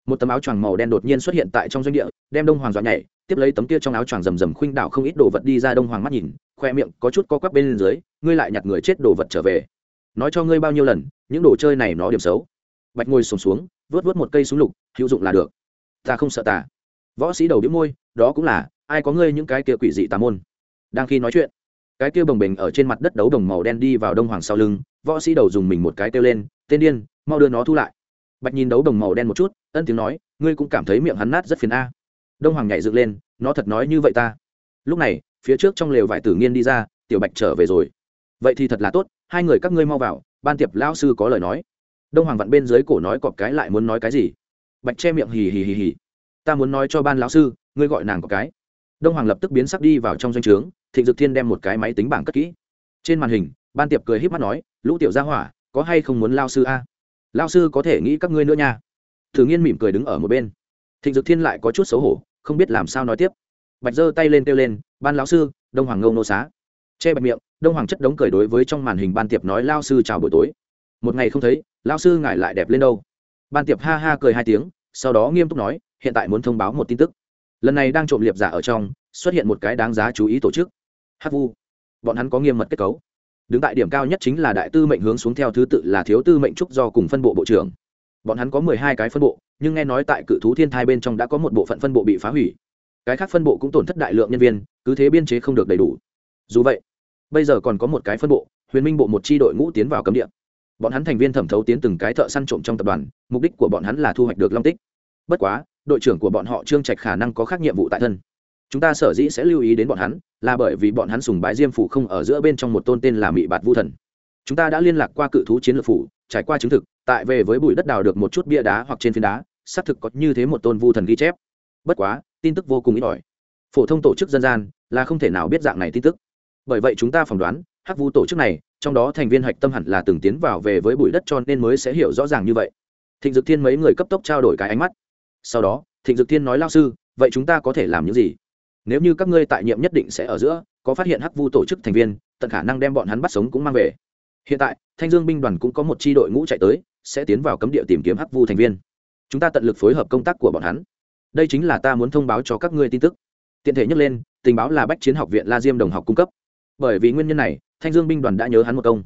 Một tấm áo choàng màu đen đột nhiên xuất hiện tại trong doanh địa đem đông hoàng dọa nhảy tiếp lấy tấm kia trong áo choàng rầm rầm khuynh đảo không ít đồ vật đi ra đông hoàng mắt nhìn khoe miệng có chút co quắp bên dưới ngươi lại nhặt người chết đồ vật trở về. Nói cho ngươi bao nhiêu lần những đồ chơi này nó điểm xấu. Bạch ngồi sùng xuống, xuống vớt vớt một cây súng lục hữu dụng là được. Ta không sợ tà. Võ sĩ đầu đĩu môi đó cũng là ai có ngươi những cái kia quỷ dị tà môn? Đang khi nói chuyện cái kia bồng bềnh ở trên mặt đất đấu đồng màu đen đi vào đông hoàng sau lưng võ sĩ đầu dùng mình một cái kêu lên tên điên mau đưa nó thu lại bạch nhìn đấu đồng màu đen một chút, ân tiếng nói, ngươi cũng cảm thấy miệng hắn nát rất phiền a. Đông hoàng nhảy dựng lên, nó thật nói như vậy ta. Lúc này, phía trước trong lều vải tử nghiên đi ra, tiểu bạch trở về rồi. Vậy thì thật là tốt, hai người các ngươi mau vào, ban tiệp lão sư có lời nói. Đông hoàng vặn bên dưới cổ nói cọp cái lại muốn nói cái gì? Bạch che miệng hì hì hì hì. Ta muốn nói cho ban lão sư, ngươi gọi nàng cọp cái. Đông hoàng lập tức biến sắc đi vào trong doanh trướng, thịnh dực thiên đem một cái máy tính bảng cất kỹ. Trên màn hình, ban tiệp cười h í p mắt nói, lũ tiểu gia hỏa, có hay không muốn lao sư a? Lao sư có thể nghĩ các ngươi nữa nha. Thử nghiên mỉm cười đứng ở một bên. Thịnh dực thiên lại có chút xấu hổ, không biết làm sao nói tiếp. Bạch giơ tay lên kêu lên, ban lão sư, đông hoàng ngâu nô xá. Che bạch miệng, đông hoàng chất đống cười đối với trong màn hình ban tiệp nói lao sư chào buổi tối. Một ngày không thấy lao sư ngài lại đẹp lên đâu. Ban tiệp ha ha cười hai tiếng, sau đó nghiêm túc nói, hiện tại muốn thông báo một tin tức. Lần này đang trộm liệp giả ở trong, xuất hiện một cái đáng giá chú ý tổ chức. Hát vu. Bọn hắn có nghiêm mật kết cấu đứng tại điểm cao nhất chính là đại tư mệnh hướng xuống theo thứ tự là thiếu tư mệnh trúc do cùng phân bộ bộ trưởng. Bọn hắn có mười hai cái phân bộ, nhưng nghe nói tại cự thú thiên thai bên trong đã có một bộ phận phân bộ bị phá hủy. Cái khác phân bộ cũng tổn thất đại lượng nhân viên, cứ thế biên chế không được đầy đủ. Dù vậy, bây giờ còn có một cái phân bộ, huyền minh bộ một tri đội ngũ tiến vào cấm địa. Bọn hắn thành viên thẩm thấu tiến từng cái thợ săn trộm trong tập đoàn, mục đích của bọn hắn là thu hoạch được long tích. Bất quá, đội trưởng của bọn họ trương trạch khả năng có khác nhiệm vụ tại thân chúng ta sở dĩ sẽ lưu ý đến bọn hắn, là bởi vì bọn hắn sùng bái diêm phủ không ở giữa bên trong một tôn tên là mị bạt vu thần. Chúng ta đã liên lạc qua cự thú chiến lược phủ, trải qua chứng thực, tại về với bụi đất đào được một chút bia đá hoặc trên phiến đá, xác thực có như thế một tôn vu thần ghi chép. Bất quá, tin tức vô cùng ít ỏi. Phổ thông tổ chức dân gian là không thể nào biết dạng này tin tức. Bởi vậy chúng ta phỏng đoán, hắc vu tổ chức này, trong đó thành viên hạch tâm hẳn là từng tiến vào về với bụi đất cho nên mới sẽ hiểu rõ ràng như vậy. Thịnh dực thiên mấy người cấp tốc trao đổi cái ánh mắt. Sau đó, thịnh dực thiên nói, lao sư, vậy chúng ta có thể làm những gì? Nếu như các ngươi tại nhiệm nhất định sẽ ở giữa, có phát hiện hắc vu tổ chức thành viên, tận khả năng đem bọn hắn bắt sống cũng mang về. Hiện tại, thanh dương binh đoàn cũng có một c h i đội ngũ chạy tới, sẽ tiến vào cấm địa tìm kiếm hắc vu thành viên. Chúng ta tận lực phối hợp công tác của bọn hắn. Đây chính là ta muốn thông báo cho các ngươi tin tức. Tiện thể nhắc lên, tình báo là bách chiến học viện la diêm đồng học cung cấp. Bởi vì nguyên nhân này, thanh dương binh đoàn đã nhớ hắn một công.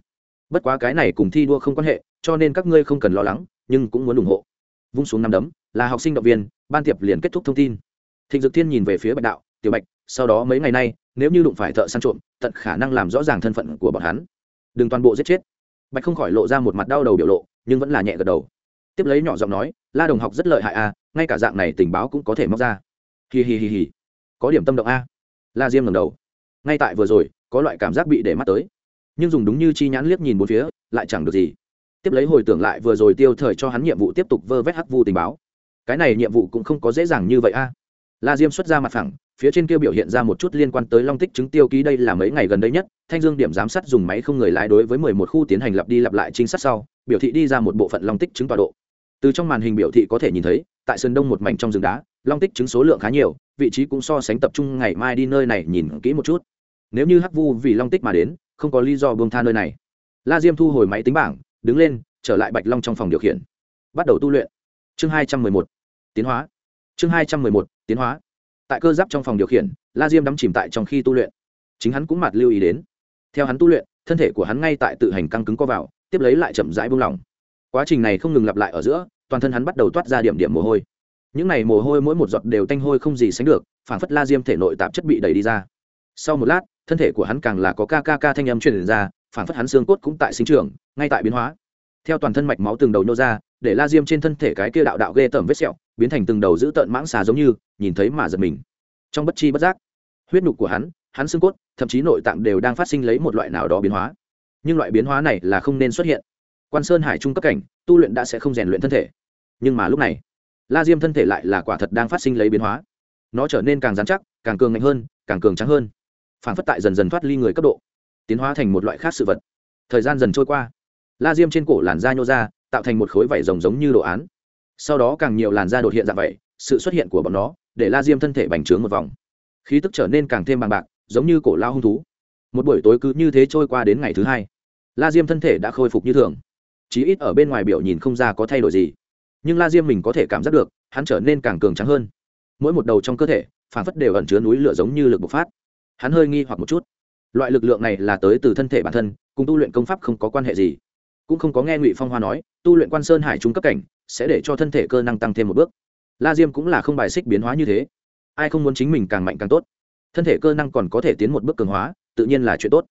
Bất quá cái này cùng thi đua không quan hệ, cho nên các ngươi không cần lo lắng, nhưng cũng muốn ủng hộ. Vung xuống năm đấm, là học sinh động viên, ban tiệp liền kết thúc thông tin. Thịnh dực thiên nhìn về phía bạch đạo tiểu bạch, sau đó mấy ngày nay, nếu như đụng phải thợ săn trộm, tận khả năng làm rõ ràng thân phận của bọn hắn. Đừng toàn bộ giết chết. Bạch không khỏi lộ ra một mặt đau đầu biểu lộ, nhưng vẫn là nhẹ gật đầu. Tiếp lấy nhỏ giọng nói, la đồng học rất lợi hại a, ngay cả dạng này tình báo cũng có thể móc ra. Hì hì hì hì có điểm tâm động a. La diêm ngầm đầu. Ngay tại vừa rồi, có loại cảm giác bị để mắt tới. Nhưng dùng đúng như chi nhãn liếc nhìn một phía, lại chẳng được gì. Tiếp lấy hồi tưởng lại vừa rồi tiêu thời cho hắn nhiệm vụ tiếp tục vơ vét hắc vu tình báo. Cái này nhiệm vụ cũng không có dễ dàng như vậy a. La diêm xuất ra mặt phẳng phía trên kia biểu hiện ra một chút liên quan tới long tích chứng tiêu ký đây là mấy ngày gần đây nhất, thanh dương điểm giám sát dùng máy không người lái đối với mười một khu tiến hành lặp đi lặp lại trinh sát sau, biểu thị đi ra một bộ phận long tích chứng tọa độ. Từ trong màn hình biểu thị có thể nhìn thấy, tại sơn đông một mảnh trong rừng đá, long tích chứng số lượng khá nhiều, vị trí cũng so sánh tập trung ngày mai đi nơi này nhìn kỹ một chút. Nếu như hắc vu vì long tích mà đến, không có lý do buông tha nơi này. La diêm thu hồi máy tính bảng, đứng lên, trở lại bạch long trong phòng điều khiển. Bắt đầu tu luyện. Chương hai trăm mười một. Tiến hóa. Chương hai trăm mười một. Tiến hóa tại cơ giáp trong phòng điều khiển, la diêm đắm chìm tại trong khi tu luyện. Chính hắn cũng mặt lưu ý đến. Theo hắn tu luyện, thân thể của hắn ngay tại tự hành căng cứng co vào, tiếp lấy lại chậm rãi buông lỏng. Quá trình này không ngừng lặp lại ở giữa, toàn thân hắn bắt đầu toát ra điểm điểm mồ hôi. Những này mồ hôi mỗi một giọt đều tanh hôi không gì sánh được phản phất la diêm thể nội tạp chất bị đẩy đi ra. Sau một lát, thân thể của hắn càng là có ca ca ca thanh âm truyền ra phản phất hắn xương cốt cũng tại sinh trưởng, ngay tại biến hóa. Theo toàn thân mạch máu từng đầu nô ra, để la diêm trên thân thể cái kia đạo đạo ghê tởm vết sẹo, biến thành từng đầu giữ tợn mãng xà giống như nhìn thấy mà giật mình. Trong bất chi bất giác, huyết nhục của hắn hắn xương cốt, thậm chí nội tạng đều đang phát sinh lấy một loại nào đó biến hóa. Nhưng loại biến hóa này là không nên xuất hiện. Quan sơn hải trung cấp cảnh, tu luyện đã sẽ không rèn luyện thân thể. Nhưng mà lúc này, la diêm thân thể lại là quả thật đang phát sinh lấy biến hóa. Nó trở nên càng dán chắc, càng cường ngạnh hơn, càng cường trắng hơn. Phản phất tại dần dần thoát ly người cấp độ, tiến hóa thành một loại khác sự vật. Thời gian dần trôi qua. La diêm trên cổ làn da nhô ra, tạo thành một khối vảy rồng giống như đồ án. Sau đó càng nhiều làn da đột hiện dạng vậy sự xuất hiện của bọn nó, để la diêm thân thể bành trướng một vòng. Khí tức trở nên càng thêm bằng bạc, giống như cổ lao hung thú. Một buổi tối cứ như thế trôi qua đến ngày thứ hai, la diêm thân thể đã khôi phục như thường. Chí ít ở bên ngoài biểu nhìn không ra có thay đổi gì. Nhưng la diêm mình có thể cảm giác được, hắn trở nên càng cường trắng hơn. Mỗi một đầu trong cơ thể phản phất đều ẩn chứa núi lửa giống như lực bộc phát. Hắn hơi nghi hoặc một chút. Loại lực lượng này là tới từ thân thể bản thân, cùng tu luyện công pháp không có quan hệ gì. Cũng không có nghe ngụy phong hoa nói, tu luyện quan sơn hải trung cấp cảnh, sẽ để cho thân thể cơ năng tăng thêm một bước la diêm cũng là không bài xích biến hóa như thế. Ai không muốn chính mình càng mạnh càng tốt? Thân thể cơ năng còn có thể tiến một bước cường hóa, tự nhiên là chuyện tốt.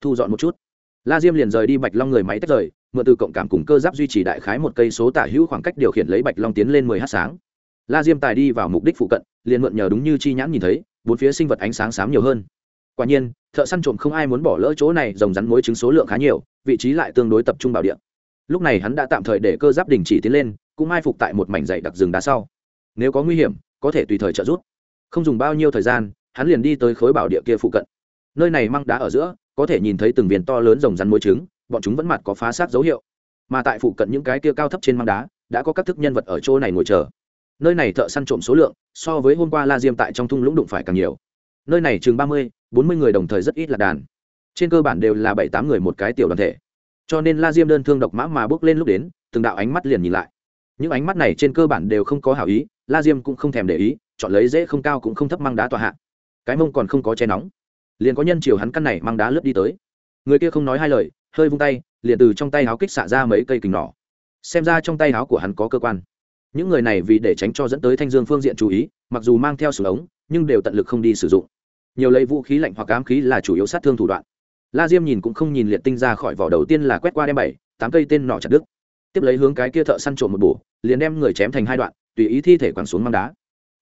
Thu dọn một chút. La diêm liền rời đi bạch long người máy tách rời, mượn từ cộng cảm cùng cơ giáp duy trì đại khái một cây số tả hữu khoảng cách điều khiển lấy bạch long tiến lên mười h sáng. La diêm tài đi vào mục đích phụ cận, liền mượn nhờ đúng như chi nhãn nhìn thấy, bốn phía sinh vật ánh sáng xám nhiều hơn. Quả nhiên, thợ săn trộm không ai muốn bỏ lỡ chỗ này, rồng rắn mối trứng số lượng khá nhiều, vị trí lại tương đối tập trung bảo địa. Lúc này hắn đã tạm thời để cơ giáp đình chỉ tiến lên, cũng mai phục tại một mảnh dày đặc rừng đá sau nếu có nguy hiểm, có thể tùy thời trợ giúp. Không dùng bao nhiêu thời gian, hắn liền đi tới khối bảo địa kia phụ cận. Nơi này mang đá ở giữa, có thể nhìn thấy từng viền to lớn rồng rắn mối trứng, bọn chúng vẫn mặt có phá sát dấu hiệu. Mà tại phụ cận những cái kia cao thấp trên mang đá, đã có các thức nhân vật ở chỗ này ngồi chờ. Nơi này thợ săn trộm số lượng, so với hôm qua la diêm tại trong thung lũng đụng phải càng nhiều. Nơi này chừng ba mươi, bốn mươi người đồng thời rất ít là đàn. Trên cơ bản đều là bảy tám người một cái tiểu đoàn thể. Cho nên la diêm đơn thương độc mã mà bước lên lúc đến, từng đạo ánh mắt liền nhìn lại. Những ánh mắt này trên cơ bản đều không có hảo ý la diêm cũng không thèm để ý, chọn lấy dễ không cao cũng không thấp mang đá tòa hạ. Cái mông còn không có che nóng. Liền có nhân chiều hắn căn này mang đá lướt đi tới. Người kia không nói hai lời, hơi vung tay, liền từ trong tay áo kích xạ ra mấy cây kình nỏ. Xem ra trong tay áo của hắn có cơ quan. Những người này vì để tránh cho dẫn tới thanh dương phương diện chú ý, mặc dù mang theo súng ống, nhưng đều tận lực không đi sử dụng. Nhiều lấy vũ khí lạnh hoặc ám khí là chủ yếu sát thương thủ đoạn. La diêm nhìn cũng không nhìn liệt tinh ra khỏi vỏ đầu tiên là quét qua đem bảy, tám cây tên nỏ chặt đứt. Tiếp lấy hướng cái kia thợ săn trộm một bổ, liền đem người chém thành hai đoạn tùy ý thi thể quẳng xuống mang đá.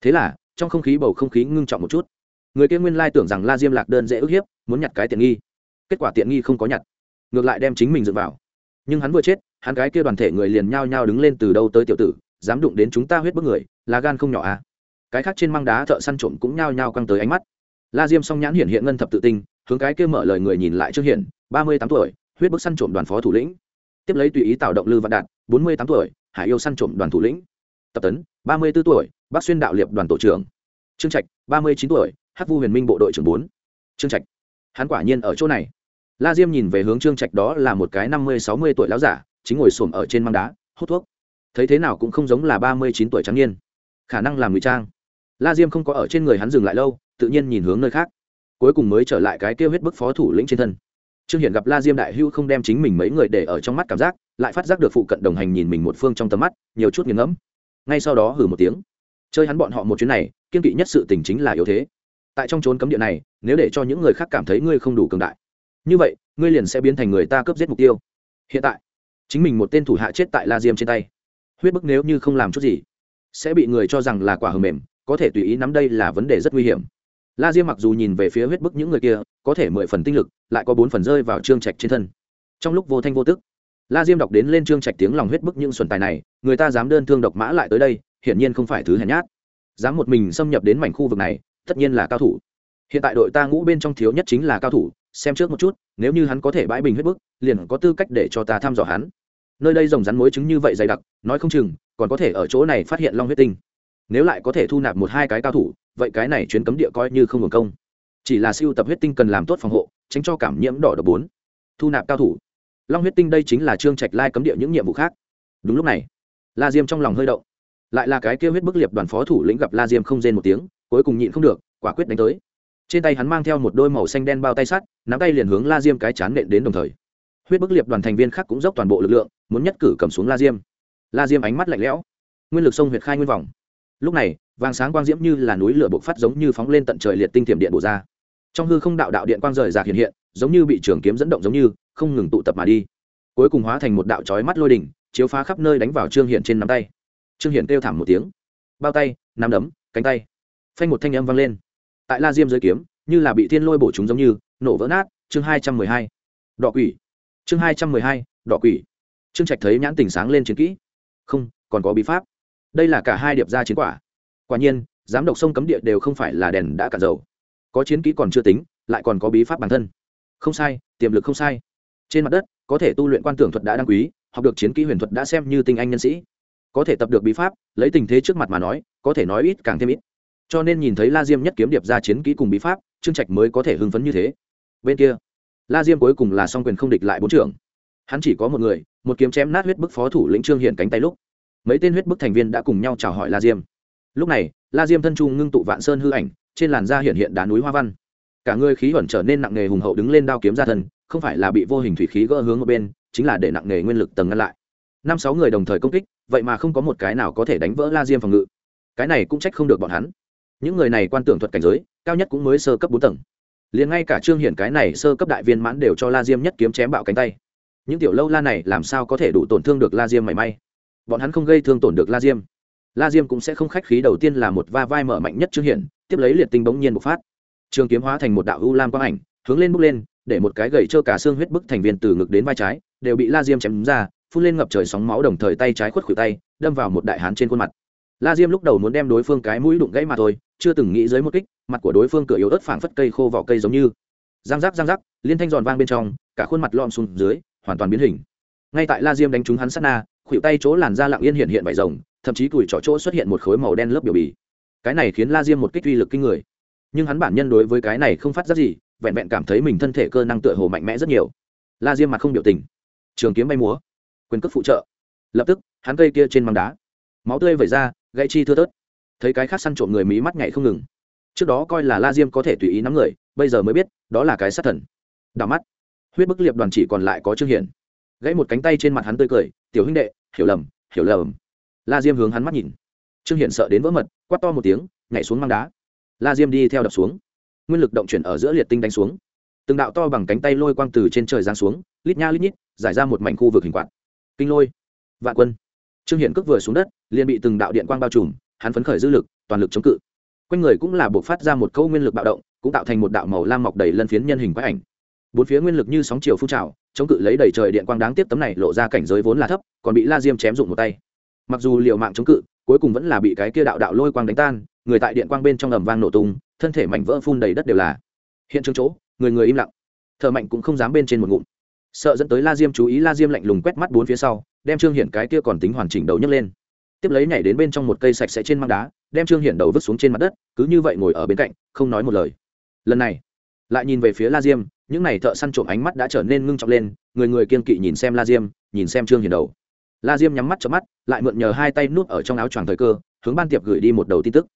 Thế là, trong không khí bầu không khí ngưng trọng một chút. Người kia nguyên lai tưởng rằng la diêm lạc đơn dễ ức hiếp, muốn nhặt cái tiện nghi. Kết quả tiện nghi không có nhặt. Ngược lại đem chính mình dựng vào. Nhưng hắn vừa chết, hắn cái kia đoàn thể người liền nhao nhao đứng lên từ đâu tới tiểu tử, dám đụng đến chúng ta huyết bức người, là gan không nhỏ à. Cái khác trên măng đá thợ săn trộm cũng nhao nhao căng tới ánh mắt. La diêm song nhãn hiện hiện ngân thập tự tinh, hướng cái kia mở lời người nhìn lại trước hiện ba mươi tám tuổi, huyết bức săn trộm đoàn phó thủ lĩnh. Tiếp lấy tùy ý tạo động lư vạn đạt, bốn mươi tám tuổi, hải yêu săn trộm đoàn thủ lĩnh tập tấn, ba mươi b ố tuổi, bắc xuyên đạo liệp đoàn tổ trưởng. Trương trạch, ba mươi chín tuổi, hắc vu huyền minh bộ đội trưởng bốn. Trương trạch. Hắn quả nhiên ở chỗ này. La diêm nhìn về hướng trương trạch đó là một cái năm mươi sáu mươi tuổi láo giả, chính ngồi xổm ở trên măng đá, hút thuốc. Thấy thế nào cũng không giống là ba mươi chín tuổi trắng niên. Khả năng làm ngụy trang. La diêm không có ở trên người hắn dừng lại lâu, tự nhiên nhìn hướng nơi khác. Cuối cùng mới trở lại cái kêu huyết bức phó thủ lĩnh trên thân. Trương hiển gặp la diêm đại hưu không đem chính mình mấy người để ở trong mắt cảm giác, lại phát giác được phụ cận đồng hành nhìn mình một phương trong tầm mắt, nhiều chút nghiền ngẫm ngay sau đó hử một tiếng. Chơi hắn bọn họ một chuyến này, kiên kỵ nhất sự tình chính là yếu thế. Tại trong trốn cấm địa này, nếu để cho những người khác cảm thấy ngươi không đủ cường đại, như vậy, ngươi liền sẽ biến thành người ta cướp giết mục tiêu. Hiện tại, chính mình một tên thủ hạ chết tại la diêm trên tay. Huyết bức nếu như không làm chút gì, sẽ bị người cho rằng là quả hờ mềm, có thể tùy ý nắm đây là vấn đề rất nguy hiểm. La diêm mặc dù nhìn về phía huyết bức những người kia, có thể mười phần tinh lực, lại có bốn phần rơi vào trương trạch trên thân. Trong lúc vô thanh vô tức la diêm đọc đến lên trương trạch tiếng lòng huyết bức những xuẩn tài này, người ta dám đơn thương độc mã lại tới đây, hiển nhiên không phải thứ hèn nhát. Dám một mình xâm nhập đến mảnh khu vực này, tất nhiên là cao thủ. Hiện tại đội ta ngũ bên trong thiếu nhất chính là cao thủ, xem trước một chút, nếu như hắn có thể bãi bình huyết bức, liền có tư cách để cho ta thăm dò hắn. Nơi đây rồng rắn mối chứng như vậy dày đặc, nói không chừng, còn có thể ở chỗ này phát hiện long huyết tinh. Nếu lại có thể thu nạp một hai cái cao thủ, vậy cái này chuyến cấm địa coi như không hưởng công. Chỉ là siêu tập huyết tinh cần làm tốt phòng hộ, tránh cho cảm nhiễm đỏ độc bốn. Thu nạp cao thủ long huyết tinh đây chính là trương trạch lai cấm địa những nhiệm vụ khác. Đúng lúc này, la diêm trong lòng hơi động. Lại là cái kêu huyết bức liệp đoàn phó thủ lĩnh gặp la diêm không rên một tiếng, cuối cùng nhịn không được, quả quyết đánh tới. Trên tay hắn mang theo một đôi màu xanh đen bao tay sắt, nắm tay liền hướng la diêm cái chán nện đến đồng thời. Huyết bức liệp đoàn thành viên khác cũng dốc toàn bộ lực lượng, muốn nhất cử cầm xuống la diêm. La diêm ánh mắt lạnh lẽo. Nguyên lực sông huyệt khai nguyên vòng. Lúc này, vàng sáng quang diễm như là núi lửa bộc phát giống như phóng lên tận trời liệt tinh tiềm điện bổ ra. Trong hư không đạo đạo điện quang rời rạc hiện hiện, giống như bị trường kiếm dẫn động giống như không ngừng tụ tập mà đi. Cuối cùng hóa thành một đạo chói mắt lôi đỉnh, chiếu phá khắp nơi đánh vào trương hiển trên nắm tay. Trương hiển kêu thảm một tiếng. Bao tay, nắm đấm, cánh tay. Phanh một thanh âm vang lên. Tại la diêm dưới kiếm, như là bị thiên lôi bổ chúng giống như, nổ vỡ nát, chương hai trăm mười hai. Đỏ quỷ. Chương hai trăm mười hai, đỏ quỷ. Trương trạch thấy nhãn tình sáng lên chiến kỹ. Không, còn có bí pháp. Đây là cả hai điệp ra chiến quả. Quả nhiên, giám độc sông cấm địa đều không phải là đèn đã cạn dầu. Có chiến kỹ còn chưa tính, lại còn có bí pháp bản thân. Không sai, tiềm lực không sai trên mặt đất, có thể tu luyện quan tưởng thuật đã đăng quý, học được chiến kỹ huyền thuật đã xem như tinh anh nhân sĩ. Có thể tập được bí pháp, lấy tình thế trước mặt mà nói, có thể nói ít càng thêm ít. Cho nên nhìn thấy la diêm nhất kiếm điệp ra chiến kỹ cùng bí pháp, trương trạch mới có thể hưng phấn như thế. Bên kia, la diêm cuối cùng là song quyền không địch lại bốn trưởng. Hắn chỉ có một người, một kiếm chém nát huyết bức phó thủ lĩnh trương hiện cánh tay lúc. Mấy tên huyết bức thành viên đã cùng nhau chào hỏi la diêm. Lúc này, la diêm thân trung ngưng tụ vạn sơn hư ảnh, trên làn da hiện hiện đá núi hoa văn. Cả người khí ẩn trở nên nặng nề hùng hậu đứng lên đao kiếm ra thân không phải là bị vô hình thủy khí gỡ hướng một bên, chính là để nặng nề nguyên lực tầng ngăn lại. Năm sáu người đồng thời công kích, vậy mà không có một cái nào có thể đánh vỡ la diêm phòng ngự. Cái này cũng trách không được bọn hắn. Những người này quan tưởng thuật cảnh giới, cao nhất cũng mới sơ cấp bốn tầng. Liền ngay cả trương hiển cái này sơ cấp đại viên mãn đều cho la diêm nhất kiếm chém bạo cánh tay. Những tiểu lâu la này làm sao có thể đủ tổn thương được la diêm mảy may? Bọn hắn không gây thương tổn được la diêm. La diêm cũng sẽ không khách khí đầu tiên là một va vai mở mạnh nhất trương hiển, tiếp lấy liệt tinh bỗng nhiên bộc phát. Trường kiếm hóa thành một đạo u lam quang ảnh, hướng lên bước lên để một cái gậy trơ cả xương huyết bức thành viên từ ngực đến vai trái, đều bị la diêm chém ra, phun lên ngập trời sóng máu đồng thời tay trái khuất khuỷu tay, đâm vào một đại hán trên khuôn mặt. La diêm lúc đầu muốn đem đối phương cái mũi đụng gãy mà thôi, chưa từng nghĩ dưới một kích, mặt của đối phương cửa yếu ớt phảng phất cây khô vỏ cây giống như. Giang rắc giang rắc liên thanh giòn vang bên trong, cả khuôn mặt lom xuống dưới, hoàn toàn biến hình. Ngay tại la diêm đánh trúng hắn sát na, khuỷu tay chỗ làn da lặng yên hiện hiện vải rồng, thậm chí cùi trỏ chỗ xuất hiện một khối màu đen lớp biểu bì. Cái này khiến la diêm một kích uy lực kinh người. Nhưng hắn bản nhân đối với cái này không phát giác gì vẹn vẹn cảm thấy mình thân thể cơ năng tựa hồ mạnh mẽ rất nhiều. La diêm mặt không biểu tình. Trường kiếm bay múa. Quyền cước phụ trợ. Lập tức, hắn cây kia trên măng đá. Máu tươi vẩy ra, gãy chi thưa tớt thấy cái khác săn trộm người mỹ mắt nhảy không ngừng. Trước đó coi là la diêm có thể tùy ý nắm người, bây giờ mới biết, đó là cái sát thần. Đào mắt. Huyết bức liệp đoàn chỉ còn lại có trương hiển. Gãy một cánh tay trên mặt hắn tươi cười, tiểu huynh đệ, hiểu lầm hiểu lầm. La diêm hướng hắn mắt nhìn. Trương hiển sợ đến vỡ mật, quát to một tiếng, nhảy xuống măng đá. La diêm đi theo đập xuống nguyên lực động chuyển ở giữa liệt tinh đánh xuống. Từng đạo to bằng cánh tay lôi quang từ trên trời giáng xuống, lít nha lít nhít, giải ra một mảnh khu vực hình quạt. Kinh lôi. Vạn quân. Trương hiển cước vừa xuống đất, liền bị từng đạo điện quang bao trùm, hắn phấn khởi dư lực, toàn lực chống cự. Quanh người cũng là buộc phát ra một câu nguyên lực bạo động, cũng tạo thành một đạo màu lam mọc đầy lân phiến nhân hình quái ảnh. Bốn phía nguyên lực như sóng chiều phun trào, chống cự lấy đầy trời điện quang đáng tiếp tấm này lộ ra cảnh giới vốn là thấp, còn bị la diêm chém dụng một tay. Mặc dù liệu mạng chống cự, cuối cùng vẫn là bị cái kia đạo đạo lôi quang đánh tan, người tại điện quang bên trong ầm vang nổ tung thân thể mảnh vỡ phun đầy đất đều là. Hiện trường chỗ, người người im lặng. Thợ mạnh cũng không dám bên trên một ngụm. Sợ dẫn tới la diêm chú ý, la diêm lạnh lùng quét mắt bốn phía sau, đem trương hiển cái kia còn tính hoàn chỉnh đầu nhấc lên. Tiếp lấy nhảy đến bên trong một cây sạch sẽ trên măng đá, đem trương hiển đầu vứt xuống trên mặt đất, cứ như vậy ngồi ở bên cạnh, không nói một lời. Lần này, lại nhìn về phía la diêm, những n à y thợ săn trộm ánh mắt đã trở nên ngưng trọng lên, người người kiên kỵ nhìn xem la diêm, nhìn xem trương hiển đầu. La diêm nhắm mắt cho mắt, lại mượn nhờ hai tay nuốt ở trong áo choàng thời cơ, hướng ban tiệp gửi đi một đầu tin tức.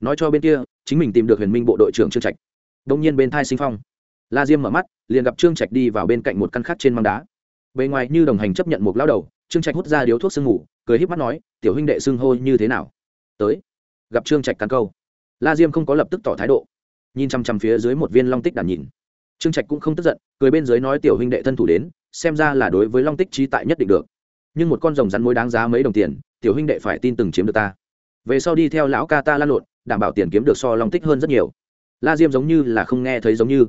Nói cho bên kia chính mình tìm được huyền minh bộ đội trưởng trương trạch. Đông nhiên bên thai sinh phong. La diêm mở mắt, liền gặp trương trạch đi vào bên cạnh một căn khác trên măng đá. Bề ngoài như đồng hành chấp nhận một lao đầu, trương trạch hút ra điếu thuốc sương ngủ cười híp mắt nói, tiểu huynh đệ xưng hô như thế nào? Tới. Gặp trương trạch cắn câu. La diêm không có lập tức tỏ thái độ. Nhìn chăm chăm phía dưới một viên long tích đàn nhìn. Trương trạch cũng không tức giận, cười bên dưới nói, tiểu huynh đệ thân thủ đến, xem ra là đối với long tích trí tại nhất định được. Nhưng một con rồng rắn mối đáng giá mấy đồng tiền, tiểu huynh đệ phải tin từng chiếm được ta. Về sau đi theo lão ca ta lan lộn đảm bảo tiền kiếm được so long tích hơn rất nhiều. La diêm giống như là không nghe thấy giống như.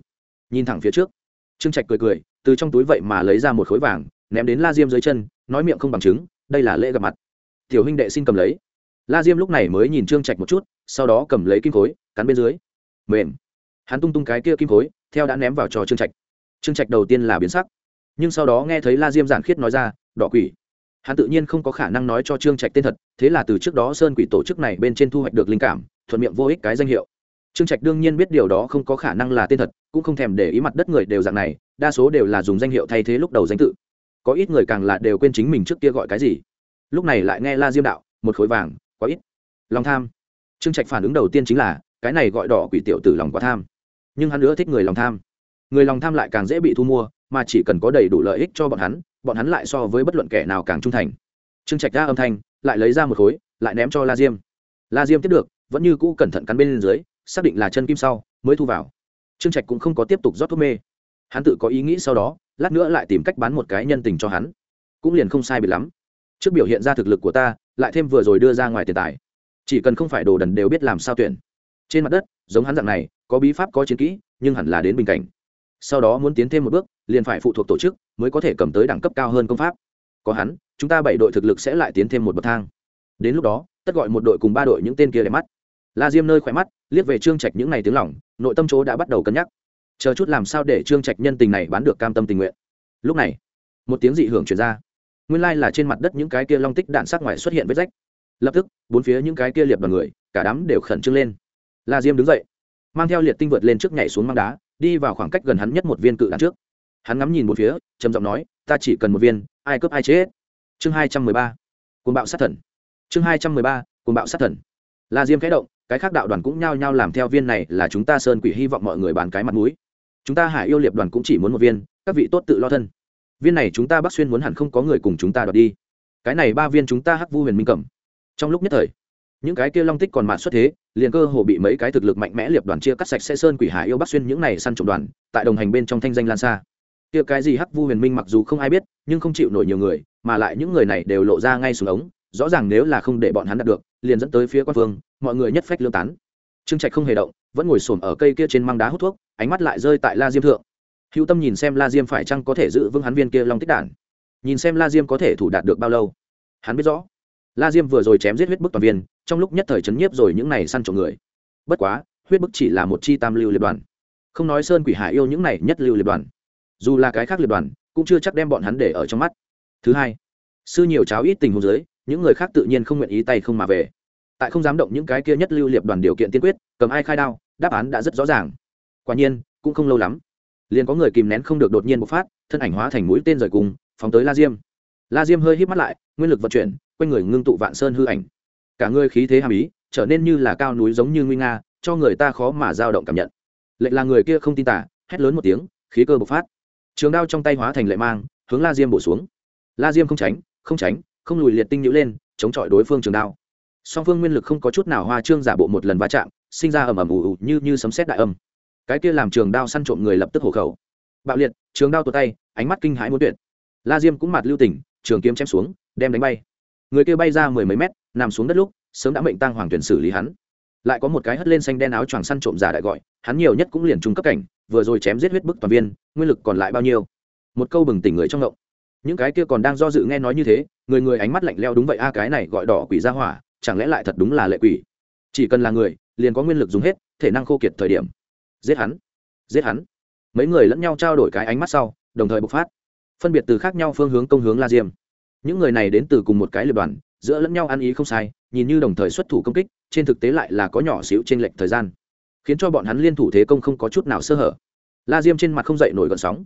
Nhìn thẳng phía trước, trương trạch cười cười, từ trong túi vậy mà lấy ra một khối vàng, ném đến la diêm dưới chân, nói miệng không bằng chứng, đây là lễ gặp mặt. Tiểu huynh đệ xin cầm lấy. La diêm lúc này mới nhìn trương trạch một chút, sau đó cầm lấy kim khối, cắn bên dưới. Mềm. Hắn tung tung cái kia kim khối, theo đã ném vào cho trương trạch. Trương trạch đầu tiên là biến sắc, nhưng sau đó nghe thấy la diêm giản khiết nói ra, đỏ quỷ. Hắn tự nhiên không có khả năng nói cho trương trạch tên thật, thế là từ trước đó sơn quỷ tổ chức này bên trên thu hoạch được linh cảm thuận miệng vô ích cái danh hiệu. Trương trạch đương nhiên biết điều đó không có khả năng là tên thật, cũng không thèm để ý mặt đất người đều dạng này, đa số đều là dùng danh hiệu thay thế lúc đầu danh tự. Có ít người càng là đều quên chính mình trước kia gọi cái gì. Lúc này lại nghe la diêm đạo, một khối vàng, quá ít. Lòng tham. Trương trạch phản ứng đầu tiên chính là, cái này gọi đỏ quỷ tiểu tử lòng quá tham. Nhưng hắn nữa thích người lòng tham. Người lòng tham lại càng dễ bị thu mua, mà chỉ cần có đầy đủ lợi ích cho bọn hắn bọn hắn lại so với bất luận kẻ nào càng trung thành. Trương trạch ra âm thanh, lại lấy ra một khối, lại ném cho la diêm. La diêm tiếp được vẫn như cũ cẩn thận cắn bên dưới, xác định là chân kim sau, mới thu vào. Trương trạch cũng không có tiếp tục rót thuốc mê. Hắn tự có ý nghĩ sau đó, lát nữa lại tìm cách bán một cái nhân tình cho hắn. Cũng liền không sai biệt lắm. Trước biểu hiện ra thực lực của ta, lại thêm vừa rồi đưa ra ngoài tiền tài. Chỉ cần không phải đồ đần đều biết làm sao tuyển. Trên mặt đất, giống hắn dạng này, có bí pháp, có chiến kỹ, nhưng hẳn là đến bình cảnh. Sau đó muốn tiến thêm một bước, liền phải phụ thuộc tổ chức, mới có thể cầm tới đẳng cấp cao hơn công pháp. Có hắn, chúng ta bảy đội thực lực sẽ lại tiến thêm một bậc thang. Đến lúc đó, tất gọi một đội cùng ba đội những tên kia để mắt la diêm nơi khỏe mắt, liếc về trương trạch những ngày tiếng lỏng nội tâm chỗ đã bắt đầu cân nhắc. Chờ chút làm sao để trương trạch nhân tình này bán được cam tâm tình nguyện. Lúc này, một tiếng dị hưởng chuyển ra. Nguyên lai là trên mặt đất những cái kia long tích đạn sắc ngoài xuất hiện vết rách. Lập tức, bốn phía những cái kia liệp đoàn người, cả đám đều khẩn trương lên. La diêm đứng dậy, mang theo liệt tinh vượt lên trước nhảy xuống mang đá, đi vào khoảng cách gần hắn nhất một viên cự đạn trước. Hắn ngắm nhìn một phía, trầm giọng nói, ta chỉ cần một viên, ai cướp ai chết. Chương hai trăm mười ba côn bạo sát thần. Chương hai trăm mười ba côn bạo sát thần. La diêm khẽ động cái khác đạo đoàn cũng nhao nhao làm theo viên này là chúng ta sơn quỷ hy vọng mọi người bàn cái mặt mũi. Chúng ta hải yêu liệp đoàn cũng chỉ muốn một viên, các vị tốt tự lo thân. Viên này chúng ta bắc xuyên muốn hẳn không có người cùng chúng ta đoạt đi. Cái này ba viên chúng ta hắc vu huyền minh cầm. Trong lúc nhất thời, những cái kia long tích còn mạn xuất thế, liền cơ hồ bị mấy cái thực lực mạnh mẽ liệp đoàn chia cắt sạch sẽ sơn quỷ hải yêu bắc xuyên những này săn trộm đoàn, tại đồng hành bên trong thanh danh lan xa. Kia cái gì hắc vu huyền minh mặc dù không ai biết, nhưng không chịu nổi nhiều người, mà lại những người này đều lộ ra ngay xuống ống rõ ràng nếu là không để bọn hắn đạt được, liền dẫn tới phía quan phương mọi người nhất phách lương tán. Trương trạch không hề động, vẫn ngồi xổm ở cây kia trên măng đá hút thuốc, ánh mắt lại rơi tại la diêm thượng. Hữu tâm nhìn xem la diêm phải chăng có thể giữ vững hắn viên kia long tích đản? Nhìn xem la diêm có thể thủ đạt được bao lâu? Hắn biết rõ. La diêm vừa rồi chém giết huyết bức toàn viên, trong lúc nhất thời chấn nhiếp rồi những này săn trộm người. Bất quá, huyết bức chỉ là một chi tam lưu liệt đoàn. Không nói sơn quỷ hải yêu những này nhất lưu liệt đoàn. Dù là cái khác liệt đoàn, cũng chưa chắc đem bọn hắn để ở trong mắt. Thứ hai, sư nhiều cháo ít tình huống dưới những người khác tự nhiên không nguyện ý tay không mà về. Tại không dám động những cái kia nhất lưu liệp đoàn điều kiện tiên quyết, cầm ai khai đao, đáp án đã rất rõ ràng. Quả nhiên, cũng không lâu lắm, liền có người kìm nén không được đột nhiên bộc phát, thân ảnh hóa thành mũi tên rời cùng, phóng tới la diêm. La diêm hơi hít mắt lại, nguyên lực vận chuyển, quanh người ngưng tụ vạn sơn hư ảnh. Cả người khí thế hàm ý, trở nên như là cao núi giống như nguy nga, cho người ta khó mà dao động cảm nhận. Lệnh là người kia không tin tả, hét lớn một tiếng, khí cơ bộc phát. Trường đao trong tay hóa thành lệ mang, hướng la diêm bổ xuống. La diêm không tránh không tránh không lùi liệt tinh nhữ lên, chống chọi đối phương trường đao. Song phương nguyên lực không có chút nào hoa trương giả bộ một lần va chạm, sinh ra ầm ầm ù ù như như sấm sét đại âm. Cái kia làm trường đao săn trộm người lập tức hổ khẩu. Bạo liệt, trường đao tụt tay, ánh mắt kinh hãi muốn tuyệt. La diêm cũng mặt lưu tỉnh trường kiếm chém xuống, đem đánh bay. Người kia bay ra mười mấy mét, nằm xuống đất lúc, sớm đã mệnh tăng hoàng tuyển xử lý hắn. Lại có một cái hất lên xanh đen áo choàng săn trộm giả đại gọi, hắn nhiều nhất cũng liền trung cấp cảnh, vừa rồi chém giết huyết bức toàn viên, nguyên lực còn lại bao nhiêu? Một câu bừng tỉnh người trong ngộng những cái kia còn đang do dự nghe nói như thế, người người ánh mắt lạnh leo đúng vậy, a, cái này gọi đỏ quỷ ra hỏa, chẳng lẽ lại thật đúng là lệ quỷ? Chỉ cần là người, liền có nguyên lực dùng hết, thể năng khô kiệt thời điểm. Giết hắn giết hắn. Mấy người lẫn nhau trao đổi cái ánh mắt sau, đồng thời bộc phát. Phân biệt từ khác nhau phương hướng công hướng la diêm. Những người này đến từ cùng một cái liệt đoàn, giữa lẫn nhau ăn ý không sai, nhìn như đồng thời xuất thủ công kích, trên thực tế lại là có nhỏ xíu t r ê n lệch thời gian, khiến cho bọn hắn liên thủ thế công không có chút nào sơ hở. La diêm trên mặt không dậy nổi gọn sóng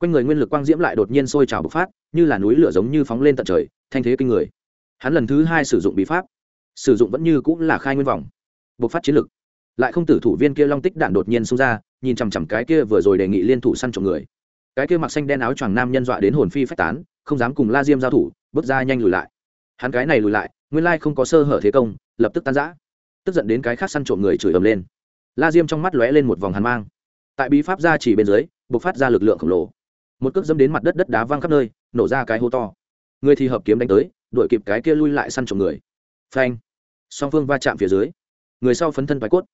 quanh người nguyên lực quang diễm lại đột nhiên sôi trào bộc phát, như là núi lửa giống như phóng lên tận trời, thanh thế kinh người. Hắn lần thứ hai sử dụng bí pháp, sử dụng vẫn như cũng là khai nguyên vòng bộc phát chiến lực. Lại không tử thủ viên kia long tích đạn đột nhiên xông ra, nhìn chằm chằm cái kia vừa rồi đề nghị liên thủ săn trộm người. Cái kia mặc xanh đen áo choàng nam nhân dọa đến hồn phi phách tán, không dám cùng la diêm giao thủ, bước ra nhanh lùi lại. Hắn cái này lùi lại, nguyên lai không có sơ hở thế công, lập tức tan giã tức giận đến cái khác săn trộm người chửi ầm lên. La diêm trong mắt lóe lên một vòng hàn mang. Tại bí pháp ra chỉ bên dưới buộc phát ra lực lượng khổng lồ một cước dâm đến mặt đất đất đá văng khắp nơi, nổ ra cái hô to. Người thì hợp kiếm đánh tới đội kịp cái kia lui lại săn trộm người. Phanh. Song phương va chạm phía dưới. Người sau phấn thân vai cốt.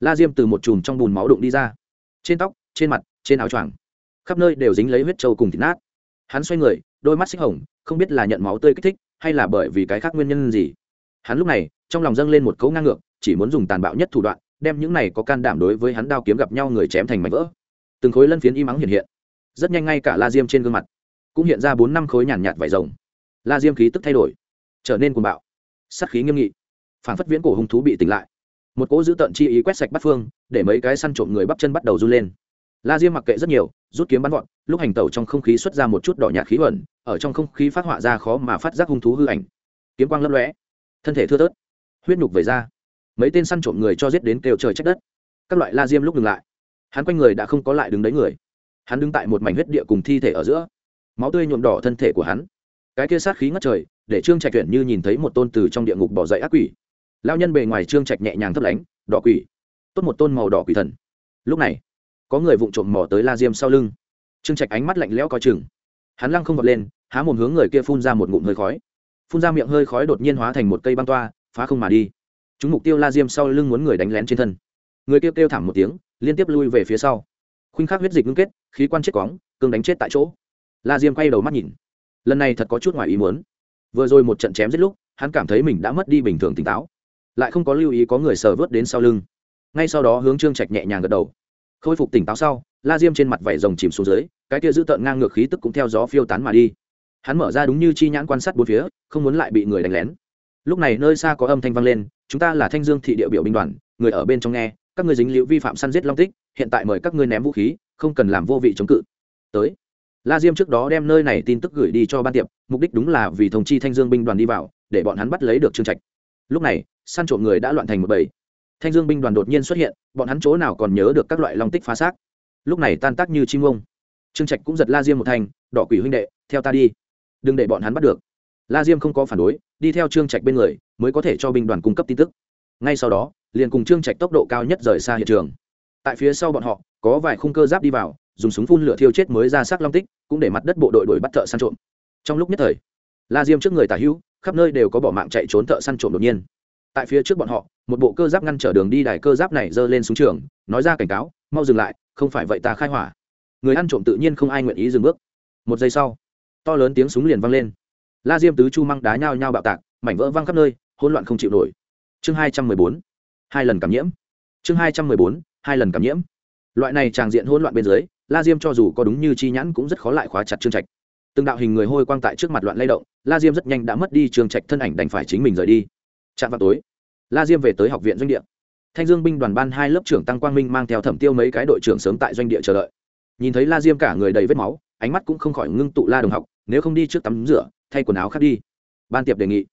La diêm từ một chùm trong bùn máu đụng đi ra. Trên tóc, trên mặt, trên áo choàng. Khắp nơi đều dính lấy huyết trâu cùng thịt nát. Hắn xoay người, đôi mắt xích hồng, không biết là nhận máu tươi kích thích, hay là bởi vì cái khác nguyên nhân gì. Hắn lúc này, trong lòng dâng lên một cấu ngang ngược, chỉ muốn dùng tàn bạo nhất thủ đoạn, đem những này có can đảm đối với hắn đao kiếm gặp nhau người chém thành mảnh vỡ. Từng khối lân phiến y mắng hiện hiện rất nhanh ngay cả la diêm trên gương mặt cũng hiện ra bốn năm khối nhàn nhạt, nhạt vải rồng. La diêm khí tức thay đổi trở nên cuồng bạo sắc khí nghiêm nghị. Phản phất viễn cổ hung thú bị tỉnh lại. Một cỗ giữ tận chi ý quét sạch bắt phương để mấy cái săn trộm người bắp chân bắt đầu run lên. La diêm mặc kệ rất nhiều rút kiếm bắn gọn lúc hành tẩu trong không khí xuất ra một chút đỏ nhạt khí ẩn ở trong không khí phát họa ra khó mà phát giác hung thú hư ảnh. Kiếm quang lấp lóe thân thể thưa tớt huyết nhục về ra. Mấy tên săn trộm người cho giết đến kêu trời trách đất. Các loại la diêm lúc ngừng lại hắn quanh người đã không có lại đứng đấy người hắn đứng tại một mảnh huyết địa cùng thi thể ở giữa. Máu tươi nhuộm đỏ thân thể của hắn. Cái kia sát khí ngất trời, để trương trạch tuyển như nhìn thấy một tôn từ trong địa ngục bỏ dậy ác quỷ. Lao nhân bề ngoài trương trạch nhẹ nhàng thấp lánh, đỏ quỷ, tốt một tôn màu đỏ quỷ thần. Lúc này, có người vụng trộm mò tới la diêm sau lưng. Trương trạch ánh mắt lạnh lẽo coi chừng. Hắn lăng không vọt lên, há một hướng người kia phun ra một ngụm hơi khói. Phun ra miệng hơi khói đột nhiên hóa thành một cây băng toa, phá không mà đi. Chúng mục tiêu la diêm sau lưng muốn người đánh lén trên thân. Người kia kêu thảm một tiếng, liên tiếp lui về phía sau khuynh khắc huyết dịch ngưng kết, khí quan chết cóng, cương đánh chết tại chỗ. La diêm quay đầu mắt nhìn. Lần này thật có chút ngoài ý muốn. Vừa rồi một trận chém giết lúc, hắn cảm thấy mình đã mất đi bình thường tỉnh táo. Lại không có lưu ý có người sờ vớt đến sau lưng. Ngay sau đó hướng trương trạch nhẹ nhàng gật đầu. Khôi phục tỉnh táo sau, la diêm trên mặt vảy rồng chìm xuống dưới, cái kia giữ tợn ngang ngược khí tức cũng theo gió phiêu tán mà đi. Hắn mở ra đúng như chi nhãn quan sát bốn phía, không muốn lại bị người đánh lén. Lúc này nơi xa có âm thanh vang lên, chúng ta là thanh dương thị địa biểu binh đoàn, người ở bên trong nghe các ngươi dính liễu vi phạm săn giết long tích, hiện tại mời các ngươi ném vũ khí, không cần làm vô vị chống cự. Tới. La diêm trước đó đem nơi này tin tức gửi đi cho ban tiệp, mục đích đúng là vì thông chi thanh dương binh đoàn đi vào, để bọn hắn bắt lấy được trương trạch. Lúc này, săn trộm người đã loạn thành một bầy. Thanh dương binh đoàn đột nhiên xuất hiện, bọn hắn chỗ nào còn nhớ được các loại long tích phá xác. Lúc này tan tác như chim ông. Trương trạch cũng giật la diêm một thành đỏ quỷ huynh đệ, theo ta đi. Đừng để bọn hắn bắt được. La diêm không có phản đối, đi theo trương trạch bên người, mới có thể cho binh đoàn cung cấp tin tức. Ngay sau đó liền cùng trương trạch tốc độ cao nhất rời xa hiện trường. Tại phía sau bọn họ, có vài khung cơ giáp đi vào, dùng súng phun lửa thiêu chết mới ra xác long tích, cũng để mặt đất bộ đội đuổi bắt thợ săn trộm. Trong lúc nhất thời, la diêm trước người tả hữu, khắp nơi đều có bỏ mạng chạy trốn thợ săn trộm đột nhiên. Tại phía trước bọn họ, một bộ cơ giáp ngăn trở đường đi đài cơ giáp này giơ lên xuống trường, nói ra cảnh cáo, mau dừng lại, không phải vậy ta khai hỏa. Người ăn trộm tự nhiên không ai nguyện ý dừng bước. Một giây sau, to lớn tiếng súng liền vang lên. La diêm tứ chu măng đá nhao nhao bạo tạc, mảnh vỡ văng khắp nơi, hỗn loạn không chịu nổi. Chương hai trăm mười bốn hai lần cảm nhiễm. Chương hai trăm mười bốn, hai lần cảm nhiễm. Loại này tràng diện hỗn loạn bên dưới, la diêm cho dù có đúng như chi nhãn cũng rất khó lại khóa chặt trương trạch. Từng đạo hình người hôi quang tại trước mặt loạn lay động, la diêm rất nhanh đã mất đi trương trạch thân ảnh đành phải chính mình rời đi. Chạm vào tối, la diêm về tới học viện doanh địa. Thanh dương binh đoàn ban hai lớp trưởng tăng quang minh mang theo thẩm tiêu mấy cái đội trưởng sớm tại doanh địa chờ đợi. Nhìn thấy la diêm cả người đầy vết máu, ánh mắt cũng không khỏi ngưng tụ la đồng học, nếu không đi trước tắm rửa, thay quần áo khác đi. Ban tiệp đề nghị.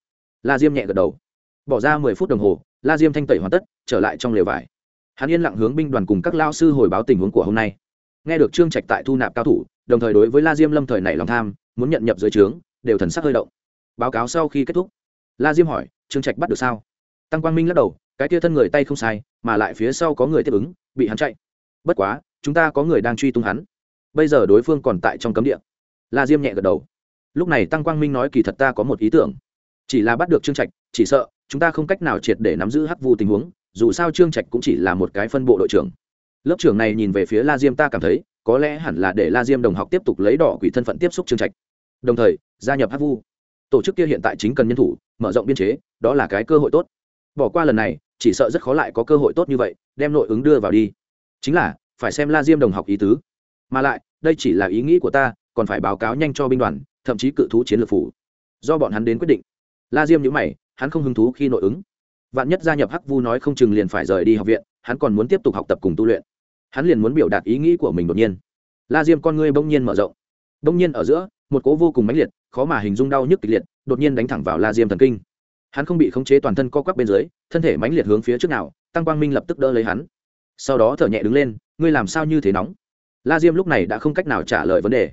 La diêm nhẹ gật đầu. Bỏ ra mười phút đồng hồ la diêm thanh tẩy hoàn tất, trở lại trong lều vải. Hắn yên lặng hướng binh đoàn cùng các lao sư hồi báo tình huống của hôm nay. Nghe được trương trạch tại thu nạp cao thủ, đồng thời đối với la diêm lâm thời này lòng tham, muốn nhận nhập dưới trướng, đều thần sắc hơi động. Báo cáo sau khi kết thúc, la diêm hỏi, trương trạch bắt được sao? Tăng quang minh lắc đầu, cái tia thân người tay không sai, mà lại phía sau có người tiếp ứng, bị hắn chạy. Bất quá, chúng ta có người đang truy tung hắn. Bây giờ đối phương còn tại trong cấm địa. La diêm nhẹ gật đầu. Lúc này tăng quang minh nói, kỳ thật ta có một ý tưởng chỉ là bắt được trương trạch, chỉ sợ, chúng ta không cách nào triệt để nắm giữ hắc vu tình huống, dù sao trương trạch cũng chỉ là một cái phân bộ đội trưởng. Lớp trưởng này nhìn về phía la diêm ta cảm thấy, có lẽ hẳn là để la diêm đồng học tiếp tục lấy đỏ quỷ thân phận tiếp xúc trương trạch. Đồng thời, gia nhập hắc vu. Tổ chức kia hiện tại chính cần nhân thủ, mở rộng biên chế, đó là cái cơ hội tốt. Bỏ qua lần này, chỉ sợ rất khó lại có cơ hội tốt như vậy, đem nội ứng đưa vào đi. Chính là, phải xem la diêm đồng học ý tứ. Mà lại, đây chỉ là ý nghĩ của ta, còn phải báo cáo nhanh cho binh đoàn, thậm chí cự thú chiến lược phủ. Do bọn hắn đến quyết định la diêm nhữ mày, hắn không hứng thú khi nội ứng. Vạn nhất gia nhập hắc vu nói không chừng liền phải rời đi học viện, hắn còn muốn tiếp tục học tập cùng tu luyện. Hắn liền muốn biểu đạt ý nghĩ của mình đột nhiên. La diêm con ngươi bỗng nhiên mở rộng. Bỗng nhiên ở giữa, một cố vô cùng mãnh liệt, khó mà hình dung đau nhức kịch liệt, đột nhiên đánh thẳng vào la diêm thần kinh. Hắn không bị khống chế toàn thân co quắp bên dưới, thân thể mãnh liệt hướng phía trước nào, tăng quang minh lập tức đỡ lấy hắn. Sau đó thở nhẹ đứng lên, ngươi làm sao như thế nóng? La diêm lúc này đã không cách nào trả lời vấn đề.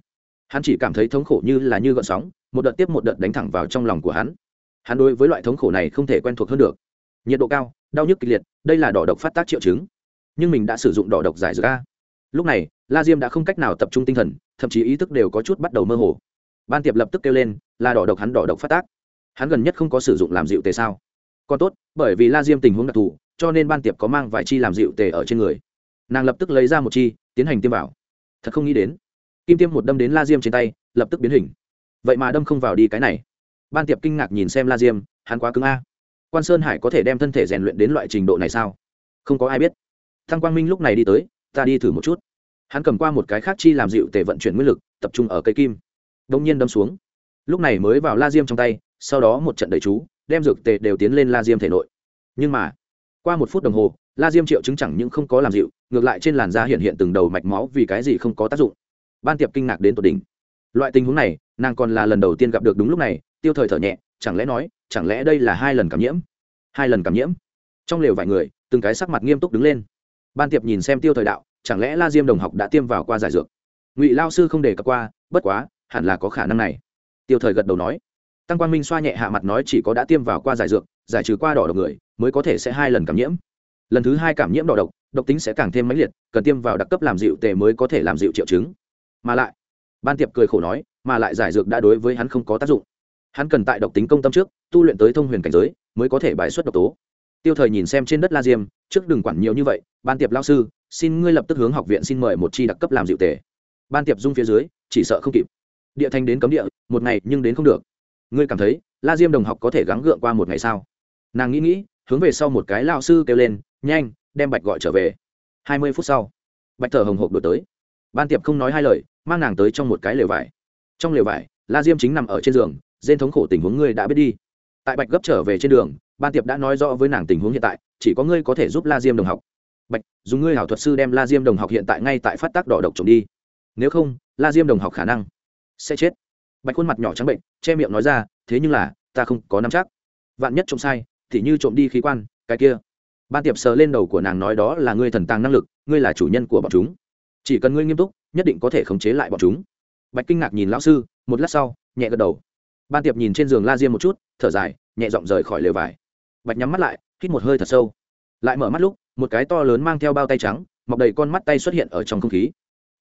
Hắn chỉ cảm thấy thống khổ như là như gợn sóng, một đợt tiếp một đợt đánh thẳng vào trong lòng của hắn hắn đối với loại thống khổ này không thể quen thuộc hơn được. Nhiệt độ cao, đau nhức kịch liệt, đây là đỏ độc phát tác triệu chứng. Nhưng mình đã sử dụng đỏ độc giải dược a. Lúc này, la diêm đã không cách nào tập trung tinh thần, thậm chí ý thức đều có chút bắt đầu mơ hồ. Ban tiệp lập tức kêu lên, là đỏ độc hắn đỏ độc phát tác. Hắn gần nhất không có sử dụng làm dịu tề sao? Còn tốt, bởi vì la diêm tình huống đặc thù, cho nên ban tiệp có mang vài chi làm dịu tề ở trên người. Nàng lập tức lấy ra một chi, tiến hành tiêm vào. Thật không nghĩ đến. Kim tiêm một đâm đến la diêm trên tay, lập tức biến hình. Vậy mà đâm không vào đi cái này ban tiệp kinh ngạc nhìn xem la diêm, hắn quá cứng a. Quan sơn hải có thể đem thân thể rèn luyện đến loại trình độ này sao? Không có ai biết. Thăng quang minh lúc này đi tới, ta đi thử một chút. Hắn cầm qua một cái khác chi làm dịu tề vận chuyển nguyên lực, tập trung ở cây kim. Đông nhiên đâm xuống. Lúc này mới vào la diêm trong tay, sau đó một trận đầy chú, đem dược tề đều tiến lên la diêm thể nội. Nhưng mà, qua một phút đồng hồ, la diêm triệu chứng chẳng những không có làm dịu, ngược lại trên làn da hiện hiện từng đầu mạch máu vì cái gì không có tác dụng. Ban tiệp kinh ngạc đến tột đỉnh. Loại tình huống này, nàng còn là lần đầu tiên gặp được đúng lúc này tiêu thời thở nhẹ, chẳng lẽ nói, chẳng lẽ đây là hai lần cảm nhiễm? Hai lần cảm nhiễm? Trong lều vài người, từng cái sắc mặt nghiêm túc đứng lên. Ban tiệp nhìn xem tiêu thời đạo, chẳng lẽ la diêm đồng học đã tiêm vào qua giải dược? Ngụy lao sư không đề cập qua, bất quá, hẳn là có khả năng này. Tiêu thời gật đầu nói. Tăng quang minh xoa nhẹ hạ mặt nói chỉ có đã tiêm vào qua giải dược, giải trừ qua đỏ độc người, mới có thể sẽ hai lần cảm nhiễm. Lần thứ hai cảm nhiễm đỏ độc độc tính sẽ càng thêm mãnh liệt, cần tiêm vào đặc cấp làm dịu tề mới có thể làm dịu triệu chứng. Mà lại, ban tiệp cười khổ nói, mà lại giải dược đã đối với hắn không có tác dụng hắn cần tại độc tính công tâm trước, tu luyện tới thông huyền cảnh giới, mới có thể bài xuất độc tố. Tiêu thời nhìn xem trên đất la diêm, trước đừng quản nhiều như vậy, ban tiệp lao sư, xin ngươi lập tức hướng học viện xin mời một chi đặc cấp làm dịu tề. Ban tiệp dung phía dưới, chỉ sợ không kịp. Địa thành đến cấm địa, một ngày nhưng đến không được. Ngươi cảm thấy, la diêm đồng học có thể gắng gượng qua một ngày sao? Nàng nghĩ nghĩ, hướng về sau một cái lao sư kêu lên, nhanh, đem bạch gọi trở về. Hai mươi phút sau, bạch thở hồng hộp đổi tới. Ban tiệp không nói hai lời, mang nàng tới trong một cái lều vải. Trong lều vải, la diêm chính nằm ở trên giường dên thống khổ tình huống ngươi đã biết đi. Tại bạch gấp trở về trên đường, ban tiệp đã nói rõ với nàng tình huống hiện tại, chỉ có ngươi có thể giúp la diêm đồng học. Bạch, dùng ngươi hảo thuật sư đem la diêm đồng học hiện tại ngay tại phát tác đỏ độc trộm đi. Nếu không, la diêm đồng học khả năng sẽ chết. Bạch khuôn mặt nhỏ trắng bệnh, che miệng nói ra, thế nhưng là, ta không có nắm chắc. Vạn nhất trộm sai, thì như trộm đi khí quan, cái kia. Ban tiệp sờ lên đầu của nàng nói, đó là ngươi thần tàng năng lực, ngươi là chủ nhân của bọn chúng. Chỉ cần ngươi nghiêm túc, nhất định có thể khống chế lại bọn chúng. Bạch kinh ngạc nhìn lão sư, một lát sau, nhẹ gật đầu ban tiệp nhìn trên giường la diêm một chút, thở dài, nhẹ giọng rời khỏi lều vải. Bạch nhắm mắt lại, hít một hơi thật sâu. Lại mở mắt lúc, một cái to lớn mang theo bao tay trắng, mọc đầy con mắt tay xuất hiện ở trong không khí.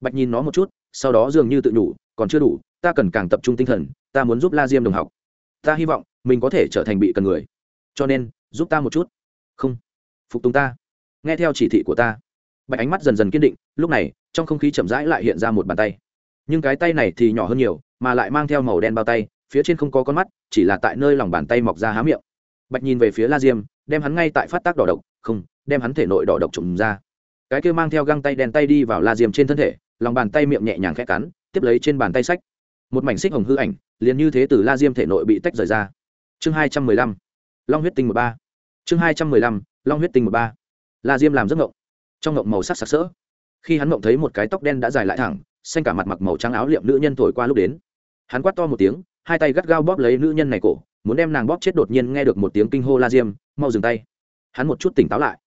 Bạch nhìn nó một chút, sau đó dường như tự nhủ, còn chưa đủ, ta cần càng tập trung tinh thần, ta muốn giúp la diêm đồng học. Ta hy vọng, mình có thể trở thành bị cần người. Cho nên, giúp ta một chút. Không. Phục tùng ta. Nghe theo chỉ thị của ta. Bạch ánh mắt dần dần kiên định, lúc này, trong không khí chậm rãi lại hiện ra một bàn tay. Nhưng cái tay này thì nhỏ hơn nhiều, mà lại mang theo màu đen bao tay phía trên không có con mắt, chỉ là tại nơi lòng bàn tay mọc ra há miệng. Bạch nhìn về phía la diêm, đem hắn ngay tại phát tác đỏ độc, không, đem hắn thể nội đỏ độc trộm ra. Cái kia mang theo găng tay đèn tay đi vào la diêm trên thân thể, lòng bàn tay miệng nhẹ nhàng khẽ cắn, tiếp lấy trên bàn tay sách. Một mảnh xích hồng hư ảnh, liền như thế từ la diêm thể nội bị tách rời ra. Chương hai trăm mười lăm, long huyết tinh một ba. Chương hai trăm mười lăm, long huyết tinh một ba. La diêm làm giấc ngộng. Trong ngộng màu sắc sặc sỡ. Khi hắn ngộng thấy một cái tóc đen đã dài lại thẳng, xanh cả mặt mặc màu trắng áo liệm nữ nhân thổi qua lúc đến. Hắn quát to một tiếng hai tay gắt gao bóp lấy nữ nhân này cổ muốn đem nàng bóp chết đột nhiên nghe được một tiếng kinh hô la diêm mau dừng tay. Hắn một chút tỉnh táo lại.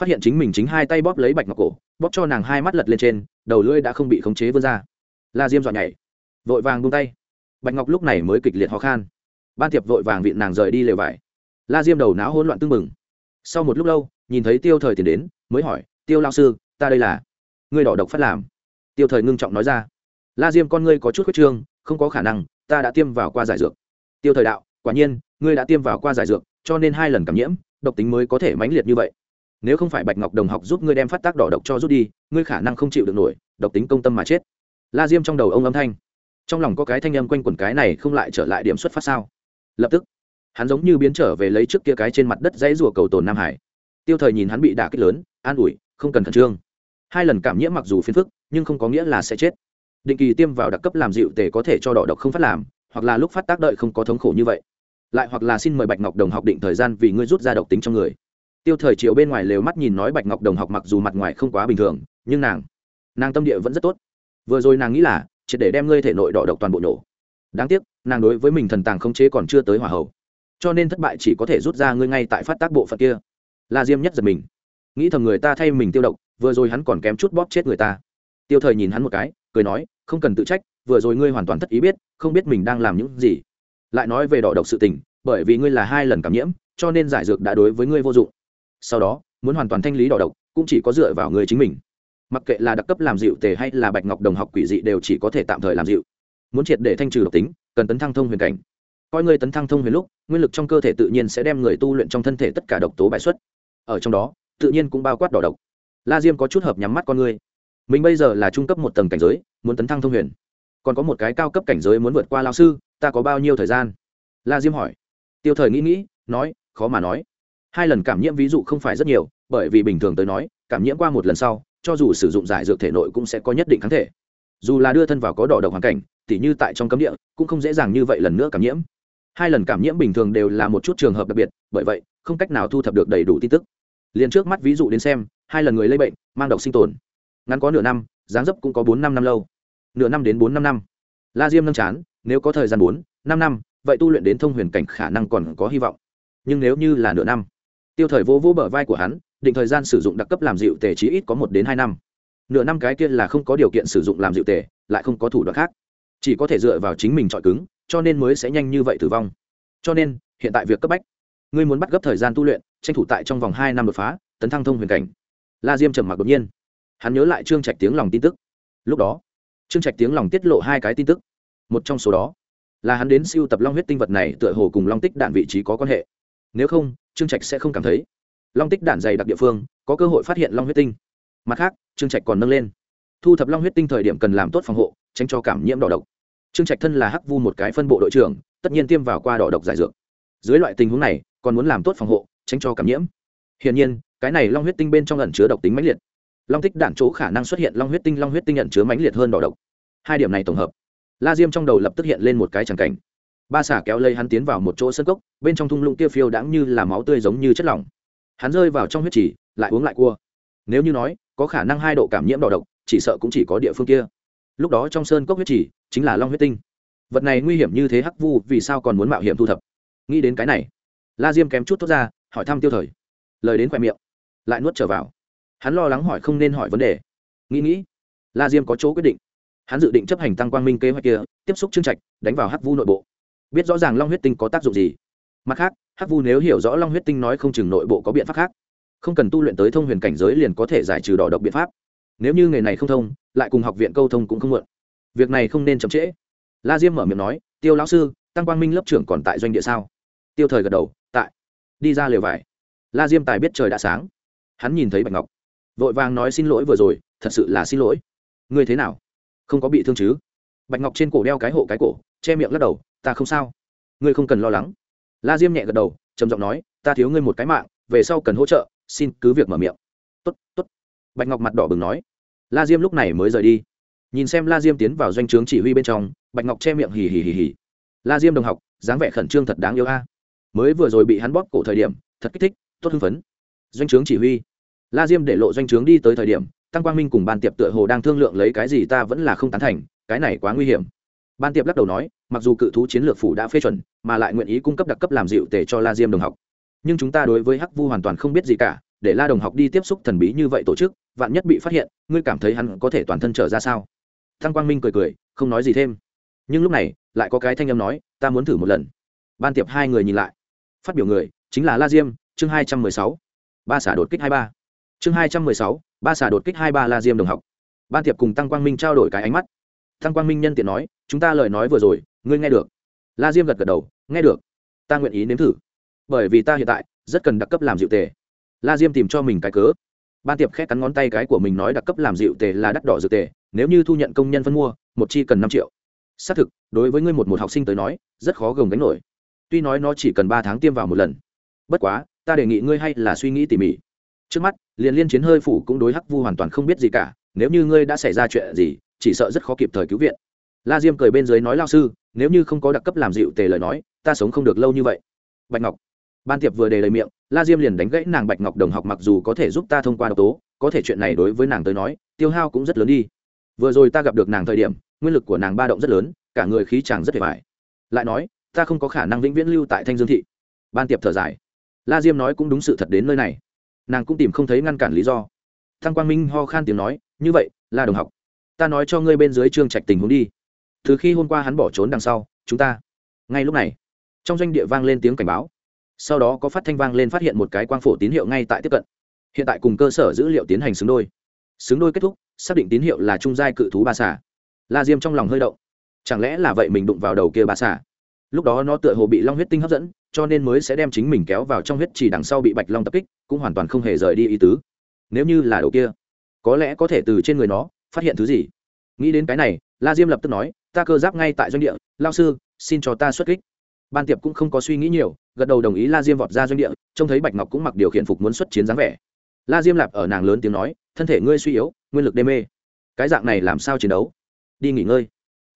Phát hiện chính mình chính hai tay bóp lấy bạch ngọc cổ bóp cho nàng hai mắt lật lên trên đầu lưỡi đã không bị khống chế vươn ra. La diêm dọn nhảy vội vàng buông tay. Bạch ngọc lúc này mới kịch liệt ho khan. Ban tiệp vội vàng vịn nàng rời đi lều vải. La diêm đầu não hỗn loạn tưng bừng, sau một lúc lâu nhìn thấy tiêu thời tiền đến mới hỏi tiêu lao sư ta đây là? Ngươi đỏ độc phát làm. Tiêu thời ngưng trọng nói ra. La diêm con ngươi có chút khuyết trương không có khả năng ta đã tiêm vào qua giải dược. Tiêu thời đạo, quả nhiên, ngươi đã tiêm vào qua giải dược, cho nên hai lần cảm nhiễm, độc tính mới có thể mãnh liệt như vậy. Nếu không phải bạch ngọc đồng học giúp ngươi đem phát tác đỏ độc cho rút đi, ngươi khả năng không chịu được nổi, độc tính công tâm mà chết. La diêm trong đầu ông âm thanh. Trong lòng có cái thanh âm quanh quẩn cái này không lại trở lại điểm xuất phát sao? Lập tức, hắn giống như biến trở về lấy trước kia cái trên mặt đất dãy rùa cầu tồn nam hải. Tiêu thời nhìn hắn bị đả kích lớn, an ủi, không cần khẩn trương. Hai lần cảm nhiễm mặc dù phiền phức, nhưng không có nghĩa là sẽ chết định kỳ tiêm vào đặc cấp làm dịu tề có thể cho đỏ độc không phát làm, hoặc là lúc phát tác đợi không có thống khổ như vậy. Lại hoặc là xin mời bạch ngọc đồng học định thời gian vì ngươi rút ra độc tính trong người. Tiêu thời triệu bên ngoài lều mắt nhìn nói bạch ngọc đồng học mặc dù mặt ngoài không quá bình thường, nhưng nàng nàng tâm địa vẫn rất tốt. Vừa rồi nàng nghĩ là chỉ để đem ngươi thể nội đỏ độc toàn bộ nổ. đáng tiếc, nàng đối với mình thần tàng không chế còn chưa tới hỏa hậu cho nên thất bại chỉ có thể rút ra ngươi ngay tại phát tác bộ phận kia. La diêm nhất giật mình. Nghĩ thầm người ta thay mình tiêu độc, vừa rồi hắn còn kém chút bóp chết người ta. Tiêu thời nhìn hắn một cái cười nói, không cần tự trách, vừa rồi ngươi hoàn toàn thất ý biết, không biết mình đang làm những gì. Lại nói về đỏ độc sự tình, bởi vì ngươi là hai lần cảm nhiễm, cho nên giải dược đã đối với ngươi vô dụng. Sau đó, muốn hoàn toàn thanh lý đỏ độc, cũng chỉ có dựa vào ngươi chính mình. Mặc kệ là đặc cấp làm dịu tề hay là bạch ngọc đồng học quỷ dị đều chỉ có thể tạm thời làm dịu. Muốn triệt để thanh trừ độc tính, cần tấn thăng thông huyền cảnh. Coi người tấn thăng thông huyền lúc, nguyên lực trong cơ thể tự nhiên sẽ đem người tu luyện trong thân thể tất cả độc tố bại xuất. Ở trong đó, tự nhiên cũng bao quát đỏ độc. La diêm có chút hợp nhắm mắt con người mình bây giờ là trung cấp một tầng cảnh giới muốn tấn thăng thông huyền. Còn có một cái cao cấp cảnh giới muốn vượt qua lao sư, ta có bao nhiêu thời gian? La diêm hỏi. Tiêu thời nghĩ nghĩ, nói, khó mà nói. Hai lần cảm nhiễm ví dụ không phải rất nhiều, bởi vì bình thường tới nói, cảm nhiễm qua một lần sau, cho dù sử dụng giải dược thể nội cũng sẽ có nhất định kháng thể. Dù là đưa thân vào có đỏ độc hoàn cảnh, tỉ như tại trong cấm địa, cũng không dễ dàng như vậy lần nữa cảm nhiễm. Hai lần cảm nhiễm bình thường đều là một chút trường hợp đặc biệt, bởi vậy, không cách nào thu thập được đầy đủ tin tức. Liền trước mắt ví dụ đến xem, hai lần người lây bệnh, mang độc sinh tồn. Ngắn có nửa năm dáng dấp cũng có bốn năm năm lâu. Nửa năm đến bốn năm năm. La diêm nâng chán, nếu có thời gian bốn, năm năm, vậy tu luyện đến thông huyền cảnh khả năng còn có hy vọng. Nhưng nếu như là nửa năm, tiêu thời vô vô bờ vai của hắn, định thời gian sử dụng đặc cấp làm dịu tề chí ít có một đến hai năm. Nửa năm cái kia là không có điều kiện sử dụng làm dịu tề, lại không có thủ đoạn khác. Chỉ có thể dựa vào chính mình chọi cứng, cho nên mới sẽ nhanh như vậy tử vong. Cho nên, hiện tại việc cấp bách. Ngươi muốn bắt gấp thời gian tu luyện, tranh thủ tại trong vòng hai năm đột phá, tấn thăng thông huyền cảnh. La diêm trầm mặc đột nhiên hắn nhớ lại trương trạch tiếng lòng tin tức. Lúc đó, trương trạch tiếng lòng tiết lộ hai cái tin tức. Một trong số đó là hắn đến siêu tập long huyết tinh vật này tựa hồ cùng long tích đạn vị trí có quan hệ. Nếu không, trương trạch sẽ không cảm thấy long tích đạn dày đặc địa phương có cơ hội phát hiện long huyết tinh. Mặt khác, trương trạch còn nâng lên, thu thập long huyết tinh thời điểm cần làm tốt phòng hộ, tránh cho cảm nhiễm đỏ độc. Trương trạch thân là hắc vu một cái phân bộ đội trưởng, tất nhiên tiêm vào qua đỏ độc giải dược. Dưới loại tình huống này, còn muốn làm tốt phòng hộ, tránh cho cảm nhiễm. Hiển nhiên, cái này long huyết tinh bên trong ẩn chứa độc tính mãnh liệt long tích đạn chỗ khả năng xuất hiện long huyết tinh, long huyết tinh nhận chứa mãnh liệt hơn đỏ độc. Hai điểm này tổng hợp. La diêm trong đầu lập tức hiện lên một cái tràng cảnh. Ba xả kéo lây hắn tiến vào một chỗ sân cốc, bên trong thung lũng tiêu phiêu đãng như là máu tươi giống như chất lỏng. Hắn rơi vào trong huyết chỉ lại uống lại cua. Nếu như nói, có khả năng hai độ cảm nhiễm đỏ độc, chỉ sợ cũng chỉ có địa phương kia. Lúc đó trong sơn cốc huyết chỉ chính là long huyết tinh. Vật này nguy hiểm như thế hắc vu, vì sao còn muốn mạo hiểm thu thập? Nghĩ đến cái này, la diêm kém chút thốt ra, hỏi thăm tiêu thời. Lời đến khoe miệng, lại nuốt trở vào hắn lo lắng hỏi không nên hỏi vấn đề. Nghĩ nghĩ, la diêm có chỗ quyết định. Hắn dự định chấp hành tăng quang minh kế hoạch kia, tiếp xúc trương trạch, đánh vào hắc vu nội bộ. Biết rõ ràng long huyết tinh có tác dụng gì. Mặt khác, hắc vu nếu hiểu rõ long huyết tinh nói không chừng nội bộ có biện pháp khác. Không cần tu luyện tới thông huyền cảnh giới liền có thể giải trừ đỏ độc biện pháp. Nếu như nghề này không thông, lại cùng học viện câu thông cũng không mượn việc này không nên chậm trễ. La diêm mở miệng nói, tiêu lão sư, tăng quang minh lớp trưởng còn tại doanh địa sao? Tiêu thời gật đầu, tại. Đi ra lều vải. La diêm tài biết trời đã sáng. Hắn nhìn thấy bạch ngọc vội vàng nói xin lỗi vừa rồi, thật sự là xin lỗi. Ngươi thế nào? Không có bị thương chứ? Bạch ngọc trên cổ đeo cái hộ cái cổ, che miệng lắc đầu, ta không sao. Ngươi không cần lo lắng. La diêm nhẹ gật đầu, trầm giọng nói, ta thiếu ngươi một cái mạng, về sau cần hỗ trợ, xin cứ việc mở miệng. Tốt tốt. Bạch ngọc mặt đỏ bừng nói. La diêm lúc này mới rời đi. Nhìn xem la diêm tiến vào doanh trướng chỉ huy bên trong, bạch ngọc che miệng hì hì hì hì. La diêm đồng học, dáng vẻ khẩn trương thật đáng yêu a. Mới vừa rồi bị hắn bóp cổ thời điểm, thật kích thích, tốt hưng phấn. Doanh trướng chỉ huy la diêm để lộ doanh trướng đi tới thời điểm, tăng quang minh cùng ban tiệp tựa hồ đang thương lượng lấy cái gì ta vẫn là không tán thành, cái này quá nguy hiểm. Ban tiệp lắc đầu nói, mặc dù cự thú chiến lược phủ đã phê chuẩn, mà lại nguyện ý cung cấp đặc cấp làm dịu tể cho la diêm đồng học. Nhưng chúng ta đối với hắc vu hoàn toàn không biết gì cả, để la đồng học đi tiếp xúc thần bí như vậy tổ chức, vạn nhất bị phát hiện, ngươi cảm thấy hắn có thể toàn thân trở ra sao? Thăng quang minh cười cười, không nói gì thêm. Nhưng lúc này, lại có cái thanh âm nói, ta muốn thử một lần. Ban tiệp hai người nhìn lại. Phát biểu người, chính là la diêm, chương hai trăm mười sáu. Ba xả đột kích hai ba chương hai trăm mười sáu, ba Xà đột kích hai ba la diêm đồng học. Ban tiệp cùng tăng quang minh trao đổi cái ánh mắt. Tăng quang minh nhân tiện nói, chúng ta lời nói vừa rồi, ngươi nghe được. La diêm gật gật đầu, nghe được. Ta nguyện ý nếm thử. Bởi vì ta hiện tại rất cần đặc cấp làm dịu tề. La diêm tìm cho mình cái cớ. Ban tiệp khét cắn ngón tay cái của mình nói đặc cấp làm dịu tề là đắt đỏ dược tề, nếu như thu nhận công nhân phân mua, một chi cần năm triệu. Xác thực, đối với ngươi một một học sinh tới nói, rất khó gồng gánh nổi. Tuy nói nó chỉ cần ba tháng tiêm vào một lần. Bất quá, ta đề nghị ngươi hay là suy nghĩ tỉ mỉ trước mắt, liền liên chiến hơi phủ cũng đối hắc vu hoàn toàn không biết gì cả, nếu như ngươi đã xảy ra chuyện gì, chỉ sợ rất khó kịp thời cứu viện. La diêm cười bên dưới nói lao sư, nếu như không có đặc cấp làm dịu tề lời nói, ta sống không được lâu như vậy. Bạch ngọc. Ban tiệp vừa đề lời miệng, la diêm liền đánh gãy nàng bạch ngọc đồng học mặc dù có thể giúp ta thông qua độc tố, có thể chuyện này đối với nàng tới nói, tiêu hao cũng rất lớn đi. Vừa rồi ta gặp được nàng thời điểm, nguyên lực của nàng ba động rất lớn, cả người khí chàng rất hề vải lại nói, ta không có khả năng vĩnh viễn lưu tại thanh dương thị. Ban tiệp thở dài. La diêm nói cũng đúng sự thật đến nơi này nàng cũng tìm không thấy ngăn cản lý do. Thăng quang minh ho khan tiếng nói, như vậy la đồng học. Ta nói cho ngươi bên dưới trương trạch tình huống đi. Từ khi hôm qua hắn bỏ trốn đằng sau, chúng ta ngay lúc này, trong doanh địa vang lên tiếng cảnh báo. Sau đó có phát thanh vang lên phát hiện một cái quang phổ tín hiệu ngay tại tiếp cận. Hiện tại cùng cơ sở dữ liệu tiến hành xứng đôi. Xứng đôi kết thúc, xác định tín hiệu là trung giai cự thú ba xả la diêm trong lòng hơi động. Chẳng lẽ là vậy mình đụng vào đầu kia ba xả lúc đó nó tựa hồ bị long huyết tinh hấp dẫn, cho nên mới sẽ đem chính mình kéo vào trong huyết chỉ đằng sau bị bạch long tập kích cũng hoàn toàn không hề rời đi ý tứ. Nếu như là đầu kia, có lẽ có thể từ trên người nó phát hiện thứ gì. Nghĩ đến cái này, la diêm lập tức nói, ta cơ giáp ngay tại doanh địa lao sư, xin cho ta xuất kích. Ban tiệp cũng không có suy nghĩ nhiều, gật đầu đồng ý la diêm vọt ra doanh địa, trông thấy bạch ngọc cũng mặc điều khiển phục muốn xuất chiến dáng vẻ. La diêm lạp ở nàng lớn tiếng nói, thân thể ngươi suy yếu, nguyên lực đê mê. Cái dạng này làm sao chiến đấu? Đi nghỉ ngơi.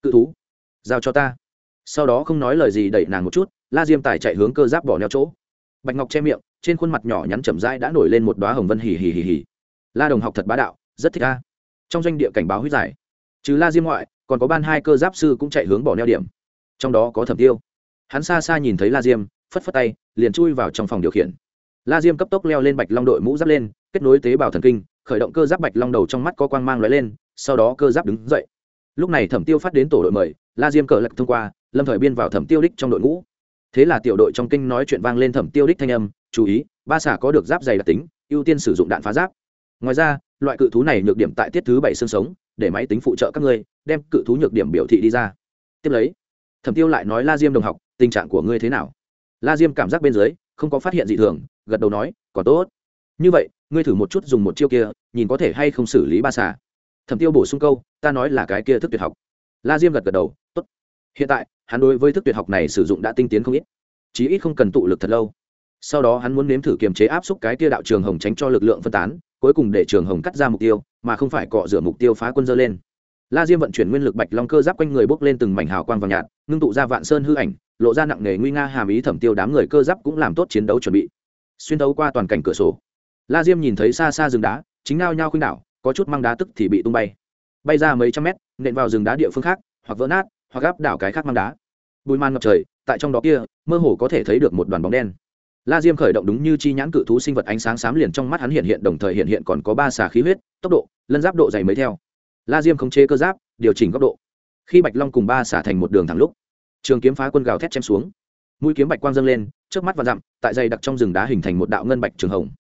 Cự thú, giao cho ta. Sau đó không nói lời gì đẩy nàng một chút, la diêm tài chạy hướng cơ giáp bỏ neo chỗ. Bạch ngọc che miệng trên khuôn mặt nhỏ nhắn chậm rãi đã nổi lên một đoá hồng vân hì hì hì hì. La đồng học thật bá đạo, rất thích ca trong doanh địa cảnh báo huyết giải. Trừ la diêm ngoại, còn có ban hai cơ giáp sư cũng chạy hướng bỏ neo điểm. Trong đó có thẩm tiêu. Hắn xa xa nhìn thấy la diêm, phất phất tay, liền chui vào trong phòng điều khiển. La diêm cấp tốc leo lên bạch long đội mũ giáp lên, kết nối tế bào thần kinh, khởi động cơ giáp bạch long đầu trong mắt có quang mang lóe lên, sau đó cơ giáp đứng dậy. Lúc này thẩm tiêu phát đến tổ đội mời, la diêm cờ lạch thông qua, lâm thời biên vào thẩm tiêu đích trong đội ngũ. Thế là tiểu đội trong kinh nói chuyện vang lên thẩm tiêu đích thanh âm chú ý, ba xả có được giáp dày đặc tính, ưu tiên sử dụng đạn phá giáp. Ngoài ra, loại cự thú này nhược điểm tại tiết thứ bảy xương sống, để máy tính phụ trợ các ngươi, đem cự thú nhược điểm biểu thị đi ra. Tiếp lấy, thẩm tiêu lại nói la diêm đồng học, tình trạng của ngươi thế nào? La diêm cảm giác bên dưới, không có phát hiện gì thường, gật đầu nói, còn tốt. Như vậy, ngươi thử một chút dùng một chiêu kia, nhìn có thể hay không xử lý ba xả. thẩm tiêu bổ sung câu, ta nói là cái kia thức tuyệt học. La diêm gật gật đầu, tốt. Hiện tại, hắn đối với thức tuyệt học này sử dụng đã tinh tiến không ít, chí ít không cần tụ lực thật lâu sau đó hắn muốn nếm thử kiềm chế áp xúc cái kia đạo trường hồng tránh cho lực lượng phân tán, cuối cùng để trường hồng cắt ra mục tiêu, mà không phải cọ rửa mục tiêu phá quân dơ lên. La diêm vận chuyển nguyên lực bạch long cơ giáp quanh người bốc lên từng mảnh hào quang vàng nhạt, ngưng tụ ra vạn sơn hư ảnh, lộ ra nặng nề nguy nga hàm ý thẩm tiêu đám người cơ giáp cũng làm tốt chiến đấu chuẩn bị. Xuyên đấu qua toàn cảnh cửa sổ. La diêm nhìn thấy xa xa rừng đá, chính nao nhao khuynh đảo, có chút mang đá tức thì bị tung bay. Bay ra mấy trăm mét, nện vào rừng đá địa phương khác, hoặc vỡ nát, hoặc gáp đảo cái khác mang đá. Bùi man ngập trời, tại trong đó kia, mơ hồ có thể thấy được một đoàn bóng đen la diêm khởi động đúng như chi nhãn cự thú sinh vật ánh sáng xám liền trong mắt hắn hiện hiện, đồng thời hiện hiện còn có ba xà khí huyết, tốc độ, lân giáp độ dày mới theo. La diêm khống chế cơ giáp, điều chỉnh góc độ. Khi bạch long cùng ba xả thành một đường thẳng lúc, trường kiếm phá quân gào thét chém xuống. Mũi kiếm bạch quang dâng lên trước mắt và dặm, tại dày đặc trong rừng đá hình thành một đạo ngân bạch trường hồng.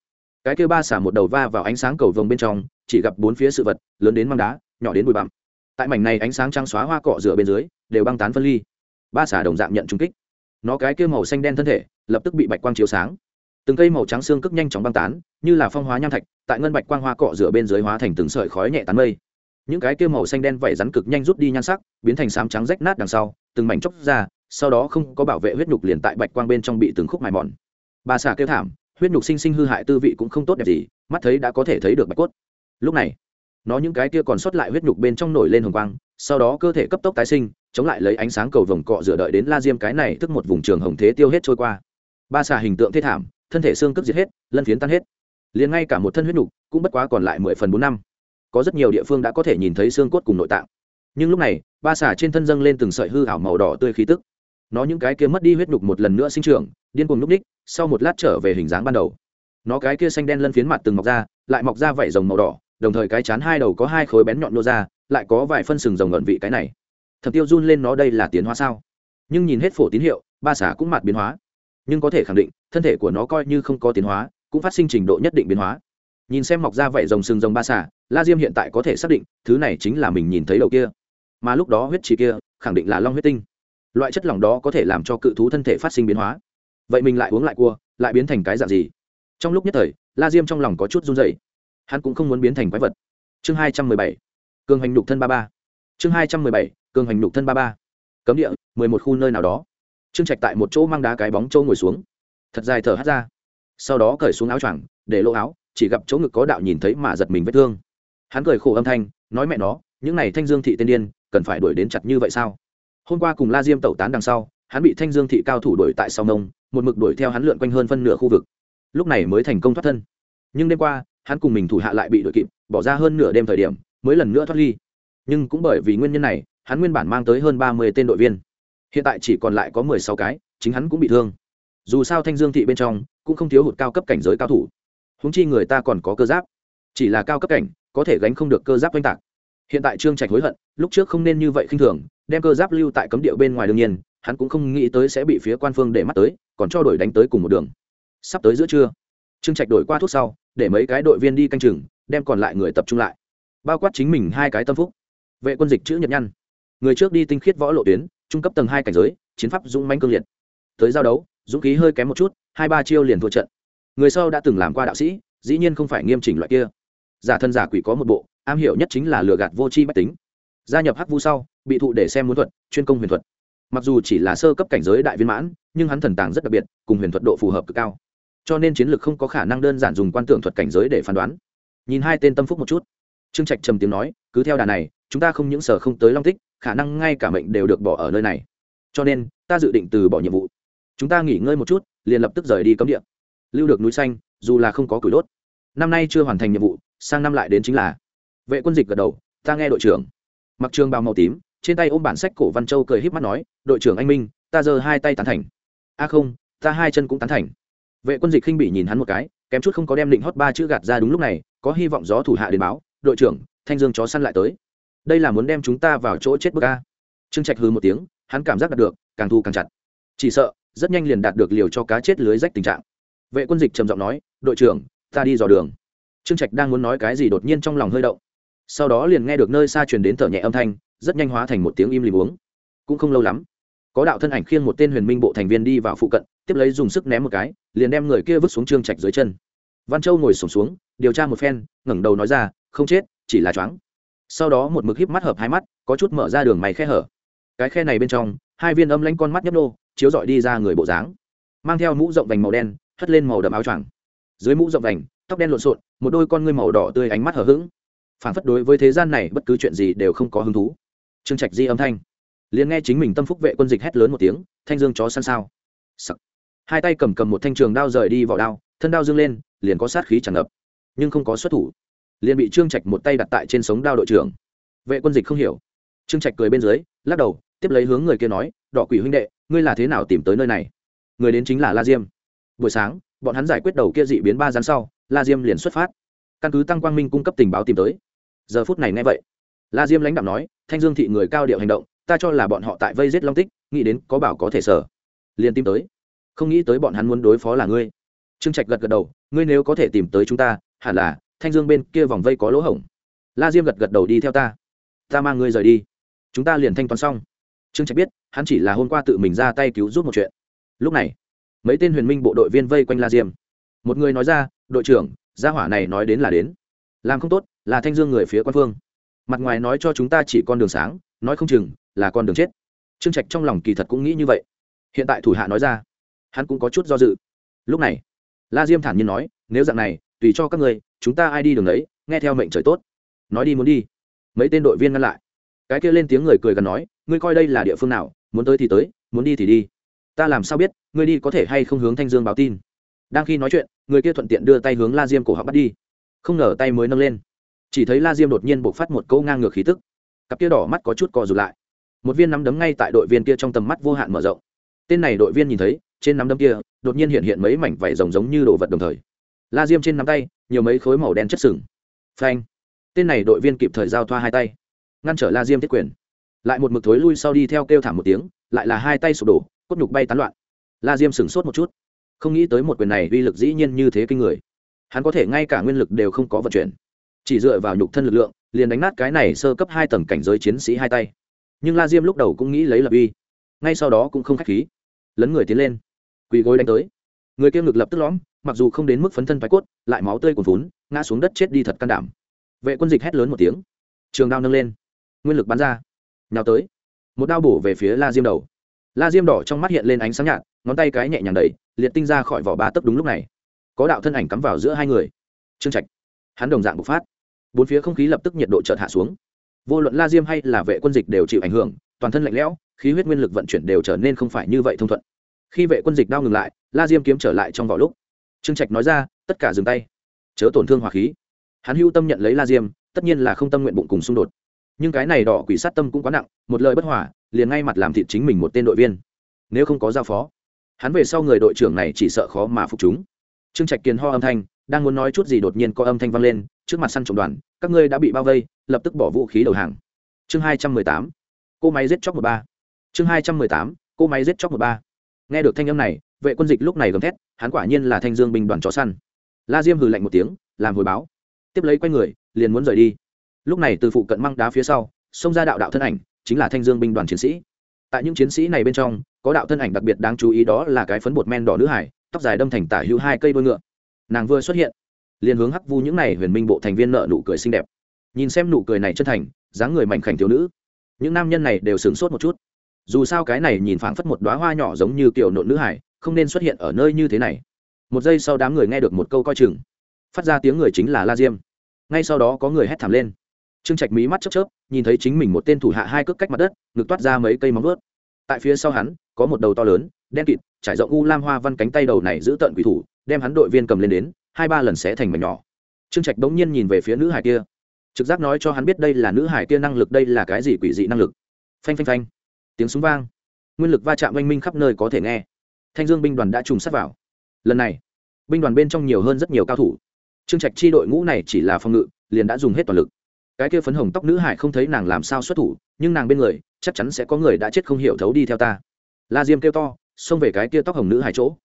Cái kêu ba xả một đầu va vào ánh sáng cầu vồng bên trong, chỉ gặp bốn phía sự vật, lớn đến măng đá, nhỏ đến bụi bặm. Tại mảnh này ánh sáng trắng xóa hoa cọ rửa bên dưới, đều băng tán phân ly. Ba xả đồng dạng nhận trung kích. Nó cái kêu màu xanh đen thân thể lập tức bị bạch quang chiếu sáng. Từng cây màu trắng xương cức nhanh chóng băng tán, như là phong hóa nham thạch, tại ngân bạch quang hoa cọ rửa bên dưới hóa thành từng sợi khói nhẹ tán mây. Những cái kêu màu xanh đen vẩy rắn cực nhanh rút đi nhan sắc, biến thành sám trắng rách nát đằng sau, từng mảnh chóc ra, sau đó không có bảo vệ huyết nhục liền tại bạch quang bên trong bị từng khúc mài mòn. Bà xà kêu thảm, huyết nhục sinh sinh hư hại tư vị cũng không tốt đẹp gì, mắt thấy đã có thể thấy được bạch cốt. Lúc này, nó những cái kia còn sót lại huyết nhục bên trong nổi lên hồng quang, sau đó cơ thể cấp tốc tái sinh, chống lại lấy ánh sáng cầu vồng cọ rửa đợi đến la diêm cái này tức một vùng trường hồng thế tiêu hết trôi qua ba xà hình tượng thê thảm, thân thể xương cướp diệt hết, lân phiến tan hết. Liền ngay cả một thân huyết nhục cũng bất quá còn lại mười phần bốn năm. Có rất nhiều địa phương đã có thể nhìn thấy xương cốt cùng nội tạng. Nhưng lúc này, ba xà trên thân dâng lên từng sợi hư ảo màu đỏ tươi khí tức. Nó những cái kia mất đi huyết nhục một lần nữa sinh trưởng, điên cuồng núp ních, sau một lát trở về hình dáng ban đầu. Nó cái kia xanh đen lân phiến mặt từng mọc ra, lại mọc ra vảy rồng màu đỏ, đồng thời cái chán hai đầu có hai khối bén nhọn nô ra, lại có vài phân sừng rồng ngợn vị cái này. Thập tiêu run lên nó đây là tiến hóa sao? Nhưng nhìn hết phổ tín hiệu, ba xà cũng mặt biến hóa nhưng có thể khẳng định, thân thể của nó coi như không có tiến hóa, cũng phát sinh trình độ nhất định biến hóa. Nhìn xem mọc ra vảy rồng sừng rồng ba xả la diêm hiện tại có thể xác định, thứ này chính là mình nhìn thấy đầu kia. Mà lúc đó huyết trì kia, khẳng định là long huyết tinh. Loại chất lỏng đó có thể làm cho cự thú thân thể phát sinh biến hóa. Vậy mình lại uống lại cua, lại biến thành cái dạng gì? Trong lúc nhất thời, la diêm trong lòng có chút run dậy hắn cũng không muốn biến thành quái vật. Chương hai trăm mười bảy, cường hành nhục thân ba ba. Chương hai trăm mười bảy, cường hành nhục thân ba ba. Cấm địa, mười một khu nơi nào đó trương trạch tại một chỗ mang đá cái bóng trâu ngồi xuống. Thật dài thở hắt ra. Sau đó cởi xuống áo choàng, để lỗ áo, chỉ gặp chỗ ngực có đạo nhìn thấy mà giật mình vết thương. Hắn cười khổ âm thanh, nói mẹ nó, những này thanh dương thị tên điên, cần phải đuổi đến chặt như vậy sao? Hôm qua cùng la diêm tẩu tán đằng sau, hắn bị thanh dương thị cao thủ đuổi tại sau nông một mực đuổi theo hắn lượn quanh hơn phân nửa khu vực. Lúc này mới thành công thoát thân. Nhưng đêm qua, hắn cùng mình thủ hạ lại bị đuổi kịp, bỏ ra hơn nửa đêm thời điểm, mới lần nữa thoát ly. Nhưng cũng bởi vì nguyên nhân này, hắn nguyên bản mang tới hơn ba mươi tên đội viên hiện tại chỉ còn lại có mười sáu cái, chính hắn cũng bị thương. Dù sao thanh dương thị bên trong cũng không thiếu hụt cao cấp cảnh giới cao thủ. Húng chi người ta còn có cơ giáp. Chỉ là cao cấp cảnh, có thể gánh không được cơ giáp oanh tạc. Hiện tại trương trạch hối hận, lúc trước không nên như vậy khinh thường, đem cơ giáp lưu tại cấm địa bên ngoài đương nhiên, hắn cũng không nghĩ tới sẽ bị phía quan phương để mắt tới, còn cho đổi đánh tới cùng một đường. Sắp tới giữa trưa, trương trạch đổi qua thuốc sau, để mấy cái đội viên đi canh chừng, đem còn lại người tập trung lại. Bao quát chính mình hai cái tâm phúc. Vệ quân dịch chữ nhật nhăn. Người trước đi tinh khiết võ lộ tuyến trung cấp tầng hai cảnh giới, chiến pháp dũng manh cương liệt. Tới giao đấu, dũng khí hơi kém một chút, hai ba chiêu liền thua trận. Người sau đã từng làm qua đạo sĩ, dĩ nhiên không phải nghiêm chỉnh loại kia. Giả thân giả quỷ có một bộ, am hiểu nhất chính là lừa gạt vô tri bách tính. Gia nhập hắc vu sau, bị thụ để xem muốn thuật, chuyên công huyền thuật. Mặc dù chỉ là sơ cấp cảnh giới đại viên mãn, nhưng hắn thần tàng rất đặc biệt, cùng huyền thuật độ phù hợp cực cao. Cho nên chiến lược không có khả năng đơn giản dùng quan tưởng thuật cảnh giới để phán đoán. Nhìn hai tên tâm phúc một chút. Trương trạch trầm tiếng nói, cứ theo đà này, chúng ta không những sở không tới long tích khả năng ngay cả mệnh đều được bỏ ở nơi này. Cho nên, ta dự định từ bỏ nhiệm vụ. Chúng ta nghỉ ngơi một chút, liền lập tức rời đi cấm địa. Lưu được núi xanh, dù là không có củi đốt. Năm nay chưa hoàn thành nhiệm vụ, sang năm lại đến chính là. Vệ quân dịch gật đầu, ta nghe đội trưởng. Mặc trường bào màu tím, trên tay ôm bản sách cổ văn châu cười híp mắt nói, đội trưởng anh minh, ta giơ hai tay tán thành. A không, ta hai chân cũng tán thành. Vệ quân dịch khinh bị nhìn hắn một cái, kém chút không có đem định hót ba chữ gạt ra đúng lúc này, có hy vọng gió thủ hạ đến báo, đội trưởng, thanh dương chó săn lại tới đây là muốn đem chúng ta vào chỗ chết bức a. Trương trạch hư một tiếng hắn cảm giác đạt được càng thu càng chặt. Chỉ sợ rất nhanh liền đạt được liều cho cá chết lưới rách tình trạng. Vệ quân dịch trầm giọng nói đội trưởng ta đi dò đường. Trương trạch đang muốn nói cái gì đột nhiên trong lòng hơi động. Sau đó liền nghe được nơi xa truyền đến thở nhẹ âm thanh rất nhanh hóa thành một tiếng im lìm uống. Cũng không lâu lắm có đạo thân ảnh khiêng một tên huyền minh bộ thành viên đi vào phụ cận tiếp lấy dùng sức ném một cái liền đem người kia vứt xuống trương trạch dưới chân. Văn châu ngồi sổm xuống, xuống điều tra một phen ngẩng đầu nói ra không chết chỉ là choáng sau đó một mực híp mắt hợp hai mắt, có chút mở ra đường mày khe hở. Cái khe này bên trong, hai viên âm lanh con mắt nhấp nô, chiếu dọi đi ra người bộ dáng. Mang theo mũ rộng vành màu đen, hất lên màu đậm áo choàng. Dưới mũ rộng vành, tóc đen lộn xộn, một đôi con ngươi màu đỏ tươi ánh mắt hở h phản phất đối với thế gian này bất cứ chuyện gì đều không có hứng thú. Trương trạch di âm thanh. Liền nghe chính mình tâm phúc vệ quân dịch hét lớn một tiếng, thanh dương chó săn sao. Sắc. hai tay cầm cầm một thanh trường đao rời đi vào đao, thân đao dương lên, liền có sát khí tràn ngập, nhưng không có xuất thủ liền bị trương trạch một tay đặt tại trên sống đao đội trưởng. Vệ quân dịch không hiểu. Trương trạch cười bên dưới, lắc đầu, tiếp lấy hướng người kia nói, đỏ quỷ huynh đệ, ngươi là thế nào tìm tới nơi này? Người đến chính là la diêm. Buổi sáng, bọn hắn giải quyết đầu kia dị biến ba gián sau, la diêm liền xuất phát. Căn cứ tăng quang minh cung cấp tình báo tìm tới. Giờ phút này nghe vậy, la diêm lãnh đạo nói, thanh dương thị người cao điệu hành động, ta cho là bọn họ tại vây giết long tích, nghĩ đến có bảo có thể sở. Liền tìm tới. Không nghĩ tới bọn hắn muốn đối phó là ngươi. Trương trạch gật gật đầu, ngươi nếu có thể tìm tới chúng ta, hẳn là thanh dương bên kia vòng vây có lỗ hổng. La diêm gật gật đầu đi theo ta. Ta mang ngươi rời đi. Chúng ta liền thanh toán xong. Trương trạch biết, hắn chỉ là hôm qua tự mình ra tay cứu giúp một chuyện. Lúc này, mấy tên huyền minh bộ đội viên vây quanh la diêm. Một người nói ra, đội trưởng, gia hỏa này nói đến là đến. Làm không tốt, là thanh dương người phía quan phương. Mặt ngoài nói cho chúng ta chỉ con đường sáng, nói không chừng, là con đường chết. Trương trạch trong lòng kỳ thật cũng nghĩ như vậy. Hiện tại thủ hạ nói ra, hắn cũng có chút do dự. Lúc này, la diêm thản nhiên nói, nếu dạng này tùy cho các người chúng ta ai đi đường đấy nghe theo mệnh trời tốt. Nói đi muốn đi. Mấy tên đội viên ngăn lại. Cái kia lên tiếng người cười gần nói, ngươi coi đây là địa phương nào, muốn tới thì tới, muốn đi thì đi. Ta làm sao biết, ngươi đi có thể hay không hướng thanh dương báo tin. Đang khi nói chuyện, người kia thuận tiện đưa tay hướng la diêm cổ họng bắt đi. Không ngờ tay mới nâng lên. Chỉ thấy la diêm đột nhiên buộc phát một câu ngang ngược khí tức. Cặp kia đỏ mắt có chút cò rụt lại. Một viên nắm đấm ngay tại đội viên kia trong tầm mắt vô hạn mở rộng. Tên này đội viên nhìn thấy, trên nắm đấm kia, đột nhiên hiện hiện mấy mảnh vảy rồng giống như đồ vật đồng thời la diêm trên nắm tay, nhiều mấy khối màu đen chất sừng. Phanh. Tên này đội viên kịp thời giao thoa hai tay. Ngăn trở la diêm thiết quyền. Lại một mực thối lui sau đi theo kêu thảm một tiếng, lại là hai tay sụp đổ, cốt nhục bay tán loạn. La diêm sửng sốt một chút. Không nghĩ tới một quyền này uy lực dĩ nhiên như thế kinh người. Hắn có thể ngay cả nguyên lực đều không có vận chuyển. Chỉ dựa vào nhục thân lực lượng, liền đánh nát cái này sơ cấp hai tầng cảnh giới chiến sĩ hai tay. Nhưng la diêm lúc đầu cũng nghĩ lấy lập uy. Ngay sau đó cũng không k h á c h khí. Lấn người tiến lên. Quỳ gối đánh tới. Người kia ngực lập tức lõm mặc dù không đến mức phấn thân phái cốt, lại máu tươi còn vốn ngã xuống đất chết đi thật can đảm. Vệ quân dịch hét lớn một tiếng. Trường đao nâng lên. Nguyên lực bắn ra. Nhào tới. Một đao bổ về phía la diêm đầu. La diêm đỏ trong mắt hiện lên ánh sáng nhạt, ngón tay cái nhẹ nhàng đẩy, liệt tinh ra khỏi vỏ ba tấc đúng lúc này. Có đạo thân ảnh cắm vào giữa hai người. Trương trạch. Hắn đồng dạng bộc phát. Bốn phía không khí lập tức nhiệt độ chợt hạ xuống. Vô luận la diêm hay là vệ quân dịch đều chịu ảnh hưởng, toàn thân lạnh lẽo, khí huyết nguyên lực vận chuyển đều trở nên không phải như vậy thông thuận. Khi vệ quân dịch đao ngừng lại, la diêm kiếm trở lại trong vỏ lúc trương trạch nói ra, tất cả dừng tay. Chớ tổn thương hỏa khí. Hắn hưu tâm nhận lấy la diêm, tất nhiên là không tâm nguyện bụng cùng xung đột. Nhưng cái này đỏ quỷ sát tâm cũng quá nặng, một lời bất hỏa liền ngay mặt làm thịt chính mình một tên đội viên. Nếu không có giao phó, hắn về sau người đội trưởng này chỉ sợ khó mà phục chúng. Trương trạch kiền ho âm thanh, đang muốn nói chút gì đột nhiên có âm thanh vang lên, trước mặt săn trộm đoàn, các ngươi đã bị bao vây, lập tức bỏ vũ khí đầu hàng. Chương hai trăm mười tám, cô máy giết chóc một ba. Chương hai trăm mười tám, cô máy giết chóc một ba. Nghe được thanh âm này vệ quân dịch lúc này gầm thét, hắn quả nhiên là thanh dương binh đoàn chó săn. La diêm hừ lạnh một tiếng, làm hồi báo. Tiếp lấy quay người, liền muốn rời đi. Lúc này từ phụ cận măng đá phía sau, xông ra đạo đạo thân ảnh, chính là thanh dương binh đoàn chiến sĩ. Tại những chiến sĩ này bên trong, có đạo thân ảnh đặc biệt đáng chú ý đó là cái phấn bột men đỏ nữ hải, tóc dài đâm thành tả hữu hai cây đôi ngựa. Nàng vừa xuất hiện, liền hướng hắc vu những này huyền minh bộ thành viên nợ nụ cười xinh đẹp. Nhìn xem nụ cười này chân thành, dáng người mảnh khảnh thiếu nữ, những nam nhân này đều sửng sốt một chút. Dù sao cái này nhìn phảng phất một đoá hoa nhỏ giống như kiểu nộn nữ hải không nên xuất hiện ở nơi như thế này. Một giây sau đám người nghe được một câu coi chừng. Phát ra tiếng người chính là la diêm. Ngay sau đó có người hét thảm lên. Trương trạch mí mắt chớp chớp, nhìn thấy chính mình một tên thủ hạ hai cước cách mặt đất, ngực toát ra mấy cây móng ướt tại phía sau hắn, có một đầu to lớn, đen kịt, trải rộng u lam hoa văn cánh tay đầu này giữ tận quỷ thủ, đem hắn đội viên cầm lên đến, hai ba lần sẽ thành mảnh nhỏ. Trương trạch bỗng nhiên nhìn về phía nữ hải kia. Trực giác nói cho hắn biết đây là nữ hải kia năng lực, đây là cái gì quỷ dị năng lực. Phanh phanh phanh. Tiếng súng vang. Nguyên lực va chạm oanh minh khắp nơi có thể nghe thanh dương binh đoàn đã trùng sát vào. Lần này, binh đoàn bên trong nhiều hơn rất nhiều cao thủ. Trương trạch chi đội ngũ này chỉ là phòng ngự, liền đã dùng hết toàn lực. Cái kia phấn hồng tóc nữ hải không thấy nàng làm sao xuất thủ, nhưng nàng bên người, chắc chắn sẽ có người đã chết không hiểu thấu đi theo ta. La diêm kêu to, xông về cái kia tóc hồng nữ hải chỗ.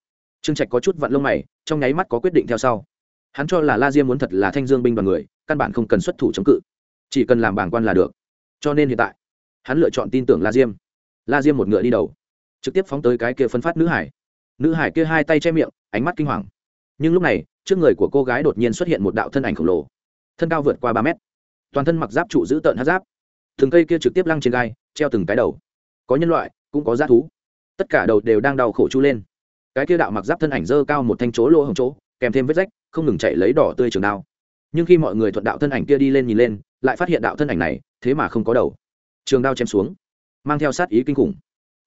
Trương trạch có chút vặn lông mày, trong nháy mắt có quyết định theo sau. Hắn cho là la diêm muốn thật là thanh dương binh đoàn người, căn bản không cần xuất thủ chống cự. Chỉ cần làm bảng quan là được. Cho nên hiện tại, hắn lựa chọn tin tưởng la diêm. La diêm một ngựa đi đầu trực tiếp phóng tới cái kia phân phát nữ hải. Nữ hải kia hai tay che miệng, ánh mắt kinh hoàng. Nhưng lúc này, trước người của cô gái đột nhiên xuất hiện một đạo thân ảnh khổng lồ. Thân cao vượt qua ba mét. Toàn thân mặc giáp trụ giữ tợn hát giáp. Thường cây kia trực tiếp lăng trên gai, treo từng cái đầu. Có nhân loại, cũng có g thú. Tất cả đầu đều đang đau khổ chu lên. Cái kia đạo mặc giáp thân ảnh dơ cao một thanh chỗ lỗ hồng chỗ, kèm thêm vết rách, không ngừng chạy lấy đỏ tươi trường đao. Nhưng khi mọi người thuận đạo thân ảnh kia đi lên nhìn lên, lại phát hiện đạo thân ảnh này, thế mà không có đầu. Trường đao chém xuống, mang theo sát ý kinh khủng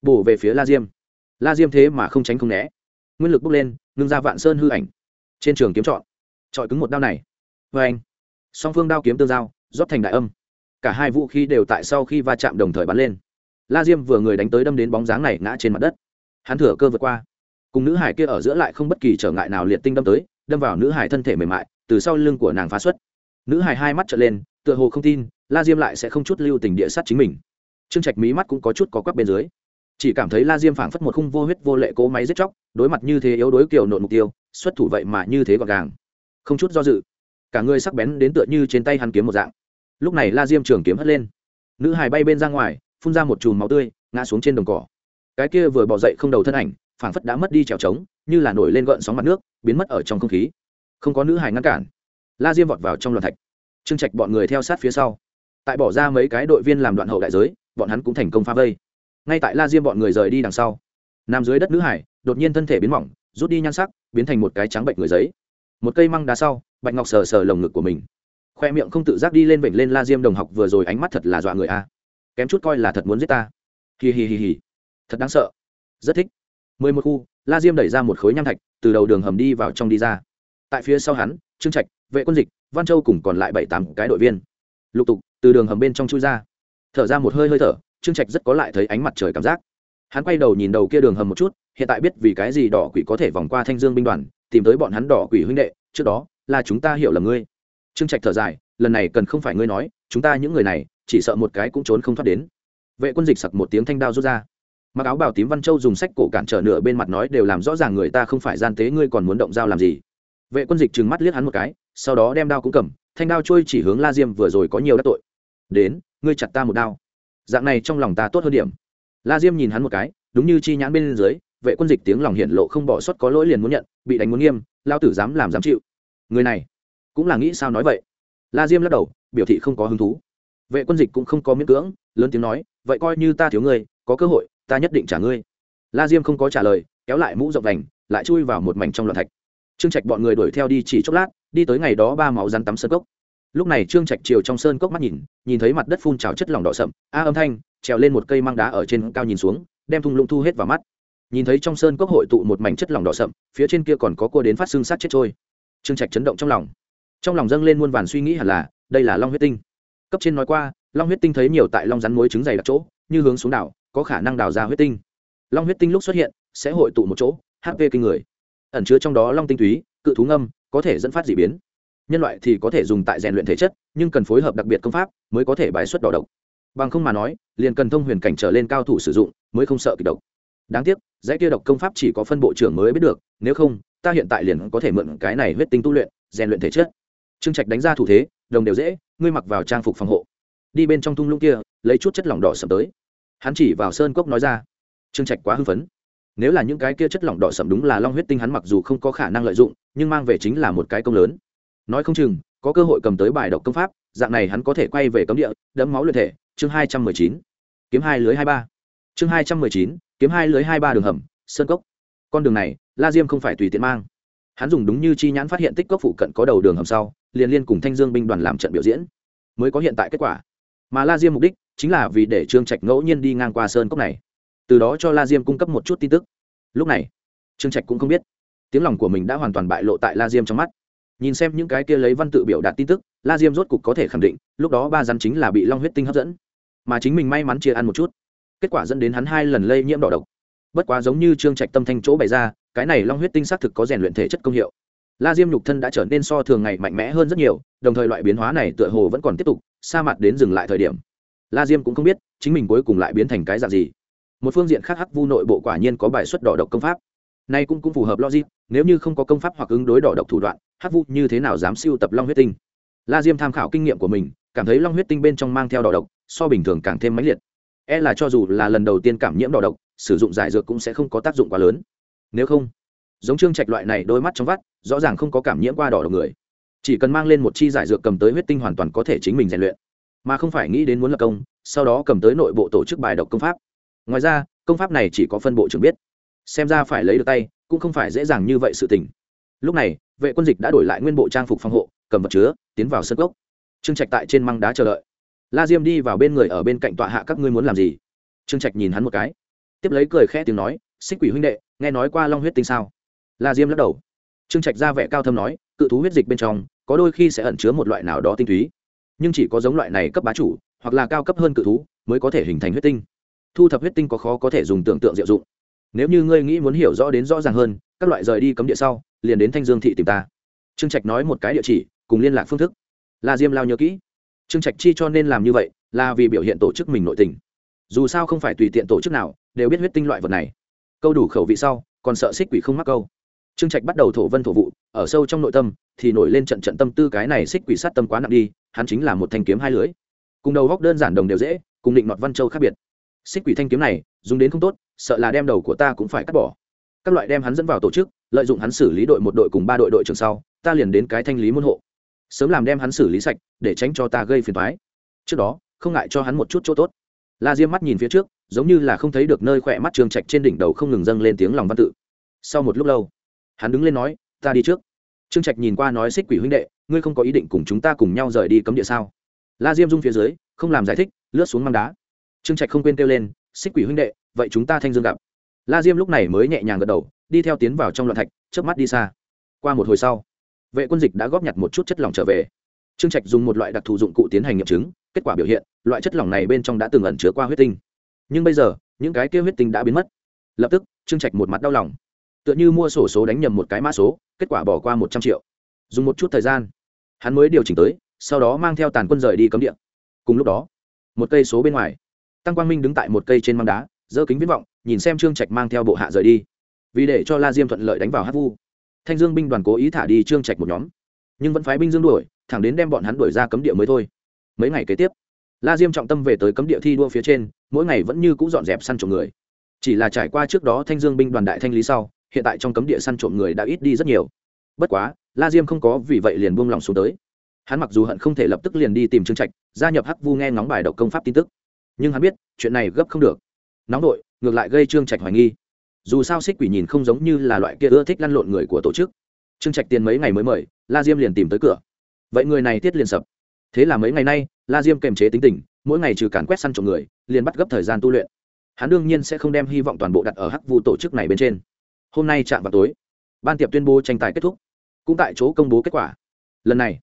bổ về phía la diêm. La diêm thế mà không tránh không né. Nguyên lực bốc lên, ngưng ra vạn sơn hư ảnh. Trên trường kiếm chọn chọi cứng một đao này. Vê anh, song phương đao kiếm tương giao, rót thành đại âm. Cả hai vũ khí đều tại sau khi va chạm đồng thời bắn lên. La diêm vừa người đánh tới đâm đến bóng dáng này ngã trên mặt đất. Hắn thừa cơ vượt qua. Cùng nữ hải kia ở giữa lại không bất kỳ trở ngại nào liệt tinh đâm tới, đâm vào nữ hải thân thể mềm mại, từ sau lưng của nàng phá xuất. Nữ hải hai mắt trở lên, tựa hồ không tin, la diêm lại sẽ không chút lưu tình địa sát chính mình. Trương trạch mí mắt cũng có chút có quắp bên dưới chỉ cảm thấy la diêm phảng phất một khung vô huyết vô lệ cố máy giết chóc, đối mặt như thế yếu đối kiểu nộn mục tiêu, xuất thủ vậy mà như thế gọn gàng. Không chút do dự, cả người sắc bén đến tựa như trên tay hắn kiếm một dạng. Lúc này la diêm trường kiếm hất lên. Nữ hài bay bên ra ngoài, phun ra một chùm máu tươi, ngã xuống trên đồng cỏ. Cái kia vừa bỏ dậy không đầu thân ảnh, phảng phất đã mất đi trèo trống, như là nổi lên gợn sóng mặt nước, biến mất ở trong không khí. Không có nữ hài ngăn cản, la diêm vọt vào trong loạn thạch. Trương trạch bọn người theo sát phía sau. Tại bỏ ra mấy cái đội viên làm đoạn hậu đại giới, bọn hắn cũng thành công phá vây ngay tại la diêm bọn người rời đi đằng sau, nằm dưới đất nữ hải, đột nhiên thân thể biến mỏng, rút đi nhan sắc, biến thành một cái trắng bệnh người giấy. Một cây măng đá sau, bạch ngọc sờ sờ lồng ngực của mình. Khoe miệng không tự giác đi lên vểnh lên la diêm đồng học vừa rồi ánh mắt thật là dọa người a. Kém chút coi là thật muốn giết ta. Hì hì hì hì thật đáng sợ. Rất thích. Mười một khu, la diêm đẩy ra một khối nham thạch, từ đầu đường hầm đi vào trong đi ra. Tại phía sau hắn, trương trạch, vệ quân dịch, văn châu cùng còn lại bảy tám cái đội viên. Lục tục, từ đường hầm bên trong chui ra. Thở ra một hơi hơi thở trương trạch rất có lại thấy ánh mặt trời cảm giác. Hắn quay đầu nhìn đầu kia đường hầm một chút, hiện tại biết vì cái gì đỏ quỷ có thể vòng qua thanh dương binh đoàn, tìm tới bọn hắn đỏ quỷ huynh đệ, trước đó là chúng ta hiểu là ngươi. Trương trạch thở dài, lần này cần không phải ngươi nói, chúng ta những người này, chỉ sợ một cái cũng trốn không thoát đến. Vệ quân dịch sặc một tiếng thanh đao rút ra. Mặc áo bảo tím văn châu dùng sách cổ cản trở nửa bên mặt nói đều làm rõ ràng người ta không phải gian tế, ngươi còn muốn động dao làm gì? Vệ quân dịch trừng mắt liếc hắn một cái, sau đó đem đao cũng cầm, thanh đao trôi chỉ hướng la diêm vừa rồi có nhiều đắc tội. Đến, ngươi chặt ta một đao dạng này trong lòng ta tốt hơn điểm. La diêm nhìn hắn một cái, đúng như chi nhãn bên dưới, vệ quân dịch tiếng lòng hiện lộ không bỏ sót có lỗi liền muốn nhận, bị đánh muốn nghiêm, lao tử dám làm dám chịu. Người này, cũng là nghĩ sao nói vậy? La diêm lắc đầu, biểu thị không có hứng thú. Vệ quân dịch cũng không có miễn cưỡng, lớn tiếng nói, vậy coi như ta thiếu ngươi, có cơ hội, ta nhất định trả ngươi. La diêm không có trả lời, kéo lại mũ rộng vành lại chui vào một mảnh trong loạn thạch. Trương trạch bọn người đuổi theo đi chỉ chốc lát, đi tới ngày đó ba máu rắn tắm sơn cốc lúc này trương trạch chiều trong sơn cốc mắt nhìn nhìn thấy mặt đất phun trào chất lỏng đỏ sậm, a âm thanh trèo lên một cây măng đá ở trên cao nhìn xuống, đem thung lũng thu hết vào mắt. Nhìn thấy trong sơn cốc hội tụ một mảnh chất lỏng đỏ sậm, phía trên kia còn có cua đến phát xương sát chết trôi. Trương trạch chấn động trong lòng. Trong lòng dâng lên muôn vàn suy nghĩ hẳn là, đây là long huyết tinh. Cấp trên nói qua, long huyết tinh thấy nhiều tại long rắn mối trứng dày đặc chỗ, như hướng xuống đảo, có khả năng đào ra huyết tinh. Long huyết tinh lúc xuất hiện, sẽ hội tụ một chỗ hp kinh người. Ẩn chứa trong đó long tinh túy, cự thú ngâm, có thể dẫn phát d ị biến nhân loại thì có thể dùng tại rèn luyện thể chất, nhưng cần phối hợp đặc biệt công pháp mới có thể bài xuất đỏ độc. Bằng không mà nói, liền cần thông huyền cảnh trở lên cao thủ sử dụng mới không sợ kịch độc. Đáng tiếc, dãy kia độc công pháp chỉ có phân bộ trưởng mới biết được, nếu không, ta hiện tại liền có thể mượn cái này huyết tinh tu luyện, rèn luyện thể chất. Trương trạch đánh ra thủ thế, đồng đều dễ, ngươi mặc vào trang phục phòng hộ. Đi bên trong thung lũng kia, lấy chút chất lỏng đỏ sầm tới. Hắn chỉ vào sơn cốc nói ra. Trương trạch quá hưng phấn. Nếu là những cái kia chất lỏng đỏ sầm đúng là long huyết tinh hắn mặc dù không có khả năng lợi dụng, nhưng mang về chính là một cái công lớn nói không chừng, có cơ hội cầm tới bài độc công pháp, dạng này hắn có thể quay về cấm địa, đẫm máu luyện thể. Chương hai trăm mười chín. Kiếm hai lưới hai ba. Chương hai trăm mười chín, kiếm hai lưới hai ba đường hầm, sơn cốc. Con đường này, la diêm không phải tùy tiện mang. Hắn dùng đúng như chi nhãn phát hiện tích cốc phụ cận có đầu đường hầm sau, liền liên cùng thanh dương binh đoàn làm trận biểu diễn. Mới có hiện tại kết quả. Mà la diêm mục đích, chính là vì để trương trạch ngẫu nhiên đi ngang qua sơn cốc này. Từ đó cho la diêm cung cấp một chút tin tức. Lúc này, trương trạch cũng không biết. Tiếng lòng của mình đã hoàn toàn bại lộ tại la diêm trong mắt nhìn xem những cái kia lấy văn tự biểu đạt tin tức, la diêm rốt cục có thể khẳng định, lúc đó ba rắn chính là bị long huyết tinh hấp dẫn. Mà chính mình may mắn chia ăn một chút. Kết quả dẫn đến hắn hai lần lây nhiễm đỏ độc. Bất quá giống như trương trạch tâm thanh chỗ bày ra, cái này long huyết tinh xác thực có rèn luyện thể chất công hiệu. La diêm nhục thân đã trở nên so thường ngày mạnh mẽ hơn rất nhiều, đồng thời loại biến hóa này tựa hồ vẫn còn tiếp tục, sa mặt đến dừng lại thời điểm. La diêm cũng không biết, chính mình cuối cùng lại biến thành cái dạng gì. Một phương diện khác hắc vu nội bộ quả nhiên có bài xuất đỏ độc công pháp. Nay cũng cũng phù hợp logic, nếu như không có công pháp hoặc ứng đối đỏ độc thủ đoạn hắc vu như thế nào dám siêu tập long huyết tinh? La diêm tham khảo kinh nghiệm của mình, cảm thấy long huyết tinh bên trong mang theo đỏ độc, so bình thường càng thêm mãnh liệt. E là cho dù là lần đầu tiên cảm nhiễm đỏ độc, sử dụng giải dược cũng sẽ không có tác dụng quá lớn. Nếu không, giống trương trạch loại này đôi mắt trong vắt, rõ ràng không có cảm nhiễm qua đỏ độc người. Chỉ cần mang lên một chi giải dược cầm tới huyết tinh hoàn toàn có thể chính mình rèn luyện. Mà không phải nghĩ đến muốn lập công, sau đó cầm tới nội bộ tổ chức bài độc công pháp. Ngoài ra, công pháp này chỉ có phân bộ trưởng biết. Xem ra phải lấy được tay, cũng không phải dễ dàng như vậy sự tình lúc này, vệ quân dịch đã đổi lại nguyên bộ trang phục phòng hộ, cầm vật chứa, tiến vào sân gốc trương trạch tại trên măng đá chờ đợi. La diêm đi vào bên người ở bên cạnh tọa hạ, các ngươi muốn làm gì? Trương trạch nhìn hắn một cái. Tiếp lấy cười khẽ tiếng nói, xích quỷ huynh đệ, nghe nói qua long huyết tinh sao? La diêm lắc đầu. Trương trạch ra vẻ cao thâm nói, cự thú huyết dịch bên trong, có đôi khi sẽ ẩn chứa một loại nào đó tinh túy, nhưng chỉ có giống loại này cấp bá chủ, hoặc là cao cấp hơn cự thú, mới có thể hình thành huyết tinh. Thu thập huyết tinh có khó có thể dùng tưởng tượng diệu dụng. Nếu như ngươi nghĩ muốn hiểu rõ đến rõ ràng hơn, các loại rời đi cấm địa sau liền đến thanh dương thị tìm ta. Trương trạch nói một cái địa chỉ, cùng liên lạc phương thức. La diêm lao nhớ kỹ. Trương trạch chi cho nên làm như vậy, là vì biểu hiện tổ chức mình nội tình. Dù sao không phải tùy tiện tổ chức nào, đều biết huyết tinh loại vật này. Câu đủ khẩu vị sau, còn sợ xích quỷ không mắc câu. Trương trạch bắt đầu thổ vân thổ vụ, ở sâu trong nội tâm, thì nổi lên trận trận tâm tư cái này xích quỷ sát tâm quá nặng đi, hắn chính là một thanh kiếm hai lưới. Cùng đầu góc đơn giản đồng đều dễ, cùng định nọt văn châu khác biệt. Xích quỷ thanh kiếm này, dùng đến không tốt, sợ là đem đầu của ta cũng phải cắt bỏ. Các loại đem hắn dẫn vào tổ chức lợi dụng hắn xử lý đội một đội cùng ba đội đội trưởng sau, ta liền đến cái thanh lý môn hộ. Sớm làm đem hắn xử lý sạch, để tránh cho ta gây phiền thoái trước đó, không ngại cho hắn một chút chỗ tốt. La diêm mắt nhìn phía trước, giống như là không thấy được nơi khỏe mắt trường trạch trên đỉnh đầu không ngừng dâng lên tiếng lòng văn tự. Sau một lúc lâu, hắn đứng lên nói, ta đi trước. Trương trạch nhìn qua nói xích quỷ huynh đệ, ngươi không có ý định cùng chúng ta cùng nhau rời đi cấm địa sao? La diêm rung phía dưới, không làm giải thích, lướt xuống măng đá. Trương trạch không quên kêu lên, xích quỷ huynh đệ, vậy chúng ta thanh dương gặp la diêm lúc này mới nhẹ nhàng gật đầu, đi theo tiến vào trong loạn thạch, chớp mắt đi xa. Qua một hồi sau, vệ quân dịch đã góp nhặt một chút chất lỏng trở về. Trương trạch dùng một loại đặc thù dụng cụ tiến hành nghiệm chứng, kết quả biểu hiện, loại chất lỏng này bên trong đã từng ẩn chứa qua huyết tinh. Nhưng bây giờ, những cái kia huyết tinh đã biến mất. Lập tức, trương trạch một mặt đau lòng. Tựa như mua sổ số đánh nhầm một cái mã số, kết quả bỏ qua một trăm triệu. Dùng một chút thời gian, hắn mới điều chỉnh tới, sau đó mang theo tàn quân rời đi cấm địa. Cùng lúc đó, một cây số bên ngoài, tăng quang minh đứng tại một cây trên măng đá giơ kính viễn vọng, nhìn xem trương trạch mang theo bộ hạ rời đi. Vì để cho la diêm thuận lợi đánh vào hát vu, thanh dương binh đoàn cố ý thả đi trương trạch một nhóm. Nhưng vẫn phái binh dương đuổi, thẳng đến đem bọn hắn đuổi ra cấm địa mới thôi. Mấy ngày kế tiếp, la diêm trọng tâm về tới cấm địa thi đua phía trên, mỗi ngày vẫn như c ũ dọn dẹp săn trộm người. Chỉ là trải qua trước đó thanh dương binh đoàn đại thanh lý sau, hiện tại trong cấm địa săn trộm người đã ít đi rất nhiều. Bất quá, la diêm không có vì vậy liền buông lòng xuống tới. Hắn mặc dù hận không thể lập tức liền đi tìm trương trạch, gia nhập hắc vu nghe ngóng bài độc công pháp tin tức. Nhưng hắn biết, chuyện này gấp không được nóng đội ngược lại gây trương trạch hoài nghi. Dù sao xích quỷ nhìn không giống như là loại kia ưa thích lăn lộn người của tổ chức. Trương trạch tiền mấy ngày mới mời, la diêm liền tìm tới cửa. Vậy người này tiết liền sập. Thế là mấy ngày nay, la diêm kềm chế tính tình, mỗi ngày trừ càn quét săn trộm người, liền bắt gấp thời gian tu luyện. Hắn đương nhiên sẽ không đem hy vọng toàn bộ đặt ở hắc vu tổ chức này bên trên. Hôm nay chạm vào tối, ban tiệp tuyên bố tranh tài kết thúc. Cũng tại chỗ công bố kết quả. Lần này,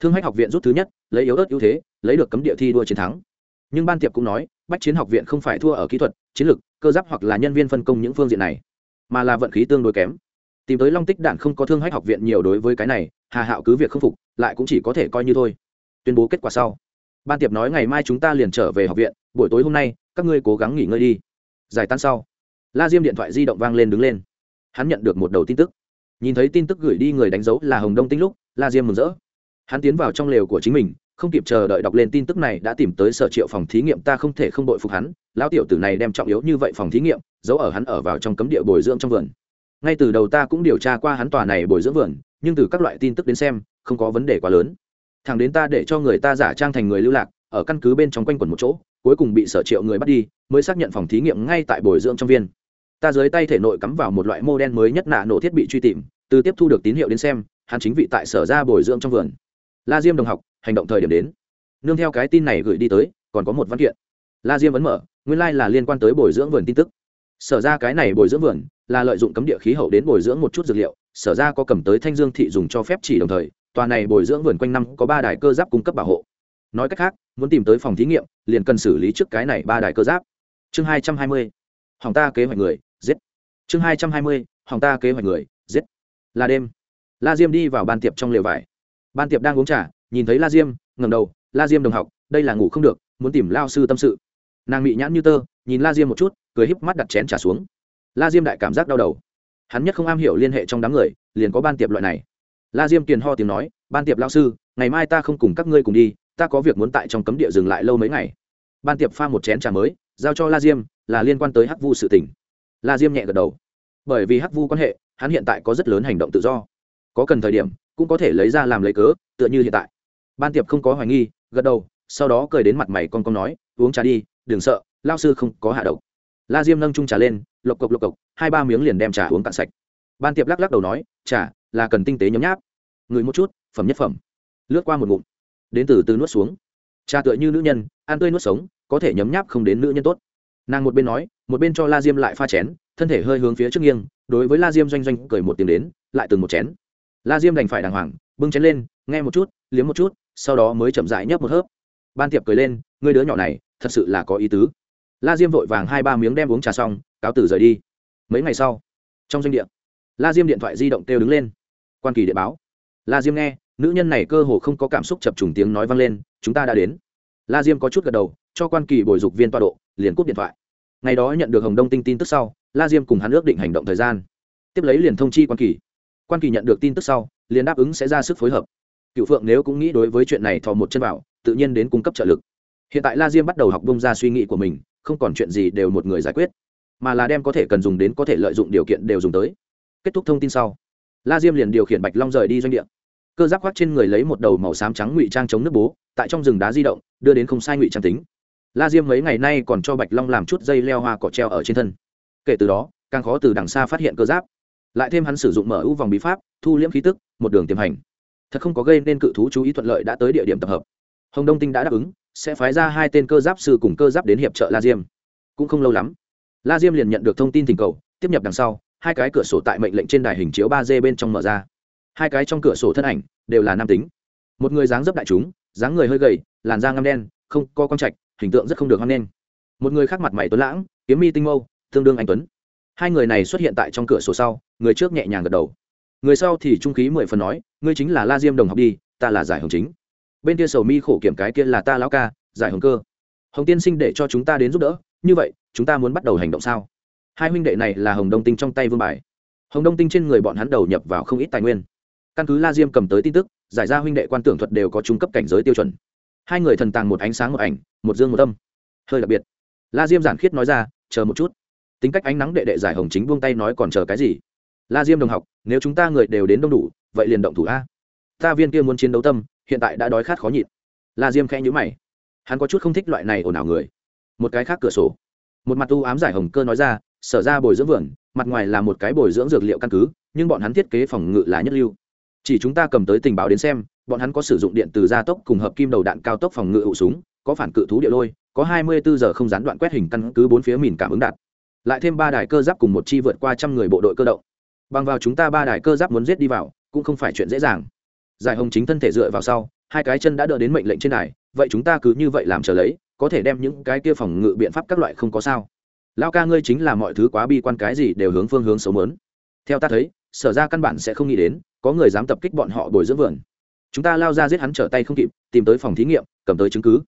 thương hách học viện rút thứ nhất, lấy yếu ớt ưu thế, lấy được cấm địa thi đua chiến thắng. Nhưng ban tiệp cũng nói bách chiến học viện không phải thua ở kỹ thuật, chiến lược cơ giáp hoặc là nhân viên phân công những phương diện này, mà là vận khí tương đối kém. Tìm tới long tích đạn không có thương hách học viện nhiều đối với cái này, hà hạo cứ việc không phục, lại cũng chỉ có thể coi như thôi. Tuyên bố kết quả sau. Ban tiệp nói ngày mai chúng ta liền trở về học viện, buổi tối hôm nay, các ngươi cố gắng nghỉ ngơi đi. Giải tan sau, la diêm điện thoại di động vang lên đứng lên. Hắn nhận được một đầu tin tức. Nhìn thấy tin tức gửi đi người đánh dấu là hồng đông tinh lúc, la diêm mừng rỡ. Hắn tiến vào trong lều của chính mình không kịp chờ đợi đọc lên tin tức này đã tìm tới sở triệu phòng thí nghiệm, ta không thể không đội phục hắn. Lão tiểu tử này đem trọng yếu như vậy phòng thí nghiệm, giấu ở hắn ở vào trong cấm địa bồi dưỡng trong vườn. Ngay từ đầu ta cũng điều tra qua hắn tòa này bồi dưỡng vườn, nhưng từ các loại tin tức đến xem, không có vấn đề quá lớn. Thằng đến ta để cho người ta giả trang thành người lưu lạc, ở căn cứ bên trong quanh quẩn một chỗ, cuối cùng bị sở triệu người bắt đi, mới xác nhận phòng thí nghiệm ngay tại bồi dưỡng trong viên. Ta dưới tay thể nội cắm vào một loại mô đen mới nhất nạ nổ thiết bị truy tìm, từ tiếp thu được tín hiệu đến xem, hắn chính vị tại sở ra bồi dưỡng trong vườn. La diêm đồng học hành động thời điểm đến. Nương theo cái tin này gửi đi tới, còn có một văn kiện. La diêm ấn mở, nguyên lai、like、là liên quan tới bồi dưỡng vườn tin tức. Sở ra cái này bồi dưỡng vườn, là lợi dụng cấm địa khí hậu đến bồi dưỡng một chút dược liệu, sở ra có cầm tới thanh dương thị dùng cho phép chỉ đồng thời, tòa này bồi dưỡng vườn quanh năm có ba đài cơ giáp cung cấp bảo hộ. Nói cách khác, muốn tìm tới phòng thí nghiệm, liền cần xử lý trước cái này ba đài cơ giáp. Chương hai trăm hai mươi, hỏng ta kế hoạch người, giết. Chương hai trăm hai mươi, hỏng ta kế hoạch người, giết. Là đêm, la diêm đi vào ban tiệp trong lều vải. Ban tiệp đang uống trà nhìn thấy la diêm ngầm đầu, la diêm đồng học, đây là ngủ không được, muốn tìm lao sư tâm sự. Nàng mị nhãn như tơ, nhìn la diêm một chút, cười híp mắt đặt chén trả xuống. La diêm đại cảm giác đau đầu. Hắn nhất không am hiểu liên hệ trong đám người, liền có ban tiệp loại này. La diêm kiền ho tiếng nói, ban tiệp lao sư, ngày mai ta không cùng các ngươi cùng đi, ta có việc muốn tại trong cấm địa dừng lại lâu mấy ngày. Ban tiệp pha một chén trà mới, giao cho la diêm, là liên quan tới hắc vu sự tỉnh la diêm nhẹ gật đầu. Bởi vì hắc vu quan hệ, hắn hiện tại có rất lớn hành động tự do. Có cần thời điểm, cũng có thể lấy ra làm lấy cớ, tựa như hiện tại ban tiệp không có hoài nghi, gật đầu, sau đó cười đến mặt mày con con nói, uống trà đi, đừng sợ lao sư không có hạ độc. La diêm nâng trung trà lên, lộc cộc lộc cộc, hai ba miếng liền đem trà uống cạn sạch. Ban tiệp lắc lắc đầu nói, trà là cần tinh tế nhấm nháp, ngửi một chút, phẩm nhất phẩm. Lướt qua một ngụm, đến từ từ nuốt xuống. Trà tựa như nữ nhân, ăn tươi nuốt sống, có thể nhấm nháp không đến nữ nhân tốt. Nàng một bên nói, một bên cho la diêm lại pha chén, thân thể hơi hướng phía trước nghiêng, đối với la diêm doanh doanh cười một tiếng đến, lại từng một chén. La diêm đành phải đàng hoàng, bưng chén lên, nghe một chút, liếm một chút sau đó mới chậm rãi nhấp một hớp. Ban tiệp cười lên, ngươi đứa nhỏ này, thật sự là có ý tứ. La diêm vội vàng hai ba miếng đem uống trà xong, cáo tử rời đi. Mấy ngày sau, trong doanh địa, la diêm điện thoại di động kêu đứng lên. Quan kỳ điện báo. La diêm nghe, nữ nhân này cơ hồ không có cảm xúc chập trùng tiếng nói vang lên, chúng ta đã đến. La diêm có chút gật đầu, cho quan kỳ bồi dục viên tọa độ, liền cúp điện thoại. Ngày đó nhận được hồng đông tinh tin tức sau, la diêm cùng hắn ước định hành động thời gian. Tiếp lấy liền thông chi quan kỳ. Quan kỳ nhận được tin tức sau, liền đáp ứng sẽ ra sức phối hợp cựu phượng nếu cũng nghĩ đối với chuyện này thò một chân vào, tự nhiên đến cung cấp trợ lực. Hiện tại la diêm bắt đầu học bông ra suy nghĩ của mình, không còn chuyện gì đều một người giải quyết, mà là đem có thể cần dùng đến có thể lợi dụng điều kiện đều dùng tới. Kết thúc thông tin sau, la diêm liền điều khiển bạch long rời đi doanh địa. Cơ giác khoác trên người lấy một đầu màu xám trắng ngụy trang chống nước bố, tại trong rừng đá di động, đưa đến không sai ngụy trang tính. La diêm mấy ngày nay còn cho bạch long làm chút dây leo hoa cỏ treo ở trên thân. Kể từ đó, càng khó từ đằng xa phát hiện cơ giáp. Lại thêm hắn sử dụng mở ưu vòng bí pháp, thu liễm khí tức, một đường tiềm hành thật không có gây nên cự thú chú ý thuận lợi đã tới địa điểm tập hợp. Hồng đông tinh đã đáp ứng, sẽ phái ra hai tên cơ giáp sư cùng cơ giáp đến hiệp trợ la diêm. Cũng không lâu lắm, la diêm liền nhận được thông tin thỉnh cầu, tiếp nhập đằng sau, hai cái cửa sổ tại mệnh lệnh trên đài hình chiếu ba d bên trong mở ra. Hai cái trong cửa sổ thân ảnh đều là nam tính. Một người dáng dấp đại chúng, dáng người hơi gầy, làn da ngăm đen, không co con trạch, hình tượng rất không được hoang đen một người khác mặt mày tuấn lãng, kiếm mi tinh mâu, tương đương anh tuấn. Hai người này xuất hiện tại trong cửa sổ sau, người trước nhẹ nhàng gật đầu người sau thì trung khí mười phần nói, ngươi chính là la diêm đồng học đi, ta là giải hồng chính. Bên kia sầu mi khổ kiểm cái kia là ta lão ca, giải hồng cơ. Hồng tiên sinh để cho chúng ta đến giúp đỡ, như vậy, chúng ta muốn bắt đầu hành động sao? Hai huynh đệ này là hồng đông tinh trong tay vương bài. Hồng đông tinh trên người bọn hắn đầu nhập vào không ít tài nguyên. Căn cứ la diêm cầm tới tin tức, giải ra huynh đệ quan tưởng thuật đều có trung cấp cảnh giới tiêu chuẩn. Hai người thần tàng một ánh sáng một ảnh, một dương một tâm hơi đặc biệt. La diêm giản khiết nói ra, chờ một chút. Tính cách ánh nắng đệ đệ giải hồng chính buông tay nói còn chờ cái gì? La diêm đồng học, nếu chúng ta người đều đến đông đủ, vậy liền động thủ a. Ta viên kia muốn chiến đấu tâm, hiện tại đã đói khát khó nhịn. La diêm khẽ nhữ mày. Hắn có chút không thích loại này ồn ào người. Một cái khác cửa sổ. Một mặt tu ám giải hồng cơ nói ra, sở ra bồi dưỡng vườn, mặt ngoài là một cái bồi dưỡng dược liệu căn cứ, nhưng bọn hắn thiết kế phòng ngự là nhất lưu. Chỉ chúng ta cầm tới tình báo đến xem, bọn hắn có sử dụng điện từ gia tốc cùng hợp kim đầu đạn cao tốc phòng ngự hụ súng, có phản cự thú địa lôi, có hai mươi bốn giờ không gián đoạn quét hình căn cứ bốn phía mìn cảm ứng đạt. Lại thêm ba đài cơ giáp cùng một chi vượt qua trăm người bộ đội cơ động bằng vào chúng ta ba đài cơ giáp muốn giết đi vào, cũng không phải chuyện dễ dàng. Giải hồng chính thân thể dựa vào sau, hai cái chân đã đỡ đến mệnh lệnh trên đài, vậy chúng ta cứ như vậy làm trở lấy, có thể đem những cái kia phòng ngự biện pháp các loại không có sao. Lao ca ngươi chính là mọi thứ quá bi quan cái gì đều hướng phương hướng xấu mớn theo ta thấy, sở ra căn bản sẽ không nghĩ đến, có người dám tập kích bọn họ bồi dưỡng vườn. Chúng ta lao ra giết hắn trở tay không kịp, tìm tới phòng thí nghiệm, cầm tới chứng cứ.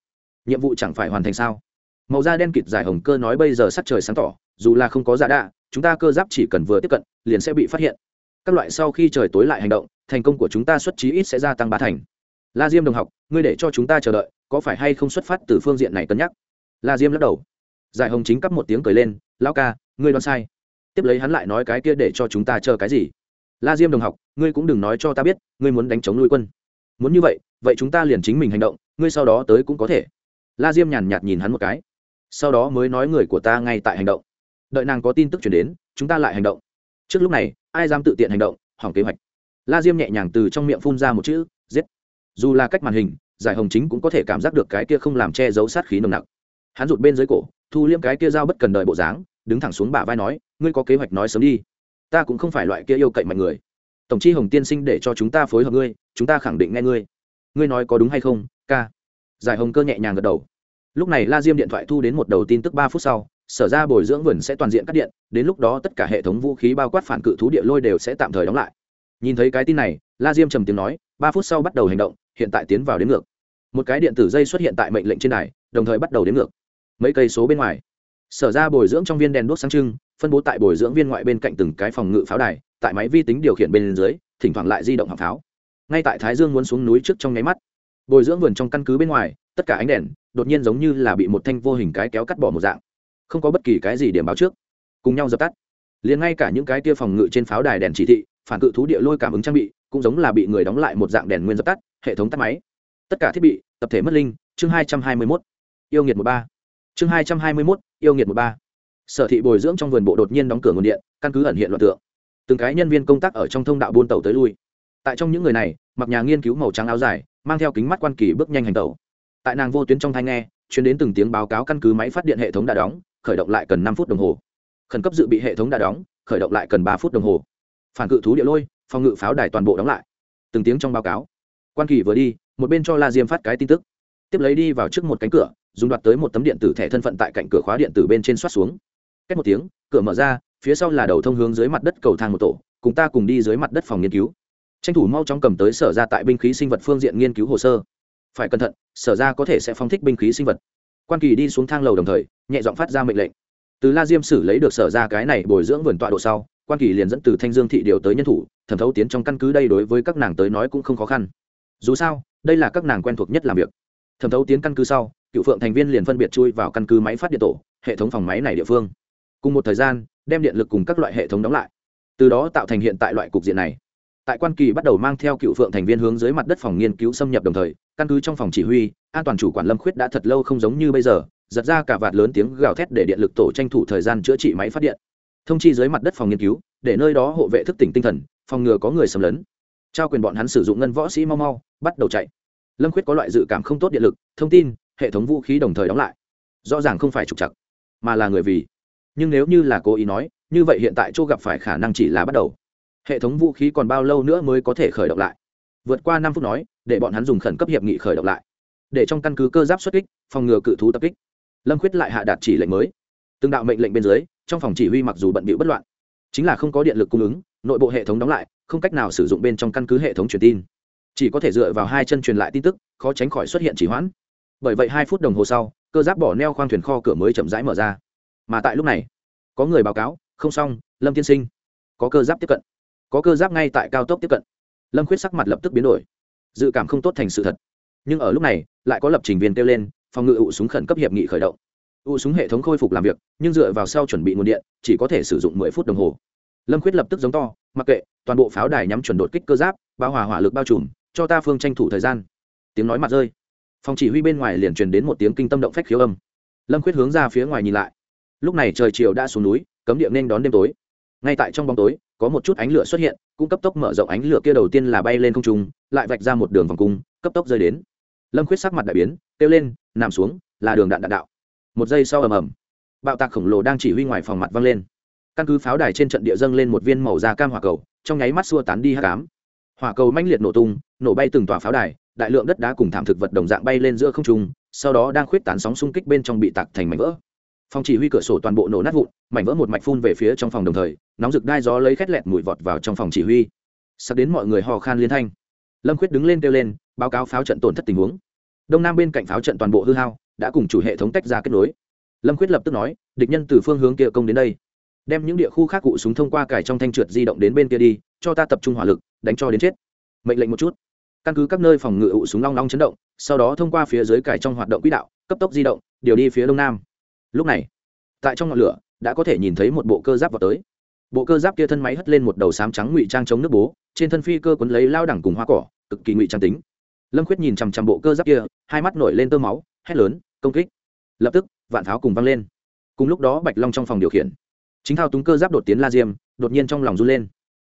Nhiệm vụ chẳng phải hoàn thành sao? Màu da đen kịt dài hồng cơ nói bây giờ sắc trời sáng tỏ, dù là không có giả đạ chúng ta cơ giáp chỉ cần vừa tiếp cận, liền sẽ bị phát hiện. Các loại sau khi trời tối lại hành động, thành công của chúng ta xuất trí ít sẽ gia tăng ba thành. La diêm đồng học, ngươi để cho chúng ta chờ đợi, có phải hay không xuất phát từ phương diện này cân nhắc? La diêm lắc đầu. Giải hồng chính cắp một tiếng cười lên, lão ca, ngươi đoán sai. Tiếp lấy hắn lại nói cái kia để cho chúng ta chờ cái gì? La diêm đồng học, ngươi cũng đừng nói cho ta biết, ngươi muốn đánh chống nuôi quân. Muốn như vậy vậy chúng ta liền chính mình hành động, ngươi sau đó tới cũng có thể. La diêm nhàn nhạt nhìn hắn một cái. Sau đó mới nói người của ta ngay tại hành động đợi nàng có tin tức chuyển đến, chúng ta lại hành động. Trước lúc này, ai dám tự tiện hành động, hỏng kế hoạch. La diêm nhẹ nhàng từ trong miệng phun ra một chữ, giết. Dù là cách màn hình, giải hồng chính cũng có thể cảm giác được cái kia không làm che giấu sát khí nồng nặc. Hắn rụt bên dưới cổ, thu liêm cái kia dao bất cần đợi bộ dáng, đứng thẳng xuống bả vai nói, ngươi có kế hoạch nói sớm đi. Ta cũng không phải loại kia yêu cậy mạnh người. Tổng chi hồng tiên sinh để cho chúng ta phối hợp ngươi, chúng ta khẳng định nghe ngươi. Ngươi nói có đúng hay không, ca? Giải hồng cơ nhẹ nhàng gật đầu. Lúc này la diêm điện thoại thu đến một đầu tin tức ba phút sau sở ra bồi dưỡng vườn sẽ toàn diện cắt điện, đến lúc đó tất cả hệ thống vũ khí bao quát phản cự thú địa lôi đều sẽ tạm thời đóng lại. Nhìn thấy cái tin này, la diêm trầm tiếng nói, ba phút sau bắt đầu hành động, hiện tại tiến vào đến ngược. Một cái điện tử dây xuất hiện tại mệnh lệnh trên này đồng thời bắt đầu đến ngược. Mấy cây số bên ngoài. Sở ra bồi dưỡng trong viên đèn đốt sáng trưng, phân bố tại bồi dưỡng viên ngoại bên cạnh từng cái phòng ngự pháo đài, tại máy vi tính điều khiển bên dưới, thỉnh thoảng lại di động hàng pháo. Ngay tại thái dương muốn xuống núi trước trong nháy mắt, bồi dưỡng vườn trong căn cứ bên ngoài, tất cả ánh đèn đột nhiên giống như là bị một thanh vô hình cái kéo cắt bỏ một dạng không có bất kỳ cái gì điểm báo trước. Cùng nhau dập tắt. Liền ngay cả những cái tia phòng ngự trên pháo đài đèn chỉ thị, phản cự thú địa lôi cảm ứng trang bị, cũng giống là bị người đóng lại một dạng đèn nguyên dập tắt, hệ thống tắt máy. Tất cả thiết bị, tập thể mất linh, chương hai trăm hai mươi mốt. Yêu nghiệt một ba. Chương hai trăm hai mươi mốt, yêu nghiệt một ba. Sở thị bồi dưỡng trong vườn bộ đột nhiên đóng cửa nguồn điện, căn cứ ẩn hiện loạt tượng. Từng cái nhân viên công tác ở trong thông đạo buôn tàu tới lui. Tại trong những người này, mặc nhà nghiên cứu màu trắng áo dài, mang theo kính mắt quan kỳ bước nhanh hành tàu tại nàng vô tuyến trong thai nghe chuyến đến từng tiếng báo cáo căn cứ máy phát điện hệ thống đã đóng khởi động lại cần năm phút đồng hồ. Khẩn cấp dự bị hệ thống đã đóng, khởi động lại cần ba phút đồng hồ. Phản cự thú địa lôi, phòng ngự pháo đài toàn bộ đóng lại. Từng tiếng trong báo cáo. Quan kỳ vừa đi, một bên cho la diêm phát cái tin tức. Tiếp lấy đi vào trước một cánh cửa, dùng đoạt tới một tấm điện tử thẻ thân phận tại cạnh cửa khóa điện tử bên trên soát xuống. Cách một tiếng, cửa mở ra, phía sau là đầu thông hướng dưới mặt đất cầu thang một tổ, cùng ta cùng đi dưới mặt đất phòng nghiên cứu. Tranh thủ mau chóng cầm tới sở ra tại binh khí sinh vật phương diện nghiên cứu hồ sơ. Phải cẩn thận, sở ra có thể sẽ phong thích binh khí sinh vật quan kỳ đi xuống thang lầu đồng thời, nhẹ giọng phát ra mệnh lệnh. Từ la diêm sử lấy được sở ra cái này bồi dưỡng vườn tọa độ sau, quan kỳ liền dẫn từ thanh dương thị điều tới nhân thủ, thẩm thấu tiến trong căn cứ đây đối với các nàng tới nói cũng không khó khăn. Dù sao, đây là các nàng quen thuộc nhất làm việc. Thẩm thấu tiến căn cứ sau, cựu phượng thành viên liền phân biệt chui vào căn cứ máy phát điện tổ, hệ thống phòng máy này địa phương. Cùng một thời gian, đem điện lực cùng các loại hệ thống đóng lại. Từ đó tạo thành hiện tại loại cục diện này tại quan kỳ bắt đầu mang theo cựu phượng thành viên hướng dưới mặt đất phòng nghiên cứu xâm nhập đồng thời, căn cứ trong phòng chỉ huy, an toàn chủ quản lâm khuyết đã thật lâu không giống như bây giờ, giật ra cả vạt lớn tiếng gào thét để điện lực tổ tranh thủ thời gian chữa trị máy phát điện. Thông chi dưới mặt đất phòng nghiên cứu, để nơi đó hộ vệ thức tỉnh tinh thần, phòng ngừa có người xâm lấn. Trao quyền bọn hắn sử dụng ngân võ sĩ mau mau, bắt đầu chạy. Lâm khuyết có loại dự cảm không tốt điện lực, thông tin, hệ thống vũ khí đồng thời đóng lại. Rõ ràng không phải trục chặt mà là người vì. Nhưng nếu như là cố ý nói, như vậy hiện tại chỗ gặp phải khả năng chỉ là bắt đầu hệ thống vũ khí còn bao lâu nữa mới có thể khởi động lại? Vượt qua năm phút nói, để bọn hắn dùng khẩn cấp hiệp nghị khởi động lại. Để trong căn cứ cơ giáp xuất kích, phòng ngừa cự thú tập kích. Lâm khuyết lại hạ đạt chỉ lệnh mới. Từng đạo mệnh lệnh bên dưới, trong phòng chỉ huy mặc dù bận bịu bất loạn, chính là không có điện lực cung ứng, nội bộ hệ thống đóng lại, không cách nào sử dụng bên trong căn cứ hệ thống truyền tin. Chỉ có thể dựa vào hai chân truyền lại tin tức, khó tránh khỏi xuất hiện chỉ hoãn. Bởi vậy hai phút đồng hồ sau, cơ giáp bỏ neo khoang thuyền kho cửa mới chậm rãi mở ra. Mà tại lúc này, có người báo cáo, không xong, lâm tiên sinh, có cơ giáp tiếp cận có cơ giáp ngay tại cao tốc tiếp cận. Lâm khuyết sắc mặt lập tức biến đổi. Dự cảm không tốt thành sự thật. Nhưng ở lúc này, lại có lập trình viên kêu lên, phòng ngự ụ súng khẩn cấp hiệp nghị khởi động. Ụ súng hệ thống khôi phục làm việc, nhưng dựa vào sau chuẩn bị nguồn điện, chỉ có thể sử dụng mười phút đồng hồ. Lâm khuyết lập tức giống to, mặc kệ, toàn bộ pháo đài nhắm chuẩn đột kích cơ giáp, bao hòa hỏa lực bao trùm, cho ta phương tranh thủ thời gian. Tiếng nói mặt rơi. Phòng chỉ huy bên ngoài liền truyền đến một tiếng kinh tâm động phách khiếu âm. Lâm khuyết hướng ra phía ngoài nhìn lại. Lúc này trời chiều đã xuống núi, cấm địa nên đón đêm tối. Ngay tại trong bóng tối có một chút ánh lửa xuất hiện, cũng cấp tốc mở rộng ánh lửa kia đầu tiên là bay lên không trung, lại vạch ra một đường vòng cung, cấp tốc rơi đến. Lâm khuyết sắc mặt đại biến, kêu lên, nằm xuống, là đường đạn đạn đạo. Một giây sau ầm ầm, bạo tạc khổng lồ đang chỉ huy ngoài phòng mặt văng lên. Căn cứ pháo đài trên trận địa dâng lên một viên màu da cam hỏa cầu, trong nháy mắt xua tán đi hát cám hỏa cầu manh liệt nổ tung, nổ bay từng tòa pháo đài, đại lượng đất đá cùng thảm thực vật đồng dạng bay lên giữa không trung, sau đó đang khuyết tán sóng xung kích bên trong bị tạc thành mảnh vỡ phòng chỉ huy cửa sổ toàn bộ nổ nát vụn, mảnh vỡ một mạch phun về phía trong phòng đồng thời, nóng rực đai gió lấy khét lẹt mùi vọt vào trong phòng chỉ huy. Sắp đến mọi người hò khan liên thanh. Lâm khuyết đứng lên kêu lên, báo cáo pháo trận tổn thất tình huống. Đông nam bên cạnh pháo trận toàn bộ hư hao, đã cùng chủ hệ thống tách ra kết nối. Lâm khuyết lập tức nói, địch nhân từ phương hướng kia công đến đây. Đem những địa khu khác cụ súng thông qua cải trong thanh trượt di động đến bên kia đi, cho ta tập trung hỏa lực, đánh cho đến chết. Mệnh lệnh một chút. Căn cứ các nơi phòng ngự ụ súng long long chấn động, sau đó thông qua phía dưới cải trong hoạt động quỹ đạo, cấp tốc di động, điều đi phía đông nam lúc này, tại trong ngọn lửa, đã có thể nhìn thấy một bộ cơ giáp vào tới. Bộ cơ giáp kia thân máy hất lên một đầu sám trắng ngụy trang chống nước bố, trên thân phi cơ quấn lấy lao đẳng cùng hoa cỏ, cực kỳ ngụy trang tính. Lâm khuyết nhìn chằm chằm bộ cơ giáp kia, hai mắt nổi lên tơ máu, hét lớn, công kích! Lập tức, vạn tháo cùng văng lên. Cùng lúc đó, bạch long trong phòng điều khiển. Chính thao túng cơ giáp đột tiến la diêm, đột nhiên trong lòng run lên.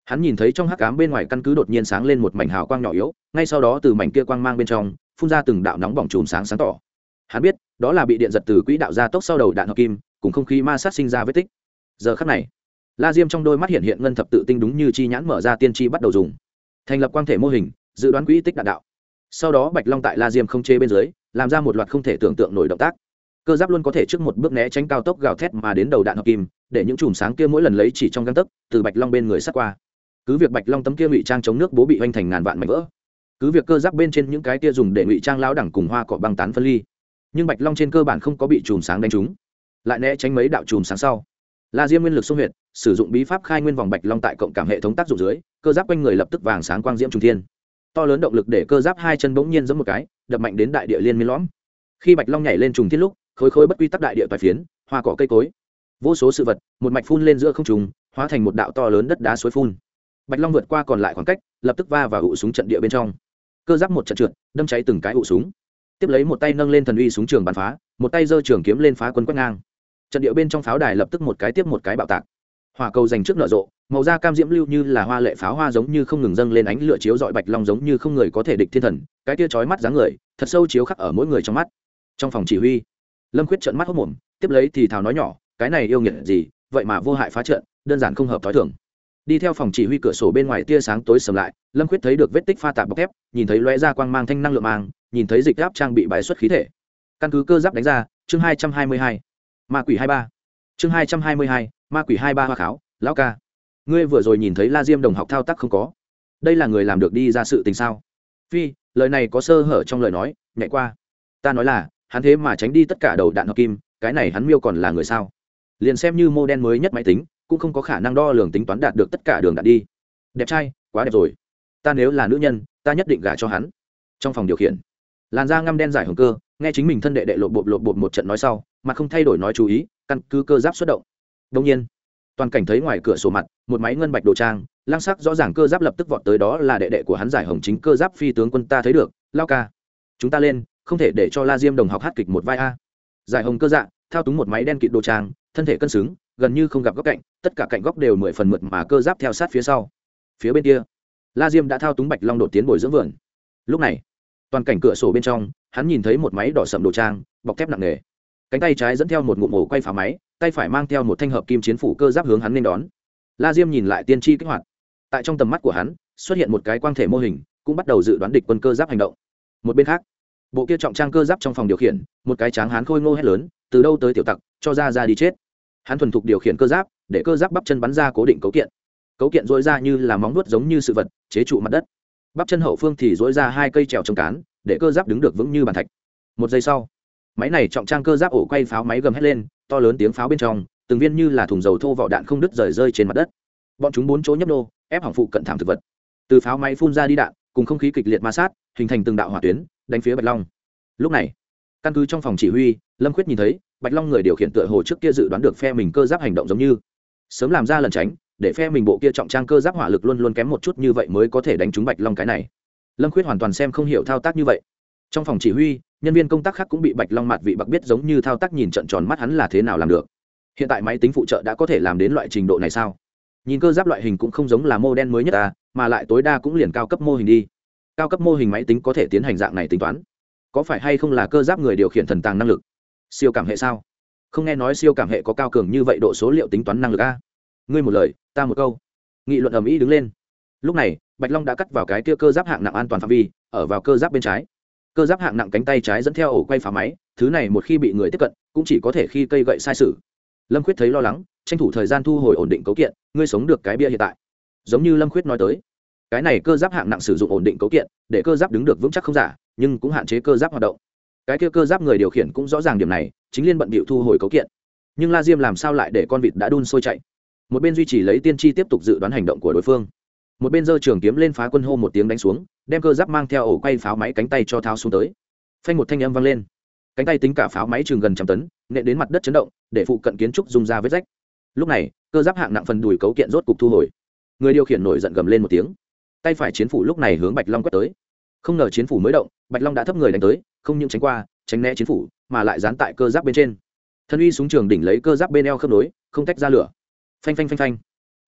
Hắn nhìn thấy trong hắc cám bên ngoài căn cứ đột nhiên sáng lên một mảnh hào quang nhỏ yếu, ngay sau đó từ mảnh kia quang mang bên trong, phun ra từng đạo nóng bỏng chùm sáng sáng tỏ. Hắn biết đó là bị điện giật từ quỹ đạo ra tốc sau đầu đạn hợp kim, cùng không khí ma sát sinh ra vết tích. Giờ khắc này, la diêm trong đôi mắt hiện hiện ngân thập tự tinh đúng như chi nhãn mở ra tiên tri bắt đầu dùng. Thành lập quang thể mô hình, dự đoán quỹ tích đạn đạo. Sau đó bạch long tại la diêm không chê bên dưới, làm ra một loạt không thể tưởng tượng nổi động tác. Cơ giáp luôn có thể trước một bước né tránh cao tốc gào thét mà đến đầu đạn hợp kim, để những chùm sáng kia mỗi lần lấy chỉ trong găng tấc, từ bạch long bên người sắt qua. Cứ việc bạch long tấm kia ngụy trang chống nước bố bị hoành thành ngàn vạn mảnh vỡ. Cứ việc cơ giáp bên trên những cái kia dùng để ngụy trang lao đẳng cùng hoa cỏ băng tán phân ly nhưng bạch long trên cơ bản không có bị chùm sáng đánh trúng. Lại né tránh mấy đạo chùm sáng sau. La diêm nguyên lực xung huyệt, sử dụng bí pháp khai nguyên vòng bạch long tại cộng cảm hệ thống tác dụng dưới, cơ giáp quanh người lập tức vàng sáng quang diễm trung thiên. To lớn động lực để cơ giáp hai chân bỗng nhiên giống một cái, đập mạnh đến đại địa liên miên lõm. Khi bạch long nhảy lên trùng thiên lúc, khối khối bất quy tắc đại địa toài phiến, hoa cỏ cây cối. Vô số sự vật, một mạch phun lên giữa không trùng hóa thành một đạo to lớn đất đá suối phun. Bạch long vượt qua còn lại khoảng cách, lập tức va vào ụ súng trận địa bên trong. Cơ giáp một trận trượt, đâm cháy từng cái ụ súng tiếp lấy một tay nâng lên thần uy súng trường bắn phá, một tay giơ trường kiếm lên phá quân quét ngang. Trận địa bên trong pháo đài lập tức một cái tiếp một cái bạo tạc. Hỏa cầu dành trước nở rộ, màu da cam diễm lưu như là hoa lệ pháo hoa giống như không ngừng dâng lên ánh lửa chiếu dọi bạch long giống như không người có thể địch thiên thần, cái tia chói mắt dáng người, thật sâu chiếu khắc ở mỗi người trong mắt. Trong phòng chỉ huy, lâm khuyết trận mắt hốc mồm, tiếp lấy thì thào nói nhỏ, cái này yêu nghiệt gì, vậy mà vô hại phá trận, đơn giản không hợp t h i thường. Đi theo phòng chỉ huy cửa sổ bên ngoài tia sáng tối sầm lại, lâm khuyết thấy được vết tích pha tạp bọc thép, nhìn thấy loe ra quang mang thanh năng lượng mang nhìn thấy dịch áp trang bị bãi xuất khí thể. Căn cứ cơ giáp đánh ra, chương hai trăm hai mươi hai, ma quỷ hai ba. Chương hai trăm hai mươi hai, ma quỷ hai ba hoa kháo, lão ca. Ngươi vừa rồi nhìn thấy la diêm đồng học thao tác không có? Đây là người làm được đi ra sự tình sao? Phi, lời này có sơ hở trong lời nói nhảy qua. Ta nói là, hắn thế mà tránh đi tất cả đầu đạn hợp kim, cái này hắn miêu còn là người sao? Liền xem như mô đen mới nhất máy tính, cũng không có khả năng đo lường tính toán đạt được tất cả đường đạn đi. Đẹp trai, quá đẹp rồi. Ta nếu là nữ nhân, ta nhất định gả cho hắn. Trong phòng điều khiển làn da ngăm đen dài hồng cơ, nghe chính mình thân đệ đệ lộ bột lộ bột một trận nói sau, mà không thay đổi nói chú ý, căn cứ cơ giáp xuất động. Đông nhiên, toàn cảnh thấy ngoài cửa sổ mặt, một máy ngân bạch đồ trang, lang sắc rõ ràng cơ giáp lập tức vọt tới đó là đệ đệ của hắn giải hồng chính cơ giáp phi tướng quân ta thấy được, lao ca. Chúng ta lên, không thể để cho la diêm đồng học hát kịch một vai a. Giải hồng cơ dạ thao túng một máy đen kịt đồ trang, thân thể cân xứng, gần như không gặp góc cạnh, tất cả cạnh góc đều mười phần mượt mà cơ giáp theo sát phía sau. Phía bên kia, la diêm đã thao túng bạch long đột tiến bồi dưỡng vườn. Lúc này toàn cảnh cửa sổ bên trong, hắn nhìn thấy một máy đỏ sậm đồ trang, bọc thép nặng nề. Cánh tay trái dẫn theo một ngụm ổ quay phá máy, tay phải mang theo một thanh hợp kim chiến phủ cơ giáp hướng hắn nên đón. La diêm nhìn lại tiên tri kích hoạt. Tại trong tầm mắt của hắn, xuất hiện một cái quang thể mô hình, cũng bắt đầu dự đoán địch quân cơ giáp hành động. Một bên khác, bộ kia trọng trang cơ giáp trong phòng điều khiển, một cái tráng hán khôi ngô hét lớn, từ đâu tới tiểu tặc, cho ra ra đi chết. Hắn thuần thục điều khiển cơ giáp, để cơ giáp bắp chân bắn ra cố định cấu kiện. Cấu kiện dội ra như là móng nuốt giống như sự vật, chế trụ mặt đất bắp chân hậu phương thì dỗi ra hai cây trèo trồng cán, để cơ giáp đứng được vững như bàn thạch. Một giây sau, máy này trọng trang cơ giáp ổ quay pháo máy gầm hét lên, to lớn tiếng pháo bên trong, từng viên như là thùng dầu thô vỏ đạn không đứt rời rơi trên mặt đất. Bọn chúng bốn chỗ nhấp nô, ép hỏng phụ cận thảm thực vật. Từ pháo máy phun ra đi đạn, cùng không khí kịch liệt ma sát, hình thành từng đạo hỏa tuyến, đánh phía bạch long. Lúc này, căn cứ trong phòng chỉ huy, lâm khuyết nhìn thấy, bạch long người điều khiển tựa hồ trước kia dự đoán được phe mình cơ giáp hành động giống như. Sớm làm ra lần tránh để phe mình bộ kia trọng trang cơ giáp hỏa lực luôn luôn kém một chút như vậy mới có thể đánh trúng bạch long cái này. Lâm khuyết hoàn toàn xem không hiểu thao tác như vậy. Trong phòng chỉ huy, nhân viên công tác khác cũng bị bạch long mặt vị bạc biết giống như thao tác nhìn trận tròn mắt hắn là thế nào làm được. Hiện tại máy tính phụ trợ đã có thể làm đến loại trình độ này sao? Nhìn cơ giáp loại hình cũng không giống là mô đen mới nhất ta mà lại tối đa cũng liền cao cấp mô hình đi. Cao cấp mô hình máy tính có thể tiến hành dạng này tính toán. Có phải hay không là cơ giáp người điều khiển thần tàng năng lực? Siêu cảm hệ sao? Không nghe nói siêu cảm hệ có cao cường như vậy độ số liệu tính toán năng lực a ngươi một lời, ta một câu. Nghị luận ầm ĩ đứng lên. Lúc này, bạch long đã cắt vào cái kia cơ giáp hạng nặng an toàn phạm vi, ở vào cơ giáp bên trái. Cơ giáp hạng nặng cánh tay trái dẫn theo ổ quay phá máy, thứ này một khi bị người tiếp cận, cũng chỉ có thể khi cây gậy sai sự. Lâm khuyết thấy lo lắng, tranh thủ thời gian thu hồi ổn định cấu kiện, ngươi sống được cái bia hiện tại. Giống như lâm khuyết nói tới, cái này cơ giáp hạng nặng sử dụng ổn định cấu kiện, để cơ giáp đứng được vững chắc không giả, nhưng cũng hạn chế cơ giáp hoạt động. Cái kia cơ giáp người điều khiển cũng rõ ràng điểm này, chính liên bận bịu thu hồi cấu kiện. Nhưng la diêm làm sao lại để con vịt đã đun sôi chạy? Một bên duy trì lấy tiên tri tiếp tục dự đoán hành động của đối phương. Một bên giơ trường kiếm lên phá quân hô một tiếng đánh xuống, đem cơ giáp mang theo ổ quay pháo máy cánh tay cho tháo xuống tới. Phanh một thanh âm vang lên. Cánh tay tính cả pháo máy chừng gần trăm tấn, nện đến mặt đất chấn động, để phụ cận kiến trúc dùng ra vết rách. Lúc này, cơ giáp hạng nặng phần đùi cấu kiện rốt cục thu hồi. Người điều khiển nổi giận gầm lên một tiếng. Tay phải chiến phủ lúc này hướng bạch long quét tới. Không ngờ chiến phủ mới động, bạch long đã thấp người đánh tới, không những tránh qua, tránh né chiến phủ, mà lại dán tại cơ giáp bên trên. Thân uy súng trường đỉnh lấy cơ giáp bên eo khớp nối, không tách ra lửa phanh phanh phanh phanh.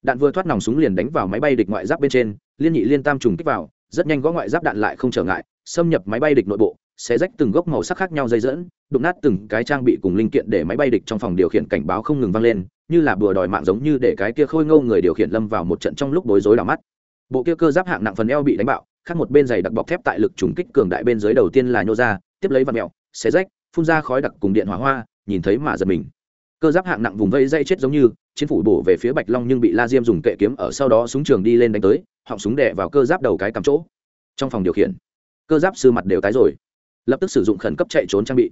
Đạn vừa thoát nòng súng liền đánh vào máy bay địch ngoại giáp bên trên, liên nhị liên tam trùng kích vào, rất nhanh gõ ngoại giáp đạn lại không trở ngại, xâm nhập máy bay địch nội bộ sẽ rách từng gốc màu sắc khác nhau dây dẫn, đụng nát từng cái trang bị cùng linh kiện để máy bay địch trong phòng điều khiển cảnh báo không ngừng vang lên, như là bừa đòi mạng giống như để cái kia khôi ngâu người điều khiển lâm vào một trận trong lúc bối rối đỏ mắt. Bộ kia cơ giáp hạng nặng phần eo bị đánh bạo, khác một bên giày đặc bọc thép tại lực trùng kích cường đại bên dưới đầu tiên là nhô ra, tiếp lấy vật mẹo xé rách, phun ra khói đặc cùng điện hỏa hoa, nhìn thấy mà giật mình. Cơ giáp hạng nặng vùng vây dây chết giống như chiến phủ bổ về phía bạch long nhưng bị la diêm dùng kệ kiếm ở sau đó súng trường đi lên đánh tới, họng súng đè vào cơ giáp đầu cái cắm chỗ. Trong phòng điều khiển, cơ giáp sư mặt đều tái rồi. Lập tức sử dụng khẩn cấp chạy trốn trang bị.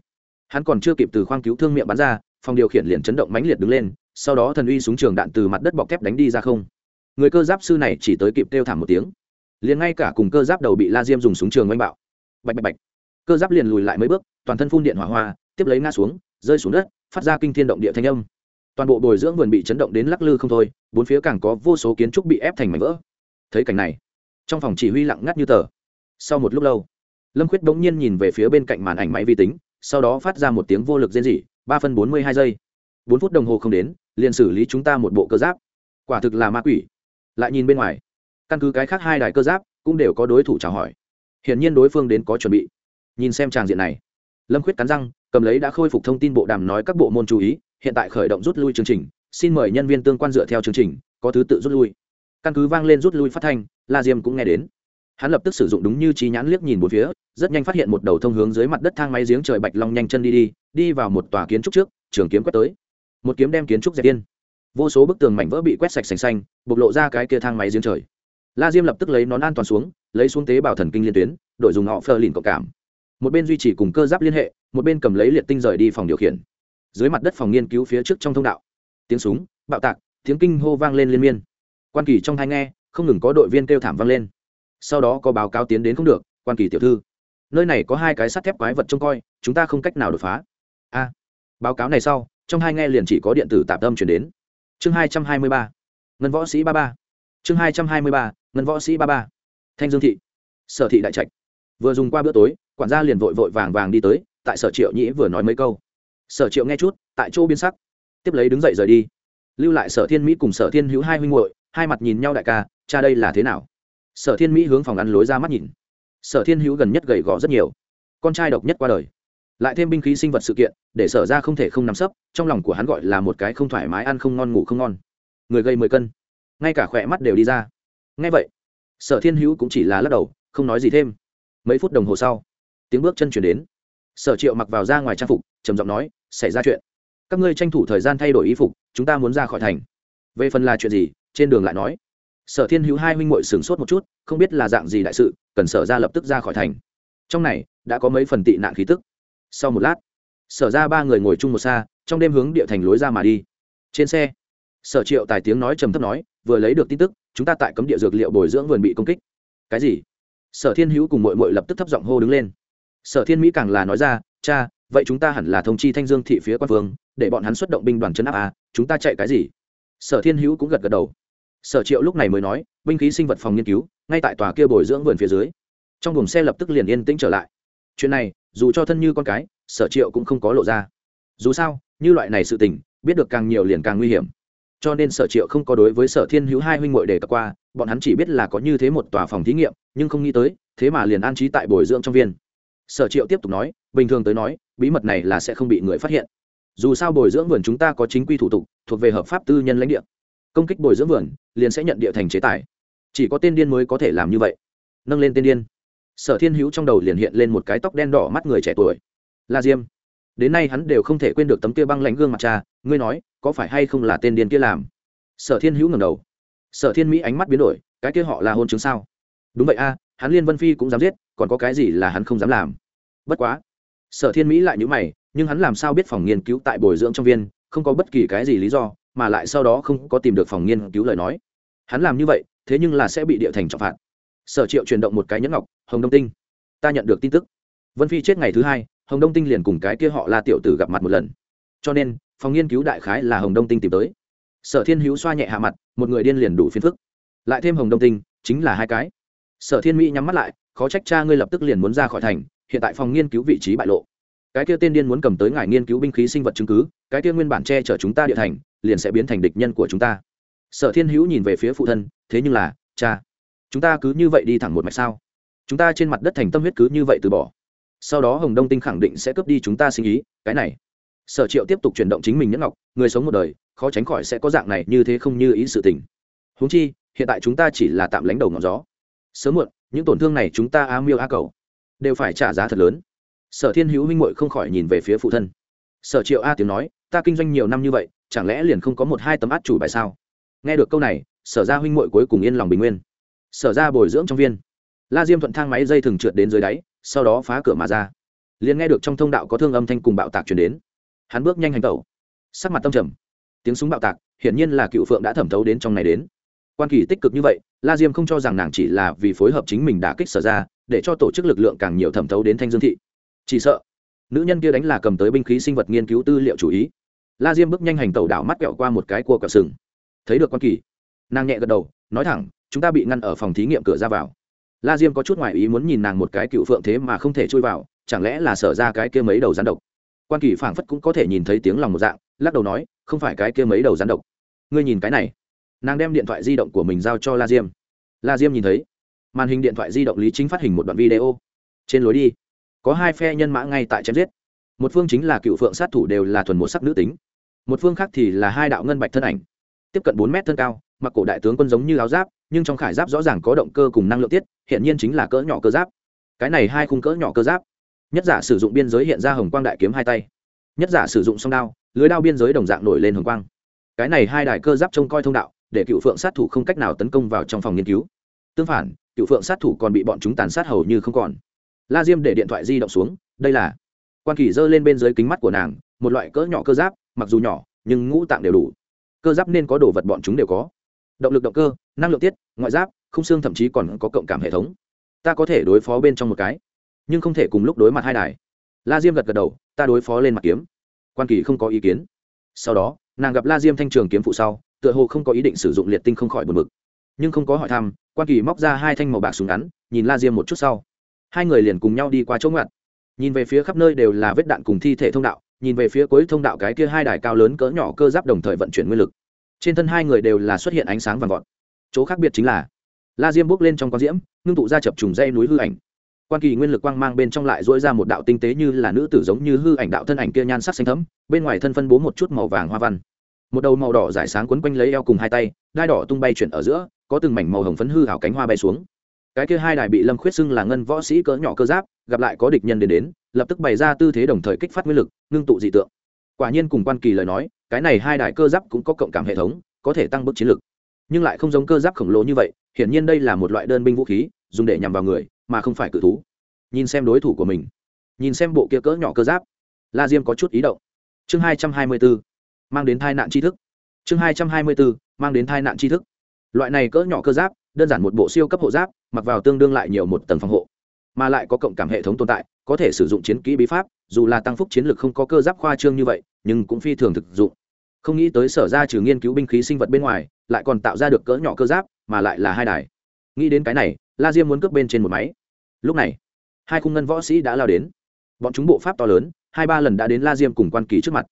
Hắn còn chưa kịp từ khoang cứu thương miệng bắn ra, phòng điều khiển liền chấn động mãnh liệt đứng lên, sau đó thần uy súng trường đạn từ mặt đất bọc thép đánh đi ra không. Người cơ giáp sư này chỉ tới kịp kêu thảm một tiếng. Liền ngay cả cùng cơ giáp đầu bị la diêm dùng súng trường oanh bạo. Bạch bạch bạch. Cơ giáp liền lùi lại mấy bước, toàn thân phun điện hỏa hoa, tiếp lấy ngã xuống, rơi xuống đất, phát ra kinh thiên động địa thanh âm toàn bộ bồi dưỡng vườn bị chấn động đến lắc lư không thôi, bốn phía càng có vô số kiến trúc bị ép thành mảnh vỡ. Thấy cảnh này, trong phòng chỉ huy lặng ngắt như tờ. Sau một lúc lâu, lâm khuyết bỗng nhiên nhìn về phía bên cạnh màn ảnh máy vi tính, sau đó phát ra một tiếng vô lực rên rỉ, ba phân bốn mươi hai giây. Bốn phút đồng hồ không đến, liền xử lý chúng ta một bộ cơ giáp. Quả thực là ma quỷ. Lại nhìn bên ngoài, căn cứ cái khác hai đài cơ giáp cũng đều có đối thủ chào hỏi. Hiển nhiên đối phương đến có chuẩn bị. Nhìn xem tràng diện này, lâm khuyết cắn răng, cầm lấy đã khôi phục thông tin bộ đàm nói các bộ môn chú ý hiện tại khởi động rút lui chương trình xin mời nhân viên tương quan dựa theo chương trình có thứ tự rút lui. Căn cứ vang lên rút lui phát thanh la diêm cũng nghe đến. Hắn lập tức sử dụng đúng như trí nhãn liếc nhìn một phía rất nhanh phát hiện một đầu thông hướng dưới mặt đất thang máy giếng trời bạch long nhanh chân đi đi đi vào một tòa kiến trúc trước trường kiếm quét tới. Một kiếm đem kiến trúc dẹp yên, vô số bức tường mảnh vỡ bị quét sạch sành xanh bộc lộ ra cái kia thang máy giếng trời. La diêm lập tức lấy nón an toàn xuống lấy xuống tế bào thần kinh liên tuyến đổi dùng họ phờ lìn cộng cảm. Một bên duy trì cùng cơ giáp liên hệ một bên cầm lấy liệt tinh rời đi phòng điều khiển dưới mặt đất phòng nghiên cứu phía trước trong thông đạo. Tiếng súng, bạo tạc, tiếng kinh hô vang lên liên miên. Quan kỳ trong thai nghe, không ngừng có đội viên kêu thảm vang lên. Sau đó có báo cáo tiến đến không được, quan kỳ tiểu thư, nơi này có hai cái sắt thép quái vật trông coi, chúng ta không cách nào đột phá. A. Báo cáo này sau, trong hai nghe liền chỉ có điện tử tạp tâm chuyển đến. Chương hai trăm hai mươi ba. Ngân võ sĩ ba ba. Chương hai trăm hai mươi ba, ngân võ sĩ ba ba. Thanh dương thị. Sở thị đại trạch. Vừa dùng qua bữa tối, quản gia liền vội vội vàng vàng đi tới, tại sở triệu nhĩ vừa nói mấy câu sở triệu nghe chút, tại chỗ biên sắc. Tiếp lấy đứng dậy rời đi. Lưu lại sở thiên mỹ cùng sở thiên hữu hai huynh hội hai mặt nhìn nhau đại ca, cha đây là thế nào? Sở thiên mỹ hướng phòng ăn lối ra mắt nhìn. Sở thiên hữu gần nhất gầy gò rất nhiều. Con trai độc nhất qua đời. Lại thêm binh khí sinh vật sự kiện, để sở ra không thể không nắm sấp, trong lòng của hắn gọi là một cái không thoải mái ăn không ngon ngủ không ngon. Người gây mười cân. Ngay cả khỏe mắt đều đi ra. Ngay vậy, sở thiên hữu cũng chỉ là lắc đầu, không nói gì thêm. Mấy phút đồng hồ sau, tiếng bước chân chuyển đến sở triệu mặc vào ra ngoài trang phục, trầm giọng nói, xảy ra chuyện. Các ngươi tranh thủ thời gian thay đổi y phục, chúng ta muốn ra khỏi thành. Về phần là chuyện gì? Trên đường lại nói. Sở thiên hữu hai huynh m sửng sốt một chút, không biết là dạng gì đại sự, cần sở ra lập tức ra khỏi thành. Trong này, đã có mấy phần tị nạn khí tức. Sau một lát, sở ra ba người ngồi chung một xa, trong đêm hướng địa thành lối ra mà đi. Trên xe, sở triệu tài tiếng nói trầm thấp nói, vừa lấy được tin tức, chúng ta tại cấm địa dược liệu bồi dưỡng vườn bị công kích. Cái gì? Sở thiên hữu cùng mội mội lập tức thấp giọng hô đứng lên sở thiên mỹ càng là nói ra cha vậy chúng ta hẳn là thông chi thanh dương thị phía quan phương để bọn hắn xuất động binh đoàn chân áp à, chúng ta chạy cái gì? Sở thiên hữu cũng gật gật đầu. Sở triệu lúc này mới nói binh khí sinh vật phòng nghiên cứu ngay tại tòa kia bồi dưỡng vườn phía dưới. Trong buồng xe lập tức liền yên tĩnh trở lại. Chuyện này dù cho thân như con cái sở triệu cũng không có lộ ra. Dù sao như loại này sự tình biết được càng nhiều liền càng nguy hiểm. Cho nên sở triệu không có đối với sở thiên hữu hai huynh ngội đề cập qua bọn hắn chỉ biết là có như thế một tòa phòng thí nghiệm nhưng không nghĩ tới thế mà liền an trí tại bồi dưỡng trong viên sở triệu tiếp tục nói, bình thường tới nói, bí mật này là sẽ không bị người phát hiện. Dù sao bồi dưỡng vườn chúng ta có chính quy thủ tục, thuộc về hợp pháp tư nhân lãnh địa. Công kích bồi dưỡng vườn, liền sẽ nhận địa thành chế tài. Chỉ có tên điên mới có thể làm như vậy. Nâng lên tên điên. Sở thiên hữu trong đầu liền hiện lên một cái tóc đen đỏ mắt người trẻ tuổi. La diêm. Đến nay hắn đều không thể quên được tấm kia băng lãnh gương mặt cha, ngươi nói, có phải hay không là tên điên kia làm? Sở thiên hữu ngầm đầu. Sở thiên mỹ ánh mắt biến đổi, cái kia họ là hôn chứng sao? Đúng vậy a, hắn liên vân phi cũng dám giết còn có cái gì là hắn không dám làm? Bất quá, sở thiên mỹ lại nhữ mày, nhưng hắn làm sao biết phòng nghiên cứu tại bồi dưỡng trong viên không có bất kỳ cái gì lý do, mà lại sau đó không có tìm được phòng nghiên cứu lời nói? Hắn làm như vậy, thế nhưng là sẽ bị địa thành trọng phạt. Sở triệu chuyển động một cái nhẫn ngọc, hồng đông tinh, ta nhận được tin tức. Vân phi chết ngày thứ hai, hồng đông tinh liền cùng cái kia họ la tiểu tử gặp mặt một lần. Cho nên, phòng nghiên cứu đại khái là hồng đông tinh tìm tới. Sở thiên hữu xoa nhẹ hạ mặt, một người điên liền đủ phiền phức. Lại thêm hồng đông tinh, chính là hai cái. Sở thiên mỹ nhắm mắt lại khó trách cha ngươi lập tức liền muốn ra khỏi thành, hiện tại phòng nghiên cứu vị trí bại lộ. Cái kia tiên điên muốn cầm tới ngài nghiên cứu binh khí sinh vật chứng cứ, cái kia nguyên bản che chở chúng ta địa thành, liền sẽ biến thành địch nhân của chúng ta. Sở thiên hữu nhìn về phía phụ thân, thế nhưng là, cha, chúng ta cứ như vậy đi thẳng một mạch sao? Chúng ta trên mặt đất thành tâm huyết cứ như vậy từ bỏ. Sau đó hồng đông tinh khẳng định sẽ cướp đi chúng ta sinh ý, cái này. Sở triệu tiếp tục chuyển động chính mình nhẫn ngọc, người sống một đời, khó tránh khỏi sẽ có dạng này như thế không như ý sự tình. Húng chi, hiện tại chúng ta chỉ là tạm lánh đầu ngọn gió. Sớm muộn những tổn thương này chúng ta a miêu a cầu đều phải trả giá thật lớn. Sở thiên hữu huynh muội không khỏi nhìn về phía phụ thân. Sở triệu a tiếng nói, ta kinh doanh nhiều năm như vậy, chẳng lẽ liền không có một hai tấm át chủ bài sao? Nghe được câu này, sở ra huynh muội cuối cùng yên lòng bình nguyên. Sở ra bồi dưỡng trong viên. La diêm thuận thang máy dây thừng trượt đến dưới đáy, sau đó phá cửa mà ra. Liền nghe được trong thông đạo có thương âm thanh cùng bạo tạc chuyển đến. Hắn bước nhanh hành tẩu. Sắc mặt tâm trầm. Tiếng súng bạo tạc, hiển nhiên là cựu phượng đã thẩm thấu đến trong này đến quan kỳ tích cực như vậy, la diêm không cho rằng nàng chỉ là vì phối hợp chính mình đã kích sở ra, để cho tổ chức lực lượng càng nhiều thẩm thấu đến thanh dương thị. Chỉ sợ, nữ nhân kia đánh là cầm tới binh khí sinh vật nghiên cứu tư liệu chủ ý. La diêm bước nhanh hành tàu đảo mắt kẹo qua một cái cua cờ sừng. Thấy được quan kỳ, nàng nhẹ gật đầu, nói thẳng, chúng ta bị ngăn ở phòng thí nghiệm cửa ra vào. La diêm có chút ngoại ý muốn nhìn nàng một cái cựu phượng thế mà không thể chui vào, chẳng lẽ là sở ra cái kia mấy đầu rắn độc? Quan kỳ phảng phất cũng có thể nhìn thấy tiếng lòng một dạng, lắc đầu nói, không phải cái kia mấy đầu rắn độc. Ngươi nhìn cái này nàng đem điện thoại di động của mình giao cho la diêm. La diêm nhìn thấy, màn hình điện thoại di động lý chính phát hình một đoạn video. Trên lối đi, có hai phe nhân mã ngay tại chém giết. Một phương chính là cựu phượng sát thủ đều là thuần một sắc nữ tính. Một phương khác thì là hai đạo ngân bạch thân ảnh. Tiếp cận bốn mét thân cao, mặc cổ đại tướng quân giống như áo giáp, nhưng trong khải giáp rõ ràng có động cơ cùng năng lượng tiết, hiện nhiên chính là cỡ nhỏ cơ giáp. Cái này hai khung cỡ nhỏ cơ giáp. Nhất giả sử dụng biên giới hiện ra hồng quang đại kiếm hai tay. Nhất giả sử dụng song đao, lưới đao biên giới đồng dạng nổi lên hồng quang. Cái này hai đài cơ giáp trông coi thông đạo để cựu phượng sát thủ không cách nào tấn công vào trong phòng nghiên cứu. Tương phản, cựu phượng sát thủ còn bị bọn chúng tàn sát hầu như không còn. La diêm để điện thoại di động xuống, đây là. Quan kỳ giơ lên bên dưới kính mắt của nàng, một loại cỡ nhỏ cơ giáp, mặc dù nhỏ, nhưng ngũ tạng đều đủ. Cơ giáp nên có đồ vật bọn chúng đều có. Động lực động cơ, năng lượng tiết, ngoại giáp không xương thậm chí còn có cộng cảm hệ thống. Ta có thể đối phó bên trong một cái, nhưng không thể cùng lúc đối mặt hai đài. La diêm gật gật đầu, ta đối phó lên mặt kiếm. Quan kỳ không có ý kiến. Sau đó, nàng gặp la diêm thanh trường kiếm phụ sau tựa hồ không có ý định sử dụng liệt tinh không khỏi buồn bực. Nhưng không có hỏi thăm, quan kỳ móc ra hai thanh màu bạc súng ngắn, nhìn la diêm một chút sau. Hai người liền cùng nhau đi qua chỗ ngặt nhìn về phía khắp nơi đều là vết đạn cùng thi thể thông đạo, nhìn về phía cuối thông đạo cái kia hai đài cao lớn cỡ nhỏ cơ giáp đồng thời vận chuyển nguyên lực. Trên thân hai người đều là xuất hiện ánh sáng vàng vọt. Chỗ khác biệt chính là, la diêm bước lên trong con diễm, ngưng tụ ra chập trùng dây núi hư ảnh. Quan kỳ nguyên lực quang mang bên trong lại dỗi ra một đạo tinh tế như là nữ tử giống như hư ảnh đạo thân ảnh kia nhan sắc xanh thấm bên ngoài thân phân bố một chút màu vàng hoa văn một đầu màu đỏ giải sáng quấn quanh lấy eo cùng hai tay, đai đỏ tung bay chuyển ở giữa, có từng mảnh màu hồng phấn hư hảo cánh hoa bay xuống. Cái kia hai đài bị lâm khuyết xưng là ngân võ sĩ cỡ nhỏ cơ giáp, gặp lại có địch nhân đến đến, lập tức bày ra tư thế đồng thời kích phát nguyên lực, ngưng tụ dị tượng. Quả nhiên cùng quan kỳ lời nói, cái này hai đài cơ giáp cũng có cộng cảm hệ thống, có thể tăng bức chiến lực. Nhưng lại không giống cơ giáp khổng lồ như vậy, hiển nhiên đây là một loại đơn binh vũ khí, dùng để nhằm vào người, mà không phải cự thú. Nhìn xem đối thủ của mình, nhìn xem bộ kia cỡ nhỏ cơ giáp, la diêm có chút ý động. Chương hai trăm hai mươi bốn mang đến tai nạn tri thức. Chương hai trăm hai mươi bốn mang đến tai nạn tri thức. Loại này cỡ nhỏ cơ giáp, đơn giản một bộ siêu cấp hộ giáp, mặc vào tương đương lại nhiều một tầng phòng hộ. Mà lại có cộng cảm hệ thống tồn tại, có thể sử dụng chiến kỹ bí pháp, dù là tăng phúc chiến lược không có cơ giáp khoa trương như vậy, nhưng cũng phi thường thực dụng. Không nghĩ tới sở ra trừ nghiên cứu binh khí sinh vật bên ngoài, lại còn tạo ra được cỡ nhỏ cơ giáp, mà lại là hai đài. Nghĩ đến cái này, la diêm muốn cướp bên trên một máy. Lúc này, hai khung ngân võ sĩ đã lao đến. Bọn chúng bộ pháp to lớn, hai ba lần đã đến la diêm cùng quan kỳ trước mặt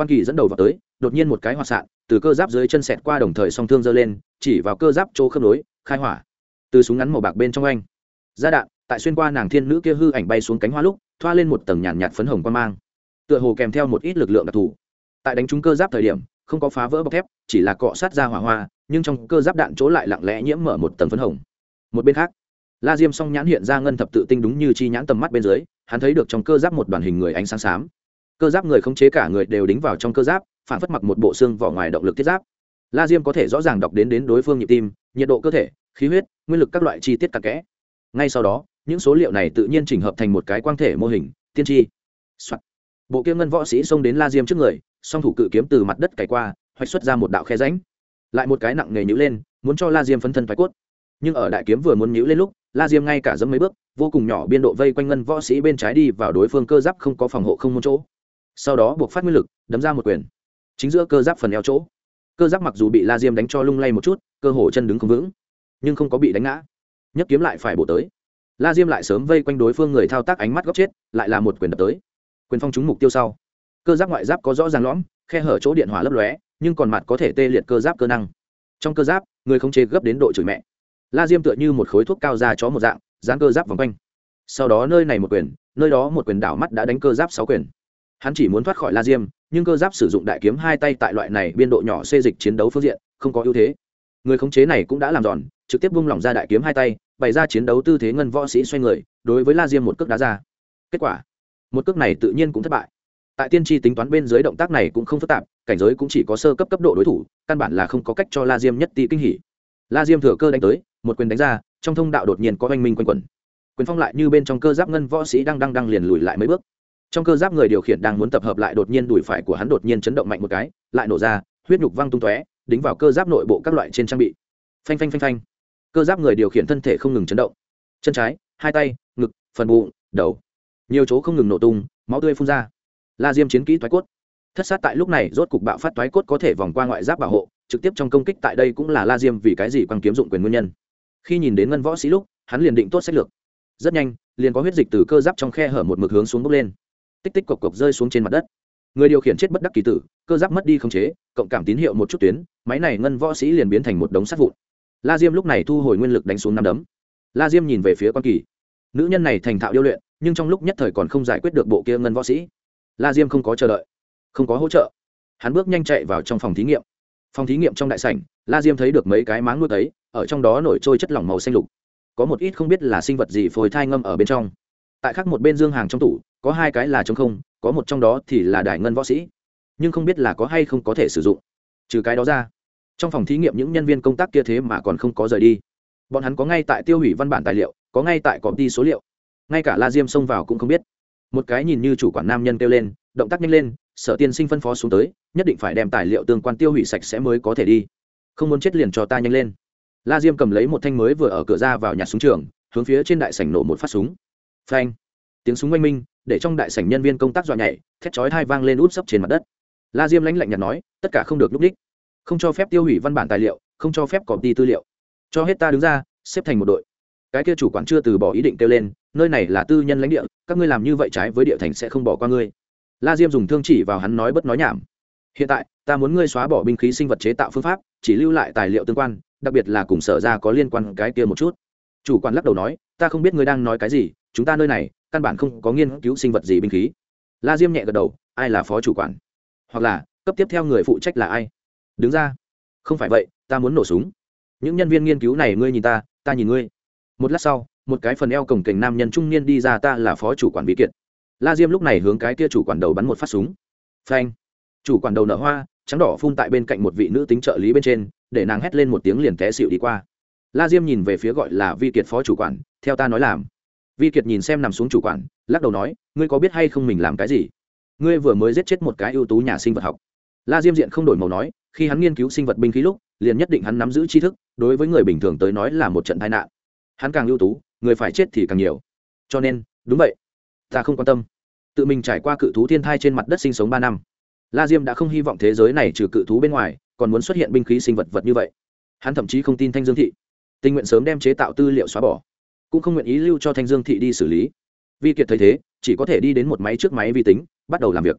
quan kỳ dẫn đầu vào tới đột nhiên một cái hoạt sạn từ cơ giáp dưới chân sẹt qua đồng thời song thương giơ lên chỉ vào cơ giáp chỗ khớp nối khai hỏa. Từ súng ngắn màu bạc bên trong anh. Ra đạn tại xuyên qua nàng thiên nữ kia hư ảnh bay xuống cánh hoa lúc thoa lên một tầng nhàn nhạt, nhạt phấn hồng quan mang. Tựa hồ kèm theo một ít lực lượng đặc thù. Tại đánh trúng cơ giáp thời điểm không có phá vỡ bọc thép chỉ là cọ sát ra hỏa hoa nhưng trong cơ giáp đạn chỗ lại lặng lẽ nhiễm mở một tầng phấn hồng. Một bên khác la diêm song nhãn hiện ra ngân thập tự tinh đúng như chi nhãn tầm mắt bên dưới hắn thấy được trong cơ giáp một đoàn hình người ánh sáng xám cơ giáp người không chế cả người đều đính vào trong cơ giáp, phản phất mặc một bộ xương vỏ ngoài động lực thiết giáp. La diêm có thể rõ ràng đọc đến đến đối phương nhịp tim, nhiệt độ cơ thể, khí huyết, nguyên lực các loại chi tiết cặn kẽ. Ngay sau đó, những số liệu này tự nhiên chỉnh hợp thành một cái quang thể mô hình, tiên tri、Soạn. bộ kia ngân võ sĩ xông đến la diêm trước người, song thủ cự kiếm từ mặt đất cày qua, hoạch xuất ra một đạo khe ránh lại một cái nặng nghề nhữ lên, muốn cho la diêm phấn thân thoái cốt. Nhưng ở đại kiếm vừa muốn nhữ lên lúc, la diêm ngay cả dẫm mấy bước, vô cùng nhỏ biên độ vây quanh ngân võ sĩ bên trái đi vào đối phương cơ giáp không có phòng hộ không một chỗ sau đó buộc phát nguyên lực, đấm ra một quyền. Chính giữa cơ giáp phần eo chỗ. Cơ giáp mặc dù bị la diêm đánh cho lung lay một chút, cơ hồ chân đứng không vững, nhưng không có bị đánh ngã. Nhấc kiếm lại phải bổ tới. La diêm lại sớm vây quanh đối phương người thao tác ánh mắt góc chết, lại là một quyền đập tới. Quyền phong trúng mục tiêu sau. Cơ giáp ngoại giáp có rõ ràng lõm, khe hở chỗ điện hỏa lấp lóe, nhưng còn mặt có thể tê liệt cơ giáp cơ năng. Trong cơ giáp, người không chế gấp đến độ chửi mẹ. La diêm tựa như một khối thuốc cao ra chó một dạng, dán cơ giáp vòng quanh. Sau đó nơi này một quyền, nơi đó một quyền đảo mắt đã đánh cơ giáp sáu quyền hắn chỉ muốn thoát khỏi la diêm, nhưng cơ giáp sử dụng đại kiếm hai tay tại loại này biên độ nhỏ xê dịch chiến đấu phương diện, không có ưu thế. Người khống chế này cũng đã làm giòn, trực tiếp vung lỏng ra đại kiếm hai tay, bày ra chiến đấu tư thế ngân võ sĩ xoay người, đối với la diêm một cước đá ra. Kết quả, một cước này tự nhiên cũng thất bại. Tại tiên tri tính toán bên dưới động tác này cũng không phức tạp, cảnh giới cũng chỉ có sơ cấp cấp độ đối thủ, căn bản là không có cách cho la diêm nhất tỷ kinh hỉ. La diêm thừa cơ đánh tới, một quyền đánh ra, trong thông đạo đột nhiên có oanh minh quanh quẩn. Quyền phong lại như bên trong cơ giáp ngân võ sĩ đang đang đang liền lùi lại mấy bước trong cơ giáp người điều khiển đang muốn tập hợp lại đột nhiên đùi phải của hắn đột nhiên chấn động mạnh một cái, lại nổ ra, huyết nhục văng tung tóe, đính vào cơ giáp nội bộ các loại trên trang bị. Phanh phanh phanh phanh. Cơ giáp người điều khiển thân thể không ngừng chấn động. Chân trái, hai tay, ngực, phần bụng, đầu. Nhiều chỗ không ngừng nổ tung, máu tươi phun ra. La diêm chiến kỹ thoái cốt. Thất sát tại lúc này, rốt cục bạo phát thoái cốt có thể vòng qua ngoại giáp bảo hộ, trực tiếp trong công kích tại đây cũng là la diêm vì cái gì quăng kiếm dụng quyền nguyên nhân. Khi nhìn đến ngân võ sĩ lúc, hắn liền định tốt sách lược. Rất nhanh, liền có huyết dịch từ cơ giáp trong khe hở một mực hướng xuống bốc lên tích tích cộc cộc rơi xuống trên mặt đất. Người điều khiển chết bất đắc kỳ tử, cơ giáp mất đi khống chế, cộng cảm tín hiệu một chút tuyến, máy này ngân võ sĩ liền biến thành một đống sắt vụn. La diêm lúc này thu hồi nguyên lực đánh xuống năm đấm. La diêm nhìn về phía quan kỳ. Nữ nhân này thành thạo điêu luyện, nhưng trong lúc nhất thời còn không giải quyết được bộ kia ngân võ sĩ. La diêm không có chờ đợi, không có hỗ trợ. Hắn bước nhanh chạy vào trong phòng thí nghiệm. Phòng thí nghiệm trong đại sảnh, la diêm thấy được mấy cái máng nuôi thấy ở trong đó nổi trôi chất lỏng màu xanh lục. Có một ít không biết là sinh vật gì phôi thai ngâm ở bên trong. Tại khác một bên dương hàng trong tủ có hai cái là trống không, có một trong đó thì là đài ngân võ sĩ. Nhưng không biết là có hay không có thể sử dụng. Trừ cái đó ra, trong phòng thí nghiệm những nhân viên công tác kia thế mà còn không có rời đi. Bọn hắn có ngay tại tiêu hủy văn bản tài liệu, có ngay tại cọp đi số liệu. Ngay cả la diêm xông vào cũng không biết. Một cái nhìn như chủ quản nam nhân kêu lên, động tác nhanh lên, sở tiên sinh phân phó xuống tới, nhất định phải đem tài liệu tương quan tiêu hủy sạch sẽ mới có thể đi. Không muốn chết liền cho ta nhanh lên. La diêm cầm lấy một thanh mới vừa ở cửa ra vào nhà súng trường, hướng phía trên đại sảnh nổ một phát súng. Phanh tiếng súng oanh minh, để trong đại sảnh nhân viên công tác dọa nhảy, thét chói hai vang lên út sấp trên mặt đất. La diêm lãnh lạnh nhạt nói, tất cả không được núp đích. Không cho phép tiêu hủy văn bản tài liệu, không cho phép cọp đi tư liệu. Cho hết ta đứng ra, xếp thành một đội. Cái kia chủ quản chưa từ bỏ ý định kêu lên, nơi này là tư nhân lãnh địa, các ngươi làm như vậy trái với địa thành sẽ không bỏ qua ngươi. La diêm dùng thương chỉ vào hắn nói bất nói nhảm, hiện tại, ta muốn ngươi xóa bỏ binh khí sinh vật chế tạo phương pháp, chỉ lưu lại tài liệu tương quan, đặc biệt là cùng sở ra có liên quan cái kia một chút. Chủ quản lắc đầu nói, ta không biết ngươi đang nói cái gì chúng ta nơi này căn bản không có nghiên cứu sinh vật gì binh khí. La diêm nhẹ gật đầu, ai là phó chủ quản? Hoặc là, cấp tiếp theo người phụ trách là ai? Đứng ra. Không phải vậy, ta muốn nổ súng. Những nhân viên nghiên cứu này ngươi nhìn ta ta nhìn ngươi. Một lát sau, một cái phần eo cổng kềnh nam nhân trung niên đi ra ta là phó chủ quản bí kiệt. La diêm lúc này hướng cái kia chủ quản đầu bắn một phát súng. Phanh. Chủ quản đầu nở hoa, trắng đỏ phun tại bên cạnh một vị nữ tính trợ lý bên trên, để nàng hét lên một tiếng liền té xịu đi qua. La diêm nhìn về phía gọi là vi kiệt phó chủ quản, theo ta nói làm vi kiệt nhìn xem nằm xuống chủ quản, lắc đầu nói, ngươi có biết hay không mình làm cái gì? Ngươi vừa mới giết chết một cái ưu tú nhà sinh vật học. La diêm diện không đổi màu nói, khi hắn nghiên cứu sinh vật binh khí lúc, liền nhất định hắn nắm giữ tri thức, đối với người bình thường tới nói là một trận tai nạn. Hắn càng ưu tú, người phải chết thì càng nhiều. Cho nên, đúng vậy. Ta không quan tâm. Tự mình trải qua cự thú thiên thai trên mặt đất sinh sống ba năm. La diêm đã không hy vọng thế giới này trừ cự thú bên ngoài, còn muốn xuất hiện binh khí sinh vật vật như vậy. Hắn thậm chí không tin thanh dương thị. Tình nguyện sớm đem chế tạo tư liệu xóa bỏ cũng không nguyện ý lưu cho thanh dương thị đi xử lý. Vi kiệt thấy thế, chỉ có thể đi đến một máy trước máy vi tính, bắt đầu làm việc.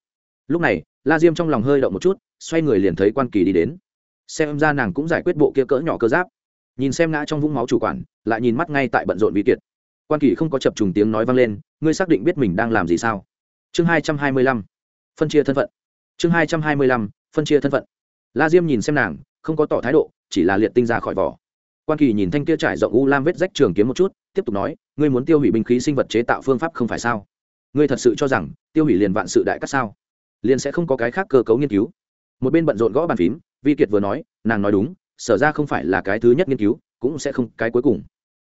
Lúc này, la diêm trong lòng hơi động một chút, xoay người liền thấy quan kỳ đi đến. Xem ra nàng cũng giải quyết bộ kia cỡ nhỏ cơ giáp. Nhìn xem ngã trong vũng máu chủ quản, lại nhìn mắt ngay tại bận rộn vi kiệt. Quan kỳ không có chập trùng tiếng nói vang lên, ngươi xác định biết mình đang làm gì sao? Chương hai trăm hai mươi lăm, phân chia thân phận. Chương hai trăm hai mươi lăm, phân chia thân phận. La diêm nhìn xem nàng, không có tỏ thái độ, chỉ là liệt tinh ra khỏi vỏ quan kỳ nhìn thanh kia trải rộng u lam vết rách trường kiếm một chút, tiếp tục nói, ngươi muốn tiêu hủy binh khí sinh vật chế tạo phương pháp không phải sao? Ngươi thật sự cho rằng, tiêu hủy liền vạn sự đại cắt sao? Liền sẽ không có cái khác cơ cấu nghiên cứu. Một bên bận rộn gõ bàn phím, vi kiệt vừa nói, nàng nói đúng, sở ra không phải là cái thứ nhất nghiên cứu, cũng sẽ không cái cuối cùng.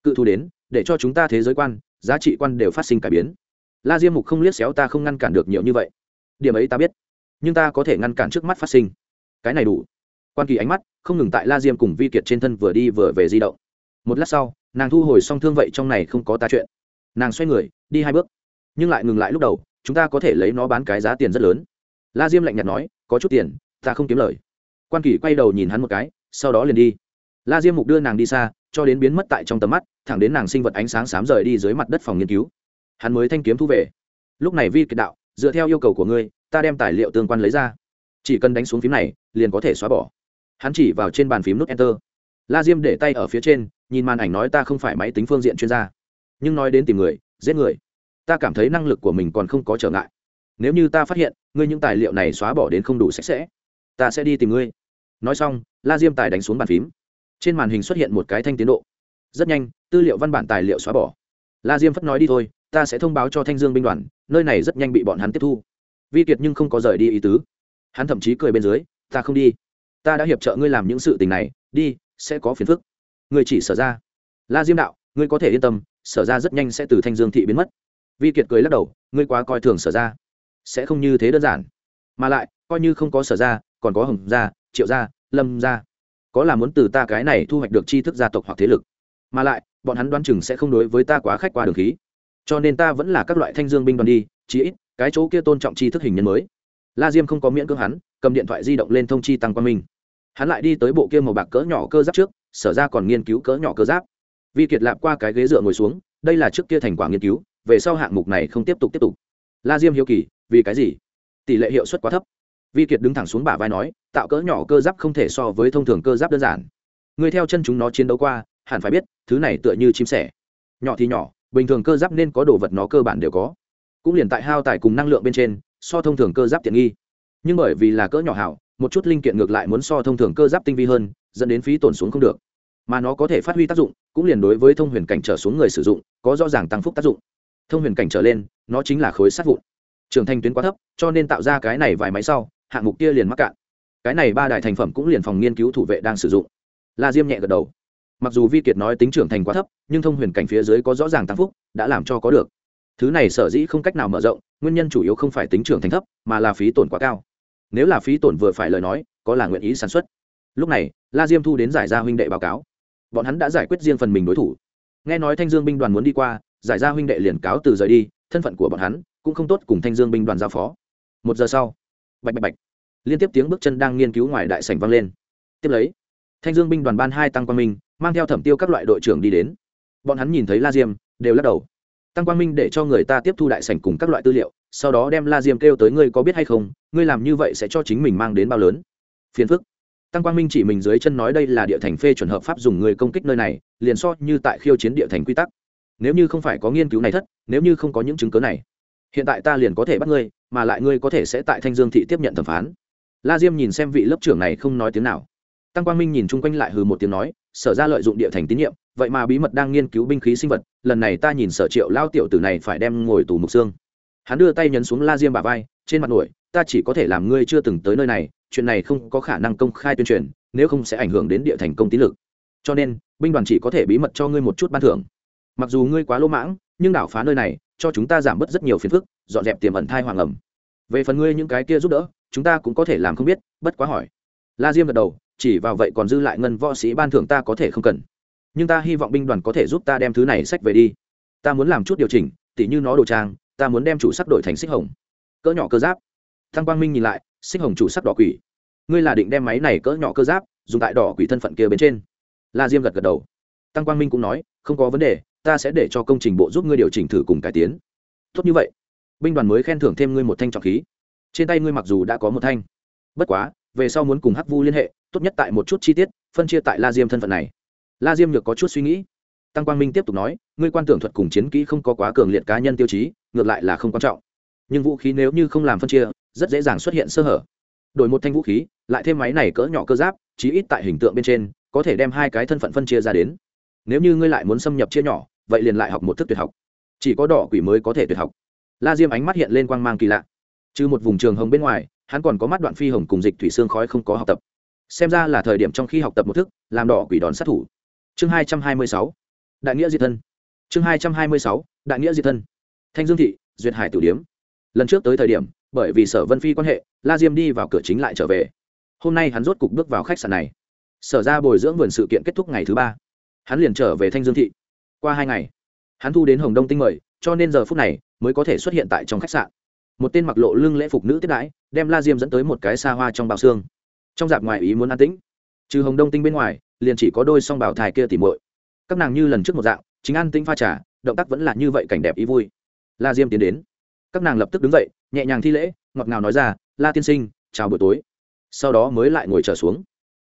Cự Thu đến, để cho chúng ta thế giới quan, giá trị quan đều phát sinh cải biến. La diêm mục không liếc xéo ta không ngăn cản được nhiều như vậy. Điểm ấy ta biết, nhưng ta có thể ngăn cản trước mắt phát sinh. Cái này đủ quan kỳ ánh mắt, không ngừng tại la diêm cùng vi kiệt trên thân vừa đi vừa về di động. Một lát sau, nàng thu hồi xong thương vậy trong này không có ta chuyện. Nàng xoay người, đi hai bước. Nhưng lại ngừng lại lúc đầu, chúng ta có thể lấy nó bán cái giá tiền rất lớn. La diêm lạnh nhạt nói, có chút tiền, ta không kiếm lời. Quan kỳ quay đầu nhìn hắn một cái, sau đó liền đi. La diêm mục đưa nàng đi xa, cho đến biến mất tại trong tầm mắt, thẳng đến nàng sinh vật ánh sáng xám rời đi dưới mặt đất phòng nghiên cứu. Hắn mới thanh kiếm thu về. Lúc này vi kiệt đạo, dựa theo yêu cầu của ngươi, ta đem tài liệu tương quan lấy ra. Chỉ cần đánh xuống phím này, liền có thể xóa bỏ hắn chỉ vào trên bàn phím nút enter. La diêm để tay ở phía trên, nhìn màn ảnh nói ta không phải máy tính phương diện chuyên gia. Nhưng nói đến tìm người, giết người, ta cảm thấy năng lực của mình còn không có trở ngại. Nếu như ta phát hiện, ngươi những tài liệu này xóa bỏ đến không đủ sạch sẽ, ta sẽ đi tìm ngươi. Nói xong, la diêm tài đánh xuống bàn phím. Trên màn hình xuất hiện một cái thanh tiến độ. Rất nhanh, tư liệu văn bản tài liệu xóa bỏ. La diêm phất nói đi thôi, ta sẽ thông báo cho thanh dương binh đoàn, nơi này rất nhanh bị bọn hắn tiếp thu. Vi kiệt nhưng không có rời đi ý tứ. Hắn thậm chí cười bên dưới, ta không đi ta đã hiệp trợ ngươi làm những sự tình này, đi, sẽ có phiền phức. Ngươi chỉ sở ra. La diêm đạo, ngươi có thể yên tâm, sở ra rất nhanh sẽ từ thanh dương thị biến mất. Vi kiệt cười lắc đầu, ngươi quá coi thường sở ra. Sẽ không như thế đơn giản. Mà lại, coi như không có sở ra, còn có hồng gia, triệu gia, lâm gia. Có là muốn từ ta cái này thu hoạch được tri thức gia tộc hoặc thế lực. Mà lại, bọn hắn đoán chừng sẽ không đối với ta quá khách qua đường khí. Cho nên ta vẫn là các loại thanh dương binh đoàn đi, chí ít, cái chỗ kia tôn trọng tri thức hình nhân mới. La diêm không có miễn cưỡng hắn cầm điện thoại di động lên thông chi tăng quang minh. Hắn lại đi tới bộ kia màu bạc cỡ nhỏ cơ giáp trước, sở ra còn nghiên cứu cỡ nhỏ cơ giáp. Vi kiệt lạp qua cái ghế dựa ngồi xuống, đây là trước kia thành quả nghiên cứu, về sau hạng mục này không tiếp tục tiếp tục. La diêm hiếu kỳ, vì cái gì? Tỷ lệ hiệu suất quá thấp. Vi kiệt đứng thẳng xuống bả vai nói, tạo cỡ nhỏ cơ giáp không thể so với thông thường cơ giáp đơn giản. Người theo chân chúng nó chiến đấu qua, hẳn phải biết, thứ này tựa như chim sẻ. Nhỏ thì nhỏ, bình thường cơ giáp nên có đồ vật nó cơ bản đều có. Cũng liền tại hao tài cùng năng lượng bên trên, so thông thường cơ giáp tiện nghi nhưng bởi vì là cỡ nhỏ hảo, một chút linh kiện ngược lại muốn so thông thường cơ giáp tinh vi hơn, dẫn đến phí tổn xuống không được. Mà nó có thể phát huy tác dụng, cũng liền đối với thông huyền cảnh trở xuống người sử dụng, có rõ ràng tăng phúc tác dụng. Thông huyền cảnh trở lên, nó chính là khối sát vụn. Trưởng thành tuyến quá thấp, cho nên tạo ra cái này vài máy sau, hạng mục kia liền mắc cạn. Cái này ba đại thành phẩm cũng liền phòng nghiên cứu thủ vệ đang sử dụng. La diêm nhẹ gật đầu. Mặc dù vi kiệt nói tính trưởng thành quá thấp, nhưng thông huyền cảnh phía dưới có rõ ràng tăng phúc, đã làm cho có được. Thứ này sở dĩ không cách nào mở rộng, nguyên nhân chủ yếu không phải tính trưởng thành thấp, mà là phí tổn quá cao nếu là phí tổn vừa phải lời nói, có là nguyện ý sản xuất. Lúc này, la diêm thu đến giải gia huynh đệ báo cáo. Bọn hắn đã giải quyết riêng phần mình đối thủ. Nghe nói thanh dương binh đoàn muốn đi qua, giải gia huynh đệ liền cáo từ rời đi, thân phận của bọn hắn cũng không tốt cùng thanh dương binh đoàn giao phó. Một giờ sau, bạch bạch bạch, liên tiếp tiếng bước chân đang nghiên cứu ngoài đại sảnh vang lên. Tiếp lấy, thanh dương binh đoàn ban hai tăng quang minh, mang theo thẩm tiêu các loại đội trưởng đi đến. Bọn hắn nhìn thấy la diêm, đều lắc đầu. Tăng quang minh để cho người ta tiếp thu đại sảnh cùng các loại tư liệu sau đó đem la diêm kêu tới ngươi có biết hay không, ngươi làm như vậy sẽ cho chính mình mang đến bao lớn? Phiền phức. Tăng quang minh chỉ mình dưới chân nói đây là địa thành phê chuẩn hợp pháp dùng người công kích nơi này, liền so như tại khiêu chiến địa thành quy tắc. Nếu như không phải có nghiên cứu này thất, nếu như không có những chứng cớ này, hiện tại ta liền có thể bắt ngươi, mà lại ngươi có thể sẽ tại thanh dương thị tiếp nhận thẩm phán. La diêm nhìn xem vị lớp trưởng này không nói tiếng nào. Tăng quang minh nhìn chung quanh lại hừ một tiếng nói, sở ra lợi dụng địa thành tín nhiệm, vậy mà bí mật đang nghiên cứu binh khí sinh vật, lần này ta nhìn sở triệu lao tiểu tử này phải đem ngồi tù mục xương hắn đưa tay nhấn xuống la diêm bà vai, trên mặt nổi, ta chỉ có thể làm ngươi chưa từng tới nơi này, chuyện này không có khả năng công khai tuyên truyền, nếu không sẽ ảnh hưởng đến địa thành công tín lực. Cho nên, binh đoàn chỉ có thể bí mật cho ngươi một chút ban thưởng. Mặc dù ngươi quá lỗ mãng, nhưng đảo phá nơi này, cho chúng ta giảm bớt rất nhiều phiền phức, dọn dẹp tiềm ẩn thai hoàng ẩm. Về phần ngươi những cái kia giúp đỡ, chúng ta cũng có thể làm không biết, bất quá hỏi. La diêm gật đầu, chỉ vào vậy còn dư lại ngân võ sĩ ban thưởng ta có thể không cần. Nhưng ta hy vọng binh đoàn có thể giúp ta đem thứ này sách về đi. Ta muốn làm chút điều chỉnh, tỉ như nó đồ trang ta muốn đem chủ sắc đổi thành xích hồng. Cỡ nhỏ cơ giáp. Thăng quang minh nhìn lại, xích hồng chủ sắc đỏ quỷ. Ngươi là định đem máy này cỡ nhỏ cơ giáp, dùng tại đỏ quỷ thân phận kia bên trên. La diêm gật gật đầu. Tăng quang minh cũng nói, không có vấn đề, ta sẽ để cho công trình bộ giúp ngươi điều chỉnh thử cùng cải tiến. Tốt như vậy. Binh đoàn mới khen thưởng thêm ngươi một thanh trọng khí. Trên tay ngươi mặc dù đã có một thanh. Bất quá, về sau muốn cùng hắc vu liên hệ, tốt nhất tại một chút chi tiết, phân chia tại la diêm thân phận này. La diêm nhược có chút suy nghĩ. Tăng quang minh tiếp tục nói, ngươi quan tưởng thuật cùng chiến kỹ không có quá cường liệt cá nhân tiêu chí ngược lại là không quan trọng. Nhưng vũ khí nếu như không làm phân chia, rất dễ dàng xuất hiện sơ hở. Đổi một thanh vũ khí, lại thêm máy này cỡ nhỏ cơ giáp, chí ít tại hình tượng bên trên, có thể đem hai cái thân phận phân chia ra đến. Nếu như ngươi lại muốn xâm nhập chia nhỏ, vậy liền lại học một thức tuyệt học. Chỉ có đỏ quỷ mới có thể tuyệt học. La diêm ánh mắt hiện lên quang mang kỳ lạ. Trừ một vùng trường hồng bên ngoài, hắn còn có mắt đoạn phi hồng cùng dịch thủy xương khói không có học tập. Xem ra là thời điểm trong khi học tập một thức, làm đỏ quỷ đòn sát thủ. Chương hai trăm hai mươi sáu. Đại nghĩa diệt thân. Chương hai trăm hai mươi sáu. Đại nghĩa diệt thân thanh dương thị, duyệt hải tử điếm. Lần trước tới thời điểm, bởi vì sở vân phi quan hệ, la diêm đi vào cửa chính lại trở về. Hôm nay hắn rốt cục bước vào khách sạn này. Sở ra bồi dưỡng vườn sự kiện kết thúc ngày thứ ba. Hắn liền trở về thanh dương thị. Qua hai ngày, hắn thu đến hồng đông tinh mời, cho nên giờ phút này mới có thể xuất hiện tại trong khách sạn. Một tên mặc lộ lưng lễ phục nữ tiếp đãi, đem la diêm dẫn tới một cái xa hoa trong bào xương. Trong dạp ngoài ý muốn an tĩnh. Trừ hồng đông tinh bên ngoài, liền chỉ có đôi song bào thai kia tỉ mội các nàng như lần trước một dạng, chính an tĩnh pha trà, động tác vẫn là như vậy cảnh đẹp ý vui la diêm tiến đến. Các nàng lập tức đứng dậy, nhẹ nhàng thi lễ, ngọt ngào nói ra, la tiên sinh, chào buổi tối. Sau đó mới lại ngồi trở xuống.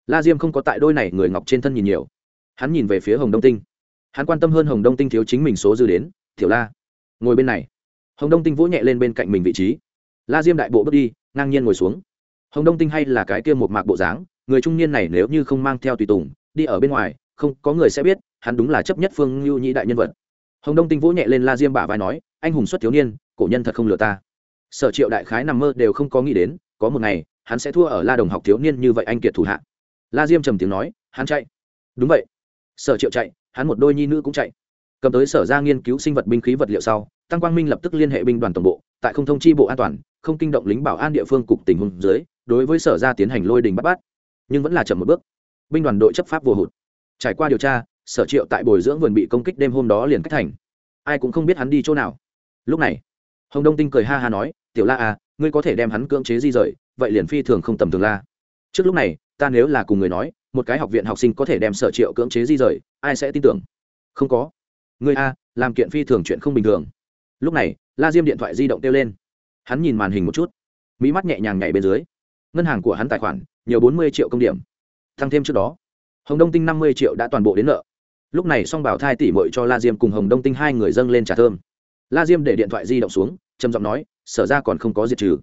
La diêm không có tại đôi này người ngọc trên thân nhìn nhiều. Hắn nhìn về phía hồng đông tinh. Hắn quan tâm hơn hồng đông tinh thiếu chính mình số dư đến. Thiểu la, ngồi bên này. Hồng đông tinh vỗ nhẹ lên bên cạnh mình vị trí. La diêm đại bộ bước đi, ngang nhiên ngồi xuống. Hồng đông tinh hay là cái kia một mạc bộ dáng, người trung niên này nếu như không mang theo tùy tùng, đi ở bên ngoài, không, có người sẽ biết, hắn đúng là chấp nhất phương lưu nhĩ đại nhân vật. Hồng đông tinh vỗ nhẹ lên la diêm bả vai nói anh hùng xuất thiếu niên, cổ nhân thật không lừa ta. Sở triệu đại khái nằm mơ đều không có nghĩ đến, có một ngày, hắn sẽ thua ở la đồng học thiếu niên như vậy anh kiệt thủ hạ. La diêm trầm tiếng nói, hắn chạy. Đúng vậy. Sở triệu chạy, hắn một đôi nhi nữ cũng chạy. Cầm tới sở ra nghiên cứu sinh vật binh khí vật liệu sau, tăng quang minh lập tức liên hệ binh đoàn tổng bộ, tại không thông chi bộ an toàn, không kinh động lính bảo an địa phương cục tình huống dưới, đối với sở ra tiến hành lôi đình bắt bắt. Nhưng vẫn là chậm một bước. Binh đoàn đội chấp pháp vô hụt. Trải qua điều tra, sở triệu tại bồi dưỡng vườn bị công kích đêm hôm đó liền cách thành. Ai cũng không biết hắn đi chỗ nào lúc này, hồng đông tinh cười ha ha nói, tiểu la à ngươi có thể đem hắn cưỡng chế di rời, vậy liền phi thường không tầm thường la. Trước lúc này, ta nếu là cùng người nói, một cái học viện học sinh có thể đem sở triệu cưỡng chế di rời, ai sẽ tin tưởng? Không có. Ngươi a, làm kiện phi thường chuyện không bình thường. Lúc này, la diêm điện thoại di động kêu lên. Hắn nhìn màn hình một chút. Mỹ mắt nhẹ nhàng nhảy bên dưới. Ngân hàng của hắn tài khoản, nhiều bốn mươi triệu công điểm. Thăng thêm trước đó. Hồng đông tinh năm mươi triệu đã toàn bộ đến nợ. Lúc này song bảo thai tỉ mội cho la diêm cùng hồng đông tinh hai người dâng lên trả thơm la diêm để điện thoại di động xuống, trầm giọng nói, sở ra còn không có diệt trừ.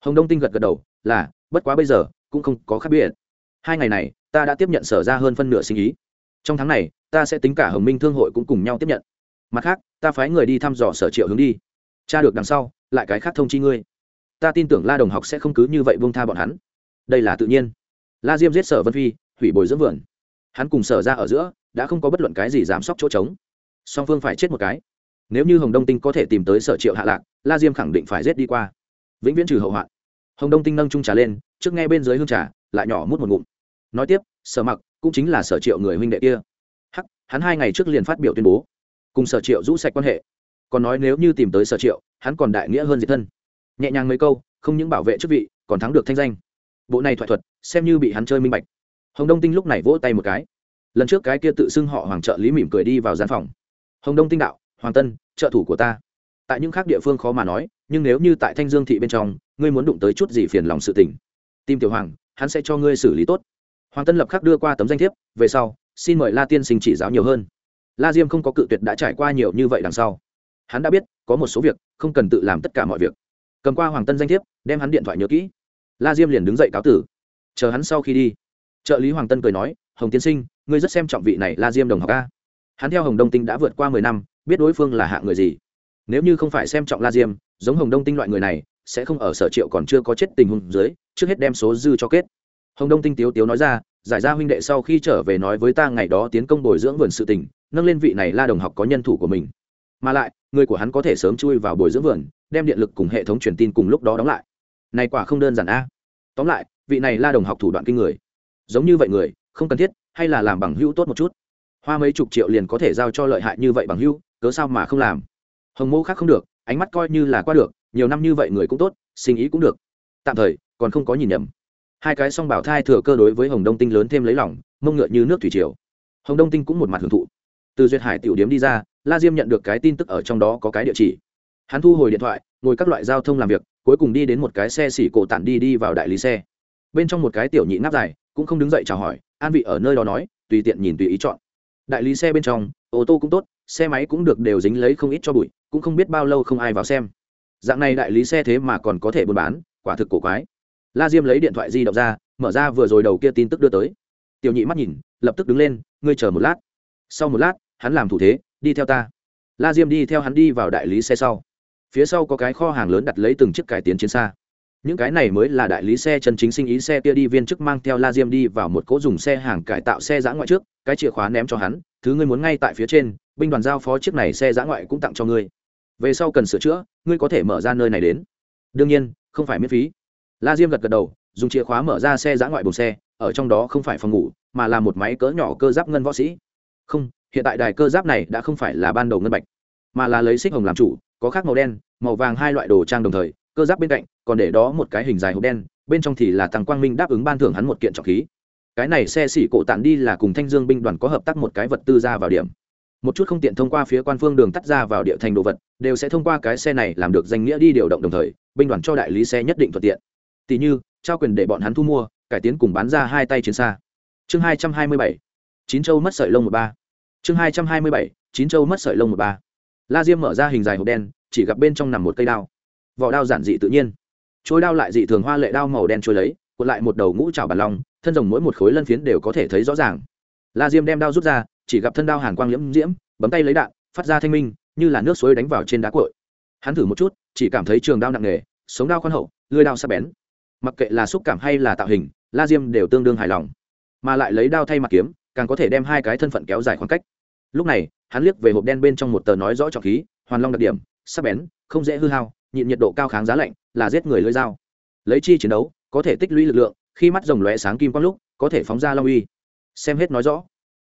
Hồng đông tinh gật gật đầu, là, bất quá bây giờ cũng không có khác biệt. Hai ngày này, ta đã tiếp nhận sở ra hơn phân nửa sinh ý. Trong tháng này, ta sẽ tính cả hồng minh thương hội cũng cùng nhau tiếp nhận. Mặt khác, ta phái người đi thăm dò sở triệu hướng đi. Cha được đằng sau, lại cái khác thông chi ngươi. Ta tin tưởng la đồng học sẽ không cứ như vậy buông tha bọn hắn. Đây là tự nhiên. La diêm giết sở vân phi, hủy bồi dưỡng vườn. Hắn cùng sở ra ở giữa, đã không có bất luận cái gì giám sóc chỗ trống. Song phương phải chết một cái nếu như hồng đông tinh có thể tìm tới sở triệu hạ lạc, la diêm khẳng định phải giết đi qua. Vĩnh viễn trừ hậu hoạn. Hồng đông tinh nâng trung trà lên, trước nghe bên dưới hương trà, lại nhỏ mút một ngụm. Nói tiếp, sở mặc cũng chính là sở triệu người huynh đệ kia. Hắc, hắn hai ngày trước liền phát biểu tuyên bố, cùng sở triệu rũ sạch quan hệ. Còn nói nếu như tìm tới sở triệu, hắn còn đại nghĩa hơn diệt thân. Nhẹ nhàng mấy câu, không những bảo vệ chức vị, còn thắng được thanh danh. Bộ này thoại thuật, xem như bị hắn chơi minh bạch. Hồng đông tinh lúc này vỗ tay một cái. Lần trước cái kia tự xưng họ hoàng trợ lý mỉm cười đi vào gian phòng. Hồng đông tinh đạo hoàng tân, trợ thủ của ta. Tại những khác địa phương khó mà nói, nhưng nếu như tại thanh dương thị bên trong, ngươi muốn đụng tới chút gì phiền lòng sự tình. Tim tiểu hoàng, hắn sẽ cho ngươi xử lý tốt. Hoàng tân lập khắc đưa qua tấm danh thiếp, về sau, xin mời la tiên sinh chỉ giáo nhiều hơn. La diêm không có cự tuyệt đã trải qua nhiều như vậy đằng sau. Hắn đã biết, có một số việc, không cần tự làm tất cả mọi việc. Cầm qua hoàng tân danh thiếp, đem hắn điện thoại nhớ kỹ. La diêm liền đứng dậy cáo tử. Chờ hắn sau khi đi. Trợ lý hoàng tân cười nói, hồng tiên sinh, ngươi rất xem trọng vị này la diêm đồng học a. Hắn theo hồng đông tinh đã vượt qua mười năm biết đối phương là hạ người gì. Nếu như không phải xem trọng la diêm, giống hồng đông tinh loại người này, sẽ không ở sở triệu còn chưa có chết tình huống dưới, trước hết đem số dư cho kết. Hồng đông tinh tiếu tiếu nói ra, giải ra huynh đệ sau khi trở về nói với ta ngày đó tiến công bồi dưỡng vườn sự tình, nâng lên vị này la đồng học có nhân thủ của mình. Mà lại, người của hắn có thể sớm chui vào bồi dưỡng vườn, đem điện lực cùng hệ thống truyền tin cùng lúc đó đóng lại. Này quả không đơn giản a. Tóm lại, vị này la đồng học thủ đoạn kinh người. Giống như vậy người, không cần thiết, hay là làm bằng hữu tốt một chút. Hoa mấy chục triệu liền có thể giao cho lợi hại như vậy bằng hữu cớ sao mà không làm? Hồng mô khác không được, ánh mắt coi như là qua được, nhiều năm như vậy người cũng tốt, sinh ý cũng được. Tạm thời, còn không có nhìn nhầm. Hai cái song bảo thai thừa cơ đối với hồng đông tinh lớn thêm lấy lòng, mông ngựa như nước thủy triều. Hồng đông tinh cũng một mặt hưởng thụ. Từ duyệt hải tiểu điếm đi ra, la diêm nhận được cái tin tức ở trong đó có cái địa chỉ. Hắn thu hồi điện thoại, ngồi các loại giao thông làm việc, cuối cùng đi đến một cái xe xỉ cổ tản đi đi vào đại lý xe. Bên trong một cái tiểu nhị nắp dài, cũng không đứng dậy chào hỏi, an vị ở nơi đó nói, tùy tiện nhìn tùy ý chọn. Đại lý xe bên trong, ô tô cũng tốt xe máy cũng được đều dính lấy không ít cho bụi, cũng không biết bao lâu không ai vào xem. Dạng này đại lý xe thế mà còn có thể buôn bán, quả thực cổ quái. La diêm lấy điện thoại di động ra, mở ra vừa rồi đầu kia tin tức đưa tới. Tiểu nhị mắt nhìn, lập tức đứng lên, ngươi chờ một lát. Sau một lát, hắn làm thủ thế, đi theo ta. La diêm đi theo hắn đi vào đại lý xe sau. Phía sau có cái kho hàng lớn đặt lấy từng chiếc cải tiến chiến xa. Những cái này mới là đại lý xe chân chính sinh ý xe kia đi viên chức mang theo la diêm đi vào một cỗ dùng xe hàng cải tạo xe giã ngoại trước, cái chìa khóa ném cho hắn, thứ ngươi muốn ngay tại phía trên binh đoàn giao phó chiếc này xe giã ngoại cũng tặng cho ngươi. Về sau cần sửa chữa, ngươi có thể mở ra nơi này đến. Đương nhiên, không phải miễn phí. La diêm gật gật đầu, dùng chìa khóa mở ra xe giã ngoại bồn xe, ở trong đó không phải phòng ngủ, mà là một máy cỡ nhỏ cơ giáp ngân võ sĩ. Không, hiện tại đài cơ giáp này đã không phải là ban đầu ngân bạch, mà là lấy xích hồng làm chủ, có khác màu đen, màu vàng hai loại đồ trang đồng thời, cơ giáp bên cạnh, còn để đó một cái hình dài hộp đen, bên trong thì là thằng quang minh đáp ứng ban thưởng hắn một kiện trọng khí. Cái này xe xỉ cổ tản đi là cùng thanh dương binh đoàn có hợp tác một cái vật tư ra vào điểm một chút không tiện thông qua phía quan phương đường tắt ra vào địa thành đồ vật, đều sẽ thông qua cái xe này làm được danh nghĩa đi điều động đồng thời, binh đoàn cho đại lý xe nhất định thuận tiện. Tỷ như, trao quyền để bọn hắn thu mua, cải tiến cùng bán ra hai tay chiến xa. Chương hai trăm hai mươi bảy, chín châu mất sợi lông một ba. Chương hai trăm hai mươi bảy, chín châu mất sợi lông một ba. La diêm mở ra hình dài hộp đen, chỉ gặp bên trong nằm một cây đao. Vỏ đao giản dị tự nhiên. Trôi đao lại dị thường hoa lệ đao màu đen trôi lấy, cuộn lại một đầu ngũ trào bàn long, thân rồng mỗi một khối lân phiến đều có thể thấy rõ ràng. La diêm đem đao rút ra chỉ gặp thân đao hàn quang liễm diễm, bấm tay lấy đạn, phát ra thanh minh, như là nước suối đánh vào trên đá cội. Hắn thử một chút, chỉ cảm thấy trường đao nặng nề, sống đao khoan hậu lưới đao sắc bén. Mặc kệ là xúc cảm hay là tạo hình, la diêm đều tương đương hài lòng. Mà lại lấy đao thay mặt kiếm, càng có thể đem hai cái thân phận kéo dài khoảng cách. Lúc này, hắn liếc về hộp đen bên trong một tờ nói rõ trọng khí, hoàn long đặc điểm, sắc bén, không dễ hư hao, nhịn nhiệt độ cao kháng giá lạnh, là giết người lưỡi dao. Lấy chi chiến đấu, có thể tích lũy lực lượng, khi mắt rồng lóe sáng kim quang lúc, có thể phóng ra long uy. Xem hết nói rõ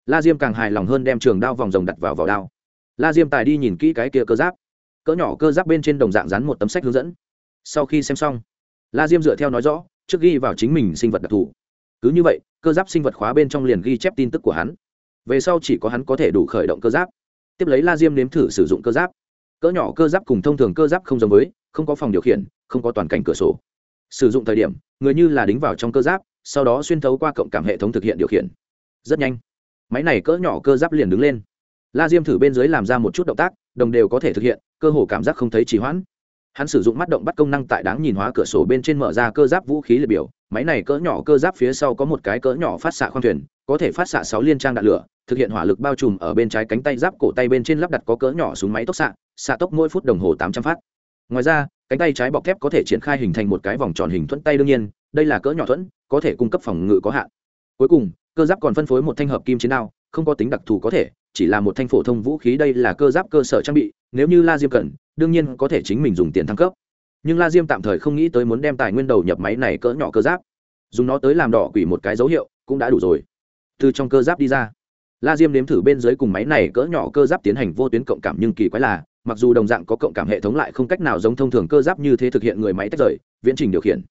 la diêm càng hài lòng hơn đem trường đao vòng rồng đặt vào vào đao. La diêm tài đi nhìn kỹ cái kia cơ giáp. Cỡ nhỏ cơ giáp bên trên đồng dạng dán một tấm sách hướng dẫn. Sau khi xem xong, la diêm dựa theo nói rõ, trước ghi vào chính mình sinh vật đặc thù. Cứ như vậy, cơ giáp sinh vật khóa bên trong liền ghi chép tin tức của hắn. Về sau chỉ có hắn có thể đủ khởi động cơ giáp. Tiếp lấy la diêm nếm thử sử dụng cơ giáp. Cỡ nhỏ cơ giáp cùng thông thường cơ giáp không giống với, không có phòng điều khiển, không có toàn cảnh cửa sổ. Sử dụng thời điểm, người như là đính vào trong cơ giáp, sau đó xuyên thấu qua cộng cảm hệ thống thực hiện điều khiển. Rất nhanh máy này cỡ nhỏ cơ giáp liền đứng lên. La diêm thử bên dưới làm ra một chút động tác, đồng đều có thể thực hiện, cơ hồ cảm giác không thấy trì hoãn. Hắn sử dụng mắt động bắt công năng tại đáng nhìn hóa cửa sổ bên trên mở ra cơ giáp vũ khí liệt biểu, máy này cỡ nhỏ cơ giáp phía sau có một cái cỡ nhỏ phát xạ khoang thuyền, có thể phát xạ sáu liên trang đạn lửa, thực hiện hỏa lực bao trùm ở bên trái cánh tay giáp cổ tay bên trên lắp đặt có cỡ nhỏ súng máy tốc xạ xạ tốc mỗi phút đồng hồ tám trăm phát. Ngoài ra, cánh tay trái bọc thép có thể triển khai hình thành một cái vòng tròn hình thuẫn tay đương nhiên, đây là cỡ nhỏ thuẫn, có thể cung cấp phòng ngự có hạn. Cuối cùng cơ giáp còn phân phối một thanh hợp kim chiến đao, không có tính đặc thù có thể, chỉ là một thanh phổ thông vũ khí đây là cơ giáp cơ sở trang bị, nếu như la diêm cần, đương nhiên có thể chính mình dùng tiền thăng cấp. Nhưng la diêm tạm thời không nghĩ tới muốn đem tài nguyên đầu nhập máy này cỡ nhỏ cơ giáp. Dùng nó tới làm đỏ quỷ một cái dấu hiệu, cũng đã đủ rồi. Từ trong cơ giáp đi ra, la diêm nếm thử bên dưới cùng máy này cỡ nhỏ cơ giáp tiến hành vô tuyến cộng cảm nhưng kỳ quái là, mặc dù đồng dạng có cộng cảm hệ thống lại không cách nào giống thông thường cơ giáp như thế thực hiện người máy tách rời, viễn trình điều khiển.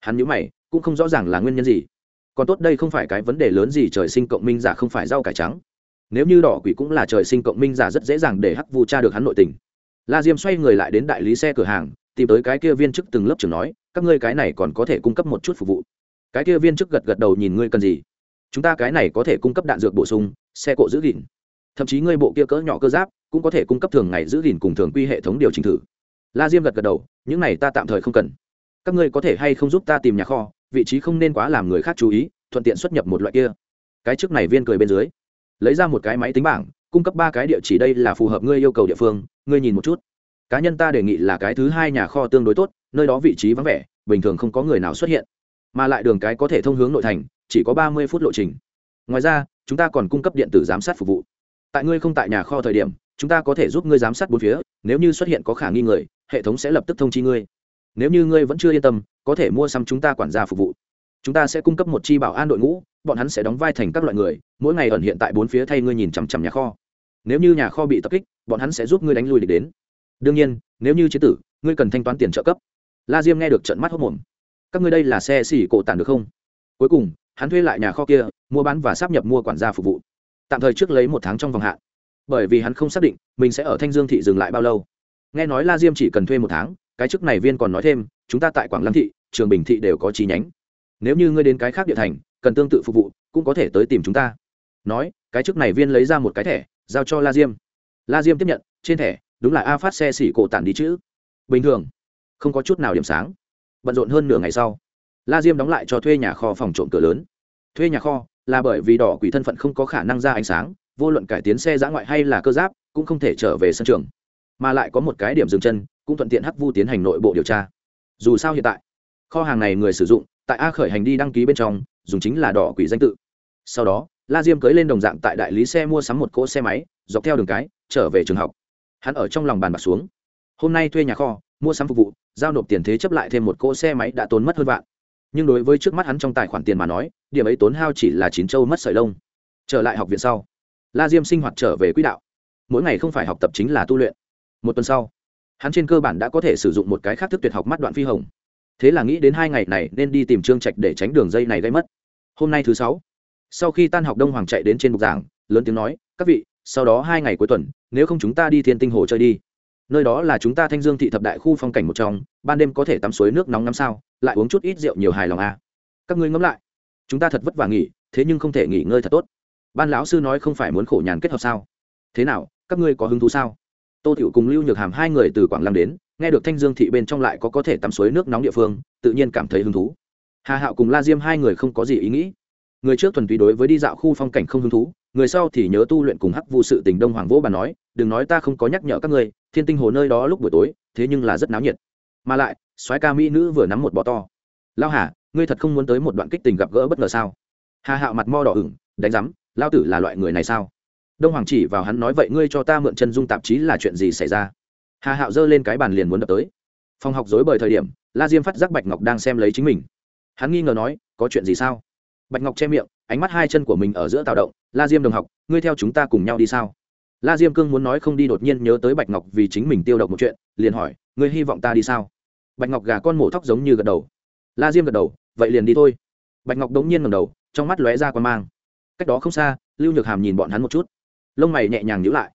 Hắn nhữ mày, cũng không rõ ràng là nguyên nhân gì còn tốt đây không phải cái vấn đề lớn gì trời sinh cộng minh giả không phải rau cải trắng. Nếu như đỏ quỷ cũng là trời sinh cộng minh giả rất dễ dàng để hắc vu cha được hắn nội tình. La diêm xoay người lại đến đại lý xe cửa hàng, tìm tới cái kia viên chức từng lớp trường nói, các ngươi cái này còn có thể cung cấp một chút phục vụ. Cái kia viên chức gật gật đầu nhìn ngươi cần gì? Chúng ta cái này có thể cung cấp đạn dược bổ sung, xe cộ giữ gìn. Thậm chí ngươi bộ kia cỡ nhỏ cơ giáp cũng có thể cung cấp thường ngày giữ gìn cùng thường quy hệ thống điều chỉnh thử. La diêm gật gật đầu, những này ta tạm thời không cần. Các ngươi có thể hay không giúp ta tìm nhà kho vị trí không nên quá làm người khác chú ý, thuận tiện xuất nhập một loại kia. Cái chức này viên cười bên dưới, lấy ra một cái máy tính bảng, cung cấp ba cái địa chỉ đây là phù hợp ngươi yêu cầu địa phương, ngươi nhìn một chút. Cá nhân ta đề nghị là cái thứ hai nhà kho tương đối tốt, nơi đó vị trí vắng vẻ, bình thường không có người nào xuất hiện. Mà lại đường cái có thể thông hướng nội thành, chỉ có ba mươi phút lộ trình. Ngoài ra, chúng ta còn cung cấp điện tử giám sát phục vụ. Tại ngươi không tại nhà kho thời điểm, chúng ta có thể giúp ngươi giám sát bốn phía, nếu như xuất hiện có khả nghi người, hệ thống sẽ lập tức thông chi ngươi nếu như ngươi vẫn chưa yên tâm, có thể mua xăm chúng ta quản gia phục vụ. Chúng ta sẽ cung cấp một chi bảo an đội ngũ, bọn hắn sẽ đóng vai thành các loại người, mỗi ngày ẩn hiện tại bốn phía thay ngươi nhìn chằm chằm nhà kho. Nếu như nhà kho bị tập kích, bọn hắn sẽ giúp ngươi đánh lùi địch đến. Đương nhiên, nếu như chế tử, ngươi cần thanh toán tiền trợ cấp. La diêm nghe được trận mắt hốc mồm các ngươi đây là xe xỉ cổ tản được không? Cuối cùng, hắn thuê lại nhà kho kia, mua bán và sắp nhập mua quản gia phục vụ. Tạm thời trước lấy một tháng trong vòng hạn. Bởi vì hắn không xác định mình sẽ ở thanh dương thị dừng lại bao lâu. Nghe nói la diêm chỉ cần thuê một tháng cái chức này viên còn nói thêm, chúng ta tại quảng lâm thị, trường bình thị đều có chi nhánh. Nếu như ngươi đến cái khác địa thành, cần tương tự phục vụ, cũng có thể tới tìm chúng ta. Nói, cái chức này viên lấy ra một cái thẻ, giao cho la diêm. La diêm tiếp nhận, trên thẻ, đúng là a phát xe xỉ cổ tản đi chữ bình thường, không có chút nào điểm sáng. Bận rộn hơn nửa ngày sau, la diêm đóng lại cho thuê nhà kho phòng trộm cửa lớn. Thuê nhà kho là bởi vì đỏ quỷ thân phận không có khả năng ra ánh sáng, vô luận cải tiến xe giã ngoại hay là cơ giáp, cũng không thể trở về sân trường. Mà lại có một cái điểm dừng chân cũng thuận tiện hắc vu tiến hành nội bộ điều tra. Dù sao hiện tại, kho hàng này người sử dụng, tại a khởi hành đi đăng ký bên trong, dùng chính là đỏ quỷ danh tự. Sau đó, la diêm cưới lên đồng dạng tại đại lý xe mua sắm một cỗ xe máy, dọc theo đường cái, trở về trường học. Hắn ở trong lòng bàn bạc xuống. Hôm nay thuê nhà kho, mua sắm phục vụ, giao nộp tiền thế chấp lại thêm một cỗ xe máy đã tốn mất hơn vạn. Nhưng đối với trước mắt hắn trong tài khoản tiền mà nói, điểm ấy tốn hao chỉ là chín châu mất sợi lông. Trở lại học viện sau, la diêm sinh hoạt trở về quỹ đạo. Mỗi ngày không phải học tập chính là tu luyện. Một tuần sau hắn trên cơ bản đã có thể sử dụng một cái khác thức tuyệt học mắt đoạn phi hồng. Thế là nghĩ đến hai ngày này nên đi tìm trương trạch để tránh đường dây này gây mất. Hôm nay thứ sáu, sau khi tan học đông hoàng chạy đến trên bục giảng, lớn tiếng nói, các vị, sau đó hai ngày cuối tuần, nếu không chúng ta đi thiên tinh hồ chơi đi. Nơi đó là chúng ta thanh dương thị thập đại khu phong cảnh một trong, ban đêm có thể tắm suối nước nóng năm sao, lại uống chút ít rượu nhiều hài lòng à. các ngươi ngẫm lại. Chúng ta thật vất vả nghỉ, thế nhưng không thể nghỉ ngơi thật tốt. Ban lão sư nói không phải muốn khổ nhàn kết hợp sao? Thế nào, các ngươi có hứng thú sao? Tô tiểu cùng lưu nhược hàm hai người từ quảng lăng đến, nghe được thanh dương thị bên trong lại có có thể tắm suối nước nóng địa phương, tự nhiên cảm thấy hứng thú. Hà hạo cùng la diêm hai người không có gì ý nghĩ. Người trước thuần túy đối với đi dạo khu phong cảnh không hứng thú, người sau thì nhớ tu luyện cùng hắc vụ sự tình đông hoàng vỗ bà nói, đừng nói ta không có nhắc nhở các ngươi, thiên tinh hồ nơi đó lúc buổi tối, thế nhưng là rất náo nhiệt. Mà lại, soái ca mỹ nữ vừa nắm một bọ to. Lao hà, ngươi thật không muốn tới một đoạn kích tình gặp gỡ bất ngờ sao? Hà hạo mặt mo đỏ ửng, đánh rắm lao tử là loại người này sao? Đông hoàng chỉ vào hắn nói, vậy ngươi cho ta mượn chân dung tạp chí là chuyện gì xảy ra? Hà hạo giơ lên cái bàn liền muốn đập tới. Phòng học dối bời thời điểm, la diêm phát giác bạch ngọc đang xem lấy chính mình. Hắn nghi ngờ nói, có chuyện gì sao? Bạch ngọc che miệng, ánh mắt hai chân của mình ở giữa tạo động, la diêm đồng học, ngươi theo chúng ta cùng nhau đi sao? La diêm cương muốn nói không đi đột nhiên nhớ tới bạch ngọc vì chính mình tiêu độc một chuyện, liền hỏi, ngươi hy vọng ta đi sao? Bạch ngọc gà con mổ thóc giống như gật đầu. La diêm gật đầu, vậy liền đi thôi. Bạch ngọc đống nhiên ngầm đầu, trong mắt lóe ra quan mang. Cách đó không xa, lưu nhược hàm nhìn bọn hắn một chút lông mày nhẹ nhàng nhữ lại.